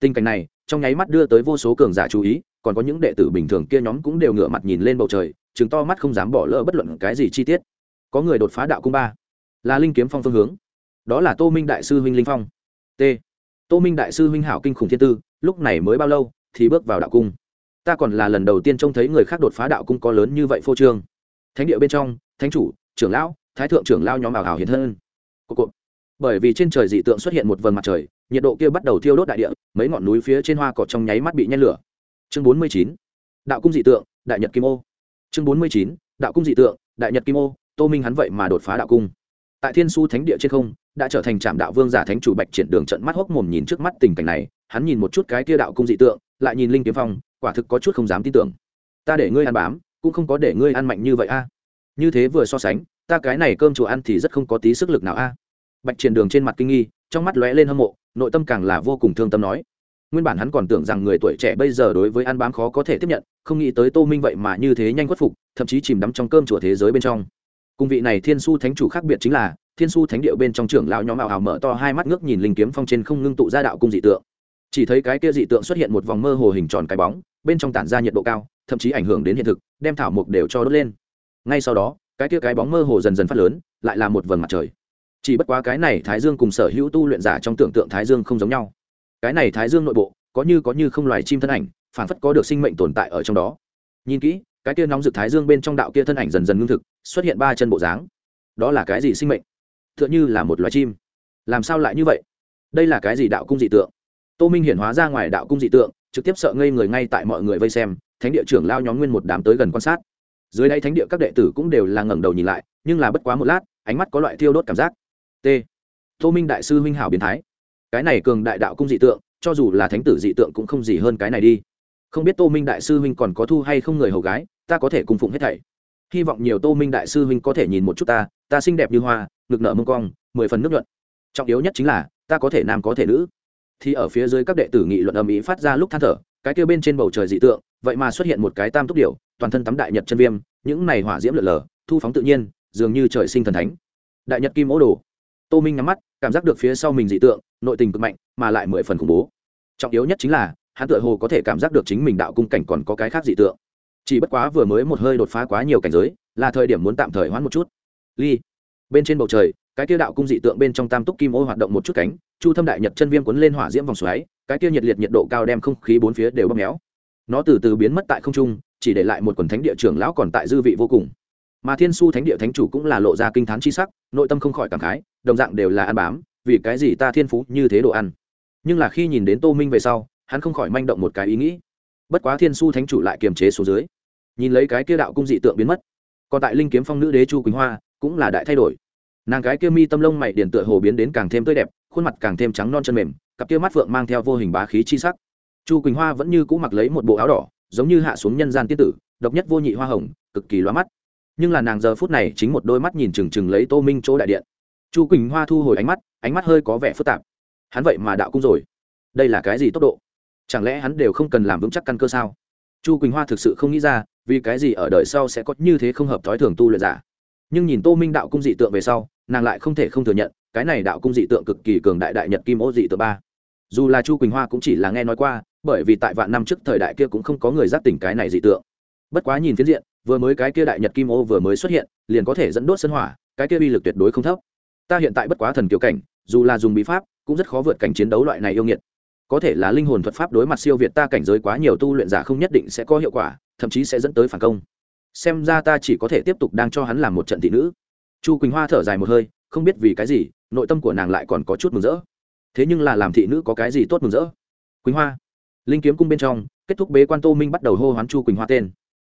Tình cảnh này, trong nháy mắt đưa tới vô số cường giả chú ý, còn có những đệ tử bình thường kia nhóm cũng đều ngửa mặt nhìn lên bầu trời chứng to mắt không dám bỏ lỡ bất luận cái gì chi tiết. Có người đột phá đạo cung ba. Là linh kiếm phong phương hướng. Đó là tô minh đại sư huynh linh phong. T. Tô minh đại sư huynh hảo kinh khủng thiên tư lúc này mới bao lâu thì bước vào đạo cung. Ta còn là lần đầu tiên trông thấy người khác đột phá đạo cung có lớn như vậy phô trương. Thánh địa bên trong, thánh chủ, trưởng lão, thái thượng trưởng lao nhóm ảo hảo hiện hơn Cộp bởi vì trên trời dị tượng xuất hiện một vầng mặt trời, nhiệt độ kia bắt đầu thiêu đốt đại địa, mấy ngọn núi phía trên hoa cỏ trong nháy mắt bị nhen lửa. Chương bốn mươi chín. Đạo cung dị tượng, đại nhật kim ô. Chương bốn mươi chín. Đạo cung dị tượng, đại nhật kim ô, tô minh hắn vậy mà đột phá đạo cung. Tại thiên su thánh địa trên không, đã trở thành trạm đạo vương giả thánh chủ bạch triển đường trận mắt hốc mồm nhìn trước mắt tình cảnh này hắn nhìn một chút cái kia đạo cung dị tượng, lại nhìn linh kiếm phong, quả thực có chút không dám tin tưởng. Ta để ngươi ăn bám, cũng không có để ngươi ăn mạnh như vậy a. Như thế vừa so sánh, ta cái này cơm chùa ăn thì rất không có tí sức lực nào a. Bạch triển đường trên mặt kinh nghi, trong mắt lóe lên hâm mộ, nội tâm càng là vô cùng thương tâm nói. Nguyên bản hắn còn tưởng rằng người tuổi trẻ bây giờ đối với ăn bám khó có thể tiếp nhận, không nghĩ tới tô minh vậy mà như thế nhanh khuất phục, thậm chí chìm đắm trong cơm chùa thế giới bên trong. Cùng vị này thiên su thánh chủ khác biệt chính là, thiên su thánh điệu bên trong trưởng lão nhóm ảo hào mở to hai mắt ngước nhìn linh kiếm phong trên không ngưng tụ ra đạo cung dị tượng chỉ thấy cái kia dị tượng xuất hiện một vòng mơ hồ hình tròn cái bóng, bên trong tản ra nhiệt độ cao, thậm chí ảnh hưởng đến hiện thực, đem thảo mục đều cho đốt lên. Ngay sau đó, cái kia cái bóng mơ hồ dần dần phát lớn, lại là một vầng mặt trời. Chỉ bất quá cái này thái dương cùng sở hữu tu luyện giả trong tưởng tượng thái dương không giống nhau. Cái này thái dương nội bộ, có như có như không loài chim thân ảnh, phản phất có được sinh mệnh tồn tại ở trong đó. Nhìn kỹ, cái kia nóng rực thái dương bên trong đạo kia thân ảnh dần dần ngưng thực, xuất hiện ba chân bộ dáng. Đó là cái gì sinh mệnh? T h ư ợ n h ư là một loài chim. Làm sao lại như vậy? Đây là cái gì đạo cung dị tượng? Tô minh hiển hóa ra ngoài đạo cung dị tượng, trực tiếp sợ ngây người ngay tại mọi người vây xem, thánh địa trưởng lao nhóm nguyên một đám tới gần quan sát. Dưới đây thánh địa các đệ tử cũng đều là ngẩng đầu nhìn lại, nhưng là bất quá một lát, ánh mắt có loại thiêu đốt cảm giác. T. Tô minh đại sư huynh hảo biến thái. Cái này cường đại đạo cung dị tượng, cho dù là thánh tử dị tượng cũng không gì hơn cái này đi. Không biết tô minh đại sư huynh còn có thu hay không người hầu gái, ta có thể cung phụng hết thảy. Hy vọng nhiều tô minh đại sư huynh có thể nhìn một chút ta ta xinh đẹp như hoa, ngực nợ mông cong, mười phần nước luận trọng yếu nhất chính là, ta có thể nam có thể nữ thì ở phía dưới các đệ tử nghị luận âm ý phát ra lúc than thở, cái kia bên trên bầu trời dị tượng, vậy mà xuất hiện một cái tam túc điệu toàn thân tắm đại nhật chân viêm, những này hỏa diễm lượn lờ thu phóng tự nhiên, dường như trời sinh thần thánh. Đại nhật kim ố đồ. Tô minh nhắm mắt, cảm giác được phía sau mình dị tượng, nội tình cực mạnh, mà lại mười phần khủng bố. Trọng yếu nhất chính là, hắn tựa hồ có thể cảm giác được chính mình đạo cung cảnh còn có cái khác dị tượng. Chỉ bất quá vừa mới một hơi đột phá quá nhiều cảnh giới, là thời điểm muốn tạm thời hoãn một chút. Ly. Bên trên bầu trời cái kia đạo cung dị tượng bên trong tam túc kim ô hoạt động một chút cánh, chu thâm đại nhật chân viêm cuốn lên hỏa diễm vòng xoáy, cái kia nhiệt liệt nhiệt độ cao đem không khí bốn phía đều bóp méo. Nó từ từ biến mất tại không trung, chỉ để lại một quần thánh địa trưởng lão còn tại dư vị vô cùng. Mà thiên su thánh địa thánh chủ cũng là lộ ra kinh t h á n chi sắc, nội tâm không khỏi cảm khái, đồng dạng đều là ăn bám, vì cái gì ta thiên phú như thế đồ ăn. Nhưng là khi nhìn đến tô minh về sau, hắn không khỏi manh động một cái ý nghĩ. Bất quá thiên su thánh chủ lại kiềm chế xuống dưới. Nhìn lấy cái kia đạo cung dị tượng biến mất, còn tại linh kiếm phong nữ đế chu quỳnh hoa cũng là đại thay đổi nàng cái kia mi tâm lông mày điển tựa hồ biến đến càng thêm tươi đẹp, khuôn mặt càng thêm trắng non chân mềm, cặp kia mắt phượng mang theo vô hình bá khí chi sắc. Chu quỳnh hoa vẫn như cũ mặc lấy một bộ áo đỏ, giống như hạ xuống nhân gian tiên tử, độc nhất vô nhị hoa hồng, cực kỳ loa mắt. Nhưng là nàng giờ phút này chính một đôi mắt nhìn chừng chừng lấy tô minh chỗ đại điện. Chu quỳnh hoa thu hồi ánh mắt ánh mắt hơi có vẻ phức tạp. Hắn vậy mà đạo cung rồi. Đây là cái gì tốc độ? Chẳng lẽ hắn đều không cần làm vững chắc căn cơ sao? Chu quỳnh hoa thực sự không nghĩ ra, vì cái gì ở đời sau sẽ có như thế không hợp thói thường tu luyện giả. Nhưng nhìn tô minh đạo cung dị tượng về sau nàng lại không thể không thừa nhận, cái này đạo cung dị tượng cực kỳ cường đại đại nhật kim ô dị tượng ba. Dù là chu quỳnh hoa cũng chỉ là nghe nói qua, bởi vì tại vạn năm trước thời đại kia cũng không có người giác tỉnh cái này dị tượng. Bất quá nhìn phiến diện, vừa mới cái kia đại nhật kim ô vừa mới xuất hiện, liền có thể dẫn đốt sân hỏa, cái kia uy lực tuyệt đối không thấp. Ta hiện tại bất quá thần kiểu cảnh, dù là dùng bí pháp, cũng rất khó vượt cảnh chiến đấu loại này yêu nghiệt. Có thể là linh hồn thuật pháp đối mặt siêu việt ta cảnh giới quá nhiều tu luyện giả không nhất định sẽ có hiệu quả, thậm chí sẽ dẫn tới phản công. Xem ra ta chỉ có thể tiếp tục đang cho hắn làm một trận thị nữ chu quỳnh hoa thở dài một hơi, không biết vì cái gì, nội tâm của nàng lại còn có chút mừng rỡ. Thế nhưng là làm thị nữ có cái gì tốt mừng rỡ? Quỳnh hoa. Linh kiếm cung bên trong, kết thúc bế quan tô minh bắt đầu hô hoán chu quỳnh hoa tên.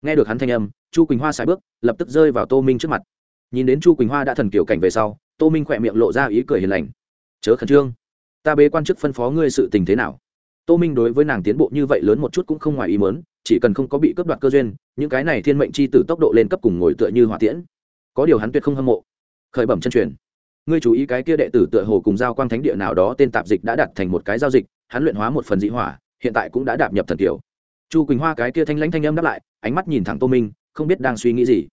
Nghe được hắn thanh âm, chu quỳnh hoa xài bước, lập tức rơi vào tô minh trước mặt. Nhìn đến chu quỳnh hoa đã thần kiểu cảnh về sau, tô minh khỏe miệng lộ ra ý cười hiền lành. Chớ khẩn trương, ta bế quan chức phân phó ngươi sự tình thế nào? Tô minh đối với nàng tiến bộ như vậy lớn một chút cũng không ngoài ý mớn chỉ cần không có bị cướp đoạt cơ duyên, những cái này thiên mệnh chi tử tốc độ lên cấp cùng ngồi tựa như hỏa tiễn có điều hắn tuyệt không hâm mộ. Khởi bẩm chân truyền, ngươi chú ý cái kia đệ tử tựa hồ cùng giao quang thánh địa nào đó tên tạp dịch đã đặt thành một cái giao dịch, hắn luyện hóa một phần dị hỏa, hiện tại cũng đã đạp nhập thần kiểu. Chu quỳnh hoa cái kia thanh lãnh thanh âm đáp lại, ánh mắt nhìn thẳng tô minh, không biết đang suy nghĩ gì.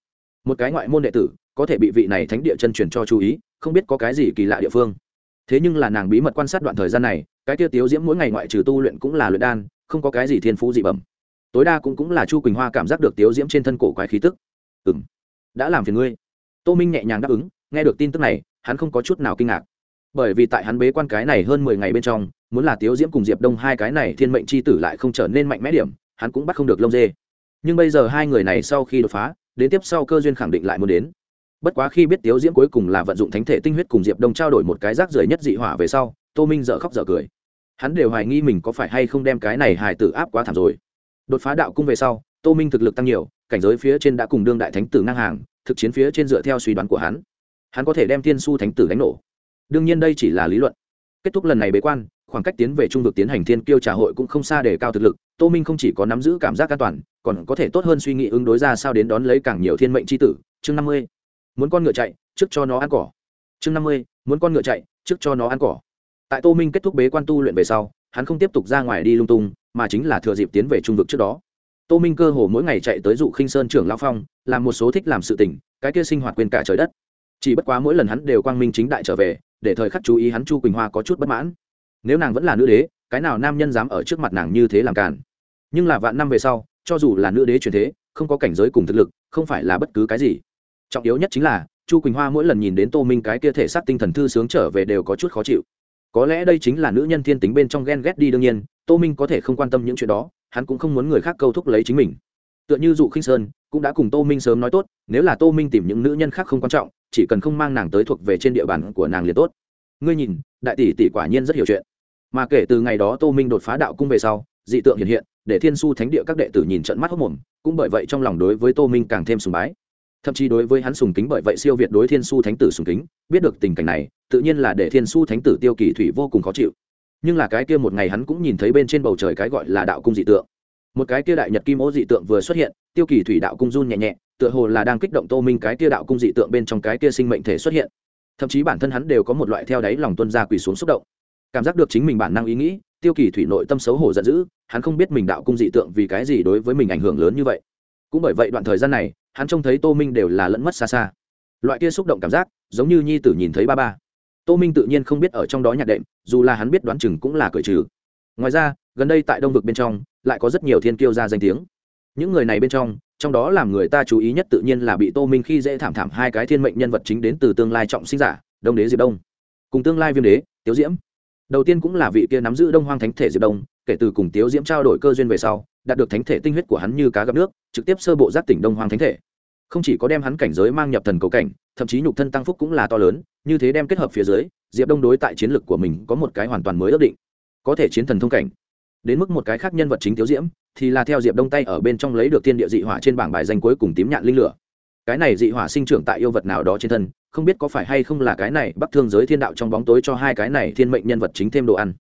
Một cái ngoại môn đệ tử, có thể bị vị này thánh địa chân truyền cho chú ý, không biết có cái gì kỳ lạ địa phương. Thế nhưng là nàng bí mật quan sát đoạn thời gian này, cái kia tiếu diễm mỗi ngày ngoại trừ tu luyện cũng là luyện đan, không có cái gì thiên phú dị bẩm. Tối đa cũng cũng là chu quỳnh hoa cảm giác được tiếu diễm trên thân cổ quái khí tức. Ừ m đã làm phiền ngươi tô minh nhẹ nhàng đáp ứng, nghe được tin tức này, hắn không có chút nào kinh ngạc. Bởi vì tại hắn bế quan cái này hơn mười ngày bên trong, muốn là tiếu diễm cùng diệp đông hai cái này thiên mệnh c h i tử lại không trở nên mạnh mẽ điểm, hắn cũng bắt không được lông dê. Nhưng bây giờ hai người này sau khi đột phá, đến tiếp sau cơ duyên khẳng định lại muốn đến. Bất quá khi biết tiếu diễm cuối cùng là vận dụng thánh thể tinh huyết cùng diệp đông trao đổi một cái rác rưởi nhất dị hỏa về sau, tô minh dợ khóc dợ cười. Hắn đều hoài nghi mình có phải hay không đem cái này hài tử áp quá thảm rồi. Đột phá đạo cung về sau, tô minh thực lực tăng nhiều cảnh giới phía trên đã cùng đương đại thánh tử ngang hàng, thực chiến phía trên dựa theo suy đoán của hắn. Hắn có thể đem thiên su thánh tử đánh nổ. Đương nhiên đây chỉ là lý luận. Kết thúc lần này bế quan, khoảng cách tiến về trung vực tiến hành thiên kiêu trà hội cũng không xa để cao thực lực, tô minh không chỉ có nắm giữ cảm giác an toàn, còn có thể tốt hơn suy nghĩ ứng đối ra sao đến đón lấy càng nhiều thiên mệnh chi tử. Chương năm mươi. Muốn con ngựa chạy, trước cho nó ăn cỏ. Chương năm mươi. Muốn con ngựa chạy, trước cho nó ăn cỏ. Tại tô minh kết thúc bế quan tu luyện về sau, hắn không tiếp tục ra ngoài đi lung tung, mà chính là thừa dịp tiến về trung vực trước đó tô minh cơ hồ mỗi ngày chạy tới dụ khinh sơn trưởng lao phong, làm một số thích làm sự tình, cái kia sinh hoạt quên cả trời đất. Chỉ bất quá mỗi lần hắn đều quang minh chính đại trở về, để thời khắc chú ý hắn chu quỳnh hoa có chút bất mãn. Nếu nàng vẫn là nữ đế, cái nào nam nhân dám ở trước mặt nàng như thế làm càn? Nhưng là vạn năm về sau, cho dù là nữ đế truyền thế, không có cảnh giới cùng thực lực, không phải là bất cứ cái gì. Trọng yếu nhất chính là, chu quỳnh hoa mỗi lần nhìn đến tô minh cái kia thể xác tinh thần thư sướng trở về đều có chút khó chịu. Có lẽ đây chính là nữ nhân thiên tính bên trong ghen ghét đi đương nhiên, tô minh có thể không quan tâm những chuyện đó hắn cũng không muốn người khác câu thúc lấy chính mình. Tựa như dụ khinh sơn, cũng đã cùng tô minh sớm nói tốt, nếu là tô minh tìm những nữ nhân khác không quan trọng, chỉ cần không mang nàng tới thuộc về trên địa bàn của nàng liền tốt. Ngươi nhìn, đại tỷ tỷ quả nhiên rất hiểu chuyện. Mà kể từ ngày đó tô minh đột phá đạo cung về sau, dị tượng hiện hiện, để thiên su thánh địa các đệ tử nhìn trận mắt hốc mồm, cũng bởi vậy trong lòng đối với tô minh càng thêm sùng bái. Thậm chí đối với hắn sùng kính bởi vậy siêu việt đối thiên su thánh tử sùng kính, biết được tình cảnh này, tự nhiên là để thiên su thánh tử tiêu kỳ thủy vô cùng khó chịu nhưng là cái kia một ngày hắn cũng nhìn thấy bên trên bầu trời cái gọi là đạo cung dị tượng. Một cái kia đại nhật kim ô dị tượng vừa xuất hiện, tiêu kỳ thủy đạo cung run nhẹ nhẹ, tựa hồ là đang kích động tô minh cái kia đạo cung dị tượng bên trong cái kia sinh mệnh thể xuất hiện. Thậm chí bản thân hắn đều có một loại theo đáy lòng tuân ra quỳ xuống xúc động. Cảm giác được chính mình bản năng ý nghĩ, tiêu kỳ thủy nội tâm xấu hổ giận dữ, hắn không biết mình đạo cung dị tượng vì cái gì đối với mình ảnh hưởng lớn như vậy. Cũng bởi vậy đoạn thời gian này, hắn trông thấy tô minh đều là lẫn mất xa xa. Loại kia xúc động cảm giác, giống như nhi tử nhìn thấy ba ba tô minh tự nhiên không biết ở trong đó nhạc đệm, dù là hắn biết đoán chừng cũng là cởi trừ. Ngoài ra, gần đây tại đông vực bên trong, lại có rất nhiều thiên kiêu ra danh tiếng. Những người này bên trong trong đó làm người ta chú ý nhất tự nhiên là bị tô minh khi dễ thảm thảm hai cái thiên mệnh nhân vật chính đến từ tương lai trọng sinh giả, đông đế diệp đông. Cùng tương lai viêm đế, tiếu diễm. Đầu tiên cũng là vị kia nắm giữ đông hoang thánh thể diệp đông, kể từ cùng tiếu diễm trao đổi cơ duyên về sau, đạt được thánh thể tinh huyết của hắn như cá gặp nước, trực tiếp sơ bộ giác tỉnh đông hoang thánh thể. Không chỉ có đem hắn cảnh giới mang nhập thần cầu cảnh thậm chí nhục thân tăng phúc cũng là to lớn, như thế đem kết hợp phía dưới, diệp đông đối tại chiến lược của mình có một cái hoàn toàn mới ước định. Có thể chiến thần thông cảnh. Đến mức một cái khác nhân vật chính tiếu diễm, thì là theo diệp đông tay ở bên trong lấy được thiên địa dị hỏa trên bảng bài danh cuối cùng tím nhạn linh lửa. Cái này dị hỏa sinh trưởng tại yêu vật nào đó trên thân, không biết có phải hay không là cái này bắc thương giới thiên đạo trong bóng tối cho hai cái này thiên mệnh nhân vật chính thêm đồ ăn.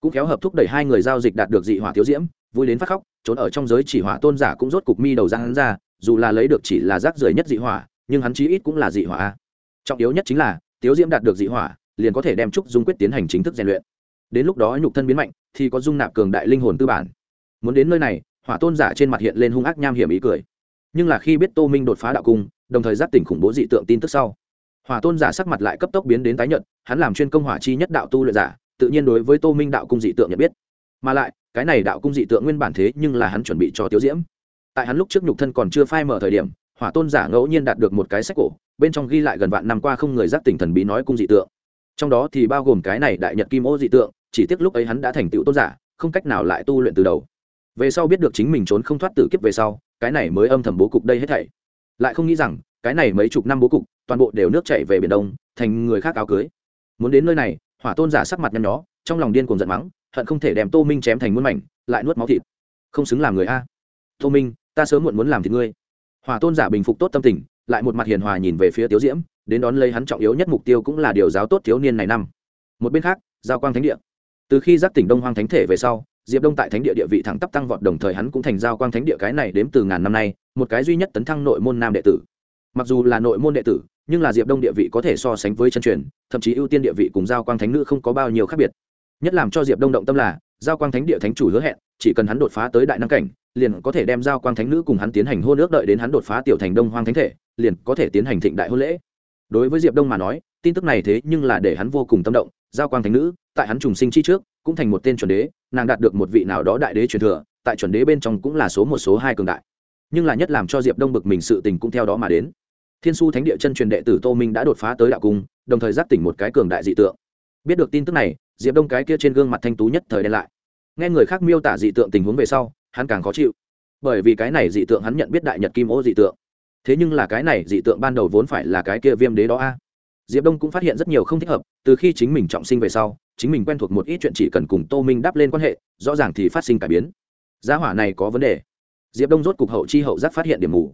Cũng kéo hợp thúc đẩy hai người giao dịch đạt được dị hỏa thiếu diễm, vui đến phát khóc, trốn ở trong giới chỉ hỏa tôn giả cũng rốt cục mi đầu ra hắn ra, dù là lấy được chỉ là rác rưởi nhất dị hỏa nhưng hắn chí ít cũng là dị hỏa trọng yếu nhất chính là, tiếu diễm đạt được dị hỏa, liền có thể đem trúc dung quyết tiến hành chính thức rèn luyện. Đến lúc đó nhục thân biến mạnh, thì có dung nạp cường đại linh hồn tư bản. Muốn đến nơi này, hỏa tôn giả trên mặt hiện lên hung ác nham hiểm ý cười. Nhưng là khi biết tô minh đột phá đạo cung, đồng thời giác tỉnh khủng bố dị tượng tin tức sau, hỏa tôn giả sắc mặt lại cấp tốc biến đến tái nhận hắn làm chuyên công hỏa chi nhất đạo tu luyện giả, tự nhiên đối với tô minh đạo cung dị tượng nhận biết. Mà lại, cái này đạo cung dị tượng nguyên bản thế nhưng là hắn chuẩn bị cho tiếu diễm. Tại hắn lúc trước nhục thân còn chưa phai mở thời điểm hỏa tôn giả ngẫu nhiên đạt được một cái sách cổ, bên trong ghi lại gần vạn năm qua không người giác tỉnh thần bí nói cung dị tượng. Trong đó thì bao gồm cái này đại nhật kim ô dị tượng, chỉ tiếc lúc ấy hắn đã thành tựu tôn giả, không cách nào lại tu luyện từ đầu. Về sau biết được chính mình trốn không thoát tử kiếp về sau, cái này mới âm thầm bố cục đây hết thảy. Lại không nghĩ rằng, cái này mấy chục năm bố cục, toàn bộ đều nước chảy về biển đông, thành người khác áo cưới. Muốn đến nơi này, hỏa tôn giả sắc mặt nhăn nhó, trong lòng điên cuồng giận mắng, hận không thể đem tô minh chém thành muôn mảnh, lại nuốt máu thịt. Không xứng làm người a. Tô minh, ta sớm muộn muốn làm thịt ngươi hòa tôn giả bình phục tốt tâm tình, lại một mặt hiền hòa nhìn về phía tiếu diễm, đến đón lấy hắn trọng yếu nhất mục tiêu cũng là điều giáo tốt thiếu niên này năm. Một bên khác, giao quang thánh địa. Từ khi giác tỉnh đông hoang thánh thể về sau, diệp đông tại thánh địa địa vị thẳng tắp tăng vọt đồng thời hắn cũng thành giao quang thánh địa cái này đếm từ ngàn năm nay, một cái duy nhất tấn thăng nội môn nam đệ tử. Mặc dù là nội môn đệ tử, nhưng là diệp đông địa vị có thể so sánh với chân truyền, thậm chí ưu tiên địa vị cùng giao quang thánh nữ không có bao nhiêu khác biệt. Nhất làm cho diệp đông động tâm là, giao quang thánh địa thánh chủ hứa hẹn chỉ cần hắn đột phá tới đại năng cảnh, liền có thể đem giao quang thánh nữ cùng hắn tiến hành hôn ước đợi đến hắn đột phá tiểu thành đông hoang thánh thể, liền có thể tiến hành thịnh đại hôn lễ. Đối với diệp đông mà nói, tin tức này thế nhưng là để hắn vô cùng tâm động. Giao quang thánh nữ, tại hắn trùng sinh chi trước, cũng thành một tên chuẩn đế, nàng đạt được một vị nào đó đại đế truyền thừa, tại chuẩn đế bên trong cũng là số một số hai cường đại. Nhưng là nhất làm cho diệp đông bực mình sự tình cũng theo đó mà đến. Thiên su thánh địa chân truyền đệ tử tô minh đã đột phá tới đạo cung, đồng thời giác tỉnh một cái cường đại dị tượng. Biết được tin tức này, diệp đông cái kia trên gương mặt thanh tú nhất thời đen lại nghe người khác miêu tả dị tượng tình huống về sau, hắn càng khó chịu. Bởi vì cái này dị tượng hắn nhận biết đại nhật kim ô dị tượng. Thế nhưng là cái này dị tượng ban đầu vốn phải là cái kia viêm đế đó a. Diệp đông cũng phát hiện rất nhiều không thích hợp, từ khi chính mình trọng sinh về sau, chính mình quen thuộc một ít chuyện chỉ cần cùng tô minh đáp lên quan hệ, rõ ràng thì phát sinh cải biến. Giá hỏa này có vấn đề. Diệp đông rốt cục hậu chi hậu giác phát hiện điểm mù.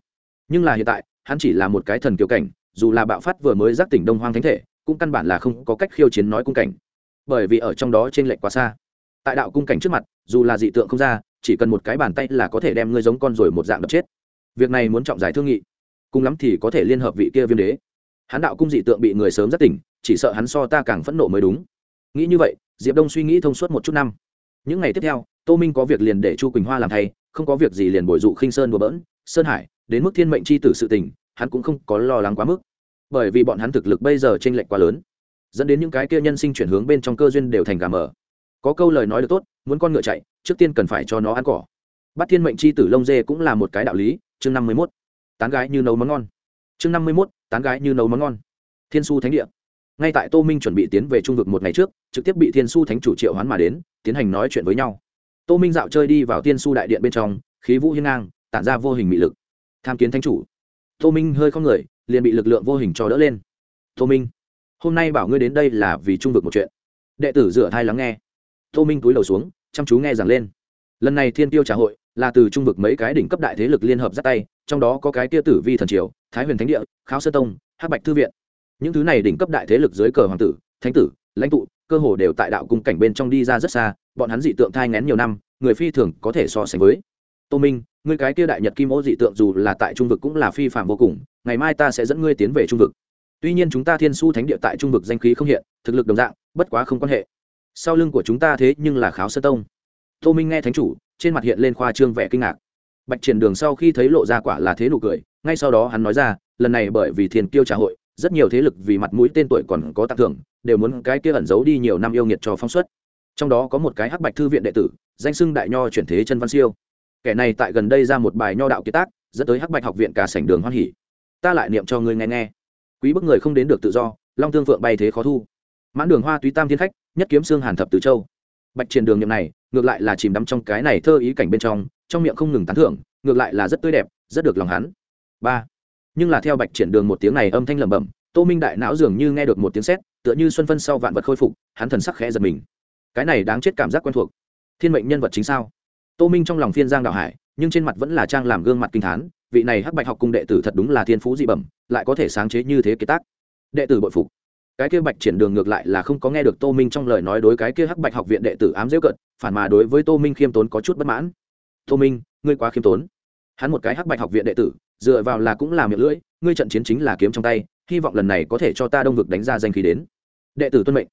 Nhưng là hiện tại, hắn chỉ là một cái thần kiều cảnh, dù là bạo phát vừa mới giác tỉnh đông hoang thánh thể, cũng căn bản là không có cách khiêu chiến nói cung cảnh. Bởi vì ở trong đó t r ê n lệch quá xa tại đạo cung cảnh trước mặt, dù là dị tượng không ra, chỉ cần một cái bàn tay là có thể đem ngươi giống con rồi một dạng đập chết. Việc này muốn trọng giải thương nghị. Cùng lắm thì có thể liên hợp vị kia viêm đế. Hắn đạo cung dị tượng bị người sớm rất tỉnh, chỉ sợ hắn so ta càng phẫn nộ mới đúng. Nghĩ như vậy, diệp đông suy nghĩ thông suốt một chút năm. Những ngày tiếp theo, tô minh có việc liền để chu quỳnh hoa làm thay, không có việc gì liền bồi dụ khinh sơn đùa bỡn. Sơn hải, đến mức thiên mệnh c h i tử sự tình, hắn cũng không có lo lắng quá mức. Bởi vì bọn hắn thực lực bây giờ t r ê n lệch quá lớn, dẫn đến những cái kia nhân sinh chuyển hướng bên trong cơ duyên đều thành gà mờ có câu lời nói được tốt, muốn con ngựa chạy, trước tiên cần phải cho nó ăn cỏ. Bắt thiên mệnh c h i tử lông dê cũng là một cái đạo lý, chương năm mươi mốt, tán gái như nấu món ngon. Chương năm mươi mốt, tán gái như nấu món ngon. Thiên su thánh địa. Ngay tại tô minh chuẩn bị tiến về trung vực một ngày trước, trực tiếp bị thiên su thánh chủ triệu hoán mà đến, tiến hành nói chuyện với nhau. Tô minh dạo chơi đi vào thiên su đại điện bên trong, khí vũ hiên ngang, tản ra vô hình mị lực. Tham kiến thánh chủ. Tô minh hơi không người, liền bị lực lượng vô hình cho đỡ lên. Tô minh, hôm nay bảo ngươi đến đây là vì trung vực một chuyện. Đệ tử dựa thai lắng nghe tô minh túi đầu xuống, chăm chú nghe giảng lên. Lần này thiên tiêu trà hội là từ trung vực mấy cái đỉnh cấp đại thế lực liên hợp dắt tay, trong đó có cái tia tử vi thần triều, thái huyền thánh địa, kháo sơ tông, hắc bạch thư viện. Những thứ này đỉnh cấp đại thế lực dưới cờ hoàng tử, thánh tử, lãnh tụ, cơ hồ đều tại đạo cung cảnh bên trong đi ra rất xa, bọn hắn dị tượng thai ngén nhiều năm, người phi thường có thể so sánh với. Tô minh, ngươi cái kia đại nhật kim ô dị tượng dù là tại trung vực cũng là phi phạm vô cùng, ngày mai ta sẽ dẫn ngươi tiến về trung vực. Tuy nhiên chúng ta thiên su thánh địa tại trung vực danh khí không hiện, thực lực đồng dạng, bất quá không quan hệ sau lưng của chúng ta thế nhưng là kháo sơ tông. Tô minh nghe thánh chủ, trên mặt hiện lên khoa trương vẻ kinh ngạc. Bạch triển đường sau khi thấy lộ ra quả là thế nụ cười, ngay sau đó hắn nói ra, lần này bởi vì thiền kiêu trả hội, rất nhiều thế lực vì mặt mũi tên tuổi còn có tặng thưởng, đều muốn cái kia ẩn giấu đi nhiều năm yêu nghiệt cho phong suất. Trong đó có một cái hắc bạch thư viện đệ tử, danh xưng đại nho chuyển thế chân văn siêu. Kẻ này tại gần đây ra một bài nho đạo kiệt tác, dẫn tới hắc bạch học viện cả sảnh đường hoan hỉ. Ta lại niệm cho ngươi nghe nghe. Quý bức người không đến được tự do, long tương phượng bay thế khó thu. Mãn đường hoa túy tam thiên khách nhất kiếm xương hàn thập từ châu. Bạch triển đường nhậm này, ngược lại là chìm đắm trong cái này thơ ý cảnh bên trong trong miệng không ngừng tán thưởng, ngược lại là rất tươi đẹp, rất được lòng hắn. Ba. Nhưng là theo bạch triển đường một tiếng này âm thanh lẩm bẩm, tô minh đại não dường như nghe được một tiếng sét, tựa như xuân phân sau vạn vật khôi phục, hắn thần sắc khẽ giật mình. Cái này đáng chết cảm giác quen thuộc. Thiên mệnh nhân vật chính sao? Tô minh trong lòng phiên giang đạo hải, nhưng trên mặt vẫn là trang làm gương mặt kinh thán, vị này hắc bạch học cung đệ tử thật đúng là thiên phú dị bẩm, lại có thể sáng chế như thế kế tác. Đệ tử bội phục cái kia bạch triển đường ngược lại là không có nghe được tô minh trong lời nói đối cái kia hắc bạch học viện đệ tử ám dễ cận phản mà đối với tô minh khiêm tốn có chút bất mãn. Tô minh, ngươi quá khiêm tốn. Hắn một cái hắc bạch học viện đệ tử, dựa vào là cũng là miệng lưỡi, ngươi trận chiến chính là kiếm trong tay, hy vọng lần này có thể cho ta đông vực đánh ra danh khí đến. Đệ tử tuân mệnh.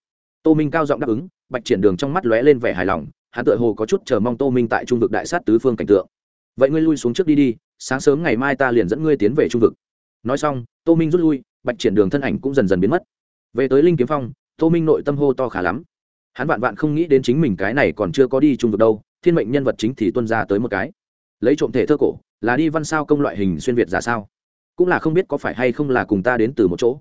Tô minh cao giọng đáp ứng, bạch triển đường trong mắt lóe lên vẻ hài lòng, hắn tự hồ có chút chờ mong tô minh tại trung vực đại sát tứ phương cảnh tượng. Vậy ngươi lui xuống trước đi đi, sáng sớm ngày mai ta liền dẫn ngươi tiến về trung vực. Nói xong, tô minh rút lui, bạch triển đường thân ảnh cũng dần dần biến mất về tới linh kiếm phong, tô minh nội tâm hô to khá lắm. Hắn vạn vạn không nghĩ đến chính mình cái này còn chưa có đi trung vực đâu, thiên mệnh nhân vật chính thì tuân ra tới một cái. Lấy trộm thể thơ cổ, là đi văn sao công loại hình xuyên việt giả sao? Cũng là không biết có phải hay không là cùng ta đến từ một chỗ.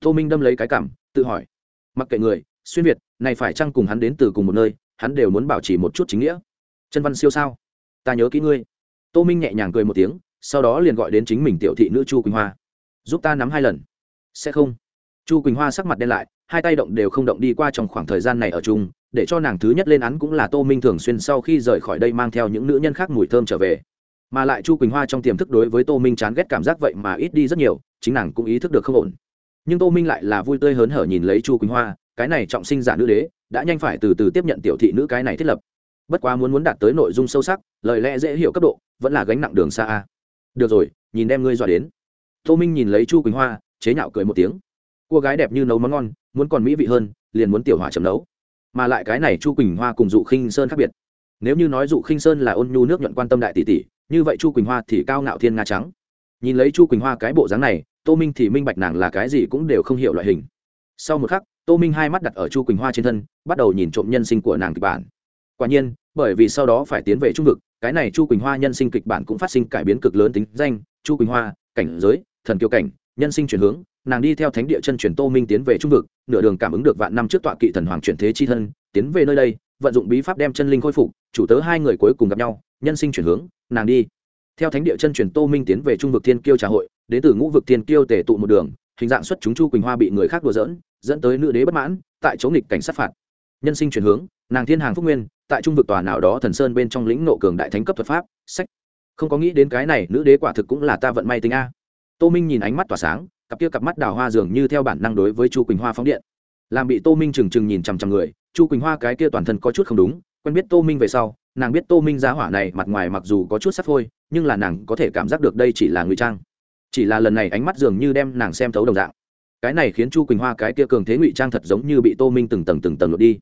Tô minh đâm lấy cái cảm, tự hỏi. Mặc kệ người, xuyên việt, này phải chăng cùng hắn đến từ cùng một nơi, hắn đều muốn bảo trì một chút chính nghĩa. Chân văn siêu sao? Ta nhớ kỹ ngươi. Tô minh nhẹ nhàng cười một tiếng, sau đó liền gọi đến chính mình tiểu thị nữ chu quỳnh hoa. Giúp ta nắm hai lần. Sẽ không chu quỳnh hoa sắc mặt đen lại, hai tay động đều không động đi qua trong khoảng thời gian này ở chung, để cho nàng thứ nhất lên án cũng là tô minh thường xuyên sau khi rời khỏi đây mang theo những nữ nhân khác mùi thơm trở về. Mà lại chu quỳnh hoa trong tiềm thức đối với tô minh chán ghét cảm giác vậy mà ít đi rất nhiều, chính nàng cũng ý thức được không ổn. Nhưng tô minh lại là vui tươi hớn hở nhìn lấy chu quỳnh hoa, cái này trọng sinh giả nữ đế, đã nhanh phải từ từ tiếp nhận tiểu thị nữ cái này thiết lập. Bất quá muốn muốn đạt tới nội dung sâu sắc, lời lẽ dễ hiểu cấp độ, vẫn là gánh nặng đường xa a. Được rồi, nhìn đem ngươi dọa đến. Tô minh nhìn lấy chu quỳnh hoa, chế nhạo cười một tiếng cô gái đẹp như nấu món ngon, muốn còn mỹ vị hơn, liền muốn tiểu hỏa chấm nấu. Mà lại cái này chu quỳnh hoa cùng dụ khinh sơn khác biệt. Nếu như nói dụ khinh sơn là ôn nhu nước nhuận quan tâm đại tỷ tỷ, như vậy chu quỳnh hoa thì cao ngạo thiên nga trắng. Nhìn lấy chu quỳnh hoa cái bộ dáng này, tô minh thì minh bạch nàng là cái gì cũng đều không hiểu loại hình. Sau một khắc, tô minh hai mắt đặt ở chu quỳnh hoa trên thân, bắt đầu nhìn trộm nhân sinh của nàng kịch bản. Quả nhiên, bởi vì sau đó phải tiến về trung vực, cái này chu quỳnh hoa nhân sinh kịch bản cũng phát sinh cải biến cực lớn tính danh, chu quỳnh hoa, cảnh giới, thần kiều cảnh nhân sinh chuyển hướng, nàng đi theo thánh địa chân truyền tô minh tiến về trung vực, nửa đường cảm ứng được vạn năm trước tọa kỵ thần hoàng chuyển thế chi thân, tiến về nơi đây, vận dụng bí pháp đem chân linh khôi phục, chủ tớ hai người cuối cùng gặp nhau, nhân sinh chuyển hướng, nàng đi. Theo thánh địa chân truyền tô minh tiến về trung vực thiên kiêu trà hội, đến từ ngũ vực thiên kiêu tể tụ một đường, hình dạng xuất chúng chu quỳnh hoa bị người khác đùa dỡn dẫn tới nữ đế bất mãn, tại chỗ nghịch cảnh sát phạt. Nhân sinh chuyển hướng, nàng thiên hàng phúc nguyên, tại trung vực tòa nào đó thần sơn bên trong lĩnh nộ cường đại thánh cấp thuật pháp, sách. Không có nghĩ đến cái này, nữ đế quả thực cũng là ta vận may tính a tô minh nhìn ánh mắt tỏa sáng, cặp kia cặp mắt đào hoa dường như theo bản năng đối với chu quỳnh hoa phóng điện. Làm bị tô minh trừng trừng nhìn chằm chằm người, chu quỳnh hoa cái kia toàn thân có chút không đúng, quen biết tô minh về sau, nàng biết tô minh giá hỏa này mặt ngoài mặc dù có chút sắp thôi nhưng là nàng có thể cảm giác được đây chỉ là ngụy trang. Chỉ là lần này ánh mắt dường như đem nàng xem thấu đồng dạng. Cái này khiến chu quỳnh hoa cái kia cường thế ngụy trang thật giống như bị tô minh từng tầng từng tầng lột đi.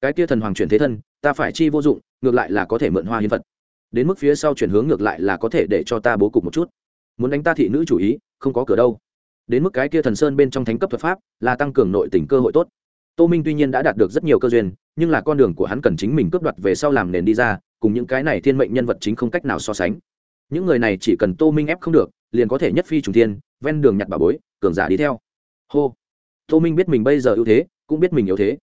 Cái kia thần hoàng chuyển thế thân, ta phải chi vô dụng, ngược lại là có thể mượn hoa hiến vật. Đến mức phía sau chuyển hướng ngược lại là có thể để cho ta bố cục một chút muốn đánh ta thị nữ chủ ý, không có cửa đâu. Đến mức cái kia thần sơn bên trong thánh cấp thuật pháp, là tăng cường nội tình cơ hội tốt. Tô minh tuy nhiên đã đạt được rất nhiều cơ duyên, nhưng là con đường của hắn cần chính mình cướp đoạt về sau làm nền đi ra, cùng những cái này thiên mệnh nhân vật chính không cách nào so sánh. Những người này chỉ cần tô minh ép không được, liền có thể nhất phi trùng thiên, ven đường nhặt bà bối, cường giả đi theo. Hô. Tô minh biết mình bây giờ ưu thế, cũng biết mình yếu thế.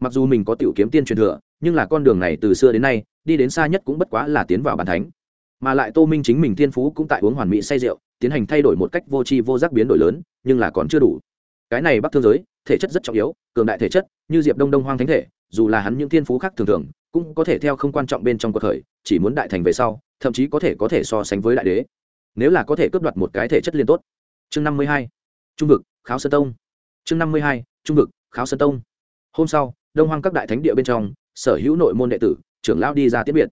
Mặc dù mình có tiểu kiếm tiên truyền thừa, nhưng là con đường này từ xưa đến nay, đi đến xa nhất cũng bất quá là tiến vào bàn thánh mà lại tô minh chính mình thiên phú cũng tại uống hoàn mỹ say rượu, tiến hành thay đổi một cách vô tri vô giác biến đổi lớn, nhưng là còn chưa đủ. Cái này bắc thương giới, thể chất rất trọng yếu, cường đại thể chất, như diệp đông đông hoang thánh thể, dù là hắn những thiên phú khác thường thường, cũng có thể theo không quan trọng bên trong cuộc khởi, chỉ muốn đại thành về sau, thậm chí có thể có thể so sánh với đại đế. Nếu là có thể cướp đoạt một cái thể chất liên tốt. Chương năm mươi hai, trung vực, kháo sơn tông. Chương năm mươi hai, trung vực, kháo sơn tông. Hôm sau, đông hoang các đại thánh địa bên trong, sở hữu nội môn đệ tử, trưởng lão đi ra tiết biệt.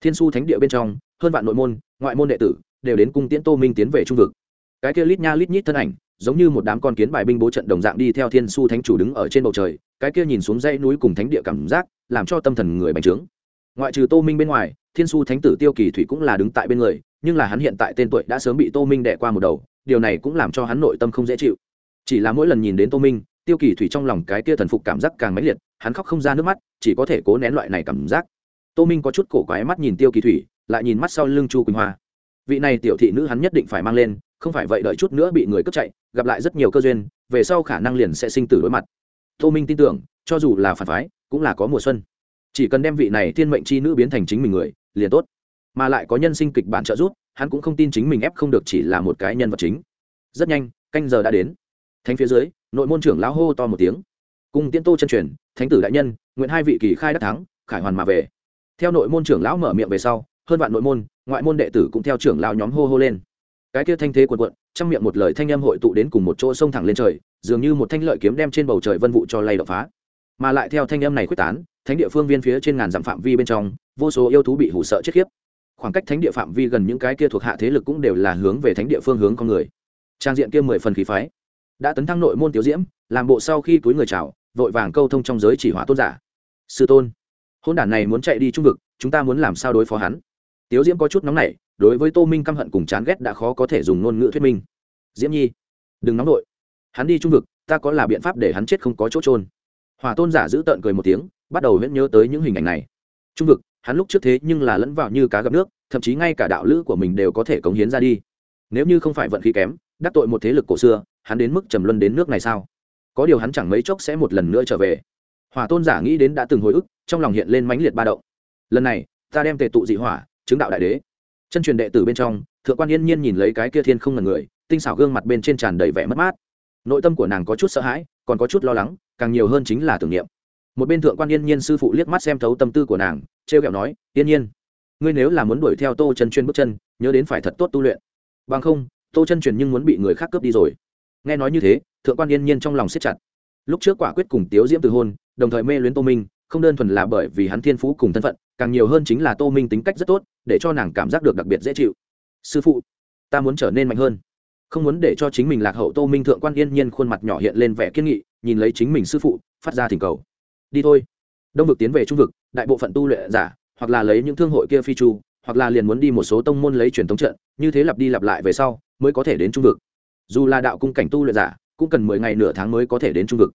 Thiên su thánh địa bên trong hơn vạn nội môn, ngoại môn đệ tử đều đến cung tiễn tô minh tiến về trung vực. Cái kia lít nha lít nhít thân ảnh, giống như một đám con kiến bài binh bố trận đồng dạng đi theo thiên su thánh chủ đứng ở trên bầu trời, cái kia nhìn xuống dãy núi cùng thánh địa cảm giác, làm cho tâm thần người bành trướng. Ngoại trừ tô minh bên ngoài, thiên su thánh tử tiêu kỳ thủy cũng là đứng tại bên người, nhưng là hắn hiện tại tên tuổi đã sớm bị tô minh đẻ qua một đầu, điều này cũng làm cho hắn nội tâm không dễ chịu. Chỉ là mỗi lần nhìn đến tô minh, tiêu kỳ thủy trong lòng cái kia thần phục cảm giác càng mãnh liệt, hắn khóc không ra nước mắt, chỉ có thể cố nén loại này cảm giác. Tô minh có chút cổ quái mắt nhìn tiêu kỳ thủy lại nhìn mắt sau lưng chu quỳnh hoa. Vị này tiểu thị nữ hắn nhất định phải mang lên, không phải vậy đợi chút nữa bị người cướp chạy, gặp lại rất nhiều cơ duyên, về sau khả năng liền sẽ sinh tử đối mặt. Tô minh tin tưởng, cho dù là phản phái, cũng là có mùa xuân. Chỉ cần đem vị này thiên mệnh chi nữ biến thành chính mình người, liền tốt. Mà lại có nhân sinh kịch bản trợ giúp, hắn cũng không tin chính mình ép không được chỉ là một cái nhân vật chính. Rất nhanh, canh giờ đã đến. Thánh phía dưới, nội môn trưởng lão hô to một tiếng. Cùng tiên tô chân truyền, thánh tử đại nhân, nguyện hai vị kỳ khai đắc thắng, khải hoàn mà về. Theo nội môn trưởng lão mở miệng về sau hơn vạn nội môn, ngoại môn đệ tử cũng theo trưởng lão nhóm hô hô lên. Cái kia thanh thế quần quận trong miệng một lời thanh em hội tụ đến cùng một chỗ sông thẳng lên trời, dường như một thanh lợi kiếm đem trên bầu trời vân vụ cho lay đập phá. Mà lại theo thanh em này quyết tán, thánh địa phương viên phía trên ngàn dặm phạm vi bên trong, vô số yêu thú bị hủ sợ chết khiếp. Khoảng cách thánh địa phạm vi gần những cái kia thuộc hạ thế lực cũng đều là hướng về thánh địa phương hướng con người. Trang diện kia mười phần khí phái. Đã tấn thăng nội môn tiểu diễm, làm bộ sau khi túi người chào, vội vàng câu thông trong giới chỉ hỏa tôn giả. Sư tôn, hôn đản này muốn chạy đi trung vực, chúng ta muốn làm sao đối phó hắn? Tiếu diễm có chút nóng nảy, đối với tô minh căm hận cùng chán ghét đã khó có thể dùng ngôn ngữ thuyết minh. Diễm nhi, đừng nóng nổi hắn đi trung vực, ta có là biện pháp để hắn chết không có chỗ trôn hòa tôn giả giữ tợn cười một tiếng, bắt đầu huyễn nhớ tới những hình ảnh này. Trung vực, hắn lúc trước thế nhưng là lẫn vào như cá gặp nước, thậm chí ngay cả đạo lữ của mình đều có thể cống hiến ra đi. Nếu như không phải vận khí kém, đắc tội một thế lực cổ xưa, hắn đến mức trầm luân đến nước này sao? Có điều hắn chẳng mấy chốc sẽ một lần nữa trở về. Hòa tôn giả nghĩ đến đã từng hồi ức, trong lòng hiện lên mãnh liệt ba động. Lần này, ta đem tề tụ dị hỏa chứng đạo đại đế. Chân truyền đệ tử bên trong, thượng quan yên nhiên nhìn lấy cái kia thiên không ngần người, tinh xảo gương mặt bên trên tràn đầy vẻ mất mát. Nội tâm của nàng có chút sợ hãi, còn có chút lo lắng, càng nhiều hơn chính là tưởng niệm. Một bên thượng quan yên nhiên sư phụ liếc mắt xem thấu tâm tư của nàng, trêu ghẹo kẹo nói, yên nhiên, ngươi nếu là muốn đuổi theo tô chân chuyên bước chân, nhớ đến phải thật tốt tu luyện. Bằng không, tô chân truyền nhưng muốn bị người khác cướp đi rồi. Nghe nói như thế, thượng quan yên nhiên trong lòng siết chặt. Lúc trước quả quyết cùng tiếu diễm từ hôn, đồng thời mê luyến tô minh, không đơn thuần là bởi vì hắn thiên phú cùng thân phận càng nhiều hơn chính là tô minh tính cách rất tốt, để cho nàng cảm giác được đặc biệt dễ chịu. Sư phụ, ta muốn trở nên mạnh hơn. Không muốn để cho chính mình lạc hậu, tô minh thượng quan yên nhiên khuôn mặt nhỏ hiện lên vẻ kiên nghị, nhìn lấy chính mình sư phụ, phát ra thỉnh cầu. Đi thôi. Đông vực tiến về trung vực, đại bộ phận tu luyện giả, hoặc là lấy những thương hội kia phi chu, hoặc là liền muốn đi một số tông môn lấy truyền thống trận, như thế lặp đi lặp lại về sau, mới có thể đến trung vực. Dù là đạo cung cảnh tu luyện giả, cũng cần mười ngày nửa tháng mới có thể đến trung vực.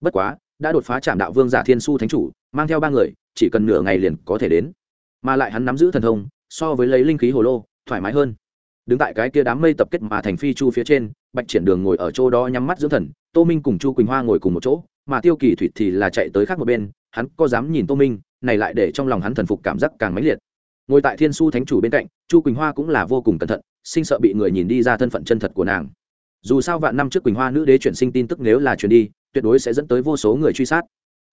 Bất quá, đã đột phá trạm đạo vương giả thiên su thánh chủ mang theo ba người, chỉ cần nửa ngày liền có thể đến. Mà lại hắn nắm giữ thần thông, so với lấy linh khí hồ lô, thoải mái hơn. Đứng tại cái kia đám mây tập kết mà thành phi chu phía trên, bạch triển đường ngồi ở chỗ đó nhắm mắt dưỡng thần, tô minh cùng chu quỳnh hoa ngồi cùng một chỗ, mà tiêu kỳ thủy thì là chạy tới khác một bên, hắn có dám nhìn tô minh, này lại để trong lòng hắn thần phục cảm giác càng mãnh liệt. Ngồi tại thiên su thánh chủ bên cạnh, chu quỳnh hoa cũng là vô cùng cẩn thận, sinh sợ bị người nhìn đi ra thân phận chân thật của nàng. Dù sao vạn năm trước quỳnh hoa nữ đế chuyển sinh tin tức nếu là chuyển đi, tuyệt đối sẽ dẫn tới vô số người truy sát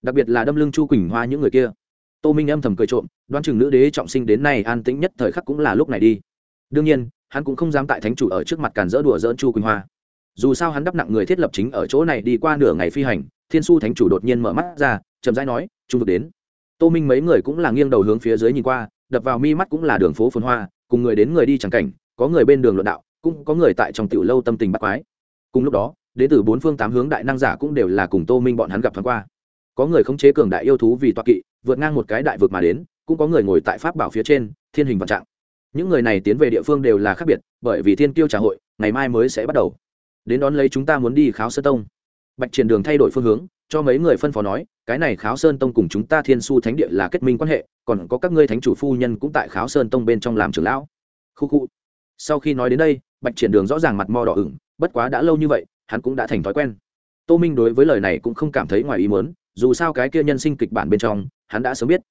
đặc biệt là đâm lưng chu quỳnh hoa những người kia. Tô minh âm thầm cười trộm, đoán chừng nữ đế trọng sinh đến nay an tĩnh nhất thời khắc cũng là lúc này đi. Đương nhiên, hắn cũng không dám tại thánh chủ ở trước mặt càn dỡ đùa dỡn chu quỳnh hoa. Dù sao hắn đắp nặng người thiết lập chính ở chỗ này đi qua nửa ngày phi hành, thiên su thánh chủ đột nhiên mở mắt ra, chậm rãi nói, trung vực đến. Tô minh mấy người cũng là nghiêng đầu hướng phía dưới nhìn qua, đập vào mi mắt cũng là đường phố phồn hoa, cùng người đến người đi chẳng cảnh, có người bên đường luận đạo, cũng có người tại trong tiểu lâu tâm tình bắt quái. Cùng lúc đó, đến từ bốn phương tám hướng đại năng giả cũng đều là cùng tô minh bọn hắn gặp thoáng qua có người khống chế cường đại yêu thú vì toa kỵ, vượt ngang một cái đại vực mà đến, cũng có người ngồi tại pháp bảo phía trên, thiên hình vạn trạng. Những người này tiến về địa phương đều là khác biệt, bởi vì thiên tiêu trà hội, ngày mai mới sẽ bắt đầu. Đến đón lấy chúng ta muốn đi kháo sơn tông. Bạch triển đường thay đổi phương hướng, cho mấy người phân phó nói, cái này kháo sơn tông cùng chúng ta thiên su thánh địa là kết minh quan hệ, còn có các ngươi thánh chủ phu nhân cũng tại kháo sơn tông bên trong làm trưởng lão. Khu khu. Sau khi nói đến đây, bạch triển đường rõ ràng mặt mo đỏ ửng, bất quá đã lâu như vậy, hắn cũng đã thành thói quen. Tô minh đối với lời này cũng không cảm thấy ngoài ý muốn dù sao cái kia nhân sinh kịch bản bên trong, hắn đã sớm biết.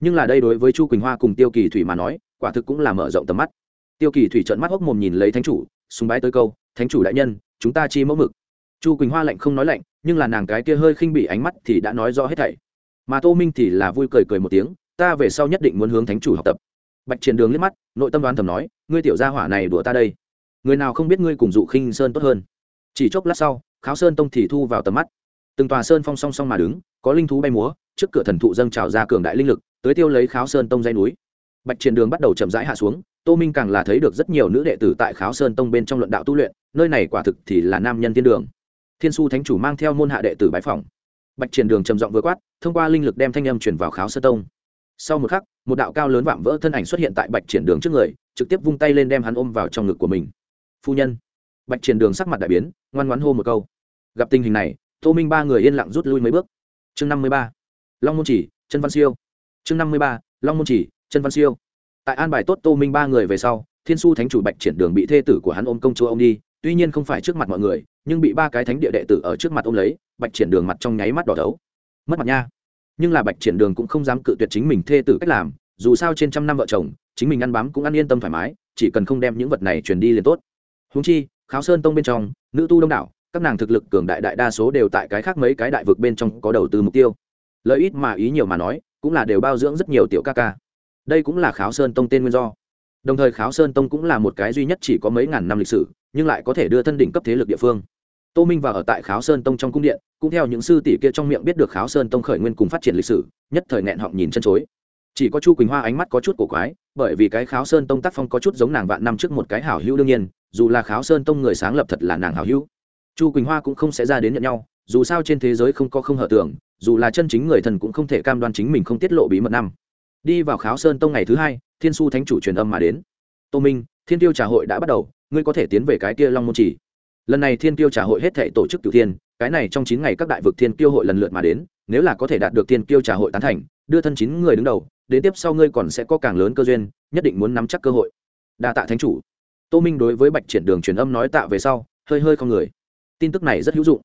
Nhưng là đây đối với chu quỳnh hoa cùng tiêu kỳ thủy mà nói, quả thực cũng là mở rộng tầm mắt. Tiêu kỳ thủy trợn mắt hốc mồm nhìn lấy thánh chủ, súng bái tới câu, thánh chủ đại nhân, chúng ta chi mẫu mực. Chu quỳnh hoa lạnh không nói lạnh, nhưng là nàng cái kia hơi khinh bị ánh mắt thì đã nói rõ hết thảy. Mà tô minh thì là vui cười cười một tiếng, ta về sau nhất định muốn hướng thánh chủ học tập. Bạch triển đường liếc mắt, nội tâm đoán thầm nói, ngươi tiểu gia hỏa này đùa ta đây. Người nào không biết ngươi cùng dụ khinh sơn tốt hơn? Chỉ chốc lát sau, kháo sơn tông thì thu vào tầm mắt. Từng tòa sơn phong song song mà đứng có linh thú bay múa, trước cửa thần thụ dâng trào ra cường đại linh lực, tới tiêu lấy kháo sơn tông dây núi. Bạch triển đường bắt đầu chậm rãi hạ xuống, tô minh càng là thấy được rất nhiều nữ đệ tử tại kháo sơn tông bên trong luận đạo tu luyện, nơi này quả thực thì là nam nhân thiên đường. Thiên su thánh chủ mang theo môn hạ đệ tử bãi phòng bạch triển đường trầm giọng vừa quát, thông qua linh lực đem thanh âm chuyển vào kháo sơn tông. Sau một khắc, một đạo cao lớn vạm vỡ thân ảnh xuất hiện tại bạch triển đường trước người, trực tiếp vung tay lên đem hắn ôm vào trong ngực của mình. Phu nhân. Bạch triển đường sắc mặt đại biến, ngoan ngoãn hô một câu. Gặp tình hình này, tô minh ba người yên lặng rút lui mấy bước chương năm mươi ba, long môn chỉ, chân văn siêu. Chương năm mươi ba, long môn chỉ, chân văn siêu. Tại an bài tốt tô minh ba người về sau, thiên su thánh chủ bạch triển đường bị thê tử của hắn ôm công chúa ông đi, tuy nhiên không phải trước mặt mọi người, nhưng bị ba cái thánh địa đệ tử ở trước mặt ôm lấy, bạch triển đường mặt trong nháy mắt đỏ đấu mất mặt nha. Nhưng là bạch triển đường cũng không dám cự tuyệt chính mình thê tử cách làm, dù sao trên trăm năm vợ chồng, chính mình ăn bám cũng ăn yên tâm thoải mái, chỉ cần không đem những vật này truyền đi liền tốt. Húng chi, kháo sơn tông bên trong, nữ tu đông đảo các nàng thực lực cường đại đại đa số đều tại cái khác mấy cái đại vực bên trong có đầu tư mục tiêu. Lợi ít mà ý nhiều mà nói, cũng là đều bao dưỡng rất nhiều tiểu ca ca. Đây cũng là kháo sơn tông tên nguyên do. Đồng thời kháo sơn tông cũng là một cái duy nhất chỉ có mấy ngàn năm lịch sử, nhưng lại có thể đưa thân đỉnh cấp thế lực địa phương. Tô minh và ở tại kháo sơn tông trong cung điện, cũng theo những sư tỷ kia trong miệng biết được kháo sơn tông khởi nguyên cùng phát triển lịch sử, nhất thời nghẹn họng nhìn chân chối. Chỉ có chu quỳnh hoa ánh mắt có chút cổ quái, bởi vì cái kháo sơn tông tác phong có chút giống nàng vạn năm trước một cái hảo hữu đương nhiên, dù là kháo sơn tông người sáng lập thật là nàng hảo hữu chu quỳnh hoa cũng không sẽ ra đến nhận nhau, dù sao trên thế giới không có không hở tưởng, dù là chân chính người thần cũng không thể cam đoan chính mình không tiết lộ bí mật năm. Đi vào kháo sơn tông ngày thứ hai, thiên su thánh chủ truyền âm mà đến. Tô minh, thiên tiêu trà hội đã bắt đầu, ngươi có thể tiến về cái kia long môn chỉ. Lần này thiên tiêu trà hội hết thể tổ chức cửu thiên, cái này trong chín ngày các đại vực thiên tiêu hội lần lượt mà đến, nếu là có thể đạt được thiên tiêu trà hội tán thành, đưa thân chín người đứng đầu, đến tiếp sau ngươi còn sẽ có càng lớn cơ duyên, nhất định muốn nắm chắc cơ hội. Đa tạ thánh chủ. Tô minh đối với bạch triển đường truyền âm nói tạ về sau, hơi hơi con người tin tức này rất hữu dụng.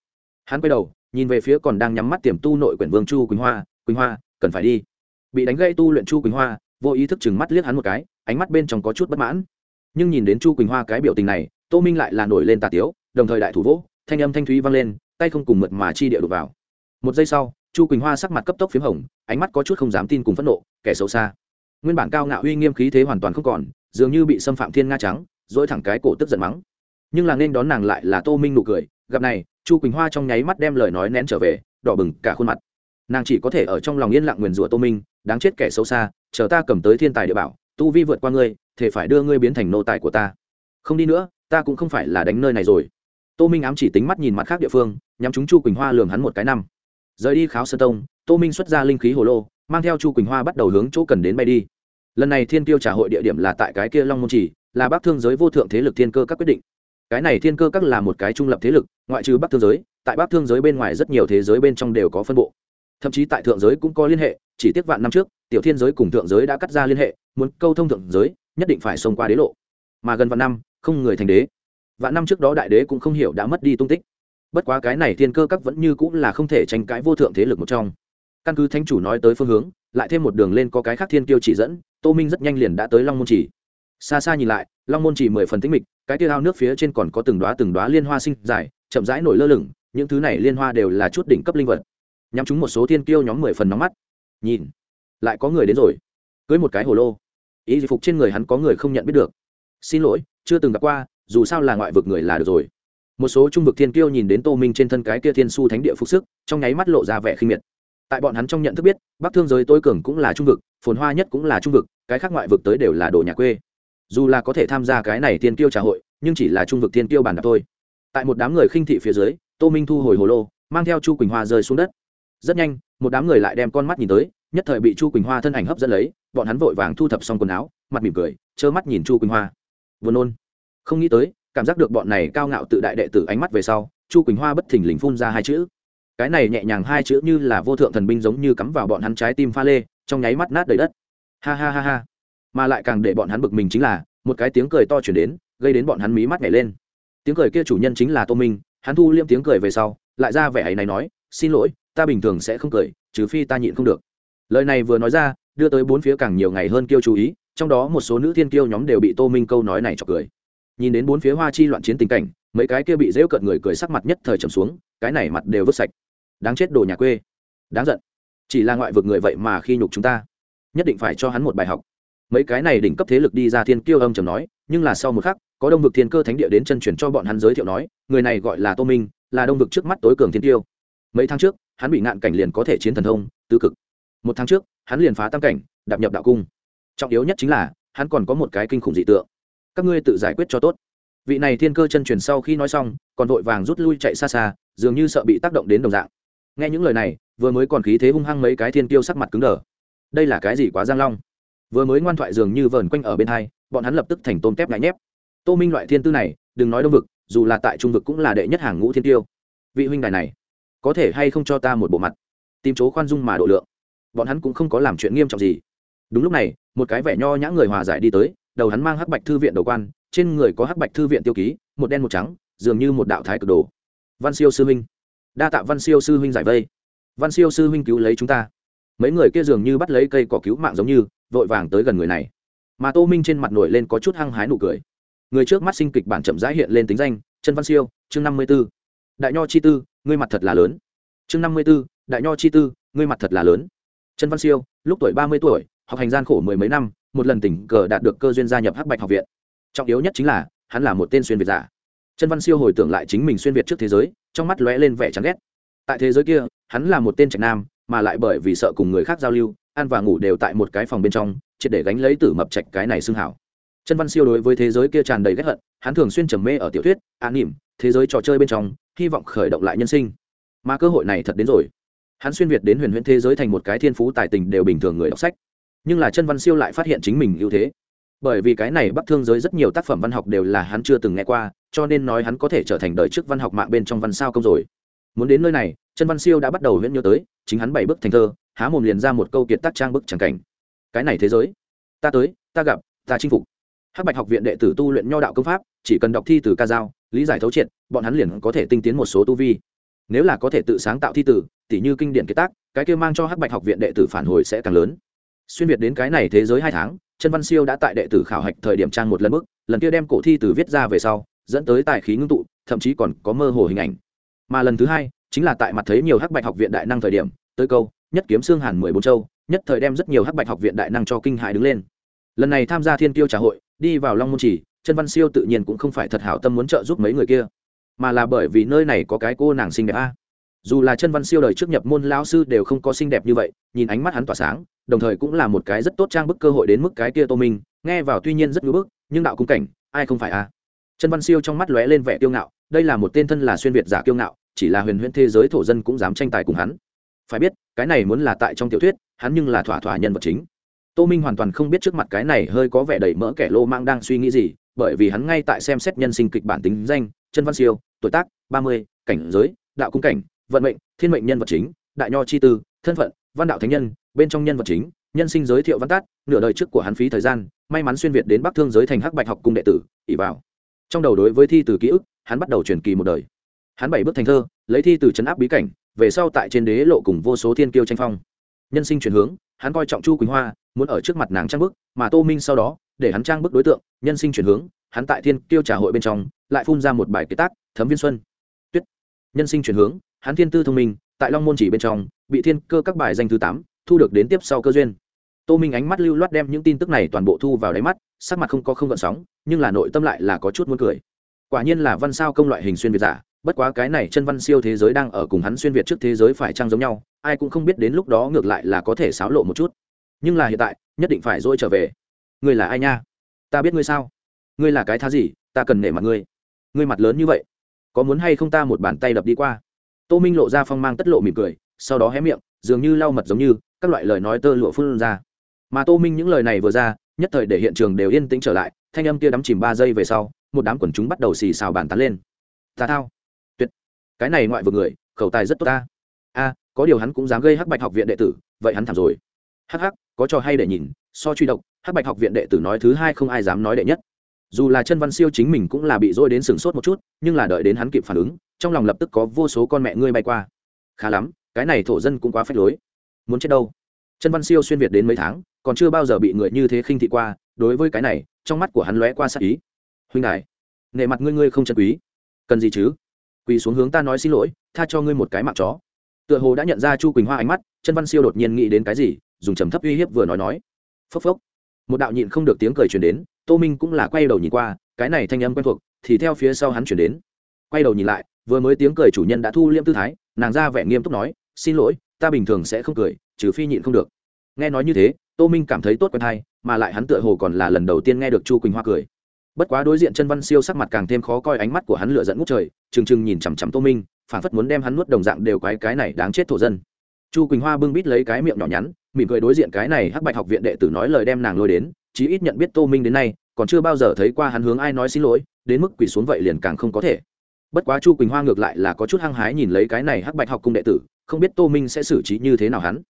Hắn quay đầu, nhìn về phía còn đang nhắm mắt tiềm tu nội quyển vương chu quỳnh hoa quỳnh hoa, cần phải đi. Bị đánh gây tu luyện chu quỳnh hoa, vô ý thức chừng mắt liếc hắn một cái, ánh mắt bên trong có chút bất mãn. Nhưng nhìn đến chu quỳnh hoa cái biểu tình này, tô minh lại là nổi lên tà tiếu, đồng thời đại thủ vỗ, thanh âm thanh thúy vang lên, tay không cùng mượt mà chi địa đục vào. Một giây sau, chu quỳnh hoa sắc mặt cấp tốc p h í m hồng, ánh mắt có chút không dám tin cùng phẫn nộ, kẻ xấu xa. Nguyên bản cao ngạo uy nghiêm khí thế hoàn toàn không còn, dường như bị xâm phạm thiên nga trắng dỗi thẳng cái cổ tức giận mắng. Nhưng là nên đón nàng lại là tô minh nụ cười gặp này, chu quỳnh hoa trong nháy mắt đem lời nói nén trở về, đỏ bừng cả khuôn mặt. Nàng chỉ có thể ở trong lòng yên lặng nguyền rủa tô minh, đáng chết kẻ xấu xa, chờ ta cầm tới thiên tài địa bảo, tu vi vượt qua ngươi thể phải đưa ngươi biến thành nô tài của ta. Không đi nữa, ta cũng không phải là đánh nơi này rồi. Tô minh ám chỉ tính mắt nhìn mặt khác địa phương nhằm chúng chu quỳnh hoa lường hắn một cái năm. Rời đi kháo sơ tông, tô minh xuất ra linh khí hồ lô, mang theo chu quỳnh hoa bắt đầu hướng chỗ cần đến bay đi. Lần này thiên tiêu trả hội địa điểm là tại cái kia long môn chỉ, là bắc thương giới vô thượng thế lực thiên cơ các quyết định cái này thiên cơ các là một cái trung lập thế lực, ngoại trừ bắc thương giới, tại bắc thương giới bên ngoài rất nhiều thế giới bên trong đều có phân bộ. Thậm chí tại thượng giới cũng có liên hệ, chỉ tiếc vạn năm trước, tiểu thiên giới cùng thượng giới đã cắt ra liên hệ, muốn câu thông thượng giới, nhất định phải xông qua đế lộ. Mà gần vạn năm, không người thành đế. Vạn năm trước đó đại đế cũng không hiểu đã mất đi tung tích. Bất quá cái này thiên cơ các vẫn như cũng là không thể tranh cãi vô thượng thế lực một trong. Căn cứ thánh chủ nói tới phương hướng, lại thêm một đường lên có cái khác thiên tiêu chỉ dẫn, tô minh rất nhanh liền đã tới long môn chỉ. Xa xa nhìn lại long môn chỉ mười phần tĩnh mịch, cái tiêu ao nước phía trên còn có từng đoá từng đoá liên hoa sinh dài, chậm rãi nổi lơ lửng, những thứ này liên hoa đều là chút đỉnh cấp linh vật. Nhắm chúng một số thiên kiêu nhóm mười phần nóng mắt. Nhìn, lại có người đến rồi. Cưới một cái hồ lô. Ý phục trên người hắn có người không nhận biết được. Xin lỗi, chưa từng gặp qua, dù sao là ngoại vực người là được rồi. Một số trung vực thiên kiêu nhìn đến tô minh trên thân cái kia thiên su thánh địa phục sức, trong nháy mắt lộ ra vẻ khinh miệt. Tại bọn hắn trong nhận thức biết, bắc thương giới tối cường cũng là trung vực, phồn hoa nhất cũng là trung vực, cái khác ngoại vực tới đều là đồ nhà quê dù là có thể tham gia cái này tiên kiêu trà hội, nhưng chỉ là trung vực tiên kiêu bàn đạp thôi. Tại một đám người khinh thị phía dưới, tô minh thu hồi hồ lô, mang theo chu quỳnh hoa rơi xuống đất. Rất nhanh, một đám người lại đem con mắt nhìn tới, nhất thời bị chu quỳnh hoa thân ảnh hấp dẫn lấy, bọn hắn vội vàng thu thập xong quần áo, mặt mỉm cười, trơ mắt nhìn chu quỳnh hoa. Vừa nôn. Không nghĩ tới, cảm giác được bọn này cao ngạo tự đại đệ tử ánh mắt về sau, chu quỳnh hoa bất thình lình phun ra hai chữ. Cái này nhẹ nhàng hai chữ như là vô thượng thần binh giống như cắm vào bọn hắn trái tim pha lê, trong nháy mắt nát đầy đất. Ha ha ha ha mà lại càng để bọn hắn bực mình chính là, một cái tiếng cười to chuyển đến, gây đến bọn hắn mí mắt nhảy lên. Tiếng cười kia chủ nhân chính là tô minh, hắn thu liêm tiếng cười về sau, lại ra vẻ ấy này nói, xin lỗi, ta bình thường sẽ không cười, trừ phi ta nhịn không được. Lời này vừa nói ra, đưa tới bốn phía càng nhiều ngày hơn kêu chú ý, trong đó một số nữ thiên kiêu nhóm đều bị tô minh câu nói này chọc cười. Nhìn đến bốn phía hoa chi loạn chiến tình cảnh, mấy cái kia bị rêu cợt người cười sắc mặt nhất thời trầm xuống, cái này mặt đều vứt sạch. Đáng chết đồ nhà quê. Đáng giận. Chỉ là ngoại vực người vậy mà khi nhục chúng ta, nhất định phải cho hắn một bài học mấy cái này đỉnh cấp thế lực đi ra thiên kiêu âm trầm nói, nhưng là sau một khắc, có đông vực thiên cơ thánh địa đến chân truyền cho bọn hắn giới thiệu nói, người này gọi là tô minh, là đông vực trước mắt tối cường thiên tiêu mấy tháng trước, hắn bị ngạn cảnh liền có thể chiến thần thông tư cực. Một tháng trước, hắn liền phá tam cảnh, đạp nhập đạo cung. Trọng yếu nhất chính là, hắn còn có một cái kinh khủng dị tượng. Các ngươi tự giải quyết cho tốt. Vị này thiên cơ chân truyền sau khi nói xong, còn vội vàng rút lui chạy xa xa, dường như sợ bị tác động đến đồng dạng. Nghe những lời này, vừa mới còn khí thế hung hăng mấy cái thiên tiêu sắc mặt cứng đờ. Đây là cái gì quá giang long? Vừa mới ngoan thoại dường như vờn quanh ở bên hai, bọn hắn lập tức thành tôm tép ngại nhép. Tô minh loại thiên tư này, đừng nói đông vực, dù là tại trung vực cũng là đệ nhất hàng ngũ thiên tiêu. Vị huynh đài này, có thể hay không cho ta một bộ mặt? Tìm chỗ khoan dung mà độ lượng. Bọn hắn cũng không có làm chuyện nghiêm trọng gì. Đúng lúc này, một cái vẻ nho nhã người hòa giải đi tới, đầu hắn mang hắc bạch thư viện đầu quan, trên người có hắc bạch thư viện tiêu ký, một đen một trắng, dường như một đạo thái cực đồ. Văn siêu sư huynh. Đa tạ văn siêu sư huynh giải vây. Văn siêu sư huynh cứu lấy chúng ta. Mấy người kia dường như bắt lấy cây cỏ cứu mạng giống như vội vàng tới gần người này. Mà tô minh trên mặt nổi lên có chút hăng hái nụ cười. Người trước mắt sinh kịch bản chậm rãi hiện lên tính danh chân văn siêu, chương năm mươi b ố đại nho chi tư, ngươi mặt thật là lớn. Chương năm mươi b ố đại nho chi tư, ngươi mặt thật là lớn. Chân văn siêu, lúc tuổi ba mươi tuổi, học hành gian khổ mười mấy năm, một lần tình cờ đạt được cơ duyên gia nhập hắc bạch học viện. Trọng yếu nhất chính là, hắn là một tên xuyên việt giả. Chân văn siêu hồi tưởng lại chính mình xuyên việt trước thế giới, trong mắt lóe lên vẻ chán ghét. Tại thế giới kia, hắn là một tên trạch nam, mà lại bởi vì sợ cùng người khác giao lưu ăn và ngủ đều tại một cái phòng bên trong, triệt để gánh lấy tử mập trạch cái này xưng hảo. Chân văn siêu đối với thế giới kia tràn đầy ghét hận, hắn thường xuyên trầm mê ở tiểu thuyết, an nỉm, thế giới trò chơi bên trong, hy vọng khởi động lại nhân sinh. Mà cơ hội này thật đến rồi. Hắn xuyên việt đến huyền huyễn thế giới thành một cái thiên phú tài tình đều bình thường người đọc sách. Nhưng là chân văn siêu lại phát hiện chính mình ưu thế. Bởi vì cái này bắc thương giới rất nhiều tác phẩm văn học đều là hắn chưa từng nghe qua, cho nên nói hắn có thể trở thành đời trước văn học mạng bên trong văn sao công rồi. Muốn đến nơi này chân văn siêu đã bắt đầu huyễn nhớ tới, chính hắn bảy bức thành thơ há mồm liền ra một câu kiệt tác trang bức tràng cảnh. Cái này thế giới, ta tới, ta gặp, ta chinh phục. Hắc bạch học viện đệ tử tu luyện nho đạo công pháp, chỉ cần đọc thi từ ca dao, lý giải thấu triệt, bọn hắn liền có thể tinh tiến một số tu vi. Nếu là có thể tự sáng tạo thi tử tỉ như kinh điển kiệt tác, cái kia mang cho hắc bạch học viện đệ tử phản hồi sẽ càng lớn. Xuyên việt đến cái này thế giới hai tháng chân văn siêu đã tại đệ tử khảo hạch thời điểm trang một lần bước lần kia đem cổ thi từ viết ra về sau, dẫn tới tài khí ngưng tụ, thậm chí còn có mơ hồ hình ảnh. Mà lần thứ hai, chính là tại mặt thấy nhiều hắc bạch học viện đại năng thời điểm, tới câu nhất kiếm xương hàn mười bốn châu, nhất thời đem rất nhiều hắc bạch học viện đại năng cho kinh hại đứng lên. Lần này tham gia thiên tiêu trà hội, đi vào long môn chỉ chân văn siêu tự nhiên cũng không phải thật hảo tâm muốn trợ giúp mấy người kia. Mà là bởi vì nơi này có cái cô nàng xinh đẹp a. Dù là chân văn siêu đời trước nhập môn lao sư đều không có xinh đẹp như vậy, nhìn ánh mắt hắn tỏa sáng, đồng thời cũng là một cái rất tốt trang bức cơ hội đến mức cái kia tô minh, nghe vào tuy nhiên rất ngưỡng bức, nhưng đạo cung cảnh, ai không phải a? Chân văn siêu trong mắt lóe lên vẻ kiêu ngạo, đây là một tên thân là xuyên việt giả kiêu ngạo, chỉ là huyền huyễn thế giới thổ dân cũng dám tranh tài cùng hắn phải biết, cái này muốn là tại trong tiểu thuyết, hắn nhưng là thỏa thỏa nhân vật chính. Tô minh hoàn toàn không biết trước mặt cái này hơi có vẻ đầy mỡ kẻ lô mang đang suy nghĩ gì, bởi vì hắn ngay tại xem xét nhân sinh kịch bản tính danh chân văn siêu, tuổi tác, ba mươi, cảnh giới, đạo cung cảnh, vận mệnh, thiên mệnh nhân vật chính, đại nho chi tư, thân phận, văn đạo thánh nhân, bên trong nhân vật chính, nhân sinh giới thiệu văn tát, nửa đời trước của hắn phí thời gian, may mắn xuyên việt đến bắc thương giới thành hắc bạch học cung đệ tử ỉ vào. Trong đầu đối với thi từ ký ức, hắn bắt đầu truyền kỳ một đời. Hắn bảy bước thành thơ, lấy thi từ chấn áp bí cảnh về sau tại trên đế lộ cùng vô số thiên kiêu tranh phong. Nhân sinh chuyển hướng, hắn coi trọng chu quỳnh hoa, muốn ở trước mặt nàng trang bức, mà tô minh sau đó, để hắn trang bức đối tượng, nhân sinh chuyển hướng, hắn tại thiên kiêu trả hội bên trong, lại phun ra một bài kế tác, thấm viên xuân. Tuyết. Nhân sinh chuyển hướng, hắn thiên tư thông minh, tại long môn chỉ bên trong, bị thiên cơ các bài danh thứ tám, thu được đến tiếp sau cơ duyên. Tô minh ánh mắt lưu loát đem những tin tức này toàn bộ thu vào đáy mắt, sắc mặt không có không gợn sóng, nhưng là nội tâm lại là có chút muốn cười. Quả nhiên là văn sao công loại hình xuyên việt giả bất quá cái này chân văn siêu thế giới đang ở cùng hắn xuyên việt trước thế giới phải trang giống nhau, ai cũng không biết đến lúc đó ngược lại là có thể xáo lộ một chút. Nhưng là hiện tại, nhất định phải dỗi trở về. Ngươi là ai nha? Ta biết ngươi sao? Ngươi là cái thá gì? Ta cần nể mặt ngươi. Ngươi mặt lớn như vậy, có muốn hay không ta một bàn tay đập đi qua? Tô minh lộ ra phong mang tất lộ mỉm cười, sau đó hé miệng, dường như lau mật giống như, các loại lời nói tơ lụa phun ra. Mà tô minh những lời này vừa ra, nhất thời để hiện trường đều yên tĩnh trở lại, thanh âm kia đắm chìm ba giây về sau, một đám quần chúng bắt đầu xì xào bàn tán lên. Ta thao cái này ngoại vực người, khẩu tài rất tốt ta. A, có điều hắn cũng dám gây hắc bạch học viện đệ tử, vậy hắn thảm rồi. Hắc hắc, có trò hay để nhìn, so truy độc, hắc bạch học viện đệ tử nói thứ hai không ai dám nói đệ nhất. Dù là chân văn siêu chính mình cũng là bị dôi đến sừng sốt một chút, nhưng là đợi đến hắn kịp phản ứng, trong lòng lập tức có vô số con mẹ ngươi bay qua. Khá lắm, cái này thổ dân cũng quá phép lối. Muốn chết đâu? Chân văn siêu xuyên việt đến mấy tháng, còn chưa bao giờ bị người như thế khinh thị qua, đối với cái này, trong mắt của hắn lóe qua sắc ý. Huynh đại nệ mặt ngươi ngươi không chân quý. Cần gì chứ? Quỳ xuống hướng ta nói xin lỗi, tha cho ngươi một cái mạng chó. Tựa hồ đã nhận ra chu quỳnh hoa ánh mắt chân văn siêu đột nhiên nghĩ đến cái gì, dùng trầm thấp uy hiếp vừa nói nói. Phốc phốc. Một đạo nhịn không được tiếng cười truyền đến, tô minh cũng là quay đầu nhìn qua, cái này thanh âm quen thuộc, thì theo phía sau hắn chuyển đến. Quay đầu nhìn lại, vừa mới tiếng cười chủ nhân đã thu liêm tư thái, nàng ra vẻ nghiêm túc nói, xin lỗi, ta bình thường sẽ không cười, trừ phi nhịn không được. Nghe nói như thế, tô minh cảm thấy tốt quen hay mà lại hắn tựa hồ còn là lần đầu tiên nghe được chu quỳnh hoa cười bất quá đối diện chân văn siêu sắc mặt càng thêm khó coi, ánh mắt của hắn lựa dẫn ngút trời, trừng trừng nhìn chằm chằm tô minh phản phất muốn đem hắn nuốt đồng dạng đều quái cái này đáng chết thổ dân. Chu quỳnh hoa bưng bít lấy cái miệng nhỏ nhắn, mỉm cười đối diện cái này hắc bạch học viện đệ tử nói lời đem nàng lôi đến, chí ít nhận biết tô minh đến nay, còn chưa bao giờ thấy qua hắn hướng ai nói xin lỗi, đến mức quỳ xuống vậy liền càng không có thể. Bất quá chu quỳnh hoa ngược lại là có chút hăng hái nhìn lấy cái này hắc bạch học cung đệ tử, không biết tô minh sẽ xử trí như thế nào hắn.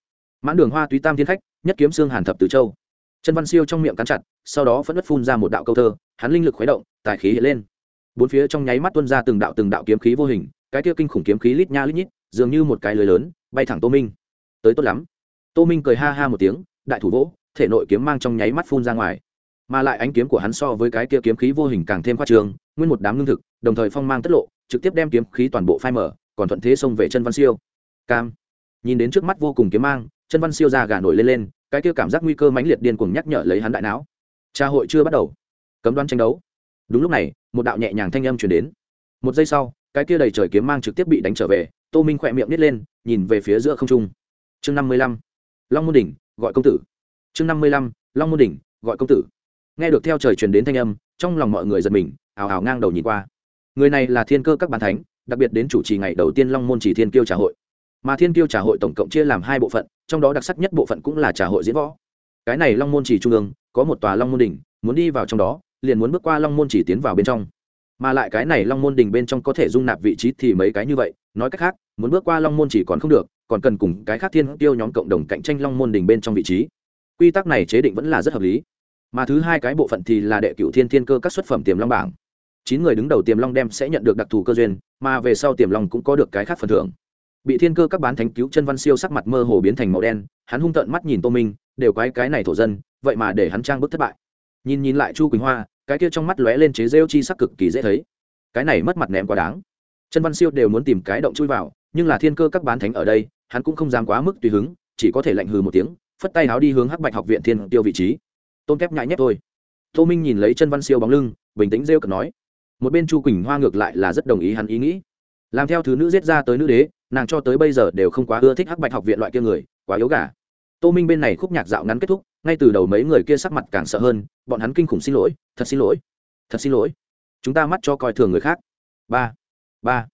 Mãn đường hoa túy tam thiên khách, nhất kiếm xương hàn thập từ châu chân văn siêu trong miệng cắn chặt, sau đó phẫn nứt phun ra một đạo câu thơ, hắn linh lực khuấy động, tài khí hiện lên. Bốn phía trong nháy mắt tuôn ra từng đạo từng đạo kiếm khí vô hình, cái kia kinh khủng kiếm khí lít nha lít nhít, dường như một cái lưới lớn, bay thẳng tô minh. Tới tốt lắm. Tô minh cười ha ha một tiếng, đại thủ vỗ, thể nội kiếm mang trong nháy mắt phun ra ngoài. Mà lại ánh kiếm của hắn so với cái kia kiếm khí vô hình càng thêm khoa trường nguyên một đám lương thực, đồng thời phong mang tất lộ, trực tiếp đem kiếm khí toàn bộ phai mở còn thuận thế xông về chân văn siêu. Cam. Nhìn đến trước mắt vô cùng kiếm mang chân văn siêu ra gà nổi lên lên cái kia cảm giác nguy cơ mãnh liệt điên cuồng nhắc nhở lấy hắn đại não. Tra hội chưa bắt đầu. Cấm đoán tranh đấu. Đúng lúc này, một đạo nhẹ nhàng thanh âm chuyển đến. Một giây sau, cái kia đầy trời kiếm mang trực tiếp bị đánh trở về, tô minh khỏe miệng nít lên, nhìn về phía giữa không trung. Chương năm mươi lăm. Long môn đỉnh, gọi công tử. Chương năm mươi lăm. Long môn đỉnh, gọi công tử. Nghe được theo trời truyền đến thanh âm, trong lòng mọi người giật mình, ào ào ngang đầu nhìn qua. Người này là thiên cơ các bàn thánh, đặc biệt đến chủ trì ngày đầu tiên long môn chỉ thiên kiêu trà hội. Mà thiên kiêu trà hội tổng cộng chia làm hai bộ phận trong đó đặc sắc nhất bộ phận cũng là trà hội diễn võ. Cái này long môn chỉ trung ương, có một tòa long môn đỉnh muốn đi vào trong đó, liền muốn bước qua long môn chỉ tiến vào bên trong. Mà lại cái này long môn đỉnh bên trong có thể dung nạp vị trí thì mấy cái như vậy, nói cách khác, muốn bước qua long môn chỉ còn không được, còn cần cùng cái khác thiên tiêu nhóm cộng đồng cạnh tranh long môn đỉnh bên trong vị trí. Quy tắc này chế định vẫn là rất hợp lý. Mà thứ hai cái bộ phận thì là đệ cựu thiên thiên cơ các xuất phẩm tiềm long bảng. Chín người đứng đầu tiềm long đem sẽ nhận được đặc thù cơ duyên, mà về sau tiềm long cũng có được cái khác phần thưởng bị thiên cơ các bán thánh cứu chân văn siêu sắc mặt mơ hồ biến thành màu đen, hắn hung tợn mắt nhìn tô minh, đều quái cái này thổ dân, vậy mà để hắn trang bức thất bại. Nhìn nhìn lại chu quỳnh hoa, cái kia trong mắt lóe lên chế rêu chi sắc cực kỳ dễ thấy. Cái này mất mặt ném quá đáng. Chân văn siêu đều muốn tìm cái động chui vào, nhưng là thiên cơ các bán thánh ở đây, hắn cũng không dám quá mức tùy hứng, chỉ có thể lạnh hừ một tiếng, phất tay áo đi hướng hắc bạch học viện thiên tiêu vị trí. Tôn kép nhại nhép thôi. Tô minh nhìn lấy chân văn siêu bóng lưng, bình tĩnh rêu cực nói. Một bên chu quỳnh hoa ngược lại là rất đồng ý hắn ý nghĩ. Làm theo thứ nữ giết ra tới nữ đế nàng cho tới bây giờ đều không quá ưa thích hắc bạch học viện loại kia người, quá yếu gà. Tô minh bên này khúc nhạc dạo ngắn kết thúc, ngay từ đầu mấy người kia sắc mặt càng sợ hơn, bọn hắn kinh khủng xin lỗi, thật xin lỗi, thật xin lỗi. Chúng ta mắt cho coi thường người khác. Ba ba.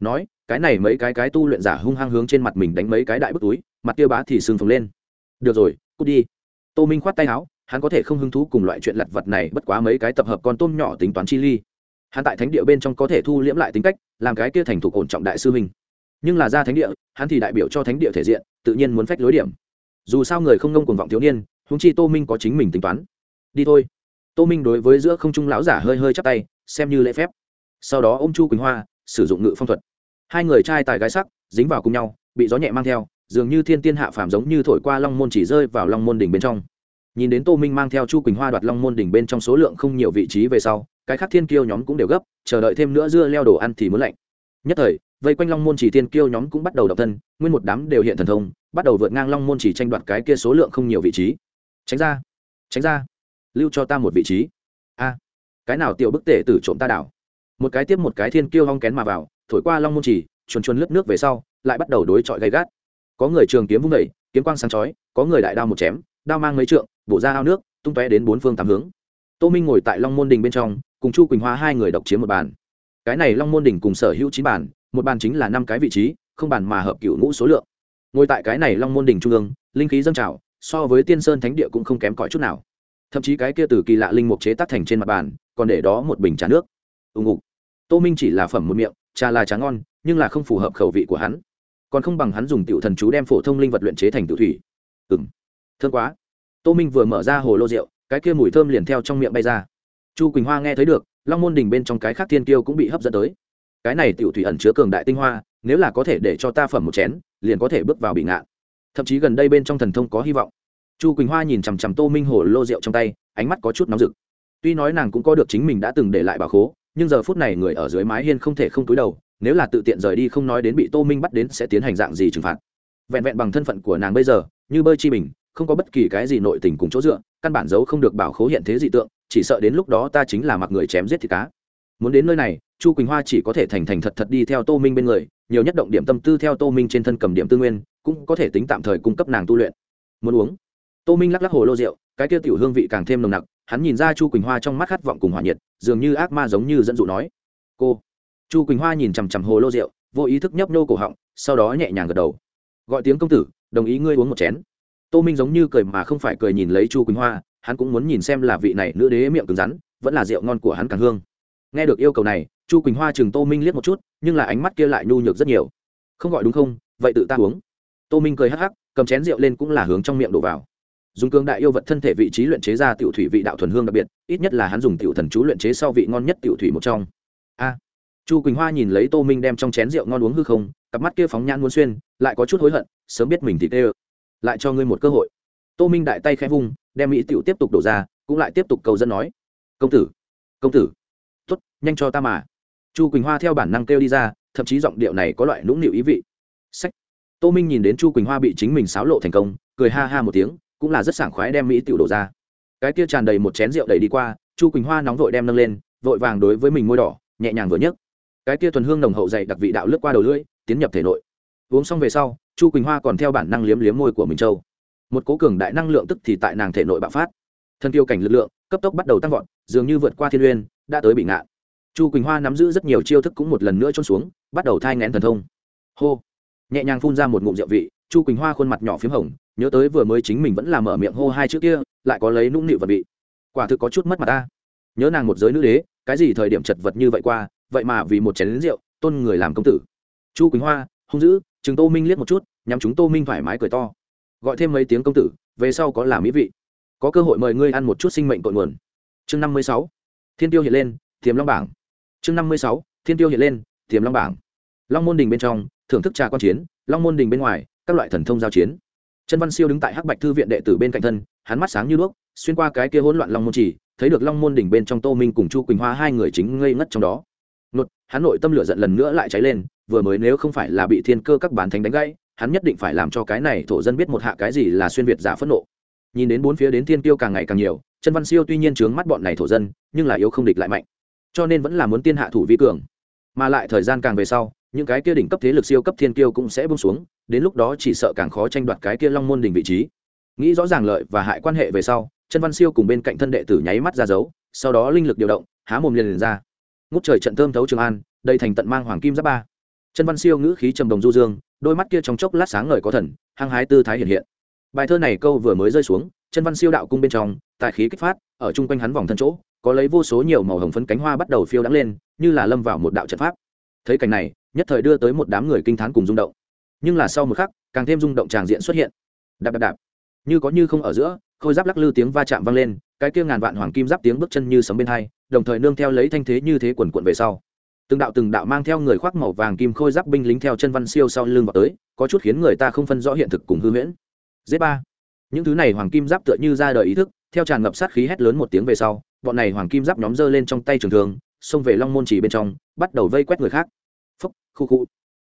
Nói, cái này mấy cái cái tu luyện giả hung hăng hướng trên mặt mình đánh mấy cái đại bức túi, mặt kia bá thì sưng phồng lên. Được rồi, cút đi. Tô minh khoát tay áo, hắn có thể không hứng thú cùng loại chuyện lặt vật này bất quá mấy cái tập hợp con tôm nhỏ tính toán chi ly. Hắn tại thánh địa bên trong có thể thu liễm lại tính cách, làm cái kia thành thục ổn trọng đại sư mình nhưng là ra thánh địa, hắn thì đại biểu cho thánh địa thể diện, tự nhiên muốn phách lối điểm. Dù sao người không nông cuồng vọng thiếu niên húng chi tô minh có chính mình tính toán. Đi thôi. Tô minh đối với giữa không trung lão giả hơi hơi chắp tay, xem như lễ phép. Sau đó ô m chu quỳnh hoa, sử dụng ngự phong thuật. Hai người trai tài gái sắc, dính vào cùng nhau, bị gió nhẹ mang theo, dường như thiên tiên hạ phàm giống như thổi qua long môn chỉ rơi vào long môn đỉnh bên trong. Nhìn đến tô minh mang theo chu quỳnh hoa đoạt long môn đỉnh bên trong số lượng không nhiều vị trí về sau, cái khác thiên kiêu nhóm cũng đều gấp, chờ đợi thêm nữa dưa leo đồ ăn thì muốn lạnh. Nhất thời vây quanh long môn chỉ Tiên kiêu nhóm cũng bắt đầu độc thân nguyên một đám đều hiện thần thông bắt đầu vượt ngang long môn chỉ tranh đoạt cái kia số lượng không nhiều vị trí. Tránh ra tránh ra lưu cho ta một vị trí. A cái nào tiểu bức tể tử trộm ta đảo? Một cái tiếp một cái thiên kiêu hong kén mà vào thổi qua long môn chỉ chuồn chuồn lướt nước về sau lại bắt đầu đối chọi gay gắt. Có người trường kiếm vung đẩy, kiếm quang sáng chói có người đại đao một chém đao mang mấy trượng bổ ra ao nước tung tóe đến bốn phương tám hướng. Tô minh ngồi tại long môn đình bên trong cùng chu quỳnh hoa hai người độc chiếm một bàn. Cái này long môn đình cùng sở hữu chín bàn một bàn chính là năm cái vị trí, không bàn mà hợp cựu ngũ số lượng. Ngồi tại cái này long môn đình trung ương, linh khí dâng trào, so với tiên sơn thánh địa cũng không kém cỏi chút nào. Thậm chí cái kia từ kỳ lạ linh mục chế tác thành trên mặt bàn, còn để đó một bình trà nước. Ưng ngục. Tô minh chỉ là phẩm một miệng, trà là trà ngon, nhưng là không phù hợp khẩu vị của hắn. Còn không bằng hắn dùng tiểu thần chú đem phổ thông linh vật luyện chế thành tiểu thủy. Ừ m thương quá. Tô minh vừa mở ra hồ lô rượu, cái kia mùi thơm liền theo trong miệng bay ra. Chu quỳnh hoa nghe thấy được, long môn đình bên trong cái khác thiên kiêu cũng bị hấp dẫn tới cái này tiểu thủy ẩn chứa cường đại tinh hoa, nếu là có thể để cho ta phẩm một chén, liền có thể bước vào bị ngạn. Thậm chí gần đây bên trong thần thông có hy vọng. Chu quỳnh hoa nhìn chằm chằm tô minh hồ lô rượu trong tay, ánh mắt có chút nóng rực. Tuy nói nàng cũng có được chính mình đã từng để lại bà khố, nhưng giờ phút này người ở dưới mái hiên không thể không túi đầu, nếu là tự tiện rời đi không nói đến bị tô minh bắt đến sẽ tiến hành dạng gì trừng phạt. Vẹn vẹn bằng thân phận của nàng bây giờ, như bơi chi bình, không có bất kỳ cái gì nội tình cùng chỗ dựa, căn bản giấu không được bảo khố hiện thế dị tượng, chỉ sợ đến lúc đó ta chính là mặc người chém giết thịt cá muốn đến nơi này, chu quỳnh hoa chỉ có thể thành thành thật thật đi theo tô minh bên người, nhiều nhất động điểm tâm tư theo tô minh trên thân cầm điểm tư nguyên, cũng có thể tính tạm thời cung cấp nàng tu luyện. Muốn uống? Tô minh lắc lắc hồ lô rượu, cái kia tiểu hương vị càng thêm nồng nặc, hắn nhìn ra chu quỳnh hoa trong mắt khát vọng cùng hỏa nhiệt, dường như ác ma giống như dẫn dụ nói. Cô. Chu quỳnh hoa nhìn chằm chằm hồ lô rượu, vô ý thức nhấp nô cổ họng, sau đó nhẹ nhàng gật đầu. Gọi tiếng công tử, đồng ý ngươi uống một chén. Tô minh giống như cười mà không phải cười nhìn lấy chu quỳnh hoa, hắn cũng muốn nhìn xem là vị này nữ đế miệng cứng rắn, vẫn là rượu ngon của hắn càng hương nghe được yêu cầu này, chu quỳnh hoa chừng tô minh liếc một chút, nhưng là ánh mắt kia lại nhu nhược rất nhiều. Không gọi đúng không? Vậy tự ta uống. Tô minh cười hắc hắc, cầm chén rượu lên cũng là hướng trong miệng đổ vào. Dùng cương đại yêu vật thân thể vị trí luyện chế ra tiểu thủy vị đạo thuần hương đặc biệt, ít nhất là hắn dùng tiểu thần chú luyện chế sau vị ngon nhất tiểu thủy một trong. A. Chu quỳnh hoa nhìn lấy tô minh đem trong chén rượu ngon uống hư không, cặp mắt kia phóng nhãn muốn xuyên, lại có chút hối hận, sớm biết mình thì tê ơ. Lại cho ngươi một cơ hội. Tô minh đại tay khẽ vung, đem mỹ tiểu tiếp tục đổ ra, cũng lại tiếp tục cầu dân nói. Công tử công tử nhanh cho ta mà. Chu quỳnh hoa theo bản năng kêu đi ra, thậm chí giọng điệu này có loại nũng nịu ý vị. Sách. Tô minh nhìn đến chu quỳnh hoa bị chính mình xáo lộ thành công, cười ha ha một tiếng, cũng là rất sảng khoái đem mỹ tiểu đổ ra. Cái kia tràn đầy một chén rượu đầy đi qua, chu quỳnh hoa nóng vội đem nâng lên, vội vàng đối với mình môi đỏ, nhẹ nhàng vừa nhấc. Cái kia thuần hương nồng hậu dày đặc vị đạo lướt qua đầu lưỡi, tiến nhập thể nội. Uống xong về sau, chu quỳnh hoa còn theo bản năng liếm liếm môi của mình châu một cố cường đại năng lượng tức thì tại nàng thể nội bạo phát. Thân tiêu cảnh lực lượng, cấp tốc bắt đầu tăng vọt, dường như vượt qua thiên uyên, đã tới bị ngạn chu quỳnh hoa nắm giữ rất nhiều chiêu thức cũng một lần nữa trôn xuống, bắt đầu thai ngén thần thông. Hô! Nhẹ nhàng phun ra một ngụm rượu vị, chu quỳnh hoa khuôn mặt nhỏ p h í m hồng, nhớ tới vừa mới chính mình vẫn là mở miệng hô hai chữ kia, lại có lấy nũng nịu vật vị. Quả thực có chút mất mặt ta. Nhớ nàng một giới nữ đế, cái gì thời điểm chật vật như vậy qua, vậy mà vì một chén lính rượu, tôn người làm công tử. Chu quỳnh hoa, hung dữ, chừng tô minh liếc một chút nhằm chúng tô minh thoải mái cười to. Gọi thêm mấy tiếng công tử, về sau có làm mỹ vị. Có cơ hội mời ngươi ăn một chút sinh mệnh cội nguồn. Chương năm mươi sáu. Thiên tiêu hiện lên, tiềm long bảng chương năm mươi sáu, thiên tiêu hiện lên, tiềm long bảng. Long môn đình bên trong, thưởng thức trà quan chiến, long môn đình bên ngoài, các loại thần thông giao chiến. Trần văn siêu đứng tại hắc bạch thư viện đệ tử bên cạnh thân, hắn mắt sáng như đuốc, xuyên qua cái kia hỗn loạn long môn chỉ, thấy được long môn đỉnh bên trong tô minh cùng chu quỳnh hoa hai người chính ngây ngất trong đó. Nột, hắn nội tâm lửa giận lần nữa lại cháy lên, vừa mới nếu không phải là bị thiên cơ các bán thánh đánh gãy, hắn nhất định phải làm cho cái này thổ dân biết một hạ cái gì là xuyên việt giả phẫn nộ. Nhìn đến bốn phía đến thiên tiêu càng ngày càng nhiều chân văn siêu tuy nhiên trướng mắt bọn này thổ dân, nhưng là yếu không địch lại mạnh cho nên vẫn là muốn tiên hạ thủ vi cường. Mà lại thời gian càng về sau, những cái kia đỉnh cấp thế lực siêu cấp thiên kiêu cũng sẽ bung xuống, đến lúc đó chỉ sợ càng khó tranh đoạt cái kia long môn đỉnh vị trí. Nghĩ rõ ràng lợi và hại quan hệ về sau chân văn siêu cùng bên cạnh thân đệ tử nháy mắt ra dấu, sau đó linh lực điều động, há mồm liền liền ra. Ngút trời trận thơm thấu trường an đây thành tận mang hoàng kim giáp ba. Chân văn siêu ngữ khí trầm đồng du dương, đôi mắt kia trong chốc lát sáng ngời có thần, hăng hái tư thái hiện hiện. Bài thơ này câu vừa mới rơi xuống chân văn siêu đạo cung bên trong tại khí kích phát, ở chung quanh hắn vòng thân chỗ có lấy vô số nhiều màu hồng phấn cánh hoa bắt đầu phiêu đắng lên, như là lâm vào một đạo trận pháp. Thấy cảnh này, nhất thời đưa tới một đám người kinh t h á n cùng rung động. Nhưng là sau một khắc, càng thêm rung động tràng diện xuất hiện. Đạp đạp đạp. Như có như không ở giữa, khôi giáp lắc lư tiếng va chạm vang lên, cái kia ngàn vạn hoàng kim giáp tiếng bước chân như sấm bên hai, đồng thời nương theo lấy thanh thế như thế quần quận về sau. Từng đạo từng đạo mang theo người khoác màu vàng kim khôi giáp binh lính theo chân văn siêu sau lưng vào tới, có chút khiến người ta không phân rõ hiện thực cùng hư huyễn. Z ba. Những thứ này hoàng kim giáp tựa như ra đời ý thức, theo tràn ngập sát khí hét lớn một tiếng về sau bọn này hoàng kim giáp nhóm dơ lên trong tay trường thường xông về long môn chỉ bên trong, bắt đầu vây quét người khác. Phúc, khu khu.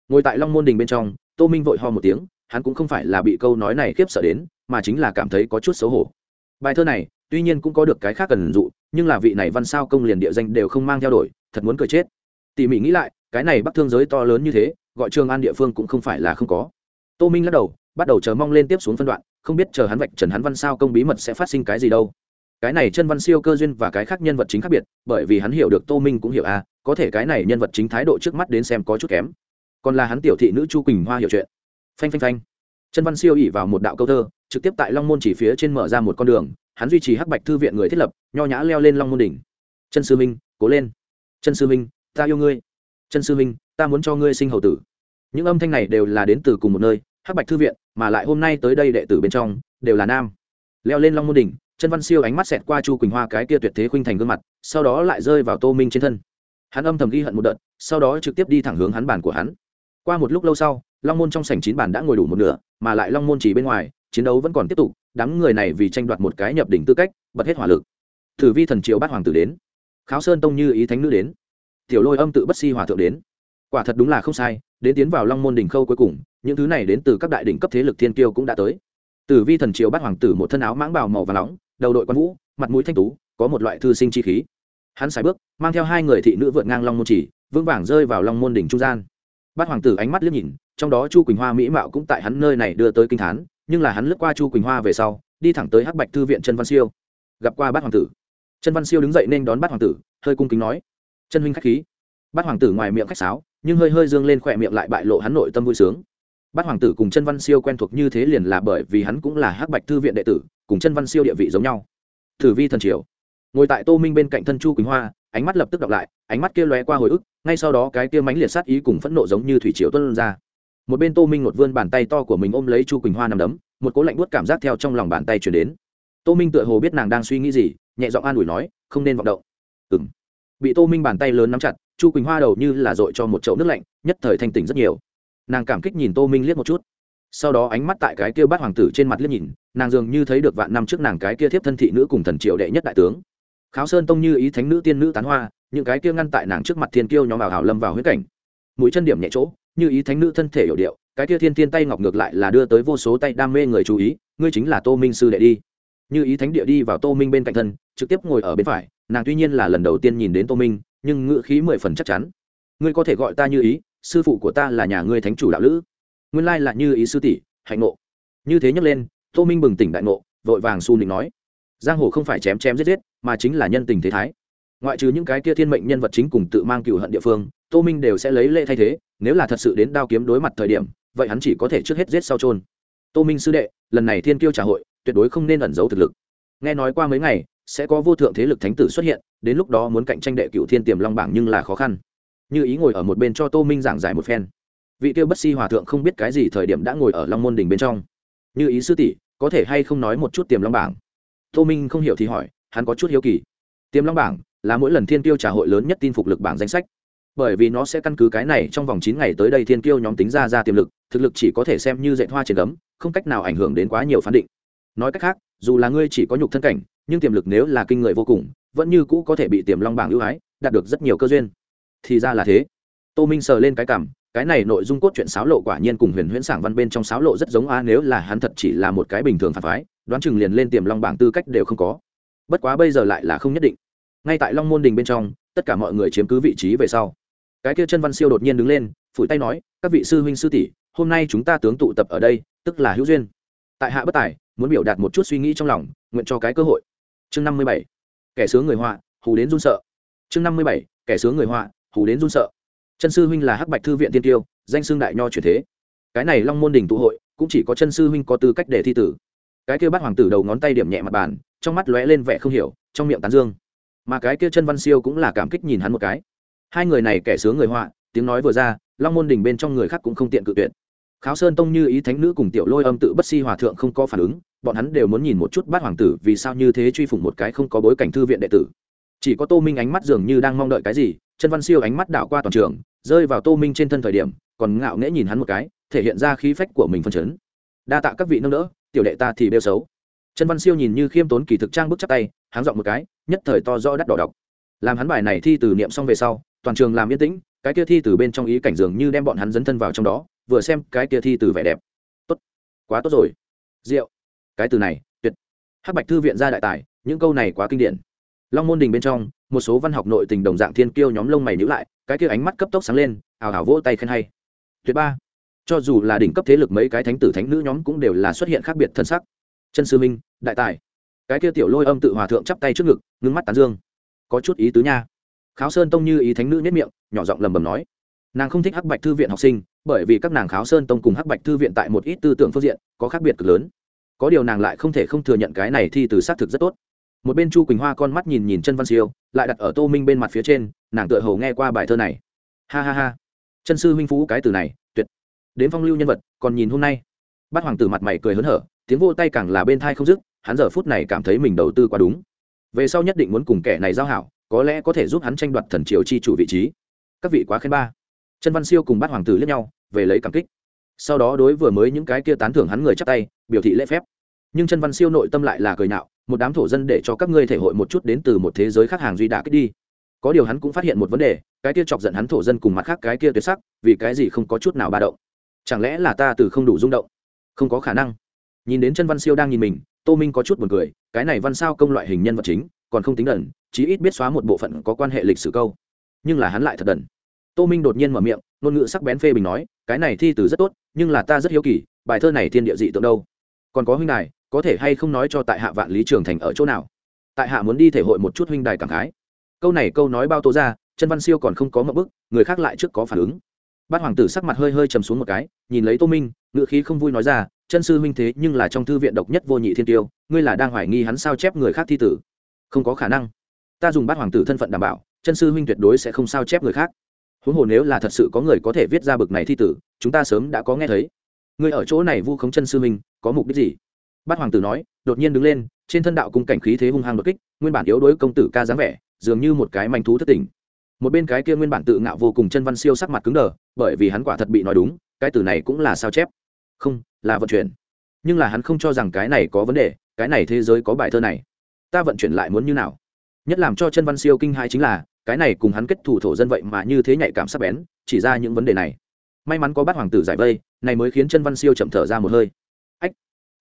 Ngồi tại long môn đình bên trong, tô minh vội ho một tiếng, hắn cũng không phải là bị câu nói này khiếp sợ đến, mà chính là cảm thấy có chút xấu hổ. Bài thơ này, tuy nhiên cũng có được cái khác cần dụ, nhưng là vị này văn sao công liền địa danh đều không mang theo đổi, thật muốn cười chết. Tỉ mỉ nghĩ lại, cái này bắc thương giới to lớn như thế, gọi trường an địa phương cũng không phải là không có. Tô minh lắc đầu, bắt đầu chờ mong lên tiếp xuống phân đoạn, không biết chờ hắn vạch trần hắn văn sao công bí mật sẽ phát sinh cái gì đâu cái này chân văn siêu cơ duyên và cái khác nhân vật chính khác biệt, bởi vì hắn hiểu được tô minh cũng hiểu à có thể cái này nhân vật chính thái độ trước mắt đến xem có chút kém. Còn là hắn tiểu thị nữ chu quỳnh hoa hiểu chuyện. Phanh phanh phanh. Chân văn siêu ỉ vào một đạo câu thơ, trực tiếp tại long môn chỉ phía trên mở ra một con đường, hắn duy trì hắc bạch thư viện người thiết lập, nho nhã leo lên long môn đỉnh. Chân sư minh cố lên. Chân sư minh ta yêu ngươi. Chân sư minh ta muốn cho ngươi sinh hầu tử. Những âm thanh này đều là đến từ cùng một nơi, hắc bạch thư viện, mà lại hôm nay tới đây đệ tử bên trong, đều là nam. Leo lên long môn đỉnh chân văn siêu ánh mắt xẹt qua chu quỳnh hoa cái kia tuyệt thế khuynh thành gương mặt, sau đó lại rơi vào tô minh trên thân. Hắn âm thầm ghi hận một đợt, sau đó trực tiếp đi thẳng hướng hắn bàn của hắn. Qua một lúc lâu sau, long môn trong sảnh chín bàn đã ngồi đủ một nửa, mà lại long môn chỉ bên ngoài, chiến đấu vẫn còn tiếp tục, đám người này vì tranh đoạt một cái nhập đỉnh tư cách, bật hết hỏa lực. Thử vi thần triều bát hoàng tử đến. Kháo sơn tông như ý thánh nữ đến. Tiểu lôi âm tự bất si hòa thượng đến. Quả thật đúng là không sai, đến tiến vào long môn đỉnh khâu cuối cùng, những thứ này đến từ các đại đỉnh cấp thế lực thiên kiêu cũng đã tới. Tử vi thần triều bát hoàng tử một thân áo mãng bào màu và nóng đầu đội quan vũ, mặt mũi thanh tú, có một loại thư sinh chi khí. Hắn xài bước, mang theo hai người thị nữ vượt ngang long môn chỉ, vững vàng rơi vào long môn đỉnh trung gian. Bát hoàng tử ánh mắt liếc nhìn, trong đó chu quỳnh hoa mỹ mạo cũng tại hắn nơi này đưa tới kinh thán nhưng là hắn lướt qua chu quỳnh hoa về sau, đi thẳng tới hắc bạch thư viện trần văn siêu. Gặp qua bát hoàng tử. Trần văn siêu đứng dậy nên đón bát hoàng tử, hơi cung kính nói, chân huynh khách khí. Bát hoàng tử ngoài miệng khách sáo, nhưng hơi hơi dương lên khỏe miệng lại bại lộ hắn nội tâm vui sướng. Bát hoàng tử cùng chân văn siêu quen thuộc như thế liền là bởi vì hắn cũng là hắc bạch thư viện đệ tử cùng chân văn siêu địa vị giống nhau. Thử vi thần triều. Ngồi tại tô minh bên cạnh thân chu quỳnh hoa, ánh mắt lập tức đọc lại, ánh mắt kia lóe qua hồi ức, ngay sau đó cái kia mánh liệt sát ý cùng phẫn nộ giống như thủy triều tuân ra. Một bên tô minh một vươn bàn tay to của mình ôm lấy chu quỳnh hoa nằm đấm, một cố lạnh buốt cảm giác theo trong lòng bàn tay chuyển đến. Tô minh tựa hồ biết nàng đang suy nghĩ gì, nhẹ giọng an ủi nói, không nên vọng động. Ừng bị tô minh bàn tay lớn nắm chặt, chu quỳnh hoa đầu như là dội cho một chậu nước lạnh, nhất thời thanh tỉnh rất nhiều. Nàng cảm kích nhìn tô minh liếc một chút sau đó ánh mắt tại cái kia bát hoàng tử trên mặt liếc nhìn, nàng dường như thấy được vạn năm trước nàng cái kia thiếp thân thị nữ cùng thần triệu đệ nhất đại tướng. Kháo sơn tông như ý thánh nữ tiên nữ tán hoa, những cái kia ngăn tại nàng trước mặt thiên kiêu nhóm vào hào lâm vào huyết cảnh. Mũi chân điểm nhẹ chỗ, như ý thánh nữ thân thể hiểu điệu, cái kia thiên tiên tay ngọc ngược lại là đưa tới vô số tay đam mê người chú ý, ngươi chính là tô minh sư đệ đi. Như ý thánh địa đi vào tô minh bên cạnh thân, trực tiếp ngồi ở bên phải, nàng tuy nhiên là lần đầu tiên nhìn đến tô minh, nhưng ngữ khí mười phần chắc chắn. Ngươi có thể gọi ta như ý, sư phụ của ta là nhà ngươi thánh chủ đạo lữ nguyên lai là như ý sư tỷ, hạnh ngộ. Như thế nhấc lên, tô minh bừng tỉnh đại ngộ, vội vàng su nịnh nói. Giang hồ không phải chém chém giết giết, mà chính là nhân tình thế thái. Ngoại trừ những cái kia thiên mệnh nhân vật chính cùng tự mang cựu hận địa phương, tô minh đều sẽ lấy lễ thay thế, nếu là thật sự đến đao kiếm đối mặt thời điểm, vậy hắn chỉ có thể trước hết giết sau trôn tô minh sư đệ, lần này thiên kiêu trả hội, tuyệt đối không nên ẩn giấu thực lực. Nghe nói qua mấy ngày, sẽ có vô thượng thế lực thánh tử xuất hiện, đến lúc đó muốn cạnh tranh đệ cựu thiên tiềm long bảng nhưng là khó khăn. Như ý ngồi ở một bên cho tô minh giảng giải một phen vị tiêu bất si hòa thượng không biết cái gì thời điểm đã ngồi ở long môn đình bên trong. Như ý sư tỷ, có thể hay không nói một chút tiềm long bảng? Tô minh không hiểu thì hỏi, hắn có chút hiếu kỳ. Tiềm long bảng là mỗi lần thiên tiêu trả hội lớn nhất tin phục lực bảng danh sách. Bởi vì nó sẽ căn cứ cái này trong vòng chín ngày tới đây thiên tiêu nhóm tính ra ra tiềm lực, thực lực chỉ có thể xem như dạy hoa trên cấm không cách nào ảnh hưởng đến quá nhiều phán định. Nói cách khác, dù là ngươi chỉ có nhục thân cảnh, nhưng tiềm lực nếu là kinh người vô cùng, vẫn như cũ có thể bị tiềm long bảng ưu ái, đạt được rất nhiều cơ duyên. Thì ra là thế. Tô minh sờ lên cái cảm cái này nội dung cốt truyện sáo lộ quả nhiên cùng huyền huyễn sảng văn bên trong sáo lộ rất giống a, nếu là hắn thật chỉ là một cái bình thường phản phái, đoán chừng liền lên tiềm long bảng tư cách đều không có. Bất quá bây giờ lại là không nhất định. Ngay tại long môn đình bên trong, tất cả mọi người chiếm cứ vị trí về sau. Cái kia chân văn siêu đột nhiên đứng lên, phủi tay nói, các vị sư huynh sư tỷ, hôm nay chúng ta tướng tụ tập ở đây, tức là hữu duyên. Tại hạ bất tài, muốn biểu đạt một chút suy nghĩ trong lòng, nguyện cho cái cơ hội. Chương năm mươi bảy. Kẻ sướng người họa, hù đến run sợ. Chương năm mươi bảy. Kẻ sướng người họa, hù đến run sợ chân sư huynh là hắc bạch thư viện tiên tiêu, danh xương đại nho truyền thế. Cái này long môn đình tụ hội, cũng chỉ có chân sư huynh có tư cách để thi tử. Cái kia bắt hoàng tử đầu ngón tay điểm nhẹ mặt bàn, trong mắt lóe lên vẻ không hiểu, trong miệng tán dương. Mà cái kia chân văn siêu cũng là cảm kích nhìn hắn một cái. Hai người này kẻ sướng người họa, tiếng nói vừa ra, long môn đình bên trong người khác cũng không tiện cự tuyệt. Kháo sơn tông như ý thánh nữ cùng tiểu lôi âm tự bất si hòa thượng không có phản ứng, bọn hắn đều muốn nhìn một chút bát hoàng tử vì sao như thế truy phủng một cái không có bối cảnh thư viện đệ tử. Chỉ có tô minh ánh mắt dường như đang mong đợi cái gì, chân văn siêu ánh mắt đảo qua toàn trường rơi vào tô minh trên thân thời điểm, còn ngạo nghễ nhìn hắn một cái, thể hiện ra khí phách của mình phân chấn. Đa tạ các vị nâng đỡ, tiểu đệ ta thì đeo xấu. Chân văn siêu nhìn như khiêm tốn kỳ thực trang bước chắc tay, háng dọn một cái, nhất thời to do đắt đỏ đọc. Làm hắn bài này thi từ niệm xong về sau, toàn trường làm yên tĩnh, cái kia thi từ bên trong ý cảnh dường như đem bọn hắn dấn thân vào trong đó, vừa xem cái kia thi từ vẻ đẹp. Tốt. Quá tốt rồi. Rượu cái từ này, tuyệt. Hắc bạch thư viện ra đại tài, những câu này quá kinh điển long môn đình bên trong, một số văn học nội tình đồng dạng thiên kiêu nhóm lông mày nhữ lại, cái kia ánh mắt cấp tốc sáng lên ào ào vỗ tay khen hay. Tuyệt ba. Cho dù là đỉnh cấp thế lực mấy cái thánh tử thánh nữ nhóm cũng đều là xuất hiện khác biệt thân sắc. Chân sư minh đại tài. Cái kia tiểu lôi âm tự hòa thượng chắp tay trước ngực, ngưng mắt tán dương. Có chút ý tứ nha. Kháo sơn tông như ý thánh nữ nhất miệng, nhỏ giọng lầm bầm nói. Nàng không thích hắc bạch thư viện học sinh, bởi vì các nàng kháo sơn tông cùng hắc bạch thư viện tại một ít tư tưởng phương diện, có khác biệt cực lớn. Có điều nàng lại không thể không thừa nhận cái này thi từ xác thực rất tốt một bên chu quỳnh hoa con mắt nhìn nhìn chân văn siêu, lại đặt ở tô minh bên mặt phía trên, nàng tựa hầu nghe qua bài thơ này. Ha ha ha. Chân sư huynh phú, cái từ này, tuyệt. Đến phong lưu nhân vật, còn nhìn hôm nay. Bát hoàng tử mặt mày cười hớn hở, tiếng vô tay càng là bên thai không dứt, hắn giờ phút này cảm thấy mình đầu tư quá đúng. Về sau nhất định muốn cùng kẻ này giao hảo, có lẽ có thể giúp hắn tranh đoạt thần triều chi chủ vị trí. Các vị quá khen ba. Chân văn siêu cùng bát hoàng tử liếc nhau, về lấy cảm kích. Sau đó đối vừa mới những cái kia tán thưởng hắn người chắc tay, biểu thị lễ phép. Nhưng chân văn siêu nội tâm lại là cười nạo một đám thổ dân để cho các ngươi thể hội một chút đến từ một thế giới khác hàng duy đà kích đi. Có điều hắn cũng phát hiện một vấn đề, cái kia chọc giận hắn thổ dân cùng mặt khác cái kia tuyệt sắc, vì cái gì không có chút nào ba động? Chẳng lẽ là ta từ không đủ rung động? Không có khả năng. Nhìn đến chân văn siêu đang nhìn mình, tô minh có chút buồn cười, cái này văn sao công loại hình nhân vật chính, còn không tính đần chí ít biết xóa một bộ phận có quan hệ lịch sử câu. Nhưng là hắn lại thật đần tô minh đột nhiên mở miệng, ngôn ngữ sắc bén phê bình nói, cái này thi từ rất tốt, nhưng là ta rất hiếu kỳ, bài thơ này thiên địa dị tượng đâu? Còn có huynh này có thể hay không nói cho tại hạ vạn lý trường thành ở chỗ nào? Tại hạ muốn đi thể hội một chút huynh đài cảm khái. Câu này câu nói bao tố ra chân văn siêu còn không có mậu bức, người khác lại trước có phản ứng. Bát hoàng tử sắc mặt hơi hơi trầm xuống một cái, nhìn lấy tô minh ngựa khí không vui nói ra, chân sư huynh thế nhưng là trong thư viện độc nhất vô nhị thiên tiêu, ngươi là đang hoài nghi hắn sao chép người khác thi tử? Không có khả năng. Ta dùng bát hoàng tử thân phận đảm bảo, chân sư huynh tuyệt đối sẽ không sao chép người khác. Huống hồ nếu là thật sự có người có thể viết ra bực này thi tử, chúng ta sớm đã có nghe thấy. Ngươi ở chỗ này vu khống chân sư huynh, có mục đích gì? Bát hoàng tử nói, đột nhiên đứng lên, trên thân đạo cung cảnh khí thế hung hăng đột kích, nguyên bản yếu đuối công tử ca dáng vẻ, dường như một cái manh thú thất tình. Một bên cái kia nguyên bản tự ngạo vô cùng chân văn siêu sắc mặt cứng đờ, bởi vì hắn quả thật bị nói đúng, cái từ này cũng là sao chép? Không, là vận chuyển. Nhưng là hắn không cho rằng cái này có vấn đề, cái này thế giới có bài thơ này. Ta vận chuyển lại muốn như nào? Nhất làm cho chân văn siêu kinh hãi chính là, cái này cùng hắn kết thủ thổ dân vậy mà như thế nhạy cảm sắc bén, chỉ ra những vấn đề này. May mắn có bát hoàng tử giải vây, này mới khiến chân văn siêu chậm thở ra một hơi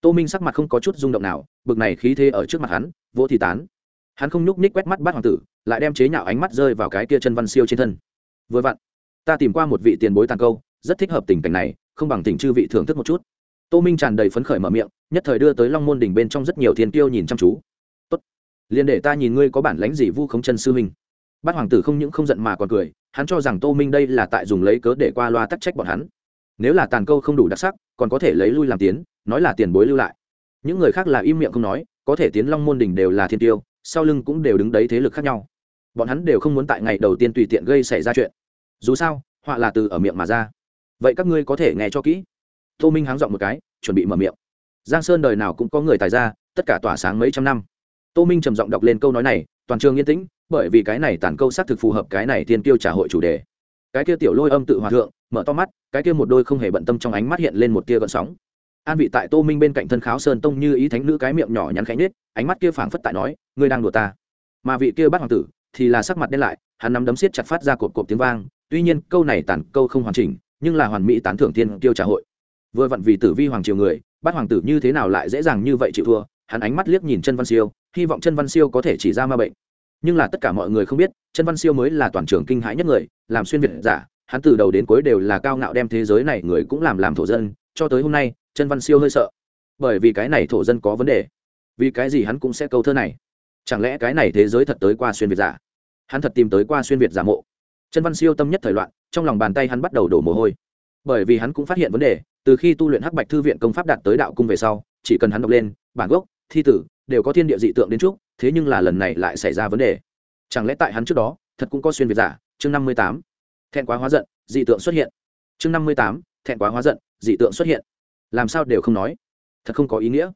tô minh sắc mặt không có chút rung động nào, bực này khí thế ở trước mặt hắn, vỗ thì tán. Hắn không nhúc ních quét mắt bát hoàng tử, lại đem chế nhạo ánh mắt rơi vào cái kia chân văn siêu trên thân. Vừa vặn, ta tìm qua một vị tiền bối tàn câu, rất thích hợp tình cảnh này, không bằng tình chư vị thưởng thức một chút. Tô minh tràn đầy phấn khởi mở miệng, nhất thời đưa tới long môn đỉnh bên trong rất nhiều thiên tiêu nhìn chăm chú. Tốt, liền để ta nhìn ngươi có bản lãnh gì vu khống chân sư huynh. Bát hoàng tử không những không giận mà còn cười, hắn cho rằng tô minh đây là tại dùng lấy cớ để qua loa tắc trách bọn hắn. Nếu là tàn câu không đủ đặc sắc, còn có thể lấy lui làm tiến nói là tiền bối lưu lại. Những người khác là im miệng không nói, có thể tiến long môn đỉnh đều là thiên tiêu, sau lưng cũng đều đứng đấy thế lực khác nhau. Bọn hắn đều không muốn tại ngày đầu tiên tùy tiện gây xảy ra chuyện. Dù sao, họa là từ ở miệng mà ra. Vậy các ngươi có thể nghe cho kỹ. Tô minh háng dọn một cái, chuẩn bị mở miệng. Giang sơn đời nào cũng có người tài ra, tất cả tỏa sáng mấy trăm năm. Tô minh trầm giọng đọc lên câu nói này, toàn trường yên tĩnh, bởi vì cái này tản câu xác thực phù hợp cái này tiên tiêu trả hội chủ đề. Cái kia tiểu lôi âm tự hòa thượng, mở to mắt, cái kia một đôi không hề bận tâm trong ánh mắt hiện lên một tia gợn sóng an vị tại tô minh bên cạnh thân kháo sơn tông như ý thánh nữ cái miệng nhỏ nhắn khánh nết ánh mắt kia phảng phất tại nói, ngươi đang đùa ta. Mà vị kia bắt hoàng tử thì là sắc mặt đen lại, hắn nắm đấm siết chặt phát ra cột cột tiếng vang, tuy nhiên câu này tản câu không hoàn chỉnh, nhưng là hoàn mỹ tán thưởng thiên tiêu trả hội. Vừa vặn vì tử vi hoàng triều người bắt hoàng tử như thế nào lại dễ dàng như vậy chịu thua, hắn ánh mắt liếc nhìn chân văn siêu, hy vọng chân văn siêu có thể chỉ ra ma bệnh. Nhưng là tất cả mọi người không biết chân văn siêu mới là toàn trường kinh hãi nhất người, làm xuyên việt giả, hắn từ đầu đến cuối đều là cao ngạo đem thế giới này người cũng làm làm thổ dân, cho tới hôm nay chân văn siêu hơi sợ. Bởi vì cái này thổ dân có vấn đề. Vì cái gì hắn cũng sẽ câu thơ này? Chẳng lẽ cái này thế giới thật tới qua xuyên việt giả? Hắn thật tìm tới qua xuyên việt giả mộ. Chân văn siêu tâm nhất thời loạn, trong lòng bàn tay hắn bắt đầu đổ mồ hôi. Bởi vì hắn cũng phát hiện vấn đề, từ khi tu luyện hắc bạch thư viện công pháp đạt tới đạo cung về sau, chỉ cần hắn đọc lên, bản gốc, thi tử, đều có thiên địa dị tượng đến trước, thế nhưng là lần này lại xảy ra vấn đề. Chẳng lẽ tại hắn trước đó, thật cũng có xuyên việt giả? Chương năm mươi tám. Thẹn quá hóa giận, dị tượng xuất hiện. Chương năm mươi tám. Thẹn quá hóa giận, dị tượng xuất hiện làm sao đều không nói. Thật không có ý nghĩa.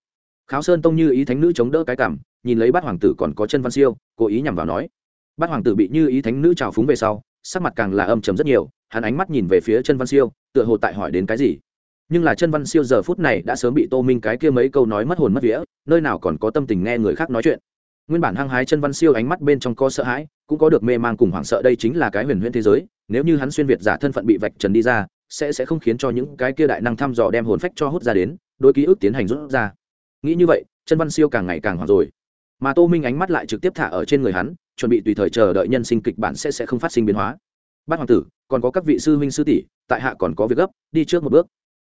Kháo sơn tông như ý thánh nữ chống đỡ cái cảm, nhìn lấy bát hoàng tử còn có chân văn siêu, cố ý nhằm vào nói. Bát hoàng tử bị như ý thánh nữ trào phúng về sau, sắc mặt càng là âm trầm rất nhiều, hắn ánh mắt nhìn về phía chân văn siêu, tựa hồ tại hỏi đến cái gì. Nhưng là chân văn siêu giờ phút này đã sớm bị tô minh cái kia mấy câu nói mất hồn mất vía, nơi nào còn có tâm tình nghe người khác nói chuyện. Nguyên bản hăng hái chân văn siêu ánh mắt bên trong có sợ hãi, cũng có được mê man cùng hoảng sợ đây chính là cái huyền huyễn thế giới, nếu như hắn xuyên việt giả thân phận bị vạch trần đi ra sẽ sẽ không khiến cho những cái kia đại năng thăm dò đem hồn phách cho hút ra đến, đôi ký ức tiến hành rút ra. Nghĩ như vậy chân văn siêu càng ngày càng hoảng rồi. Mà tô minh ánh mắt lại trực tiếp thả ở trên người hắn, chuẩn bị tùy thời chờ đợi nhân sinh kịch bản sẽ sẽ không phát sinh biến hóa. Bát hoàng tử, còn có các vị sư huynh sư tỷ, tại hạ còn có việc gấp, đi trước một bước.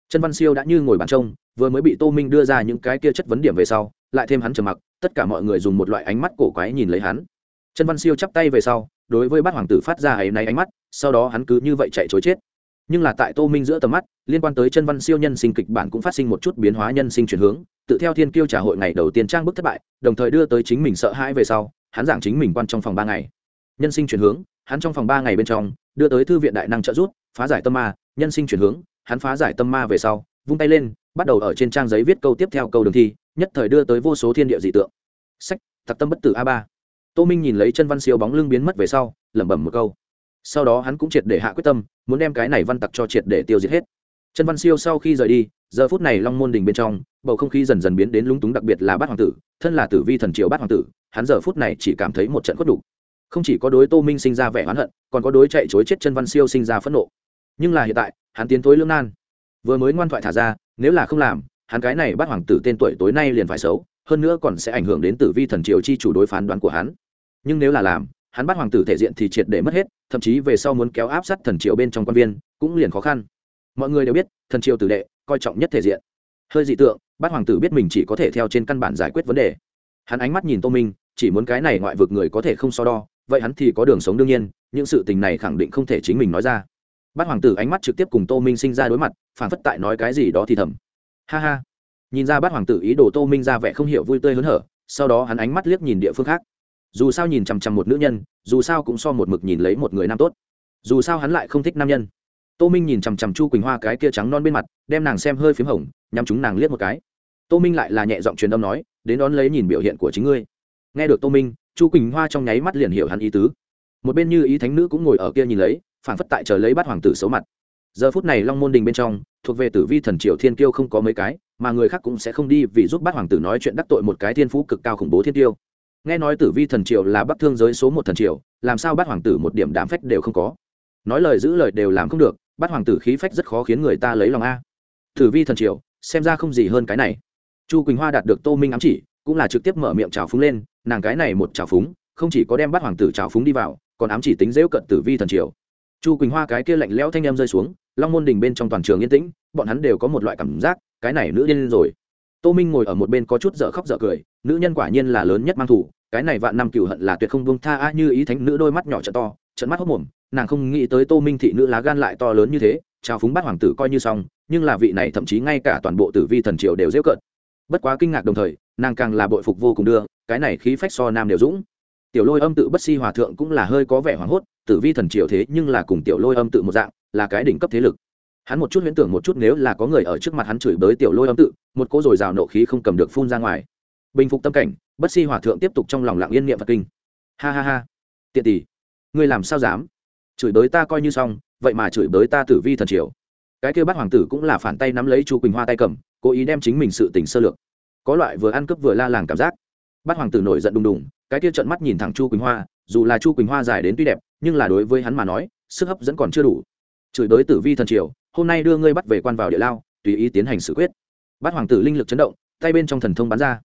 Chân văn siêu đã như ngồi bàn trông, vừa mới bị tô minh đưa ra những cái kia chất vấn điểm về sau, lại thêm hắn trầm mặc, tất cả mọi người dùng một loại ánh mắt cổ quái nhìn lấy hắn. Chân văn siêu chắp tay về sau, đối với bát hoàng tử phát ra ấy náy ánh mắt, sau đó hắn cứ như vậy chạy chối chết nhưng là tại tô minh giữa tầm mắt, liên quan tới chân văn siêu nhân sinh kịch bản cũng phát sinh một chút biến hóa nhân sinh chuyển hướng, tự theo thiên kiêu trả hội ngày đầu tiên trang bức thất bại, đồng thời đưa tới chính mình sợ hãi về sau, hắn giảng chính mình quan trong phòng ba ngày. Nhân sinh chuyển hướng, hắn trong phòng ba ngày bên trong, đưa tới thư viện đại năng trợ giúp, phá giải tâm ma, nhân sinh chuyển hướng, hắn phá giải tâm ma về sau, vung tay lên, bắt đầu ở trên trang giấy viết câu tiếp theo câu đường thi, nhất thời đưa tới vô số thiên địa dị tượng. Sách thật tâm bất tử a ba. Tô minh nhìn lấy chân văn siêu bóng lưng biến mất về sau, lẩm bẩm một câu sau đó hắn cũng triệt để hạ quyết tâm, muốn đem cái này văn tặc cho triệt để tiêu diệt hết. Chân văn siêu sau khi rời đi, giờ phút này long môn đình bên trong, bầu không khí dần dần biến đến lúng túng đặc biệt là bát hoàng tử, thân là tử vi thần triều bát hoàng tử, hắn giờ phút này chỉ cảm thấy một trận khuất đủ không chỉ có đối tô minh sinh ra vẻ oán hận, còn có đối chạy chối chết chân văn siêu sinh ra phẫn nộ. Nhưng là hiện tại, hắn tiến tối lương nan. Vừa mới ngoan thoại thả ra, nếu là không làm, hắn cái này bắt hoàng tử tên tuổi tối nay liền phải xấu, hơn nữa còn sẽ ảnh hưởng đến tử vi thần triều chi chủ đối phán đoán của hắn. Nhưng nếu là làm hắn bắt hoàng tử thể diện thì triệt để mất hết, thậm chí về sau muốn kéo áp sát thần triều bên trong quan viên, cũng liền khó khăn. Mọi người đều biết, thần triều tử đệ, coi trọng nhất thể diện. Hơi dị tượng, bắt hoàng tử biết mình chỉ có thể theo trên căn bản giải quyết vấn đề. Hắn ánh mắt nhìn tô minh, chỉ muốn cái này ngoại vực người có thể không so đo, vậy hắn thì có đường sống đương nhiên, những sự tình này khẳng định không thể chính mình nói ra. Bát hoàng tử ánh mắt trực tiếp cùng tô minh sinh ra đối mặt, phản phất tại nói cái gì đó thì thầm. Ha ha. Nhìn ra bát hoàng tử ý đồ tô minh ra vẻ không hiểu vui tươi hớn hở, sau đó hắn ánh mắt liếc nhìn địa phương khác dù sao nhìn chằm chằm một nữ nhân, dù sao cũng so một mực nhìn lấy một người nam tốt. Dù sao hắn lại không thích nam nhân. Tô minh nhìn chằm chằm chu quỳnh hoa cái kia trắng non bên mặt, đem nàng xem hơi p h í m hồng, nhắm chúng nàng liếc một cái. Tô minh lại là nhẹ giọng truyền âm nói, đến đón lấy nhìn biểu hiện của chính ngươi. Nghe được tô minh, chu quỳnh hoa trong nháy mắt liền hiểu hắn ý tứ. Một bên như ý thánh nữ cũng ngồi ở kia nhìn lấy, phản phất tại chờ lấy bắt hoàng tử xấu mặt. Giờ phút này long môn đình bên trong, thuộc về tử vi thần triều thiên kiêu không có mấy cái, mà người khác cũng sẽ không đi vì giúp bắt hoàng tử nói chuyện đắc tội một cái thiên phú cực cao khủng bố thiên tiêu nghe nói tử vi thần triều là bắc thương giới số một thần triều, làm sao bắt hoàng tử một điểm đám phách đều không có? Nói lời giữ lời đều làm không được bắt hoàng tử khí phách rất khó khiến người ta lấy lòng a. Tử vi thần triều, xem ra không gì hơn cái này. Chu quỳnh hoa đạt được tô minh ám chỉ, cũng là trực tiếp mở miệng trào phúng lên, nàng cái này một trào phúng, không chỉ có đem bắt hoàng tử trào phúng đi vào, còn ám chỉ tính dễu cận tử vi thần triều. Chu quỳnh hoa cái kia lạnh lẽo thanh em rơi xuống, long môn đình bên trong toàn trường yên tĩnh, bọn hắn đều có một loại cảm giác, cái này nữ điên rồi tô minh ngồi ở một bên có chút dở khóc dở cười, nữ nhân quả nhiên là lớn nhất mang thủ, cái này vạn năm cựu hận là tuyệt không buông tha a như ý thánh nữ đôi mắt nhỏ trợ to trận mắt hốc mồm, nàng không nghĩ tới tô minh thị nữ lá gan lại to lớn như thế trao phúng bắt hoàng tử coi như xong, nhưng là vị này thậm chí ngay cả toàn bộ tử vi thần triều đều dễ cợt. Bất quá kinh ngạc đồng thời, nàng càng là bội phục vô cùng đưa, cái này khí phách so nam đều dũng. Tiểu lôi âm tự bất si hòa thượng cũng là hơi có vẻ hoảng hốt, tử vi thần triều thế nhưng là cùng tiểu lôi âm tự một dạng, là cái đỉnh cấp thế lực hắn một chút huyễn tưởng một chút nếu là có người ở trước mặt hắn chửi bới tiểu lôi âm tự, một cỗ dồi dào nộ khí không cầm được phun ra ngoài. Bình phục tâm cảnh, bất si hòa thượng tiếp tục trong lòng lặng yên niệm phật kinh. Ha ha ha. Tiện tỷ, ngươi làm sao dám? Chửi bới ta coi như xong, vậy mà chửi bới ta tử vi thần triều. Cái kêu bắt hoàng tử cũng là phản tay nắm lấy chu quỳnh hoa tay cầm, cố ý đem chính mình sự tình sơ lược. Có loại vừa ăn cướp vừa la làng cảm giác. Bắt hoàng tử nổi giận đùng đùng, cái kia trận mắt nhìn thẳng chu quỳnh hoa, dù là chu quỳnh hoa dài đến tuy đẹp, nhưng là đối với hắn mà nói, sức hấp dẫn còn chưa đủ. Chửi bới tử vi thần triều hôm nay đưa ngươi bắt về quan vào địa lao, tùy ý tiến hành xử quyết. Bắt hoàng tử linh lực chấn động, tay bên trong thần thông bắn ra.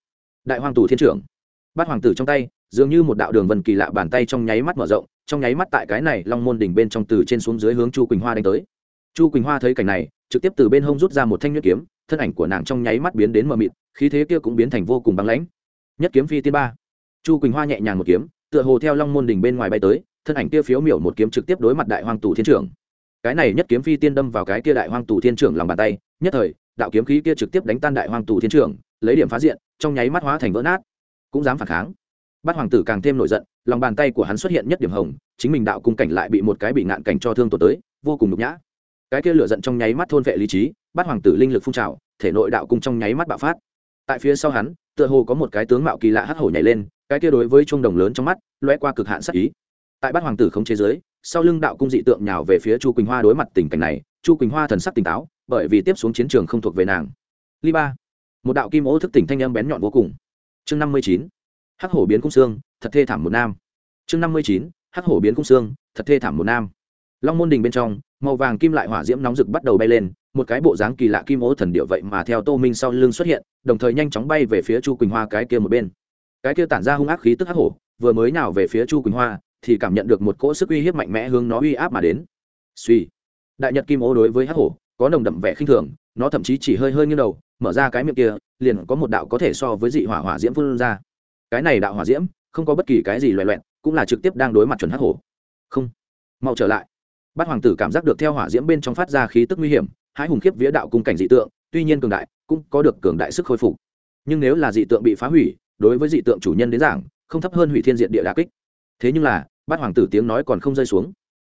Đại hoàng tử thiên trưởng. Bắt hoàng tử trong tay, dường như một đạo đường vần kỳ lạ bàn tay trong nháy mắt mở rộng, trong nháy mắt tại cái này long môn đỉnh bên trong từ trên xuống dưới hướng chu quỳnh hoa đánh tới. Chu quỳnh hoa thấy cảnh này, trực tiếp từ bên hông rút ra một thanh nhuyễn kiếm, thân ảnh của nàng trong nháy mắt biến đến mờ mịt, khí thế kia cũng biến thành vô cùng băng lãnh. Nhất kiếm phi tiên ba. Chu quỳnh hoa nhẹ nhàng một kiếm, tựa hồ theo long môn đỉnh bên ngoài bay tới, thân ảnh kia phiếu miểu một kiếm trực tiếp đối mặt đại hoàng tù thiên trưởng cái này nhất kiếm phi tiên đâm vào cái kia đại hoang tù thiên trưởng lòng bàn tay, nhất thời, đạo kiếm khí kia trực tiếp đánh tan đại hoang tù thiên trưởng, lấy điểm phá diện, trong nháy mắt hóa thành vỡ nát. Cũng dám phản kháng. Bát hoàng tử càng thêm nổi giận, lòng bàn tay của hắn xuất hiện nhất điểm hồng, chính mình đạo cung cảnh lại bị một cái bị ngạn cảnh cho thương tổn tới, vô cùng nhục nhã. Cái kia lửa giận trong nháy mắt thôn vệ lý trí, bát hoàng tử linh lực phun trào, thể nội đạo cung trong nháy mắt bạo phát. Tại phía sau hắn, tựa hồ có một cái tướng mạo kỳ lạ hắt hổ nhảy lên, cái kia đối với chuông đồng lớn trong mắt loe qua cực hạn sắc ý. Tại bát hoàng tử không chế giới sau lưng đạo cung dị tượng nhào về phía chu quỳnh hoa đối mặt tình cảnh này, chu quỳnh hoa thần sắc tỉnh táo, bởi vì tiếp xuống chiến trường không thuộc về nàng. Ly ba, một đạo kim ô thức tỉnh thanh âm bén nhọn vô cùng. Chương năm mươi chín, hắc hổ biến cung xương, thật thê thảm một nam. Chương năm mươi chín, hắc hổ biến cung xương, thật thê thảm một nam. Long môn đình bên trong, màu vàng kim lại hỏa diễm nóng rực bắt đầu bay lên, một cái bộ dáng kỳ lạ kim ô thần điệu vậy mà theo tô minh sau lưng xuất hiện, đồng thời nhanh chóng bay về phía chu quỳnh hoa cái kia một bên. Cái kia tản ra hung ác khí tức hắc hổ, vừa mới nào về phía chu quỳnh hoa thì cảm nhận được một cỗ sức uy hiếp mạnh mẽ hướng nó uy áp mà đến. Suy đại nhật kim ô đối với hắc hổ, có nồng đậm vẻ khinh thường, nó thậm chí chỉ hơi hơi như đầu, mở ra cái miệng kia, liền có một đạo có thể so với dị hỏa hỏa diễm phun ra. Cái này đạo hỏa diễm, không có bất kỳ cái gì loẹ loẹn cũng là trực tiếp đang đối mặt chuẩn hắc hổ. Không. Mau trở lại. Bát hoàng tử cảm giác được theo hỏa diễm bên trong phát ra khí tức nguy hiểm, hãi hùng khiếp vía đạo cung cảnh dị tượng, tuy nhiên cường đại, cũng có được cường đại sức khôi phục. Nhưng nếu là dị tượng bị phá hủy, đối với dị tượng chủ nhân đến giảng, không thấp hơn hủy thiên diện địa đà kích thế nhưng là, bát hoàng tử tiếng nói còn không rơi xuống.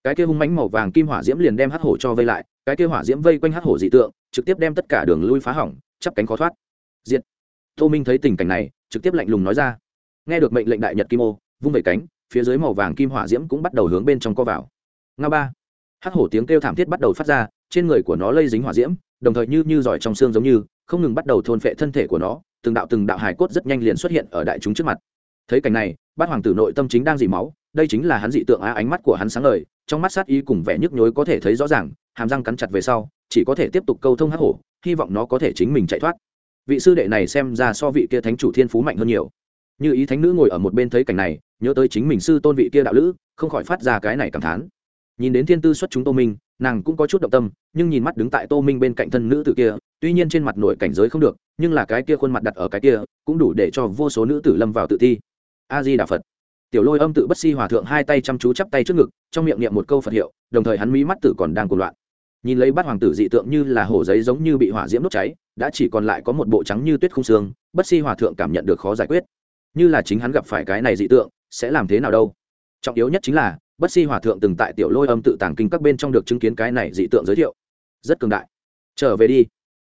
Cái kia hung mánh màu vàng kim hỏa diễm liền đem hắc hổ cho vây lại, cái kia hỏa diễm vây quanh hắc hổ dị tượng, trực tiếp đem tất cả đường lui phá hỏng, chắp cánh khó thoát. Diện tô minh thấy tình cảnh này, trực tiếp lạnh lùng nói ra. Nghe được mệnh lệnh đại nhật kim ô, vung vẩy cánh, phía dưới màu vàng kim hỏa diễm cũng bắt đầu hướng bên trong co vào. Nga ba. Hắc hổ tiếng kêu thảm thiết bắt đầu phát ra, trên người của nó lây dính hỏa diễm, đồng thời như như giỏi trong xương giống như, không ngừng bắt đầu thôn phệ thân thể của nó, từng đạo từng đạo hải cốt rất nhanh liền xuất hiện ở đại chúng trước mặt thấy cảnh này, bát hoàng tử nội tâm chính đang dì máu, đây chính là hắn dị tượng á, ánh mắt của hắn sáng lời trong mắt sát ý cùng vẻ nhức nhối có thể thấy rõ ràng, hàm răng cắn chặt về sau, chỉ có thể tiếp tục câu thông hắc hổ, hy vọng nó có thể chính mình chạy thoát. Vị sư đệ này xem ra so vị kia thánh chủ thiên phú mạnh hơn nhiều. Như ý thánh nữ ngồi ở một bên thấy cảnh này, nhớ tới chính mình sư tôn vị kia đạo lữ, không khỏi phát ra cái này cảm thán. Nhìn đến thiên tư xuất chúng tô minh, nàng cũng có chút động tâm, nhưng nhìn mắt đứng tại tô minh bên cạnh thân nữ tử kia, tuy nhiên trên mặt nội cảnh giới không được, nhưng là cái kia khuôn mặt đặt ở cái kia, cũng đủ để cho vô số nữ tử lâm vào tự thi a di đà phật. Tiểu lôi âm tự bất si hòa thượng hai tay chăm chú chắp tay trước ngực, trong miệng niệm một câu phật hiệu, đồng thời hắn mí mắt tử còn đang cuồng loạn. Nhìn lấy bát hoàng tử dị tượng như là hổ giấy giống như bị hỏa diễm đốt cháy, đã chỉ còn lại có một bộ trắng như tuyết không xương, bất si hòa thượng cảm nhận được khó giải quyết. Như là chính hắn gặp phải cái này dị tượng, sẽ làm thế nào đâu? Trọng yếu nhất chính là, bất si hòa thượng từng tại tiểu lôi âm tự tàng kinh các bên trong được chứng kiến cái này dị tượng giới thiệu. Rất cường đại. Trở về đi.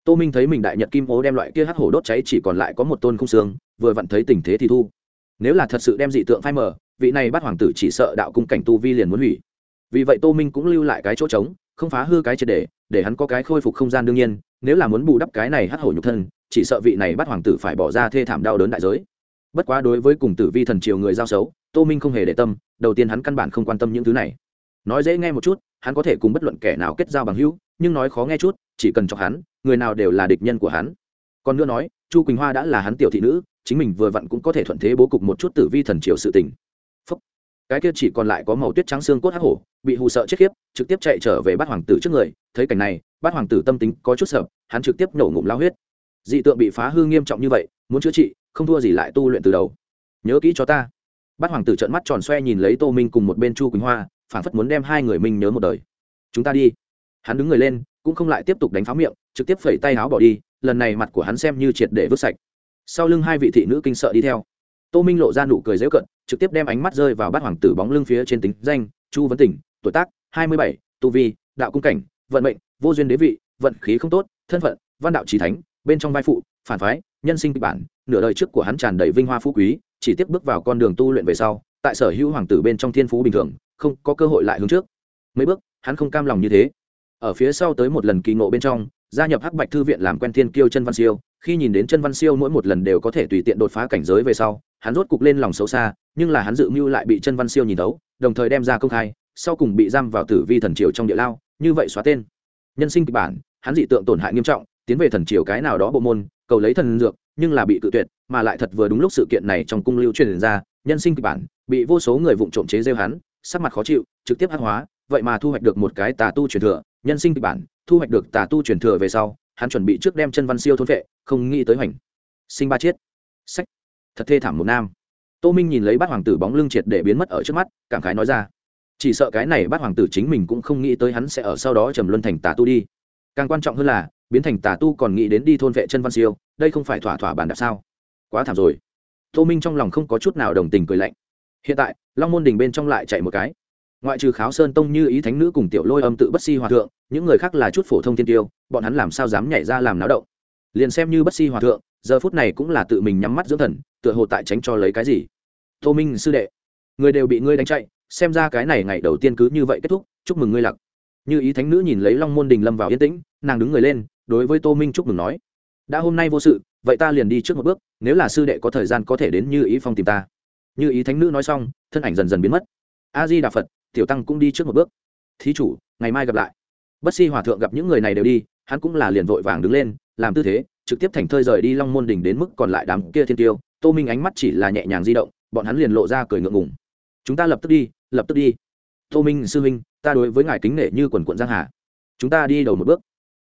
Tô minh thấy mình đại nhật kim ố đem loại kia hắc hổ đốt cháy chỉ còn lại có một tôn không xương, vừa vặn thấy tình thế thì thu nếu là thật sự đem dị tượng phai mờ, vị này bắt hoàng tử chỉ sợ đạo cung cảnh tu vi liền muốn hủy. Vì vậy tô minh cũng lưu lại cái chỗ trống, không phá hư cái triệt để để hắn có cái khôi phục không gian đương nhiên, nếu là muốn bù đắp cái này hắt hổ nhục thân, chỉ sợ vị này bắt hoàng tử phải bỏ ra thê thảm đau đớn đại giới. Bất quá đối với cùng tử vi thần triều người giao xấu, tô minh không hề để tâm, đầu tiên hắn căn bản không quan tâm những thứ này. Nói dễ nghe một chút, hắn có thể cùng bất luận kẻ nào kết giao bằng hữu, nhưng nói khó nghe chút, chỉ cần cho hắn, người nào đều là địch nhân của hắn. Còn nữa nói, chu quỳnh hoa đã là hắn tiểu thị nữ chính mình vừa vặn cũng có thể thuận thế bố cục một chút tử vi thần triều sự tình. Phúc. cái kia chỉ còn lại có màu tuyết trắng xương cốt hắc hổ, bị hù sợ chết khiếp, trực tiếp chạy trở về bắt hoàng tử trước người, thấy cảnh này bắt hoàng tử tâm tính có chút sợ, hắn trực tiếp nổ ngụm lao huyết. Dị tượng bị phá hư nghiêm trọng như vậy, muốn chữa trị, không thua gì lại tu luyện từ đầu. Nhớ kỹ cho ta. Bát hoàng tử trợn mắt tròn xoe nhìn lấy tô minh cùng một bên chu quỳnh hoa phản phất muốn đem hai người mình nhớ một đời. Chúng ta đi. Hắn đứng người lên, cũng không lại tiếp tục đánh pháo miệng, trực tiếp phẩy tay áo bỏ đi, lần này mặt của hắn xem như triệt để vứt sạch sau lưng hai vị thị nữ kinh sợ đi theo. Tô minh lộ ra nụ cười dễu cận trực tiếp đem ánh mắt rơi vào bát hoàng tử bóng lưng phía trên tính danh, chu vấn tỉnh, tuổi tác hai mươi bảy, tu vi, đạo cung cảnh, vận mệnh, vô duyên đế vị, vận khí không tốt, thân phận, văn đạo trí thánh, bên trong vai phụ, phản phái, nhân sinh kịch bản, nửa đời trước của hắn tràn đầy vinh hoa phú quý, chỉ tiếp bước vào con đường tu luyện về sau, tại sở hữu hoàng tử bên trong thiên phú bình thường, không có cơ hội lại hướng trước. Mấy bước, hắn không cam lòng như thế. Ở phía sau tới một lần kỳ ngộ bên trong, gia nhập hắc bạch thư viện làm quen thiên kiêu chân văn siêu khi nhìn đến chân văn siêu mỗi một lần đều có thể tùy tiện đột phá cảnh giới về sau, hắn rốt cục lên lòng xấu xa, nhưng là hắn dự mưu lại bị chân văn siêu nhìn thấu, đồng thời đem ra công khai, sau cùng bị giam vào tử vi thần triều trong địa lao, như vậy xóa tên. Nhân sinh kịch bản, hắn dị tượng tổn hại nghiêm trọng, tiến về thần triều cái nào đó bộ môn, cầu lấy thần dược, nhưng là bị cự tuyệt, mà lại thật vừa đúng lúc sự kiện này trong cung lưu truyền ra, nhân sinh kịch bản, bị vô số người vụng trộm chế rêu hắn, sắc mặt khó chịu, trực tiếp hắc hóa, vậy mà thu hoạch được một cái tà tu truyền thừa, nhân sinh kịch bản, thu hoạch được tà tu truyền thừa về sau, hắn chuẩn bị trước đem chân văn siêu thôn vệ không nghĩ tới hoành. Sinh ba chiết sách. Thật thê thảm một nam. Tô minh nhìn lấy bát hoàng tử bóng lưng triệt để biến mất ở trước mắt, cảm khái nói ra. Chỉ sợ cái này bát hoàng tử chính mình cũng không nghĩ tới hắn sẽ ở sau đó trầm luân thành tà tu đi. Càng quan trọng hơn là, biến thành tà tu còn nghĩ đến đi thôn vệ chân văn siêu, đây không phải thỏa thỏa bàn đạp sao? Quá thảm rồi. Tô minh trong lòng không có chút nào đồng tình cười lạnh. Hiện tại, long môn đình bên trong lại chạy một cái. Ngoại trừ kháo sơn tông như ý thánh nữ cùng tiểu lôi âm tự bất si hòa thượng, những người khác là chút phổ thông tiên tiêu, bọn hắn làm sao dám nhảy ra làm náo động? Liền xem như bất si hòa thượng, giờ phút này cũng là tự mình nhắm mắt dưỡng thần, tựa hồ tại tránh cho lấy cái gì. Tô minh sư đệ, người đều bị ngươi đánh chạy, xem ra cái này ngày đầu tiên cứ như vậy kết thúc, chúc mừng ngươi lặc. Như ý thánh nữ nhìn lấy long môn đình lâm vào yên tĩnh, nàng đứng người lên, đối với tô minh chúc mừng nói, đã hôm nay vô sự, vậy ta liền đi trước một bước, nếu là sư đệ có thời gian có thể đến như ý phong tìm ta. Như ý thánh nữ nói xong, thân ảnh dần dần biến mất. A di đà phật, tiểu tăng cũng đi trước một bước. Thí chủ, ngày mai gặp lại. Bất si hòa thượng gặp những người này đều đi, hắn cũng là liền vội vàng đứng lên làm tư thế, trực tiếp thành thơi rời đi long môn đỉnh đến mức còn lại đám kia thiên tiêu. Tô minh ánh mắt chỉ là nhẹ nhàng di động, bọn hắn liền lộ ra cười ngượng ngùng. Chúng ta lập tức đi, lập tức đi. Tô minh sư huynh, ta đối với ngài kính nể như quần quận giang hà. Chúng ta đi đầu một bước.